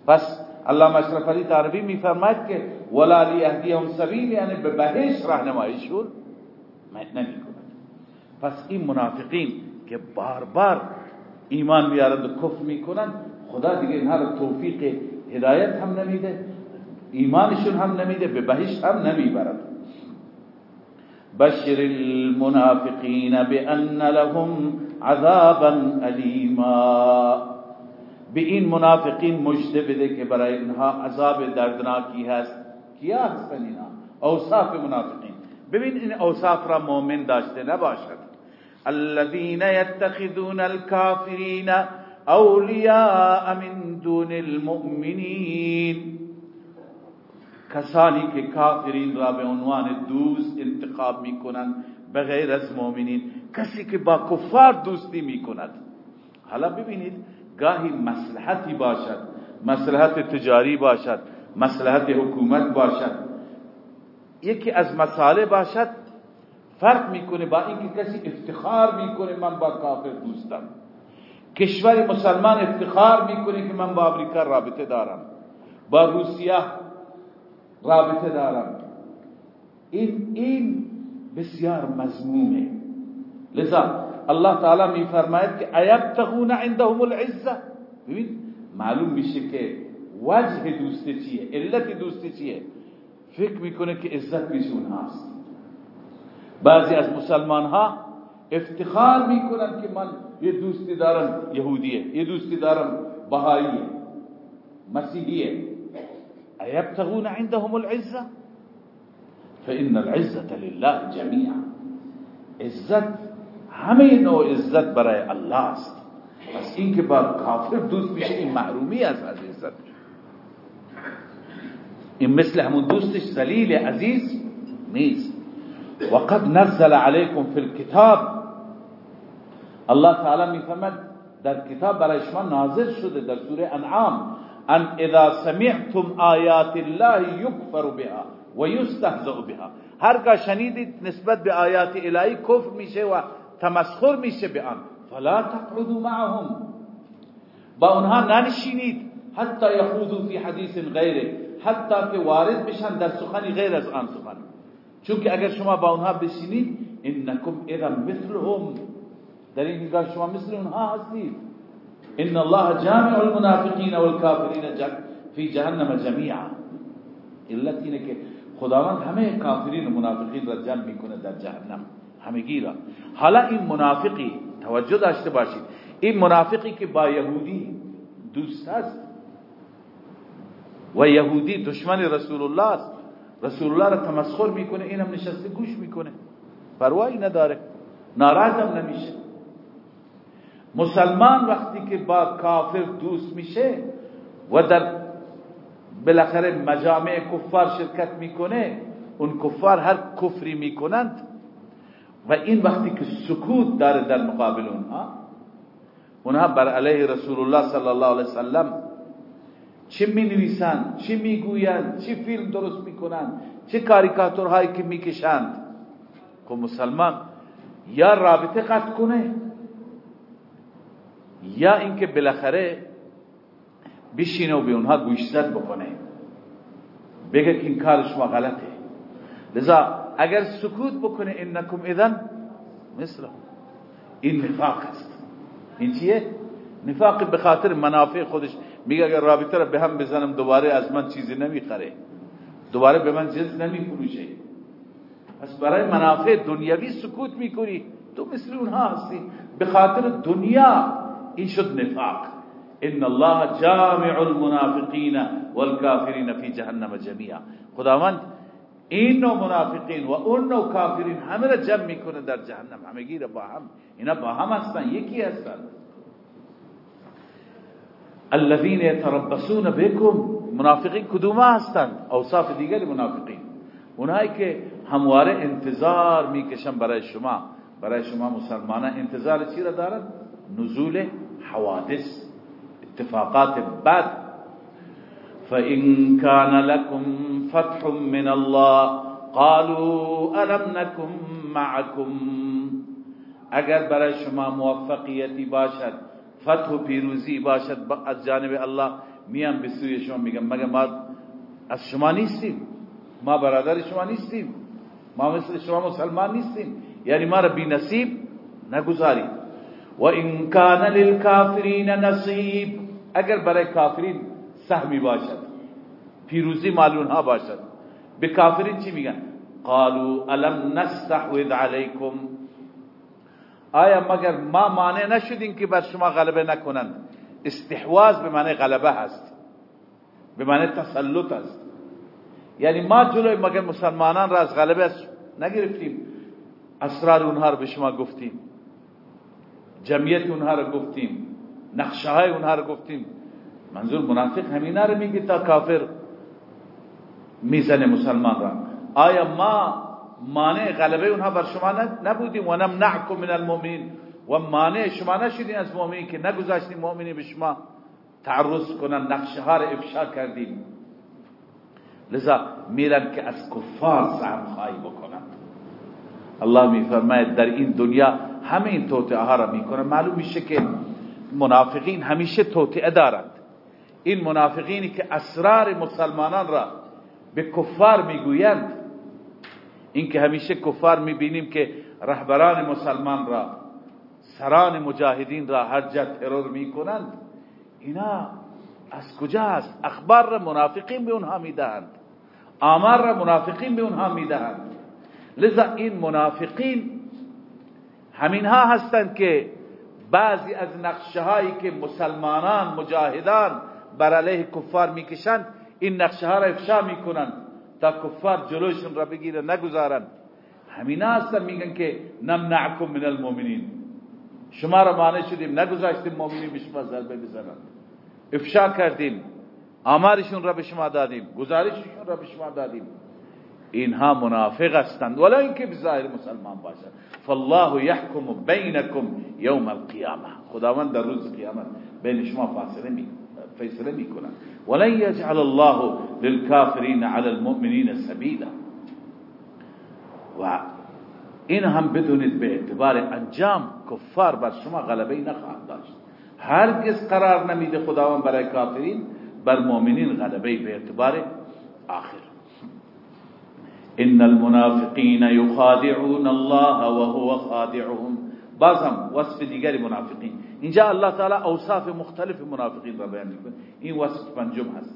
پس علامه اشرف علی تعربی میفرماید که ولا لیهدیهم سبیل یعنی به بهش راهنماییشون نمیکنه پس این منافقین که بار بار ایمان بیارند و کفر میکنن خدا دیگه اینها رو توفیق هدایت هم نمیده ایمانشون هم نمیده به بهش هم نمیبرد. بشر المنافقین بأن لهم عذابا علیما به این منافقین مجده بده که برای اینها عذاب دردناکی هست. کیا هستن اینا؟ اوصاف منافقین. ببین این اوصاف را مؤمن داشته نباشد. الذين يتخذون الكافرين اولیاء من دون المؤمنین. کسانی که کافرین را به عنوان دوست انتخاب می‌کنند بغیر از مؤمنین کسی که با کفار دوستی می‌کند. حالا ببینید گاهی مصلحتی باشد مصلحت تجاری باشد مصلحت حکومت باشد. یکی از مساله باشد فرق می‌کنه با اینکه کسی افتخار می‌کنه من با کافر دوستم. کشور مسلمان افتخار می‌کنه که من با امریکا رابطه دارم با روسیه رابطه دارم. این این بسیار مضمومه. لذا الله تعالی میفرماید که ایبتغون عندهم العزة. ببین معلوم میشه که وجه دوستی چیه علت دوستی چیه فکر میکنه که عزت پیش هست. بعضی از مسلمان ها افتخار میکنن که من یه دوستی دارم یهودیه یه دوستی دارم بهاییه مسیحیه. ایبتغون عندهم العزة؟ فإن العزة لله جميعا. عزت همه نوع عزت برای الله است. پس این که با کافر دوست میشه این محرومی است از عزت این مثل همون دوستش ذلیل عزیز نیست. وقد نزل عليكم في الكتاب الله تعالی میفرماد در کتاب برای شما نازل شده در سوره انعام ان اذا سمعتم آیات الله یکفر بها و یستهزأ بها. هرگاه شنیدید نسبت به آیات الهی کفر میشه و تمسخر میشه به آن. فلا تقعدوا معهم. با اونها ننشینید. حتی یخوضوا فی حدیث غیره حتی که وارد بشن در سخنی غیر از آن سخن. چون که اگر شما با اونها بشینید انکم اذا مثلهم. در این نگاه شما مثل اونها هستید. ان الله جامع المنافقین والکافرین فی جهنم جمیعا. علت که خداوند همه کافرین و منافقین را جمع می‌کنه در جهنم. همگی را. حالا این منافقی توجه داشته باشید. این منافقی که با یهودی دوست است و یهودی دشمن رسول الله است رسول الله را تمسخر می‌کنه اینم نشسته گوش می‌کنه. پروایی نداره ناراحت هم نمیشه. مسلمان وقتی که با کافر دوست میشه و در بالاخره مجامع کفار شرکت می‌کنه اون کفار هر کفری می‌کنند و این وقتی که سکوت داره در مقابل اونها اونها بر علیه رسول الله صلی الله علیه وسلم چه می نویسند چه می گویند چه فیلم درست می‌کنند چه کاریکاتورهایی که می‌کشند؟ خب مسلمان یا رابطه قطع کنه یا اینکه بالاخره بشینه و به اونها گوشزد بکنه. بگه که این کار شما غلطه. لذا اگر سکوت بکنه انکم اذن مثل این نفاق است. این چیه؟ نفاق به خاطر منافع خودش. میگه اگر رابطه را به هم بزنم دوباره از من چیزی نمیخره. دوباره به من جنس نمیفروشه. پس برای منافع دنیوی سکوت میکنی. تو مثل اونها هستی. به خاطر دنیا این شد نفاق. ان الله جامع المنافقین والكافرین فی جهنم جميعا خداوند این نوع منافقین و اون نوع کافرین همه را جمع می‌کنه در جهنم. همگی را با هم. اینا با هم هستن یکی هستن. الذين يتربصون بكم منافقین کدوم هستند اوصاف دیگر منافقین. اونایی که همواره انتظار می‌کشن برای شما. برای شما مسلمانان انتظار چی را دارن؟ نزول حوادث اتفاقات بد. فإن كان لكم فتح من الله قالوا ألم نكن معكم؟ اگر برای شما موفقیتی باشد فتح و پیروزی باشد از جانب الله میان به سوی شما میگم مگه ما از شما نیستیم؟ ما برادر شما نیستیم. ما مثل شما مسلمان نیستیم. یعنی ما را بی نصیب نگذارید. و این کان للکافرین نصیب. اگر برای کافرین سهمی باشد. پیروزی مالون ها باشد. به کافرین چی میگن؟ قالوا الم نستحوذ علیکم. آیا مگر ما مانع نشدیم که بر شما غلبه نکنند؟ استحواذ به معنی غلبه هست. به معنی تسلط است. یعنی ما جلوی مگر مسلمانان را از غلبه نگرفتیم. اسرار اونها رو به شما گفتیم. جمعیت اونها رو گفتیم. نقشه های اونها رو گفتیم. منظور منافق همینا رو میگه تا کافر می‌زنه مسلمان را. آیا ما مانع غلبه اونها بر شما نبودیم؟ و نمنعکم من المؤمنین. و مانع شما نشدین از مؤمنین که نگذاشتیم مؤمنین به شما تعرض کنن نقشه ها را افشا کردیم لذا میرن که از کفار سهم خواهی بکنن. الله میفرماید در این دنیا همه این توطعه ها را می‌کنن. معلوم میشه که منافقین همیشه توطعه دارند این منافقینی که اسرار مسلمانان را به کفار می‌گویند این که همیشه کفار می‌بینیم که رهبران مسلمان را سران مجاهدین را هر جا ترور می‌کنند اینا از کجا است اخبار را منافقین به اونها می‌دهند آمار را منافقین به اونها می‌دهند. لذا این منافقین همین ها هستند که بعضی از نقشه هایی که مسلمانان مجاهدان بر علیه کفار می‌کشند این نقشه ها را افشا می‌کنند تا کفار جلوشون را بگیرن نگذارن همینا هستن میگن که نمنعکم من المؤمنین. شما را مانع شدیم نگذاشتیم مؤمنین به شما ضربه بزنن افشا کردیم آمارشون را به شما دادیم گزارششون را به شما دادیم. اینها منافق هستند ولا اینکه بظاهر مسلمان باشند. فالله يحكم بينكم يوم القيامه خداوند در روز قیامت بین شما فاصله می فیصله میکنه ولن يجعل الله للكافرين على المؤمنين سبيلا. و این هم بدونید به اعتبار أنجام کفار بر شما غلبه نخواهد داشت. هرگز قرار نمیده خداوند برای کافرین بر مؤمنین غلبه به اعتبار آخر. إن المنافقین یخادعون الله وهو خادعهم. بازم وصف دیگری منافقین. اینجا الله تعالی اوصاف مختلف منافقین را بیان میکنه. این وصف پنجم هست.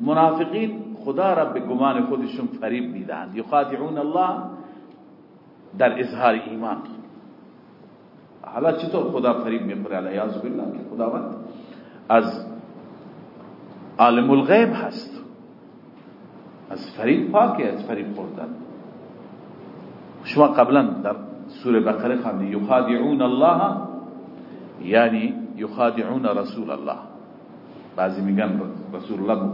منافقین خدا را به گمان خودشون فریب میدهند. یخادعون الله در اظهار ایمان. حالا چطور خدا فریب میخوره؟ علیاذ بالله که خداوند از عالم الغیب هست. از فریب پاکه از فریب خوردن. شما قبلا در سورة بقرة خواندید یخادعون الله یعنی یخادعون رسول الله. بعضی میگن رسول الله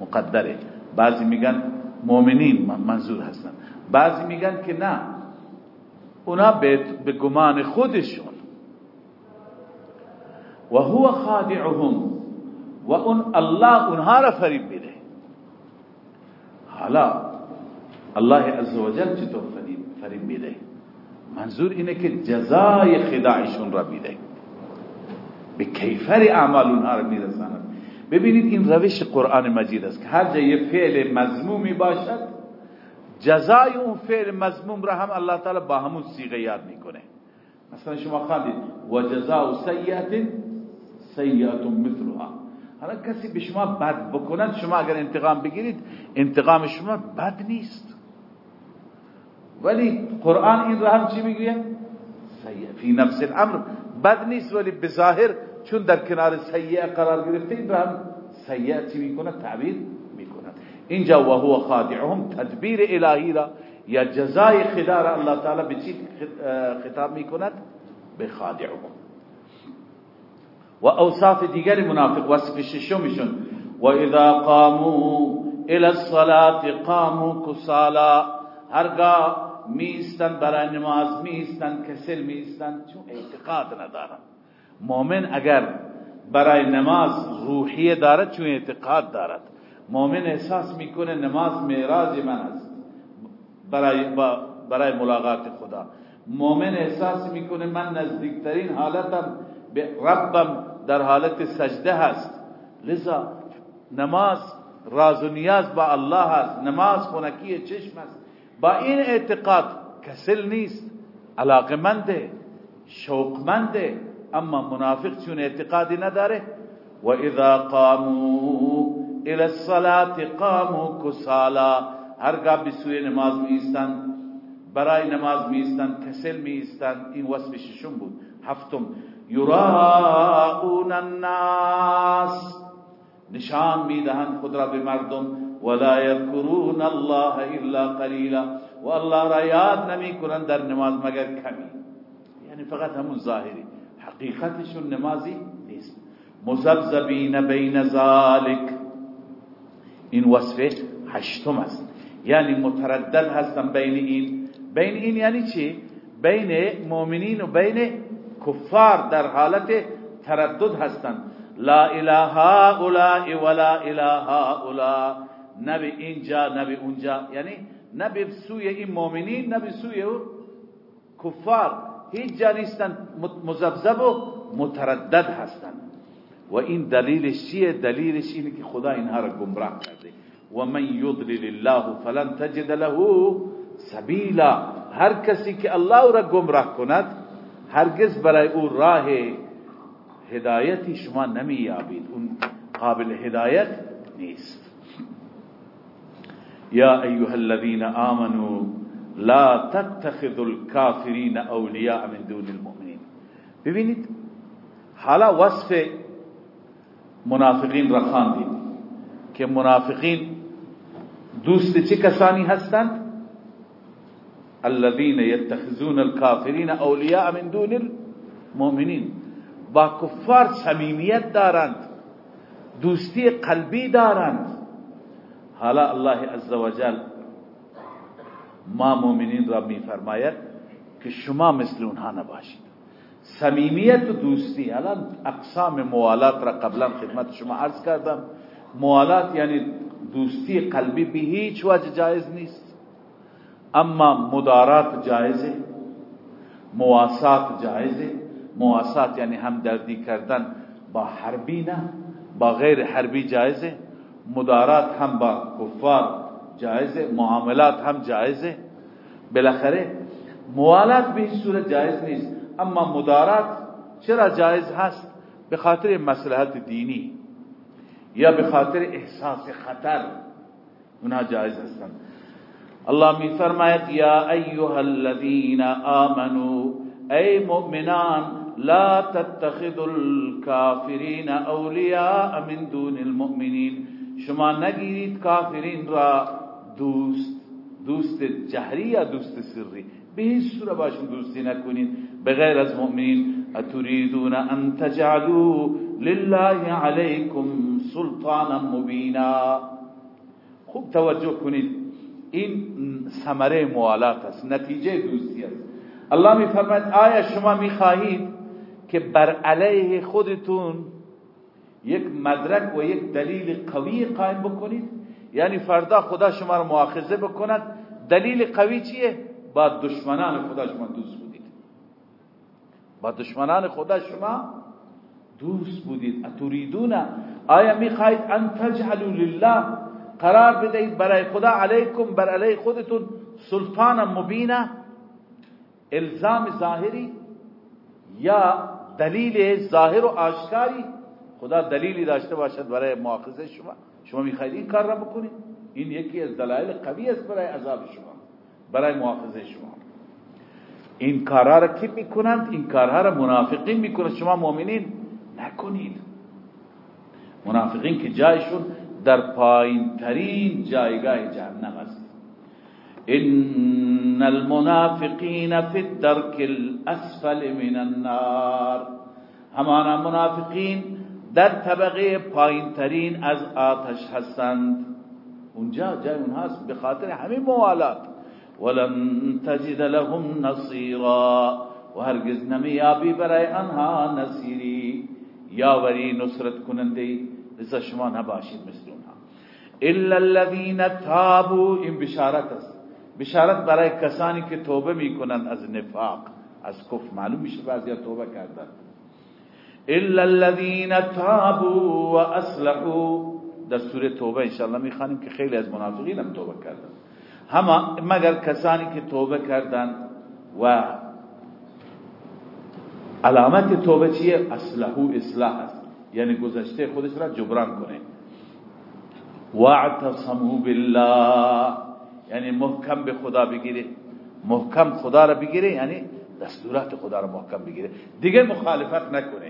مقدره. بعضی میگن مؤمنین منظور هستن. بعضی میگن که نه اونا به گمان خودشون. و هو خادعهم. و اون الله اونها را فریب میده. حالا الله عزوجل چطور فریب میده؟ منظور اینه که جزای خداعشون را میده. به کیفر اعمال اونها را میرساند. ببینید این روش قرآن مجید است که هر جا یه فعل مضمومی باشد جزای اون فعل مضموم را هم الله تعالی با همون سیغه یاد می‌کنه. مثلا شما خواندید و جزاء سیئت سیئت مثلها. حالا کسی به شما بد بکند شما اگر انتقام بگیرید انتقام شما بد نیست. ولی قرآن این را هم چی می‌گوید فی نفس الامر. بد نیست ولی بظاهر چون در کنار سیئه قرار گرفته این را هم سیئه چی می‌کنه تعبیر می‌کنه اینجا و هو خادعهم تدبیر الهی را یا جزای خدا را الله تعالی به چی خطاب می‌کند؟ به خادعهم. و اوصاف دیگر منافق وصف ششمشون. و اذا قاموا الى الصلاه قاموا كسالا هرگاه میستن برای نماز میستن کسل میستن چون اعتقاد ندارن. مؤمن اگر برای نماز روحیه دارد چون اعتقاد دارد. مؤمن احساس می‌کنه نماز معراج من است. برای برای ملاقات خدا. مؤمن احساس می‌کنه من نزدیکترین حالتم به ربم در حالت سجده هست. لذا نماز راز و نیاز با الله هست. نماز خونکی چشم است. با این اعتقاد کسل نیست علاقمنده شوقمنده اما منافق چون اعتقادی نداره. و اذا قاموا الى الصلاه قاموا كسالا هرگاه به نماز میستن برای نماز میستن کسل میستن این وصف ششم بود. هفتم یراؤون الناس. نشان می‌دهند خود را به مردم. ولا یذکرون الله إلا قلیلا و الله را یاد نمی کنند در نماز مگر کمی. یعنی فقط همون ظاهری. حقیقتشون نمازی نیست. مزبزبین بین ذالک این وصف هشتم است. یعنی متردد هستن بین این. بین این یعنی چی؟ بین مؤمنین و بین کفار در حالت تردد هستند لا اله هؤلاء ولا اله هؤلاء نبی اینجا نبی اونجا. یعنی نبی سوی این مؤمنین نبی سوی کفار. هیچ جا نیستن. مزبزب و متردد هستن. و این دلیلش چیه؟ دلیلش اینه که خدا اینها را گمراه کرده. و من یضلل الله فلن تجد له سبیلا. هر کسی که الله را گمراه کند هرگز برای او راه هدایتی شما نمییابید. اون قابل هدایت نیست. یا ایها الذين آمنوا لا تتخذوا الكافرين اولیاء من دون المؤمنین ببینید حالا وصف منافقین را خواندید که منافقین دوست چه کسانی هستند؟ الذين يتخذون الكافرين اولیاء من دون المؤمنین. با کفار صمیمیت دارند دوستی قلبی دارند. حالا الله عزوجل ما مؤمنین را میفرماید که شما مثل اونها نباشید. صمیمیت و دوستی. الان اقسام موالات را قبلا خدمت شما عرض کردم. موالات یعنی دوستی قلبی به هیچ وجه جایز نیست. اما مدارات جایزه. مواسات جایزه. مواسات یعنی همدردی کردن با حربی نه. با غیر حربی جایزه. مدارات هم با کفار جایزه معاملات هم جایزه بالاخره موالات به هیچ صورت جایز نیست. اما مدارات چرا جایز هست؟ به خاطر مصلحت دینی یا به خاطر احساس خطر. اونها جایز هستند الله می فرماید، یا ایها الذین آمنوا ای مؤمنان، لا تتخذوا الكافرین اولیاء من دون المؤمنین. شما نگیرید کافرین را دوست دوست جهری یا دوست سری؟ به هیچ صورت باشون دوستی نکنید. بغیر از مؤمنین اتريدون ان تجعلوا لله عليكم سلطانا مبینا. خوب توجه کنید. این ثمره موالات است نتیجه دوستی است. الله می فرماید آیا شما می خواهید که بر علیه خودتون یک مدرک و یک دلیل قوی قائم بکنید. یعنی فردا خدا شما رو مؤاخذه بکند. دلیل قوی چیه؟ با دشمنان خدا شما دوست بودید. با دشمنان خدا شما دوست بودید. اتریدون آیا می‌خواهید ان تجعلوا لله؟ قرار بدهید برای خدا علیکم بر علی خودتون سلطان مبینه الزام ظاهری یا دلیل ظاهر و آشکاری خدا دلیلی داشته باشد برای مؤاخذه شما. شما می‌خواید این کار را بکنید. این یکی از دلایل قوی است برای عذاب شما برای مؤاخذه شما. این کارها را کی می‌کنند؟ این کارها را منافقین می‌کنند. شما مؤمنین نکنید. منافقین که جایشون در پایین ترین جایگاه جهنم است. ان المنافقین فی الدرک الاسفل من النار. همانا منافقین در طبقه پایین ترین از آتش هستند. اونجا جای اونهاست به خاطر همین موالات. ولن تجد لهم نصیرا و هرگز نمیابی برای آنها نصیری. یاوری نصرت کننده لذا شما نباشید مثل اونها. الا الذين تابوا این بشارت است. بشارت برای کسانی که توبه می‌کنند از نفاق از کفر. معلوم میشه بعضی توبه کردن. الا الذين تابوا واصلحوا در سوره توبه انشاءالله می‌خوانیم که خیلی از منافقین هم توبه کردن. همه مگر کسانی که توبه کردن و علامت توبه چیه؟ اصلحو اصلاح است. یعنی گذشته خودش را جبران کنه. واعتصموا بالله. یعنی محکم به خدا بگیره. محکم خدا را بگیره یعنی دستورات خدا را محکم بگیره. دیگه مخالفت نکنه.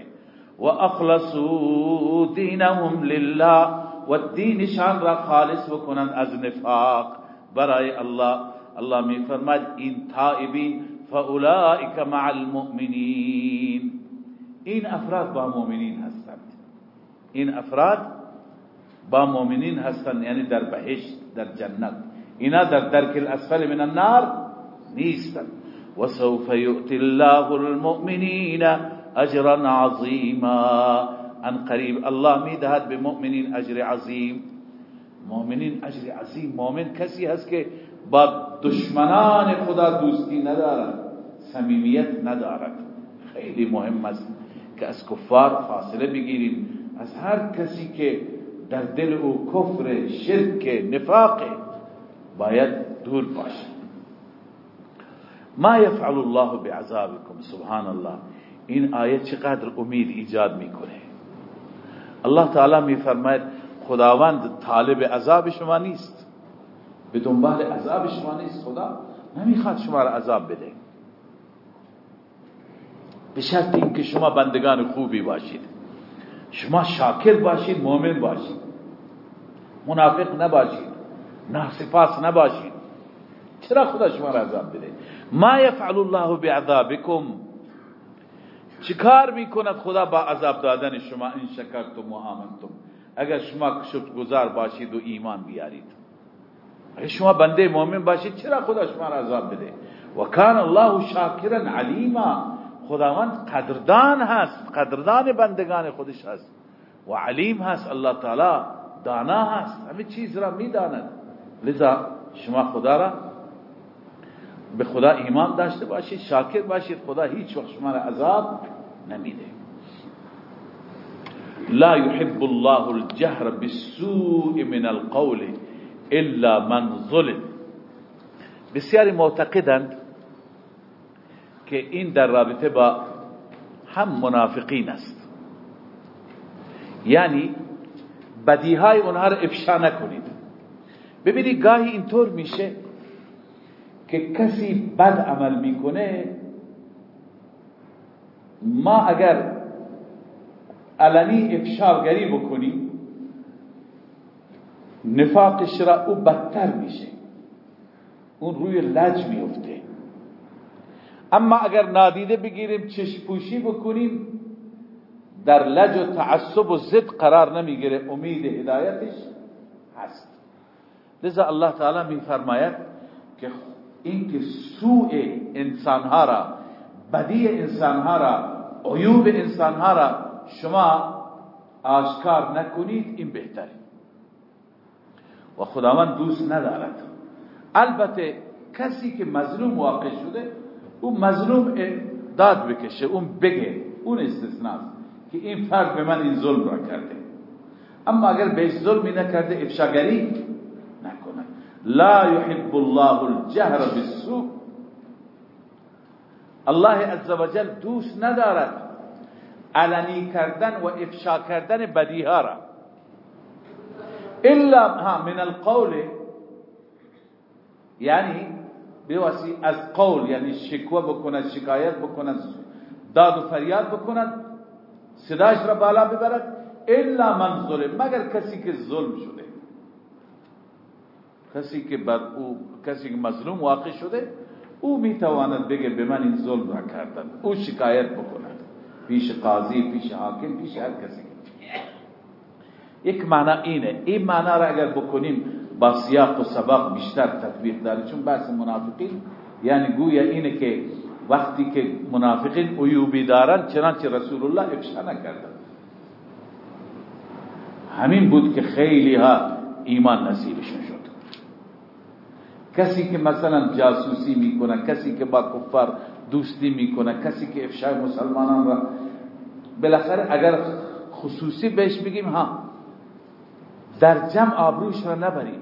و اخلصوا دینهم لله و دینشان را خالص بکنن از نفاق. برای الله الله می فرماید این تائبین فاولئک مع المؤمنین. این افراد با مؤمنین هستند. این افراد با مؤمنین هستند یعنی در بهشت در جنت. اینا در درک الاسفل من النار نیستند. و سوف یؤتی الله المؤمنین اجرا عظیما ان قریب الله میدهد به مؤمنین أجر عظیم مؤمنین أجر عظیم مؤمن کسی هست که با دشمنان خدا دوستی ندارد. صمیمیت ندارد. خیلی مهم است که از کفار فاصله بگیریم. از هر کسی که در دل أو کفر شرک نفاق باید دور باشه. ما یفعل الله بعذابكم سبحان الله. این آیه چقدر امید ایجاد می‌کنه. الله تعالی میفرماید خداوند طالب عذاب شما نیست. به دنبال عذاب شما نیست خدا نمی‌خواد شما را عذاب بده. به شرط اینکه شما بندگان خوبی باشید. شما شاکر باشید مؤمن باشید. منافق نباشید. ناسپاس نباشید. چرا خدا شما را عذاب بده؟ ما یفعل الله بعذابکم. چیکار می‌کند خدا با عذاب دادن شما این شکرتم و آمنتم اگر شما گذار باشید و ایمان بیارید. اگر شما بنده مؤمن باشید چرا خدا شما را عذاب بده؟ و کان الله شاکرا علیما. خداوند قدردان هست قدردان بندگان خودش هست. و علیم هست الله تعالی دانا هست همه چیز را می‌داند. لذا شما خدا را به خدا ایمان داشته باشید شاکر باشید خدا هیچ وقت شما را عذاب نمیده. لا يحب الله الجهر بالسوء من القول الا من ظلم. بسیاری معتقدند که این در رابطه با هم منافقین است. یعنی بدیهای اونها را افشا نکنید. ببینید گاهی اینطور میشه که کسی بد عمل می‌کنه ما اگر علنی افشاگری بکنیم نفاقش را او بدتر میشه. اون روی لج میفته اما اگر نادیده بگیریم چشپوشی بکنیم در لج و تعصب و زد قرار نمی‌گیره. امید هدایتش هست. لذا الله تعالی میفرماید که اینکه سوء انسانها را بدی انسانها را عیوب انسانها را شما آشکار نکنید این بهتره. و خداوند دوست ندارد. البته کسی که مظلوم واقع شده اون مظلوم داد بکشه اون بگه اون استثناست که این فرد به من این ظلم را کرده. اما اگر به ظلمی نکرده افشاگری لا يحب الله الجهر بالسوء. الله عزوجل دوست ندارد. علنی کردن و افشا کردن بدیها را. الا ها من القول یعنی بیواسی از قول یعنی شکوه بکند شکایت بکند داد و فریاد بکند صداش را بالا ببرد. الا من ظلم. مگر کسی که ظلم شده. کسی که بر او کسی که مظلوم واقع شده او می‌تواند بگه به من این ظلم را کردن او شکایت بکند. پیش قاضی پیش حاکم پیش هر کسی. یک معنا اینه. این معنا را اگر بکنیم با سیاق و سباق بیشتر تطبیق داره چون بحث منافقین یعنی گویا اینه که وقتی که منافقین عیوبی دارن چنانچه رسول الله افشا نکردن. همین بود که خیلی ها ایمان نصیبشون شد. کسی که مثلا جاسوسی می‌کنه کسی که با کفار دوستی می‌کنه کسی که افشای مسلمانان را بالاخره اگر خصوصی بهش بگیم ها در جمع آبروش را نبریم.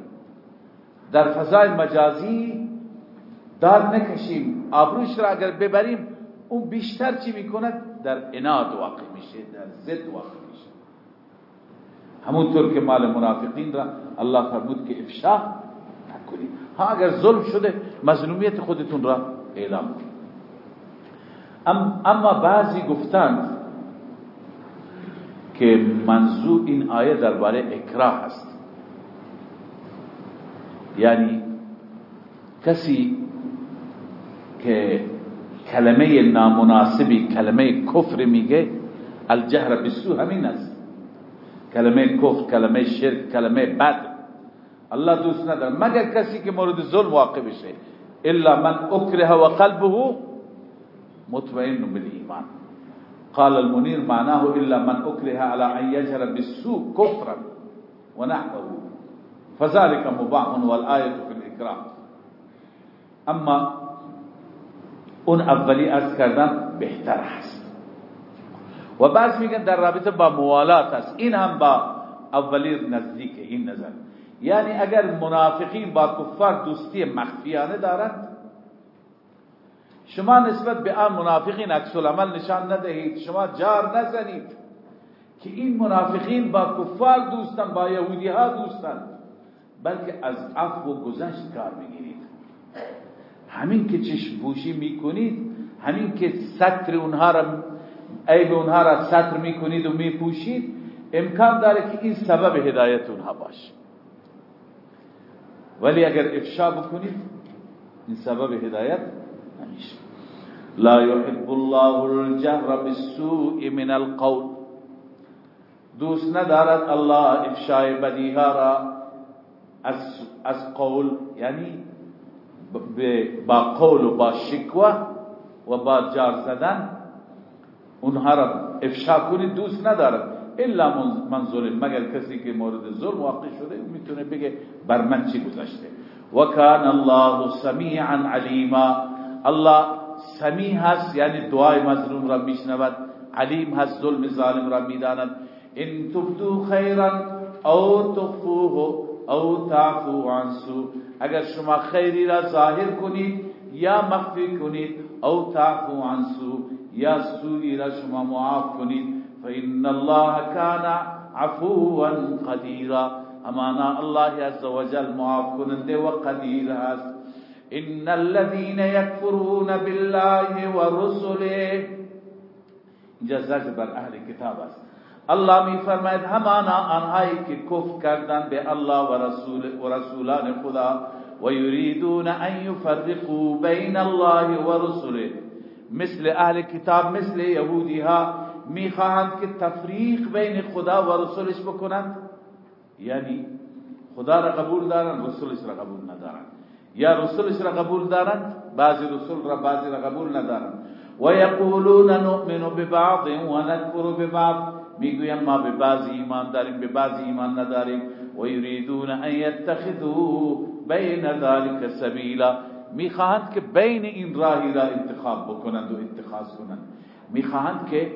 در فضای مجازی دار نکشیم. آبروش را اگر ببریم اون بیشتر چی می‌کنه در اناد واقع میشه در زد واقع میشه. همونطور که مال منافقین را الله فرمود که افشا نکنیم. ها اگر ظلم شده مظلومیت خودتون را اعلام کنید اما بعضی گفتند که منظور این آیه درباره اکراه است. یعنی کسی که کلمه نامناسبی کلمه کفر میگه الجهر بسو همین است. کلمه کفر کلمه شرک کلمه بد الله دوست نداره مگر کسی که مورد ظلم واقع بشه الا من اکره و قلبه مطمئن بالایمان قال المنير معناه إلا من أكره على أن يجهر بالسوء كفرا ونحوه فذلك مباح والآية في الإكرام اما اون اولی از کردن بهتر هست و بعض میگن در رابطه با موالات است. این هم با اولی نزدیک این نظر. یعنی اگر منافقین با کفار دوستی مخفیانه دارند شما نسبت به آن منافقین عکس العمل نشان ندهید شما جار نزنید که این منافقین با کفار دوستن با یهودی ها دوستن بلکه از عفو و گذشت کار می‌گیرید. همین که چشم بوشی می‌کنید همین که ستر اونها را عیب اونها را ستر می‌کنید و میپوشید امکان داره که این سبب هدایت اونها باشه. ولی اگر افشا بکنید این سبب هدایت نمیشه. لا يحب الله الجهر بالسوء من القول. دوست ندارد الله افشای بدیها را از, از قول یعنی با قول و با شکوه و با جار زدن اونها را افشا کنید. دوست ندارد. الا من ظلم مگر کسی که مورد ظلم واقع شده می‌تونه بگه بر من چی گذشته. و کان الله سمیعا علیما. الله سمیع هست یعنی دعای مظلوم را میشنود علیم هست ظلم ظالم را می‌داند. ان تبدو خیرا او تخفوه او تعفو عن سو اگر شما خیری را ظاهر کنید یا مخفی کنید او تعفو عن سو یا سوی را شما معاف کنید. فإن الله كان عفوا قديرا. امانا الله عز وجل معاف کننده و قدیر هست ان الذين يكفرون بالله ورسله. جزاك بر اهل کتاب است الله می فرماید همانا آنهایی که کفر کردن به الله و رسول و رسولان خدا. و یریدون ان یفرقوا بین الله و رسله مثل اهل کتاب، مثل یهودی ها می‌خواهند که تفریق بین خدا و رسولش بکنند. یعنی خدا را قبول دارن رسولش را قبول ندارن. یا رسولش را قبول دارند بعضی رسول را بعضی را قبول ندارند و یقولون نؤمن ببعض و نکفر ببعض. می‌گویم ما به بعضی ایمان داریم به بعضی ایمان نداریم. و یریدون ان یتخذوا بین ذلك سبیلا. می‌خواهند که بین این راهی را انتخاب بکنند و اتخاذ کنند. می‌خواهند که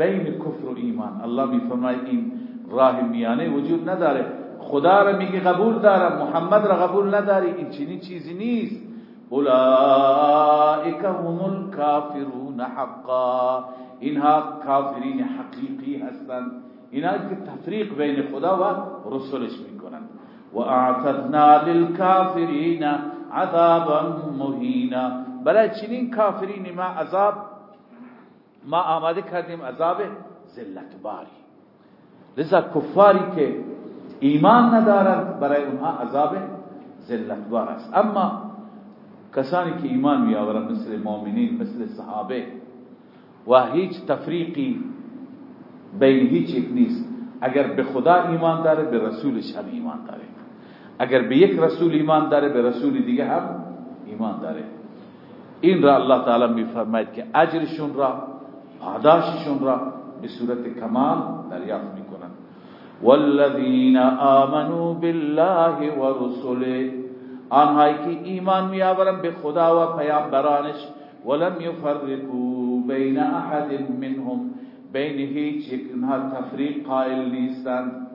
بین کفر و ایمان. الله میفرماید این راه میانه وجود نداره. خدا را میگه قبول دارم محمد را قبول نداری این چنین چیزی نیست. اولئک هم الكافرون حقا. اینها کافرین حقیقی هستند. اینا که تفریق بین خدا و رسولش می‌کنند. و اعتدنا للكافرین عذابا مهینا. برای چنین کافرین ما عذاب ما آماده کردیم عذاب ذلت باری لذا کفاری که ایمان ندارد برای اونها عذاب ذلتبار است. اما کسانی که ایمان میآورند مثل مؤمنین مثل صحابه و هیچ تفریقی بین هیچ یک نیست. اگر به خدا ایمان داره به رسولش هم ایمان داره. اگر به یک رسول ایمان داره به رسول دیگه هم ایمان داره. این را الله تعالی میفرماید که اجرشون را پاداششون را به صورت کمال دریافت می‌کنن والذین آمنوا بالله و رسوله آنهایی که ایمان میآورن به خدا و پیامبرانش ولم یفرقوا بین احد منهم بین هیچ یک اونها تفریق قائل نیستند.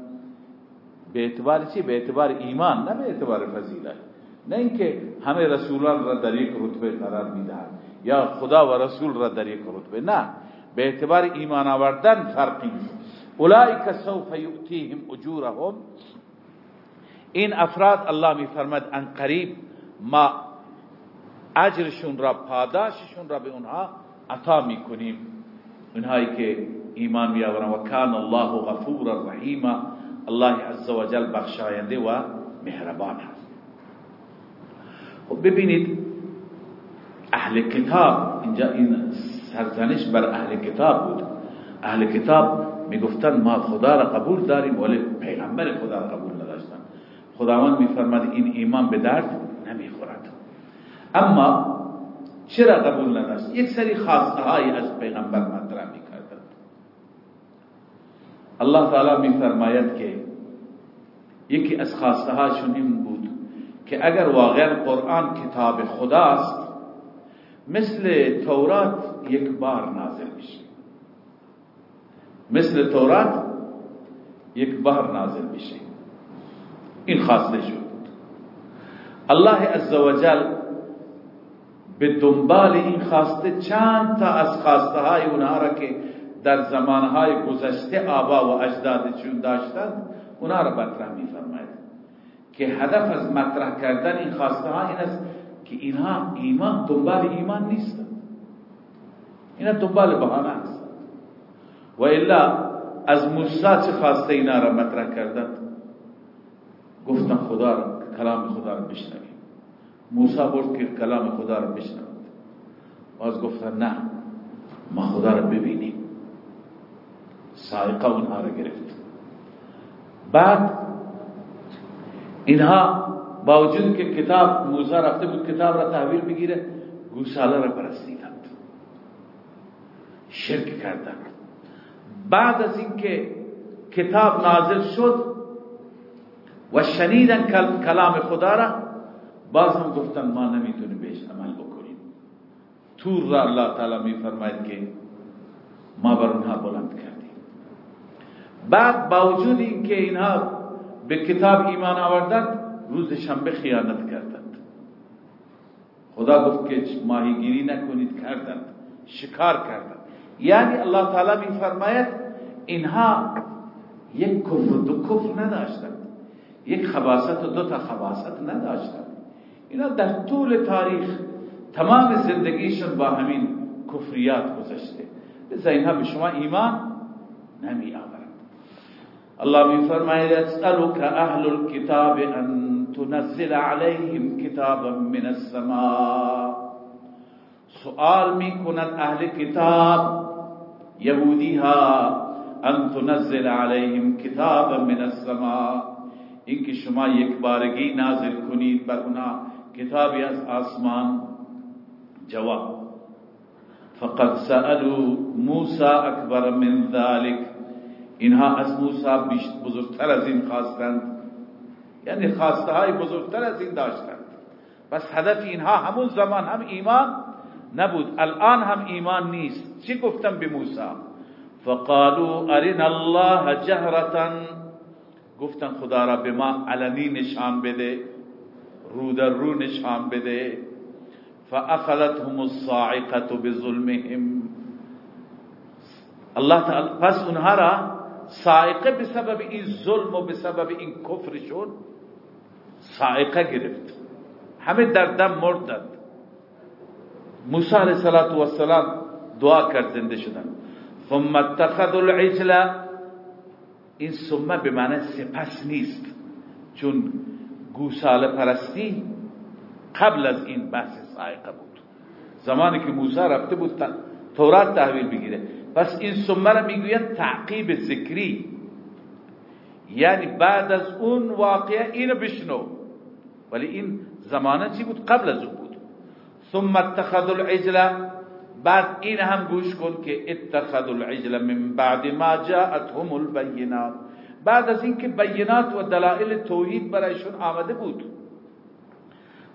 به اعتبار چی؟ به اعتبار ایمان نه به اعتبار فضیلت. نه اینکه همه رسولان را در یک رتبه قرار می‌دهند یا خدا و رسول را در یک رتبه نه. به اعتبار ایمان آوردن فرقی اولئک سوف یؤتیهم اجورهم. این افراد الله میفرماد ان قریب ما اجرشون را پاداششون را به اونها عطا می‌کنیم. اونهایی که ایمان میآورن. و کان الله غفور رحیم الله عز وجل بخشاینده و مهربان هست خب ببینید اهل کتاب اینجا این سرزنش بر اهل کتاب بود. اهل کتاب می‌گفتن ما خدا را قبول داریم ولی پیغمبر خدا را قبول نداشتن. خداوند میفرماد این ایمان به درد نمی‌خورد. اما چرا قبول نداشت؟ یک سری خواسته های از پیغمبر مطرح می‌کردند. الله تعالی میفرماید که یکی از خواسته هاشون این بود که اگر واقعا قرآن کتاب خداست مثل تورات یک بار نازل میشه. مثل تورات یک بار نازل میشه. این خواسته شد. الله عزوجل به دنبال این خواسته چند تا از خواسته های اونها را که در زمانهای گذشته آبا و اجدادشون داشتند اونها را مطرح میفرماید. که هدف از مطرح کردن این خواسته ها این است که اینها ایمان دنبال ایمان نیستند اینا دنبال بهانه است و الا از موسی چه خواسته اینا را مطرح کردند گفتن خدا را کلام خدا را بشنویم. موسی برد که کلام خدا را بشنوید باز گفتن نه ما خدا را ببینیم. سائقه اونها را گرفت. بعد اینها با وجود که کتاب موسی رفته بود کتاب را تحویل بگیره گوساله را پرستیدند شرک کردند بعد از اینکه کتاب نازل شد و شنیدن کلام خدا را باز هم گفتن ما نمی‌تونیم بهش عمل بکنیم. تور را الله تعالی میفرماید که ما بر اونها بلند کردیم. بعد با وجود اینکه اینها به کتاب ایمان آوردند روز شنبه خیانت کردند. خدا گفت که ماهیگیری نکنید کردند. شکار کردند. یعنی الله تعالی میفرماید اینها یک کفر دو کفر نداشتند. یک خباست و دو تا خباست نداشتند. اینا در طول تاریخ تمام زندگیشون با همین کفریات گذشته. لذا اینها به شما ایمان نمی آورند الله می فرماید اسألك اهل الكتاب ان تنزل عليهم كتابا من السماء. سؤال می کند أهل کتاب یهودی أن تنزل عليهم كتابا من السماء. اینکه شما یک بارگی نازل کنید بر اونا کتابی از آسمان جواب. فقد سألوا موسى اکبر من ذلك. اینها از موسی بزرگتر از این خواستند. یعنی خواسته های بزرگتر از این داشتند پس هدف اینها همون زمان هم ایمان نبود. الان هم ایمان نیست. چی گفتن به موسی؟ فقالوا ارنا الله جهرتا. گفتن خدا را به ما علنی نشان بده رو در رو نشان بده. فاخذتهم الصاعقه بظلمهم. الله تعالی پس اونها را صاعقه به سبب این ظلم و به سبب این کفرشون صاعقه گرفت همه در دم مردند موسی علیه السلام دعا کرد زنده شدن ثم اتخذوا العجل این ثم به معنی سپس نیست چون گوساله پرستی قبل از این بحث سائقه بود زمانی که موسی رفته بود تورات تحویل بگیره پس این سمه را می‌گوید تعقیب ذکری یعنی بعد از اون واقعه اینو بشنو ولی این زمانه چی بود؟ قبل از اون بود. ثم اتخذوا العجل. بعد این هم گوش کن که اتخذوا العجل من بعد ما جاءتهم البینات. بعد از اینکه بینات و دلائل توحید برایشون آمده بود.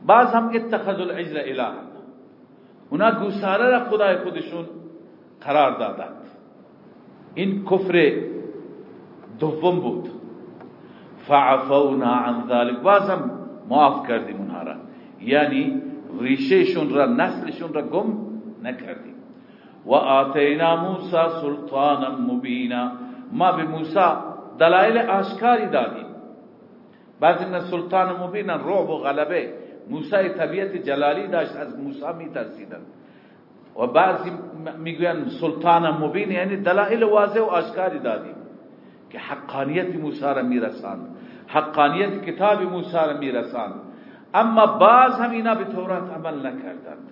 بعض هم اتخذوا العجل اله اونا گوساله را خدای خودشون قرار دادند. این کفر دوم بود. فعفونا عن ذلك. بازم معاف کردیم اونها را. یعنی ریشهشون را نسلشون را گم نکردیم. و آتینا موسی سلطانا مبینا. ما به موسی دلائل آشکاری دادیم. بعضی من سلطان مبینا رعب و غلبه. موسی طبیعت جلالی داشت از موسی می ترسیدن و بعضی می‌گوین سلطان مبین یعنی دلائل واضح و آشکاری دادیم که حقانیت موسی را میرساند. حقانیت کتاب موسی را میرساند. اما بعض هم اینا به تورات عمل نکردند.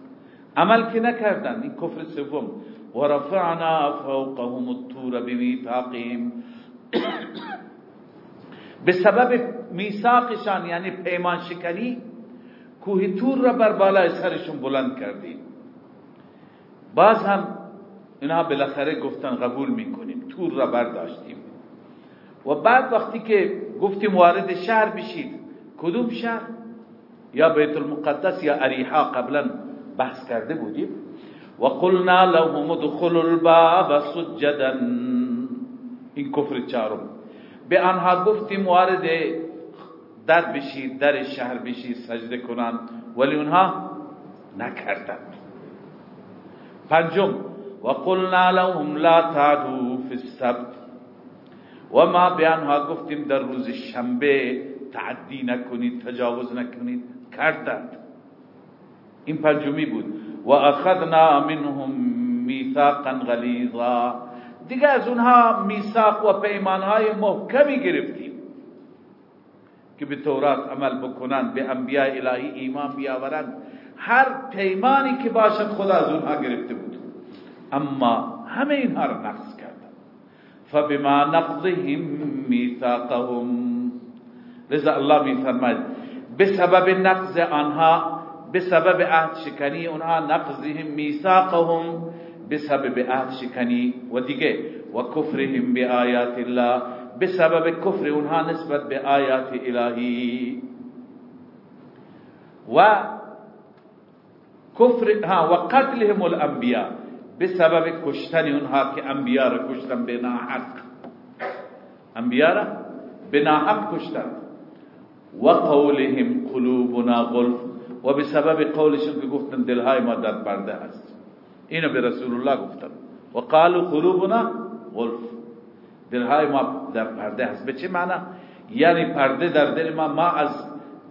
عمل که نکردند این کفر سوم. و رفعنا فوقهم الطور بمیثاقهم به سبب میثاقشان یعنی پیمان شکنی کوه تور را بر بالای سرشون بلند کردیم. باز هم اینا بالاخره گفتن قبول می‌کنیم. تور را برداشتیم. و بعد وقتی که گفتیم وارد شهر بشید کدوم شهر؟ یا بیت المقدس یا اریحا قبلا بحث کرده بودیم. و قلنا لهم ادخلوا الباب سجدا. این کفر چارم به آنها گفتیم وارد در بشید در شهر بشید سجده کنند. ولی اونها نکردند. پنجم. و قلنا لهم لا تعدوا في السبت. و ما به آنها گفتیم در روز شنبه تعدی نکنید تجاوز نکنید. کردند. این پنجمی بود. و اخذنا منهم میثاقا غلیظا. دیگه از اونها میثاق و پیمانهای محکمی گرفتیم که به تورات عمل بکنند به انبیاء الهی ایمان بیاورند. هر پیمانی که باشد خدا از اونها گرفته بود. اما همه اینها را کردن فبما نقضهم میثاقهم لذا الله میفرماید. به سبب نقض آنها به عهد شکنی اونها نقضهم میثاقهم. به سبب عهد شکنی و دیگه و کفرهم به آیات الله. به سبب کفر اونها نسبت به آیات و کفر ها و قتلهم الانبیاء. به سبب کشتن اونها که انبیاء را کشتن به ناحق. انبیاء را به ناحق کشتن. و قولهم قلوبنا غلف. و به سبب قولشون که گفتن دلهای ما در پرده هست. اینو به رسول الله گفتن. و قالوا قلوبنا غلف. دلهای ما در پرده هست. به چه معنی؟ یعنی پرده در دل ما ما از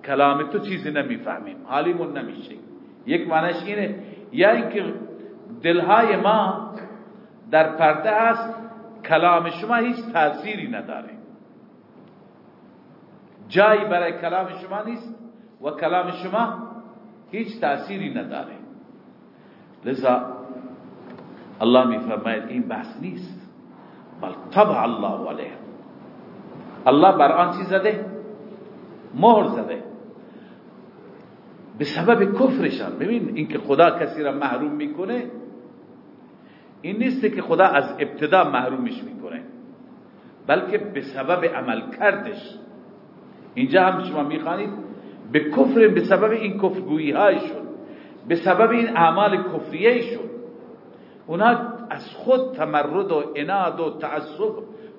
کلام تو چیزی نمی‌فهمیم. حالیمون نمیشه. یک معنیش اینه. یا اینکه دلهای ما در پرده است. کلام شما هیچ تأثیری نداره. جایی برای کلام شما نیست و کلام شما هیچ تأثیری نداره. لذا الله می فرماید این بحث نیست. بل طبع الله علیه. الله بر آن چی زده مهر زده. به سبب کفرشان. ببین اینکه خدا کسی را محروم می‌کنه این نیست که خدا از ابتدا محرومش می‌کنه بلکه به سبب عمل کردش. اینجا هم شما می‌خوانید به کفر به سبب این کفرگویی شد به سبب این اعمال کفریه شد اونا از خود تمرد و اناد و تعصب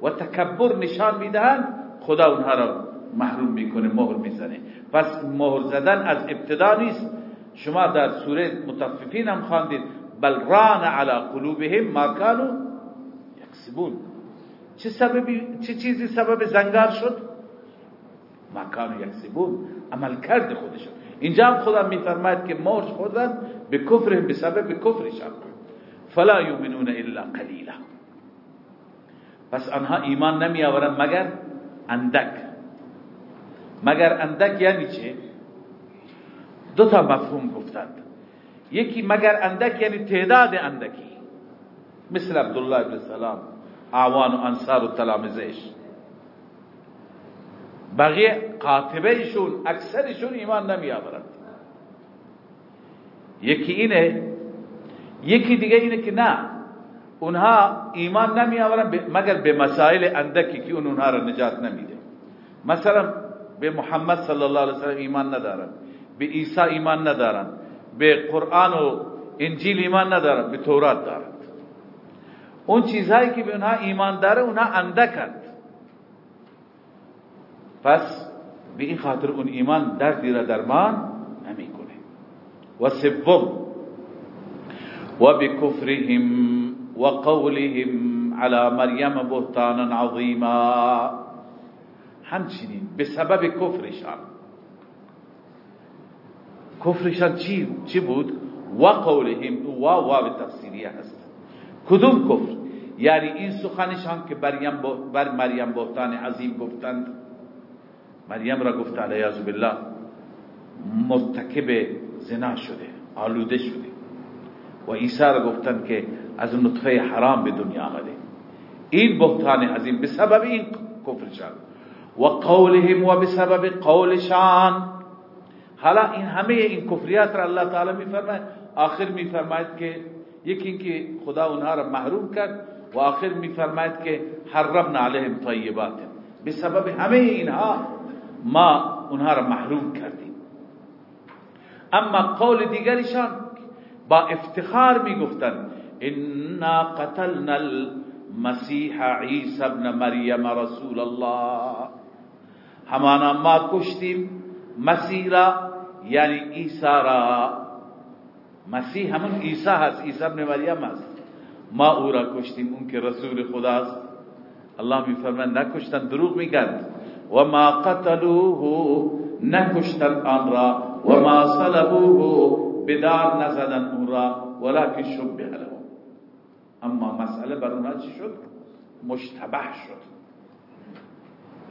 و تکبر نشان می‌دهند خدا اونها را محروم می‌کنه مهر می‌زنه. پس مهر زدن از ابتدا نیست. شما در سوره متففین هم خواندید بل ران على قلوبهم ما كانوا یکسبون. چه سببی چه چیزی سبب زنگار شد؟ ما كانوا یکسبون. عمل کرد خودشون اینجا هم خدا میفرماید که مهر خوردن به کفر به سبب کفرشان فلا یؤمنون الا قلیلا. پس آنها ایمان نمی آورند مگر؟ اندک. مگر اندک یعنی چه دو تا مفهوم گفتند. یکی مگر اندک یعنی تعداد اندکی. مثل عبدالله ابن سلام اعوان و انصار و تلامزش بقیه قاطبه ایشون اکثرشون ایمان نمی آورند یکی اینه یکی دیگه اینه که نه اونها ایمان نمی آورند مگر به مسائل اندکی که اون اونها را نجات نمیده. مثلا به محمد صلی الله علیه وسلم ایمان ندارن. به عیسی ایمان ندارن. به قرآن و انجیل ایمان ندارن. به تورات دارند اون چیزهایی که به اونها ایمان داره اونها اندکند پس به این خاطر اون ایمان دردی را درمان نمی‌کنه. و سوم و بکفرهم و قولهم على مریم بهتانا عظیما. همچنین به سبب کفرشان. کفرشان چی, چی بود؟ و قولهم و واو تفسیریه هست. کدوم کفر؟ یعنی این سخنشان که بر مریم بهتان عظیم گفتند. مریم را گفت علیه بالله مرتکب زنا شده آلوده شده. و عیسی را گفتند که از نطفه حرام به دنیا آمده. این بهتان عظیم به سبب این کفرشان. قولهم و به سبب قولشان حالا این همه این کفریات را الله تعالی میفرماید آخر میفرماید که یکی اینکه خدا اونها را محروم کرد و آخر میفرماید که حرمنا علیهم طیبات به سبب همه اینها ما اونها را محروم کردیم أما قول دیگرشان با افتخار میگفتند إنا قتلنا المسیح عیسی ابن مریم رسول الله. همانا ما کشتیم مسیح یعنی عیسی را مسیح همون عیسی هست عیسی ابن مریم هست ما او را کشتیم اون که رسول خداست الله میفرماید نکشتن دروغ میگن و ما قتلوه نکشتن آن را و ما صلبوه بدار نزدن اون را ولكن شبه لهم اما مسئله بر اونها چی شد مشتبه شد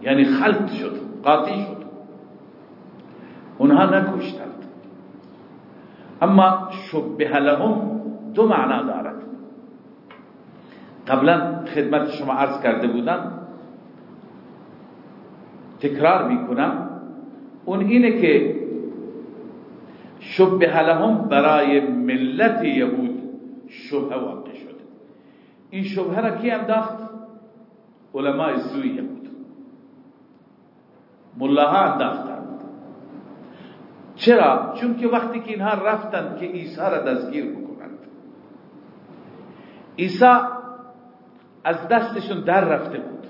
یعنی خلط شد قاطی شد. اونها نکشتند. اما شبه لهم دو معنا دارد. قبلا خدمت شما عرض کرده بودم. تکرار می‌کنم. اون اینه که شبه لهم برای ملت یهود شبه واقع شد. این شبه را کی انداخت؟ علماء سوی یهود ملاها انداختند چرا؟ چون که وقتی که اینها رفتند که عیسی را دستگیر بکنند. عیسی از دستشون در رفته بود.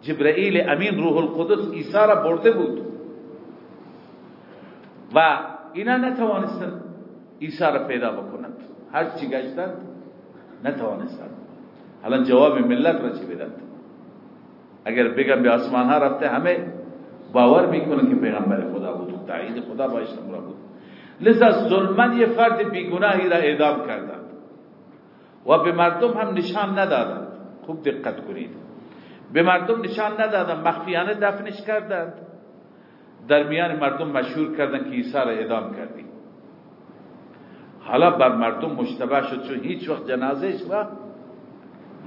جبرئیل امین روح القدس عیسی را برده بود. و اینا نتوانستند عیسی را پیدا بکنند. هر چی گشتند نتوانستند. حالا جواب ملت را چی بدند؟ اگر بگم به آسمان ها رفته همه باور می‌کنن که پیغمبر خدا بود. تعیید خدا با را بود. لذا ظلمن یه فرد بیگناهی را اعدام کردند. و به مردم هم نشان ندادند. خوب دقت کنید. به مردم نشان ندادند. مخفیانه دفنش کردند. در میان مردم مشهور کردند که عیسی را اعدام کردیم حالا بر مردم مشتبه شد چون هیچ وقت جنازهش را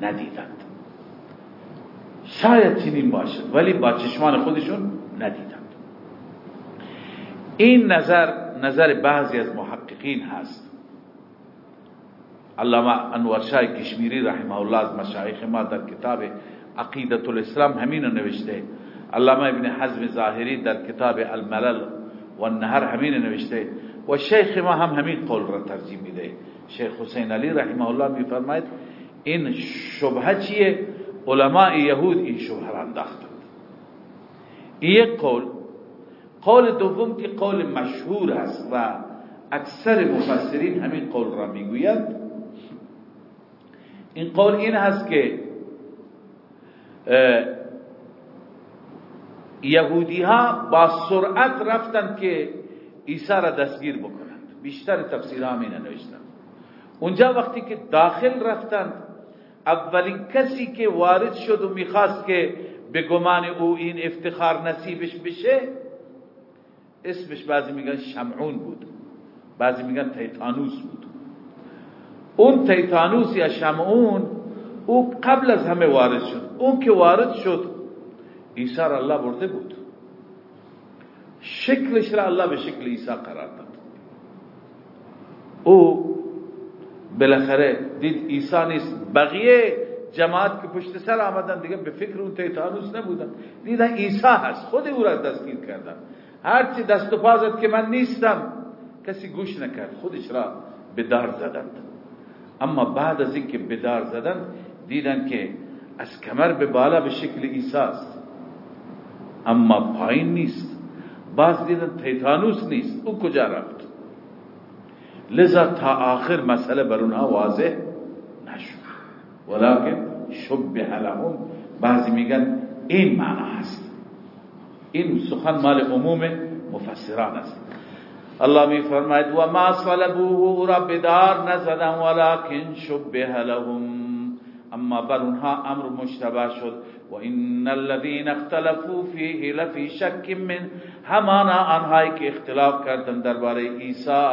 ندیدند. شاید چنین باشد. ولی با چشمان خودشون ندیدند. این نظر نظر بعضی از محققین هست. علامه انور شاه کشمیری رحمه الله از مشایخ ما در کتاب عقیدت الاسلام همین نوشته. علامه ابن حزم ظاهری در کتاب الملل و النهر همین نوشته. و شیخ ما هم همین قول را ترجیح میده. شیخ حسین علی رحمه الله میفرماید این شبهه چیه؟ علماء یهود این شبهه را انداختند این یک قول قول دوم که قول مشهور است و اکثر مفسرین همین قول را می‌گویند. این قول این هست که یهودی ها با سرعت رفتند که عیسی را دستگیر بکنند. بیشتر تفسیر همین نوشتند اونجا وقتی که داخل رفتند اولین کسی که وارد شد و می‌خواست که به گمان او این افتخار نصیبش بشه اسمش بعضی میگن شمعون بود. بعضی میگن تیتانوس بود. اون تیتانوس یا شمعون او قبل از همه وارد شد. اون که وارد شد عیسی را الله برده بود. شکلش را الله به شکل عیسی قرار داد. او بالاخره دید عیسی نیست بقیه جماعت که پشت سر آمدن دیگه به فکر اون تیتانوس نبودن. دیدن عیسی هست. خود او را دستگیر کردن. هرچی دست و پازد که من نیستم کسی گوش نکرد. خودش را به دار زدند. اما بعد از اینکه به دار زدن دیدن که از کمر به بالا به شکل عیسی است. اما پایین نیست. باز دیدن تیتانوس نیست. او کجا رفت؟ لذا تا آخر مسئله بر اونها واضح. ولیکن شبه لهم. بعضی میگن این معنا هست. این سخن مال عموم مفسران است. الله می فرماید و ما صلبوه را بدار نزدن ولكن شبه لهم. اما بر اونها امر مشتبه شد. و ان الذين اختلفوا فيه لفي شك من. همانا آنهایی که اختلاف کردن درباره عیسی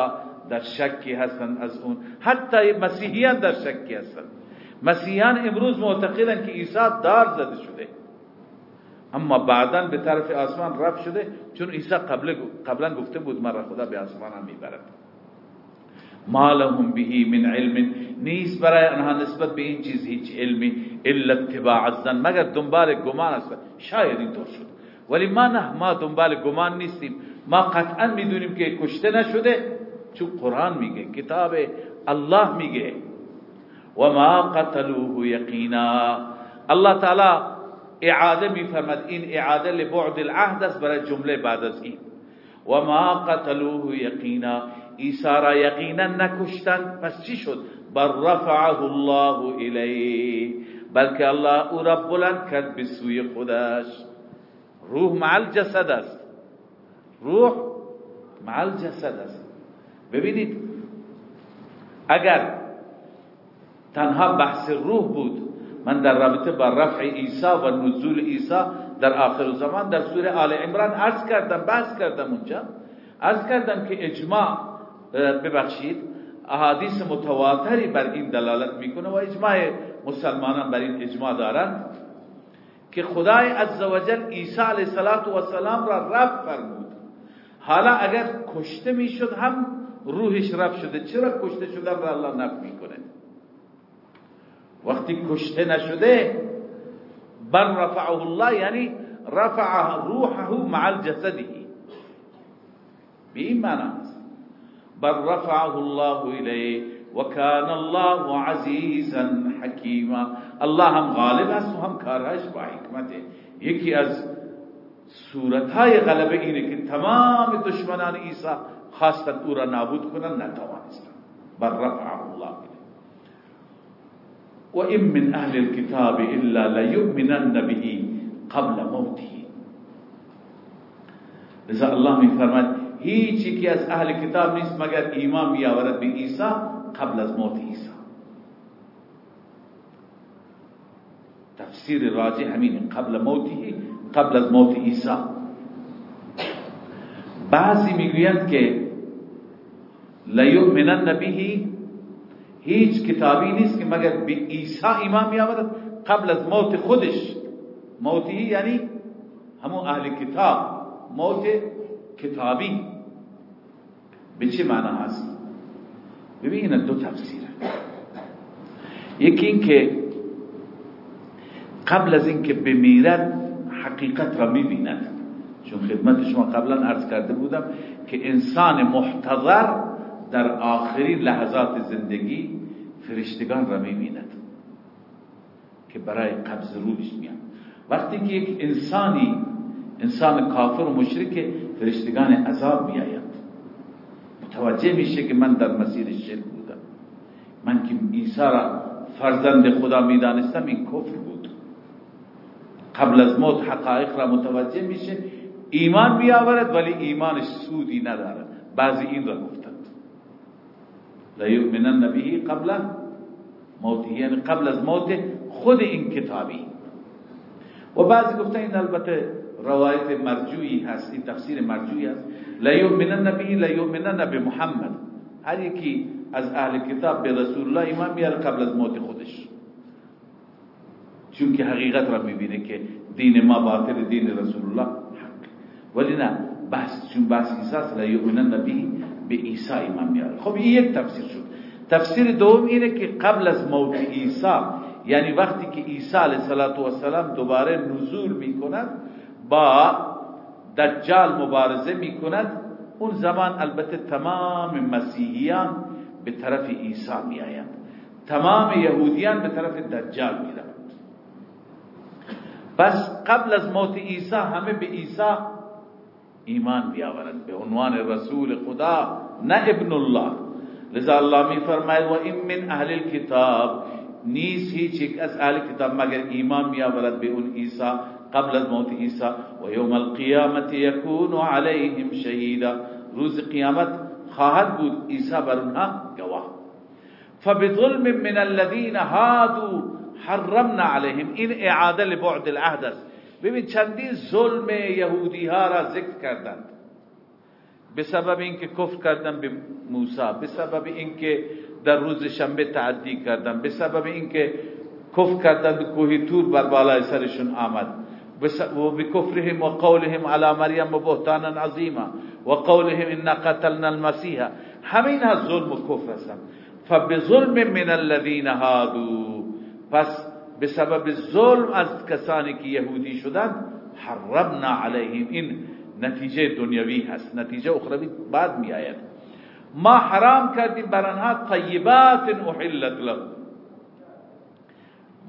در شکی هستند از اون. حتی مسیحیان در شکی هستند. مسیحیان امروز معتقدن که عیسی دار زده شده. اما بعدا به طرف آسمان رفت شده چون عیسی قبل قبلا گفته بود مرا خدا به آسمان هم می‌برد. ما لهم به من علم نیست برای آنها نسبت به این چیز هیچ علمی الا اتباع الظن مگر دنبال گمان است؟ شاید اینطور شد. ولی ما نه ما دنبال گمان نیستیم. ما قطعا می‌دونیم که کشته نشده چون قرآن میگه کتاب الله میگه. و ما قتلوه یقینا الله تعالی إعادة میفرمد این إعادة لبعد العهد است برای جمله بعد از این. و ما قتلوه یقینا عیسی را یقینا نکشتن. پس چی شد؟ بر رفعه الله الیه بلکه الله أو را بلند کرد به سوی خودش. روح مع الجسد است. روح مع الجسد است. ببینید اگر تنها بحث روح بود. من در رابطه با رفع عیسی و نزول عیسی در آخر زمان در سوره آل عمران عرض کردم بحث کردم اونجا. عرض کردم که اجماع ببخشید احادیث متواتری بر این دلالت می‌کنه و اجماع مسلمانان بر این اجماع دارند که خدای عزوجل عیسی علیه السلام را رفع فرمود. حالا اگر کشته می‌شد هم روحش رفع شده. چرا کشته شده را الله نفی وقتی کشته نشده بل رفعه الله یعنی رفع روحه مع الجسده. به این بل رفعه الله الیه و کان الله عزیزا حکیما. الله هم غالب است و هم کارهاش با حکمته. یکی از صورتهای غلبه اینه که تمام دشمنان عیسی خواستن أو را نابود کنن نتوانستن. بل رفعه الله و این من أهل الكتاب إلا لیؤمنن به قبل موته. لذا الله می فرماید هیچ یکی از أهل کتاب نیست مگر ایمان بیاورد به عیسی قبل از موت عیسی. تفسیر راجع همین قبل موته قبل از موت عیسی. بعضی میگویند که لیؤمنن به هیچ کتابی نیست که مگر به عیسی ایمان می آورد قبل از موت خودش. موتی یعنی همون اهل کتاب. موت کتابی. به چه معنا هست؟ ببینید دو تفسیر یکی این که قبل از اینکه بمیرد حقیقت را می‌بیند. چون خدمت شما قبلا عرض کرده بودم که انسان محتضر در آخرین لحظات زندگی فرشتگان را می‌بیند که برای قبض روحش میان. وقتی که یک انسانی انسان کافر و مشرک فرشتگان عذاب میآیند. متوجه میشه که من در مسیر شرک بودم. من که عیسی را فرزند خدا می‌دانستم این کفر بود. قبل از موت حقایق را متوجه میشه. ایمان بیاورد ولی ایمانش سودی ندارد. بعضی این را گفتند لا یؤمنن به قبل موت یعنی قبل از موت خود این کتابی. و بعضی گفتن این البته روایت مرجوعی هست این تفسیر مرجوعی هست. لا یؤمنن به لا یؤمنن به محمد. هر یکی از اهل کتاب به رسول الله ایمان میاره قبل از موت خودش. چون که حقیقت را می‌بینه که دین ما باطل دین رسول الله حق. ولی نه بحث چون بحث عیسی است لا یؤمنن نبی به عیسی ایمان میاره. خب این یک تفسیر شد. تفسیر دوم اینه که قبل از موت عیسی یعنی وقتی که عیسی علیه السلام دوباره نزول می‌کند با دجال مبارزه می‌کند اون زمان البته تمام مسیحیان به طرف عیسی میآیند. تمام یهودیان به طرف دجال می‌روند پس قبل از موت عیسی همه به عیسی ایمان بیاورند به عنوان رسول خدا نه ابن الله. لذا الله می فرماید و این من أهل الكتاب. نیست هیچ یک از أهل کتاب مگر ایمان میآورد به اون عیسی قبل از موت عیسی. و یوم القیامت یکون علیهم شهیدا. روز قیامت خواهد بود عیسی بر اونها گواه. فبظلم من الذين هادوا حرمنا عليهم این اعاده لبعد العهد است. ببین چندین ظلم یهودی ها را ذکر کردند. به سبب اینکه کفر کردن به موسی به سبب اینکه در روز شنبه تعدی کردن به سبب اینکه کفر کردن کوه تور بر بالای سرشون آمد. و قولهم علی مریم و بهتانا و قولهم ان قتلنا المسیح. همین از ظلم و کفر هستند. فبظلم من الذين هادو. پس به سبب ظلم از کسانی که یهودی شدند حرمنا علیهم. این نتیجه دنیوی هست نتیجه اخروی بعد می آید ما حرام کردیم بر آنها طیبات احلت له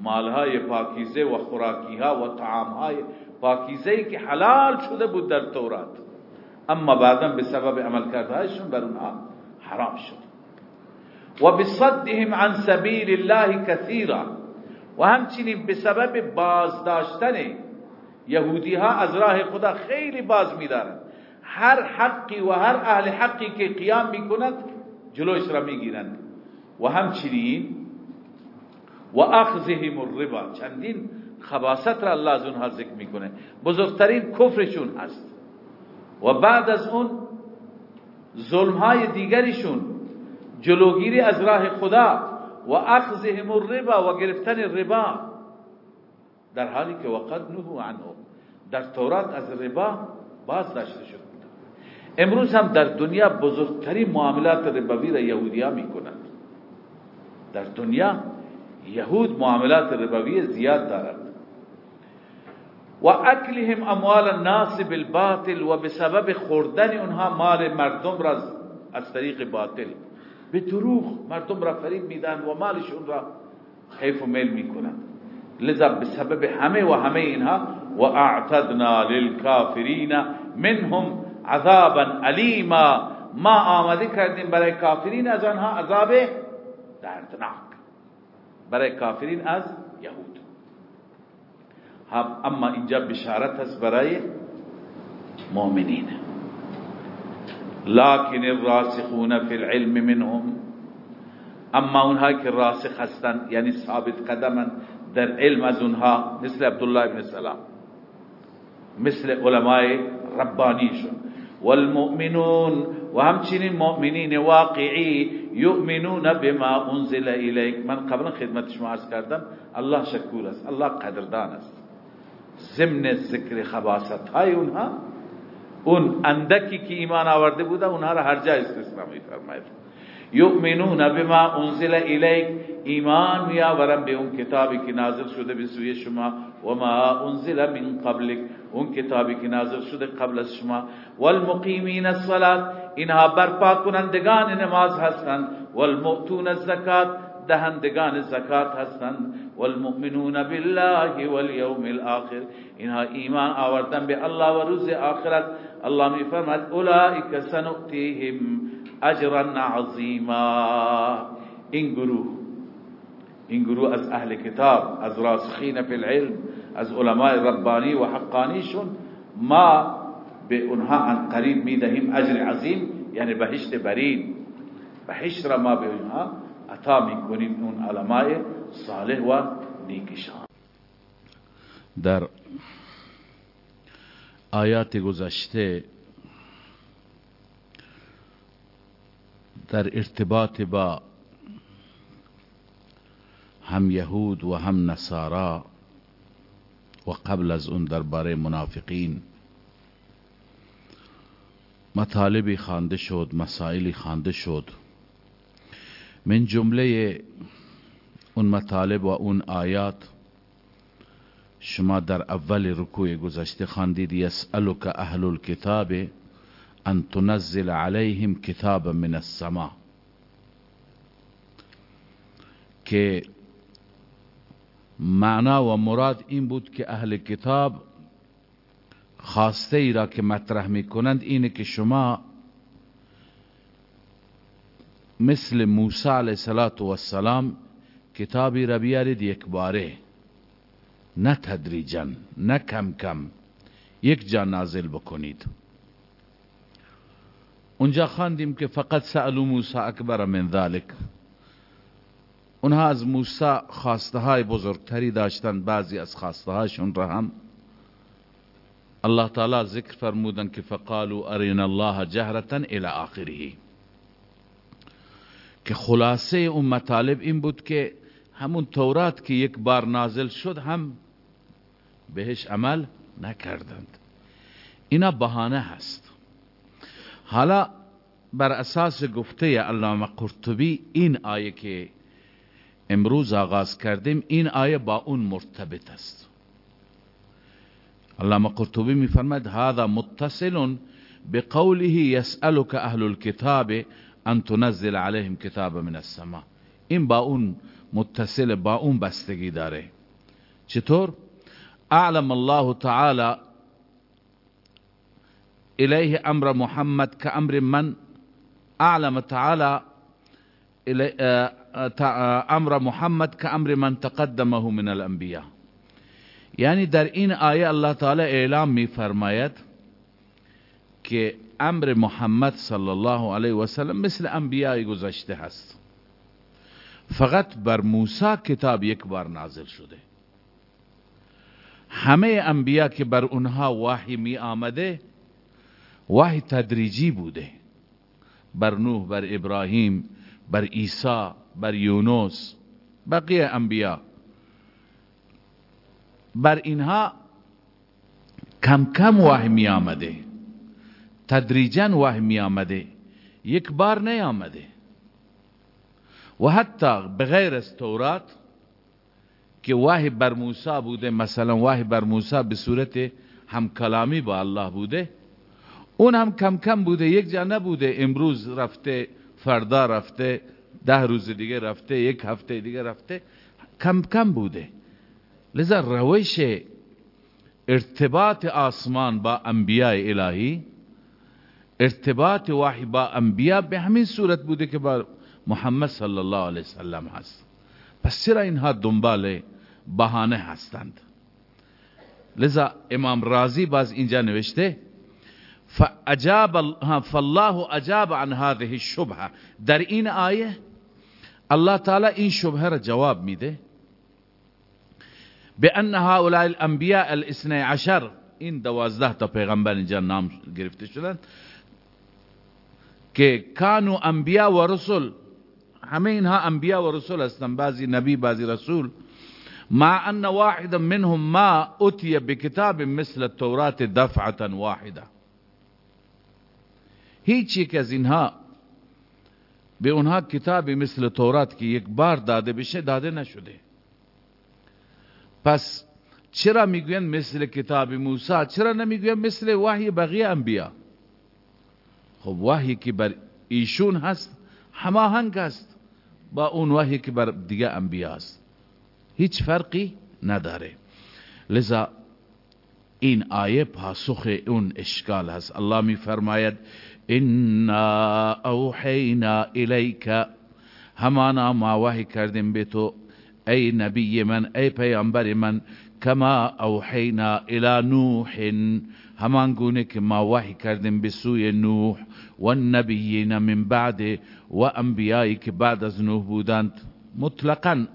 مالهای پاکیزه و خوراکیها و طعامهای پاکیزه که حلال شده بود در تورات. اما بعدا به سبب عمل کردهایشون بر اونها حرام شد. و بصدهم عن سبیل الله کثیرا. و همچنین به سبب بازداشتن یهودی ها از راه خدا خیلی باز میدارند هر حقی و هر اهل حقی که قیام می‌کند جلوش را می‌گیرند. و همچنین و اخذهم الربا چندین خباست را الله از اونها ذکر می‌کنه. بزرگترین کفرشون هست. و بعد از اون ظلم های دیگریشون جلوگیری از راه خدا و اخذهم الربا و گرفتن ربا در حالی که وقد نهو عنه. در تورات از ربا باز داشته شد. امروز هم در دنیا بزرگترین معاملات ربوی را یهودی ها می کنند در دنیا یهود معاملات ربوی زیاد دارد و اکلهم اموال الناس بالباطل و بسبب خوردن اونها مال مردم را از طریق باطل. به دروغ مردم را فریب میدن و مالشون را حیف و میل می‌کنن. لذا بسبب همه و همه اینها و اعتدنا للکافرین منهم عذابا علیما ما آمده کردیم برای کافرین از آنها عذاب دردناک. برای کافرین از یهود. اما اینجا بشارت هست برای مؤمنین لكن الراسخون في العلم منهم. أما اونها که راسخ هستند یعنی ثابت قدمن در علم از اونها مثل عبدالله ابن سلام مثل علماء ربانیشون والمؤمنون و همچنین مؤمنین واقعی یؤمنون بما انزل الیک. من قبلا خدمت شما عرض کردم الله شکور است الله قدردان است. ضمن ذکر خباست های اونها اون اندکی که ایمان آورده بوده اونها را هر جا استثنا می فرماید یؤمنون بما انزل الیک ایمان می آورن به اون کتابی که نازل شده به سوی شما. و ما انزل من قبلک اون کتابی که نازل شده قبل از شما. والمقیمین الصلاة اینها برپا کنندگان نماز هستند. والمؤتون الزکات دهندگان زکات هستند. والمؤمنون بالله والیوم الاخر. اینها ایمان آوردن به الله و روز آخرت. الله می فرماید اولئک سنؤتیهم اجرا عظیما این گروه این گروه أز أهل کتاب أز راسخین فی العلم أز علماء ربانی و حقانیشون ما به اونها ان قریب میدهیم أجر عظیم یعنی بهشت برین بهشت ما به اونها عطا میکنیم اون علماء صالح و نیکشان در آیات گذشته در ارتباط با هم یهود و هم نصارا و قبل از اون درباره منافقین مطالبی خوانده شد مسائلی خوانده شد. من جمله اون مطالب و اون آیات شما در اول رکوع گذشته خواندید یسألک اهل الكتاب ان تنزل عليهم کتاب من السماء که معنا و مراد این بود که اهل کتاب خواسته ای را که مطرح می کنند اینه که شما مثل موسی علیه السلام کتابی را بیارید یک باره. نه تدریجا نه کم کم. یک جا نازل بکنید. اونجا خواندیم که فقط سألو موسی اکبر من ذلك اونها از موسی خواسته های بزرگتری داشتن بعضی از خواسته هاشون را هم. الله تعالی ذکر فرمودن که فقالوا ارنا الله جهرتا الى آخره. که خلاصه اون مطالب این بود که همون تورات که یک بار نازل شد هم بهش عمل نکردند. اینا بهانه هست. حالا بر اساس گفته علامه قرطبی این آیه که امروز آغاز کردیم این آیه با اون مرتبط است. علامه قرطبی میفرماید هذا متصل بقوله يسألك اهل الكتاب ان تنزل عليهم کتاب من السماء. این با اون متصل با اون بستگی داره. چطور؟ اعلم الله تعالی الیه امر محمد که امر من اعلم تعالی امر محمد که امر من تقدمه من الانبیاء. یعنی در این آیه الله تعالی اعلام می فرماید که امر محمد صلی الله علیه و سلم مثل انبیاء گذشته هست. فقط بر موسی کتاب یک بار نازل شده. همه انبیا که بر اونها وحی می آمده وحی تدریجی بوده. بر نوح بر ابراهیم بر عیسی بر یونس بقیه انبیا بر اینها کم کم وحی می آمده. تدریجا وحی می آمده. یک بار نیامده. و حتی بغیر از تورات که وحی بر موسی بوده مثلا وحی بر موسی به صورت هم کلامی با الله بوده اون هم کم کم بوده یک جا نبوده امروز رفته فردا رفته ده روز دیگه رفته یک هفته دیگه رفته کم کم بوده. لذا روش ارتباط آسمان با انبیاء الهی ارتباط وحی با انبیاء به همین صورت بوده که با محمد صلی الله علیه وسلم هست. پس چرا اینها دنبال بهانه هستند؟ لذا امام رازی باز اینجا نوشته فاجاب فالله اجاب عن هذه الشبهه در این آیه الله تعالی این شبهه را جواب میده به ان هؤلاء الانبیاء الاثنی عشر این دوازده تا پیغمبر اینجا نام گرفته شدن که کانو انبیاء و رسول همه اینها انبیاء و رسول هستند بعضی نبی بعضی رسول. مع ان واحدا منهم ما اتي بكتاب مثل التوراة دفعه واحده. هیچ یک از اینها به اونها کتابی مثل تورات که یک بار داده بشه داده نشده. پس چرا می‌گوین مثل کتاب موسی؟ چرا نمی‌گوین مثل وحی بقیه انبیا خب وحی که بر ایشون هست هماهنگ است. با اون وحی که بر دیگه انبیا است. هیچ فرقی نداره. لذا این آیه پاسخ اون اشکال هست الله می فرماید انا اوحینا الیک. همانا ما وحی کردیم به تو ای نبی من ای پیامبر من کما اوحینا الى نوح. همان گونه که ما وحی کردیم به سوی نوح و النبیین من بعد و انبیایی که بعد از نوح بودند مطلقا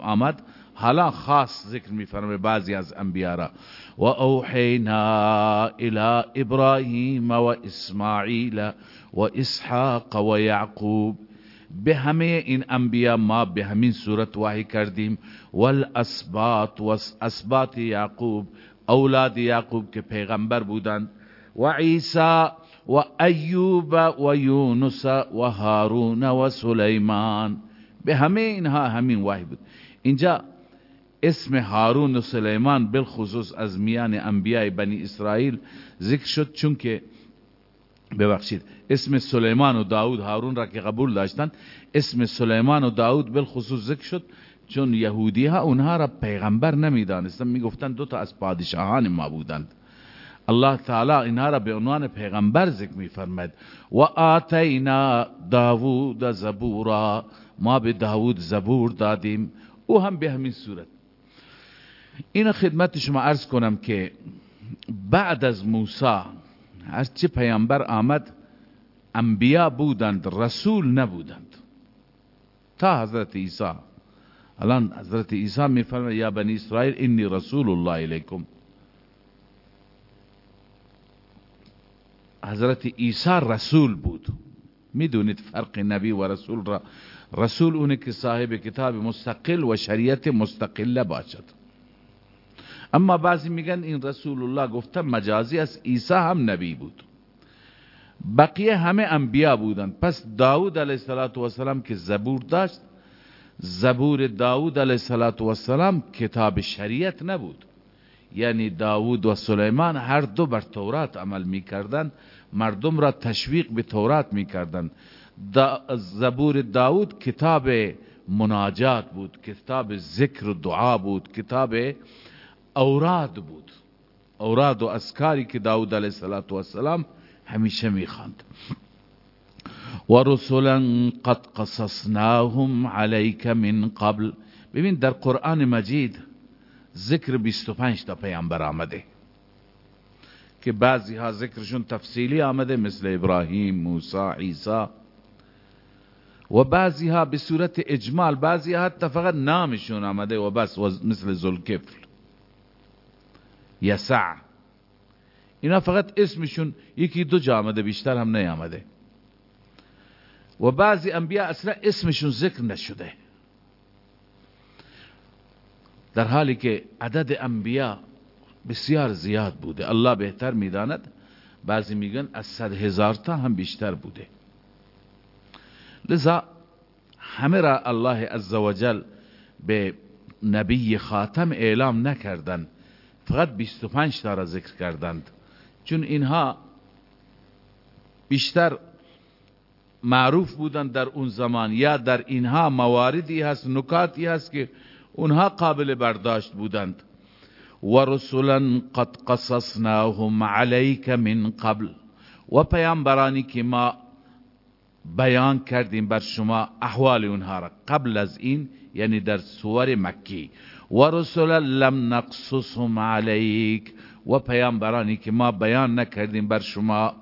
آمد. حالا خاص ذکر میفرمه بعضی از انبیا را. و اوحینا الى ابراهیم و اسماعیل و اسحاق و یعقوب. به همه این انبیا ما به همین صورت وحی کردیم. والاسباط و اسباط یعقوب اولاد یعقوب که پیغمبر بودند. و عیسی و ایوب و یونس و هارون و سلیمان به همه اینها همین وحی بود. اینجا اسم هارون و سلیمان بالخصوص از میان انبیاء بنی اسرائیل ذکر شد چون که ببخشید اسم سلیمان و داود هارون را که قبول داشتند اسم سلیمان و داود بالخصوص ذکر شد چون یهودی ها اونها را پیغمبر نمی‌دانستند می‌گفتند دو تا از پادشاهان ما بودند. الله تعالی اینها را به عنوان پیغمبر ذکر میفرماید. و آتینا داوود زبورا. ما به داوود زبور دادیم. او هم به همین صورت. این خدمت شما عرض کنم که بعد از موسی هرچه پیامبر آمد انبیا بودند رسول نبودند. تا حضرت عیسی. الان حضرت عیسی میفرماید یا بنی اسرائیل انی رسول الله الیکم حضرت عیسی رسول بود. می‌دونید فرق نبی و رسول را. رسول اونه که صاحب کتاب مستقل و شریعت مستقله باشد. اما بعضی میگن این رسول الله گفته مجازی از عیسی هم نبی بود. بقیه همه انبیا بودند پس داود علیه السلام که زبور داشت زبور داود علیه السلام کتاب شریعت نبود. یعنی داود و سلیمان هر دو بر تورات عمل می‌کردند مردم را تشویق به تورات می‌کردند. دا زبور داود کتاب مناجات بود کتاب ذکر و دعا بود کتاب اوراد بود. اوراد و اسکاری که داود علیه السلام همیشه می‌خواند. و رسولا قد قصصناهم علیک من قبل. ببین در قرآن مجید ذکر 25 تا پیامبر آمده. که بعضی ها ذکرشون تفصیلی آمده مثل ابراهیم موسی عیسی. و بعضی ها به صورت اجمال بعضی ها حتی فقط نامشون آمده و بس مثل زلکفل یسع. اینا فقط اسمشون یکی دو جا آمده بیشتر هم نیامده. و بعضی انبیاء اصلا اسمشون ذکر نشده. در حالی که عدد انبیاء بسیار زیاد بوده. الله بهتر می‌داند. بعضی میگن از صد هزار تا هم بیشتر بوده. لذا همه را الله عزوجل به نبی خاتم اعلام نکردند. فقط 25 تا را ذکر کردند. چون اینها بیشتر معروف بودند در اون زمان یا در اینها مواردی هست نکاتی هست که اونها قابل برداشت بودند. و رسولا قد قصصناهم علیک من قبل و پیامبرانی که ما بیان کردیم بر شما احوال اونها را. قبل از این یعنی در سور مکی. و رسولا لم نقصصهم علیک و پیامبرانی که ما بیان نکردیم بر شما.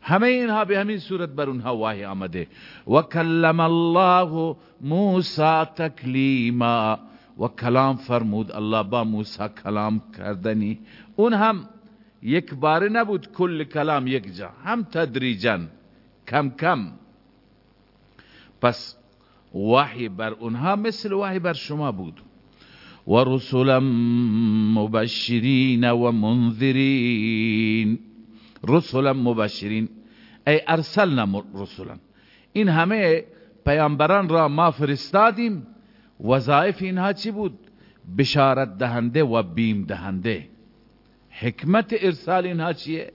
همه اینها به همین صورت بر اونها واهی آمده. و کلم الله موسی تکلیما. و کلام فرمود الله با موسی کلام کردنی اون هم یک بار نبود کل کلام یک جا هم تدریجا کم کم پس وحی بر اونها مثل وحی بر شما بود و رسولا مبشرین و منذرین رسولا مبشرین ای ارسلنا رسولا این همه پیامبران را ما فرستادیم وظایف اینها چی بود؟ بشارت دهنده و بیم دهنده. حکمت ارسال اینها چیه؟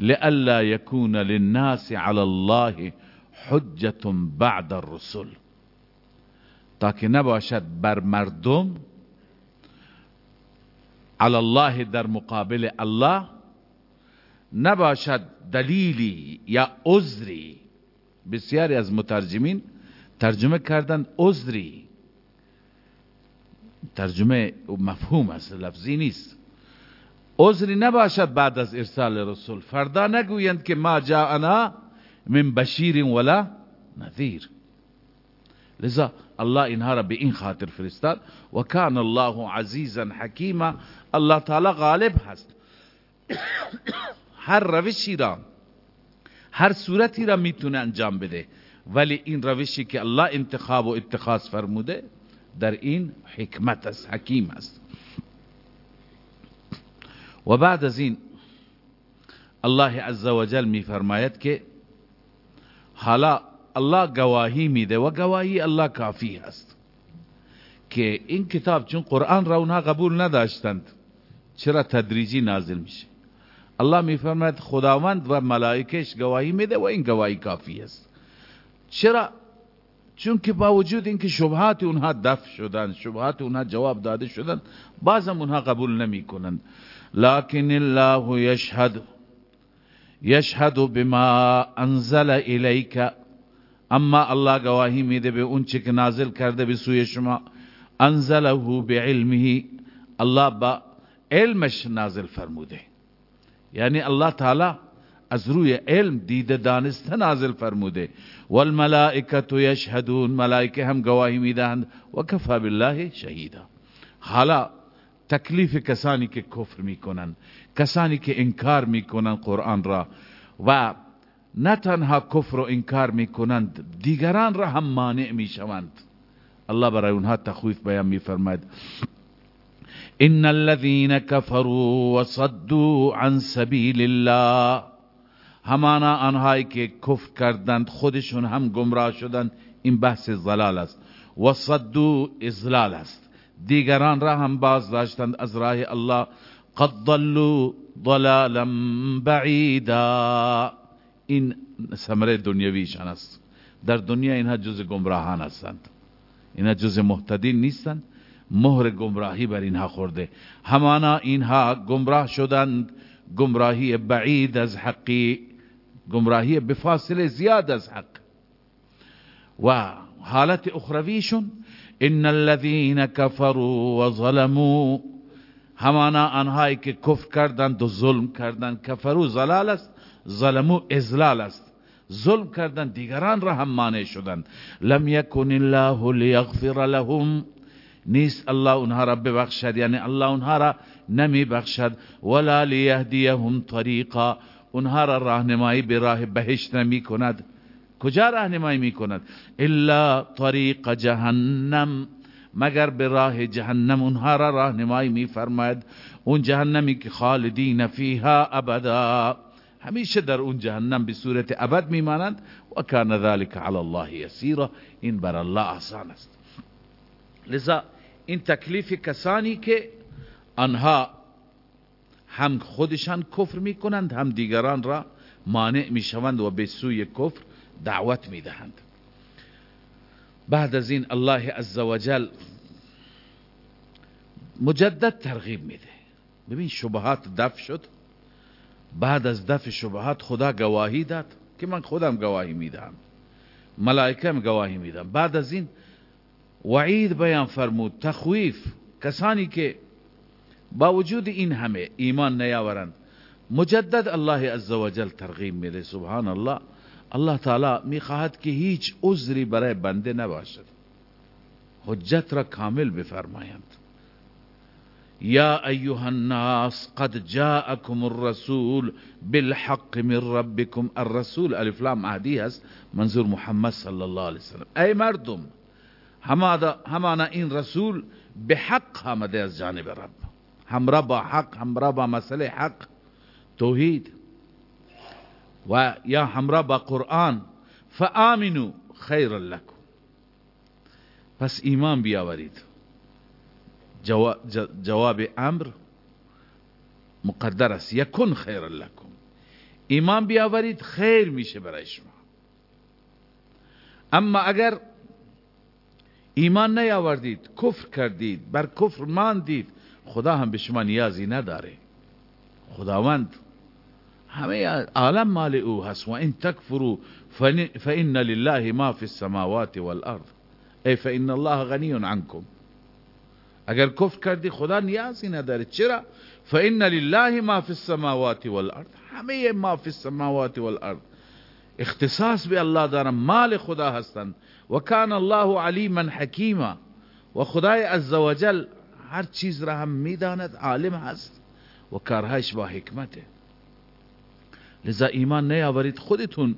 لئلا یکون للناس علی الله حجت بعد الرسل. تا که نباشد بر مردم علی الله در مقابل الله نباشد دلیلی یا عذری. بسیاری از مترجمین ترجمه کردن عذری. ترجمه مفهوم است لفظی نیست. عذری نباشد بعد از ارسال رسول. فردا نگویند که ما جاءنا من بشیر ولا نذیر. لذا الله اینها را به این خاطر فرستاد. و کان الله عزیزا حکیما. الله تعالی غالب هست. هر روشی را هر صورتی را می‌تونه انجام بده. ولی این روشی که الله انتخاب و اتخاذ فرموده در این حکمت است حکیم است. و بعد از این الله عزوجل میفرماید که حالا الله گواهی میده و گواهی الله کافی هست که این کتاب چون قرآن را اونها قبول نداشتند چرا تدریجی نازل میشه؟ الله میفرماید خداوند و ملائکش گواهی میده و این گواهی کافی است. چرا چون که با وجود اینکه شبهات اونها دفع شدن شبهات اونها جواب داده شدن بعضم اونها قبول نمی کنند لكن الله يشهد يشهد بما انزل الیک. اما الله گواهی میده به اون چه که نازل کرده به سوی شما. انزله بعلمه. الله با علمش نازل فرموده. یعنی الله تعالی از روی علم دید دانسته نازل فرموده. والملائکه یشهدون ملائکه هم گواهی می‌دهند. و کفا بالله شهیدا. حالا تکلیف کسانی که کفر می‌کنند کسانی که انکار می‌کنند قرآن را و نه تنها کفر و انکار می‌کنند دیگران را هم مانع می‌شوند. الله برای اونها تخویف بیان میفرماید. ان الذين كفروا وصدوا عن سبيل الله همانا آنهایی که کفر کردند خودشون هم گمراه شدند. این بحث ضلال است. و صدو ازلال است. دیگران را هم باز داشتند از راه الله. قد ضلوا ضلالا بعیدا. این ثمره دنیویشان است. در دنیا اینها جز گمراهان هستند. اینها جز محتدین نیستند. مهر گمراهی بر اینها خورده. همانا اینها گمراه شدند. گمراهی بعید از حقی گمراهی بفاصله زیاد از حق. و حالت اخرویشون ان الذين كفروا وظلموا همانا آنهایی که کفر کردند و ظلم کردند. کفرو زلال است ظلمو ازلال است. ظلم کردند دیگران را هم مانع شدند. لم یکن الله لیغفر لهم نیست الله اونها را ببخشد یعنی الله اونها را نمی بخشد ولا لیهدیهم طریقا اونها را راهنمایی به راه بهشت نمی کند. کجا راهنمایی می کند؟ الا طریق جهنم. مگر به راه جهنم اونها را راهنمایی می فرماید؟ اون جهنمی که خالدین فیها ابدا. همیشه در اون جهنم به صورت ابد میمانند و کان ذلك علی الله یسیرا. این بر الله آسان است. لذا این تکلیف کسانی که آنها هم خودشان کفر می‌کنند هم دیگران را مانع می‌شوند و به سوی کفر دعوت می‌دهند. بعد از این الله عزوجل مجدد ترغیب میده. ببین شبهات دفع شد بعد از دفع شبهات خدا گواهی داد که من خودم گواهی میدم ملائکه هم گواهی میدم بعد از این وعید بیان فرمود تخویف کسانی که با وجود این همه ایمان نیاورند. مجدد الله عزوجل ترغیب میده سبحان الله الله تعالی می‌خواهد که هیچ عذری برای بنده نباشد. حجت را کامل بفرمایند. یا ایها الناس قد جاءكم الرسول بالحق من ربكم الرسول الف لام عهدی است منظور محمد صلی الله علیه وسلم. ای مردم همانا این رسول به حق آمده از جانب رب. همراه با حق همراه با مسئله حق. توحید. و یا همراه با قرآن. فآمنو خیر لکم. پس ایمان بیاورید. جواب امر مقدر است. یکن خیر لکم. ایمان بیاورید خیر میشه برای شما. اما اگر ایمان نیاوردید کفر کردید بر کفر ماندید خدا هم به شما نیازی نداره. خداوند همه عالم مال او هست. و این تکفرو فإن لله ما فی السماوات والارض. ای فإن الله غنی عنكم اگر کفر کردی خدا نیازی نداره. چرا؟ فإن لله ما فی السماوات والارض. همه ما فی السماوات والارض. اختصاص به الله دارن. مال خدا هستند و کان الله علیما حکیما. و خدای عزوجل هر چیز را هم می‌داند عالم هست و کارهایش با حکمته. لذا ایمان نیاورید خودتون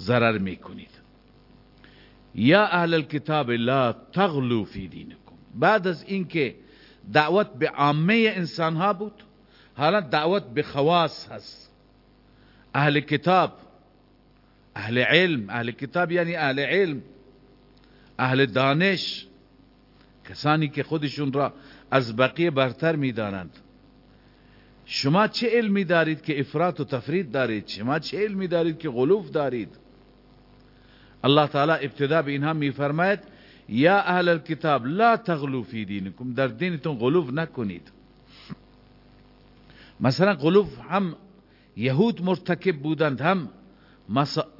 ضرر می‌کنید. یا اهل الكتاب لا تغلو فی دینکم. بعد از اینکه دعوت به عامه انسان ها بود حالا دعوت به خواص هست. اهل کتاب اهل علم اهل کتاب یعنی اهل علم اهل دانش کسانی که خودشون را از بقیه برتر می‌دانند. شما چه علمی دارید که افراط و تفرید دارید؟ شما چه علمی دارید که غلوف دارید؟ الله تعالی ابتدا به اینها میفرماید یا اهل الكتاب لا تغلو فی دینکم. در دینتون غلوف نکنید. مثلا غلوف هم یهود مرتکب بودند هم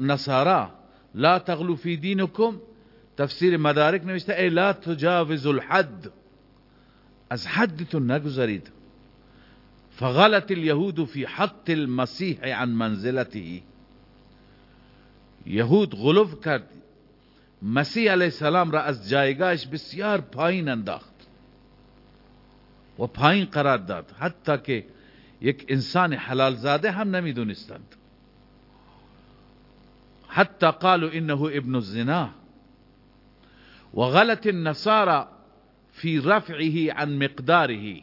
نصارا. لا تغلو فی دینکم تفسیر مدارک نوشته ای لا تجاوز الحد. از حدتون نگذارید فغلط اليهود في حق المسیح عن منزلته. یهود غلوف کرد. مسیح علیه السلام را از جایگاهش بسیار پایین انداخت و پایین قرار داد. حتی که یک انسان حلال زاده هم نمیدونستند. حتی قالوا إنه ابن الزنا. وغلط النصارى في رفعه عن مقداره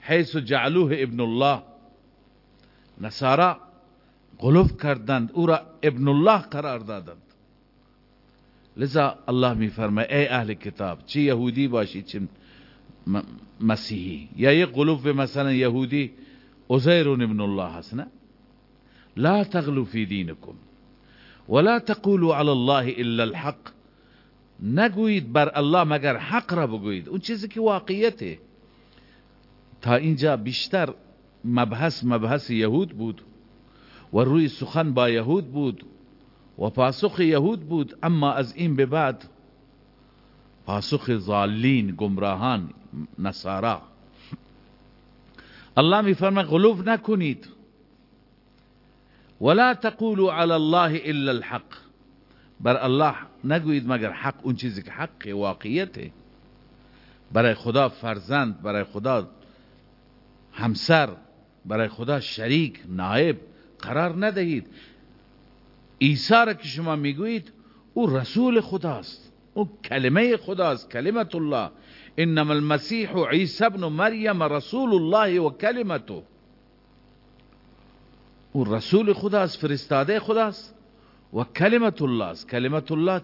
حيث جعلوه ابن الله. نصارا غلوف کردند أو را ابن الله قرار دادند. لذا الله میفرماید ای أهل کتاب چه یهودی باشی چه مسیحی؟ یا یک غلوف مثلا یهودی عزیر ابن الله هست نه؟ لا تغلو فی دینکم ولا تقولوا على الله الا الحق. نگویید بر الله مگر حق را بگویید. اون چیزی که واقعیته. تا اینجا بیشتر مبحث مبحث یهود بود و روی سخن با یهود بود و پاسخ یهود بود. اما از این به بعد پاسخ ظالین گمراهان نصارا. الله می فرما غلوف نکنید. ولا تقولوا على الله الا الحق. بر الله نگویید مگر حق اون چیزی که حق واقعیته؟ برای خدا فرزند برای خدا همسر برای خدا شریک نائب قرار ندهید. عیسی را که شما می‌گویید او رسول خداست. او کلمه خداست کلمت الله. انما المسیح عیسی ابن مریم رسول الله و کلمته. او رسول خداست فرستاده خداست. و کلمت الله است. کلمت الله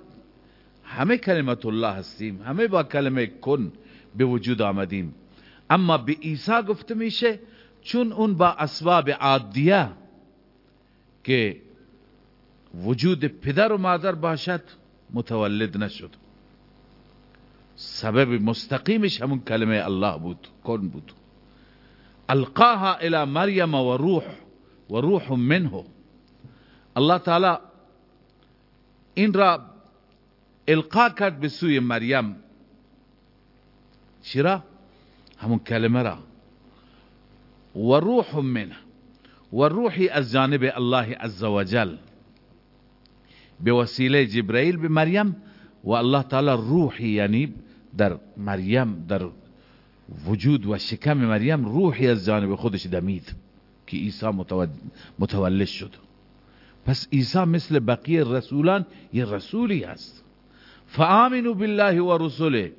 همه کلمت الله هستیم. همه با کلمه کن به وجود آمدیم. اما به عیسی گفته میشه چون اون با اسباب عادیه که وجود پدر و مادر باشد متولد نشد. سبب مستقیمش همون کلمه الله بود کن بود. القاها الى مریم و روح و روح منه. الله تعالی این را القا کرد به سوی مریم. چرا همون کلمه را. و روح منه. و روحی از جانب الله عز وجل به وسیله جبرائیل به مریم و الله تعالی روحی یعنی در مریم در وجود و شکم مریم روحی از جانب خودش دمید که عیسی متولد شد. پس عیسی مثل بقیه رسولان یه رسولی است فآمنوا بالله و رسوله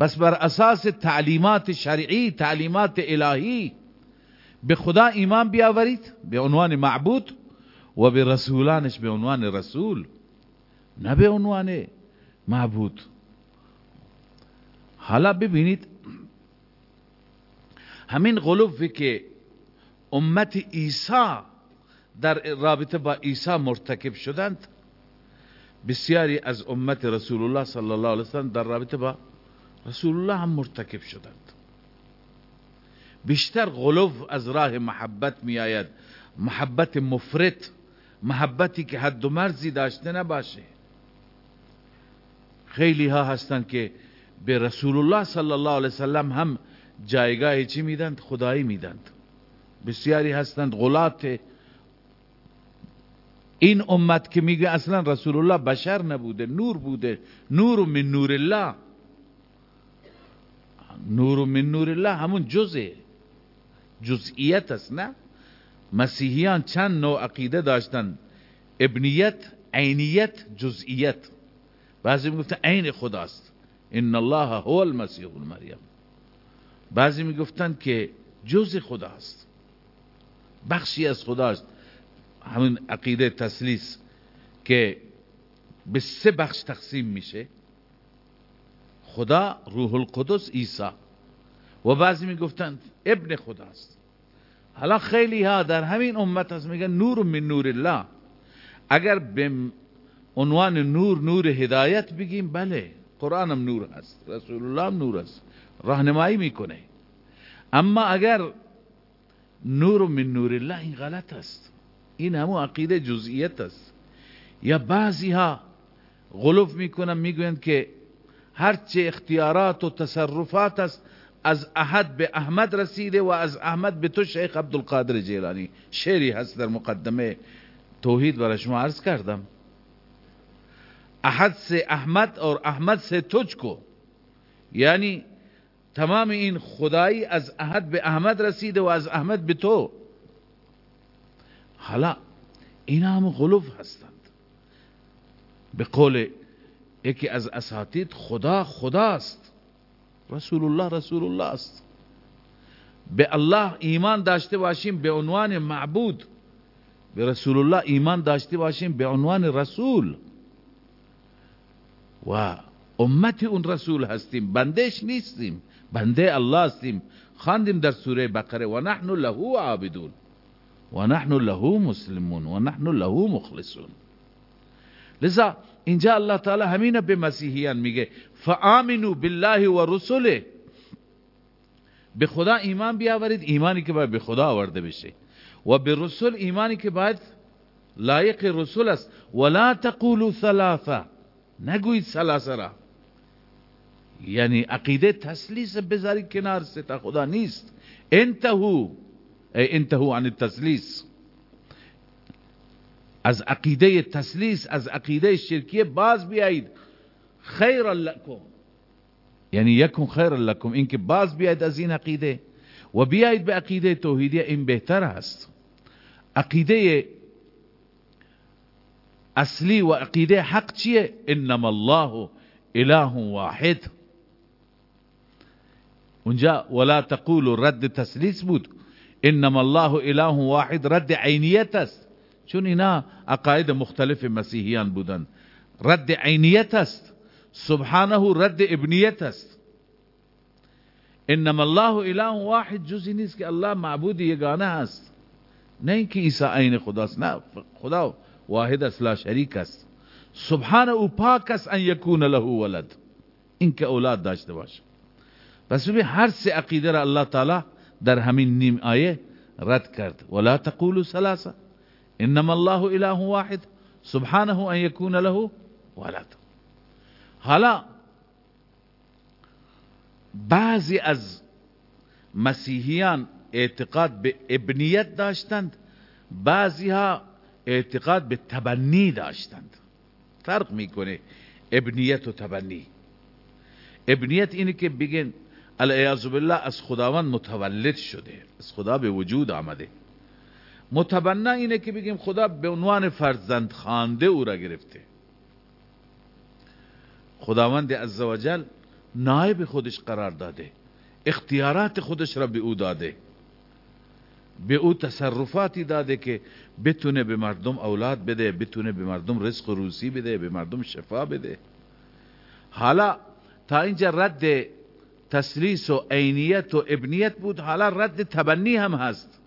بس بر اساس تعلیمات شرعی تعلیمات الهی به خدا ایمان بیاورید به عنوان معبود و به رسولانش به عنوان رسول نه به عنوان معبود. حالا ببینید همین غلوفی که امت عیسی در رابطه با عیسی مرتکب شدند. بسیاری از امت رسول الله صلی الله علیه وسلم در رابطه با رسول الله هم مرتکب شدند. بیشتر غلوف از راه محبت می آید محبت مفرط محبتی که حد و مرزی داشته نباشه. خیلی ها هستند که به رسول الله صلی الله علیه وسلم هم جایگاه چی میدند؟ خدایی میدند. بسیاری هستند غلات این امت که میگه اصلا رسول الله بشر نبوده نور بوده. نور من نور الله. نور من نور الله همون جزه جزئیت است نه؟ مسیحیان چند نوع عقیده داشتن. ابنیت عینیت جزئیت. بعضی می‌گفتن عین خداست. ان الله هو المسیح مریم. بعضی می‌گفتن که جز خداست. بخشی از خداست. همون عقیده تسلیس که به سه بخش تقسیم میشه. خدا روح القدس عیسی. و بعضی می‌گفتند ابن خداست حالا خیلی ها در همین امت هست میگن نور من نور الله. اگر به عنوان نور نور هدایت بگیم بله قرآن نور هست رسول الله هم نور است راهنمایی می‌کنه. اما اگر نور من نور الله این غلط است. این همو عقیده جزئیت است. یا بعضی ها غلوف می‌کنن می‌گویند که هرچه اختیارات و تصرفات است از احد به احمد رسیده و از احمد به تو شیخ عبدالقادر جیلانی. شعری هست در مقدمه توحید برای شما عرض کردم. احد سے احمد اور احمد سے تجھ کو یعنی تمام این خدایی از احد به احمد رسیده و از احمد به تو. حالا این هم غلوف هستند. به قول یکی از اساتید خدا خداست. رسول الله رسول الله است. به الله ایمان داشته باشیم به عنوان معبود. به رسول الله ایمان داشته باشیم به عنوان رسول. و امت اون رسول هستیم. بندش نیستیم. بنده الله هستیم. خواندیم در سوره بقره. و نحن له عابدون. و نحن له مسلمون و له مخلصون. لذا اینجا الله تعالی همین به مسیحیان میگه فآمنوا بالله و رسوله به خدا ایمان بیاورید ایمانی که باید به خدا آورده بشه. و به رسول ایمانی که باید لایق رسول است. ولا تقولوا ثلاثه. نگوید ثلاثه را. یعنی عقیده تسلیس بذارید کنار ستا خدا نیست. انتهو. انتهو عن التسلیس از عقیده تسلیس از عقیده شرکیه باز بیایید. خیر لکم. یعنی یکون خیر لکم اینکه باز بیایید از این عقیده. و بیایید به عقیده توحیدی این بهتر است. عقیده اصلی و عقیده حق چیه؟ انما الله اله واحد. اونجا ولا تقول رد تسلیس بود. انما الله اله واحد رد عینیت است چون اینا عقاید مختلف مسیحیان بودند رد عینیت است سبحانه رد ابنیت است انما الله اله واحد جزی نیست که الله معبود یگانه است نه اینکه عیسی عین خداست نه خدا واحد است لا شریک است سبحان او پاک است ان یکون له ولد این که اولاد داشته باشه پس هر سه عقیده را الله تعالی در همین نیم آیه رد کرد. ولا تقولوا ثلاثه انما الله اله واحد. سبحانه ان يكون له ولد. حالا بعضی از مسیحیان اعتقاد به ابنیت داشتند بعضی ها اعتقاد به تبنی داشتند. فرق می‌کنه ابنیت و تبنی. ابنیت اینه که بگن العیاذ بالله از خداوند متولد شده. از خدا به وجود آمده. متبنا اینه که بگیم خدا به عنوان فرزند خانده او را گرفته. خداوند عزوجل نایب خودش قرار داده. اختیارات خودش را به او داده. به او تصرفاتی داده که بتونه به مردم اولاد بده بتونه به مردم رزق و روزی بده به مردم شفا بده. حالا تا اینجا رد تسلیس و عینیت و ابنیت بود. حالا رد تبنی هم هست.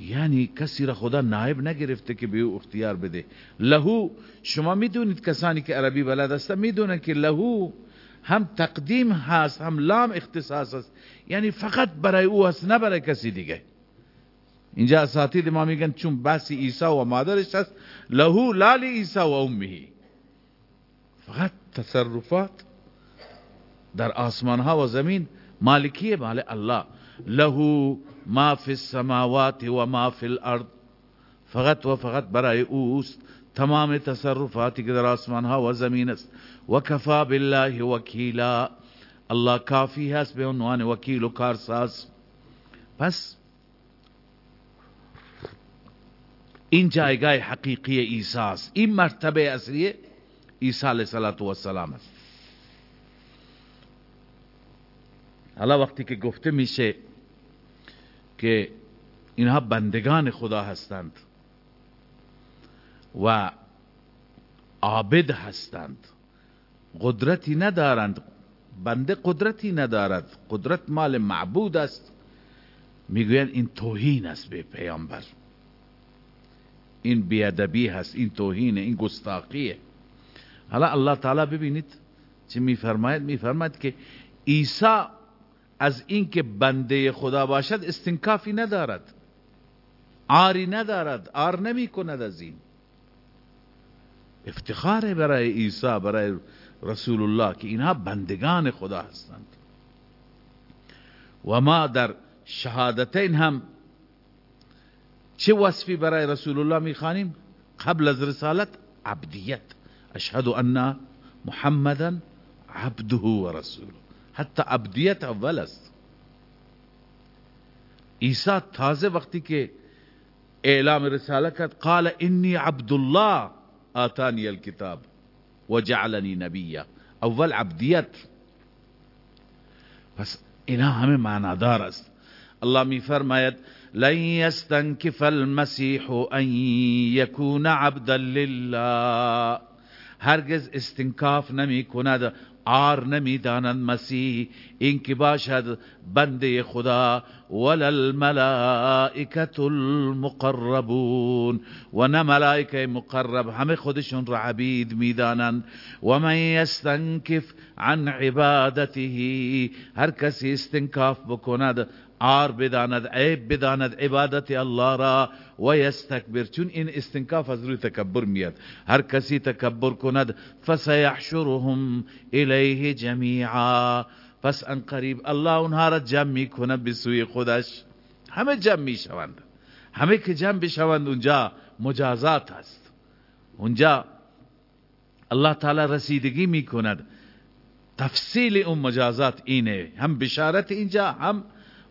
یعنی کسی را خدا نائب نگرفته که به او اختیار بده. لهو شما می‌دونید کسانی که عربی بلد هستن می‌دونن که لهو هم تقدیم هست هم لام اختصاص است یعنی فقط برای او هست نه برای کسی دیگه. اینجا اساتید ما میگن چون بحث عیسی و مادرش هست لهو لالی عیسی و امهی فقط تصرفات در آسمان ها و زمین مالکیه مال الله. له ما فی السماوات و ما فی الارض. فقط و فقط برای اوست. تمام تصرفاتی که در آسمان ها و زمین است. و کفا بالله وکیلا. الله کافی هست به عنوان وکیل و کارساز. پس این جایگاه حقیقی عیسی است. این مرتبه اصلی عیسی علیه السلام است. حالا وقتی که گفته میشه که اینها بندگان خدا هستند و عابد هستند قدرتی ندارند بنده قدرتی ندارد قدرت مال معبود است می‌گویند این توهین است به پیامبر. این بیادبی هست این توهین این گستاخیه. حالا الله تعالی ببینید چه میفرماید؟ میفرماید که عیسی از اینکه بنده خدا باشد استنکافی ندارد. آری ندارد آر نمی کند از این. افتخار برای عیسی برای رسول الله که اینها بندگان خدا هستند. و ما در شهادتین هم چه وصفی برای رسول الله می‌خوانیم؟ قبل از رسالت عبدیت. اشهد ان محمدا عبده و رسوله. حتی عبدیت اول است. عیسی تازه وقتی که اعلام رساله کرد قال انی عبد الله آتانی الكتاب وجعلنی نبیا. اول عبدیت پس اینا همه معنادار است. الله می فرماید لن يستنكف المسيح ان يكون عبدا لله. هرگز استنکاف نمی کند آر نمی دانند مسیح اینکه باشد بنده خدا ولا الملائکت المقربون. و نه ملائکه مقرب همه خودشون را عبید می‌دانند. و من یستنکف عن عبادته. هر کسی استنکاف بکند آر بداند عیب بداند عبادت الله را و یستکبر چون این استنکاف از روی تکبر میاد. هر کسی تکبر کند فسیحشرهم الیه جمیعا. پس ان قریب الله اونها را جمع می‌کنه به سوی خودش. همه جمع می‌شوند. همه که جمع بشوند اونجا مجازات هست. اونجا الله تعالی رسیدگی می‌کند. تفصیل اون مجازات اینه. هم بشارت اینجا هم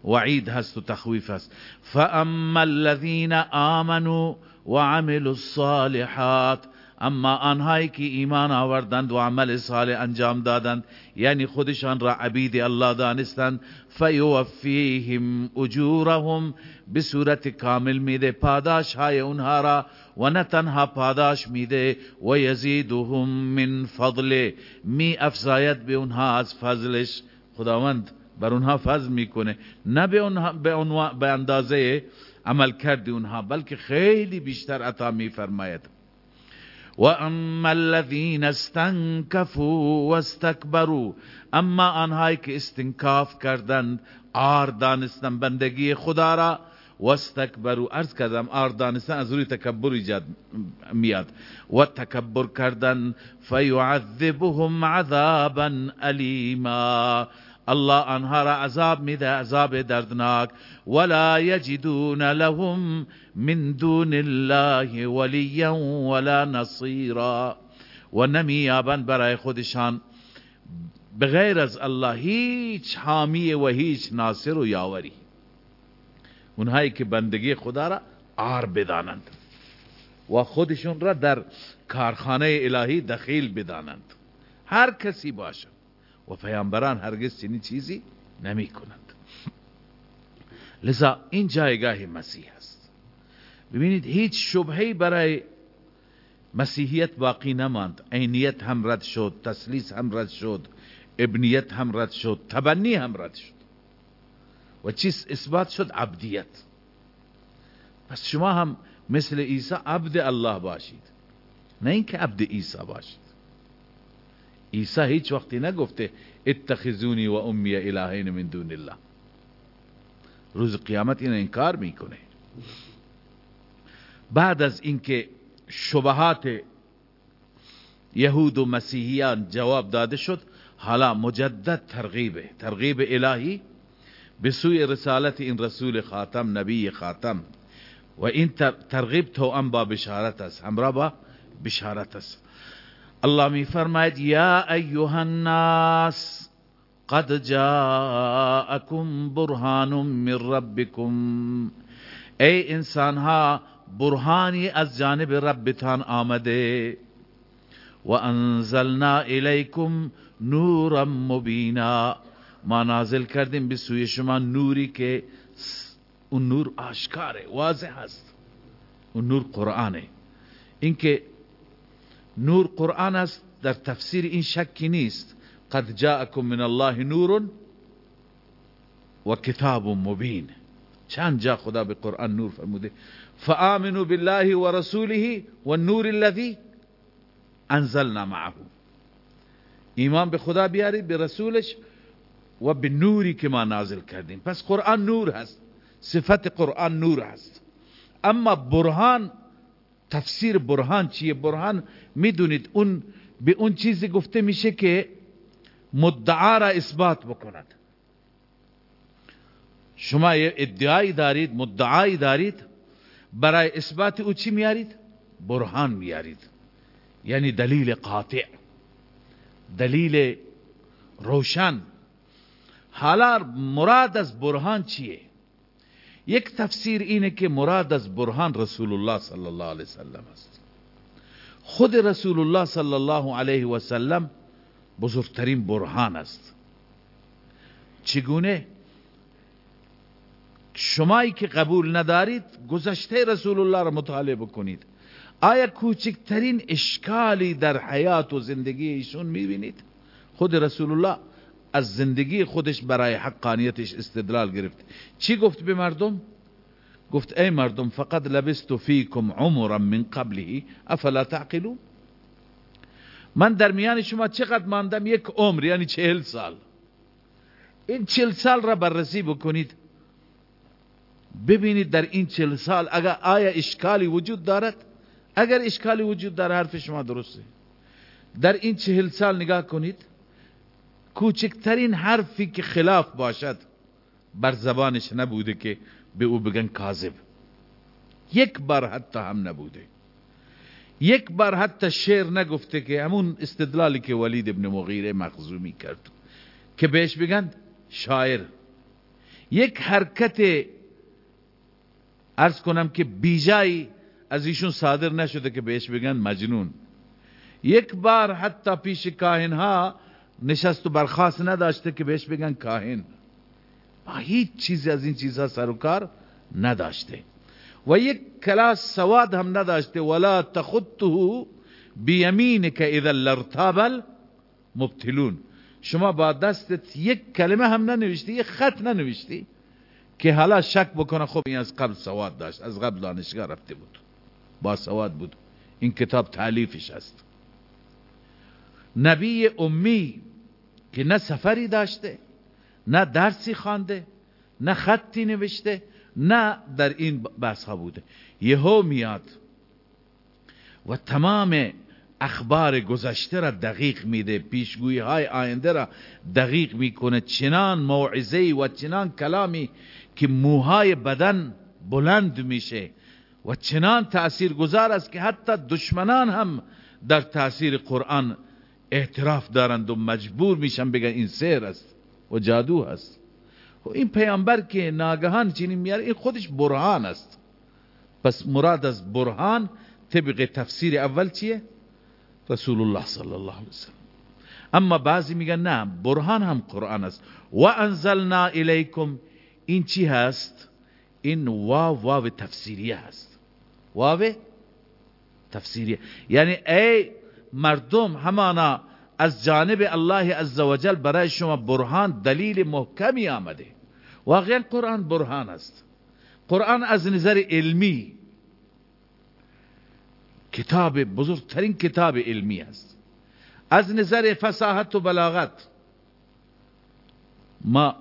وعید هست و تخویف هست. فأما الذين آمنوا وعملوا الصالحات أما آنهایی که ایمان آوردند و عمل صالح انجام دادند یعنی خودشان را عبید الله دانستند فیوفیهم اجورهم به صورت کامل میده. پاداش های اونها را و نه تنها پاداش میده و یزیدهم من فضل می افزاید به اونها از فضلش. خداوند بر اونها فضل می‌کنه. نه به اونها به, به اندازه عمل کردی اونها بلکه خیلی بیشتر عطا میفرماید. و اما الذين استنكفوا واستكبروا اما آنهایی که استنکاف کردند آر دانستن بندگی خدا را. واستكبروا ارز کردم آر دانستن از روی تکبر ایجاد میاد. و تکبر کردن فیعذبهم عذابا الیما. الله آنها را عذاب میده عذاب دردناک. ولا یجدون لهم من دون الله ولیا ولا نصیرا و نمیابند برای خودشان. بغیر از الله هیچ حامی و هیچ ناصر و یاوری. اونهایی که بندگی خدا را آر بدانند و خودشون را در کارخانه الهی دخیل بدانند. هر کسی باشد. و پیامبران هرگز چنین چیزی نمی کنند لذا این جایگاه مسیح است. ببینید هیچ شبهی برای مسیحیت باقی نماند. عینیت هم رد شد تسلیس هم رد شد ابنیت هم رد شد تبنی هم رد شد. و چیز اثبات شد عبدیت. پس شما هم مثل عیسی عبد الله باشید. نه اینکه عبد عیسی باشید. عیسی هیچ وقتی نگفته اتخذونی و امی الهین من دون الله. روز قیامت این انکار می‌کنه. بعد از اینکه شبهات یهود و مسیحیان جواب داده شد حالا مجدد ترغیبه ترغیب الهی به سوی رسالت این رسول خاتم نبی خاتم. و این ترغیب تو با بشارت است همراه با بشارت است. الله می فرماید یا ایها الناس قد جاءكم برهان من ربكم. ای إنسان ها برهانی از جانب ربتان آمده. و انزلنا الیکم نورا مبینا. ما نازل کردیم به سوی شما نوری که اون نور آشکاره واضح هست اون نور قرآنه. اینکه نور قرآن است در تفسیر این شکی نیست. قد جاءکم من الله نور و کتاب مبین. چند جا خدا به قرآن نور فرموده؟ فآمنوا بالله و رسوله و النور الذي انزلنا معه. ایمان به خدا بیارید به رسولش و به نوری که ما نازل کردیم. پس قرآن نور هست. صفت قرآن نور هست. اما برهان تفسیر برهان چیه؟ برهان می‌دونید اون به اون چیزی گفته میشه که مدعا را اثبات بکند. شما ادعایی دارید مدعایی دارید برای اثبات او چی میارید؟ برهان میارید. یعنی دلیل قاطع دلیل روشن. حالا مراد از برهان چیه؟ یک تفسیر اینه که مراد از برهان رسول الله صلی الله علیه وسلم است. خود رسول الله صلی الله علیه و سلم بزرگترین برهان است. چگونه؟ شمایی که قبول ندارید گذشته رسول الله را مطالعه بکنید. آیا کوچکترین اشکالی در حیات و زندگی ایشون می‌بینید؟ خود رسول الله از زندگی خودش برای حقانیتش استدلال گرفت. چی گفت به مردم؟ گفت ای مردم فقط لبست فیکم عمرا من قبله. افلا تعقلون؟ من در میان شما چقدر ماندم؟ یک عمر یعنی چهل سال. این چهل سال را بررسی بکنید. ببینید در این چهل سال اگر آیا اشکالی وجود دارد؟ اگر اشکالی وجود دارد حرف شما درسته. در این چهل سال نگاه کنید. کوچکترین حرفی که خلاف باشد بر زبانش نبوده که به او بگن کاذب. یک بار حتی هم نبوده. یک بار حتی شعر نگفته که همون استدلالی که ولید ابن مغیره مخزومی کرد که بهش بگن شاعر. یک حرکت ارز کنم که بیجایی از ایشون صادر نشده که بهش بگن مجنون. یک بار حتی پیش کاهن ها نشست و برخواست نداشته که بهش بگن کاهن. ما هیچ چیزی از این چیزها سر و کار نداشته. و یک کلاس سواد هم نداشته. ولا تخطه بیمینک اذا لرتابل مبتلون شما با دستت یک کلمه هم ننوشتی یک خط ننوشتی که حالا شک بکنه خب این از قبل سواد داشت از قبل دانشگاه رفته بود. با سواد بود. این کتاب تعلیفش است. نبی امی که نه سفری داشته نه درسی خوانده نه خطی نوشته نه در این بحث بوده. یهو میاد و تمام اخبار گذشته را دقیق میده پیشگویی های آینده را دقیق می‌کنه. چنان موعظه و چنان کلامی که موهای بدن بلند میشه و چنان تأثیر گذار است که حتی دشمنان هم در تأثیر قرآن اعتراف دارند و مجبور میشن بگن این سیر است و جادو هست. و این پیامبر که ناگهان چنین میاره این خودش برهان است. پس مراد از برهان طبق تفسیر اول چیه؟ رسول الله صلی الله علیه وسلم اما بعضی میگن نه برهان هم قرآن است. و انزلنا الیکم این چی هست؟ این واو واو تفسیریه هست. واو تفسیریه. یعنی ای مردم همانا از جانب الله عزوجل برای شما برهان دلیل محکمی آمده. واقعا قرآن برهان است. قرآن از نظر علمی کتاب بزرگترین کتاب علمی است. از نظر فصاحت و بلاغت ما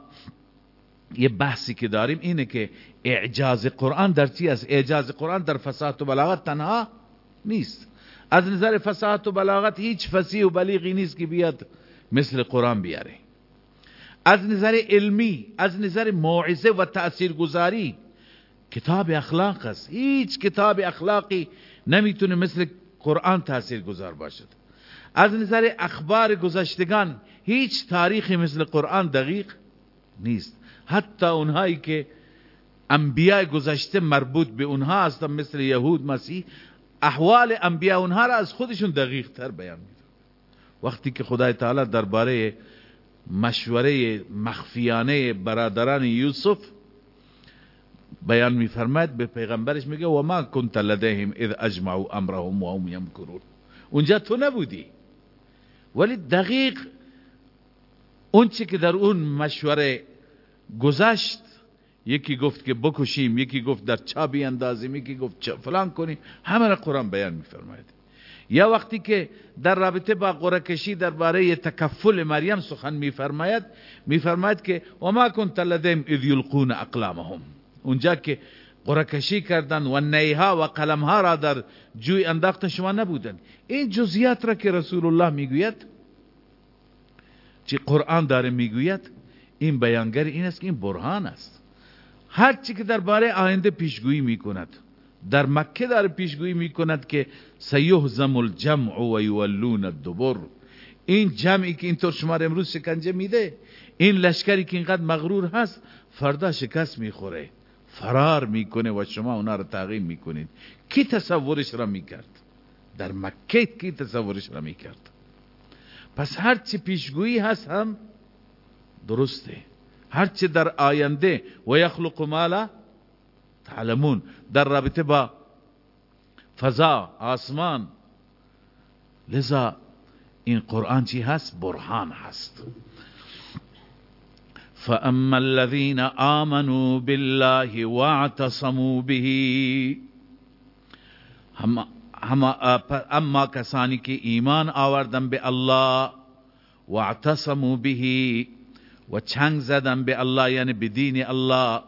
یه بحثی که داریم اینه که اعجاز قرآن در چی است؟ اعجاز قرآن در فصاحت و بلاغت تنها نیست. از نظر فصاحت و بلاغت هیچ فصیح و بلیغی نیست که بیاد مثل قرآن بیاره. از نظر علمی از نظر موعظه و تاثیرگذاری کتاب اخلاق است. هیچ کتاب اخلاقی نمی‌تونه مثل قرآن تاثیرگذار باشد. از نظر اخبار گذشتگان هیچ تاریخی مثل قرآن دقیق نیست. حتی اونهایی که انبیاء گذشته مربوط به اونها هستن مثل یهود مسیح احوال انبیاء اونها را از خودشون دقیق تر بیان میده وقتی که خدای تعالی درباره مشوره مخفیانه برادران یوسف بیان میفرماید به پیغمبرش میگه و ما کنت لدیهم اذ اجمعوا امرهم و هم یمکرون. اونجا تو نبودی. ولی دقیق اون چی که در اون مشوره گذشت یکی گفت که بکشیم یکی گفت در چا اندازیم یکی گفت فلان کنیم. همه را قرآن بیان میفرماید. یا وقتی که در رابطه با قرآن کشی درباره تکفل مریم سخن میفرماید میفرماید که و ما کنت لدیم اذ یلقون اقلامهم. اونجا که قرآن کشی کردن و نیها و قلمها را در جوی انداختن شما نبودن. این جزیات را که رسول الله می‌گوید چی قرآن داره می‌گوید این بیانگر این است که این برهان است. هر چی که درباره آینده پیشگویی می‌کند. در مکه داره پیشگویی می‌کند که سیهزم الجمع و یولون الدبر. این جمعی که اینطور شما امروز شکنجه میده این لشکری که اینقدر مغرور هست فردا شکست می‌خوره. فرار می‌کنه و شما اونا رو تعقیم می‌کنید. کی تصورش را می‌کرد؟ در مکه کی تصورش را می‌کرد؟ پس هر چی پیشگویی هست هم درسته. هرچه در آینده و یخلق مالا تعلمون. در رابطه با فضا آسمان. لذا این قرآن چی هست؟ برهان هست. فاما الذين آمنوا بالله واعتصموا به اما کسانی که ایمان آوردن به الله واعتصموا به و چنگ زدن به الله یعنی به دین الله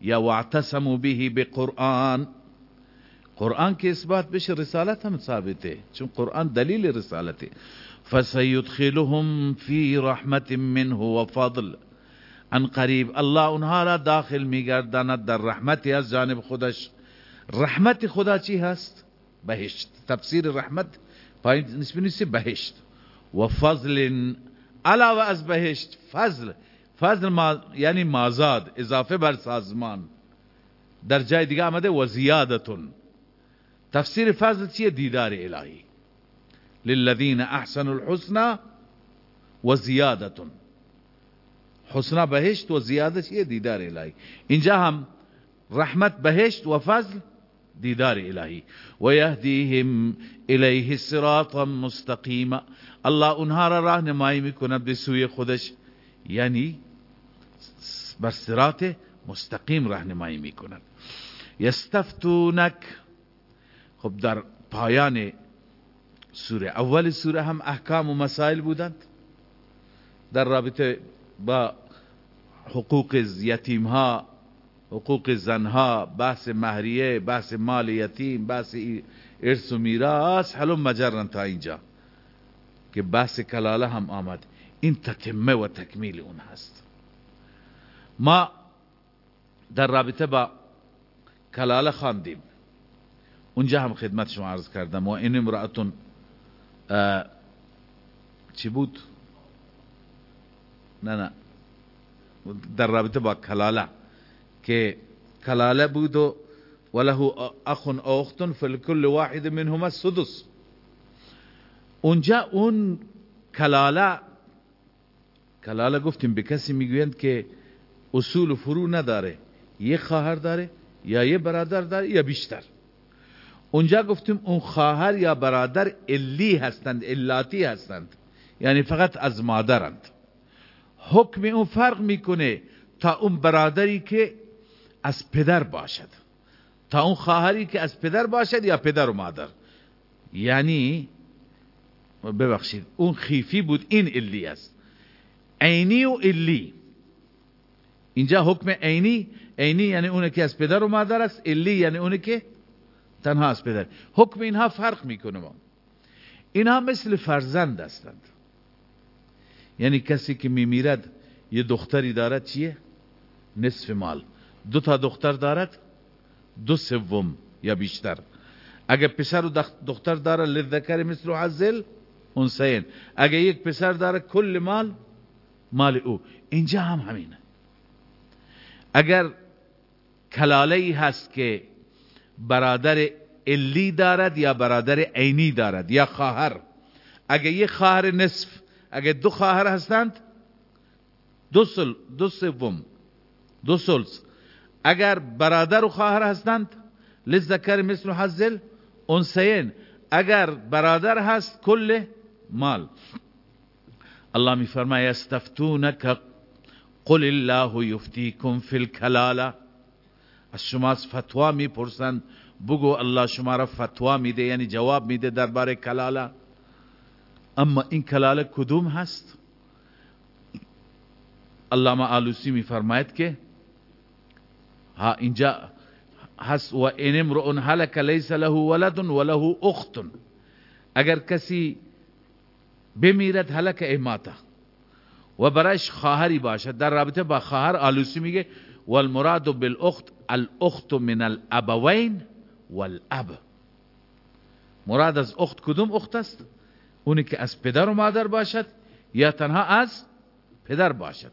یا واعتصموا به به قرآن. قرآن که اثبات بشه رسالت هم ثابته چون قرآن دلیل رسالته فسيدخلهم في رحمت منه و فضل ان قریب الله اونها را داخل میگرداند در رحمتی از جانب خودش. رحمت خدا چی هست؟ بهشت. تفسیر رحمت پایین نسبی نیست بهشت. و فضل علاوه از بهشت فضل. فضل ما یعنی مازاد اضافه بر سازمان. در جای دیگه آمده و زیادتون تفسیر فضل چیه؟ دیدار الهی. للذین احسنوا الحسنى و زیادتون حسنا بهشت و زیاده چیه؟ دیدار الهی. اینجا هم رحمت بهشت و فضل دیدار الهی. و یهدیهم الیه صراطا مستقیما. الله اونها را راهنمایی می‌کنه به سوی خودش. یعنی بر صراط مستقیم راهنمایی می‌کند. یستفتونک. خب در پایان سوره اول سوره هم احکام و مسائل بودند. در رابطه با حقوق یتیم ها حقوق زنها بحث مهریه بحث مال یتیم بحث ارث و میراث حلو مجرن تا اینجا. که بحث کلاله هم آمد. این تتمه و تکمیل اون هست. ما در رابطه با کلاله خواندیم. اونجا هم خدمت شما عرض کردم. و این امرأتون چی بود؟ نه نه. در رابطه با کلاله. که کلاله بود و وله اخ او اخت فلکل واحد منهما السدس. اونجا اون کلاله کلاله گفتیم به کسی می‌گویند که اصول و فرو نداره. یه خواهر داره یا یه برادر داره یا بیشتر. اونجا گفتیم اون خواهر یا برادر الی هستند الاتی هستند. یعنی فقط از مادرند. حکم اون فرق می‌کنه تا اون برادری که از پدر باشد. تا اون خواهری که از پدر باشد یا پدر و مادر. یعنی ببخشید. اون خیفی بود این الی است. عینی و الی اینجا حکم عینی. عینی یعنی اونه که از پدر و مادر است. الی یعنی اونه که تنها از پدر. حکم اینها فرق می‌کنه ما. اینها مثل فرزند هستند. یعنی کسی که میمیرد یه دختری دارد چیه؟ نصف مال. دو تا دختر دارد؟ دو سوم یا بیشتر. اگه پسر و دختر داره لذکر مثل عزل انسین اگه یک پسر داره کل مال مال او. اینجا هم همینه. اگر کلاله هست که برادر الی دارد یا برادر عینی دارد یا خواهر. اگه یک خواهر نصف اگه دو خواهر هستند دو سل دو سوم دو سلس. اگر برادر و خواهر هستند لذکر مثل حزل انسین اگر برادر هست کل مال. الله میفرماید استفتونک؟ قل الله یفتیکم فی الکلاله. از شما فتوا می‌پرسند بگو الله شما را فتوا میده یعنی جواب میده درباره کلاله. اما این کلاله کدوم هست؟ علامه آلوسی میفرماید که ها اینجا هست و این امرؤ هلک لیس له ولد وله اخت. اگر کسی بمیرد هلک ایماتا و برایش خواهری باشد. در رابطه با خواهر آلوسی میگه والمراد بالاخت الاخت من الابوین والاب. مراد از اخت کدوم اخت است؟ اونی که از پدر و مادر باشد یا تنها از پدر باشد.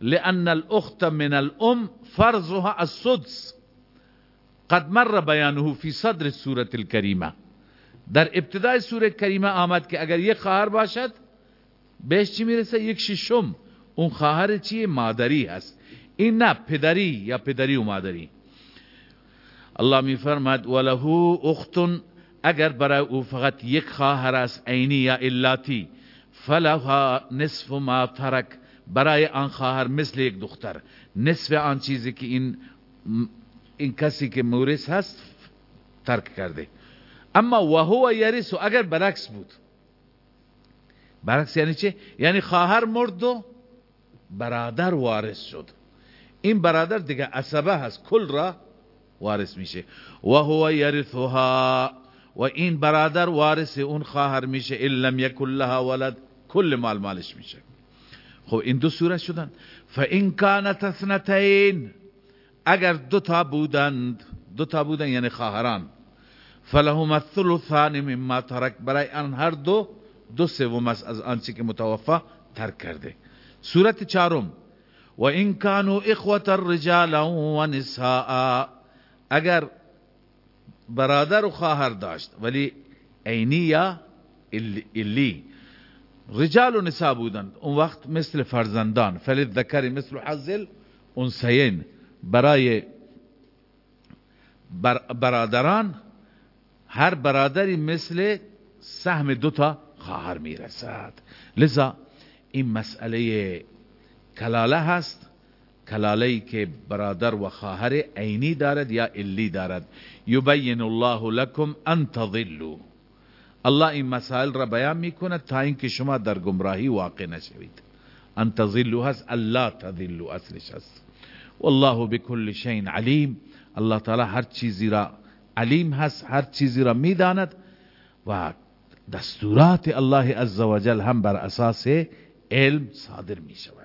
لأن الاخت من الام فرضها السدس. قد مر بیانه فی صدر سورة الکریمه. در ابتدای سوره کریمه آمد که اگر یک خواهر باشد بهش چی می‌رسه؟ یک ششم. اون خواهر چیه مادری هست. این نه پدری یا پدری و مادری. الله میفرماد وله اخت اگر برای او فقط یک خواهر است عینی یا الاتی فلها نصف ما ترک. برای آن خواهر مثل یک دختر. نصف آن چیزی که این این کسی که مورث هست ترک کرده. اما و هو یرث اگر برعکس بود. برعکس یعنی چه؟ یعنی خواهر مرد و برادر وارث شد. این برادر دیگه عصبه هست کل را وارث میشه. و هو یرثها و این برادر وارث اون خواهر میشه. ان لم یکن لها ولد کل مال مالش میشه. خب این دو صورت شدن. فان كانت اثنتين اگر دو تا بودند دو تا بودن یعنی خواهران. فلهما الثلثان مما ترک. برای ان هر دو دو سوم از آنچه که متوفا ترک کرده. صورت چهارم. و این کانوا اخوة الرجال و نساء. اگر برادر و خواهر داشت ولی عینی یا الی رجال و نساء بودند. اون وقت مثل فرزندان. فلید ذکری مثل حزل انسین برای برادران هر برادری مثل سهم دوتا خواهر می‌رسد. لذا این مسئله کلاله هست. کلاله که برادر و خواهر عینی دارد یا الی دارد. یبین الله لكم ان تضلوا. الله این مسائل را بیان می‌کنه تا اینکه شما در گمراهی واقع نشوید. ان تضلوا هست الله تضلوا اصلش هست. والله بكل شيء علیم. الله تعالی هر چیزی را علیم هست هر چیزی را می‌داند و دستورات الله عزوجل هم بر اساس علم صادر می شود